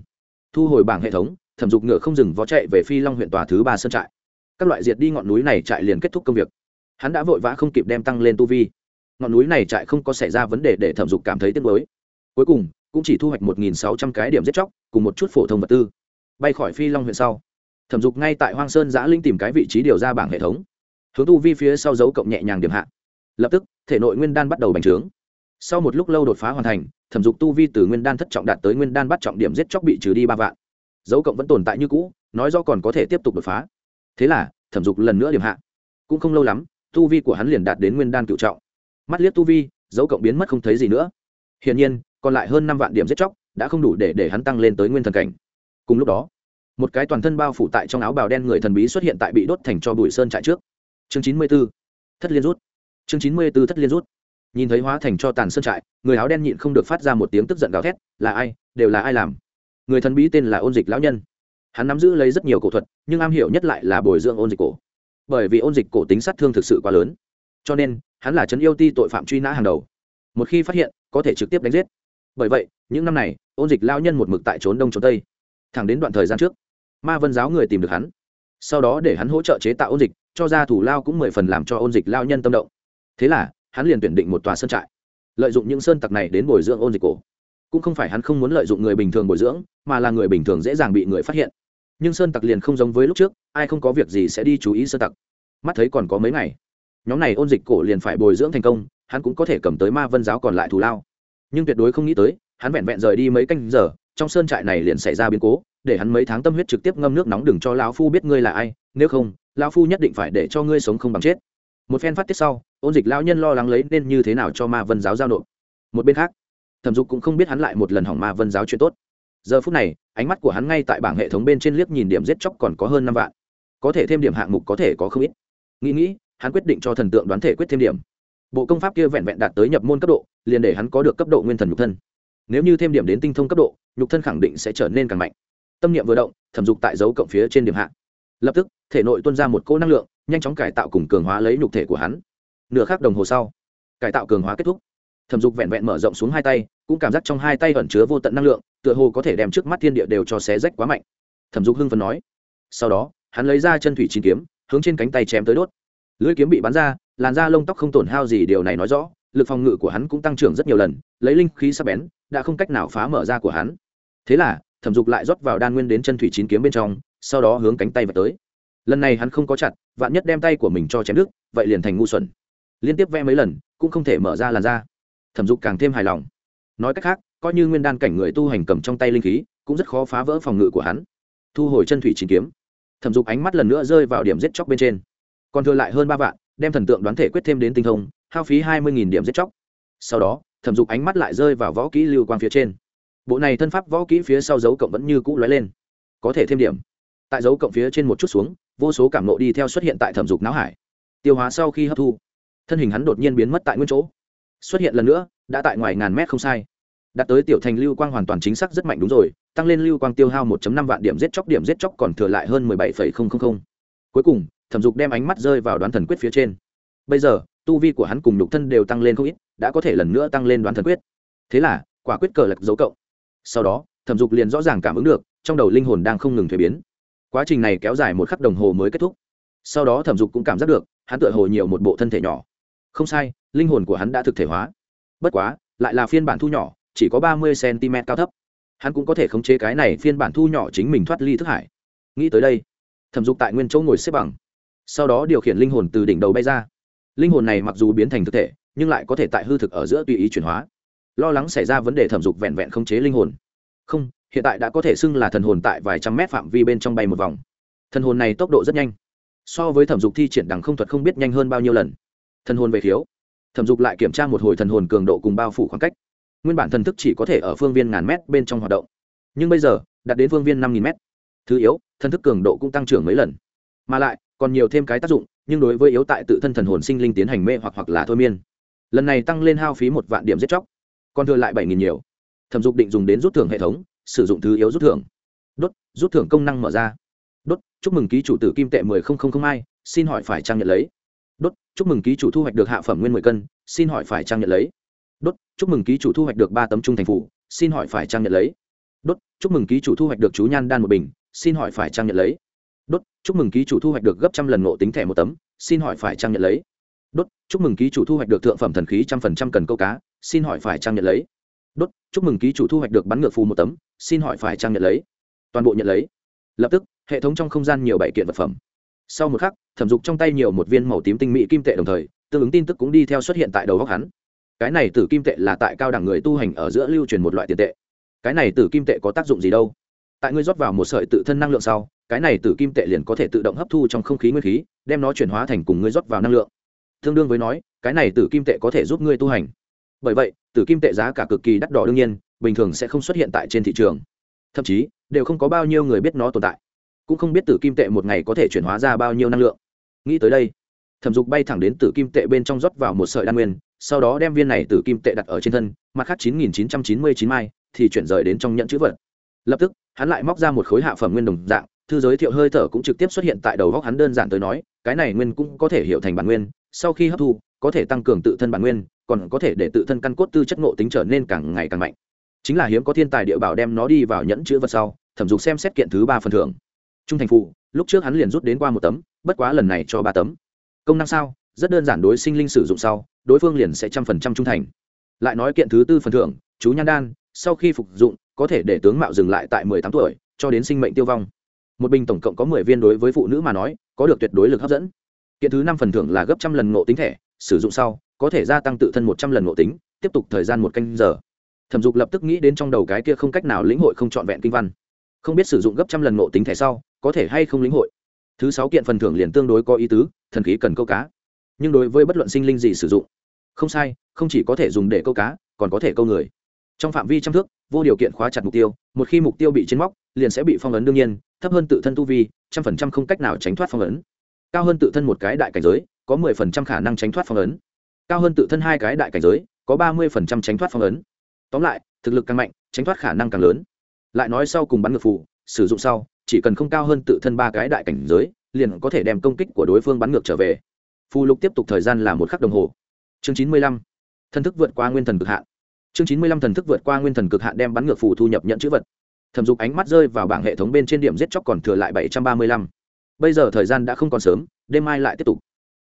thu hồi bảng hệ thống, thẩm dục ngựa không dừng vó chạy về phi long huyện tòa thứ ba sơn trại. Các loại diệt đi ngọn núi này trại liền kết thúc công việc. Hắn đã vội vã không kịp đem tăng lên tu vi. Ngọn núi này trại không có xảy ra vấn đề để thẩm dục cảm thấy tiếc mới cuối cùng, cũng chỉ thu hoạch một nghìn sáu trăm cái điểm giết chóc, cùng một chút phổ thông vật tư. Bay khỏi phi long huyện sau, thẩm dục ngay tại hoang sơn giã linh tìm cái vị trí điều ra bảng hệ thống. Hướng tu vi phía sau dấu cộng nhẹ nhàng điểm hạ. Lập tức, thể nội nguyên đan bắt đầu bành trướng sau một lúc lâu đột phá hoàn thành, thẩm dục tu vi từ nguyên đan thất trọng đạt tới nguyên đan bắt trọng điểm giết chóc bị trừ đi ba vạn. Dấu cộng vẫn tồn tại như cũ, nói do còn có thể tiếp tục đột phá. Thế là, thẩm dục lần nữa điểm hạ. Cũng không lâu lắm, tu vi của hắn liền đạt đến nguyên đan cựu trọng. Mắt liếc tu vi, dấu cộng biến mất không thấy gì nữa. Hiển nhiên, còn lại hơn năm vạn điểm giết chóc đã không đủ để để hắn tăng lên tới nguyên thần cảnh. Cùng lúc đó, một cái toàn thân bao phủ tại trong áo bào đen người thần bí xuất hiện tại bị đốt thành cho bụi sơn trại trước. Chương chín mươi b ố thất liên rút. Chương chín mươi b ố thất liên rút nhìn thấy hóa thành cho tàn sơn trại, người áo đen nhịn không được phát ra một tiếng tức giận gào thét, là ai? Đều là ai làm? Người thần bí tên là ôn dịch lão nhân. Hắn nắm giữ lấy rất nhiều cổ thuật, nhưng am hiểu nhất lại là bồi dưỡng ôn dịch cổ. Bởi vì ôn dịch cổ tính sát thương thực sự quá lớn. Cho nên, hắn là trấn yêu ti tội phạm truy nã hàng đầu. Một khi phát hiện, có thể trực tiếp đánh giết. Bởi vậy, những năm này, ôn dịch lao nhân một mực tại trốn đông trốn tây. Thẳng đến đoạn thời gian trước, ma vân giáo người tìm được hắn. Sau đó để hắn hỗ trợ chế tạo ôn dịch, cho ra thủ lao cũng mười phần làm cho ôn dịch lao nhân tâm động. Thế là hắn liền tuyển định một tòa sơn trại, lợi dụng những sơn tặc này đến bồi dưỡng ôn dịch cổ. Cũng không phải hắn không muốn lợi dụng người bình thường bồi dưỡng, mà là người bình thường dễ dàng bị người phát hiện. Nhưng sơn tặc liền không giống với lúc trước, ai không có việc gì sẽ đi chú ý sơn tặc. Mắt thấy còn có mấy ngày, nhóm này ôn dịch cổ liền phải bồi dưỡng thành công, hắn cũng có thể cầm tới ma vân giáo còn lại thù lao. Nhưng tuyệt đối không nghĩ tới, hắn vẹn vẹn rời đi mấy canh giờ, trong sơn trại này liền xảy ra biến cố, để hắn mấy tháng tâm huyết trực tiếp ngâm nước nóng đừng cho lão phu biết ngươi là ai, nếu không, lão phu nhất định phải để cho ngươi sống không bằng chết. Một phen phát tiết sau ôn dịch lão nhân lo lắng lấy nên như thế nào cho ma vân giáo giao nộp. Một bên khác thẩm dục cũng không biết hắn lại một lần hỏng ma vân giáo chuyện tốt. Giờ phút này ánh mắt của hắn ngay tại bảng hệ thống bên trên liếc nhìn điểm giết chóc còn có hơn năm vạn. Có thể thêm điểm hạng mục có thể có không ít. Nghĩ nghĩ hắn quyết định cho thần tượng đoán thể quyết thêm điểm. Bộ công pháp kia vẹn vẹn đạt tới nhập môn cấp độ liền để hắn có được cấp độ nguyên thần nhục thân. Nếu như thêm điểm đến tinh thông cấp độ nhục thân khẳng định sẽ trở nên càng mạnh. Tâm niệm vừa động thẩm dục tại dấu cộng phía trên điểm hạng, lập tức thể nội tuân ra một cỗ năng lượng nhanh chóng cải tạo cùng cường hóa lấy nhục thể của hắn nửa khắc đồng hồ sau, cải tạo cường hóa kết thúc. Thẩm dục vẹn vẹn mở rộng xuống hai tay, cũng cảm giác trong hai tay ẩn chứa vô tận năng lượng, tựa hồ có thể đem trước mắt thiên địa đều cho xé rách quá mạnh. Thẩm dục hưng phấn nói. Sau đó, hắn lấy ra chân thủy chín kiếm, hướng trên cánh tay chém tới đốt. Lưỡi kiếm bị bắn ra, làn da lông tóc không tổn hao gì, điều này nói rõ, lực phòng ngự của hắn cũng tăng trưởng rất nhiều lần, lấy linh khí sắp bén, đã không cách nào phá mở ra của hắn. Thế là, thẩm dục lại rót vào đan nguyên đến chân thủy chín kiếm bên trong, sau đó hướng cánh tay vào tới. Lần này hắn không có chặt, vạn nhất đem tay của mình cho chém đứt, vậy liền thành ngu xuẩn liên tiếp vẽ mấy lần, cũng không thể mở ra làn da. Thẩm dục càng thêm hài lòng. Nói cách khác, coi như nguyên đan cảnh người tu hành cầm trong tay linh khí, cũng rất khó phá vỡ phòng ngự của hắn. Thu hồi chân thủy chín kiếm. Thẩm dục ánh mắt lần nữa rơi vào điểm giết chóc bên trên. Còn thừa lại hơn ba vạn, đem thần tượng đoán thể quyết thêm đến tinh thông, hao phí hai mươi điểm giết chóc. Sau đó, thẩm dục ánh mắt lại rơi vào võ kỹ lưu quang phía trên. Bộ này thân pháp võ kỹ phía sau dấu cộng vẫn như cũ lóe lên. Có thể thêm điểm. Tại dấu cộng phía trên một chút xuống, vô số cảm nộ đi theo xuất hiện tại thẩm dục não hải. Tiêu hóa sau khi hấp thu thân hình hắn đột nhiên biến mất tại nguyên chỗ. Xuất hiện lần nữa, đã tại ngoài ngàn mét không sai. Đạt tới tiểu thành lưu quang hoàn toàn chính xác rất mạnh đúng rồi, tăng lên lưu quang tiêu hao 1 năm vạn điểm giết chóc, điểm giết chóc còn thừa lại hơn mười bảy cuối cùng, thẩm dục đem ánh mắt rơi vào đoán thần quyết phía trên. Bây giờ, tu vi của hắn cùng nhục thân đều tăng lên không ít, đã có thể lần nữa tăng lên đoán thần quyết. Thế là, quả quyết cờ lật dấu cộng. Sau đó, thẩm dục liền rõ ràng cảm ứng được, trong đầu linh hồn đang không ngừng thuế biến. Quá trình này kéo dài một khắc đồng hồ mới kết thúc. Sau đó thẩm dục cũng cảm giác được, hắn tựa hồ nhiều một bộ thân thể nhỏ không sai, linh hồn của hắn đã thực thể hóa. Bất quá, lại là phiên bản thu nhỏ, chỉ có ba mươi cm cao thấp. Hắn cũng có thể khống chế cái này phiên bản thu nhỏ chính mình thoát ly thức hải. Nghĩ tới đây, thẩm dục tại nguyên chỗ ngồi xếp bằng. Sau đó điều khiển linh hồn từ đỉnh đầu bay ra. Linh hồn này mặc dù biến thành thực thể, nhưng lại có thể tại hư thực ở giữa tùy ý chuyển hóa. Lo lắng xảy ra vấn đề thẩm dục vẹn vẹn khống chế linh hồn. Không, hiện tại đã có thể xưng là thần hồn tại vài trăm mét phạm vi bên trong bay một vòng. Thần hồn này tốc độ rất nhanh. So với thẩm dục thi triển đằng không thuật không biết nhanh hơn bao nhiêu lần thần hồn về khiếu. Thẩm dục lại kiểm tra một hồi thần hồn cường độ cùng bao phủ khoảng cách. Nguyên bản thần thức chỉ có thể ở phương viên ngàn mét bên trong hoạt động. Nhưng bây giờ, đạt đến phương viên năm nghìn mét. Thứ yếu, thần thức cường độ cũng tăng trưởng mấy lần. Mà lại, còn nhiều thêm cái tác dụng, nhưng đối với yếu tại tự thân thần hồn sinh linh tiến hành mê hoặc hoặc là thôi miên. Lần này tăng lên hao phí một vạn điểm giết chóc. Còn thừa lại bảy nghìn nhiều. Thẩm dục định dùng đến rút thưởng hệ thống, sử dụng thứ yếu rút thưởng. Đốt, rút thưởng công năng mở ra. Đốt, chúc mừng ký chủ tử kim tệ mười không không không hai, xin hỏi phải trang nhận lấy đốt, chúc mừng ký chủ thu hoạch được hạ phẩm nguyên mười cân, xin hỏi phải trang nhận lấy? Đốt, chúc mừng ký chủ thu hoạch được ba tấm trung thành phủ, xin hỏi phải trang nhận lấy? Đốt, chúc mừng ký chủ thu hoạch được chú nhan đan một bình, xin hỏi phải trang nhận lấy? Đốt, chúc mừng ký chủ thu hoạch được gấp trăm lần ngộ tính thẻ một tấm, xin hỏi phải trang nhận lấy? Đốt, chúc mừng ký chủ thu hoạch được thượng phẩm thần khí trăm phần trăm cần câu cá, xin hỏi phải trang nhận lấy? Đốt, chúc mừng ký chủ thu hoạch được bắn ngược phù một tấm, xin hỏi phải trang nhận lấy? Toàn bộ nhận lấy. Lập tức, hệ thống trong không gian nhiều bảy kiện vật phẩm sau một khắc, thẩm dục trong tay nhiều một viên màu tím tinh mỹ kim tệ đồng thời, tương ứng tin tức cũng đi theo xuất hiện tại đầu góc hắn. Cái này tử kim tệ là tại cao đẳng người tu hành ở giữa lưu truyền một loại tiền tệ. Cái này tử kim tệ có tác dụng gì đâu? Tại ngươi rót vào một sợi tự thân năng lượng sau, cái này tử kim tệ liền có thể tự động hấp thu trong không khí nguyên khí, đem nó chuyển hóa thành cùng ngươi rót vào năng lượng. Tương đương với nói, cái này tử kim tệ có thể giúp ngươi tu hành. Bởi vậy, tử kim tệ giá cả cực kỳ đắt đỏ đương nhiên, bình thường sẽ không xuất hiện tại trên thị trường. Thậm chí, đều không có bao nhiêu người biết nó tồn tại cũng không biết tử kim tệ một ngày có thể chuyển hóa ra bao nhiêu năng lượng. Nghĩ tới đây, thẩm dục bay thẳng đến tử kim tệ bên trong rót vào một sợi đan nguyên, sau đó đem viên này tử kim tệ đặt ở trên thân, mặt khác chín nghìn chín trăm chín mươi chín mai thì chuyển rời đến trong nhận chữ vật. Lập tức, hắn lại móc ra một khối hạ phẩm nguyên đồng dạng, thư giới thiệu hơi thở cũng trực tiếp xuất hiện tại đầu góc hắn đơn giản tới nói, cái này nguyên cũng có thể hiểu thành bản nguyên, sau khi hấp thu, có thể tăng cường tự thân bản nguyên, còn có thể để tự thân căn cốt tư chất ngộ tính trở nên càng ngày càng mạnh. Chính là hiếm có thiên tài địa bảo đem nó đi vào nhẫn chữ vật sau, thẩm dục xem xét kiện thứ ba phần thưởng trung thành phụ, lúc trước hắn liền rút đến qua một tấm, bất quá lần này cho ba tấm. Công năng sao? Rất đơn giản đối sinh linh sử dụng sau, đối phương liền sẽ trăm phần trăm trung thành. Lại nói kiện thứ tư phần thưởng, chú nhan đan, sau khi phục dụng, có thể để tướng mạo dừng lại tại mười tám tuổi, cho đến sinh mệnh tiêu vong. Một bình tổng cộng có mười viên đối với phụ nữ mà nói, có được tuyệt đối lực hấp dẫn. Kiện thứ năm phần thưởng là gấp trăm lần ngộ tính thẻ, sử dụng sau, có thể gia tăng tự thân một trăm lần ngộ tính, tiếp tục thời gian một canh giờ. Thẩm dục lập tức nghĩ đến trong đầu cái kia không cách nào lĩnh hội không trọn vẹn kinh văn. Không biết sử dụng gấp trăm lần ngộ tính thẻ sau có thể hay không lĩnh hội. Thứ sáu kiện phần thưởng liền tương đối có ý tứ, thần khí cần câu cá. Nhưng đối với bất luận sinh linh gì sử dụng, không sai, không chỉ có thể dùng để câu cá, còn có thể câu người. Trong phạm vi trăm thước, vô điều kiện khóa chặt mục tiêu, một khi mục tiêu bị trên móc, liền sẽ bị phong ấn đương nhiên, thấp hơn tự thân tu vi, trăm phần trăm không cách nào tránh thoát phong ấn. Cao hơn tự thân một cái đại cảnh giới, có mười phần trăm khả năng tránh thoát phong ấn. Cao hơn tự thân hai cái đại cảnh giới, có ba mươi phần trăm tránh thoát phong ấn. Tóm lại, thực lực càng mạnh, tránh thoát khả năng càng lớn. Lại nói sau cùng bắn ngược phù, sử dụng sau chỉ cần không cao hơn tự thân ba cái đại cảnh giới, liền có thể đem công kích của đối phương bắn ngược trở về. Phù lục tiếp tục thời gian là một khắc đồng hồ. Chương chín mươi lăm. Thần thức vượt qua nguyên thần cực hạn. Chương chín mươi lăm thần thức vượt qua nguyên thần cực hạn đem bắn ngược phù thu nhập nhận chữ vật. Thẩm dục ánh mắt rơi vào bảng hệ thống bên trên điểm giết chóc còn thừa lại bảy trăm ba mươi lăm. Bây giờ thời gian đã không còn sớm, đêm mai lại tiếp tục.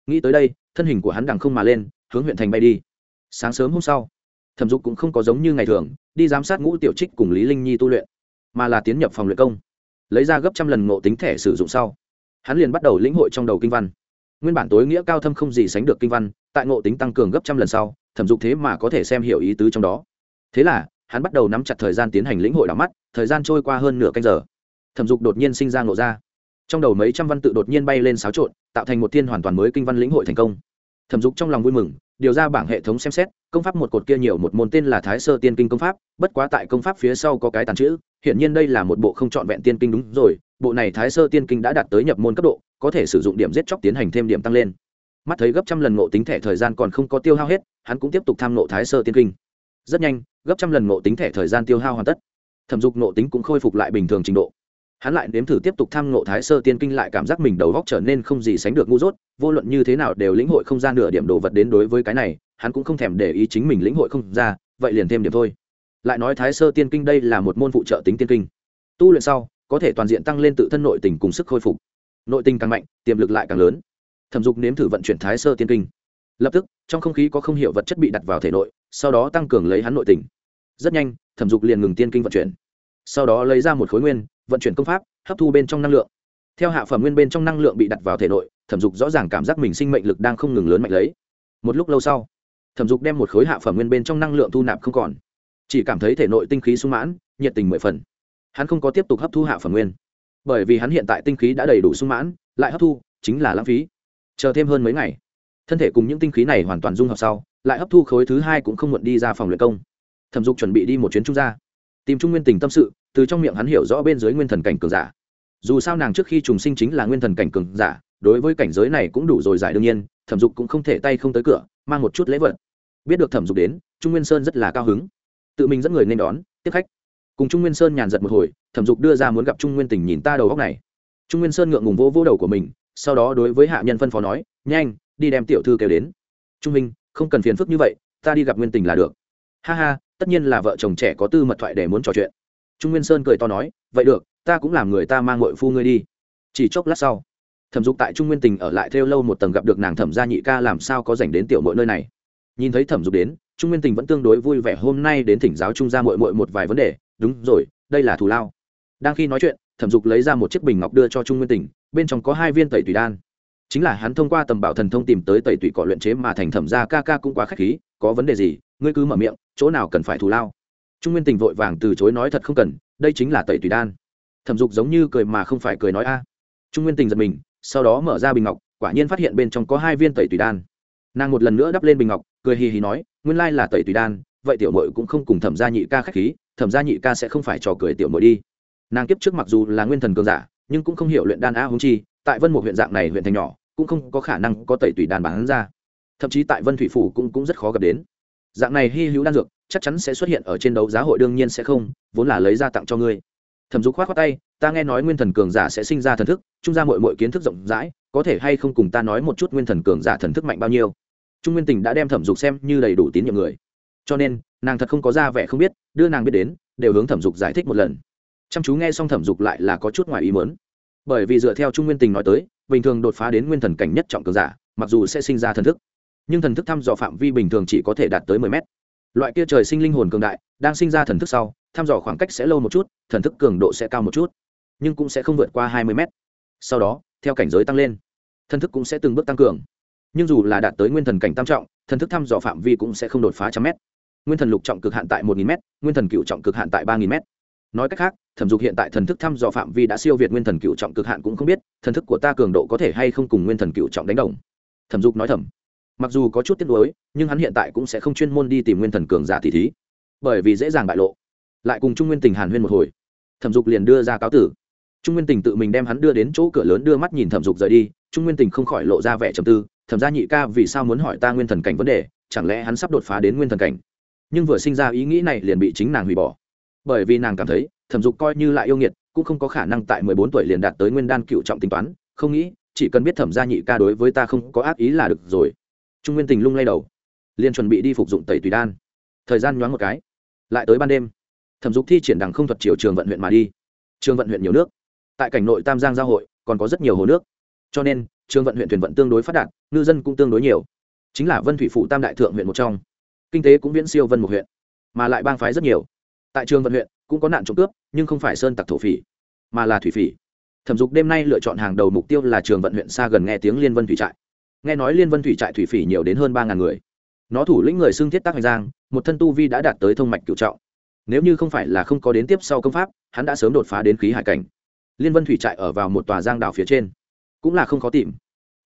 Nghĩ tới đây, thân hình của hắn đằng không mà lên, hướng huyện thành bay đi. Sáng sớm hôm sau, thẩm dục cũng không có giống như ngày thường, đi giám sát ngũ tiểu trích cùng lý linh nhi tu luyện, mà là tiến nhập phòng luyện công lấy ra gấp trăm lần ngộ tính thẻ sử dụng sau, hắn liền bắt đầu lĩnh hội trong đầu kinh văn. Nguyên bản tối nghĩa cao thâm không gì sánh được kinh văn, tại ngộ tính tăng cường gấp trăm lần sau, thẩm dục thế mà có thể xem hiểu ý tứ trong đó. Thế là, hắn bắt đầu nắm chặt thời gian tiến hành lĩnh hội đảo mắt, thời gian trôi qua hơn nửa canh giờ. Thẩm dục đột nhiên sinh ra ngộ ra. Trong đầu mấy trăm văn tự đột nhiên bay lên xáo trộn, tạo thành một thiên hoàn toàn mới kinh văn lĩnh hội thành công. Thẩm dục trong lòng vui mừng điều ra bảng hệ thống xem xét, công pháp một cột kia nhiều một môn tên là thái sơ tiên kinh công pháp, bất quá tại công pháp phía sau có cái tàn chữ, hiển nhiên đây là một bộ không trọn vẹn tiên kinh đúng rồi, bộ này thái sơ tiên kinh đã đạt tới nhập môn cấp độ, có thể sử dụng điểm giết chóc tiến hành thêm điểm tăng lên. Mắt thấy gấp trăm lần ngộ tính thẻ thời gian còn không có tiêu hao hết, hắn cũng tiếp tục tham ngộ thái sơ tiên kinh. Rất nhanh, gấp trăm lần ngộ tính thẻ thời gian tiêu hao hoàn tất. Thẩm dục ngộ tính cũng khôi phục lại bình thường trình độ hắn lại nếm thử tiếp tục tham ngộ thái sơ tiên kinh lại cảm giác mình đầu góc trở nên không gì sánh được ngu dốt, vô luận như thế nào đều lĩnh hội không ra nửa điểm đồ vật đến đối với cái này, hắn cũng không thèm để ý chính mình lĩnh hội không ra, vậy liền thêm điểm thôi. Lại nói thái sơ tiên kinh đây là một môn phụ trợ tính tiên kinh. Tu luyện sau, có thể toàn diện tăng lên tự thân nội tình cùng sức khôi phục. Nội tình càng mạnh, tiềm lực lại càng lớn. Thẩm dục nếm thử vận chuyển thái sơ tiên kinh. Lập tức, trong không khí có không h i ể u vật chất bị đặt vào thể nội, sau đó tăng cường lấy hắn nội tình. Rất nhanh, thẩm dục liền ngừng tiên kinh vận chuyển. Sau đó lấy ra một khối nguyên vận chuyển công pháp, hấp thu bên trong năng lượng. Theo hạ phẩm nguyên bên trong năng lượng bị đặt vào thể nội, thẩm dục rõ ràng cảm giác mình sinh mệnh lực đang không ngừng lớn mạnh lấy. Một lúc lâu sau, thẩm dục đem một khối hạ phẩm nguyên bên trong năng lượng thu nạp không còn. Chỉ cảm thấy thể nội tinh khí sung mãn, nhiệt tình mười phần. Hắn không có tiếp tục hấp thu hạ phẩm nguyên. Bởi vì hắn hiện tại tinh khí đã đầy đủ sung mãn, lại hấp thu, chính là lãng phí. Chờ thêm hơn mấy ngày, thân thể cùng những tinh khí này hoàn toàn dung hợp sau, lại hấp thu khối thứ hai cũng không muộn đi ra phòng luyện công. Thẩm dục chuẩn bị đi một chuyến trung gia. Tìm trung nguyên tình tâm sự từ trong miệng hắn hiểu rõ bên dưới nguyên thần cảnh cường giả. Dù sao nàng trước khi trùng sinh chính là nguyên thần cảnh cường giả, đối với cảnh giới này cũng đủ rồi giải đương nhiên, thẩm dục cũng không thể tay không tới cửa, mang một chút lễ vật. Biết được thẩm dục đến, trung nguyên sơn rất là cao hứng. Tự mình dẫn người nên đón, tiếp khách. Cùng trung nguyên sơn nhàn giật một hồi, thẩm dục đưa ra muốn gặp trung nguyên tình nhìn ta đầu góc này. Trung nguyên sơn ngượng ngùng vô vô đầu của mình, sau đó đối với hạ nhân phân phó nói, nhanh, đi đem tiểu thư kêu đến. Trung minh không cần phiền phức như vậy, ta đi gặp nguyên tình là được. Ha ha, tất nhiên là vợ chồng trẻ có tư mật thoại để muốn trò chuyện trung nguyên sơn cười to nói, vậy được, ta cũng làm người ta mang ngội phu ngươi đi. Chỉ chốc lát sau, thẩm dục tại trung nguyên tình ở lại theo lâu một tầng gặp được nàng thẩm gia nhị ca làm sao có dành đến tiểu mội nơi này. Nhìn thấy thẩm dục đến, trung nguyên tình vẫn tương đối vui vẻ hôm nay đến thỉnh giáo trung gia mội mội một vài vấn đề, đúng rồi, đây là thù lao. Đang khi nói chuyện, thẩm dục lấy ra một chiếc bình ngọc đưa cho trung nguyên tình, bên trong có hai viên tẩy tùy đan. Chính là hắn thông qua tầm bảo thần thông tìm tới tẩy tủy cỏ luyện chế mà thành thẩm Gia ca ca cũng quá k h á c h khí, có vấn đề gì, ngươi cứ mở miệng, chỗ nào cần phải thù lao? Trung nguyên tình vội vàng từ chối nói thật không cần đây chính là tẩy tùy đan. Thẩm dục giống như cười mà không phải cười nói a. Trung nguyên tình giật mình sau đó mở ra bình ngọc quả nhiên phát hiện bên trong có hai viên tẩy tùy đan. Nàng một lần nữa đắp lên bình ngọc cười hì hì nói nguyên lai là tẩy tùy đan vậy tiểu mội cũng không cùng thẩm gia nhị ca k h á c h khí thẩm gia nhị ca sẽ không phải trò cười tiểu mội đi. Nàng kiếp trước mặc dù là nguyên thần cường giả nhưng cũng không hiểu luyện đan a húng chi tại vân một huyện dạng này huyện thành nhỏ cũng không có khả năng có tẩy tùy đan bán ra. Thậm chí tại vân thủy phủ cũng, cũng rất khó gặp đến. Dạng này hy hữu đan dược chắc chắn sẽ xuất hiện ở trên đấu giá hội đương nhiên sẽ không, vốn là lấy ra tặng cho ngươi. Thẩm dục k h o á t khoác tay, ta nghe nói nguyên thần cường giả sẽ sinh ra thần thức, trung ra mọi mọi kiến thức rộng rãi, có thể hay không cùng ta nói một chút nguyên thần cường giả thần thức mạnh bao nhiêu? Trung nguyên tình đã đem thẩm dục xem như đầy đủ tín nhiệm người. Cho nên, nàng thật không có ra vẻ không biết, đưa nàng biết đến, đều hướng thẩm dục giải thích một lần. Chăm chú nghe xong thẩm dục lại là có chút ngoài ý mớn bởi vì dựa theo trung nguyên tình nói tới, bình thường đột phá đến nguyên thần cảnh nhất trọng cường giả, mặc dù sẽ sinh ra thần thức, nhưng thần thức thăm dò phạm vi bình thường chỉ có thể đạt tới mười mét loại kia trời sinh linh hồn cường đại, đang sinh ra thần thức sau, thăm dò khoảng cách sẽ lâu một chút, thần thức cường độ sẽ cao một chút, nhưng cũng sẽ không vượt qua hai mươi mét. Sau đó, theo cảnh giới tăng lên, thần thức cũng sẽ từng bước tăng cường. Nhưng dù là đạt tới nguyên thần cảnh tam trọng, thần thức thăm dò phạm vi cũng sẽ không đột phá trăm mét. Nguyên thần lục trọng cực hạn tại một nghìn m nguyên thần cựu trọng cực hạn tại ba nghìn m nói cách khác, thẩm dục hiện tại thần thức thăm dò phạm vi đã siêu việt nguyên thần cựu trọng cực hạn cũng không biết, thần thức của ta cường độ có thể hay không cùng nguyên thần cựu trọng đánh đồng. Thẩm dục nói thầm mặc dù có chút tiếc nuối, nhưng hắn hiện tại cũng sẽ không chuyên môn đi tìm nguyên thần cường giả tỷ thí, bởi vì dễ dàng bại lộ. Lại cùng trung nguyên tình hàn huyên một hồi, thẩm dục liền đưa ra cáo tử. Trung nguyên tình tự mình đem hắn đưa đến chỗ cửa lớn đưa mắt nhìn thẩm dục rời đi, trung nguyên tình không khỏi lộ ra vẻ trầm tư, thẩm gia nhị ca vì sao muốn hỏi ta nguyên thần cảnh vấn đề, chẳng lẽ hắn sắp đột phá đến nguyên thần cảnh? Nhưng vừa sinh ra ý nghĩ này liền bị chính nàng hủy bỏ. Bởi vì nàng cảm thấy, thẩm dục coi như lại yêu nghiệt, cũng không có khả năng tại mười bốn tuổi liền đạt tới nguyên đan cựu trọng tính toán, không nghĩ, chỉ cần biết thẩm gia nhị ca đối với ta không có ác ý là được rồi trung nguyên tình lung lay đầu, liền chuẩn bị đi phục dụng tẩy tùy đan. Thời gian nhoáng một cái, lại tới ban đêm. Thẩm dục thi triển đằng không thuật chiều trường vận huyện mà đi. Trường vận huyện nhiều nước. Tại cảnh nội tam giang giao hội, còn có rất nhiều hồ nước. Cho nên, trường vận huyện thuyền vận tương đối phát đạt, ngư dân cũng tương đối nhiều. Chính là vân thủy phụ tam đại thượng huyện một trong. Kinh tế cũng viễn siêu vân một huyện, mà lại bang phái rất nhiều. Tại trường vận huyện, cũng có nạn trộm cướp, nhưng không phải sơn tặc thổ phỉ, mà là thủy phỉ. Thẩm dục đêm nay lựa chọn hàng đầu mục tiêu là trường vận huyện xa gần nghe tiếng liên vân thủy trại nghe nói liên vân thủy trại thủy phỉ nhiều đến hơn ba ngàn người. Nó thủ lĩnh người xưng thiết tác hoành giang, một thân tu vi đã đạt tới thông mạch cựu trọng. Nếu như không phải là không có đến tiếp sau công pháp, hắn đã sớm đột phá đến khí hải cảnh. Liên vân thủy trại ở vào một tòa giang đảo phía trên. Cũng là không khó tìm.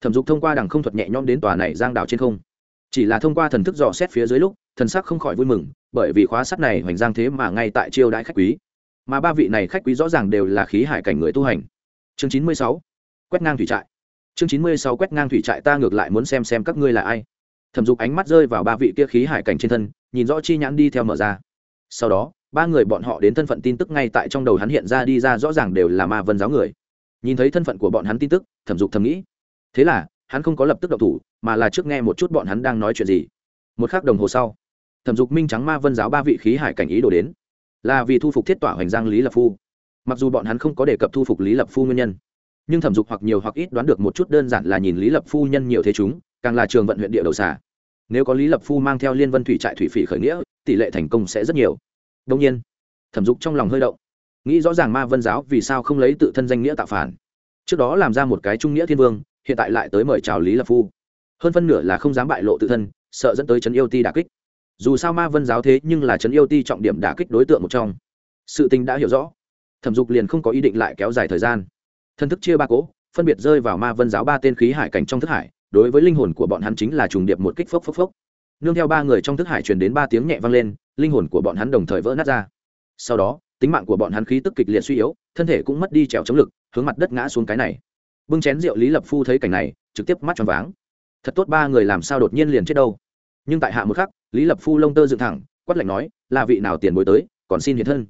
Thẩm dục thông qua đằng không thuật nhẹ nhõm đến tòa này giang đảo trên không. Chỉ là thông qua thần thức dò xét phía dưới lúc, thần sắc không khỏi vui mừng, bởi vì khóa sắt này hoành giang thế mà ngay tại chiêu đãi khách quý. Mà ba vị này khách quý rõ ràng đều là khí hải cảnh người tu hành. Chương chín mươi sáu, quét ngang thủy trại chương chín mươi sáu quét ngang thủy trại ta ngược lại muốn xem xem các ngươi là ai. Thẩm dục ánh mắt rơi vào ba vị kia khí hải cảnh trên thân, nhìn rõ chi nhãn đi theo mở ra. Sau đó, ba người bọn họ đến thân phận tin tức ngay tại trong đầu hắn hiện ra đi ra rõ ràng đều là ma vân giáo người. Nhìn thấy thân phận của bọn hắn tin tức, thẩm dục thầm nghĩ. Thế là, hắn không có lập tức độc thủ, mà là trước nghe một chút bọn hắn đang nói chuyện gì. Một k h ắ c đồng hồ sau, thẩm dục minh trắng ma vân giáo ba vị khí hải cảnh ý đổ đến. Là vì thu phục thiết tỏa hoành giang lý lập phu. Mặc dù bọn hắn không có đề cập thu phục lý lập phu nguyên nhân nhưng thẩm dục hoặc nhiều hoặc ít đoán được một chút đơn giản là nhìn lý lập phu nhân nhiều thế chúng, càng là trường vận huyện địa đầu xả nếu có lý lập phu mang theo liên vân thủy trại thủy phỉ khởi nghĩa, tỷ lệ thành công sẽ rất nhiều. Đông nhiên, thẩm dục trong lòng hơi động. Nghĩ rõ ràng ma vân giáo vì sao không lấy tự thân danh nghĩa tạo phản. Trước đó làm ra một cái trung nghĩa thiên vương, hiện tại lại tới mời chào lý lập phu. Hơn phân nửa là không dám bại lộ tự thân, sợ dẫn tới trấn yêu ti đà kích. Dù sao ma vân giáo thế nhưng là trấn yêu ti trọng điểm đà kích đối tượng một trong. Sự tình đã hiểu rõ. Thẩm dục liền không có ý định lại kéo dài thời gian thân thức chia ba cỗ, phân biệt rơi vào ma vân giáo ba tên khí hải cảnh trong thức hải, đối với linh hồn của bọn hắn chính là trùng điệp một kích phốc phốc phốc. Nương theo ba người trong thức hải truyền đến ba tiếng nhẹ vang lên, linh hồn của bọn hắn đồng thời vỡ nát ra. Sau đó, tính mạng của bọn hắn khí tức kịch liệt suy yếu, thân thể cũng mất đi trèo chống lực, hướng mặt đất ngã xuống cái này. Bưng chén rượu lý lập phu thấy cảnh này, trực tiếp mắt tròn váng. Thật tốt ba người làm sao đột nhiên liền chết đâu. Nhưng tại hạ một khắc, lý lập phu lông tơ dựng thẳng, quát lạnh nói, là vị nào tiền bối tới, còn xin hiện thân?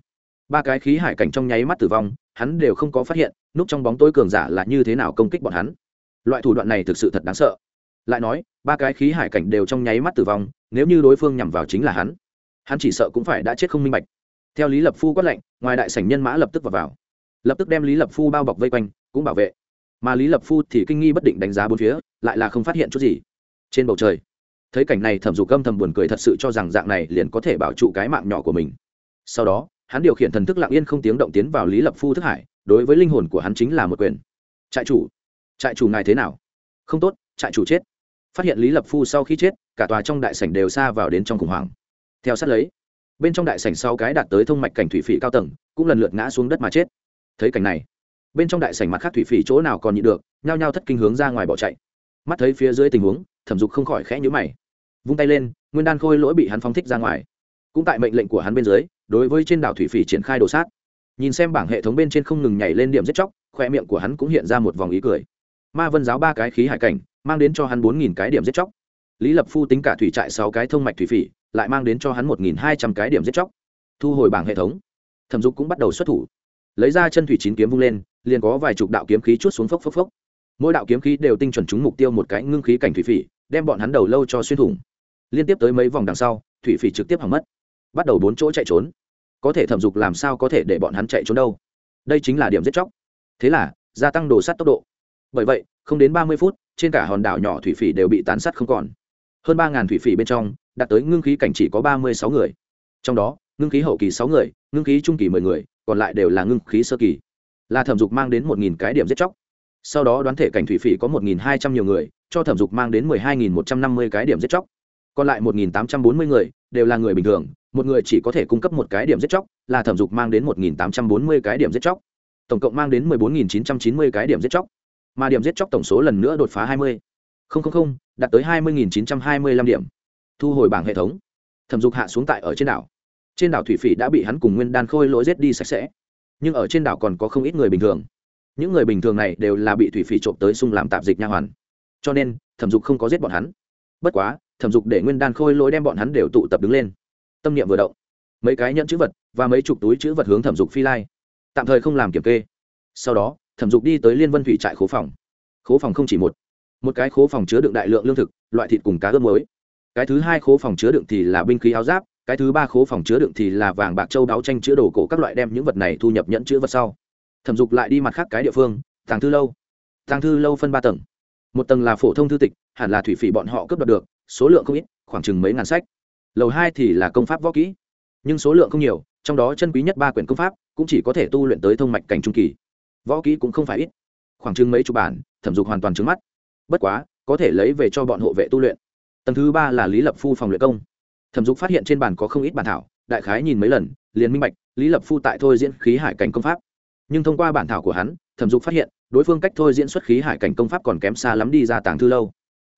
Ba cái khí hải cảnh trong nháy mắt tử vong, hắn đều không có phát hiện núp trong bóng tối cường giả là như thế nào công kích bọn hắn? Loại thủ đoạn này thực sự thật đáng sợ. Lại nói ba cái khí hải cảnh đều trong nháy mắt tử vong nếu như đối phương nhằm vào chính là hắn hắn chỉ sợ cũng phải đã chết không minh bạch. Theo lý lập phu quát lệnh ngoài đại sảnh nhân mã lập tức vào, vào. Lập tức đem lý lập phu bao bọc vây quanh cũng bảo vệ. Mà lý lập phu thì kinh nghi bất định đánh giá bốn phía lại là không phát hiện chút gì. Trên bầu trời thấy cảnh này thẩm dục câm thầm buồn cười thật sự cho rằng dạng này liền có thể bảo trụ cái mạng nhỏ của mình. Sau đó hắn điều khiển thần thức lặng yên không tiếng động tiến vào lý lập phu thức hải đối với linh hồn của hắn chính là một quyền. Trại chủ trại chủ ngài thế nào? Không tốt, trại chủ chết. Phát hiện lý lập phu sau khi chết, cả tòa trong đại sảnh đều xa vào đến trong khủng hoảng. Theo sát lấy, bên trong đại sảnh sau cái đạt tới thông mạch cảnh thủy phỉ cao tầng, cũng lần lượt ngã xuống đất mà chết. Thấy cảnh này, bên trong đại sảnh mặt khác thủy phỉ chỗ nào còn nhịn được, nhao nhao thất kinh hướng ra ngoài bỏ chạy. Mắt thấy phía dưới tình huống, thẩm dục không khỏi khẽ nhữ mày. Vung tay lên, nguyên đan khôi lỗi bị hắn phóng thích ra ngoài. Cũng tại mệnh lệnh của hắn bên dưới, đối với trên đảo thủy phỉ triển khai đồ sát nhìn xem bảng hệ thống bên trên không ngừng nhảy lên điểm giết chóc, khoe miệng của hắn cũng hiện ra một vòng ý cười. Ma vân giáo ba cái khí hải cảnh, mang đến cho hắn bốn nghìn cái điểm giết chóc. Lý lập phu tính cả thủy trại sáu cái thông mạch thủy phỉ, lại mang đến cho hắn một nghìn hai trăm cái điểm giết chóc. Thu hồi bảng hệ thống, thẩm dục cũng bắt đầu xuất thủ. Lấy ra chân thủy chín kiếm vung lên, liền có vài chục đạo kiếm khí chút xuống phốc phốc phốc. Mỗi đạo kiếm khí đều tinh chuẩn trúng mục tiêu một cái ngưng khí cảnh thủy phỉ, đem bọn hắn đầu lâu cho xuyên thủng. Liên tiếp tới mấy vòng đằng sau, thủy phỉ trực tiếp hỏng mất, bắt đầu bốn chỗ chạy trốn có thể thẩm dục làm sao có thể để bọn hắn chạy trốn đâu. Đây chính là điểm giết chóc. Thế là, gia tăng đồ sắt tốc độ. Bởi vậy, không đến ba mươi phút, trên cả hòn đảo nhỏ thủy phỉ đều bị tán sát không còn. Hơn ba ngàn thủy phỉ bên trong, đạt tới ngưng khí cảnh chỉ có ba mươi sáu người. Trong đó, ngưng khí hậu kỳ sáu người, ngưng khí trung kỳ mười người, còn lại đều là ngưng khí sơ kỳ. Là thẩm dục mang đến một nghìn cái điểm giết chóc. Sau đó đoán thể cảnh thủy phỉ có một nghìn hai trăm nhiều người, cho thẩm dục mang đến mười hai nghìn một trăm năm mươi cái điểm giết chóc. Còn lại một nghìn tám trăm bốn mươi người, đều là người bình thường một người chỉ có thể cung cấp một cái điểm giết chóc, là thẩm dục mang đến một nghìn tám trăm bốn mươi cái điểm giết chóc. Tổng cộng mang đến mười bốn nghìn chín trăm chín mươi cái điểm giết chóc. Mà điểm giết chóc tổng số lần nữa đột phá hai mươi. Không không không, đạt tới hai mươi nghìn chín trăm hai mươi lăm điểm. Thu hồi bảng hệ thống. Thẩm dục hạ xuống tại ở trên đảo. Trên đảo thủy phỉ đã bị hắn cùng nguyên đan khôi lỗi rết đi sạch sẽ. Nhưng ở trên đảo còn có không ít người bình thường. Những người bình thường này đều là bị thủy phỉ trộm tới sung làm tạp dịch nha hoàn. Cho nên, thẩm dục không có giết bọn hắn. Bất quá, thẩm dục để nguyên đan khôi lỗi đem bọn hắn đều tụ tập đứng lên tâm niệm vừa động. Mấy cái nhẫn chữ vật và mấy chục túi chữ vật hướng thẩm dục phi lai, tạm thời không làm kiểm kê. Sau đó, thẩm dục đi tới liên vân thủy trại khố phòng. Khố phòng không chỉ một một cái khố phòng chứa đựng đại lượng lương thực, loại thịt cùng cá ướp muối. Cái thứ hai khố phòng chứa đựng thì là binh khí áo giáp, cái thứ ba khố phòng chứa đựng thì là vàng bạc châu đáo tranh chứa đồ cổ các loại đem những vật này thu nhập nhẫn chữ vật sau. Thẩm dục lại đi mặt khác cái địa phương, tàng thư lâu. Tàng thư lâu phân ba tầng. Một tầng là phổ thông thư tịch, hẳn là thủy phỉ bọn họ cướp đoạt được, số lượng không ít, khoảng chừng mấy ngàn sách lầu hai thì là công pháp võ kỹ, nhưng số lượng không nhiều, trong đó chân quý nhất ba quyển công pháp cũng chỉ có thể tu luyện tới thông mạch cảnh trung kỳ. Võ kỹ cũng không phải ít, khoảng chừng mấy chục bản, thẩm dục hoàn toàn trứng mắt. Bất quá, có thể lấy về cho bọn hộ vệ tu luyện. Tầng thứ ba là lý lập phu phòng luyện công. Thẩm dục phát hiện trên bàn có không ít bản thảo, đại khái nhìn mấy lần, liền minh bạch, lý lập phu tại thôi diễn khí hải cảnh công pháp. Nhưng thông qua bản thảo của hắn, thẩm dục phát hiện, đối phương cách thôi diễn xuất khí hải cảnh công pháp còn kém xa lắm đi ra tàng thư lâu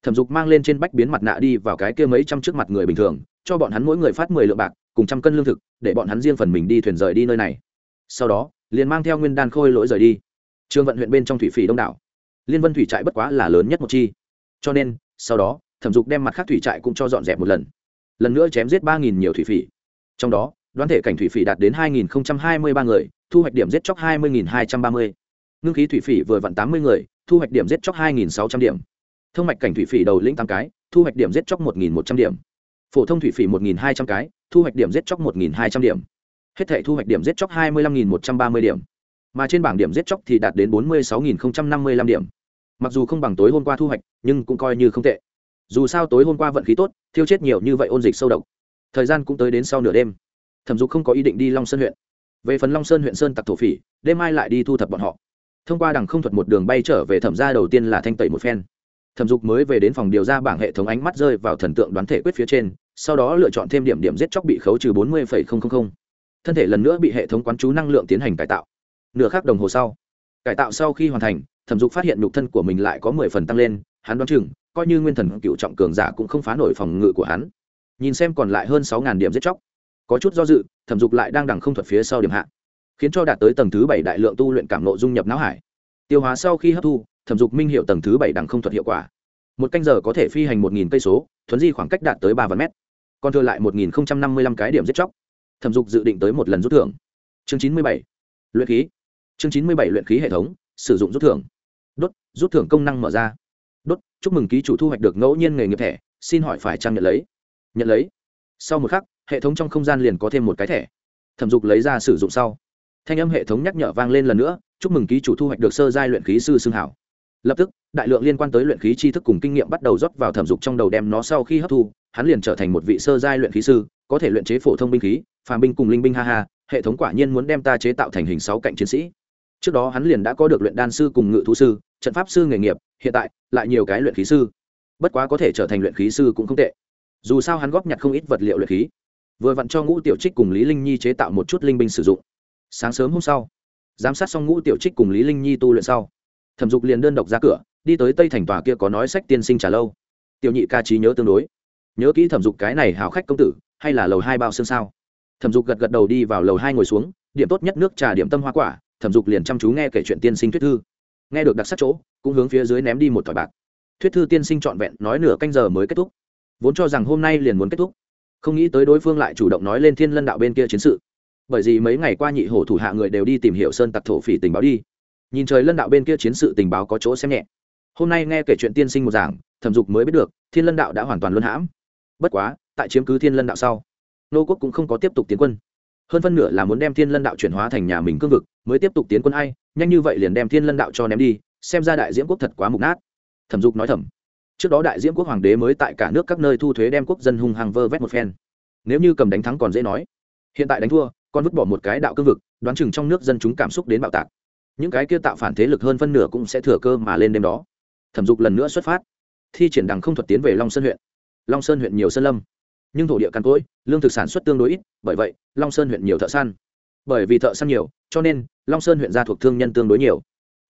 thẩm dục mang lên trên bách biến mặt nạ đi vào cái kia mấy trăm trước mặt người bình thường, cho bọn hắn mỗi người phát mười lượng bạc, cùng trăm cân lương thực, để bọn hắn riêng phần mình đi thuyền rời đi nơi này. Sau đó, liền mang theo nguyên đan khôi lỗi rời đi. Trường vận huyện bên trong thủy phỉ đông đảo. Liên vân thủy trại bất quá là lớn nhất một chi. Cho nên, sau đó, thẩm dục đem mặt khác thủy trại cũng cho dọn dẹp một lần. Lần nữa chém giết ba nghìn nhiều thủy phỉ. Trong đó, đoán thể cảnh thủy phỉ đạt đến hai nghìn hai mươi ba người, thu hoạch điểm giết chóc hai mươi hai trăm ba mươi. Ngưng khí thủy phỉ vừa vặn tám mươi người, thu hoạch điểm giết chóc hai nghìn sáu trăm điểm thương mạch cảnh thủy phỉ đầu lĩnh tám cái, thu hoạch điểm giết chóc một nghìn một trăm điểm. Phổ thông thủy phỉ một nghìn hai trăm cái, thu hoạch điểm giết chóc một nghìn hai trăm điểm. Hết thể thu hoạch điểm giết chóc hai mươi năm một trăm ba mươi điểm. Mà trên bảng điểm giết chóc thì đạt đến bốn mươi sáu nghìn năm mươi lăm điểm. Mặc dù không bằng tối hôm qua thu hoạch, nhưng cũng coi như không tệ. Dù sao tối hôm qua vận khí tốt, thiêu chết nhiều như vậy ôn dịch sâu độc. Thời gian cũng tới đến sau nửa đêm. Thẩm dục không có ý định đi long sơn huyện. Về phần long sơn huyện sơn tặc thổ phỉ, đêm mai lại đi thu thập bọn họ. Thông qua đằng không thuật một đường bay trở về thẩm gia đầu tiên là thanh tẩy một phen thẩm dục mới về đến phòng điều ra bảng hệ thống ánh mắt rơi vào thần tượng đoán thể quyết phía trên, sau đó lựa chọn thêm điểm điểm giết chóc bị khấu trừ bốn mươi thân thể lần nữa bị hệ thống quán chú năng lượng tiến hành cải tạo. Nửa khắc đồng hồ sau, cải tạo sau khi hoàn thành, thẩm dục phát hiện nhục thân của mình lại có mười phần tăng lên, hắn đoán chừng, coi như nguyên thần cựu trọng cường giả cũng không phá nổi phòng ngự của hắn. Nhìn xem còn lại hơn sáu điểm giết chóc. Có chút do dự, thẩm dục lại đang đằng không thuật phía sau điểm hạ, khiến cho đạt tới tầng thứ bảy đại lượng tu luyện cảm nộ dung nhập não hải. Tiêu hóa sau khi hấp thu thẩm dục minh hiệu tầng thứ bảy đằng không thuật hiệu quả. Một canh giờ có thể phi hành một nghìn cây số, thuấn di khoảng cách đạt tới ba vạn mét. Còn thừa lại một nghìn năm mươi lăm cái điểm giết chóc. Thẩm dục dự định tới một lần rút thưởng. Chương chín mươi bảy. Luyện khí. Chương chín mươi bảy luyện khí hệ thống, sử dụng rút thưởng. Đốt, rút thưởng công năng mở ra. Đốt, chúc mừng ký chủ thu hoạch được ngẫu nhiên nghề nghiệp thẻ, xin hỏi phải trang nhận lấy? Nhận lấy. Sau một khắc, hệ thống trong không gian liền có thêm một cái thẻ. Thẩm dục lấy ra sử dụng sau. Thanh âm hệ thống nhắc nhở vang lên lần nữa, chúc mừng ký chủ thu hoạch được sơ giai luyện khí sư xương hảo lập tức, đại lượng liên quan tới luyện khí tri thức cùng kinh nghiệm bắt đầu rót vào thẩm dục trong đầu đem nó sau khi hấp thu, hắn liền trở thành một vị sơ giai luyện khí sư, có thể luyện chế phổ thông binh khí, phàm binh cùng linh binh ha ha, hệ thống quả nhiên muốn đem ta chế tạo thành hình sáu cạnh chiến sĩ. Trước đó hắn liền đã có được luyện đan sư cùng ngự thú sư, trận pháp sư nghề nghiệp, hiện tại lại nhiều cái luyện khí sư. Bất quá có thể trở thành luyện khí sư cũng không tệ. Dù sao hắn góp nhặt không ít vật liệu luyện khí. Vừa vặn cho ngũ tiểu trích cùng lý linh nhi chế tạo một chút linh binh sử dụng. Sáng sớm hôm sau, giám sát xong ngũ tiểu trích cùng lý linh nhi tu luyện sau thẩm dục liền đơn độc ra cửa, đi tới tây thành tòa kia có nói sách tiên sinh trả lâu. Tiểu nhị ca trí nhớ tương đối. Nhớ kỹ thẩm dục cái này hào khách công tử, hay là lầu hai bao xương sao? Thẩm dục gật gật đầu đi vào lầu hai ngồi xuống, điểm tốt nhất nước trà điểm tâm hoa quả, thẩm dục liền chăm chú nghe kể chuyện tiên sinh thuyết thư. Nghe được đặc sắc chỗ, cũng hướng phía dưới ném đi một thỏi bạc. Thuyết thư tiên sinh trọn vẹn, nói nửa canh giờ mới kết thúc. Vốn cho rằng hôm nay liền muốn kết thúc. Không nghĩ tới đối phương lại chủ động nói lên thiên lân đạo bên kia chiến sự. Bởi vì mấy ngày qua nhị hổ thủ hạ người đều đi tìm hiểu sơn tặc thổ phỉ tình báo đi nhìn trời lân đạo bên kia chiến sự tình báo có chỗ xem nhẹ. Hôm nay nghe kể chuyện tiên sinh một giảng, thẩm dục mới biết được, thiên lân đạo đã hoàn toàn luân hãm. Bất quá, tại chiếm cứ thiên lân đạo sau, nô quốc cũng không có tiếp tục tiến quân. Hơn phân nửa là muốn đem thiên lân đạo chuyển hóa thành nhà mình cương vực, mới tiếp tục tiến quân ai, nhanh như vậy liền đem thiên lân đạo cho ném đi, xem ra đại diễm quốc thật quá mục nát. Thẩm dục nói thầm. Trước đó đại diễm quốc hoàng đế mới tại cả nước các nơi thu thuế đem quốc dân hung hăng vơ vét một phen. Nếu như cầm đánh thắng còn dễ nói. Hiện tại đánh thua, còn vứt bỏ một cái đạo cương vực, đoán chừng trong nước dân chúng cảm xúc đến bạo tạc những cái kia tạo phản thế lực hơn phân nửa cũng sẽ thừa cơ mà lên đêm đó. Thẩm dục lần nữa xuất phát thi triển đằng không thuật tiến về long sơn huyện. Long sơn huyện nhiều sơn lâm nhưng thổ địa càn cỗi lương thực sản xuất tương đối ít bởi vậy long sơn huyện nhiều thợ săn. Bởi vì thợ săn nhiều cho nên long sơn huyện gia thuộc thương nhân tương đối nhiều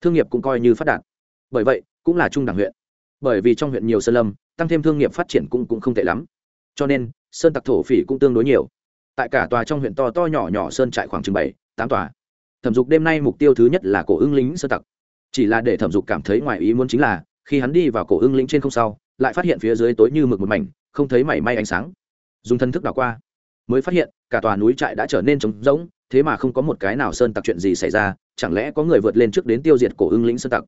thương nghiệp cũng coi như phát đạt. Bởi vậy cũng là trung đẳng huyện. Bởi vì trong huyện nhiều sơn lâm tăng thêm thương nghiệp phát triển cũng, cũng không tệ lắm. Cho nên sơn tặc thổ phỉ cũng tương đối nhiều. Tại cả tòa trong huyện to to nhỏ nhỏ sơn trại khoảng chừng bảy tám tòa thẩm dục đêm nay mục tiêu thứ nhất là cổ ưng lính sơ tặc. Chỉ là để thẩm dục cảm thấy ngoài ý muốn chính là, khi hắn đi vào cổ ưng lĩnh trên không sau, lại phát hiện phía dưới tối như mực một mảnh, không thấy mảy may ánh sáng. Dùng thân thức đảo qua, mới phát hiện cả tòa núi trại đã trở nên trống rỗng, thế mà không có một cái nào sơn tặc chuyện gì xảy ra, chẳng lẽ có người vượt lên trước đến tiêu diệt cổ ưng lĩnh sơn tặc?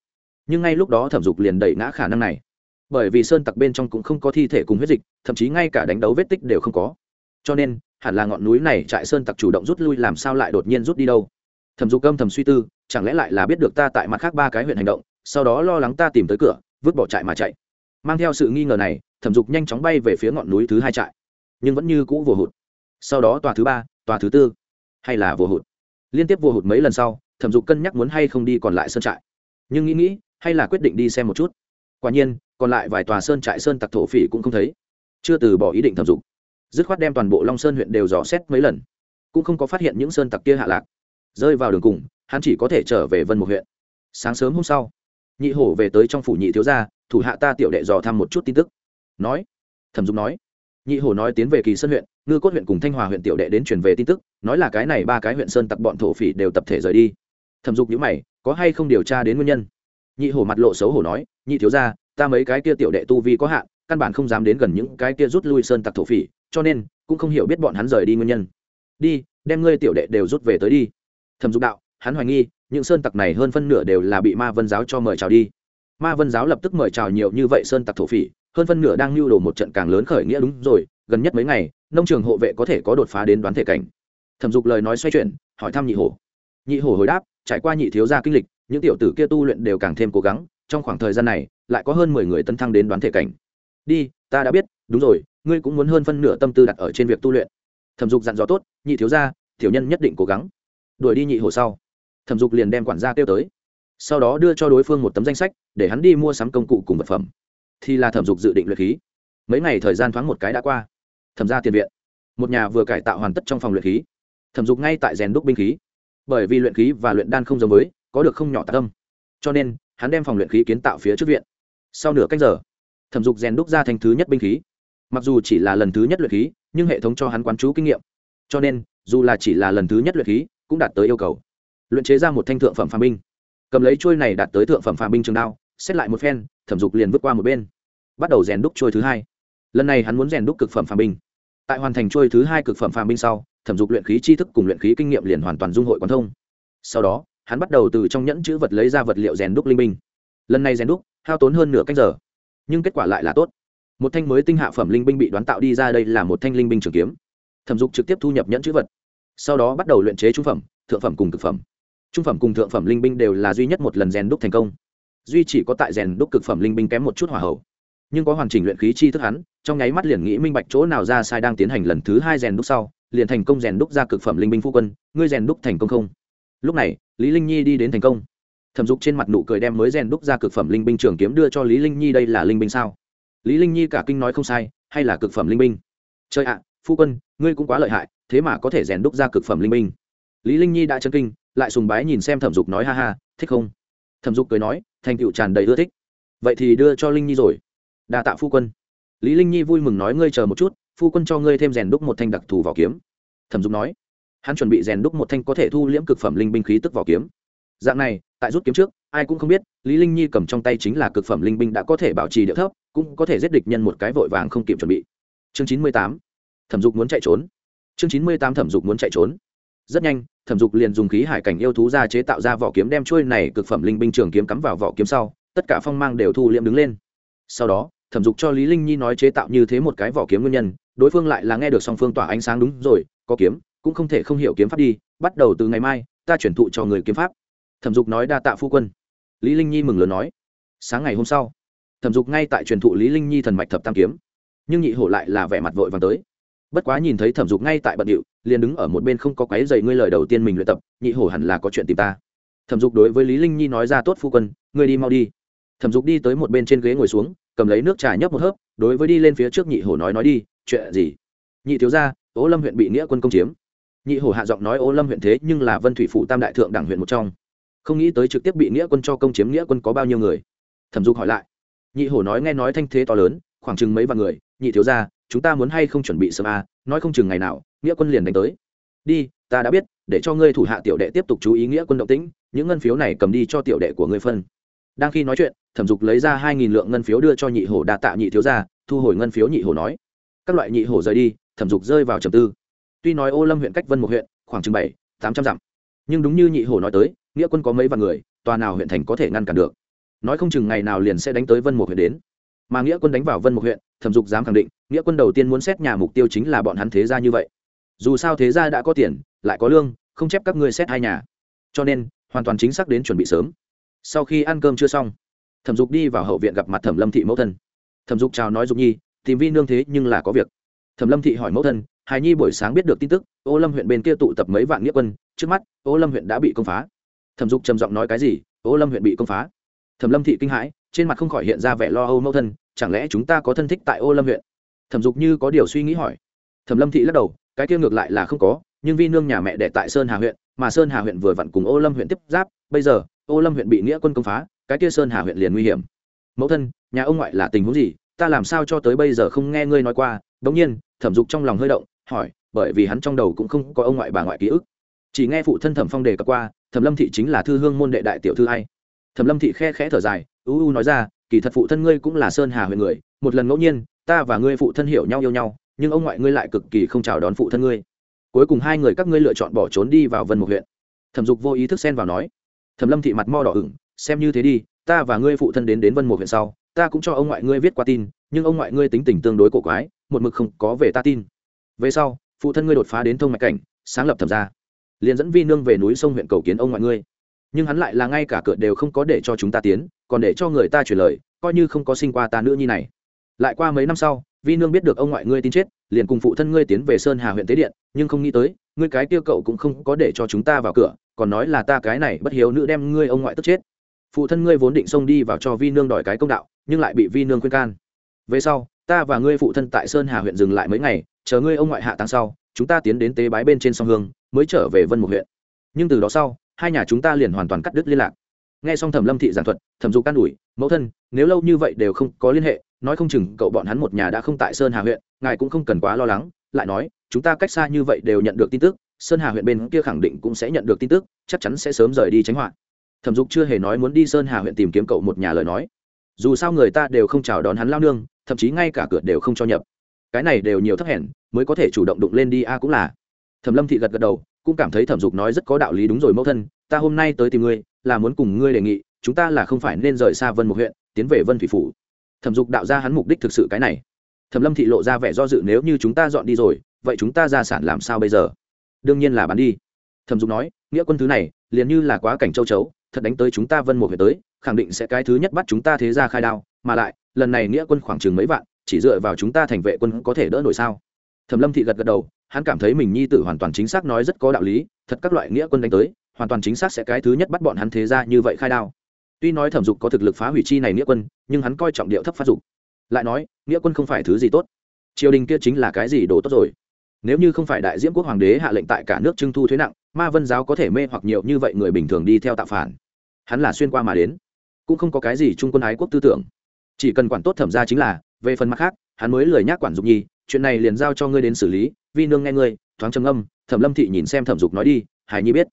Nhưng ngay lúc đó thẩm dục liền đẩy ngã khả năng này. Bởi vì sơn tặc bên trong cũng không có thi thể cùng huyết dịch, thậm chí ngay cả đánh đấu vết tích đều không có. Cho nên, hẳn là ngọn núi này trại sơn tặc chủ động rút lui làm sao lại đột nhiên rút đi đâu? Thẩm dục âm thầm suy tư, chẳng lẽ lại là biết được ta tại mặt khác ba cái huyện hành động, sau đó lo lắng ta tìm tới cửa, vứt bỏ trại mà chạy. Mang theo sự nghi ngờ này, thẩm dục nhanh chóng bay về phía ngọn núi thứ hai trại, nhưng vẫn như cũ vừa hụt. Sau đó tòa thứ ba, tòa thứ tư, hay là vừa hụt. Liên tiếp vừa hụt mấy lần sau, thẩm dục cân nhắc muốn hay không đi còn lại sơn trại. Nhưng nghĩ nghĩ, hay là quyết định đi xem một chút. Quả nhiên, còn lại vài tòa sơn trại sơn tặc thổ phỉ cũng không thấy. Chưa từ bỏ ý định thẩm dục. Dứt khoát đem toàn bộ long sơn huyện đều dò xét mấy lần. Cũng không có phát hiện những sơn tặc kia hạ lạc rơi vào đường cùng, hắn chỉ có thể trở về vân một huyện. Sáng sớm hôm sau, nhị hổ về tới trong phủ nhị thiếu gia, thủ hạ ta tiểu đệ dò thăm một chút tin tức. Nói, thẩm dung nói, nhị hổ nói tiến về kỳ sơn huyện, ngư cốt huyện cùng thanh hòa huyện tiểu đệ đến truyền về tin tức, nói là cái này ba cái huyện sơn tặc bọn thổ phỉ đều tập thể rời đi. Thẩm dục nhữ mày, có hay không điều tra đến nguyên nhân? Nhị hổ mặt lộ xấu hổ nói, nhị thiếu gia, ta mấy cái kia tiểu đệ tu vi có hạn, căn bản không dám đến gần những cái kia rút lui sơn tặc thổ phỉ, cho nên cũng không hiểu biết bọn hắn rời đi nguyên nhân. Đi, đem ngươi tiểu đệ đều rút về tới đi thẩm dục đạo, hắn hoài nghi, những sơn tặc này hơn phân nửa đều là bị ma vân giáo cho mời chào đi. Ma vân giáo lập tức mời chào nhiều như vậy sơn tặc thổ phỉ, hơn phân nửa đang lưu đồ một trận càng lớn khởi nghĩa đúng rồi, gần nhất mấy ngày, nông trường hộ vệ có thể có đột phá đến đoán thể cảnh. Thẩm dục lời nói xoay chuyển, hỏi thăm nhị hổ. Nhị hổ hồi đáp, trải qua nhị thiếu gia kinh lịch, những tiểu tử kia tu luyện đều càng thêm cố gắng, trong khoảng thời gian này, lại có hơn mười người tấn thăng đến đoán thể cảnh. Đi, ta đã biết, đúng rồi, ngươi cũng muốn hơn phân nửa tâm tư đặt ở trên việc tu luyện. Thẩm dục dặn dò tốt, nhị thiếu gia, tiểu nhân nhất định cố gắng đuổi đi nhị hồ sau. Thẩm dục liền đem quản gia kêu tới. Sau đó đưa cho đối phương một tấm danh sách, để hắn đi mua sắm công cụ cùng vật phẩm. Thì là thẩm dục dự định luyện khí. Mấy ngày thời gian thoáng một cái đã qua. Thẩm ra tiền viện. Một nhà vừa cải tạo hoàn tất trong phòng luyện khí. Thẩm dục ngay tại rèn đúc binh khí. Bởi vì luyện khí và luyện đan không giống với, có được không nhỏ tạ tâm. Cho nên, hắn đem phòng luyện khí kiến tạo phía trước viện. Sau nửa cách giờ, thẩm dục rèn đúc ra thành thứ nhất binh khí. Mặc dù chỉ là lần thứ nhất luyện khí, nhưng hệ thống cho hắn quán chú kinh nghiệm. Cho nên, dù là chỉ là lần thứ nhất luyện khí cũng đạt tới yêu cầu. Luyện chế ra một thanh thượng phẩm phàm binh. Cầm lấy trôi này đạt tới thượng phẩm phàm binh trường đao, xét lại một phen, thẩm dục liền vượt qua một bên. Bắt đầu rèn đúc trôi thứ hai. Lần này hắn muốn rèn đúc cực phẩm phàm binh. Tại hoàn thành trôi thứ hai cực phẩm phàm binh sau, thẩm dục luyện khí tri thức cùng luyện khí kinh nghiệm liền hoàn toàn dung hội quán thông. Sau đó, hắn bắt đầu từ trong nhẫn chữ vật lấy ra vật liệu rèn đúc linh binh. Lần này rèn đúc, hao tốn hơn nửa cách giờ. Nhưng kết quả lại là tốt. Một thanh mới tinh hạ phẩm linh binh bị đoán tạo đi ra đây là một thanh linh binh trường kiếm. Thẩm dục trực tiếp thu nhập nhẫn chữ vật sau đó bắt đầu luyện chế trung phẩm, thượng phẩm cùng cực phẩm. Trung phẩm cùng thượng phẩm linh binh đều là duy nhất một lần rèn đúc thành công. Duy chỉ có tại rèn đúc cực phẩm linh binh kém một chút hỏa hậu nhưng có hoàn chỉnh luyện khí chi thức hắn, trong nháy mắt liền nghĩ minh bạch chỗ nào ra sai đang tiến hành lần thứ hai rèn đúc sau, liền thành công rèn đúc ra cực phẩm linh binh phu quân, ngươi rèn đúc thành công không? Lúc này, lý linh nhi đi đến thành công. Thẩm dục trên mặt nụ cười đem mới rèn đúc ra cực phẩm linh binh trường kiếm đưa cho lý linh nhi đây là linh binh sao? Lý linh nhi cả kinh nói không sai, hay là cực phẩm linh binh? Chơi ạ, phu quân, ngươi cũng quá lợi hại thế mà có thể rèn đúc ra cực phẩm linh minh, lý linh nhi đã chân kinh lại sùng bái nhìn xem thẩm dục nói ha ha thích không? Thẩm dục cười nói thành tựu tràn đầy ưa thích. Vậy thì đưa cho linh nhi rồi. Đa tạ phu quân. Lý linh nhi vui mừng nói ngươi chờ một chút phu quân cho ngươi thêm rèn đúc một thanh đặc thù vỏ kiếm. Thẩm dục nói hắn chuẩn bị rèn đúc một thanh có thể thu liễm cực phẩm linh binh khí tức vỏ kiếm. Dạng này tại rút kiếm trước ai cũng không biết lý linh nhi cầm trong tay chính là cực phẩm linh binh đã có thể bảo trì địa thấp cũng có thể giết địch nhân một cái vội vàng không kịp chuẩn bị. Chương chín mươi tám thẩm dục muốn chạy trốn chương chín mươi tám thẩm dục muốn chạy trốn. Rất nhanh, thẩm dục liền dùng khí hải cảnh yêu thú ra chế tạo ra vỏ kiếm đem trôi này cực phẩm linh binh trường kiếm cắm vào vỏ kiếm sau, tất cả phong mang đều thu liệm đứng lên. Sau đó, thẩm dục cho lý linh nhi nói chế tạo như thế một cái vỏ kiếm nguyên nhân, đối phương lại là nghe được song phương tỏa ánh sáng đúng rồi, có kiếm, cũng không thể không hiểu kiếm pháp đi, bắt đầu từ ngày mai, ta chuyển thụ cho người kiếm pháp. Thẩm dục nói đa tạ phu quân. Lý linh nhi mừng lớn nói. Sáng ngày hôm sau, thẩm dục ngay tại truyền thụ lý linh nhi thần mạch thập tam kiếm. Nhưng nhị hổ lại là vẻ mặt vội vàng tới bất quá nhìn thấy thẩm dục ngay tại bận điệu, liền đứng ở một bên không có quái dày ngươi lời đầu tiên mình luyện tập, nhị hổ hẳn là có chuyện tìm ta. Thẩm dục đối với lý linh nhi nói ra tốt phu quân, ngươi đi mau đi. Thẩm dục đi tới một bên trên ghế ngồi xuống, cầm lấy nước trà nhấp một hớp, đối với đi lên phía trước nhị hổ nói nói đi, chuyện gì? Nhị thiếu gia ố lâm huyện bị nghĩa quân công chiếm. Nhị hổ hạ giọng nói ố lâm huyện thế nhưng là vân thủy phụ tam đại thượng đảng huyện một trong. Không nghĩ tới trực tiếp bị nghĩa quân cho công chiếm nghĩa quân có bao nhiêu người? Thẩm dục hỏi lại. Nhị hổ nói nghe nói thanh thế to lớn, khoảng chừng mấy vạn người, nhị thiếu gia chúng ta muốn hay không chuẩn bị sớm à, nói không chừng ngày nào nghĩa quân liền đánh tới. Đi ta đã biết để cho ngươi thủ hạ tiểu đệ tiếp tục chú ý nghĩa quân động tĩnh những ngân phiếu này cầm đi cho tiểu đệ của ngươi phân. Đang khi nói chuyện thẩm dục lấy ra hai nghìn lượng ngân phiếu đưa cho nhị hổ đa tạ nhị thiếu gia thu hồi ngân phiếu nhị hổ nói. Các loại nhị hổ rời đi thẩm dục rơi vào trầm tư. Tuy nói ô lâm huyện cách vân một huyện khoảng chừng bảy tám trăm dặm nhưng đúng như nhị hổ nói tới nghĩa quân có mấy vạn người tòa nào huyện thành có thể ngăn cản được. Nói không chừng ngày nào liền sẽ đánh tới vân một huyện đến mà nghĩa quân đánh vào vân một huyện, thẩm dục dám khẳng định, nghĩa quân đầu tiên muốn xét nhà mục tiêu chính là bọn hắn thế gia như vậy. Dù sao thế gia đã có tiền, lại có lương, không chép các ngươi xét hai nhà. Cho nên, hoàn toàn chính xác đến chuẩn bị sớm. Sau khi ăn cơm chưa xong, thẩm dục đi vào hậu viện gặp mặt thẩm lâm thị mẫu thân. Thẩm dục chào nói dục nhi, tìm vi nương thế nhưng là có việc. Thẩm lâm thị hỏi mẫu thân, hài nhi buổi sáng biết được tin tức, ô lâm huyện bên kia tụ tập mấy vạn nghĩa quân, trước mắt, ô lâm huyện đã bị công phá. Thẩm dục trầm giọng nói cái gì, ô lâm huyện bị công phá thẩm lâm thị kinh hãi, trên mặt không khỏi hiện ra vẻ lo âu mẫu thân, chẳng lẽ chúng ta có thân thích tại ô lâm huyện? Thẩm dục như có điều suy nghĩ hỏi. Thẩm lâm thị lắc đầu, cái kia ngược lại là không có, nhưng vi nương nhà mẹ đẻ tại sơn hà huyện, mà sơn hà huyện vừa vặn cùng ô lâm huyện tiếp giáp, bây giờ, ô lâm huyện bị nghĩa quân công phá, cái kia sơn hà huyện liền nguy hiểm. Mẫu thân, nhà ông ngoại là tình huống gì? Ta làm sao cho tới bây giờ không nghe ngươi nói qua? Đ ỗ n g nhiên, thẩm dục trong lòng hơi động, hỏi, bởi vì hắn trong đầu cũng không có ông ngoại bà ngoại ký ức. Chỉ nghe phụ thân thẩm phong đề cập qua, thẩm lâm thị chính là thư hương môn đệ đại tiểu thư hay thẩm lâm thị khe khẽ thở dài u u nói ra kỳ thật phụ thân ngươi cũng là sơn hà huyện người một lần ngẫu nhiên ta và ngươi phụ thân hiểu nhau yêu nhau nhưng ông ngoại ngươi lại cực kỳ không chào đón phụ thân ngươi. Cuối cùng hai người các ngươi lựa chọn bỏ trốn đi vào vân một huyện. Thẩm dục vô ý thức xen vào nói. Thẩm lâm thị mặt mo đỏ ửng xem như thế đi ta và ngươi phụ thân đến đến vân một huyện sau ta cũng cho ông ngoại ngươi viết qua tin nhưng ông ngoại ngươi tính tình tương đối cổ quái một mực không có về ta tin. Về sau phụ thân ngươi đột phá đến thông mạch cảnh sáng lập thẩm gia, liền dẫn vi nương về núi sông huyện cầu kiến ông ngoại ngươi nhưng hắn lại là ngay cả cửa đều không có để cho chúng ta tiến, còn để cho người ta chuyển lời, coi như không có sinh qua ta nữ nhi này. Lại qua mấy năm sau, vi nương biết được ông ngoại ngươi tin chết, liền cùng phụ thân ngươi tiến về sơn hà huyện tế điện, nhưng không nghĩ tới, ngươi cái kia cậu cũng không có để cho chúng ta vào cửa, còn nói là ta cái này bất hiếu nữ đem ngươi ông ngoại tức chết. Phụ thân ngươi vốn định xông đi vào cho vi nương đòi cái công đạo, nhưng lại bị vi nương khuyên can. Về sau, ta và ngươi phụ thân tại sơn hà huyện dừng lại mấy ngày, chờ ngươi ông ngoại hạ tăng sau, chúng ta tiến đến tế bái bên trên sông hương, mới trở về vân một huyện. Nhưng từ đó sau hai nhà chúng ta liền hoàn toàn cắt đứt liên lạc. Nghe xong thẩm lâm thị giảng thuật, thẩm dục can đủi mẫu thân, nếu lâu như vậy đều không có liên hệ, nói không chừng cậu bọn hắn một nhà đã không tại sơn hà huyện, ngài cũng không cần quá lo lắng, lại nói, chúng ta cách xa như vậy đều nhận được tin tức, sơn hà huyện bên kia khẳng định cũng sẽ nhận được tin tức, chắc chắn sẽ sớm rời đi tránh họa. Thẩm dục chưa hề nói muốn đi sơn hà huyện tìm kiếm cậu một nhà lời nói. Dù sao người ta đều không chào đón hắn lao nương, thậm chí ngay cả cửa đều không cho nhập. Cái này đều nhiều thấp hèn, mới có thể chủ động đụng lên đi a à cũng là. Thẩm lâm thị gật gật đầu cũng cảm thấy thẩm dục nói rất có đạo lý đúng rồi mẫu thân, ta hôm nay tới tìm ngươi, là muốn cùng ngươi đề nghị, chúng ta là không phải nên rời xa vân một huyện, tiến về vân thủy phủ. Thẩm dục đạo ra hắn mục đích thực sự cái này. Thẩm lâm thị lộ ra vẻ do dự, nếu như chúng ta dọn đi rồi, vậy chúng ta ra sản làm sao bây giờ? Đương nhiên là bán đi. Thẩm dục nói, nghĩa quân thứ này, liền như là quá cảnh châu chấu, thật đánh tới chúng ta vân một huyện tới, khẳng định sẽ cái thứ nhất bắt chúng ta thế ra khai đao, mà lại, lần này nghĩa quân khoảng chừng mấy vạn, chỉ dựa vào chúng ta thành vệ quân có thể đỡ nổi sao? Thẩm lâm thị gật gật đầu hắn cảm thấy mình nhi tử hoàn toàn chính xác nói rất có đạo lý, thật các loại nghĩa quân đánh tới, hoàn toàn chính xác sẽ cái thứ nhất bắt bọn hắn thế ra như vậy khai đao. Tuy nói thẩm dục có thực lực phá hủy chi này nghĩa quân, nhưng hắn coi trọng điệu thấp phát dục. Lại nói, nghĩa quân không phải thứ gì tốt. Triều đình kia chính là cái gì đồ tốt rồi? Nếu như không phải đại diễm quốc hoàng đế hạ lệnh tại cả nước trưng thu thuế nặng, ma vân giáo có thể mê hoặc nhiều như vậy người bình thường đi theo tạo phản. Hắn là xuyên qua mà đến, cũng không có cái gì trung quân ái quốc tư tưởng. Chỉ cần quản tốt thẩm ra chính là, về phần mặt khác, hắn mới lười nhác quản dục nhi, chuyện này liền giao cho ngươi đến xử lý vi nương nghe ngươi, thoáng trầm âm thẩm lâm thị nhìn xem thẩm dục nói đi hải nhi biết.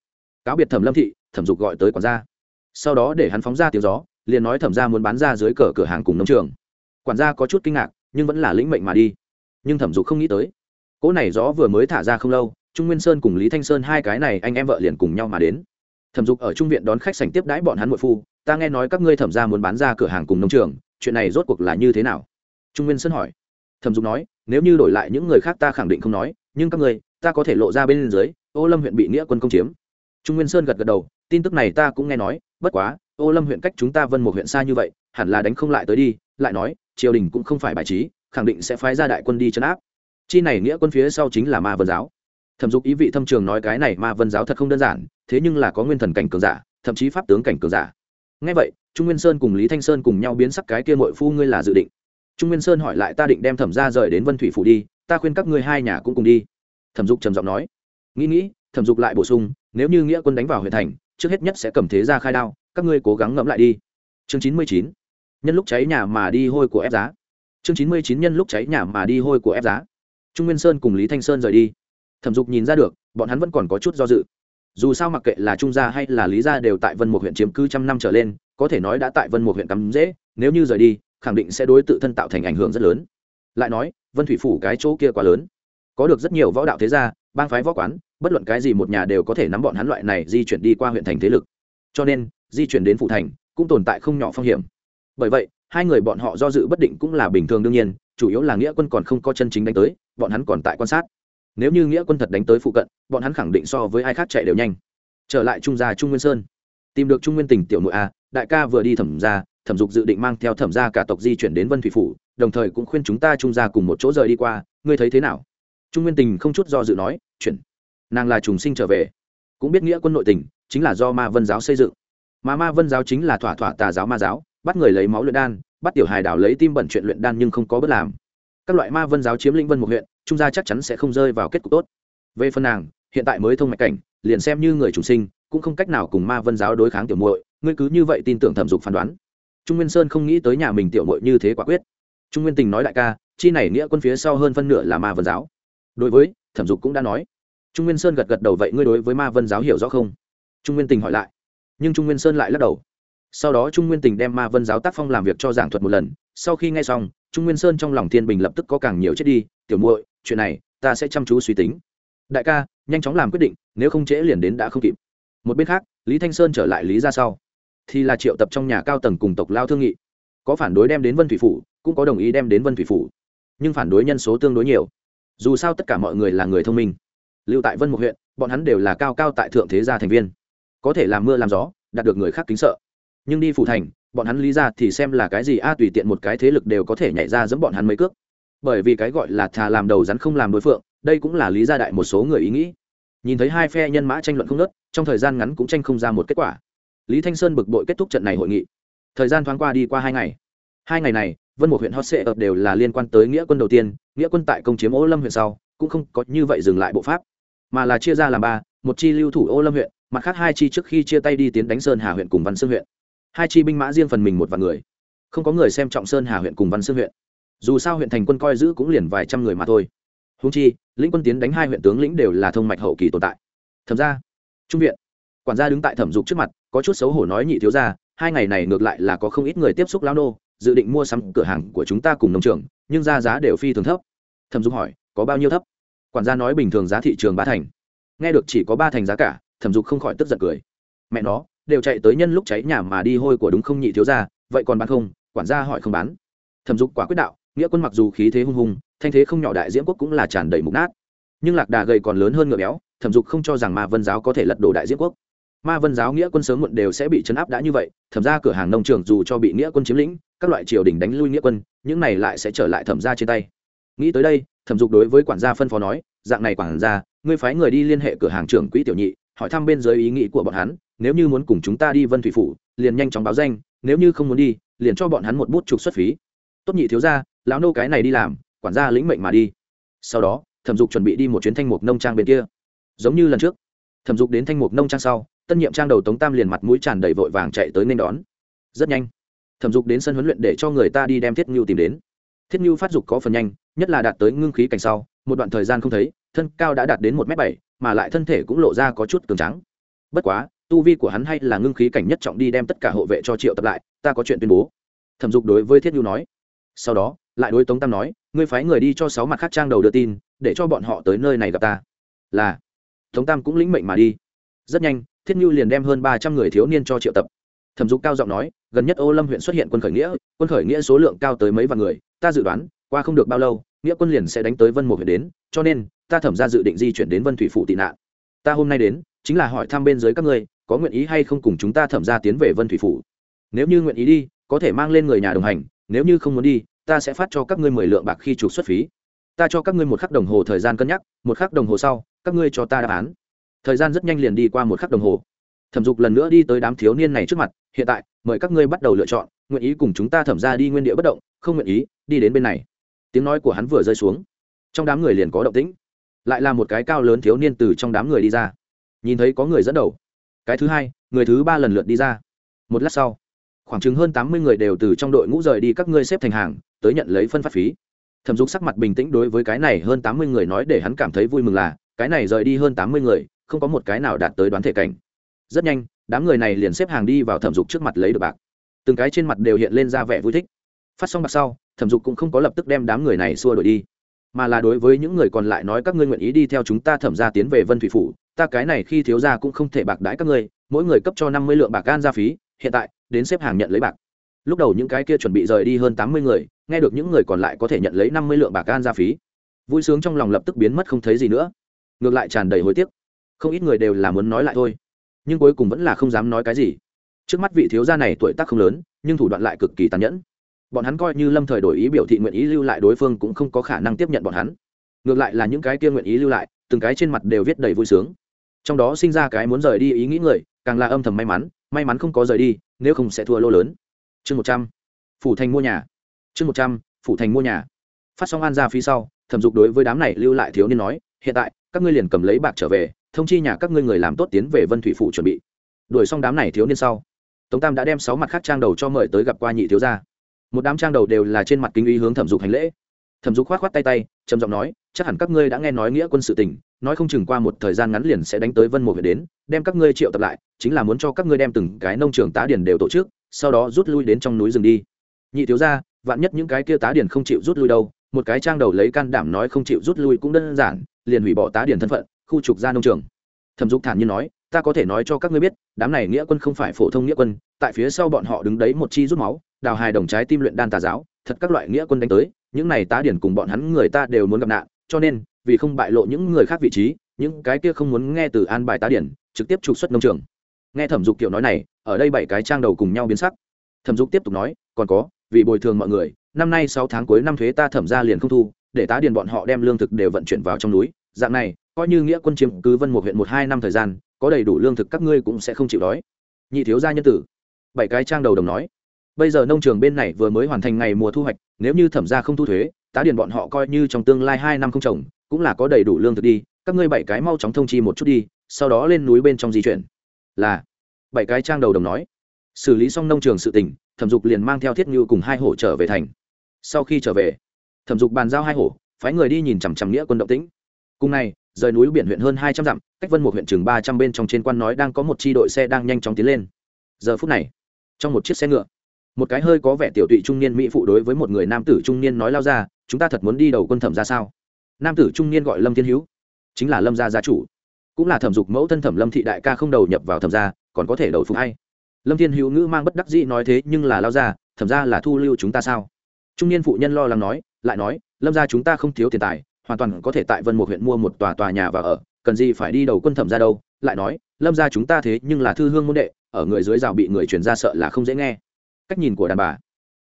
Cáo biệt thẩm lâm thị, thẩm dục gọi tới quản gia. Sau đó để hắn phóng ra tiếng gió, liền nói thẩm ra muốn bán ra dưới cờ cửa hàng cùng nông trường. Quản gia có chút kinh ngạc, nhưng vẫn là lĩnh mệnh mà đi. Nhưng thẩm dục không nghĩ tới. Cỗ này gió vừa mới thả ra không lâu, trung nguyên sơn cùng lý thanh sơn hai cái này anh em vợ liền cùng nhau mà đến. Thẩm dục ở trung viện đón khách sành tiếp đãi bọn hắn nội phu, ta nghe nói các ngươi thẩm ra muốn bán ra cửa hàng cùng nông trường, chuyện này rốt cuộc là như thế nào? Trung nguyên sơn hỏi thẩm dục nói nếu như đổi lại những người khác ta khẳng định không nói nhưng các người, ta có thể lộ ra bên dưới ô lâm huyện bị nghĩa quân công chiếm. Trung nguyên sơn gật gật đầu tin tức này ta cũng nghe nói bất quá ô lâm huyện cách chúng ta vân một huyện xa như vậy hẳn là đánh không lại tới đi lại nói triều đình cũng không phải bài trí khẳng định sẽ phái ra đại quân đi chấn áp. Chi này nghĩa quân phía sau chính là ma vân giáo. Thẩm dục ý vị thâm trường nói cái này ma vân giáo thật không đơn giản thế nhưng là có nguyên thần cảnh cường giả thậm chí pháp tướng cảnh cường giả. Ngay vậy trung nguyên sơn cùng lý thanh sơn cùng nhau biến sắc cái kia mội phu ngươi là dự định trung nguyên sơn hỏi lại ta định đem thẩm ra rời đến vân thủy phủ đi, ta khuyên các ngươi hai nhà cũng cùng đi. Thẩm dục trầm giọng nói. Nghĩ nghĩ, thẩm dục lại bổ sung, nếu như nghĩa quân đánh vào huyện thành, trước hết nhất sẽ cầm thế ra khai đao, các ngươi cố gắng ngẫm lại đi. Chương chín mươi chín. Nhân lúc cháy nhà mà đi hôi của ép giá. Chương chín mươi chín nhân lúc cháy nhà mà đi hôi của ép giá. Trung nguyên sơn cùng lý thanh sơn rời đi. Thẩm dục nhìn ra được, bọn hắn vẫn còn có chút do dự. Dù sao mặc kệ là trung gia hay là lý gia đều tại vân một huyện chiếm cư trăm năm trở lên, có thể nói đã tại vân một huyện cắm dễ, nếu như rời đi khẳng định sẽ đối tự thân tạo thành ảnh hưởng rất lớn. Lại nói, vân thủy phủ cái chỗ kia quá lớn. Có được rất nhiều võ đạo thế gia, bang phái võ quán, bất luận cái gì một nhà đều có thể nắm bọn hắn loại này di chuyển đi qua huyện thành thế lực. Cho nên, di chuyển đến phủ thành cũng tồn tại không nhỏ phong hiểm. Bởi vậy, hai người bọn họ do dự bất định cũng là bình thường đương nhiên, chủ yếu là nghĩa quân còn không có chân chính đánh tới, bọn hắn còn tại quan sát. Nếu như nghĩa quân thật đánh tới phụ cận, bọn hắn khẳng định so với ai khác chạy đều nhanh. Trở lại trung gia trung nguyên sơn. Tìm được trung nguyên tỉnh tiểu nội a đại ca vừa đi thẩm ra thẩm dục dự định mang theo thẩm ra cả tộc di chuyển đến vân thủy phủ, đồng thời cũng khuyên chúng ta trung gia cùng một chỗ rời đi qua. Ngươi thấy thế nào? Trung nguyên tình không chút do dự nói, chuyển. Nàng là trùng sinh trở về. Cũng biết nghĩa quân nội tình, chính là do ma vân giáo xây dựng. Mà ma vân giáo chính là thỏa thỏa tà giáo ma giáo, bắt người lấy máu luyện đan, bắt tiểu hài đảo lấy tim bẩn chuyện luyện đan nhưng không có bất làm. Các loại ma vân giáo chiếm lĩnh vân một huyện, trung gia chắc chắn sẽ không rơi vào kết cục tốt. Về phần nàng, hiện tại mới thông mạch cảnh, liền xem như người trùng sinh, cũng không cách nào cùng ma vân giáo đối kháng tiểu muội ngươi cứ như vậy tin tưởng thẩm dục phán đoán. Trung nguyên sơn không nghĩ tới nhà mình tiểu muội như thế quả quyết. Trung nguyên tình nói đại ca, chi này nghĩa quân phía sau hơn phân nửa là ma vân giáo. Đối với, thẩm dục cũng đã nói. Trung nguyên sơn gật gật đầu vậy ngươi đối với ma vân giáo hiểu rõ không? Trung nguyên tình hỏi lại. Nhưng trung nguyên sơn lại lắc đầu. Sau đó trung nguyên tình đem ma vân giáo tác phong làm việc cho giảng thuật một lần. Sau khi nghe xong, trung nguyên sơn trong lòng thiên bình lập tức có càng nhiều chết đi. Tiểu muội, chuyện này, ta sẽ chăm chú suy tính. Đại ca, nhanh chóng làm quyết định, nếu không trễ liền đến đã không kịp. Một bên khác, lý thanh sơn trở lại lý ra sau thì là triệu tập trong nhà cao tầng cùng tộc lao thương nghị. Có phản đối đem đến vân thủy phủ, cũng có đồng ý đem đến vân thủy phủ. Nhưng phản đối nhân số tương đối nhiều. Dù sao tất cả mọi người là người thông minh. Lưu tại vân một huyện, bọn hắn đều là cao cao tại thượng thế gia thành viên. Có thể làm mưa làm gió, đạt được người khác kính sợ. Nhưng đi phủ thành, bọn hắn lý ra thì xem là cái gì a, tùy tiện một cái thế lực đều có thể nhảy ra giẫm bọn hắn mấy cước. Bởi vì cái gọi là thà làm đầu rắn không làm đối phượng, đây cũng là lý gia đại một số người ý nghĩ. Nhìn thấy hai phe nhân mã tranh luận không nớt trong thời gian ngắn cũng tranh không ra một kết quả lý thanh sơn bực bội kết thúc trận này hội nghị. Thời gian thoáng qua đi qua hai ngày. Hai ngày này, vân một huyện hot sệ ập đều là liên quan tới nghĩa quân đầu tiên, nghĩa quân tại công chiếm ô lâm huyện sau, cũng không có như vậy dừng lại bộ pháp, mà là chia ra làm ba, một chi lưu thủ ô lâm huyện, mặt khác hai chi trước khi chia tay đi tiến đánh sơn hà huyện cùng văn sương huyện. Hai chi binh mã riêng phần mình một vài người. Không có người xem trọng sơn hà huyện cùng văn sương huyện. Dù sao huyện thành quân coi giữ cũng liền vài trăm người mà thôi. Húng chi, lĩnh quân tiến đánh hai huyện tướng lĩnh đều là thông mạch hậu kỳ tồn tại. Thẩm ra, trung viện quản gia đứng tại thẩm dục trước mặt, có chút xấu hổ nói nhị thiếu ra hai ngày này ngược lại là có không ít người tiếp xúc lao nô, dự định mua sắm cửa hàng của chúng ta cùng nông trường, nhưng ra giá đều phi thường thấp. Thẩm dục hỏi, có bao nhiêu thấp? Quản gia nói bình thường giá thị trường ba thành. Nghe được chỉ có ba thành giá cả, thẩm dục không khỏi tức giận cười. Mẹ nó, đều chạy tới nhân lúc cháy nhà mà đi hôi của đúng không nhị thiếu ra vậy còn bán không? Quản gia hỏi không bán. Thẩm dục quả quyết đạo, nghĩa quân mặc dù khí thế hung hùng, thanh thế không nhỏ đại diễm quốc cũng là tràn đầy mục nát. Nhưng lạc đà gầy còn lớn hơn ngựa béo, thẩm dục không cho rằng ma vân giáo có thể lật đổ đại diễm quốc ma vân giáo nghĩa quân sớm muộn đều sẽ bị chấn áp đã như vậy, thẩm ra cửa hàng nông trường dù cho bị nghĩa quân chiếm lĩnh, các loại triều đình đánh lui nghĩa quân, những này lại sẽ trở lại thẩm ra trên tay. Nghĩ tới đây, thẩm dục đối với quản gia phân phó nói, dạng này quản gia, ngươi phái người đi liên hệ cửa hàng trưởng quỹ tiểu nhị, hỏi thăm bên dưới ý nghĩ của bọn hắn, nếu như muốn cùng chúng ta đi vân thủy phủ, liền nhanh chóng báo danh, nếu như không muốn đi, liền cho bọn hắn một bút trục xuất phí. Tốt nhị thiếu ra lão nô cái này đi làm, quản gia lĩnh mệnh mà đi. Sau đó, thẩm dục chuẩn bị đi một chuyến thanh mục nông trang bên kia. Giống như lần trước, thẩm dục đến thanh mục nông trang sau tân nhiệm trang đầu tống tam liền mặt mũi tràn đầy vội vàng chạy tới nên đón. Rất nhanh, thẩm dục đến sân huấn luyện để cho người ta đi đem thiết ngưu tìm đến. Thiết ngưu phát dục có phần nhanh, nhất là đạt tới ngưng khí cảnh sau, một đoạn thời gian không thấy, thân cao đã đạt đến một m bảy, mà lại thân thể cũng lộ ra có chút cường trắng bất quá, tu vi của hắn hay là ngưng khí cảnh nhất trọng đi đem tất cả hộ vệ cho triệu tập lại, ta có chuyện tuyên bố. Thẩm dục đối với thiết ngưu nói. Sau đó, lại đối tống tam nói, ngươi phái người đi cho sáu mặt khác trang đầu đưa tin, để cho bọn họ tới nơi này gặp ta. Là, tống tam cũng lĩnh mệnh mà đi. Rất nhanh thiết ngưu liền đem hơn ba trăm người thiếu niên cho triệu tập. Thẩm dục cao giọng nói, gần nhất ô lâm huyện xuất hiện quân khởi nghĩa, quân khởi nghĩa số lượng cao tới mấy vạn người, ta dự đoán, qua không được bao lâu, nghĩa quân liền sẽ đánh tới vân một huyện đến, cho nên, ta thẩm ra dự định di chuyển đến vân thủy phủ tị nạn. Ta hôm nay đến, chính là hỏi thăm bên dưới các ngươi, có nguyện ý hay không cùng chúng ta thẩm ra tiến về vân thủy phủ? Nếu như nguyện ý đi, có thể mang lên người nhà đồng hành, nếu như không muốn đi, ta sẽ phát cho các ngươi mười lượng bạc khi trục xuất phí. Ta cho các ngươi một khắc đồng hồ thời gian cân nhắc, một khắc đồng hồ sau, các ngươi cho ta đáp án thời gian rất nhanh liền đi qua một khắc đồng hồ. Thẩm dục lần nữa đi tới đám thiếu niên này trước mặt, hiện tại, mời các ngươi bắt đầu lựa chọn, nguyện ý cùng chúng ta thẩm ra đi nguyên địa bất động, không nguyện ý, đi đến bên này. Tiếng nói của hắn vừa rơi xuống, trong đám người liền có động tĩnh. Lại là một cái cao lớn thiếu niên từ trong đám người đi ra. Nhìn thấy có người dẫn đầu. Cái thứ hai, người thứ ba lần lượt đi ra. Một lát sau, khoảng chừng hơn tám mươi người đều từ trong đội ngũ rời đi các ngươi xếp thành hàng, tới nhận lấy phân phát phí. Thẩm dục sắc mặt bình tĩnh đối với cái này hơn tám mươi người nói để hắn cảm thấy vui mừng là, cái này rời đi hơn tám mươi người không có một cái nào đạt tới đoán thể cảnh. Rất nhanh, đám người này liền xếp hàng đi vào thẩm dục trước mặt lấy được bạc. Từng cái trên mặt đều hiện lên ra vẻ vui thích. Phát xong bạc sau, thẩm dục cũng không có lập tức đem đám người này xua đổi đi, mà là đối với những người còn lại nói các ngươi nguyện ý đi theo chúng ta thẩm ra tiến về vân thủy phủ, ta cái này khi thiếu ra cũng không thể bạc đãi các ngươi, mỗi người cấp cho năm mươi lượng bạc gan ra phí, hiện tại, đến xếp hàng nhận lấy bạc. Lúc đầu những cái kia chuẩn bị rời đi hơn tám mươi người, nghe được những người còn lại có thể nhận lấy năm mươi lượng bạc gan ra phí. Vui sướng trong lòng lập tức biến mất không thấy gì nữa. Ngược lại tràn đầy hối tiếc không ít người đều là muốn nói lại thôi. Nhưng cuối cùng vẫn là không dám nói cái gì. Trước mắt vị thiếu gia này tuổi tác không lớn, nhưng thủ đoạn lại cực kỳ tàn nhẫn. Bọn hắn coi như lâm thời đổi ý biểu thị nguyện ý lưu lại đối phương cũng không có khả năng tiếp nhận bọn hắn. Ngược lại là những cái kia nguyện ý lưu lại, từng cái trên mặt đều viết đầy vui sướng. Trong đó sinh ra cái muốn rời đi ý nghĩ người, càng là âm thầm may mắn may mắn không có rời đi, nếu không sẽ thua lô lớn. Chương một trăm, phủ thành mua nhà. Chương một trăm, phủ thành mua nhà. Phát xong an ra phía sau, thẩm dục đối với đám này lưu lại thiếu niên nói, hiện tại, các ngươi liền cầm lấy bạc trở về thông chi nhà các ngươi người làm tốt tiến về vân thủy phủ chuẩn bị. Đuổi xong đám này thiếu niên sau, tống tam đã đem sáu mặt khác trang đầu cho mời tới gặp qua nhị thiếu gia. Một đám trang đầu đều là trên mặt kinh uy hướng thẩm dục hành lễ. Thẩm dục khoát khoát tay tay, trầm giọng nói, chắc hẳn các ngươi đã nghe nói nghĩa quân sự tình, nói không chừng qua một thời gian ngắn liền sẽ đánh tới vân một huyện đến, đem các ngươi triệu tập lại, chính là muốn cho các ngươi đem từng cái nông trường tá điển đều tổ chức, sau đó rút lui đến trong núi rừng đi. Nhị thiếu gia, vạn nhất những cái kia tá điển không chịu rút lui đâu, một cái trang đầu lấy can đảm nói không chịu rút lui cũng đơn giản, liền hủy bỏ tá điển thân phận khu trục ra nông trường. Thẩm dục thản nhiên nói, ta có thể nói cho các ngươi biết, đám này nghĩa quân không phải phổ thông nghĩa quân, tại phía sau bọn họ đứng đấy một chi rút máu, đào hài đồng trái tim luyện đan tà giáo, thật các loại nghĩa quân đánh tới, những này tá điển cùng bọn hắn người ta đều muốn gặp nạn, cho nên, vì không bại lộ những người khác vị trí, những cái kia không muốn nghe từ an bài tá điển, trực tiếp trục xuất nông trường. Nghe thẩm dục kiểu nói này, ở đây bảy cái trang đầu cùng nhau biến sắc. Thẩm dục tiếp tục nói, còn có, vì bồi thường mọi người, năm nay sáu tháng cuối năm thuế ta thẩm ra liền không thu, để tá điền bọn họ đem lương thực đều vận chuyển vào trong núi dạng này, coi như nghĩa quân chiếm cứ vân một huyện một hai năm thời gian, có đầy đủ lương thực các ngươi cũng sẽ không chịu đói. Nhị thiếu gia nhân tử. Bảy cái trang đầu đồng nói. Bây giờ nông trường bên này vừa mới hoàn thành ngày mùa thu hoạch, nếu như thẩm ra không thu thuế, tá điền bọn họ coi như trong tương lai hai năm không trồng, cũng là có đầy đủ lương thực đi, các ngươi bảy cái mau chóng thông chi một chút đi, sau đó lên núi bên trong di chuyển. Là. Bảy cái trang đầu đồng nói. Xử lý xong nông trường sự tỉnh thẩm dục liền mang theo thiết ngưu cùng hai hổ trở về thành. Sau khi trở về, thẩm dục bàn giao hai hổ, phái người đi nhìn chằm chằm nghĩa quân động tĩnh cùng ngày rời núi biển huyện hơn hai trăm dặm, cách vân một huyện chừng ba trăm bên trong trên quan nói đang có một chi đội xe đang nhanh chóng tiến lên. Giờ phút này, trong một chiếc xe ngựa, một cái hơi có vẻ tiểu tụy trung niên mỹ phụ đối với một người nam tử trung niên nói lao ra, chúng ta thật muốn đi đầu quân thẩm ra sao? Nam tử trung niên gọi lâm thiên hữu, chính là lâm gia gia chủ. Cũng là thẩm dục mẫu thân thẩm lâm thị đại ca không đầu nhập vào thẩm gia, còn có thể đầu phục hay lâm thiên hữu ngữ mang bất đắc dĩ nói thế, nhưng là lao ra, thẩm ra là thu lưu chúng ta sao? Trung niên phụ nhân lo lắng nói, lại nói, lâm ra chúng ta không thiếu tiền tài hoàn toàn có thể tại vân một huyện mua một tòa tòa nhà và ở, cần gì phải đi đầu quân thẩm ra đâu? Lại nói, lâm ra chúng ta thế nhưng là thư hương môn đệ, ở người dưới rào bị người truyền ra sợ là không dễ nghe. Cách nhìn của đàn bà.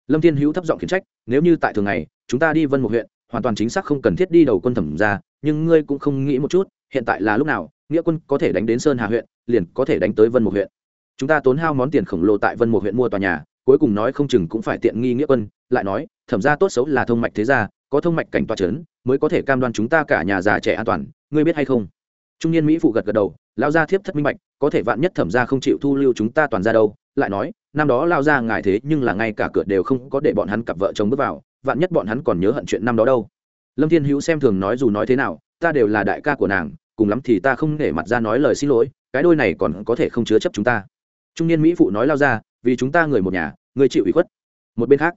Lâm thiên hữu thấp giọng khiển trách, nếu như tại thường ngày, chúng ta đi vân một huyện, hoàn toàn chính xác không cần thiết đi đầu quân thẩm ra, nhưng ngươi cũng không nghĩ một chút, hiện tại là lúc nào, nghĩa quân có thể đánh đến sơn hà huyện, liền có thể đánh tới vân một huyện. Chúng ta tốn hao món tiền khổng lồ tại vân một huyện mua tòa nhà, cuối cùng nói không chừng cũng phải tiện nghi nghĩa quân, lại nói, thẩm ra tốt xấu là thông mạch thế gia có thông mạch cảnh toa trấn mới có thể cam đoan chúng ta cả nhà già trẻ an toàn, ngươi biết hay không? Trung niên mỹ phụ gật gật đầu lao gia thiếp thất minh bạch, có thể vạn nhất thẩm ra không chịu thu lưu chúng ta toàn ra đâu, lại nói, năm đó lao ra ngài thế nhưng là ngay cả cửa đều không có để bọn hắn cặp vợ chồng bước vào, vạn nhất bọn hắn còn nhớ hận chuyện năm đó đâu. Lâm thiên hữu xem thường nói dù nói thế nào, ta đều là đại ca của nàng, cùng lắm thì ta không để mặt ra nói lời xin lỗi, cái đôi này còn có thể không chứa chấp chúng ta. Trung niên mỹ phụ nói lao ra vì chúng ta người một nhà, người chịu ủy khuất. Một bên khác,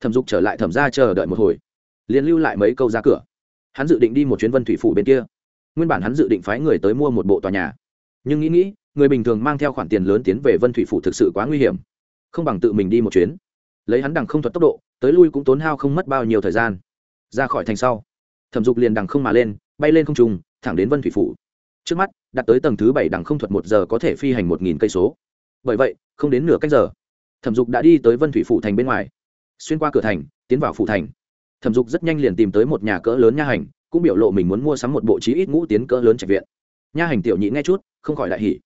thẩm dục trở lại thẩm ra chờ đợi một hồi liền lưu lại mấy câu ra cửa. Hắn dự định đi một chuyến vân thủy phủ bên kia. Nguyên bản hắn dự định phái người tới mua một bộ tòa nhà. Nhưng nghĩ nghĩ, người bình thường mang theo khoản tiền lớn tiến về vân thủy phủ thực sự quá nguy hiểm. Không bằng tự mình đi một chuyến. Lấy hắn đằng không thuật tốc độ, tới lui cũng tốn hao không mất bao nhiêu thời gian. Ra khỏi thành sau, thẩm dục liền đằng không mà lên, bay lên không trùng thẳng đến vân thủy phủ. Trước mắt, đặt tới tầng thứ bảy đằng không thuật một giờ có thể phi hành một nghìn cây số. Bởi vậy, không đến nửa cách giờ, thẩm dục đã đi tới vân thủy phủ thành bên ngoài. Xuyên qua cửa thành, tiến vào phủ thành thẩm dục rất nhanh liền tìm tới một nhà cỡ lớn nha hành, cũng biểu lộ mình muốn mua sắm một bộ trí ít ngũ tiến cỡ lớn trạch viện. Nha hành tiểu nhị nghe chút, không khỏi đại hỉ.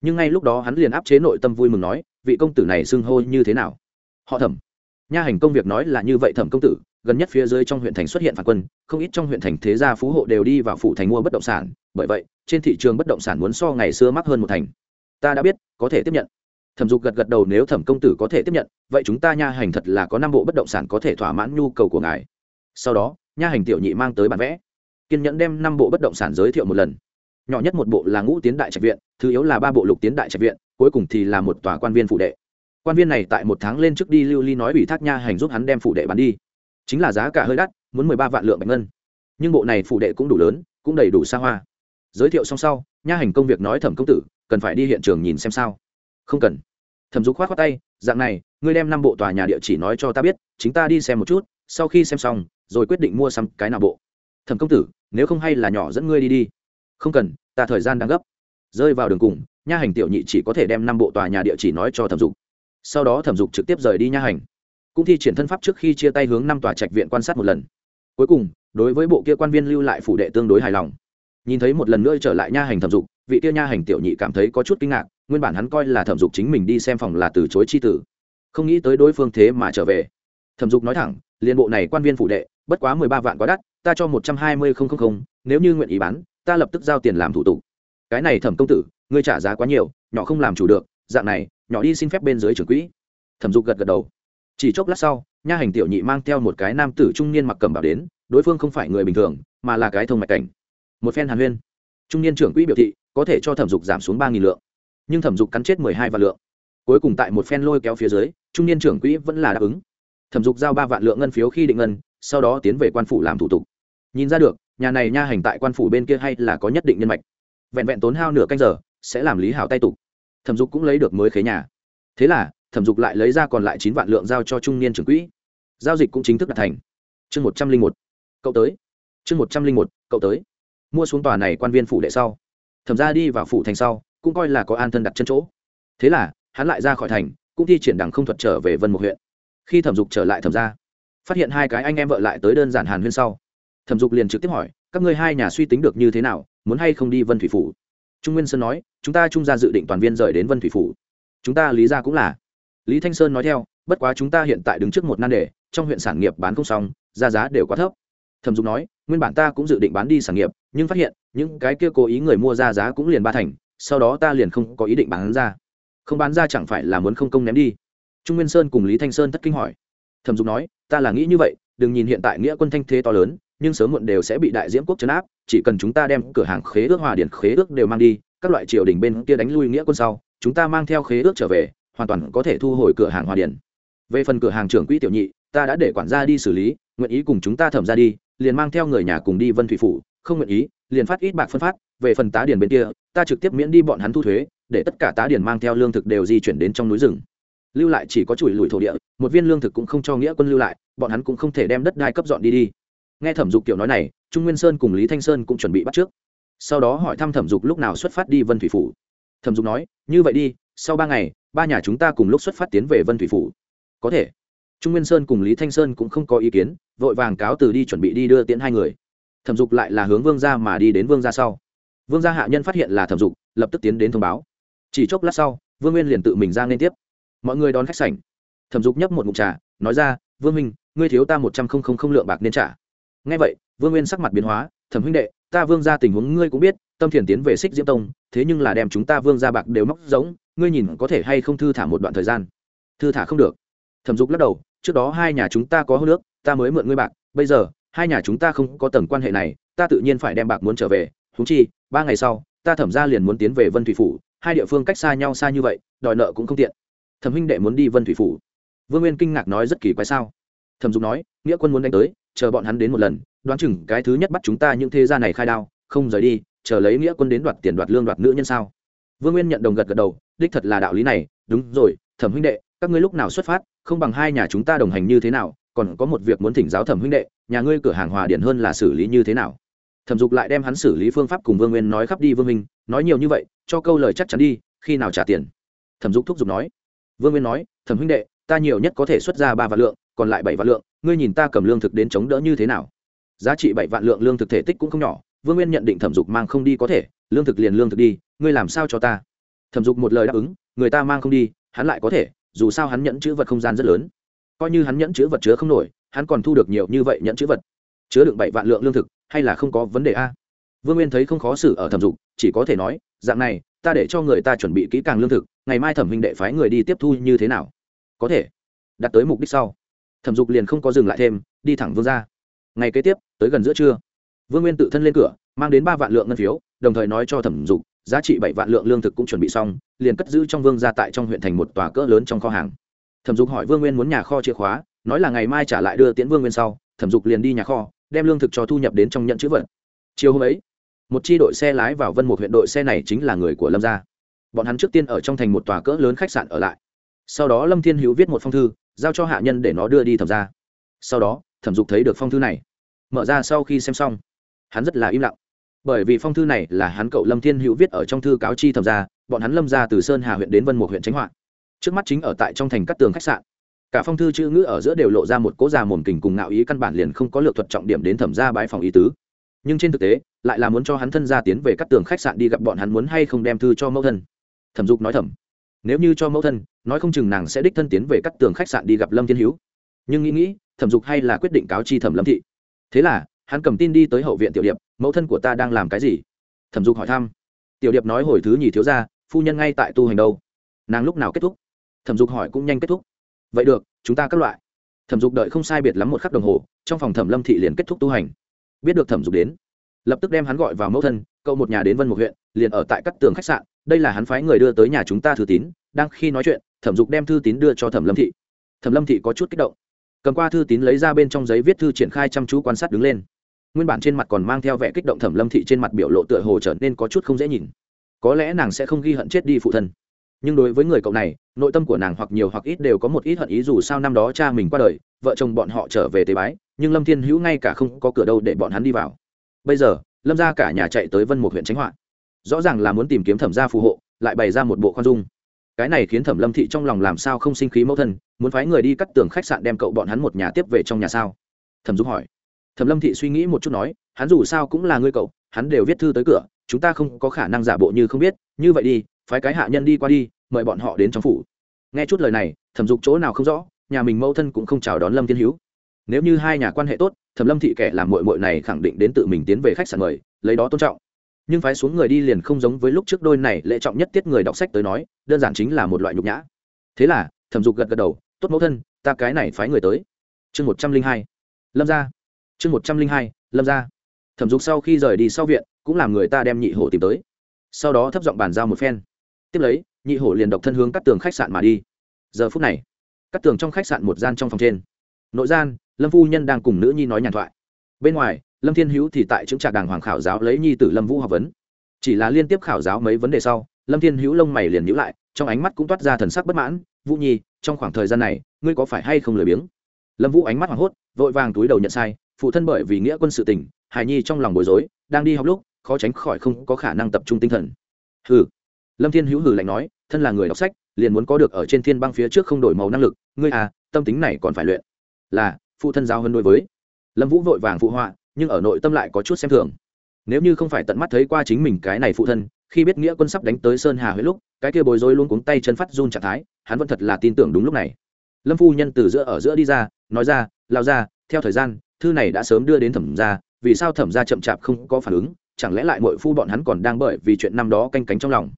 Nhưng ngay lúc đó hắn liền áp chế nội tâm vui mừng nói, vị công tử này xưng hô như thế nào? Họ thẩm. Nha hành công việc nói là như vậy thẩm công tử, gần nhất phía dưới trong huyện thành xuất hiện phản quân, không ít trong huyện thành thế gia phú hộ đều đi vào phủ thành mua bất động sản, bởi vậy, trên thị trường bất động sản muốn so ngày xưa mắc hơn một thành. Ta đã biết, có thể tiếp nhận. Thẩm dục gật gật đầu, nếu thẩm công tử có thể tiếp nhận, vậy chúng ta nha hành thật là có năm bộ bất động sản có thể thỏa mãn nhu cầu của ngài sau đó, nha hành tiểu nhị mang tới bản vẽ. Kiên nhẫn đem năm bộ bất động sản giới thiệu một lần. Nhỏ nhất một bộ là ngũ tiến đại trạch viện, thứ yếu là ba bộ lục tiến đại trạch viện, cuối cùng thì là một tòa quan viên phụ đệ. Quan viên này tại một tháng lên trước đi lưu ly nói ủy thác nha hành giúp hắn đem phụ đệ bán đi. Chính là giá cả hơi đắt, muốn mười ba vạn lượng bạch ngân. Nhưng bộ này phụ đệ cũng đủ lớn, cũng đầy đủ xa hoa. Giới thiệu xong sau, nha hành công việc nói thẩm công tử, cần phải đi hiện trường nhìn xem sao. Không cần. Thẩm dục k h o á t khoác tay, dạng này, ngươi đem năm bộ tòa nhà địa chỉ nói cho ta biết, chính ta đi xem một chút, sau khi xem xong rồi quyết định mua xăm cái nào bộ. Thẩm công tử, nếu không hay là nhỏ dẫn ngươi đi đi. Không cần, ta thời gian đang gấp. Rơi vào đường cùng, nha hành tiểu nhị chỉ có thể đem năm bộ tòa nhà địa chỉ nói cho thẩm dục. Sau đó thẩm dục trực tiếp rời đi nha hành. Cũng thi triển thân pháp trước khi chia tay hướng năm tòa trạch viện quan sát một lần. Cuối cùng, đối với bộ kia quan viên lưu lại phủ đệ tương đối hài lòng. Nhìn thấy một lần nữa trở lại nha hành thẩm dục, vị kia nha hành tiểu nhị cảm thấy có chút kinh ngạc, nguyên bản hắn coi là thẩm dục chính mình đi xem phòng là từ chối c h i tử. Không nghĩ tới đối phương thế mà trở về. Thẩm dục nói thẳng liên bộ này quan viên phụ đệ, bất quá mười ba vạn quá đắt, ta cho một trăm hai mươi không không không, nếu như nguyện ý bán, ta lập tức giao tiền làm thủ tục. Cái này thẩm công tử, ngươi trả giá quá nhiều, nhỏ không làm chủ được, dạng này, nhỏ đi xin phép bên dưới trưởng quỹ. Thẩm dục gật gật đầu. Chỉ chốc lát sau, nha hành tiểu nhị mang theo một cái nam tử trung niên mặc cầm bảo đến, đối phương không phải người bình thường, mà là cái thông mạch cảnh. Một phen hàn huyên. Trung niên trưởng quỹ biểu thị, có thể cho thẩm dục giảm xuống ba nghìn lượng. Nhưng thẩm dục cắn chết mười hai vạn lượng. Cuối cùng tại một phen lôi kéo phía dưới, trung niên trưởng quỹ vẫn là đáp ứng thẩm dục giao ba vạn lượng ngân phiếu khi định ngân, sau đó tiến về quan phủ làm thủ tục. Nhìn ra được, nhà này nha hành tại quan phủ bên kia hay là có nhất định nhân mạch. Vẹn vẹn tốn hao nửa canh giờ, sẽ làm lý hảo tay tục thẩm dục cũng lấy được mới khế nhà. Thế là, thẩm dục lại lấy ra còn lại chín vạn lượng giao cho trung niên trưởng quỹ. Giao dịch cũng chính thức đạt thành. Chương một trăm linh một. Cậu tới. Chương một trăm linh một, cậu tới. Mua xuống tòa này quan viên phủ đệ sau. Thẩm ra đi vào phủ thành sau, cũng coi là có an thân đặt chân chỗ. Thế là, hắn lại ra khỏi thành, cũng thi triển đằng không thuật trở về vân một huyện khi thẩm dục trở lại thẩm ra phát hiện hai cái anh em vợ lại tới đơn giản hàn huyên sau. Thẩm dục liền trực tiếp hỏi, các ngươi hai nhà suy tính được như thế nào, muốn hay không đi vân thủy phủ? Trung nguyên sơn nói, chúng ta trung ra dự định toàn viên rời đến vân thủy phủ. Chúng ta lý ra cũng là. Lý thanh sơn nói theo, bất quá chúng ta hiện tại đứng trước một nan đề, trong huyện sản nghiệp bán không xong giá giá đều quá thấp. Thẩm dục nói, nguyên bản ta cũng dự định bán đi sản nghiệp, nhưng phát hiện, những cái kia cố ý người mua ra giá cũng liền ba thành, sau đó ta liền không có ý định bán ra. Không bán ra chẳng phải là muốn không công ném đi trung nguyên sơn cùng lý thanh sơn thất kinh hỏi. Thẩm dục nói, ta là nghĩ như vậy, đừng nhìn hiện tại nghĩa quân thanh thế to lớn, nhưng sớm muộn đều sẽ bị đại diễm quốc chấn áp, chỉ cần chúng ta đem cửa hàng khế ước hòa điển khế ước đều mang đi, các loại triều đình bên kia đánh lui nghĩa quân sau, chúng ta mang theo khế ước trở về, hoàn toàn có thể thu hồi cửa hàng hòa điển. Về phần cửa hàng trưởng quỹ tiểu nhị, ta đã để quản gia đi xử lý, nguyện ý cùng chúng ta thẩm ra đi, liền mang theo người nhà cùng đi vân thủy phủ, không nguyện ý, liền phát ít bạc phân phát, về phần tá điền bên kia, ta trực tiếp miễn đi bọn hắn thu thuế, để tất cả tá điền mang theo lương thực đều di chuyển đến trong núi rừng lưu lại chỉ có chùi lùi thổ địa, một viên lương thực cũng không cho nghĩa quân lưu lại, bọn hắn cũng không thể đem đất đai cấp dọn đi đi. Nghe thẩm dục kiểu nói này, trung nguyên sơn cùng lý thanh sơn cũng chuẩn bị bắt trước. Sau đó hỏi thăm thẩm dục lúc nào xuất phát đi vân thủy phủ. Thẩm dục nói, như vậy đi, sau ba ngày, ba nhà chúng ta cùng lúc xuất phát tiến về vân thủy phủ. Có thể. Trung nguyên sơn cùng lý thanh sơn cũng không có ý kiến, vội vàng cáo từ đi chuẩn bị đi đưa tiễn hai người. Thẩm dục lại là hướng vương gia mà đi đến vương gia sau. Vương gia hạ nhân phát hiện là thẩm dục, lập tức tiến đến thông báo. Chỉ chốc lát sau, vương nguyên liền tự mình ra liên tiếp mọi người đón khách sảnh. Thẩm dục nhấp một mục trà, nói ra, vương minh ngươi thiếu ta một trăm không không không lượng bạc nên trả. Ngay vậy, vương nguyên sắc mặt biến hóa, thẩm huynh đệ, ta vương ra tình huống ngươi cũng biết, tâm thiền tiến về xích diễm tông, thế nhưng là đem chúng ta vương ra bạc đều móc giống ngươi nhìn có thể hay không thư thả một đoạn thời gian? Thư thả không được. Thẩm dục lắc đầu, trước đó hai nhà chúng ta có hô nước, ta mới mượn ngươi bạc, bây giờ, hai nhà chúng ta không có tầng quan hệ này, ta tự nhiên phải đem bạc muốn trở về húng chi, ba ngày sau, ta thẩm ra liền muốn tiến về vân thủy phủ, hai địa phương cách xa nhau xa như vậy, đòi nợ cũng không tiện thẩm huynh đệ muốn đi vân thủy phủ. Vương nguyên kinh ngạc nói rất kỳ quái sao? Thẩm dục nói, nghĩa quân muốn đánh tới, chờ bọn hắn đến một lần, đoán chừng cái thứ nhất bắt chúng ta những thế gia này khai đao, không rời đi, chờ lấy nghĩa quân đến đoạt tiền đoạt lương đoạt nữ nhân sao? Vương nguyên nhận đồng gật gật đầu, đích thật là đạo lý này, đúng rồi, thẩm huynh đệ, các ngươi lúc nào xuất phát, không bằng hai nhà chúng ta đồng hành như thế nào, còn có một việc muốn thỉnh giáo thẩm huynh đệ, nhà ngươi cửa hàng hòa điện hơn là xử lý như thế nào? Thẩm dục lại đem hắn xử lý phương pháp cùng vương nguyên nói khắp đi vương minh, nói nhiều như vậy, cho câu lời chắc chắn đi, khi nào trả tiền? Thẩm dục thúc giục nói vương nguyên nói, thẩm huynh đệ, ta nhiều nhất có thể xuất ra ba vạn lượng, còn lại bảy vạn lượng, ngươi nhìn ta cầm lương thực đến chống đỡ như thế nào? Giá trị bảy vạn lượng lương thực thể tích cũng không nhỏ, vương nguyên nhận định thẩm dục mang không đi có thể, lương thực liền lương thực đi, ngươi làm sao cho ta? Thẩm dục một lời đáp ứng, người ta mang không đi, hắn lại có thể, dù sao hắn nhẫn chữ vật không gian rất lớn. Coi như hắn nhẫn chữ vật chứa không nổi, hắn còn thu được nhiều như vậy nhẫn chữ vật. Chứa đựng bảy vạn lượng lương thực, hay là không có vấn đề a? Vương nguyên thấy không khó xử ở thẩm dục, chỉ có thể nói, dạng này ta để cho người ta chuẩn bị kỹ càng lương thực, ngày mai thẩm huynh đệ phái người đi tiếp thu như thế nào? Có thể. Đặt tới mục đích sau. Thẩm dục liền không có dừng lại thêm, đi thẳng vương ra. Ngày kế tiếp, tới gần giữa trưa. Vương nguyên tự thân lên cửa, mang đến ba vạn lượng ngân phiếu, đồng thời nói cho thẩm dục, giá trị bảy vạn lượng lương thực cũng chuẩn bị xong, liền cất giữ trong vương ra tại trong huyện thành một tòa cỡ lớn trong kho hàng. Thẩm dục hỏi vương nguyên muốn nhà kho chìa khóa, nói là ngày mai trả lại đưa tiễn vương nguyên sau. Thẩm dục liền đi nhà kho, đem lương thực cho thu nhập đến trong nhận chữ vật. Chiều hôm ấy một chi đội xe lái vào vân một huyện đội xe này chính là người của lâm gia. Bọn hắn trước tiên ở trong thành một tòa cỡ lớn khách sạn ở lại. Sau đó lâm thiên hữu viết một phong thư, giao cho hạ nhân để nó đưa đi thẩm ra sau đó, thẩm dục thấy được phong thư này. Mở ra sau khi xem xong, hắn rất là im lặng. Bởi vì phong thư này là hắn cậu lâm thiên hữu viết ở trong thư cáo chi thẩm ra bọn hắn lâm ra từ sơn hà huyện đến vân một huyện tránh họa. Trước mắt chính ở tại trong thành các tường khách sạn. Cả phong thư chữ ngữ ở giữa đều lộ ra một cố già mồm kình cùng ngạo ý căn bản liền không có lược thuật trọng điểm đến thẩm ra bãi phòng ý tứ nhưng trên thực tế, lại là muốn cho hắn thân ra tiến về các tường khách sạn đi gặp bọn hắn muốn hay không đem thư cho mẫu thân. Thẩm dục nói thẩm nếu như cho mẫu thân, nói không chừng nàng sẽ đích thân tiến về các tường khách sạn đi gặp lâm thiên hữu. Nhưng nghĩ nghĩ, thẩm dục hay là quyết định cáo chi thẩm lâm thị. Thế là, hắn cầm tin đi tới hậu viện tiểu điệp, mẫu thân của ta đang làm cái gì? Thẩm dục hỏi thăm. Tiểu điệp nói hồi thứ nhì thiếu ra phu nhân ngay tại tu hành đâu? Nàng lúc nào kết thúc? Thẩm dục hỏi cũng nhanh kết thúc. Vậy được, chúng ta các loại. Thẩm dục đợi không sai biệt lắm một khắc đồng hồ, trong phòng thẩm lâm thị liền kết thúc tu hành biết được thẩm dục đến. Lập tức đem hắn gọi vào mẫu thân, cậu một nhà đến vân một huyện, liền ở tại các tường khách sạn, đây là hắn phái người đưa tới nhà chúng ta thư tín, đang khi nói chuyện, thẩm dục đem thư tín đưa cho thẩm lâm thị. Thẩm lâm thị có chút kích động. Cầm qua thư tín lấy ra bên trong giấy viết thư triển khai chăm chú quan sát đứng lên. Nguyên bản trên mặt còn mang theo vẻ kích động thẩm lâm thị trên mặt biểu lộ tựa hồ trở nên có chút không dễ nhìn. Có lẽ nàng sẽ không ghi hận chết đi phụ thân. Nhưng đối với người cậu này, nội tâm của nàng hoặc nhiều hoặc ít đều có một ít hận ý dù sao năm đó cha mình qua đời, vợ chồng bọn họ trở về tế bái nhưng lâm thiên hữu ngay cả không có cửa đâu để bọn hắn đi vào bây giờ lâm ra cả nhà chạy tới vân một huyện tránh họa rõ ràng là muốn tìm kiếm thẩm gia phù hộ lại bày ra một bộ khoan dung cái này khiến thẩm lâm thị trong lòng làm sao không sinh khí mẫu thân muốn phái người đi cắt tường khách sạn đem cậu bọn hắn một nhà tiếp về trong nhà sao thẩm dục hỏi thẩm lâm thị suy nghĩ một chút nói hắn dù sao cũng là ngươi cậu hắn đều viết thư tới cửa chúng ta không có khả năng giả bộ như không biết như vậy đi phái cái hạ nhân đi qua đi mời bọn họ đến trong phủ nghe chút lời này thẩm dục chỗ nào không rõ nhà mình mẫu thân cũng không chào đón lâm thiên hữu nếu như hai nhà quan hệ tốt, thẩm lâm thị kẻ làm mội mội này khẳng định đến tự mình tiến về khách sạn mời, lấy đó tôn trọng. Nhưng phái xuống người đi liền không giống với lúc trước đôi này lễ trọng nhất tiết người đọc sách tới nói, đơn giản chính là một loại nhục nhã. Thế là, thẩm dục gật gật đầu, tốt mẫu thân, ta cái này phái người tới. Chương một trăm linh hai. Lâm ra chương một trăm linh hai, lâm ra thẩm dục sau khi rời đi sau viện, cũng làm người ta đem nhị hổ tìm tới. Sau đó thấp giọng bàn giao một phen. Tiếp lấy, nhị hổ liền độc thân hướng các tường khách sạn mà đi. Giờ phút này, các tường trong khách sạn một gian trong phòng trên. Nội gian lâm phu nhân đang cùng nữ nhi nói nhàn thoại. Bên ngoài, lâm thiên hữu thì tại chứng trạc đàng hoàng khảo giáo lấy nhi tử lâm vũ học vấn. Chỉ là liên tiếp khảo giáo mấy vấn đề sau, lâm thiên hữu lông mày liền nhữ lại, trong ánh mắt cũng toát ra thần sắc bất mãn. Vũ nhi, trong khoảng thời gian này, ngươi có phải hay không lười biếng? Lâm vũ ánh mắt hoảng hốt, vội vàng túi đầu nhận sai, phụ thân bởi vì nghĩa quân sự tình hài nhi trong lòng bối rối, đang đi học lúc, khó tránh khỏi không có khả năng tập trung tinh thần. Hừ. Lâm thiên hữu hử lạnh nói, thân là người đọc sách, liền muốn có được ở trên thiên băng phía trước không đổi màu năng lực, ngươi à tâm tính này còn phải luyện. Là phụ thân giáo hơn đối với. Lâm vũ vội vàng phụ họa, nhưng ở nội tâm lại có chút xem thường. Nếu như không phải tận mắt thấy qua chính mình cái này phụ thân, khi biết nghĩa quân sắp đánh tới sơn hà huế lúc, cái kia bối rối luôn cuống tay chân phát run trạng thái, hắn vẫn thật là tin tưởng đúng lúc này. Lâm phu nhân từ giữa ở giữa đi ra, nói ra lao ra theo thời gian, thư này đã sớm đưa đến thẩm ra vì sao thẩm ra chậm chạp không có phản ứng, chẳng lẽ lại mọi phu bọn hắn còn đang bởi vì chuyện năm đó canh cánh trong lòng?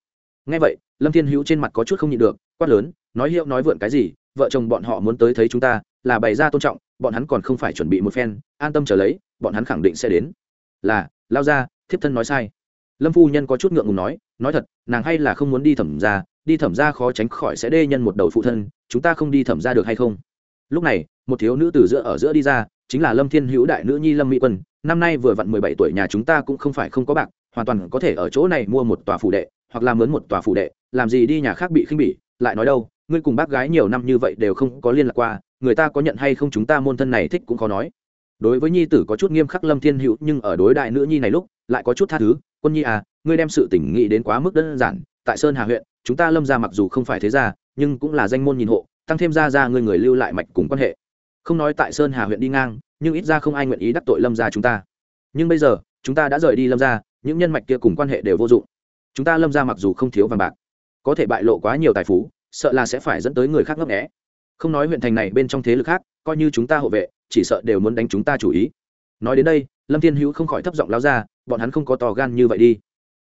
Ngay vậy, lâm thiên hữu trên mặt có chút không nhịn được, quát lớn, nói hiệu nói vượn cái gì, vợ chồng bọn họ muốn tới thấy chúng ta là bày ra tôn trọng, bọn hắn còn không phải chuẩn bị một phen, an tâm trở lấy, bọn hắn khẳng định sẽ đến. Là, lao ra, thiếp thân nói sai. Lâm phu nhân có chút ngượng ngùng nói nói thật, nàng hay là không muốn đi thẩm ra đi thẩm ra khó tránh khỏi sẽ đê nhân một đầu phụ thân, chúng ta không đi thẩm ra được hay không? Lúc này, một thiếu nữ từ giữa ở giữa đi ra, chính là lâm thiên hữu đại nữ nhi lâm mỹ quân, năm nay vừa vặn mười bảy tuổi nhà chúng ta cũng không phải không có bạc, hoàn toàn có thể ở chỗ này mua một tòa phủ đệ, hoặc là mướn một tòa phủ đệ, làm gì đi nhà khác bị khinh bỉ, lại nói đâu ngươi cùng bác gái nhiều năm như vậy đều không có liên lạc qua, người ta có nhận hay không chúng ta môn thân này thích cũng khó nói. Đối với nhi tử có chút nghiêm khắc lâm thiên hữu, nhưng ở đối đại nữ nhi này lúc, lại có chút tha thứ, quân nhi à ngươi đem sự tỉnh nghĩ đến quá mức đơn giản, tại sơn hà huyện, chúng ta lâm ra mặc dù không phải thế gia, nhưng cũng là danh môn nhìn hộ, tăng thêm ra ra ngươi người lưu lại mạch cùng quan hệ. Không nói tại sơn hà huyện đi ngang, nhưng ít ra không ai nguyện ý đắc tội lâm ra chúng ta. Nhưng bây giờ, chúng ta đã rời đi lâm ra những nhân mạch kia cùng quan hệ đều vô dụng. Chúng ta lâm ra mặc dù không thiếu vàng bạc, có thể bại lộ quá nhiều tài phú sợ là sẽ phải dẫn tới người khác ngấp nghé. Không nói huyện thành này bên trong thế lực khác, coi như chúng ta hộ vệ, chỉ sợ đều muốn đánh chúng ta chủ ý. Nói đến đây, lâm thiên hữu không khỏi thấp giọng lao ra, bọn hắn không có to gan như vậy đi.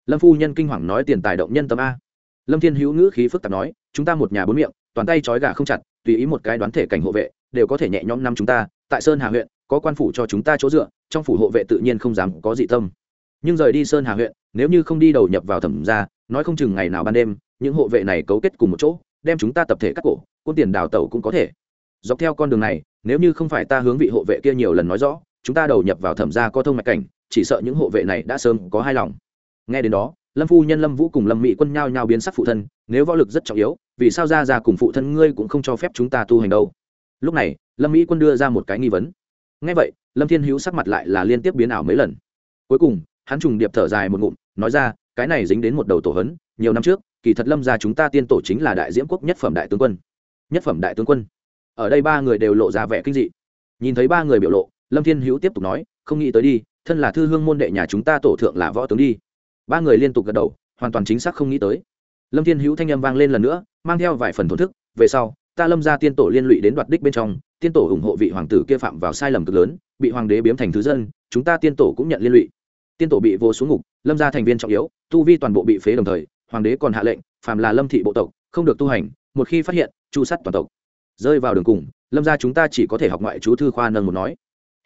Lâm phu nhân kinh hoàng nói tiền tài động nhân tâm a. Lâm thiên hữu ngữ khí phức tạp nói, chúng ta một nhà bốn miệng, toàn tay trói gà không chặt, tùy ý một cái đoán thể cảnh hộ vệ, đều có thể nhẹ nhõm năm chúng ta. Tại sơn hà huyện, có quan phủ cho chúng ta chỗ dựa, trong phủ hộ vệ tự nhiên không dám có dị tâm. Nhưng rời đi sơn hà huyện, nếu như không đi đầu nhập vào thẩm ra nói không chừng ngày nào ban đêm, những hộ vệ này cấu kết cùng một chỗ đem chúng ta tập thể cắt cổ, côn tiền đào tẩu cũng có thể. Dọc theo con đường này, nếu như không phải ta hướng vị hộ vệ kia nhiều lần nói rõ, chúng ta đầu nhập vào thẩm gia có thông mạch cảnh, chỉ sợ những hộ vệ này đã sớm có hai lòng. Nghe đến đó, lâm phu nhân lâm vũ cùng lâm mỹ quân nhao nhao biến sắc phụ thân, nếu võ lực rất trọng yếu, vì sao ra ra cùng phụ thân ngươi cũng không cho phép chúng ta tu hành đâu? Lúc này, lâm mỹ quân đưa ra một cái nghi vấn. Ngay vậy, lâm thiên hữu sắc mặt lại là liên tiếp biến ảo mấy lần. Cuối cùng, hắn trùng điệp thở dài một ngụm, nói ra, cái này dính đến một đầu tổ hấn, nhiều năm trước kỳ thật lâm gia chúng ta tiên tổ chính là đại diễm quốc nhất phẩm đại tướng quân. Nhất phẩm đại tướng quân. Ở đây ba người đều lộ ra vẻ kinh dị. Nhìn thấy ba người biểu lộ, lâm thiên hữu tiếp tục nói, không nghĩ tới đi, thân là thư hương môn đệ nhà chúng ta tổ thượng là võ tướng đi. Ba người liên tục gật đầu, hoàn toàn chính xác không nghĩ tới. Lâm thiên hữu thanh âm vang lên lần nữa, mang theo vài phần thổn thức, về sau, ta lâm ra tiên tổ liên lụy đến đoạt đích bên trong, tiên tổ ủng hộ vị hoàng tử kia phạm vào sai lầm cực lớn, bị hoàng đế biếm thành thứ dân, chúng ta tiên tổ cũng nhận liên lụy. Tiên tổ bị vô xuống ngục, lâm ra thành viên trọng yếu, tu vi toàn bộ bị phế đồng thời hoàng đế còn hạ lệnh phàm là lâm thị bộ tộc không được tu hành một khi phát hiện chu sát toàn tộc. Rơi vào đường cùng lâm ra chúng ta chỉ có thể học ngoại chú thư khoa nâng một nói.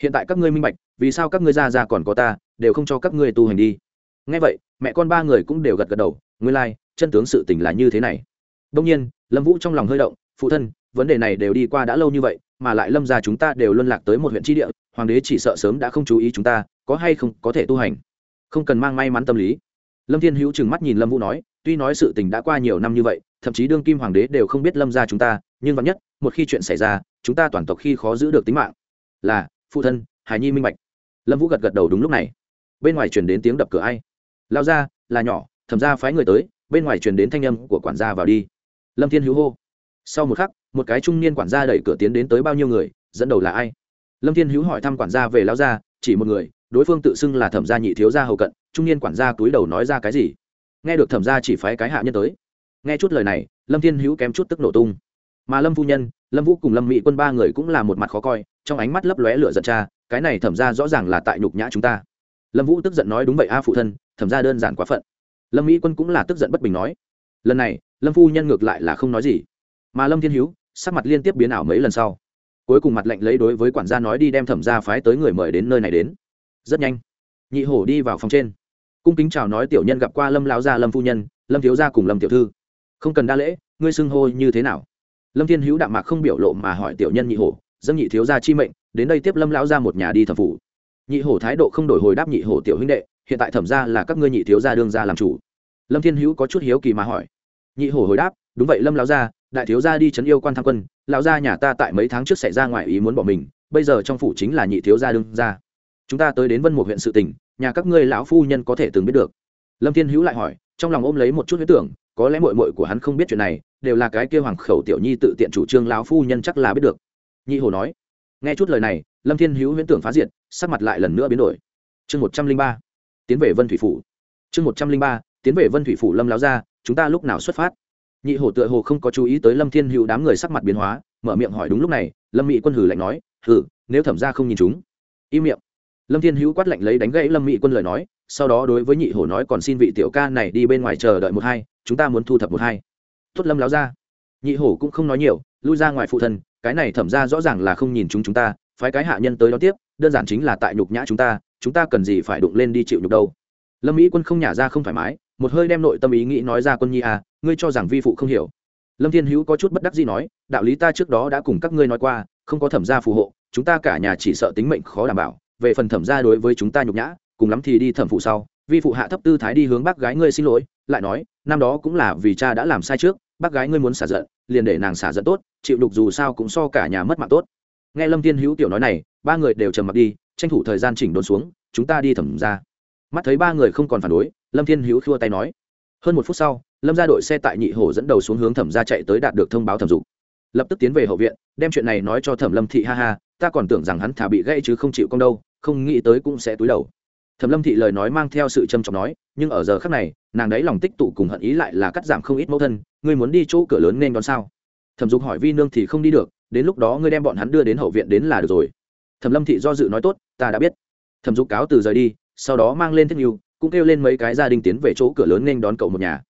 Hiện tại các ngươi minh bạch vì sao các ngươi ra ra còn có ta đều không cho các ngươi tu hành đi. Ngay vậy mẹ con ba người cũng đều gật gật đầu nguyên lai、like, chân tướng sự tình là như thế này. Đông nhiên lâm vũ trong lòng hơi động phụ thân vấn đề này đều đi qua đã lâu như vậy mà lại lâm ra chúng ta đều luân lạc tới một huyện tri địa hoàng đế chỉ sợ sớm đã không chú ý chúng ta có hay không có thể tu hành. Không cần mang may mắn tâm lý. Lâm thiên hữu trừng mắt nhìn lâm vũ nói tuy nói sự tình đã qua nhiều năm như vậy, thậm chí đương kim hoàng đế đều không biết lâm ra chúng ta, nhưng vắn nhất, một khi chuyện xảy ra, chúng ta toàn tộc khi khó giữ được tính mạng. Là, phụ thân, hải nhi minh bạch. Lâm vũ gật gật đầu đúng lúc này. Bên ngoài chuyển đến tiếng đập cửa ai? Lao ra là nhỏ thầm ra phái người tới, bên ngoài chuyển đến thanh âm của quản gia vào đi. Lâm thiên hữu hô. Sau một khắc, một cái trung niên quản gia đẩy cửa tiến đến tới bao nhiêu người, dẫn đầu là ai? Lâm thiên hữu hỏi thăm quản gia về lao gia, chỉ một người, đối phương tự xưng là thẩm gia nhị thiếu gia hầu cận, trung niên quản gia túi đầu nói ra cái gì? Nghe được thẩm gia chỉ phái cái hạ nhân tới. Nghe chút lời này, lâm thiên hữu kém chút tức nổ tung. Mà lâm phu nhân, lâm vũ cùng lâm mỹ quân ba người cũng là một mặt khó coi, trong ánh mắt lấp lóe lửa giận cha, cái này thẩm ra rõ ràng là tại nhục nhã chúng ta. Lâm vũ tức giận nói đúng vậy a phụ thân, thẩm ra đơn giản quá phận. Lâm mỹ quân cũng là tức giận bất bình nói. Lần này, lâm phu nhân ngược lại là không nói gì. Mà lâm thiên hữu, sắc mặt liên tiếp biến ảo mấy lần sau. Cuối cùng mặt lệnh lấy đối với quản gia nói đi đem thẩm ra phái tới người mời đến nơi này đến. Rất nhanh. Nhị hổ đi vào phòng trên cung kính chào nói tiểu nhân gặp qua lâm lão gia, lâm phu nhân, lâm thiếu gia cùng lâm tiểu thư. Không cần đa lễ, ngươi xưng hô như thế nào? Lâm thiên hữu đạm mạc không biểu lộ mà hỏi tiểu nhân nhị hổ, dâng nhị thiếu gia chi mệnh, đến đây tiếp lâm lão gia một nhà đi thẩm phủ. Nhị hổ thái độ không đổi hồi đáp nhị hổ tiểu huynh đệ, hiện tại thẩm gia là các ngươi nhị thiếu gia đương gia làm chủ. Lâm thiên hữu có chút hiếu kỳ mà hỏi. Nhị hổ hồi đáp, đúng vậy lâm lão gia, đại thiếu gia đi trấn yêu quan tham quân, lão gia nhà ta tại mấy tháng trước xảy ra ngoài ý muốn bỏ mình, bây giờ trong phủ chính là nhị thiếu gia đương gia chúng ta tới đến vân một huyện sự tỉnh nhà các ngươi lão phu nhân có thể từng biết được. Lâm thiên hữu lại hỏi, trong lòng ôm lấy một chút huyết tưởng, có lẽ mội mội của hắn không biết chuyện này, đều là cái kêu hoàng khẩu tiểu nhi tự tiện chủ trương lão phu nhân chắc là biết được. Nhị hồ nói, nghe chút lời này, lâm thiên hữu huyễn tưởng phá diệt, sắc mặt lại lần nữa biến đổi. Chương một trăm linh ba, tiến về vân thủy phủ. Chương một trăm linh ba, tiến về vân thủy phủ lâm láo ra chúng ta lúc nào xuất phát? Nhị hổ tựa hồ không có chú ý tới lâm thiên hữu đám người sắc mặt biến hóa, mở miệng hỏi đúng lúc này, lâm mỹ quân hử lạnh nói, hử, nếu thẩm ra không nhìn chúng? Im miệng lâm thiên hữu quát lạnh lấy đánh gãy lâm mỹ quân lời nói, sau đó đối với nhị hổ nói còn xin vị tiểu ca này đi bên ngoài chờ đợi một hai, chúng ta muốn thu thập một hai. Tuất lâm láo ra. Nhị hổ cũng không nói nhiều, lui ra ngoài phụ thân, cái này thẩm ra rõ ràng là không nhìn chúng chúng ta, phái cái hạ nhân tới đó tiếp, đơn giản chính là tại nhục nhã chúng ta chúng ta cần gì phải đụng lên đi chịu nhục đâu. Lâm mỹ quân không nhả ra không thoải mái, một hơi đem nội tâm ý nghĩ nói ra quân nhi à ngươi cho rằng vi phụ không hiểu. Lâm thiên hữu có chút bất đắc gì nói, đạo lý ta trước đó đã cùng các ngươi nói qua, không có thẩm gia phù hộ, chúng ta cả nhà chỉ sợ tính mệnh khó đảm bảo về phần thẩm gia đối với chúng ta nhục nhã, cùng lắm thì đi thẩm phụ sau. Vi phụ hạ thấp tư thái đi hướng bác gái ngươi xin lỗi, lại nói, năm đó cũng là vì cha đã làm sai trước, bác gái ngươi muốn xả giận, liền để nàng xả giận tốt, chịu đục dù sao cũng so cả nhà mất mạng tốt. Nghe lâm thiên hữu tiểu nói này, ba người đều trầm mặc đi, tranh thủ thời gian chỉnh đốn xuống, chúng ta đi thẩm ra mắt thấy ba người không còn phản đối, lâm thiên hữu khua tay nói. Hơn một phút sau, lâm ra đội xe tại nhị hổ dẫn đầu xuống hướng thẩm ra chạy tới đạt được thông báo thẩm dục. Lập tức tiến về hậu viện, đem chuyện này nói cho thẩm lâm thị ha ha, ta còn tưởng rằng hắn thả bị gãy chứ không chịu công đâu không nghĩ tới cũng sẽ túi đầu. Thẩm lâm thị lời nói mang theo sự trầm trọng nói, nhưng ở giờ khác này, nàng đấy lòng tích tụ cùng hận ý lại là cắt giảm không ít mẫu thân, ngươi muốn đi chỗ cửa lớn nên đón sao? Thẩm dục hỏi vi nương thì không đi được, đến lúc đó ngươi đem bọn hắn đưa đến hậu viện đến là được rồi. Thẩm lâm thị do dự nói tốt, ta đã biết. Thẩm dục cáo từ rời đi, sau đó mang lên thiết nhu cũng kêu lên mấy cái gia đình tiến về chỗ cửa lớn nên đón cậu một nhà.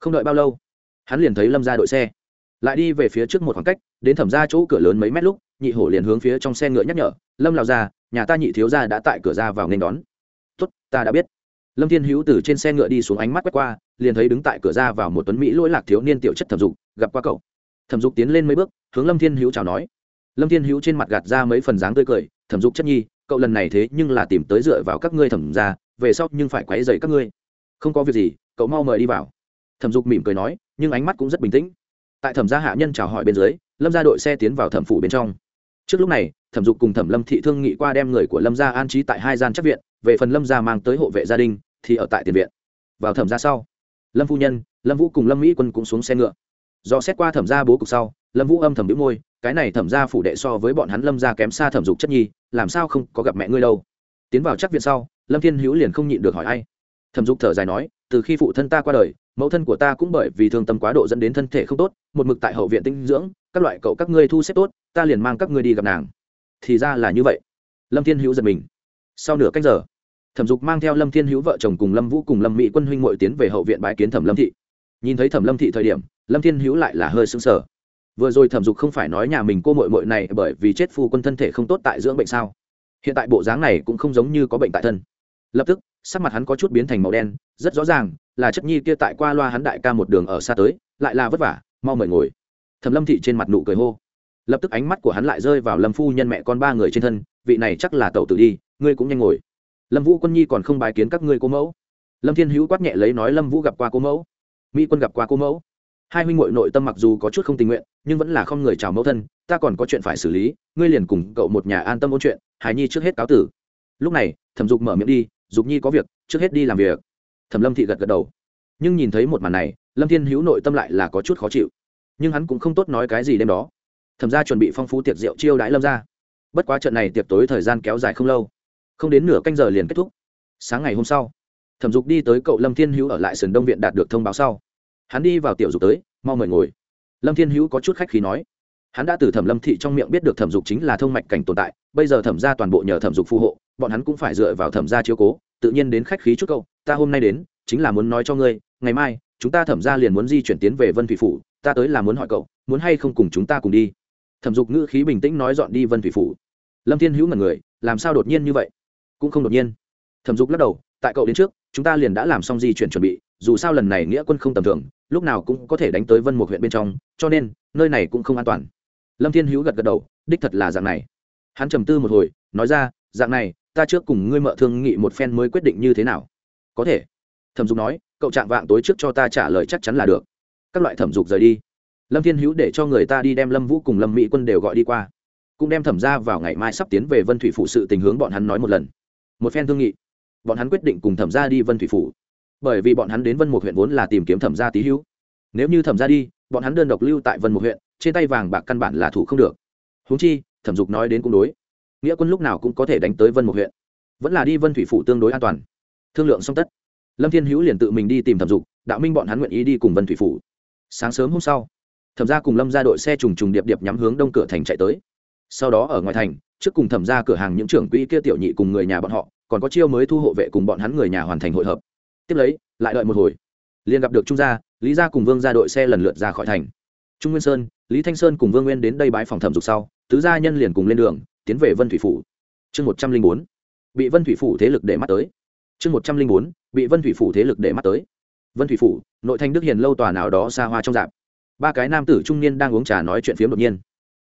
Không đợi bao lâu, hắn liền thấy lâm ra đội xe. Lại đi về phía trước một khoảng cách, đến thẩm ra chỗ cửa lớn mấy mét lúc, nhị hổ liền hướng phía trong xe ngựa nhắc nhở, lâm lao ra nhà ta nhị thiếu gia đã tại cửa ra vào nên đón. Tốt, ta đã biết. Lâm thiên hữu từ trên xe ngựa đi xuống ánh mắt quét qua, liền thấy đứng tại cửa ra vào một tuấn mỹ lỗi lạc thiếu niên tiểu chất thẩm dục, gặp qua cậu. Thẩm dục tiến lên mấy bước, hướng lâm thiên hữu chào nói. Lâm thiên hữu trên mặt gạt ra mấy phần dáng tươi cười, thẩm dục chất nhi, cậu lần này thế nhưng là tìm tới dựa vào các ngươi thẩm ra về sau nhưng phải quấy dày các ngươi. Không có việc gì, cậu mau mời đi vào. Thẩm dục mỉm cười nói, nhưng ánh mắt cũng rất bình tĩnh. Tại thẩm gia hạ nhân chào hỏi bên dưới, lâm ra đội xe tiến vào thẩm phủ bên trong trước lúc này, thẩm dục cùng thẩm lâm thị thương nghị qua đem người của lâm gia an trí tại hai gian chắc viện, về phần lâm gia mang tới hộ vệ gia đình, thì ở tại tiền viện. Vào thẩm gia sau, lâm phu nhân, lâm vũ cùng lâm mỹ quân cũng xuống xe ngựa. Do xét qua thẩm gia bố cục sau, lâm vũ âm thầm đĩu môi, cái này thẩm gia phủ đệ so với bọn hắn lâm gia kém xa thẩm dục chất nhi, làm sao không có gặp mẹ ngươi đâu. Tiến vào chắc viện sau, lâm thiên hữu liền không nhịn được hỏi ai. Thẩm dục thở dài nói, từ khi phụ thân ta qua đời mẫu thân của ta cũng bởi vì thương tâm quá độ dẫn đến thân thể không tốt, một mực tại hậu viện tinh dưỡng, các loại cậu các ngươi thu xếp tốt, ta liền mang các ngươi đi gặp nàng. Thì ra là như vậy. Lâm thiên hữu giật mình. Sau nửa cách giờ, thẩm dục mang theo lâm thiên hữu vợ chồng cùng lâm vũ cùng lâm mỹ quân huynh ngội tiến về hậu viện bãi kiến thẩm lâm thị. Nhìn thấy thẩm lâm thị thời điểm, lâm thiên hữu lại là hơi xứng sờ. Vừa rồi thẩm dục không phải nói nhà mình cô mội mội này bởi vì chết phu quân thân thể không tốt tại dưỡng bệnh sao? Hiện tại bộ dáng này cũng không giống như có bệnh tại thân. Lập tức sắc mặt hắn có chút biến thành màu đen, rất rõ ràng là chất nhi kia tại qua loa hắn đại ca một đường ở xa tới, lại là vất vả, mau mời ngồi. Thẩm lâm thị trên mặt nụ cười hô. Lập tức ánh mắt của hắn lại rơi vào lâm phu nhân mẹ con ba người trên thân, vị này chắc là tẩu tử đi, ngươi cũng nhanh ngồi. Lâm vũ quân nhi còn không bài kiến các ngươi cô mẫu. Lâm thiên hữu quát nhẹ lấy nói lâm vũ gặp qua cô mẫu. Mỹ quân gặp qua cô mẫu. Hai huynh ngội nội tâm mặc dù có chút không tình nguyện, nhưng vẫn là không người chào mẫu thân, ta còn có chuyện phải xử lý, ngươi liền cùng cậu một nhà an tâm ôn chuyện hải nhi trước hết cáo tử. Lúc này, thẩm dục mở miệng đi dục nhi có việc, trước hết đi làm việc. Thẩm lâm thị gật gật đầu. Nhưng nhìn thấy một màn này, lâm thiên hữu nội tâm lại là có chút khó chịu. Nhưng hắn cũng không tốt nói cái gì đêm đó. Thẩm ra chuẩn bị phong phú tiệc rượu chiêu đãi lâm ra bất quá trận này tiệc tối thời gian kéo dài không lâu. Không đến nửa canh giờ liền kết thúc. Sáng ngày hôm sau, thẩm dục đi tới cậu lâm thiên hữu ở lại sườn đông viện đạt được thông báo sau. Hắn đi vào tiểu dục tới, mau mời ngồi. Lâm thiên hữu có chút khách khí nói. Hắn đã từ thẩm lâm thị trong miệng biết được thẩm dục chính là thông mạch cảnh tồn tại, bây giờ thẩm ra toàn bộ nhờ thẩm dục phù hộ bọn hắn cũng phải dựa vào thẩm gia chiếu cố, tự nhiên đến khách khí chút câu, ta hôm nay đến, chính là muốn nói cho ngươi, ngày mai, chúng ta thẩm gia liền muốn di chuyển tiến về vân thủy phủ, ta tới là muốn hỏi cậu, muốn hay không cùng chúng ta cùng đi? Thẩm dục ngữ khí bình tĩnh nói dọn đi vân thủy phủ. Lâm thiên hữu ngần người, làm sao đột nhiên như vậy? Cũng không đột nhiên. Thẩm dục lắc đầu, tại cậu đến trước, chúng ta liền đã làm xong di chuyển chuẩn bị, dù sao lần này nghĩa quân không tầm thường, lúc nào cũng có thể đánh tới vân một huyện bên trong, cho nên, nơi này cũng không an toàn. Lâm thiên hữu gật gật đầu, đích thật là dạng này. Hắn trầm tư một hồi, nói ra, dạng này ta trước cùng ngươi mợ thương nghị một phen mới quyết định như thế nào? Có thể. Thẩm dục nói, cậu chạm vạng tối trước cho ta trả lời chắc chắn là được. Các loại thẩm dục rời đi. Lâm thiên hữu để cho người ta đi đem lâm vũ cùng lâm mỹ quân đều gọi đi qua. Cũng đem thẩm ra vào ngày mai sắp tiến về vân thủy phụ sự tình hướng bọn hắn nói một lần. Một phen thương nghị, bọn hắn quyết định cùng thẩm ra đi vân thủy phủ. Bởi vì bọn hắn đến vân một huyện vốn là tìm kiếm thẩm gia tý hữu. Nếu như thẩm ra đi, bọn hắn đơn độc lưu tại vân một huyện, trên tay vàng bạc căn bản là thủ không được. Húng chi, thẩm dục nói đến cũng đối nghĩa quân lúc nào cũng có thể đánh tới vân một huyện. Vẫn là đi vân thủy phủ tương đối an toàn. Thương lượng xong tất, lâm thiên hữu liền tự mình đi tìm thẩm dục, đạo minh bọn hắn nguyện ý đi cùng vân thủy phủ. Sáng sớm hôm sau, thẩm ra cùng lâm ra đội xe trùng trùng điệp điệp nhắm hướng đông cửa thành chạy tới. Sau đó ở ngoài thành, trước cùng thẩm ra cửa hàng những trưởng quỹ kia tiểu nhị cùng người nhà bọn họ, còn có chiêu mới thu hộ vệ cùng bọn hắn người nhà hoàn thành hội hợp. Tiếp lấy, lại đợi một hồi, liền gặp được trung gia, lý gia cùng vương ra đội xe lần lượt ra khỏi thành. Trung nguyên sơn, lý thanh sơn cùng vương nguyên đến đây bãi phòng thẩm dục sau, tứ gia nhân liền cùng lên đường tiến về vân thủy phủ. Chương một trăm linh bốn, bị vân thủy phủ thế lực để mắt tới. Chương một trăm linh bốn, bị vân thủy phủ thế lực để mắt tới. Vân thủy phủ, nội thành đức hiền lâu tòa nào đó xa hoa trong dạp. Ba cái nam tử trung niên đang uống trà nói chuyện phiếm đột nhiên.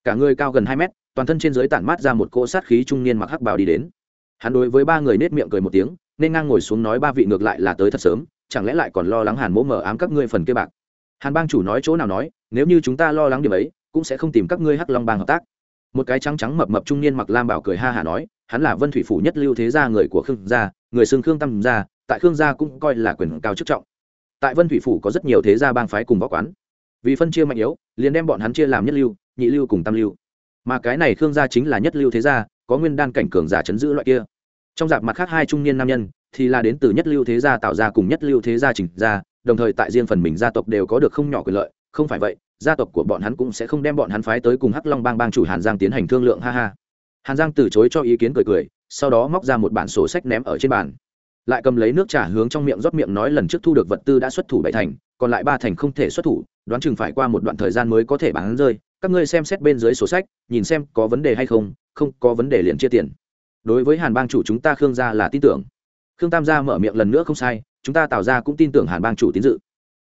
Cả người cao gần hai mét, toàn thân trên dưới tản mát ra một cỗ sát khí trung niên mặc hắc bào đi đến. Hắn đối với ba người nết miệng cười một tiếng, nên ngang ngồi xuống nói ba vị ngược lại là tới thật sớm, chẳng lẽ lại còn lo lắng hàn mỗ mờ ám các ngươi phần kia bạc? Hàn bang chủ nói chỗ nào nói, nếu như chúng ta lo lắng điểm ấy, cũng sẽ không tìm các ngươi hắc long bang hợp tác một cái trắng trắng mập mập trung niên mặc lam bảo cười ha hả nói, hắn là vân thủy phủ nhất lưu thế gia người của khương gia, người xưng khương tâm gia, tại khương gia cũng coi là quyền cao chức trọng. Tại vân thủy phủ có rất nhiều thế gia bang phái cùng võ quán. Vì phân chia mạnh yếu, liền đem bọn hắn chia làm nhất lưu, nhị lưu cùng tam lưu. Mà cái này khương gia chính là nhất lưu thế gia, có nguyên đan cảnh cường giả chấn giữ loại kia. Trong dạp mặt khác hai trung niên nam nhân, thì là đến từ nhất lưu thế gia tạo ra cùng nhất lưu thế gia chỉnh ra đồng thời tại riêng phần mình gia tộc đều có được không nhỏ quyền lợi không phải vậy, gia tộc của bọn hắn cũng sẽ không đem bọn hắn phái tới cùng hắc long bang bang chủ hàn giang tiến hành thương lượng, ha ha. Hàn giang từ chối cho ý kiến cười cười, sau đó móc ra một bản sổ sách ném ở trên bàn. Lại cầm lấy nước trà hướng trong miệng rót miệng nói lần trước thu được vật tư đã xuất thủ bảy thành, còn lại ba thành không thể xuất thủ, đoán chừng phải qua một đoạn thời gian mới có thể bán rơi. Các ngươi xem xét bên dưới sổ sách, nhìn xem có vấn đề hay không không có vấn đề liền chia tiền. Đối với hàn bang chủ chúng ta khương gia là tin tưởng. Khương tam gia mở miệng lần nữa không sai, chúng ta tạo ra cũng tin tưởng hàn bang chủ tín dự.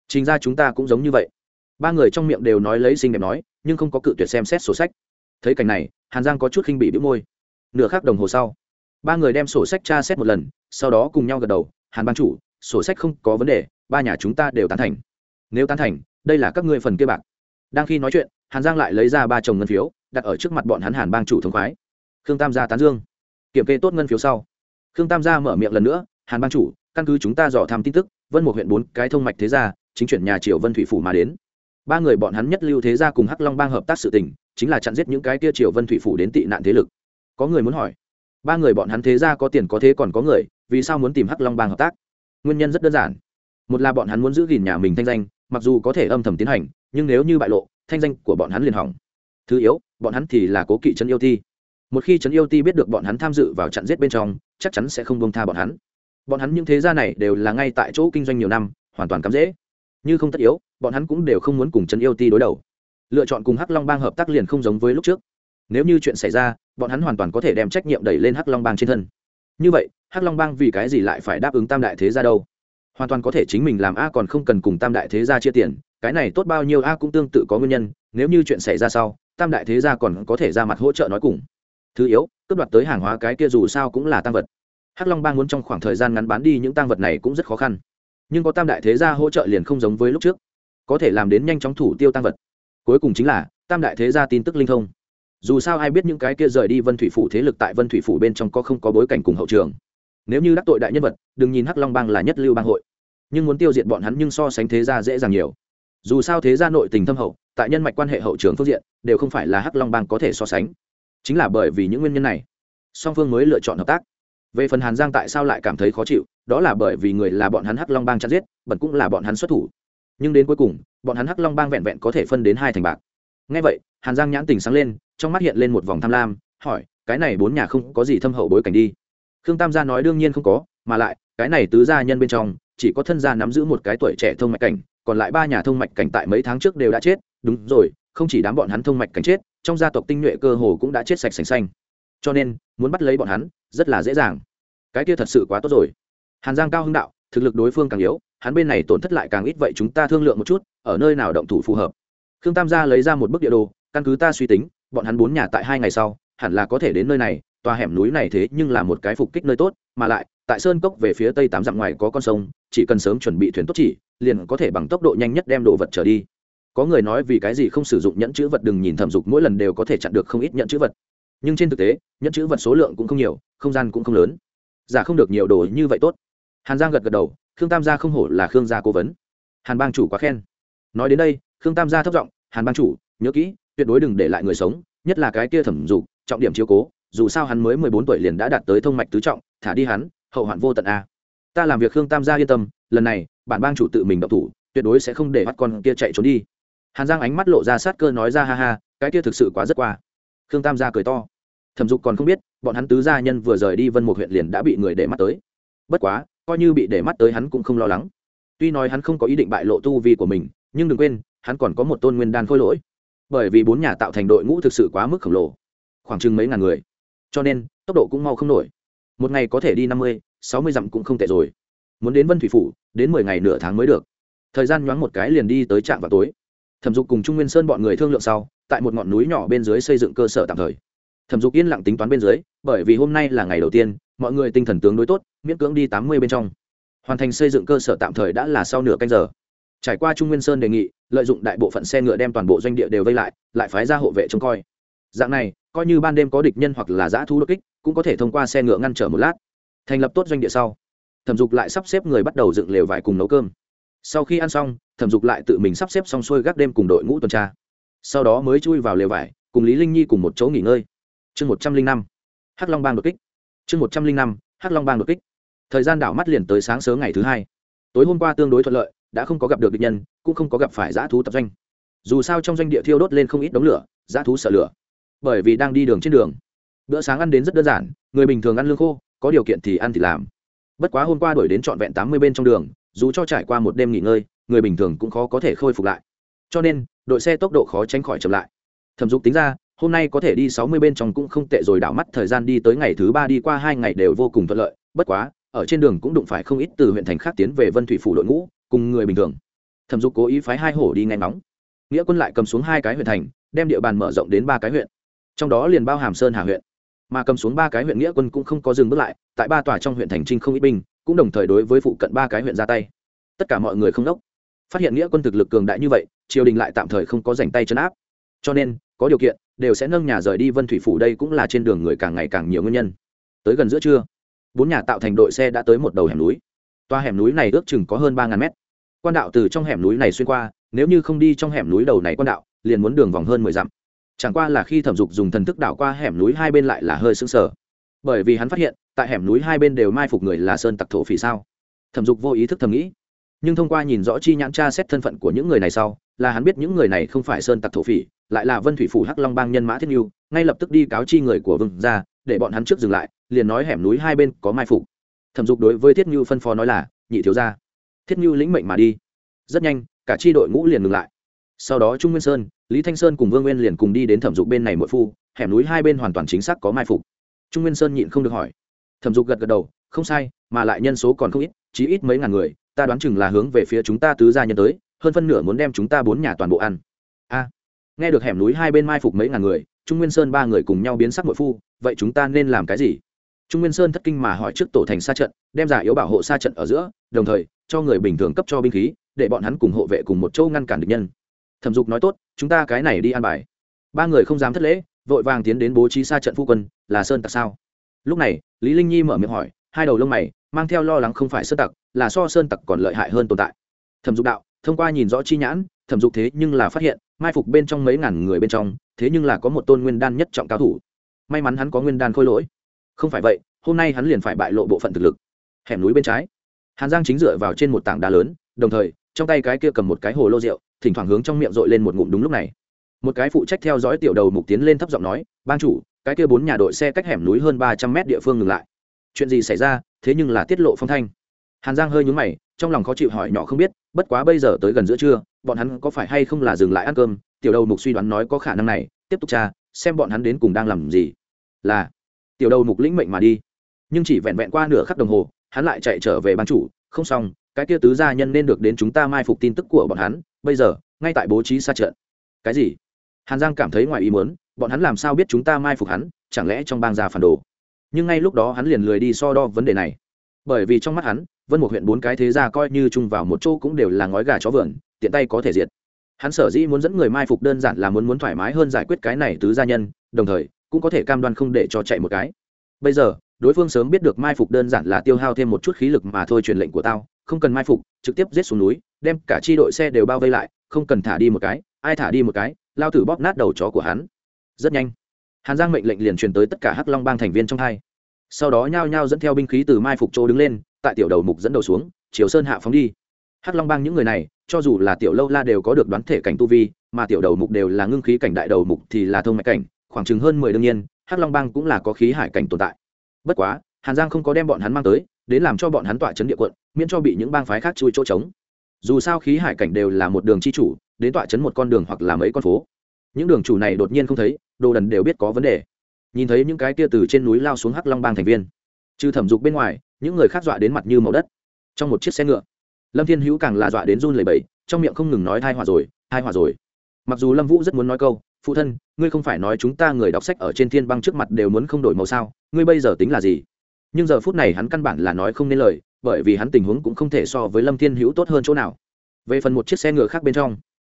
Chính ra chúng ta cũng giống như vậy ba người trong miệng đều nói lấy xinh đẹp nói, nhưng không có cự tuyệt xem xét sổ sách. Thấy cảnh này, hàn giang có chút khinh bị bĩu môi. Nửa khắc đồng hồ sau, ba người đem sổ sách tra xét một lần, sau đó cùng nhau gật đầu, hàn ban chủ, sổ sách không có vấn đề, ba nhà chúng ta đều tán thành. Nếu tán thành, đây là các ngươi phần kia bạc. Đang khi nói chuyện, hàn giang lại lấy ra ba chồng ngân phiếu, đặt ở trước mặt bọn hắn hàn bang chủ thống khoái. Khương tam gia tán dương. Kiểm kê tốt ngân phiếu sau, khương tam gia mở miệng lần nữa, hàn bang chủ, căn cứ chúng ta dò thăm tin tức, vân một huyện bốn cái thông mạch thế gia, chính chuyển nhà triều vân thủy phủ mà đến ba người bọn hắn nhất lưu thế gia cùng hắc long bang hợp tác sự tình, chính là chặn giết những cái kia triều vân thủy phủ đến tị nạn thế lực. Có người muốn hỏi, ba người bọn hắn thế gia có tiền có thế còn có người, vì sao muốn tìm hắc long bang hợp tác? Nguyên nhân rất đơn giản. Một là bọn hắn muốn giữ gìn nhà mình thanh danh, mặc dù có thể âm thầm tiến hành, nhưng nếu như bại lộ, thanh danh của bọn hắn liền hỏng. Thứ yếu, bọn hắn thì là cố kỵ trấn yêu ti. Một khi trấn yêu ti biết được bọn hắn tham dự vào chặn giết bên trong, chắc chắn sẽ không bông tha bọn hắn. Bọn hắn những thế gia này đều là ngay tại chỗ kinh doanh nhiều năm, hoàn toàn cắm dễ như không tất yếu, bọn hắn cũng đều không muốn cùng chân yêu ti đối đầu. Lựa chọn cùng hắc long bang hợp tác liền không giống với lúc trước. Nếu như chuyện xảy ra, bọn hắn hoàn toàn có thể đem trách nhiệm đẩy lên hắc long bang trên thân. Như vậy, hắc long bang vì cái gì lại phải đáp ứng tam đại thế gia đâu? Hoàn toàn có thể chính mình làm a còn không cần cùng tam đại thế gia chia tiền, cái này tốt bao nhiêu a cũng tương tự có nguyên nhân, nếu như chuyện xảy ra sau, tam đại thế gia còn có thể ra mặt hỗ trợ nói cùng. Thứ yếu, cướp đoạt tới hàng hóa cái kia dù sao cũng là tăng vật. Hắc long bang muốn trong khoảng thời gian ngắn bán đi những tăng vật này cũng rất khó khăn nhưng có tam đại thế gia hỗ trợ liền không giống với lúc trước, có thể làm đến nhanh chóng thủ tiêu tăng vật. Cuối cùng chính là, tam đại thế gia tin tức linh thông. Dù sao ai biết những cái kia rời đi vân thủy phủ thế lực tại vân thủy phủ bên trong có không có bối cảnh cùng hậu trường. Nếu như đắc tội đại nhân vật, đừng nhìn hắc long bang là nhất lưu bang hội. Nhưng muốn tiêu diệt bọn hắn nhưng so sánh thế gia dễ dàng nhiều. Dù sao thế gia nội tình thâm hậu, tại nhân mạch quan hệ hậu trường phương diện, đều không phải là hắc long bang có thể so sánh. Chính là bởi vì những nguyên nhân này, song phương mới lựa chọn hợp tác. Về phần hàn giang tại sao lại cảm thấy khó chịu? Đó là bởi vì người là bọn hắn hắc long bang chặt giết, bẩn cũng là bọn hắn xuất thủ. Nhưng đến cuối cùng, bọn hắn hắc long bang vẹn vẹn có thể phân đến hai thành bạc. Ngay vậy, hàn giang nhãn tình sáng lên, trong mắt hiện lên một vòng tham lam, hỏi, cái này bốn nhà không có gì thâm hậu bối cảnh đi? Khương tam gia nói, đương nhiên không có, mà lại, cái này tứ gia nhân bên trong, chỉ có thân gia nắm giữ một cái tuổi trẻ thông mạch cảnh, còn lại ba nhà thông mạch cảnh tại mấy tháng trước đều đã chết. Đúng rồi, không chỉ đám bọn hắn thông mạch cảnh chết, trong gia tộc tinh nhuệ cơ hồ cũng đã chết sạch sành xanh. Cho nên, muốn bắt lấy bọn hắn, rất là dễ dàng. Cái kia thật sự quá tốt rồi hàn giang cao hưng đạo, thực lực đối phương càng yếu, hắn bên này tổn thất lại càng ít, vậy chúng ta thương lượng một chút, ở nơi nào động thủ phù hợp? Khương tam gia lấy ra một bức địa đồ, căn cứ ta suy tính, bọn hắn bốn nhà tại hai ngày sau, hẳn là có thể đến nơi này, tòa hẻm núi này thế nhưng là một cái phục kích nơi tốt, mà lại, tại sơn cốc về phía tây tám dặm ngoài có con sông, chỉ cần sớm chuẩn bị thuyền tốt chỉ, liền có thể bằng tốc độ nhanh nhất đem đồ vật trở đi. Có người nói vì cái gì không sử dụng nhẫn chữ vật đừng nhìn thẩm dục mỗi lần đều có thể chặn được không ít nhẫn chữ vật. Nhưng trên thực tế, nhẫn chữ vật số lượng cũng không nhiều, không gian cũng không lớn. Giả không được nhiều đồ như vậy tốt hàn giang gật gật đầu, khương tam gia không hổ là khương gia cố vấn. Hàn bang chủ quá khen. Nói đến đây, khương tam gia thấp giọng, hàn bang chủ, nhớ kỹ, tuyệt đối đừng để lại người sống, nhất là cái kia thẩm dục, trọng điểm chiếu cố, dù sao hắn mới mười bốn tuổi liền đã đạt tới thông mạch tứ trọng, thả đi hắn, hậu hoạn vô tận a. Ta làm việc khương tam gia yên tâm, lần này, bản bang chủ tự mình động thủ, tuyệt đối sẽ không để bắt con kia chạy trốn đi. Hàn giang ánh mắt lộ ra sát cơ nói ra, ha ha, cái kia thực sự quá rất qua. Khương tam gia cười to. Thẩm dục còn không biết, bọn hắn tứ gia nhân vừa rời đi vân một huyện liền đã bị người để mắt tới. Bất quá coi như bị để mắt tới hắn cũng không lo lắng. Tuy nói hắn không có ý định bại lộ tu vi của mình, nhưng đừng quên, hắn còn có một tôn nguyên đan khôi lỗi. Bởi vì bốn nhà tạo thành đội ngũ thực sự quá mức khổng lồ, khoảng chừng mấy ngàn người. Cho nên, tốc độ cũng mau không nổi. Một ngày có thể đi năm mươi, sáu mươi dặm cũng không tệ rồi. Muốn đến vân thủy phủ, đến mười ngày nửa tháng mới được. Thời gian nhoáng một cái liền đi tới trạm vào tối. Thẩm dục cùng trung nguyên sơn bọn người thương lượng sau, tại một ngọn núi nhỏ bên dưới xây dựng cơ sở tạm thời thẩm dục yên lặng tính toán bên dưới, bởi vì hôm nay là ngày đầu tiên, mọi người tinh thần tướng đối tốt, miễn cưỡng đi tám mươi bên trong. Hoàn thành xây dựng cơ sở tạm thời đã là sau nửa canh giờ. Trải qua trung nguyên sơn đề nghị, lợi dụng đại bộ phận xe ngựa đem toàn bộ doanh địa đều vây lại lại phái ra hộ vệ trông coi. Dạng này, coi như ban đêm có địch nhân hoặc là giã thu đột kích, cũng có thể thông qua xe ngựa ngăn trở một lát. Thành lập tốt doanh địa sau, thẩm dục lại sắp xếp người bắt đầu dựng lều vải cùng nấu cơm. Sau khi ăn xong, thẩm dục lại tự mình sắp xếp xong xuôi gác đêm cùng đội ngũ tuần tra. Sau đó mới chui vào lều vải, cùng lý linh nhi cùng một chỗ nghỉ ngơi chương một trăm linh năm, hắc long bang đột kích. Chương một trăm linh năm, hắc long bang đột kích. Thời gian đảo mắt liền tới sáng sớm ngày thứ hai. Tối hôm qua tương đối thuận lợi, đã không có gặp được địch nhân, cũng không có gặp phải dã thú tập doanh. Dù sao trong doanh địa thiêu đốt lên không ít đống lửa, dã thú sợ lửa. Bởi vì đang đi đường trên đường. Bữa sáng ăn đến rất đơn giản, người bình thường ăn lương khô, có điều kiện thì ăn thì làm. Bất quá hôm qua đuổi đến trọn vẹn tám mươi bên trong đường, dù cho trải qua một đêm nghỉ ngơi, người bình thường cũng khó có thể khôi phục lại. Cho nên, đội xe tốc độ khó tránh khỏi chậm lại. Thẩm dục tính ra hôm nay có thể đi sáu mươi bên trong cũng không tệ rồi, đảo mắt thời gian đi tới ngày thứ ba đi qua hai ngày đều vô cùng thuận lợi. Bất quá, ở trên đường cũng đụng phải không ít từ huyện thành khác tiến về vân thủy phủ đội ngũ, cùng người bình thường. Thẩm dục cố ý phái hai hổ đi ngay nóng nghĩa quân lại cầm xuống hai cái huyện thành, đem địa bàn mở rộng đến ba cái huyện. Trong đó liền bao hàm sơn, hà huyện. Mà cầm xuống ba cái huyện nghĩa quân cũng không có dừng bước lại, tại ba tòa trong huyện thành trinh không ít binh, cũng đồng thời đối với phụ cận ba cái huyện ra tay. Tất cả mọi người không đốc. Phát hiện nghĩa quân thực lực cường đại như vậy, triều đình lại tạm thời không có dành tay chấn áp. Cho nên, có điều kiện đều sẽ nâng nhà rời đi vân thủy phủ đây cũng là trên đường người càng ngày càng nhiều nguyên nhân. Tới gần giữa trưa, bốn nhà tạo thành đội xe đã tới một đầu hẻm núi. Toa hẻm núi này ước chừng có hơn ba ngàn mét. Quan đạo từ trong hẻm núi này xuyên qua, nếu như không đi trong hẻm núi đầu này quan đạo, liền muốn đường vòng hơn mười dặm. Chẳng qua là khi thẩm dục dùng thần thức đảo qua hẻm núi hai bên lại là hơi sững sờ. Bởi vì hắn phát hiện, tại hẻm núi hai bên đều mai phục người là sơn tặc thổ phỉ sao. Thẩm dục vô ý thức thầm nghĩ nhưng thông qua nhìn rõ chi nhãn tra xét thân phận của những người này sau, là hắn biết những người này không phải sơn tặc thổ phỉ, lại là vân thủy phủ hắc long bang nhân mã thiết n ngay lập tức đi cáo chi người của vương ra để bọn hắn trước dừng lại, liền nói hẻm núi hai bên có mai phục. Thẩm dục đối với thiết n phân phó nói là, nhị thiếu gia. Thiết n lĩnh mệnh mà đi. Rất nhanh, cả tri đội ngũ liền ngừng lại. Sau đó trung nguyên sơn, lý thanh sơn cùng vương nguyên liền cùng đi đến thẩm dục bên này mỗi phu, hẻm núi hai bên hoàn toàn chính xác có mai phục. Trung nguyên sơn nhịn không được hỏi. Thẩm dục gật gật đầu, không sai, mà lại nhân số còn không ít, chí ít mấy ngàn người ta đoán chừng là hướng về phía chúng ta tứ gia nhân tới, hơn phân nửa muốn đem chúng ta bốn nhà toàn bộ ăn. A. Nghe được hẻm núi hai bên mai phục mấy ngàn người, trung nguyên sơn ba người cùng nhau biến sắc mỗi phu, vậy chúng ta nên làm cái gì? Trung nguyên sơn thất kinh mà hỏi trước tổ thành xa trận, đem giả yếu bảo hộ xa trận ở giữa, đồng thời, cho người bình thường cấp cho binh khí, để bọn hắn cùng hộ vệ cùng một châu ngăn cản địch nhân. Thẩm dục nói tốt, chúng ta cái này đi an bài. Ba người không dám thất lễ, vội vàng tiến đến bố trí xa trận phu quân, là sơn tặc sao? Lúc này, lý linh nhi mở miệng hỏi, hai đầu lông mày, mang theo lo lắng không phải sơn tặc là so sơn tặc còn lợi hại hơn tồn tại. Thẩm dục đạo, thông qua nhìn rõ chi nhãn, thẩm dục thế nhưng là phát hiện, mai phục bên trong mấy ngàn người bên trong, thế nhưng là có một tôn nguyên đan nhất trọng cao thủ. May mắn hắn có nguyên đan khôi lỗi. Không phải vậy, hôm nay hắn liền phải bại lộ bộ phận thực lực. Hẻm núi bên trái. Hàn giang chính dựa vào trên một tảng đá lớn, đồng thời, trong tay cái kia cầm một cái hồ lô rượu, thỉnh thoảng hướng trong miệng dội lên một ngụm đúng lúc này. Một cái phụ trách theo dõi tiểu đầu mục tiến lên thấp giọng nói ban chủ, cái kia bốn nhà đội xe cách hẻm núi hơn ba trăm mét địa phương ngừng lại. Chuyện gì xảy ra, thế nhưng là tiết lộ phong thanh hàn giang hơi nhúng mày, trong lòng khó chịu hỏi nhỏ không biết, bất quá bây giờ tới gần giữa trưa, bọn hắn có phải hay không là dừng lại ăn cơm? Tiểu đầu mục suy đoán nói có khả năng này, tiếp tục tra, xem bọn hắn đến cùng đang làm gì. Là, tiểu đầu mục lĩnh mệnh mà đi. Nhưng chỉ vẹn vẹn qua nửa khắc đồng hồ, hắn lại chạy trở về ban chủ. Không xong, cái kia tứ gia nhân nên được đến chúng ta mai phục tin tức của bọn hắn. Bây giờ, ngay tại bố trí xa trận. Cái gì? Hàn giang cảm thấy ngoài ý muốn, bọn hắn làm sao biết chúng ta mai phục hắn? Chẳng lẽ trong bang già phản đồ? Nhưng ngay lúc đó hắn liền lười đi so đo vấn đề này bởi vì trong mắt hắn, vân một huyện bốn cái thế gia coi như chung vào một chỗ cũng đều là ngói gà chó vườn, tiện tay có thể diệt. Hắn sở dĩ muốn dẫn người mai phục đơn giản là muốn muốn thoải mái hơn giải quyết cái này tứ gia nhân, đồng thời, cũng có thể cam đoan không để cho chạy một cái. Bây giờ, đối phương sớm biết được mai phục đơn giản là tiêu hao thêm một chút khí lực mà thôi truyền lệnh của tao, không cần mai phục, trực tiếp giết xuống núi, đem cả chi đội xe đều bao vây lại, không cần thả đi một cái, ai thả đi một cái, lao tử bóp nát đầu chó của hắn. Rất nhanh, hàn giang mệnh lệnh liền truyền tới tất cả hắc long bang thành viên trong hai sau đó nhao nhao dẫn theo binh khí từ mai phục chỗ đứng lên, tại tiểu đầu mục dẫn đầu xuống chiều sơn hạ phóng đi. Hắc long bang những người này, cho dù là tiểu lâu la đều có được đoán thể cảnh tu vi, mà tiểu đầu mục đều là ngưng khí cảnh đại đầu mục thì là thông mạch cảnh, khoảng chừng hơn mười đương nhiên, hắc long bang cũng là có khí hải cảnh tồn tại. Bất quá, hàn giang không có đem bọn hắn mang tới, đến làm cho bọn hắn tọa chấn địa quận, miễn cho bị những bang phái khác chui chỗ trống. Dù sao khí hải cảnh đều là một đường chi chủ, đến tọa chấn một con đường hoặc là mấy con phố. Những đường chủ này đột nhiên không thấy, đồ đần đều biết có vấn đề nhìn thấy những cái kia từ trên núi lao xuống hắc long bang thành viên trừ thẩm dục bên ngoài những người khác dọa đến mặt như màu đất trong một chiếc xe ngựa lâm thiên hữu càng là dọa đến run lẩy bẩy, trong miệng không ngừng nói hai hòa rồi hai hòa rồi. mặc dù lâm vũ rất muốn nói câu, phụ thân, ngươi không phải nói chúng ta người đọc sách ở trên thiên băng trước mặt đều muốn không đổi màu sao, ngươi bây giờ tính là gì? Nhưng giờ phút này hắn căn bản là nói không nên lời, bởi vì hắn tình huống cũng không thể so với lâm thiên hữu tốt hơn chỗ nào. Về phần một chiếc xe ngựa khác bên trong,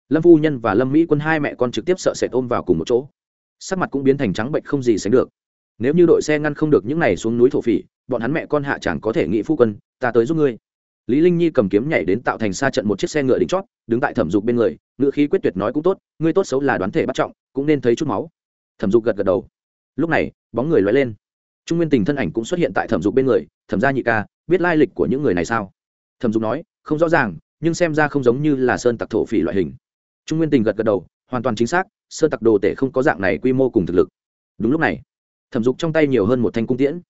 lâm phu nhân và lâm mỹ quân hai mẹ con trực tiếp sợ sệt ôm vào cùng một chỗ sắc mặt cũng biến thành trắng bệnh không gì sánh được. Nếu như đội xe ngăn không được những này xuống núi thổ phỉ, bọn hắn mẹ con hạ chẳng có thể nghĩ phu quân, ta tới giúp ngươi. Lý linh nhi cầm kiếm nhảy đến tạo thành xa trận một chiếc xe ngựa đỉnh chót, đứng tại thẩm dục bên người, ngựa khí quyết tuyệt nói cũng tốt, ngươi tốt xấu là đoán thể bắt trọng, cũng nên thấy chút máu. Thẩm dục gật gật đầu. Lúc này, bóng người lóe lên. Trung nguyên tình thân ảnh cũng xuất hiện tại thẩm dục bên người, thẩm gia nhị ca, biết lai lịch của những người này sao? Thẩm dục nói, không rõ ràng, nhưng xem ra không giống như là sơn tặc thổ phỉ loại hình. Trung nguyên tình gật gật đầu, hoàn toàn chính xác sơn tặc đồ tể không có dạng này quy mô cùng thực lực. Đúng lúc này, thẩm dục trong tay nhiều hơn một thanh cung tiễn.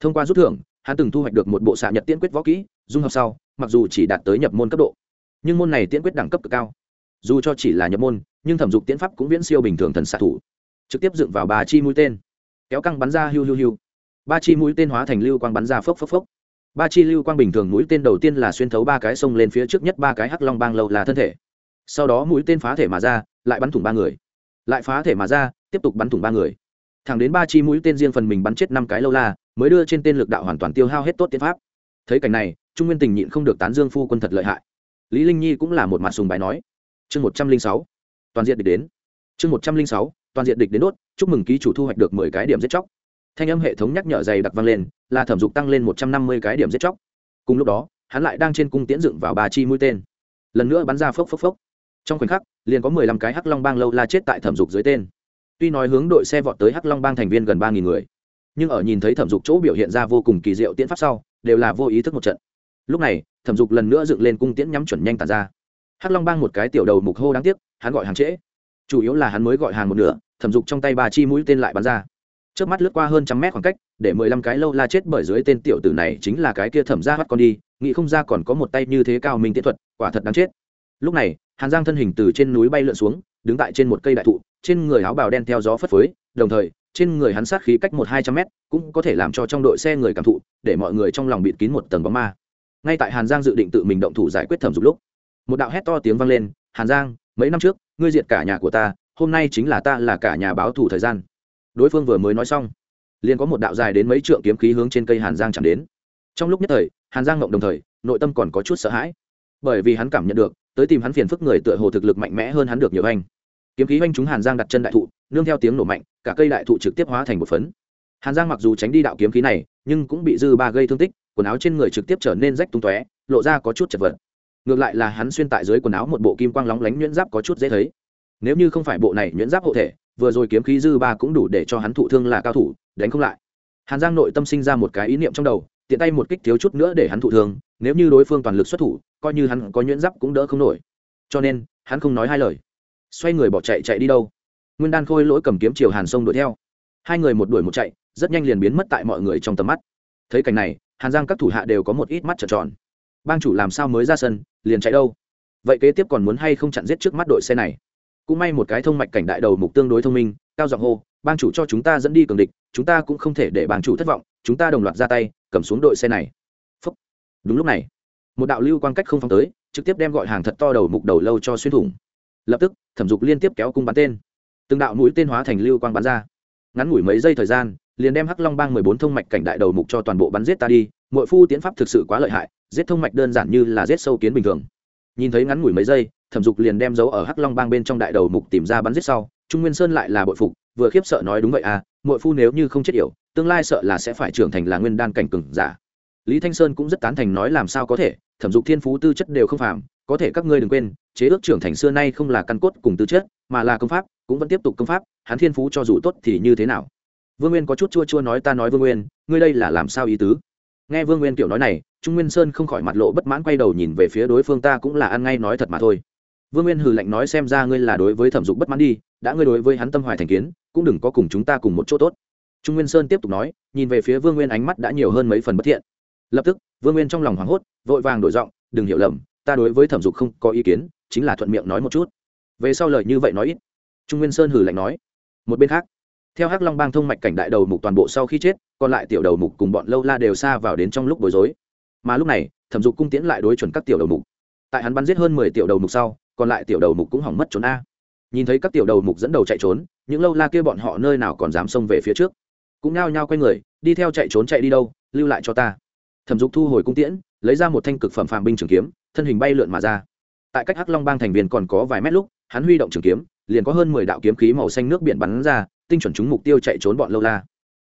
Thông qua rút thưởng, hắn từng thu hoạch được một bộ xạ nhật tiễn quyết võ kỹ, dung hợp sau, mặc dù chỉ đạt tới nhập môn cấp độ, nhưng môn này tiễn quyết đẳng cấp cực cao. Dù cho chỉ là nhập môn, nhưng thẩm dục tiễn pháp cũng viễn siêu bình thường thần xạ thủ. Trực tiếp dựng vào bà chi mũi tên, kéo căng bắn ra hiu hiu hiu. Ba chi mũi tên hóa thành lưu quang bắn ra phốc phốc phốc. Ba chi lưu quang bình thường mũi tên đầu tiên là xuyên thấu ba cái sông lên phía trước nhất ba cái hắc long bang lâu là thân thể. Sau đó mũi tên phá thể mà ra, lại bắn thủng ba người lại phá thể mà ra, tiếp tục bắn thủng ba người. Thẳng đến ba chi mũi tên riêng phần mình bắn chết năm cái lâu la, mới đưa trên tên lực đạo hoàn toàn tiêu hao hết tốt tiến pháp. Thấy cảnh này, trung nguyên tình nhịn không được tán dương phu quân thật lợi hại. Lý linh nhi cũng là một mặt sùng bài nói, chương một trăm linh sáu, toàn diện địch đến. Chương một trăm linh sáu, toàn diện địch đến đốt, chúc mừng ký chủ thu hoạch được mười cái điểm giết chóc. Thanh âm hệ thống nhắc nhở dày đặc vang lên, là thẩm dục tăng lên một trăm năm mươi cái điểm giết chóc. Cùng lúc đó, hắn lại đang trên cung tiễn dựng vào ba chi mũi tên. Lần nữa bắn ra phốc phốc phốc trong khoảnh khắc, liền có mười lăm cái hắc long bang lâu la chết tại thẩm dục dưới tên. Tuy nói hướng đội xe vọt tới hắc long bang thành viên gần ba nghìn người, nhưng ở nhìn thấy thẩm dục chỗ biểu hiện ra vô cùng kỳ diệu tiễn pháp sau, đều là vô ý thức một trận. Lúc này, thẩm dục lần nữa dựng lên cung tiễn nhắm chuẩn nhanh tàn ra. Hắc long bang một cái tiểu đầu mục hô đáng tiếc, hắn gọi hàng trễ. Chủ yếu là hắn mới gọi hàng một nửa, thẩm dục trong tay ba chi mũi tên lại bắn ra. Trước mắt lướt qua hơn trăm mét khoảng cách, để mười lăm cái lâu la chết bởi dưới tên tiểu tử này chính là cái kia thẩm ra bắt con đi, nghĩ không ra còn có một tay như thế cao minh tiễn thuật, quả thật đáng chết lúc này, hàn giang thân hình từ trên núi bay lượn xuống, đứng tại trên một cây đại thụ, trên người áo bào đen theo gió phất phới, đồng thời, trên người hắn sát khí cách một hai trăm mét, cũng có thể làm cho trong đội xe người cảm thụ, để mọi người trong lòng bịt kín một tầng bóng ma. Ngay tại hàn giang dự định tự mình động thủ giải quyết thẩm dục lúc, một đạo hét to tiếng vang lên, hàn giang, mấy năm trước, ngươi diệt cả nhà của ta, hôm nay chính là ta là cả nhà báo thủ thời gian. Đối phương vừa mới nói xong, liền có một đạo dài đến mấy trượng kiếm khí hướng trên cây hàn giang chẳng đến. Trong lúc nhất thời, hàn giang ngộng đồng thời, nội tâm còn có chút sợ hãi, bởi vì hắn cảm nhận được tới tìm hắn phiền phức người tựa hồ thực lực mạnh mẽ hơn hắn được nhiều anh. Kiếm khí oanh chúng hàn giang đặt chân đại thụ, nương theo tiếng nổ mạnh, cả cây đại thụ trực tiếp hóa thành một phấn. Hàn giang mặc dù tránh đi đạo kiếm khí này, nhưng cũng bị dư ba gây thương tích, quần áo trên người trực tiếp trở nên rách tung tóe, lộ ra có chút chật vật. Ngược lại là hắn xuyên tại dưới quần áo một bộ kim quang lóng lánh nhuyễn giáp có chút dễ thấy. Nếu như không phải bộ này nhuyễn giáp hộ thể, vừa rồi kiếm khí dư ba cũng đủ để cho hắn thụ thương là cao thủ, đánh không lại. Hàn giang nội tâm sinh ra một cái ý niệm trong đầu, tiện tay một kích thiếu chút nữa để hắn thụ thương, nếu như đối phương toàn lực xuất thủ coi như hắn có nhuyễn giáp cũng đỡ không nổi. Cho nên, hắn không nói hai lời. Xoay người bỏ chạy chạy đi đâu? Nguyên đan khôi lỗi cầm kiếm chiều hàn sông đuổi theo. Hai người một đuổi một chạy, rất nhanh liền biến mất tại mọi người trong tầm mắt. Thấy cảnh này, hàn giang các thủ hạ đều có một ít mắt trợn tròn. Bang chủ làm sao mới ra sân, liền chạy đâu? Vậy kế tiếp còn muốn hay không chặn giết trước mắt đội xe này? Cũng may một cái thông mạch cảnh đại đầu mục tương đối thông minh, cao giọng hô, bang chủ cho chúng ta dẫn đi cường địch, chúng ta cũng không thể để bang chủ thất vọng, chúng ta đồng loạt ra tay, cầm xuống đội xe này. Phúc. đúng lúc này một đạo lưu quan cách không phóng tới, trực tiếp đem gọi hàng thật to đầu mục đầu lâu cho xuyên thủng. Lập tức, thẩm dục liên tiếp kéo cung bắn tên. Từng đạo mũi tên hóa thành lưu quang bắn ra. Ngắn ngủi mấy giây thời gian, liền đem hắc long bang mười bốn thông mạch cảnh đại đầu mục cho toàn bộ bắn giết ta đi. Mỗi phu tiến pháp thực sự quá lợi hại, giết thông mạch đơn giản như là giết sâu kiến bình thường. Nhìn thấy ngắn ngủi mấy giây, thẩm dục liền đem dấu ở hắc long bang bên trong đại đầu mục tìm ra bắn giết sau, trung nguyên sơn lại là bội phục, vừa khiếp sợ nói đúng vậy à mỗi phu nếu như không chết yểu, tương lai sợ là sẽ phải trưởng thành là nguyên đan cảnh cừng giả lý thanh sơn cũng rất tán thành nói làm sao có thể, thẩm dục thiên phú tư chất đều không phạm có thể các ngươi đừng quên, chế ước trưởng thành xưa nay không là căn cốt cùng tư chất, mà là công pháp, cũng vẫn tiếp tục công pháp, hắn thiên phú cho dù tốt thì như thế nào? Vương nguyên có chút chua chua nói ta nói vương nguyên, ngươi đây là làm sao ý tứ? Nghe vương nguyên kiểu nói này, trung nguyên sơn không khỏi mặt lộ bất mãn quay đầu nhìn về phía đối phương ta cũng là ăn ngay nói thật mà thôi. Vương nguyên hừ lạnh nói xem ra ngươi là đối với thẩm dục bất mãn đi, đã ngươi đối với hắn tâm hoài thành kiến, cũng đừng có cùng chúng ta cùng một chỗ tốt. Trung nguyên sơn tiếp tục nói, nhìn về phía vương nguyên ánh mắt đã nhiều hơn mấy phần bất thiện lập tức, vương nguyên trong lòng hoảng hốt, vội vàng đổi giọng, đừng hiểu lầm, ta đối với thẩm dục không có ý kiến, chính là thuận miệng nói một chút. Về sau lời như vậy nói ít, trung nguyên sơn hử lạnh nói, một bên khác, theo hắc long bang thông mạch cảnh đại đầu mục toàn bộ sau khi chết, còn lại tiểu đầu mục cùng bọn lâu la đều xa vào đến trong lúc bối rối. Mà lúc này, thẩm dục cung tiễn lại đối chuẩn các tiểu đầu mục. Tại hắn bắn giết hơn mười tiểu đầu mục sau, còn lại tiểu đầu mục cũng hỏng mất trốn a. Nhìn thấy các tiểu đầu mục dẫn đầu chạy trốn, những lâu la kia bọn họ nơi nào còn dám xông về phía trước. Cũng nao nhao quay người, đi theo chạy trốn chạy đi đâu, lưu lại cho ta thẩm dục thu hồi cung tiễn, lấy ra một thanh cực phẩm phàm binh trường kiếm, thân hình bay lượn mà ra. Tại cách hắc long bang thành viên còn có vài mét lúc, hắn huy động trường kiếm, liền có hơn mười đạo kiếm khí màu xanh nước biển bắn ra, tinh chuẩn chúng mục tiêu chạy trốn bọn lâu la.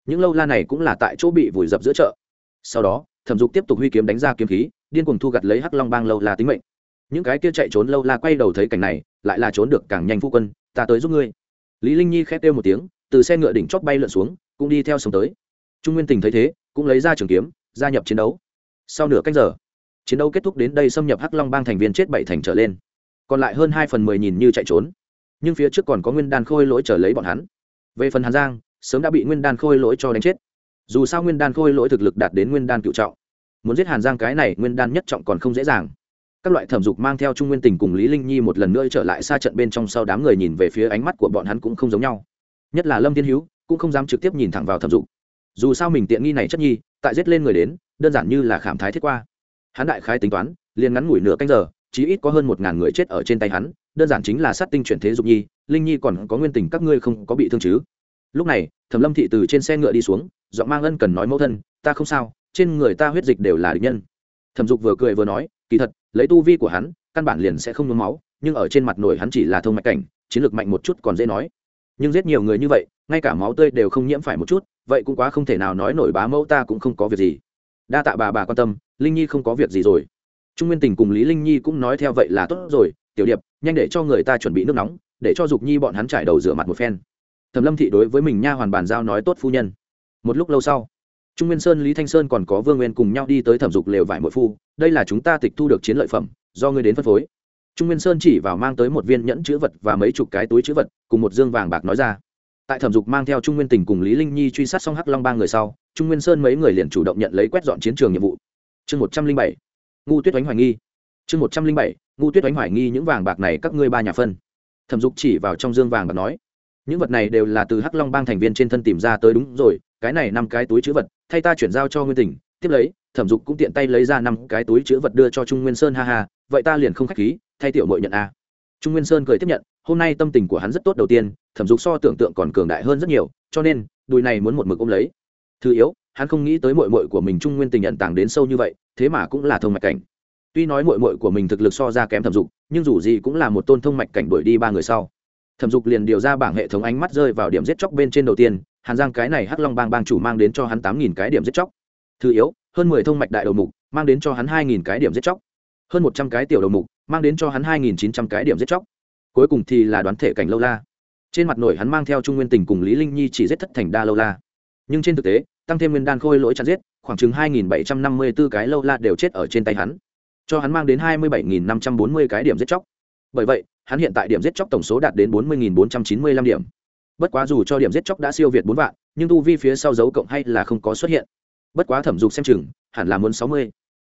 Những lâu la này cũng là tại chỗ bị vùi dập giữa chợ. Sau đó, thẩm dục tiếp tục huy kiếm đánh ra kiếm khí, điên cuồng thu gặt lấy hắc long bang lâu la tính mệnh. Những cái kia chạy trốn lâu la quay đầu thấy cảnh này, lại là trốn được càng nhanh phu quân, ta tới giúp ngươi. Lý linh nhi khét kêu một tiếng, từ xe ngựa đỉnh chót bay lượn xuống, cũng đi theo sống tới. Trung nguyên tình thấy thế, cũng lấy ra trường kiếm gia nhập chiến đấu. Sau nửa canh giờ, chiến đấu kết thúc đến đây xâm nhập hắc long bang thành viên chết bảy thành trở lên. Còn lại hơn hai phần mười nhìn như chạy trốn. Nhưng phía trước còn có nguyên đan khôi lỗi trở lấy bọn hắn. Về phần hàn giang, sớm đã bị nguyên đan khôi lỗi cho đánh chết. Dù sao nguyên đan khôi lỗi thực lực đạt đến nguyên đan cựu trọng. Muốn giết hàn giang cái này, nguyên đan nhất trọng còn không dễ dàng. Các loại thẩm dục mang theo trung nguyên tình cùng lý linh nhi một lần nữa trở lại xa trận bên trong sau đám người nhìn về phía ánh mắt của bọn hắn cũng không giống nhau. Nhất là lâm thiên hữu, cũng không dám trực tiếp nhìn thẳng vào thẩm dục. Dù sao mình tiện nghi này chất nhi tại giết lên người đến, đơn giản như là khảm thái thiết qua. Hắn đại khái tính toán, liền ngắn ngủi nửa canh giờ, chí ít có hơn một ngàn người chết ở trên tay hắn, đơn giản chính là sát tinh chuyển thế dục nhi, linh nhi còn có nguyên tình các ngươi không có bị thương chứ? Lúc này, thẩm lâm thị từ trên xe ngựa đi xuống, giọng mang ân cần nói mẫu thân, ta không sao, trên người ta huyết dịch đều là địch nhân. Thẩm dục vừa cười vừa nói, kỳ thật, lấy tu vi của hắn, căn bản liền sẽ không nhuốm máu, nhưng ở trên mặt nổi hắn chỉ là thông mạch cảnh, chiến lược mạnh một chút còn dễ nói. Nhưng giết nhiều người như vậy, ngay cả máu tươi đều không nhiễm phải một chút vậy cũng quá không thể nào nói nổi bá mẫu ta cũng không có việc gì. Đa tạ bà bà quan tâm, linh nhi không có việc gì rồi. Trung nguyên tình cùng lý linh nhi cũng nói theo vậy là tốt rồi. Tiểu điệp, nhanh để cho người ta chuẩn bị nước nóng, để cho dục nhi bọn hắn trải đầu rửa mặt một phen. Thẩm lâm thị đối với mình nha hoàn bàn giao nói tốt phu nhân. Một lúc lâu sau, trung nguyên sơn, lý thanh sơn còn có vương nguyên cùng nhau đi tới thẩm dục lều vải mỗi phu. Đây là chúng ta tịch thu được chiến lợi phẩm, do ngươi đến phân phối. Trung nguyên sơn chỉ vào mang tới một viên nhẫn chữ vật và mấy chục cái túi chữ vật, cùng một dương vàng bạc nói ra tại thẩm dục mang theo trung nguyên tình cùng lý linh nhi truy sát xong hắc long ba người sau, trung nguyên sơn mấy người liền chủ động nhận lấy quét dọn chiến trường nhiệm vụ. Chương một trăm linh bảy, ngu tuyết oánh hoài nghi. Chương một trăm linh bảy, ngu tuyết oánh hoài nghi những vàng bạc này các ngươi ba nhà phân. Thẩm dục chỉ vào trong dương vàng bạc nói, những vật này đều là từ hắc long bang thành viên trên thân tìm ra tới đúng rồi, cái này năm cái túi chữ vật, thay ta chuyển giao cho nguyên tình, tiếp lấy, thẩm dục cũng tiện tay lấy ra năm cái túi chữ vật đưa cho trung nguyên sơn, ha ha, vậy ta liền không k h á c h khí, thay tiểu mội nhận a trung nguyên sơn cười tiếp nhận, hôm nay tâm tình của hắn rất tốt đầu tiên, thẩm dục so tưởng tượng còn cường đại hơn rất nhiều, cho nên, đùi này muốn một mực ôm lấy. Thứ yếu, hắn không nghĩ tới mội mội của mình trung nguyên tình nhận tàng đến sâu như vậy, thế mà cũng là thông mạch cảnh. Tuy nói mội mội của mình thực lực so ra kém thẩm dục, nhưng dù gì cũng là một tôn thông mạch cảnh đuổi đi ba người sau. Thẩm dục liền điều ra bảng hệ thống ánh mắt rơi vào điểm giết chóc bên trên đầu tiên, hàn giang cái này hắc long bang bang chủ mang đến cho hắn tám nghìn cái điểm giết chóc. Thứ yếu, hơn mười thông mạch đại đầu mục, mang đến cho hắn hai nghìn cái điểm giết chóc. Hơn một trăm cái tiểu đầu mục mang đến cho hắn hai nghìn chín trăm cái điểm giết chóc. Cuối cùng thì là đoán thể cảnh lâu la. Trên mặt nổi hắn mang theo trung nguyên tình cùng lý linh nhi chỉ giết thất thành đa lâu la. Nhưng trên thực tế, tăng thêm nguyên đan khôi lỗi chặt giết, khoảng chừng hai nghìn bảy trăm năm mươi 2754 cái lâu la đều chết ở trên tay hắn. Cho hắn mang đến hai mươi bảy nghìn năm trăm bốn mươi cái điểm giết chóc. Bởi vậy, hắn hiện tại điểm giết chóc tổng số đạt đến bốn mươi nghìn bốn trăm chín mươi lăm điểm. Bất quá dù cho điểm giết chóc đã siêu việt bốn vạn, nhưng tu vi phía sau dấu cộng hay là không có xuất hiện. Bất quá thẩm dục xem chừng, hẳn là muốn sáu mươi.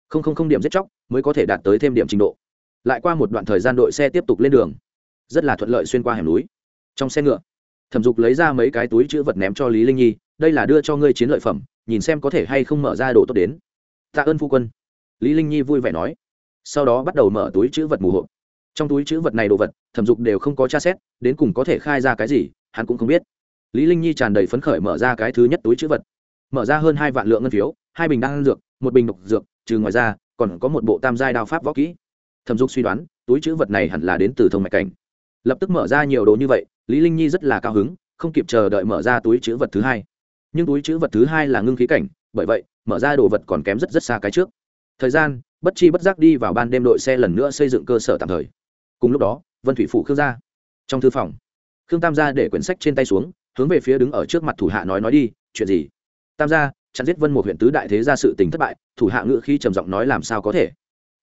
Không không không điểm giết chóc mới có thể đạt tới thêm điểm trình độ lại qua một đoạn thời gian đội xe tiếp tục lên đường. Rất là thuận lợi xuyên qua hẻm núi. Trong xe ngựa, thẩm dục lấy ra mấy cái túi chữ vật ném cho lý linh nhi, đây là đưa cho ngươi chiến lợi phẩm, nhìn xem có thể hay không mở ra đồ tốt đến. Tạ ơn phu quân. Lý linh nhi vui vẻ nói. Sau đó bắt đầu mở túi chữ vật mù hộp. Trong túi chữ vật này đồ vật, thẩm dục đều không có tra xét, đến cùng có thể khai ra cái gì, hắn cũng không biết. Lý linh nhi tràn đầy phấn khởi mở ra cái thứ nhất túi chữ vật. Mở ra hơn hai vạn lượng ngân phiếu, hai bình đan dược, một bình độc dược, trừ ngoài ra, còn có một bộ tam giai đao pháp võ kỹ thẩm dục suy đoán, túi chữ vật này hẳn là đến từ thông mạch cảnh. Lập tức mở ra nhiều đồ như vậy, lý linh nhi rất là cao hứng, không kịp chờ đợi mở ra túi chữ vật thứ hai. Nhưng túi chữ vật thứ hai là ngưng khí cảnh, bởi vậy, mở ra đồ vật còn kém rất rất xa cái trước. Thời gian, bất chi bất giác đi vào ban đêm đội xe lần nữa xây dựng cơ sở tạm thời. Cùng lúc đó, vân thủy phủ khương gia. Trong thư phòng, khương tam gia để quyển sách trên tay xuống, hướng về phía đứng ở trước mặt thủ hạ nói nói đi, chuyện gì? Tam gia, chặn giết vân một huyện tứ đại thế gia sự tình thất bại, thủ hạ ngữ khi trầm giọng nói làm sao có thể?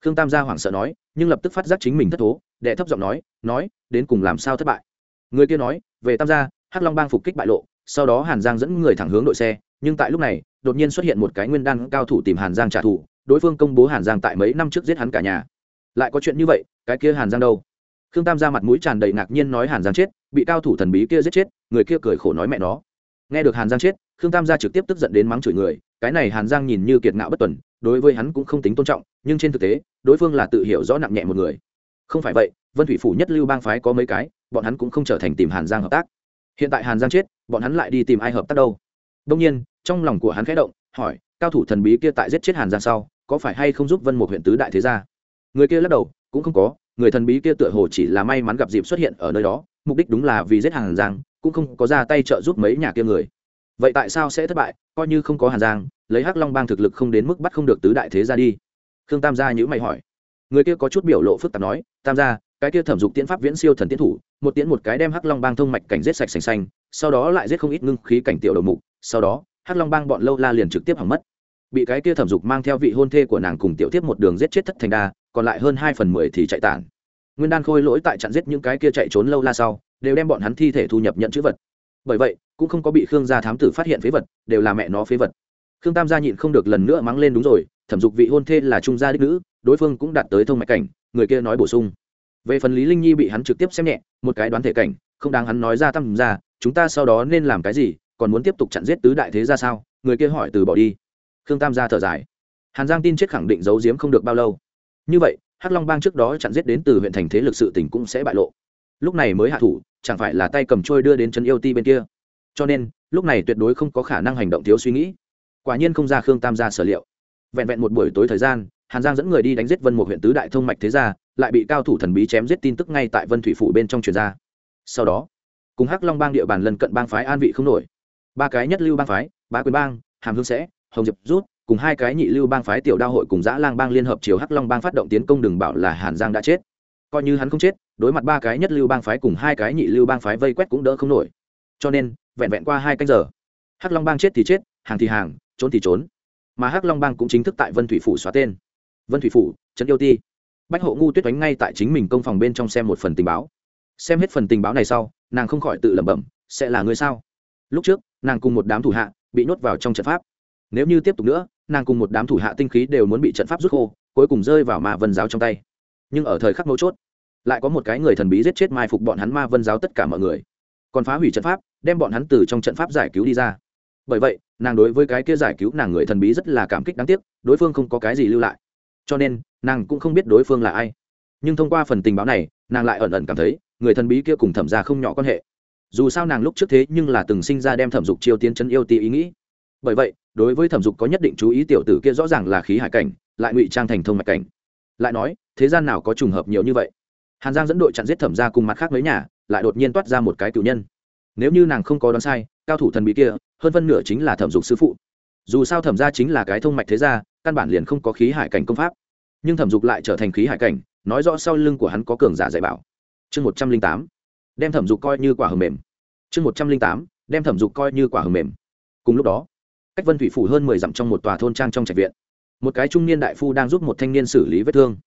Khương tam gia hoảng sợ nói, nhưng lập tức phát giác chính mình thất thố, đệ thấp giọng nói nói, đến cùng làm sao thất bại? Người kia nói, về tam gia, hắc long bang phục kích bại lộ, sau đó hàn giang dẫn người thẳng hướng đội xe, nhưng tại lúc này, đột nhiên xuất hiện một cái nguyên đan cao thủ tìm hàn giang trả thù, đối phương công bố hàn giang tại mấy năm trước giết hắn cả nhà. Lại có chuyện như vậy, cái kia hàn giang đâu? Khương tam ra mặt mũi tràn đầy ngạc nhiên nói hàn giang chết, bị cao thủ thần bí kia giết chết, người kia cười khổ nói mẹ nó. Nghe được hàn giang chết, khương tam gia trực tiếp tức giận đến mắng chửi người, cái này hàn giang nhìn như kiệt ngạo bất tuần, đối với hắn cũng không tính tôn trọng nhưng trên thực tế, đối phương là tự hiểu rõ nặng nhẹ một người. Không phải vậy, vân thủy phủ nhất lưu bang phái có mấy cái, bọn hắn cũng không trở thành tìm hàn giang hợp tác. Hiện tại hàn giang chết, bọn hắn lại đi tìm ai hợp tác đâu? Đông nhiên, trong lòng của hắn khẽ động, hỏi, cao thủ thần bí kia tại giết chết hàn giang sau, có phải hay không giúp vân một huyện tứ đại thế gia? Người kia lắc đầu, cũng không có, người thần bí kia tựa hồ chỉ là may mắn gặp dịp xuất hiện ở nơi đó, mục đích đúng là vì giết hàn giang, cũng không có ra tay trợ giúp mấy nhà kia người. Vậy tại sao sẽ thất bại, coi như không có hàn giang, lấy hắc long bang thực lực không đến mức bắt không được tứ đại thế gia đi khương tam gia nhữ mày hỏi. Người kia có chút biểu lộ phức tạp nói, tam gia, cái kia thẩm dục tiễn pháp viễn siêu thần tiến thủ, một tiễn một cái đem hắc long bang thông mạch cảnh giết sạch sành xanh, sau đó lại giết không ít ngưng khí cảnh tiểu đầu mục, sau đó, hắc long bang bọn lâu la liền trực tiếp hỏng mất. Bị cái kia thẩm dục mang theo vị hôn thê của nàng cùng tiểu tiếp một đường giết chết thất thành đa, còn lại hơn hai phần mười thì chạy tản. Nguyên đan khôi lỗi tại chặn giết những cái kia chạy trốn lâu la sau, đều đem bọn hắn thi thể thu nhập nhận chữ vật. Bởi vậy, cũng không có bị khương gia thám tử phát hiện phế vật, đều là mẹ nó phế vật. Khương tam gia nhịn không được lần nữa mắng lên đúng rồi thẩm dục vị hôn thê là trung gia đích nữ, đối phương cũng đạt tới thông mạch cảnh, người kia nói bổ sung. Về phần lý linh nhi bị hắn trực tiếp xem nhẹ, một cái đoán thể cảnh, không đáng hắn nói ra tâm ra, chúng ta sau đó nên làm cái gì, còn muốn tiếp tục chặn giết tứ đại thế ra sao? Người kia hỏi từ bỏ đi. Khương tam gia thở dài. Hàn giang tin chết khẳng định giấu giếm không được bao lâu. Như vậy, hắc long bang trước đó chặn giết đến từ huyện thành thế lực sự tỉnh cũng sẽ bại lộ. Lúc này mới hạ thủ, chẳng phải là tay cầm trôi đưa đến chân yêu ti bên kia. Cho nên, lúc này tuyệt đối không có khả năng hành động thiếu suy nghĩ. Quả nhiên không ra khương tam gia sở liệu vẹn vẹn một buổi tối thời gian, hàn giang dẫn người đi đánh giết vân một huyện tứ đại thông mạch thế gia, lại bị cao thủ thần bí chém giết tin tức ngay tại vân thủy phủ bên trong truyền ra. Sau đó, cùng hắc long bang địa bàn lần cận bang phái an vị không nổi. Ba cái nhất lưu bang phái ba quyền bang, hàm hương sẽ, hồng diệp rút, cùng hai cái nhị lưu bang phái tiểu đao hội cùng dã lang bang liên hợp chiều hắc long bang phát động tiến công đừng bảo là hàn giang đã chết. Coi như hắn không chết, đối mặt ba cái nhất lưu bang phái cùng hai cái nhị lưu bang phái vây quét cũng đỡ không nổi. Cho nên, vẹn vẹn qua hai canh giờ, hắc long bang chết thì chết, hàng thì hàng, trốn thì trốn mà hắc long bang cũng chính thức tại vân thủy phủ xóa tên. Vân thủy phủ, trấn yêu ti. Bách hộ ngu tuyết đánh ngay tại chính mình công phòng bên trong xem một phần tình báo. Xem hết phần tình báo này sau, nàng không khỏi tự lẩm bẩm, sẽ là người sao? Lúc trước, nàng cùng một đám thủ hạ bị nhốt vào trong trận pháp. Nếu như tiếp tục nữa, nàng cùng một đám thủ hạ tinh khí đều muốn bị trận pháp rút khô, cuối cùng rơi vào ma vân giáo trong tay. Nhưng ở thời khắc mấu chốt, lại có một cái người thần bí giết chết mai phục bọn hắn ma vân giáo tất cả mọi người. Còn phá hủy trận pháp, đem bọn hắn từ trong trận pháp giải cứu đi ra bởi vậy, nàng đối với cái kia giải cứu nàng người thần bí rất là cảm kích đáng tiếc, đối phương không có cái gì lưu lại. Cho nên, nàng cũng không biết đối phương là ai. Nhưng thông qua phần tình báo này, nàng lại ẩn ẩn cảm thấy, người thần bí kia cùng thẩm ra không nhỏ quan hệ. Dù sao nàng lúc trước thế nhưng là từng sinh ra đem thẩm dục chiêu tiến chân yêu tì ý nghĩ. Bởi vậy, đối với thẩm dục có nhất định chú ý tiểu tử kia rõ ràng là khí hải cảnh, lại ngụy trang thành thông mạch cảnh. Lại nói, thế gian nào có trùng hợp nhiều như vậy? Hàn giang dẫn đội chặn giết thẩm ra cùng mặt khác mấy nhà, lại đột nhiên toát ra một cái cựu nhân. Nếu như nàng không có đoán sai cao thủ thần bí kia, hơn phân nửa chính là thẩm dục sư phụ. Dù sao thẩm ra chính là cái thông mạch thế gia, căn bản liền không có khí hải cảnh công pháp. Nhưng thẩm dục lại trở thành khí hải cảnh, nói rõ sau lưng của hắn có cường giả dạy bảo. Chương một trăm linh tám, đem thẩm dục coi như quả hầm mềm. Chương một trăm linh tám, đem thẩm dục coi như quả hầm mềm. Cùng lúc đó, cách vân thủy phủ hơn mười dặm trong một tòa thôn trang trong trạch viện, một cái trung niên đại phu đang giúp một thanh niên xử lý vết thương.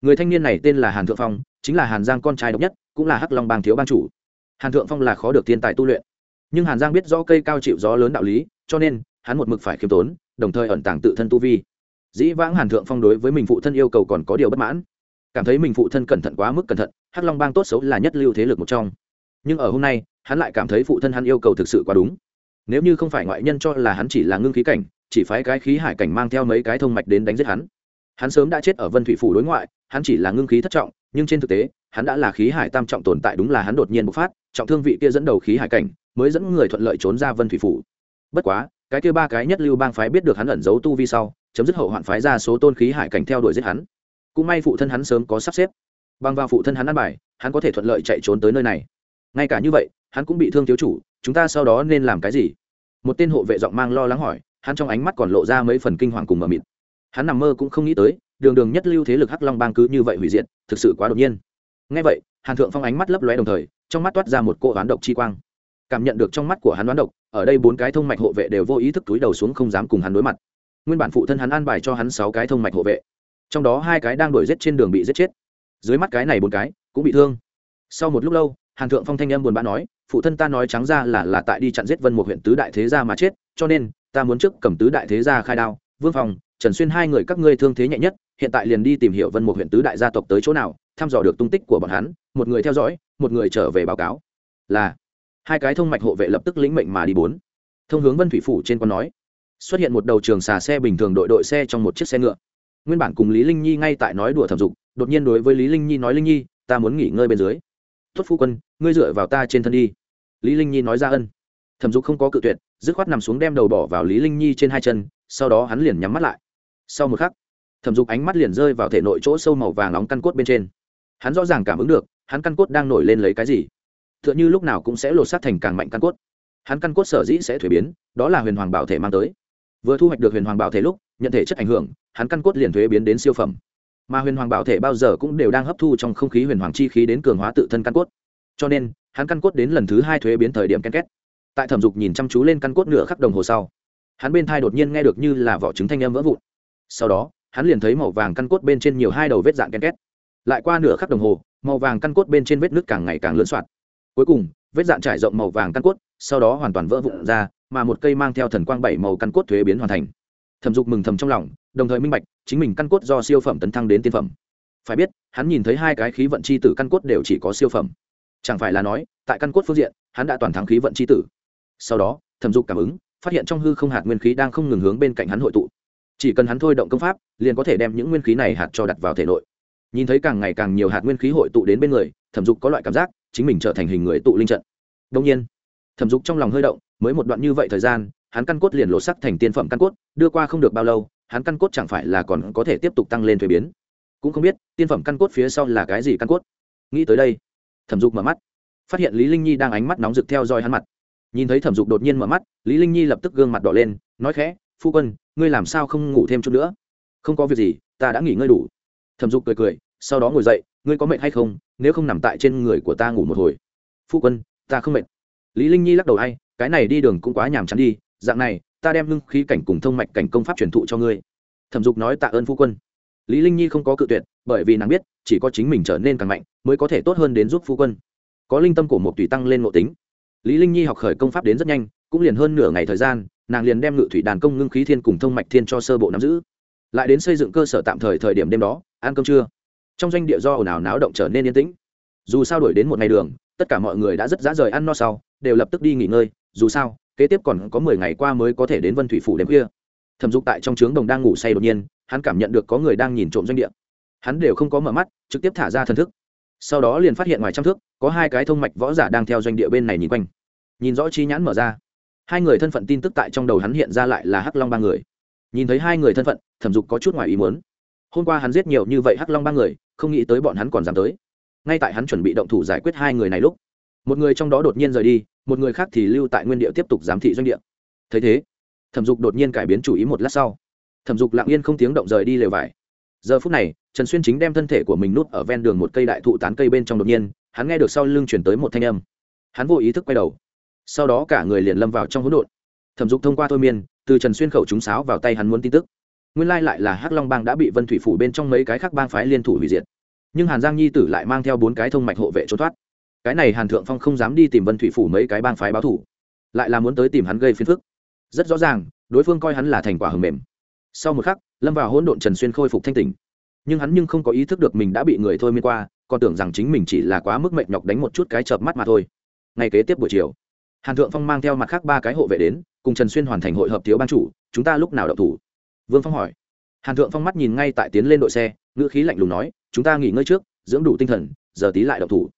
Người thanh niên này tên là hàn thượng phong, chính là hàn giang con trai độc nhất, cũng là hắc long bang thiếu ban chủ. Hàn thượng phong là khó được thiên tài tu luyện nhưng hàn giang biết rõ cây cao chịu gió lớn đạo lý, cho nên, hắn một mực phải khiêm tốn, đồng thời ẩn tàng tự thân tu vi. Dĩ vãng hàn thượng phong đối với mình phụ thân yêu cầu còn có điều bất mãn. Cảm thấy mình phụ thân cẩn thận quá mức cẩn thận, hắc long bang tốt xấu là nhất lưu thế lực một trong. Nhưng ở hôm nay, hắn lại cảm thấy phụ thân hắn yêu cầu thực sự quá đúng. Nếu như không phải ngoại nhân cho là hắn chỉ là ngưng khí cảnh, chỉ phái cái khí hải cảnh mang theo mấy cái thông mạch đến đánh giết hắn. Hắn sớm đã chết ở vân thủy phủ đối ngoại, hắn chỉ là ngưng khí thất trọng, nhưng trên thực tế, hắn đã là khí hải tam trọng tồn tại đúng là hắn đột nhiên bộc phát, trọng thương vị kia dẫn đầu khí hải cảnh mới dẫn người thuận lợi trốn ra vân thủy phủ. Bất quá, cái kia ba cái nhất lưu bang phái biết được hắn ẩn giấu tu vi sau, chấm dứt hậu hoạn phái ra số tôn khí hải cảnh theo đuổi giết hắn. Cũng may phụ thân hắn sớm có sắp xếp. Bằng vào phụ thân hắn ăn bài, hắn có thể thuận lợi chạy trốn tới nơi này. Ngay cả như vậy, hắn cũng bị thương thiếu chủ, chúng ta sau đó nên làm cái gì? Một tên hộ vệ giọng mang lo lắng hỏi, hắn trong ánh mắt còn lộ ra mấy phần kinh hoàng cùng mờ mịt. Hắn nằm mơ cũng không nghĩ tới, đường đường nhất lưu thế lực hắc long bang cứ như vậy hủy diệt, thực sự quá đột nhiên. Ngay vậy, hàn thượng phong ánh mắt lấp lóe đồng thời, trong mắt toát ra một cô oán độc chi quang cảm nhận được trong mắt của hắn đoán độc, ở đây bốn cái thông mạch hộ vệ đều vô ý thức túi đầu xuống không dám cùng hắn đối mặt. Nguyên bản phụ thân hắn an bài cho hắn sáu cái thông mạch hộ vệ, trong đó hai cái đang đuổi giết trên đường bị giết chết. Dưới mắt cái này bốn cái cũng bị thương. Sau một lúc lâu, hàn thượng phong thanh em buồn bã nói, phụ thân ta nói trắng ra là là tại đi chặn giết vân một huyện tứ đại thế gia mà chết, cho nên ta muốn trước cầm tứ đại thế gia khai đao, vương phòng trần xuyên hai người các ngươi thương thế nhẹ nhất, hiện tại liền đi tìm hiểu vân một huyện tứ đại gia tộc tới chỗ nào, thăm dò được tung tích của bọn hắn, một người theo dõi, một người trở về báo cáo. Là hai cái thông mạch hộ vệ lập tức lĩnh mệnh mà đi bốn. Thông hướng vân thủy phủ trên con nói, xuất hiện một đầu trường xà xe bình thường đội đội xe trong một chiếc xe ngựa. Nguyên bản cùng lý linh nhi ngay tại nói đùa thẩm dục, đột nhiên đối với lý linh nhi nói, linh nhi, ta muốn nghỉ ngơi bên dưới. Tuất phu quân, ngươi dựa vào ta trên thân đi. Lý linh nhi nói ra ân. Thẩm dục không có cự tuyệt, dứt khoát nằm xuống đem đầu bỏ vào lý linh nhi trên hai chân, sau đó hắn liền nhắm mắt lại. Sau một khắc, thẩm dục ánh mắt liền rơi vào thể nội chỗ sâu màu vàng nóng căn cốt bên trên. Hắn rõ ràng cảm ứng được, hắn căn cốt đang nổi lên lấy cái gì tựa như lúc nào cũng sẽ lột xác thành càng mạnh căn cốt. Hắn căn cốt sở dĩ sẽ thuế biến, đó là huyền hoàng bảo thể mang tới. Vừa thu hoạch được huyền hoàng bảo thể lúc, nhận thể chất ảnh hưởng, hắn căn cốt liền thuế biến đến siêu phẩm. Mà huyền hoàng bảo thể bao giờ cũng đều đang hấp thu trong không khí huyền hoàng chi khí đến cường hóa tự thân căn cốt. Cho nên, hắn căn cốt đến lần thứ hai thuế biến thời điểm ken két. Tại thẩm dục nhìn chăm chú lên căn cốt nửa khắc đồng hồ sau, hắn bên thai đột nhiên nghe được như là vỏ trứng thanh âm vỡ vụn. Sau đó, hắn liền thấy màu vàng căn cốt bên trên nhiều hai đầu vết dạng ken két. Lại qua nửa khắc đồng hồ, màu vàng căn cốt bên trên vết nước càng ngày càng lớn soạt cuối cùng, vết dạng trải rộng màu vàng căn cốt, sau đó hoàn toàn vỡ vụn ra, mà một cây mang theo thần quang bảy màu căn cốt thuế biến hoàn thành. Thẩm dục mừng thầm trong lòng, đồng thời minh bạch, chính mình căn cốt do siêu phẩm tấn thăng đến tiên phẩm. Phải biết, hắn nhìn thấy hai cái khí vận c h i tử căn cốt đều chỉ có siêu phẩm. Chẳng phải là nói, tại căn cốt phương diện, hắn đã toàn thắng khí vận c h i tử. Sau đó, thẩm dục cảm ứng, phát hiện trong hư không hạt nguyên khí đang không ngừng hướng bên cạnh hắn hội tụ. Chỉ cần hắn thôi động công pháp, liền có thể đem những nguyên khí này hạt cho đặt vào thể nội. Nhìn thấy càng ngày càng nhiều hạt nguyên khí hội tụ đến bên người, thẩm dục có loại cảm giác chính mình trở thành hình người tụ linh trận. Đông nhiên, thẩm dục trong lòng hơi động, mới một đoạn như vậy thời gian, hắn căn cốt liền lộ sắc thành tiên phẩm căn cốt, đưa qua không được bao lâu, hắn căn cốt chẳng phải là còn có thể tiếp tục tăng lên thuế biến. Cũng không biết, tiên phẩm căn cốt phía sau là cái gì căn cốt. Nghĩ tới đây, thẩm dục mở mắt, phát hiện lý linh nhi đang ánh mắt nóng rực theo dõi hắn mặt. Nhìn thấy thẩm dục đột nhiên mở mắt, lý linh nhi lập tức gương mặt đỏ lên, nói khẽ, phu quân, ngươi làm sao không ngủ thêm chút nữa? Không có việc gì, ta đã nghỉ ngơi đủ. Thẩm dục cười cười, sau đó ngồi dậy ngươi có mệt hay không, nếu không nằm tại trên người của ta ngủ một hồi. Phu quân, ta không mệt. Lý linh nhi lắc đầu hay cái này đi đường cũng quá nhàm chán đi, dạng này, ta đem lưng khí cảnh cùng thông mạch cảnh công pháp truyền thụ cho ngươi. Thẩm dục nói tạ ơn phu quân. Lý linh nhi không có cự tuyệt, bởi vì nàng biết, chỉ có chính mình trở nên càng mạnh, mới có thể tốt hơn đến giúp phu quân. Có linh tâm của một tùy tăng lên nội tính. Lý linh nhi học khởi công pháp đến rất nhanh, cũng liền hơn nửa ngày thời gian, nàng liền đem ngự thủy đàn công ngưng khí thiên cùng thông mạch thiên cho sơ bộ nắm giữ. Lại đến xây dựng cơ sở tạm thời thời điểm đêm đó, ăn cơm trưa trong doanh địa do ồn ào náo động trở nên yên tĩnh. Dù sao đổi đến một ngày đường, tất cả mọi người đã rất dã rời ăn no sau, đều lập tức đi nghỉ ngơi. Dù sao, kế tiếp còn có mười ngày qua mới có thể đến vân thủy phủ đêm khuya. Thẩm dục tại trong trướng đồng đang ngủ say đột nhiên, hắn cảm nhận được có người đang nhìn trộm doanh địa. Hắn đều không có mở mắt, trực tiếp thả ra thần thức. Sau đó liền phát hiện ngoài trăm thước, có hai cái thông mạch võ giả đang theo doanh địa bên này nhìn quanh. Nhìn rõ chi nhãn mở ra. Hai người thân phận tin tức tại trong đầu hắn hiện ra lại là hắc long ba người. Nhìn thấy hai người thân phận, thẩm dục có chút ngoài ý muốn. Hôm qua hắn giết nhiều như vậy hắc long ba người không nghĩ tới bọn hắn còn dám tới. Ngay tại hắn chuẩn bị động thủ giải quyết hai người này lúc, một người trong đó đột nhiên rời đi, một người khác thì lưu tại nguyên địa tiếp tục giám thị doanh địa. Thấy thế, thẩm dục đột nhiên cải biến chủ ý một lát sau. Thẩm dục lặng yên không tiếng động rời đi lều vải. Giờ phút này, trần xuyên chính đem thân thể của mình nút ở ven đường một cây đại thụ tán cây bên trong đột nhiên, hắn nghe được sau lưng chuyển tới một thanh âm. Hắn vô ý thức quay đầu. Sau đó cả người liền lâm vào trong hỗn độn. Thẩm dục thông qua thôi miên, từ trần xuyên khẩu chúng sáo vào tay hắn muốn tin tức nguyên lai lại là hắc long bang đã bị vân thủy phủ bên trong mấy cái khác bang phái liên thủ hủy diệt. Nhưng hàn giang nhi tử lại mang theo bốn cái thông mạch hộ vệ trốn thoát. Cái này hàn thượng phong không dám đi tìm vân thủy phủ mấy cái bang phái báo thủ. Lại là muốn tới tìm hắn gây phiền phức. Rất rõ ràng, đối phương coi hắn là thành quả hầm mềm. Sau một khắc, lâm vào hỗn độn trần xuyên khôi phục thanh tỉnh. Nhưng hắn nhưng không có ý thức được mình đã bị người thôi miên qua, còn tưởng rằng chính mình chỉ là quá mức mệt nhọc đánh một chút cái chợp mắt mà thôi. Ngay kế tiếp buổi chiều, hàn thượng phong mang theo mặt khác ba cái hộ vệ đến, cùng trần xuyên hoàn thành hội hợp thiếu ban chủ, chúng ta lúc nào đậu thủ? Vương phong hỏi. Hàn thượng phong mắt nhìn ngay tại tiến lên đội xe, ngữ khí lạnh lùng nói, chúng ta nghỉ ngơi trước, dưỡng đủ tinh thần, giờ tí lại đậu thủ.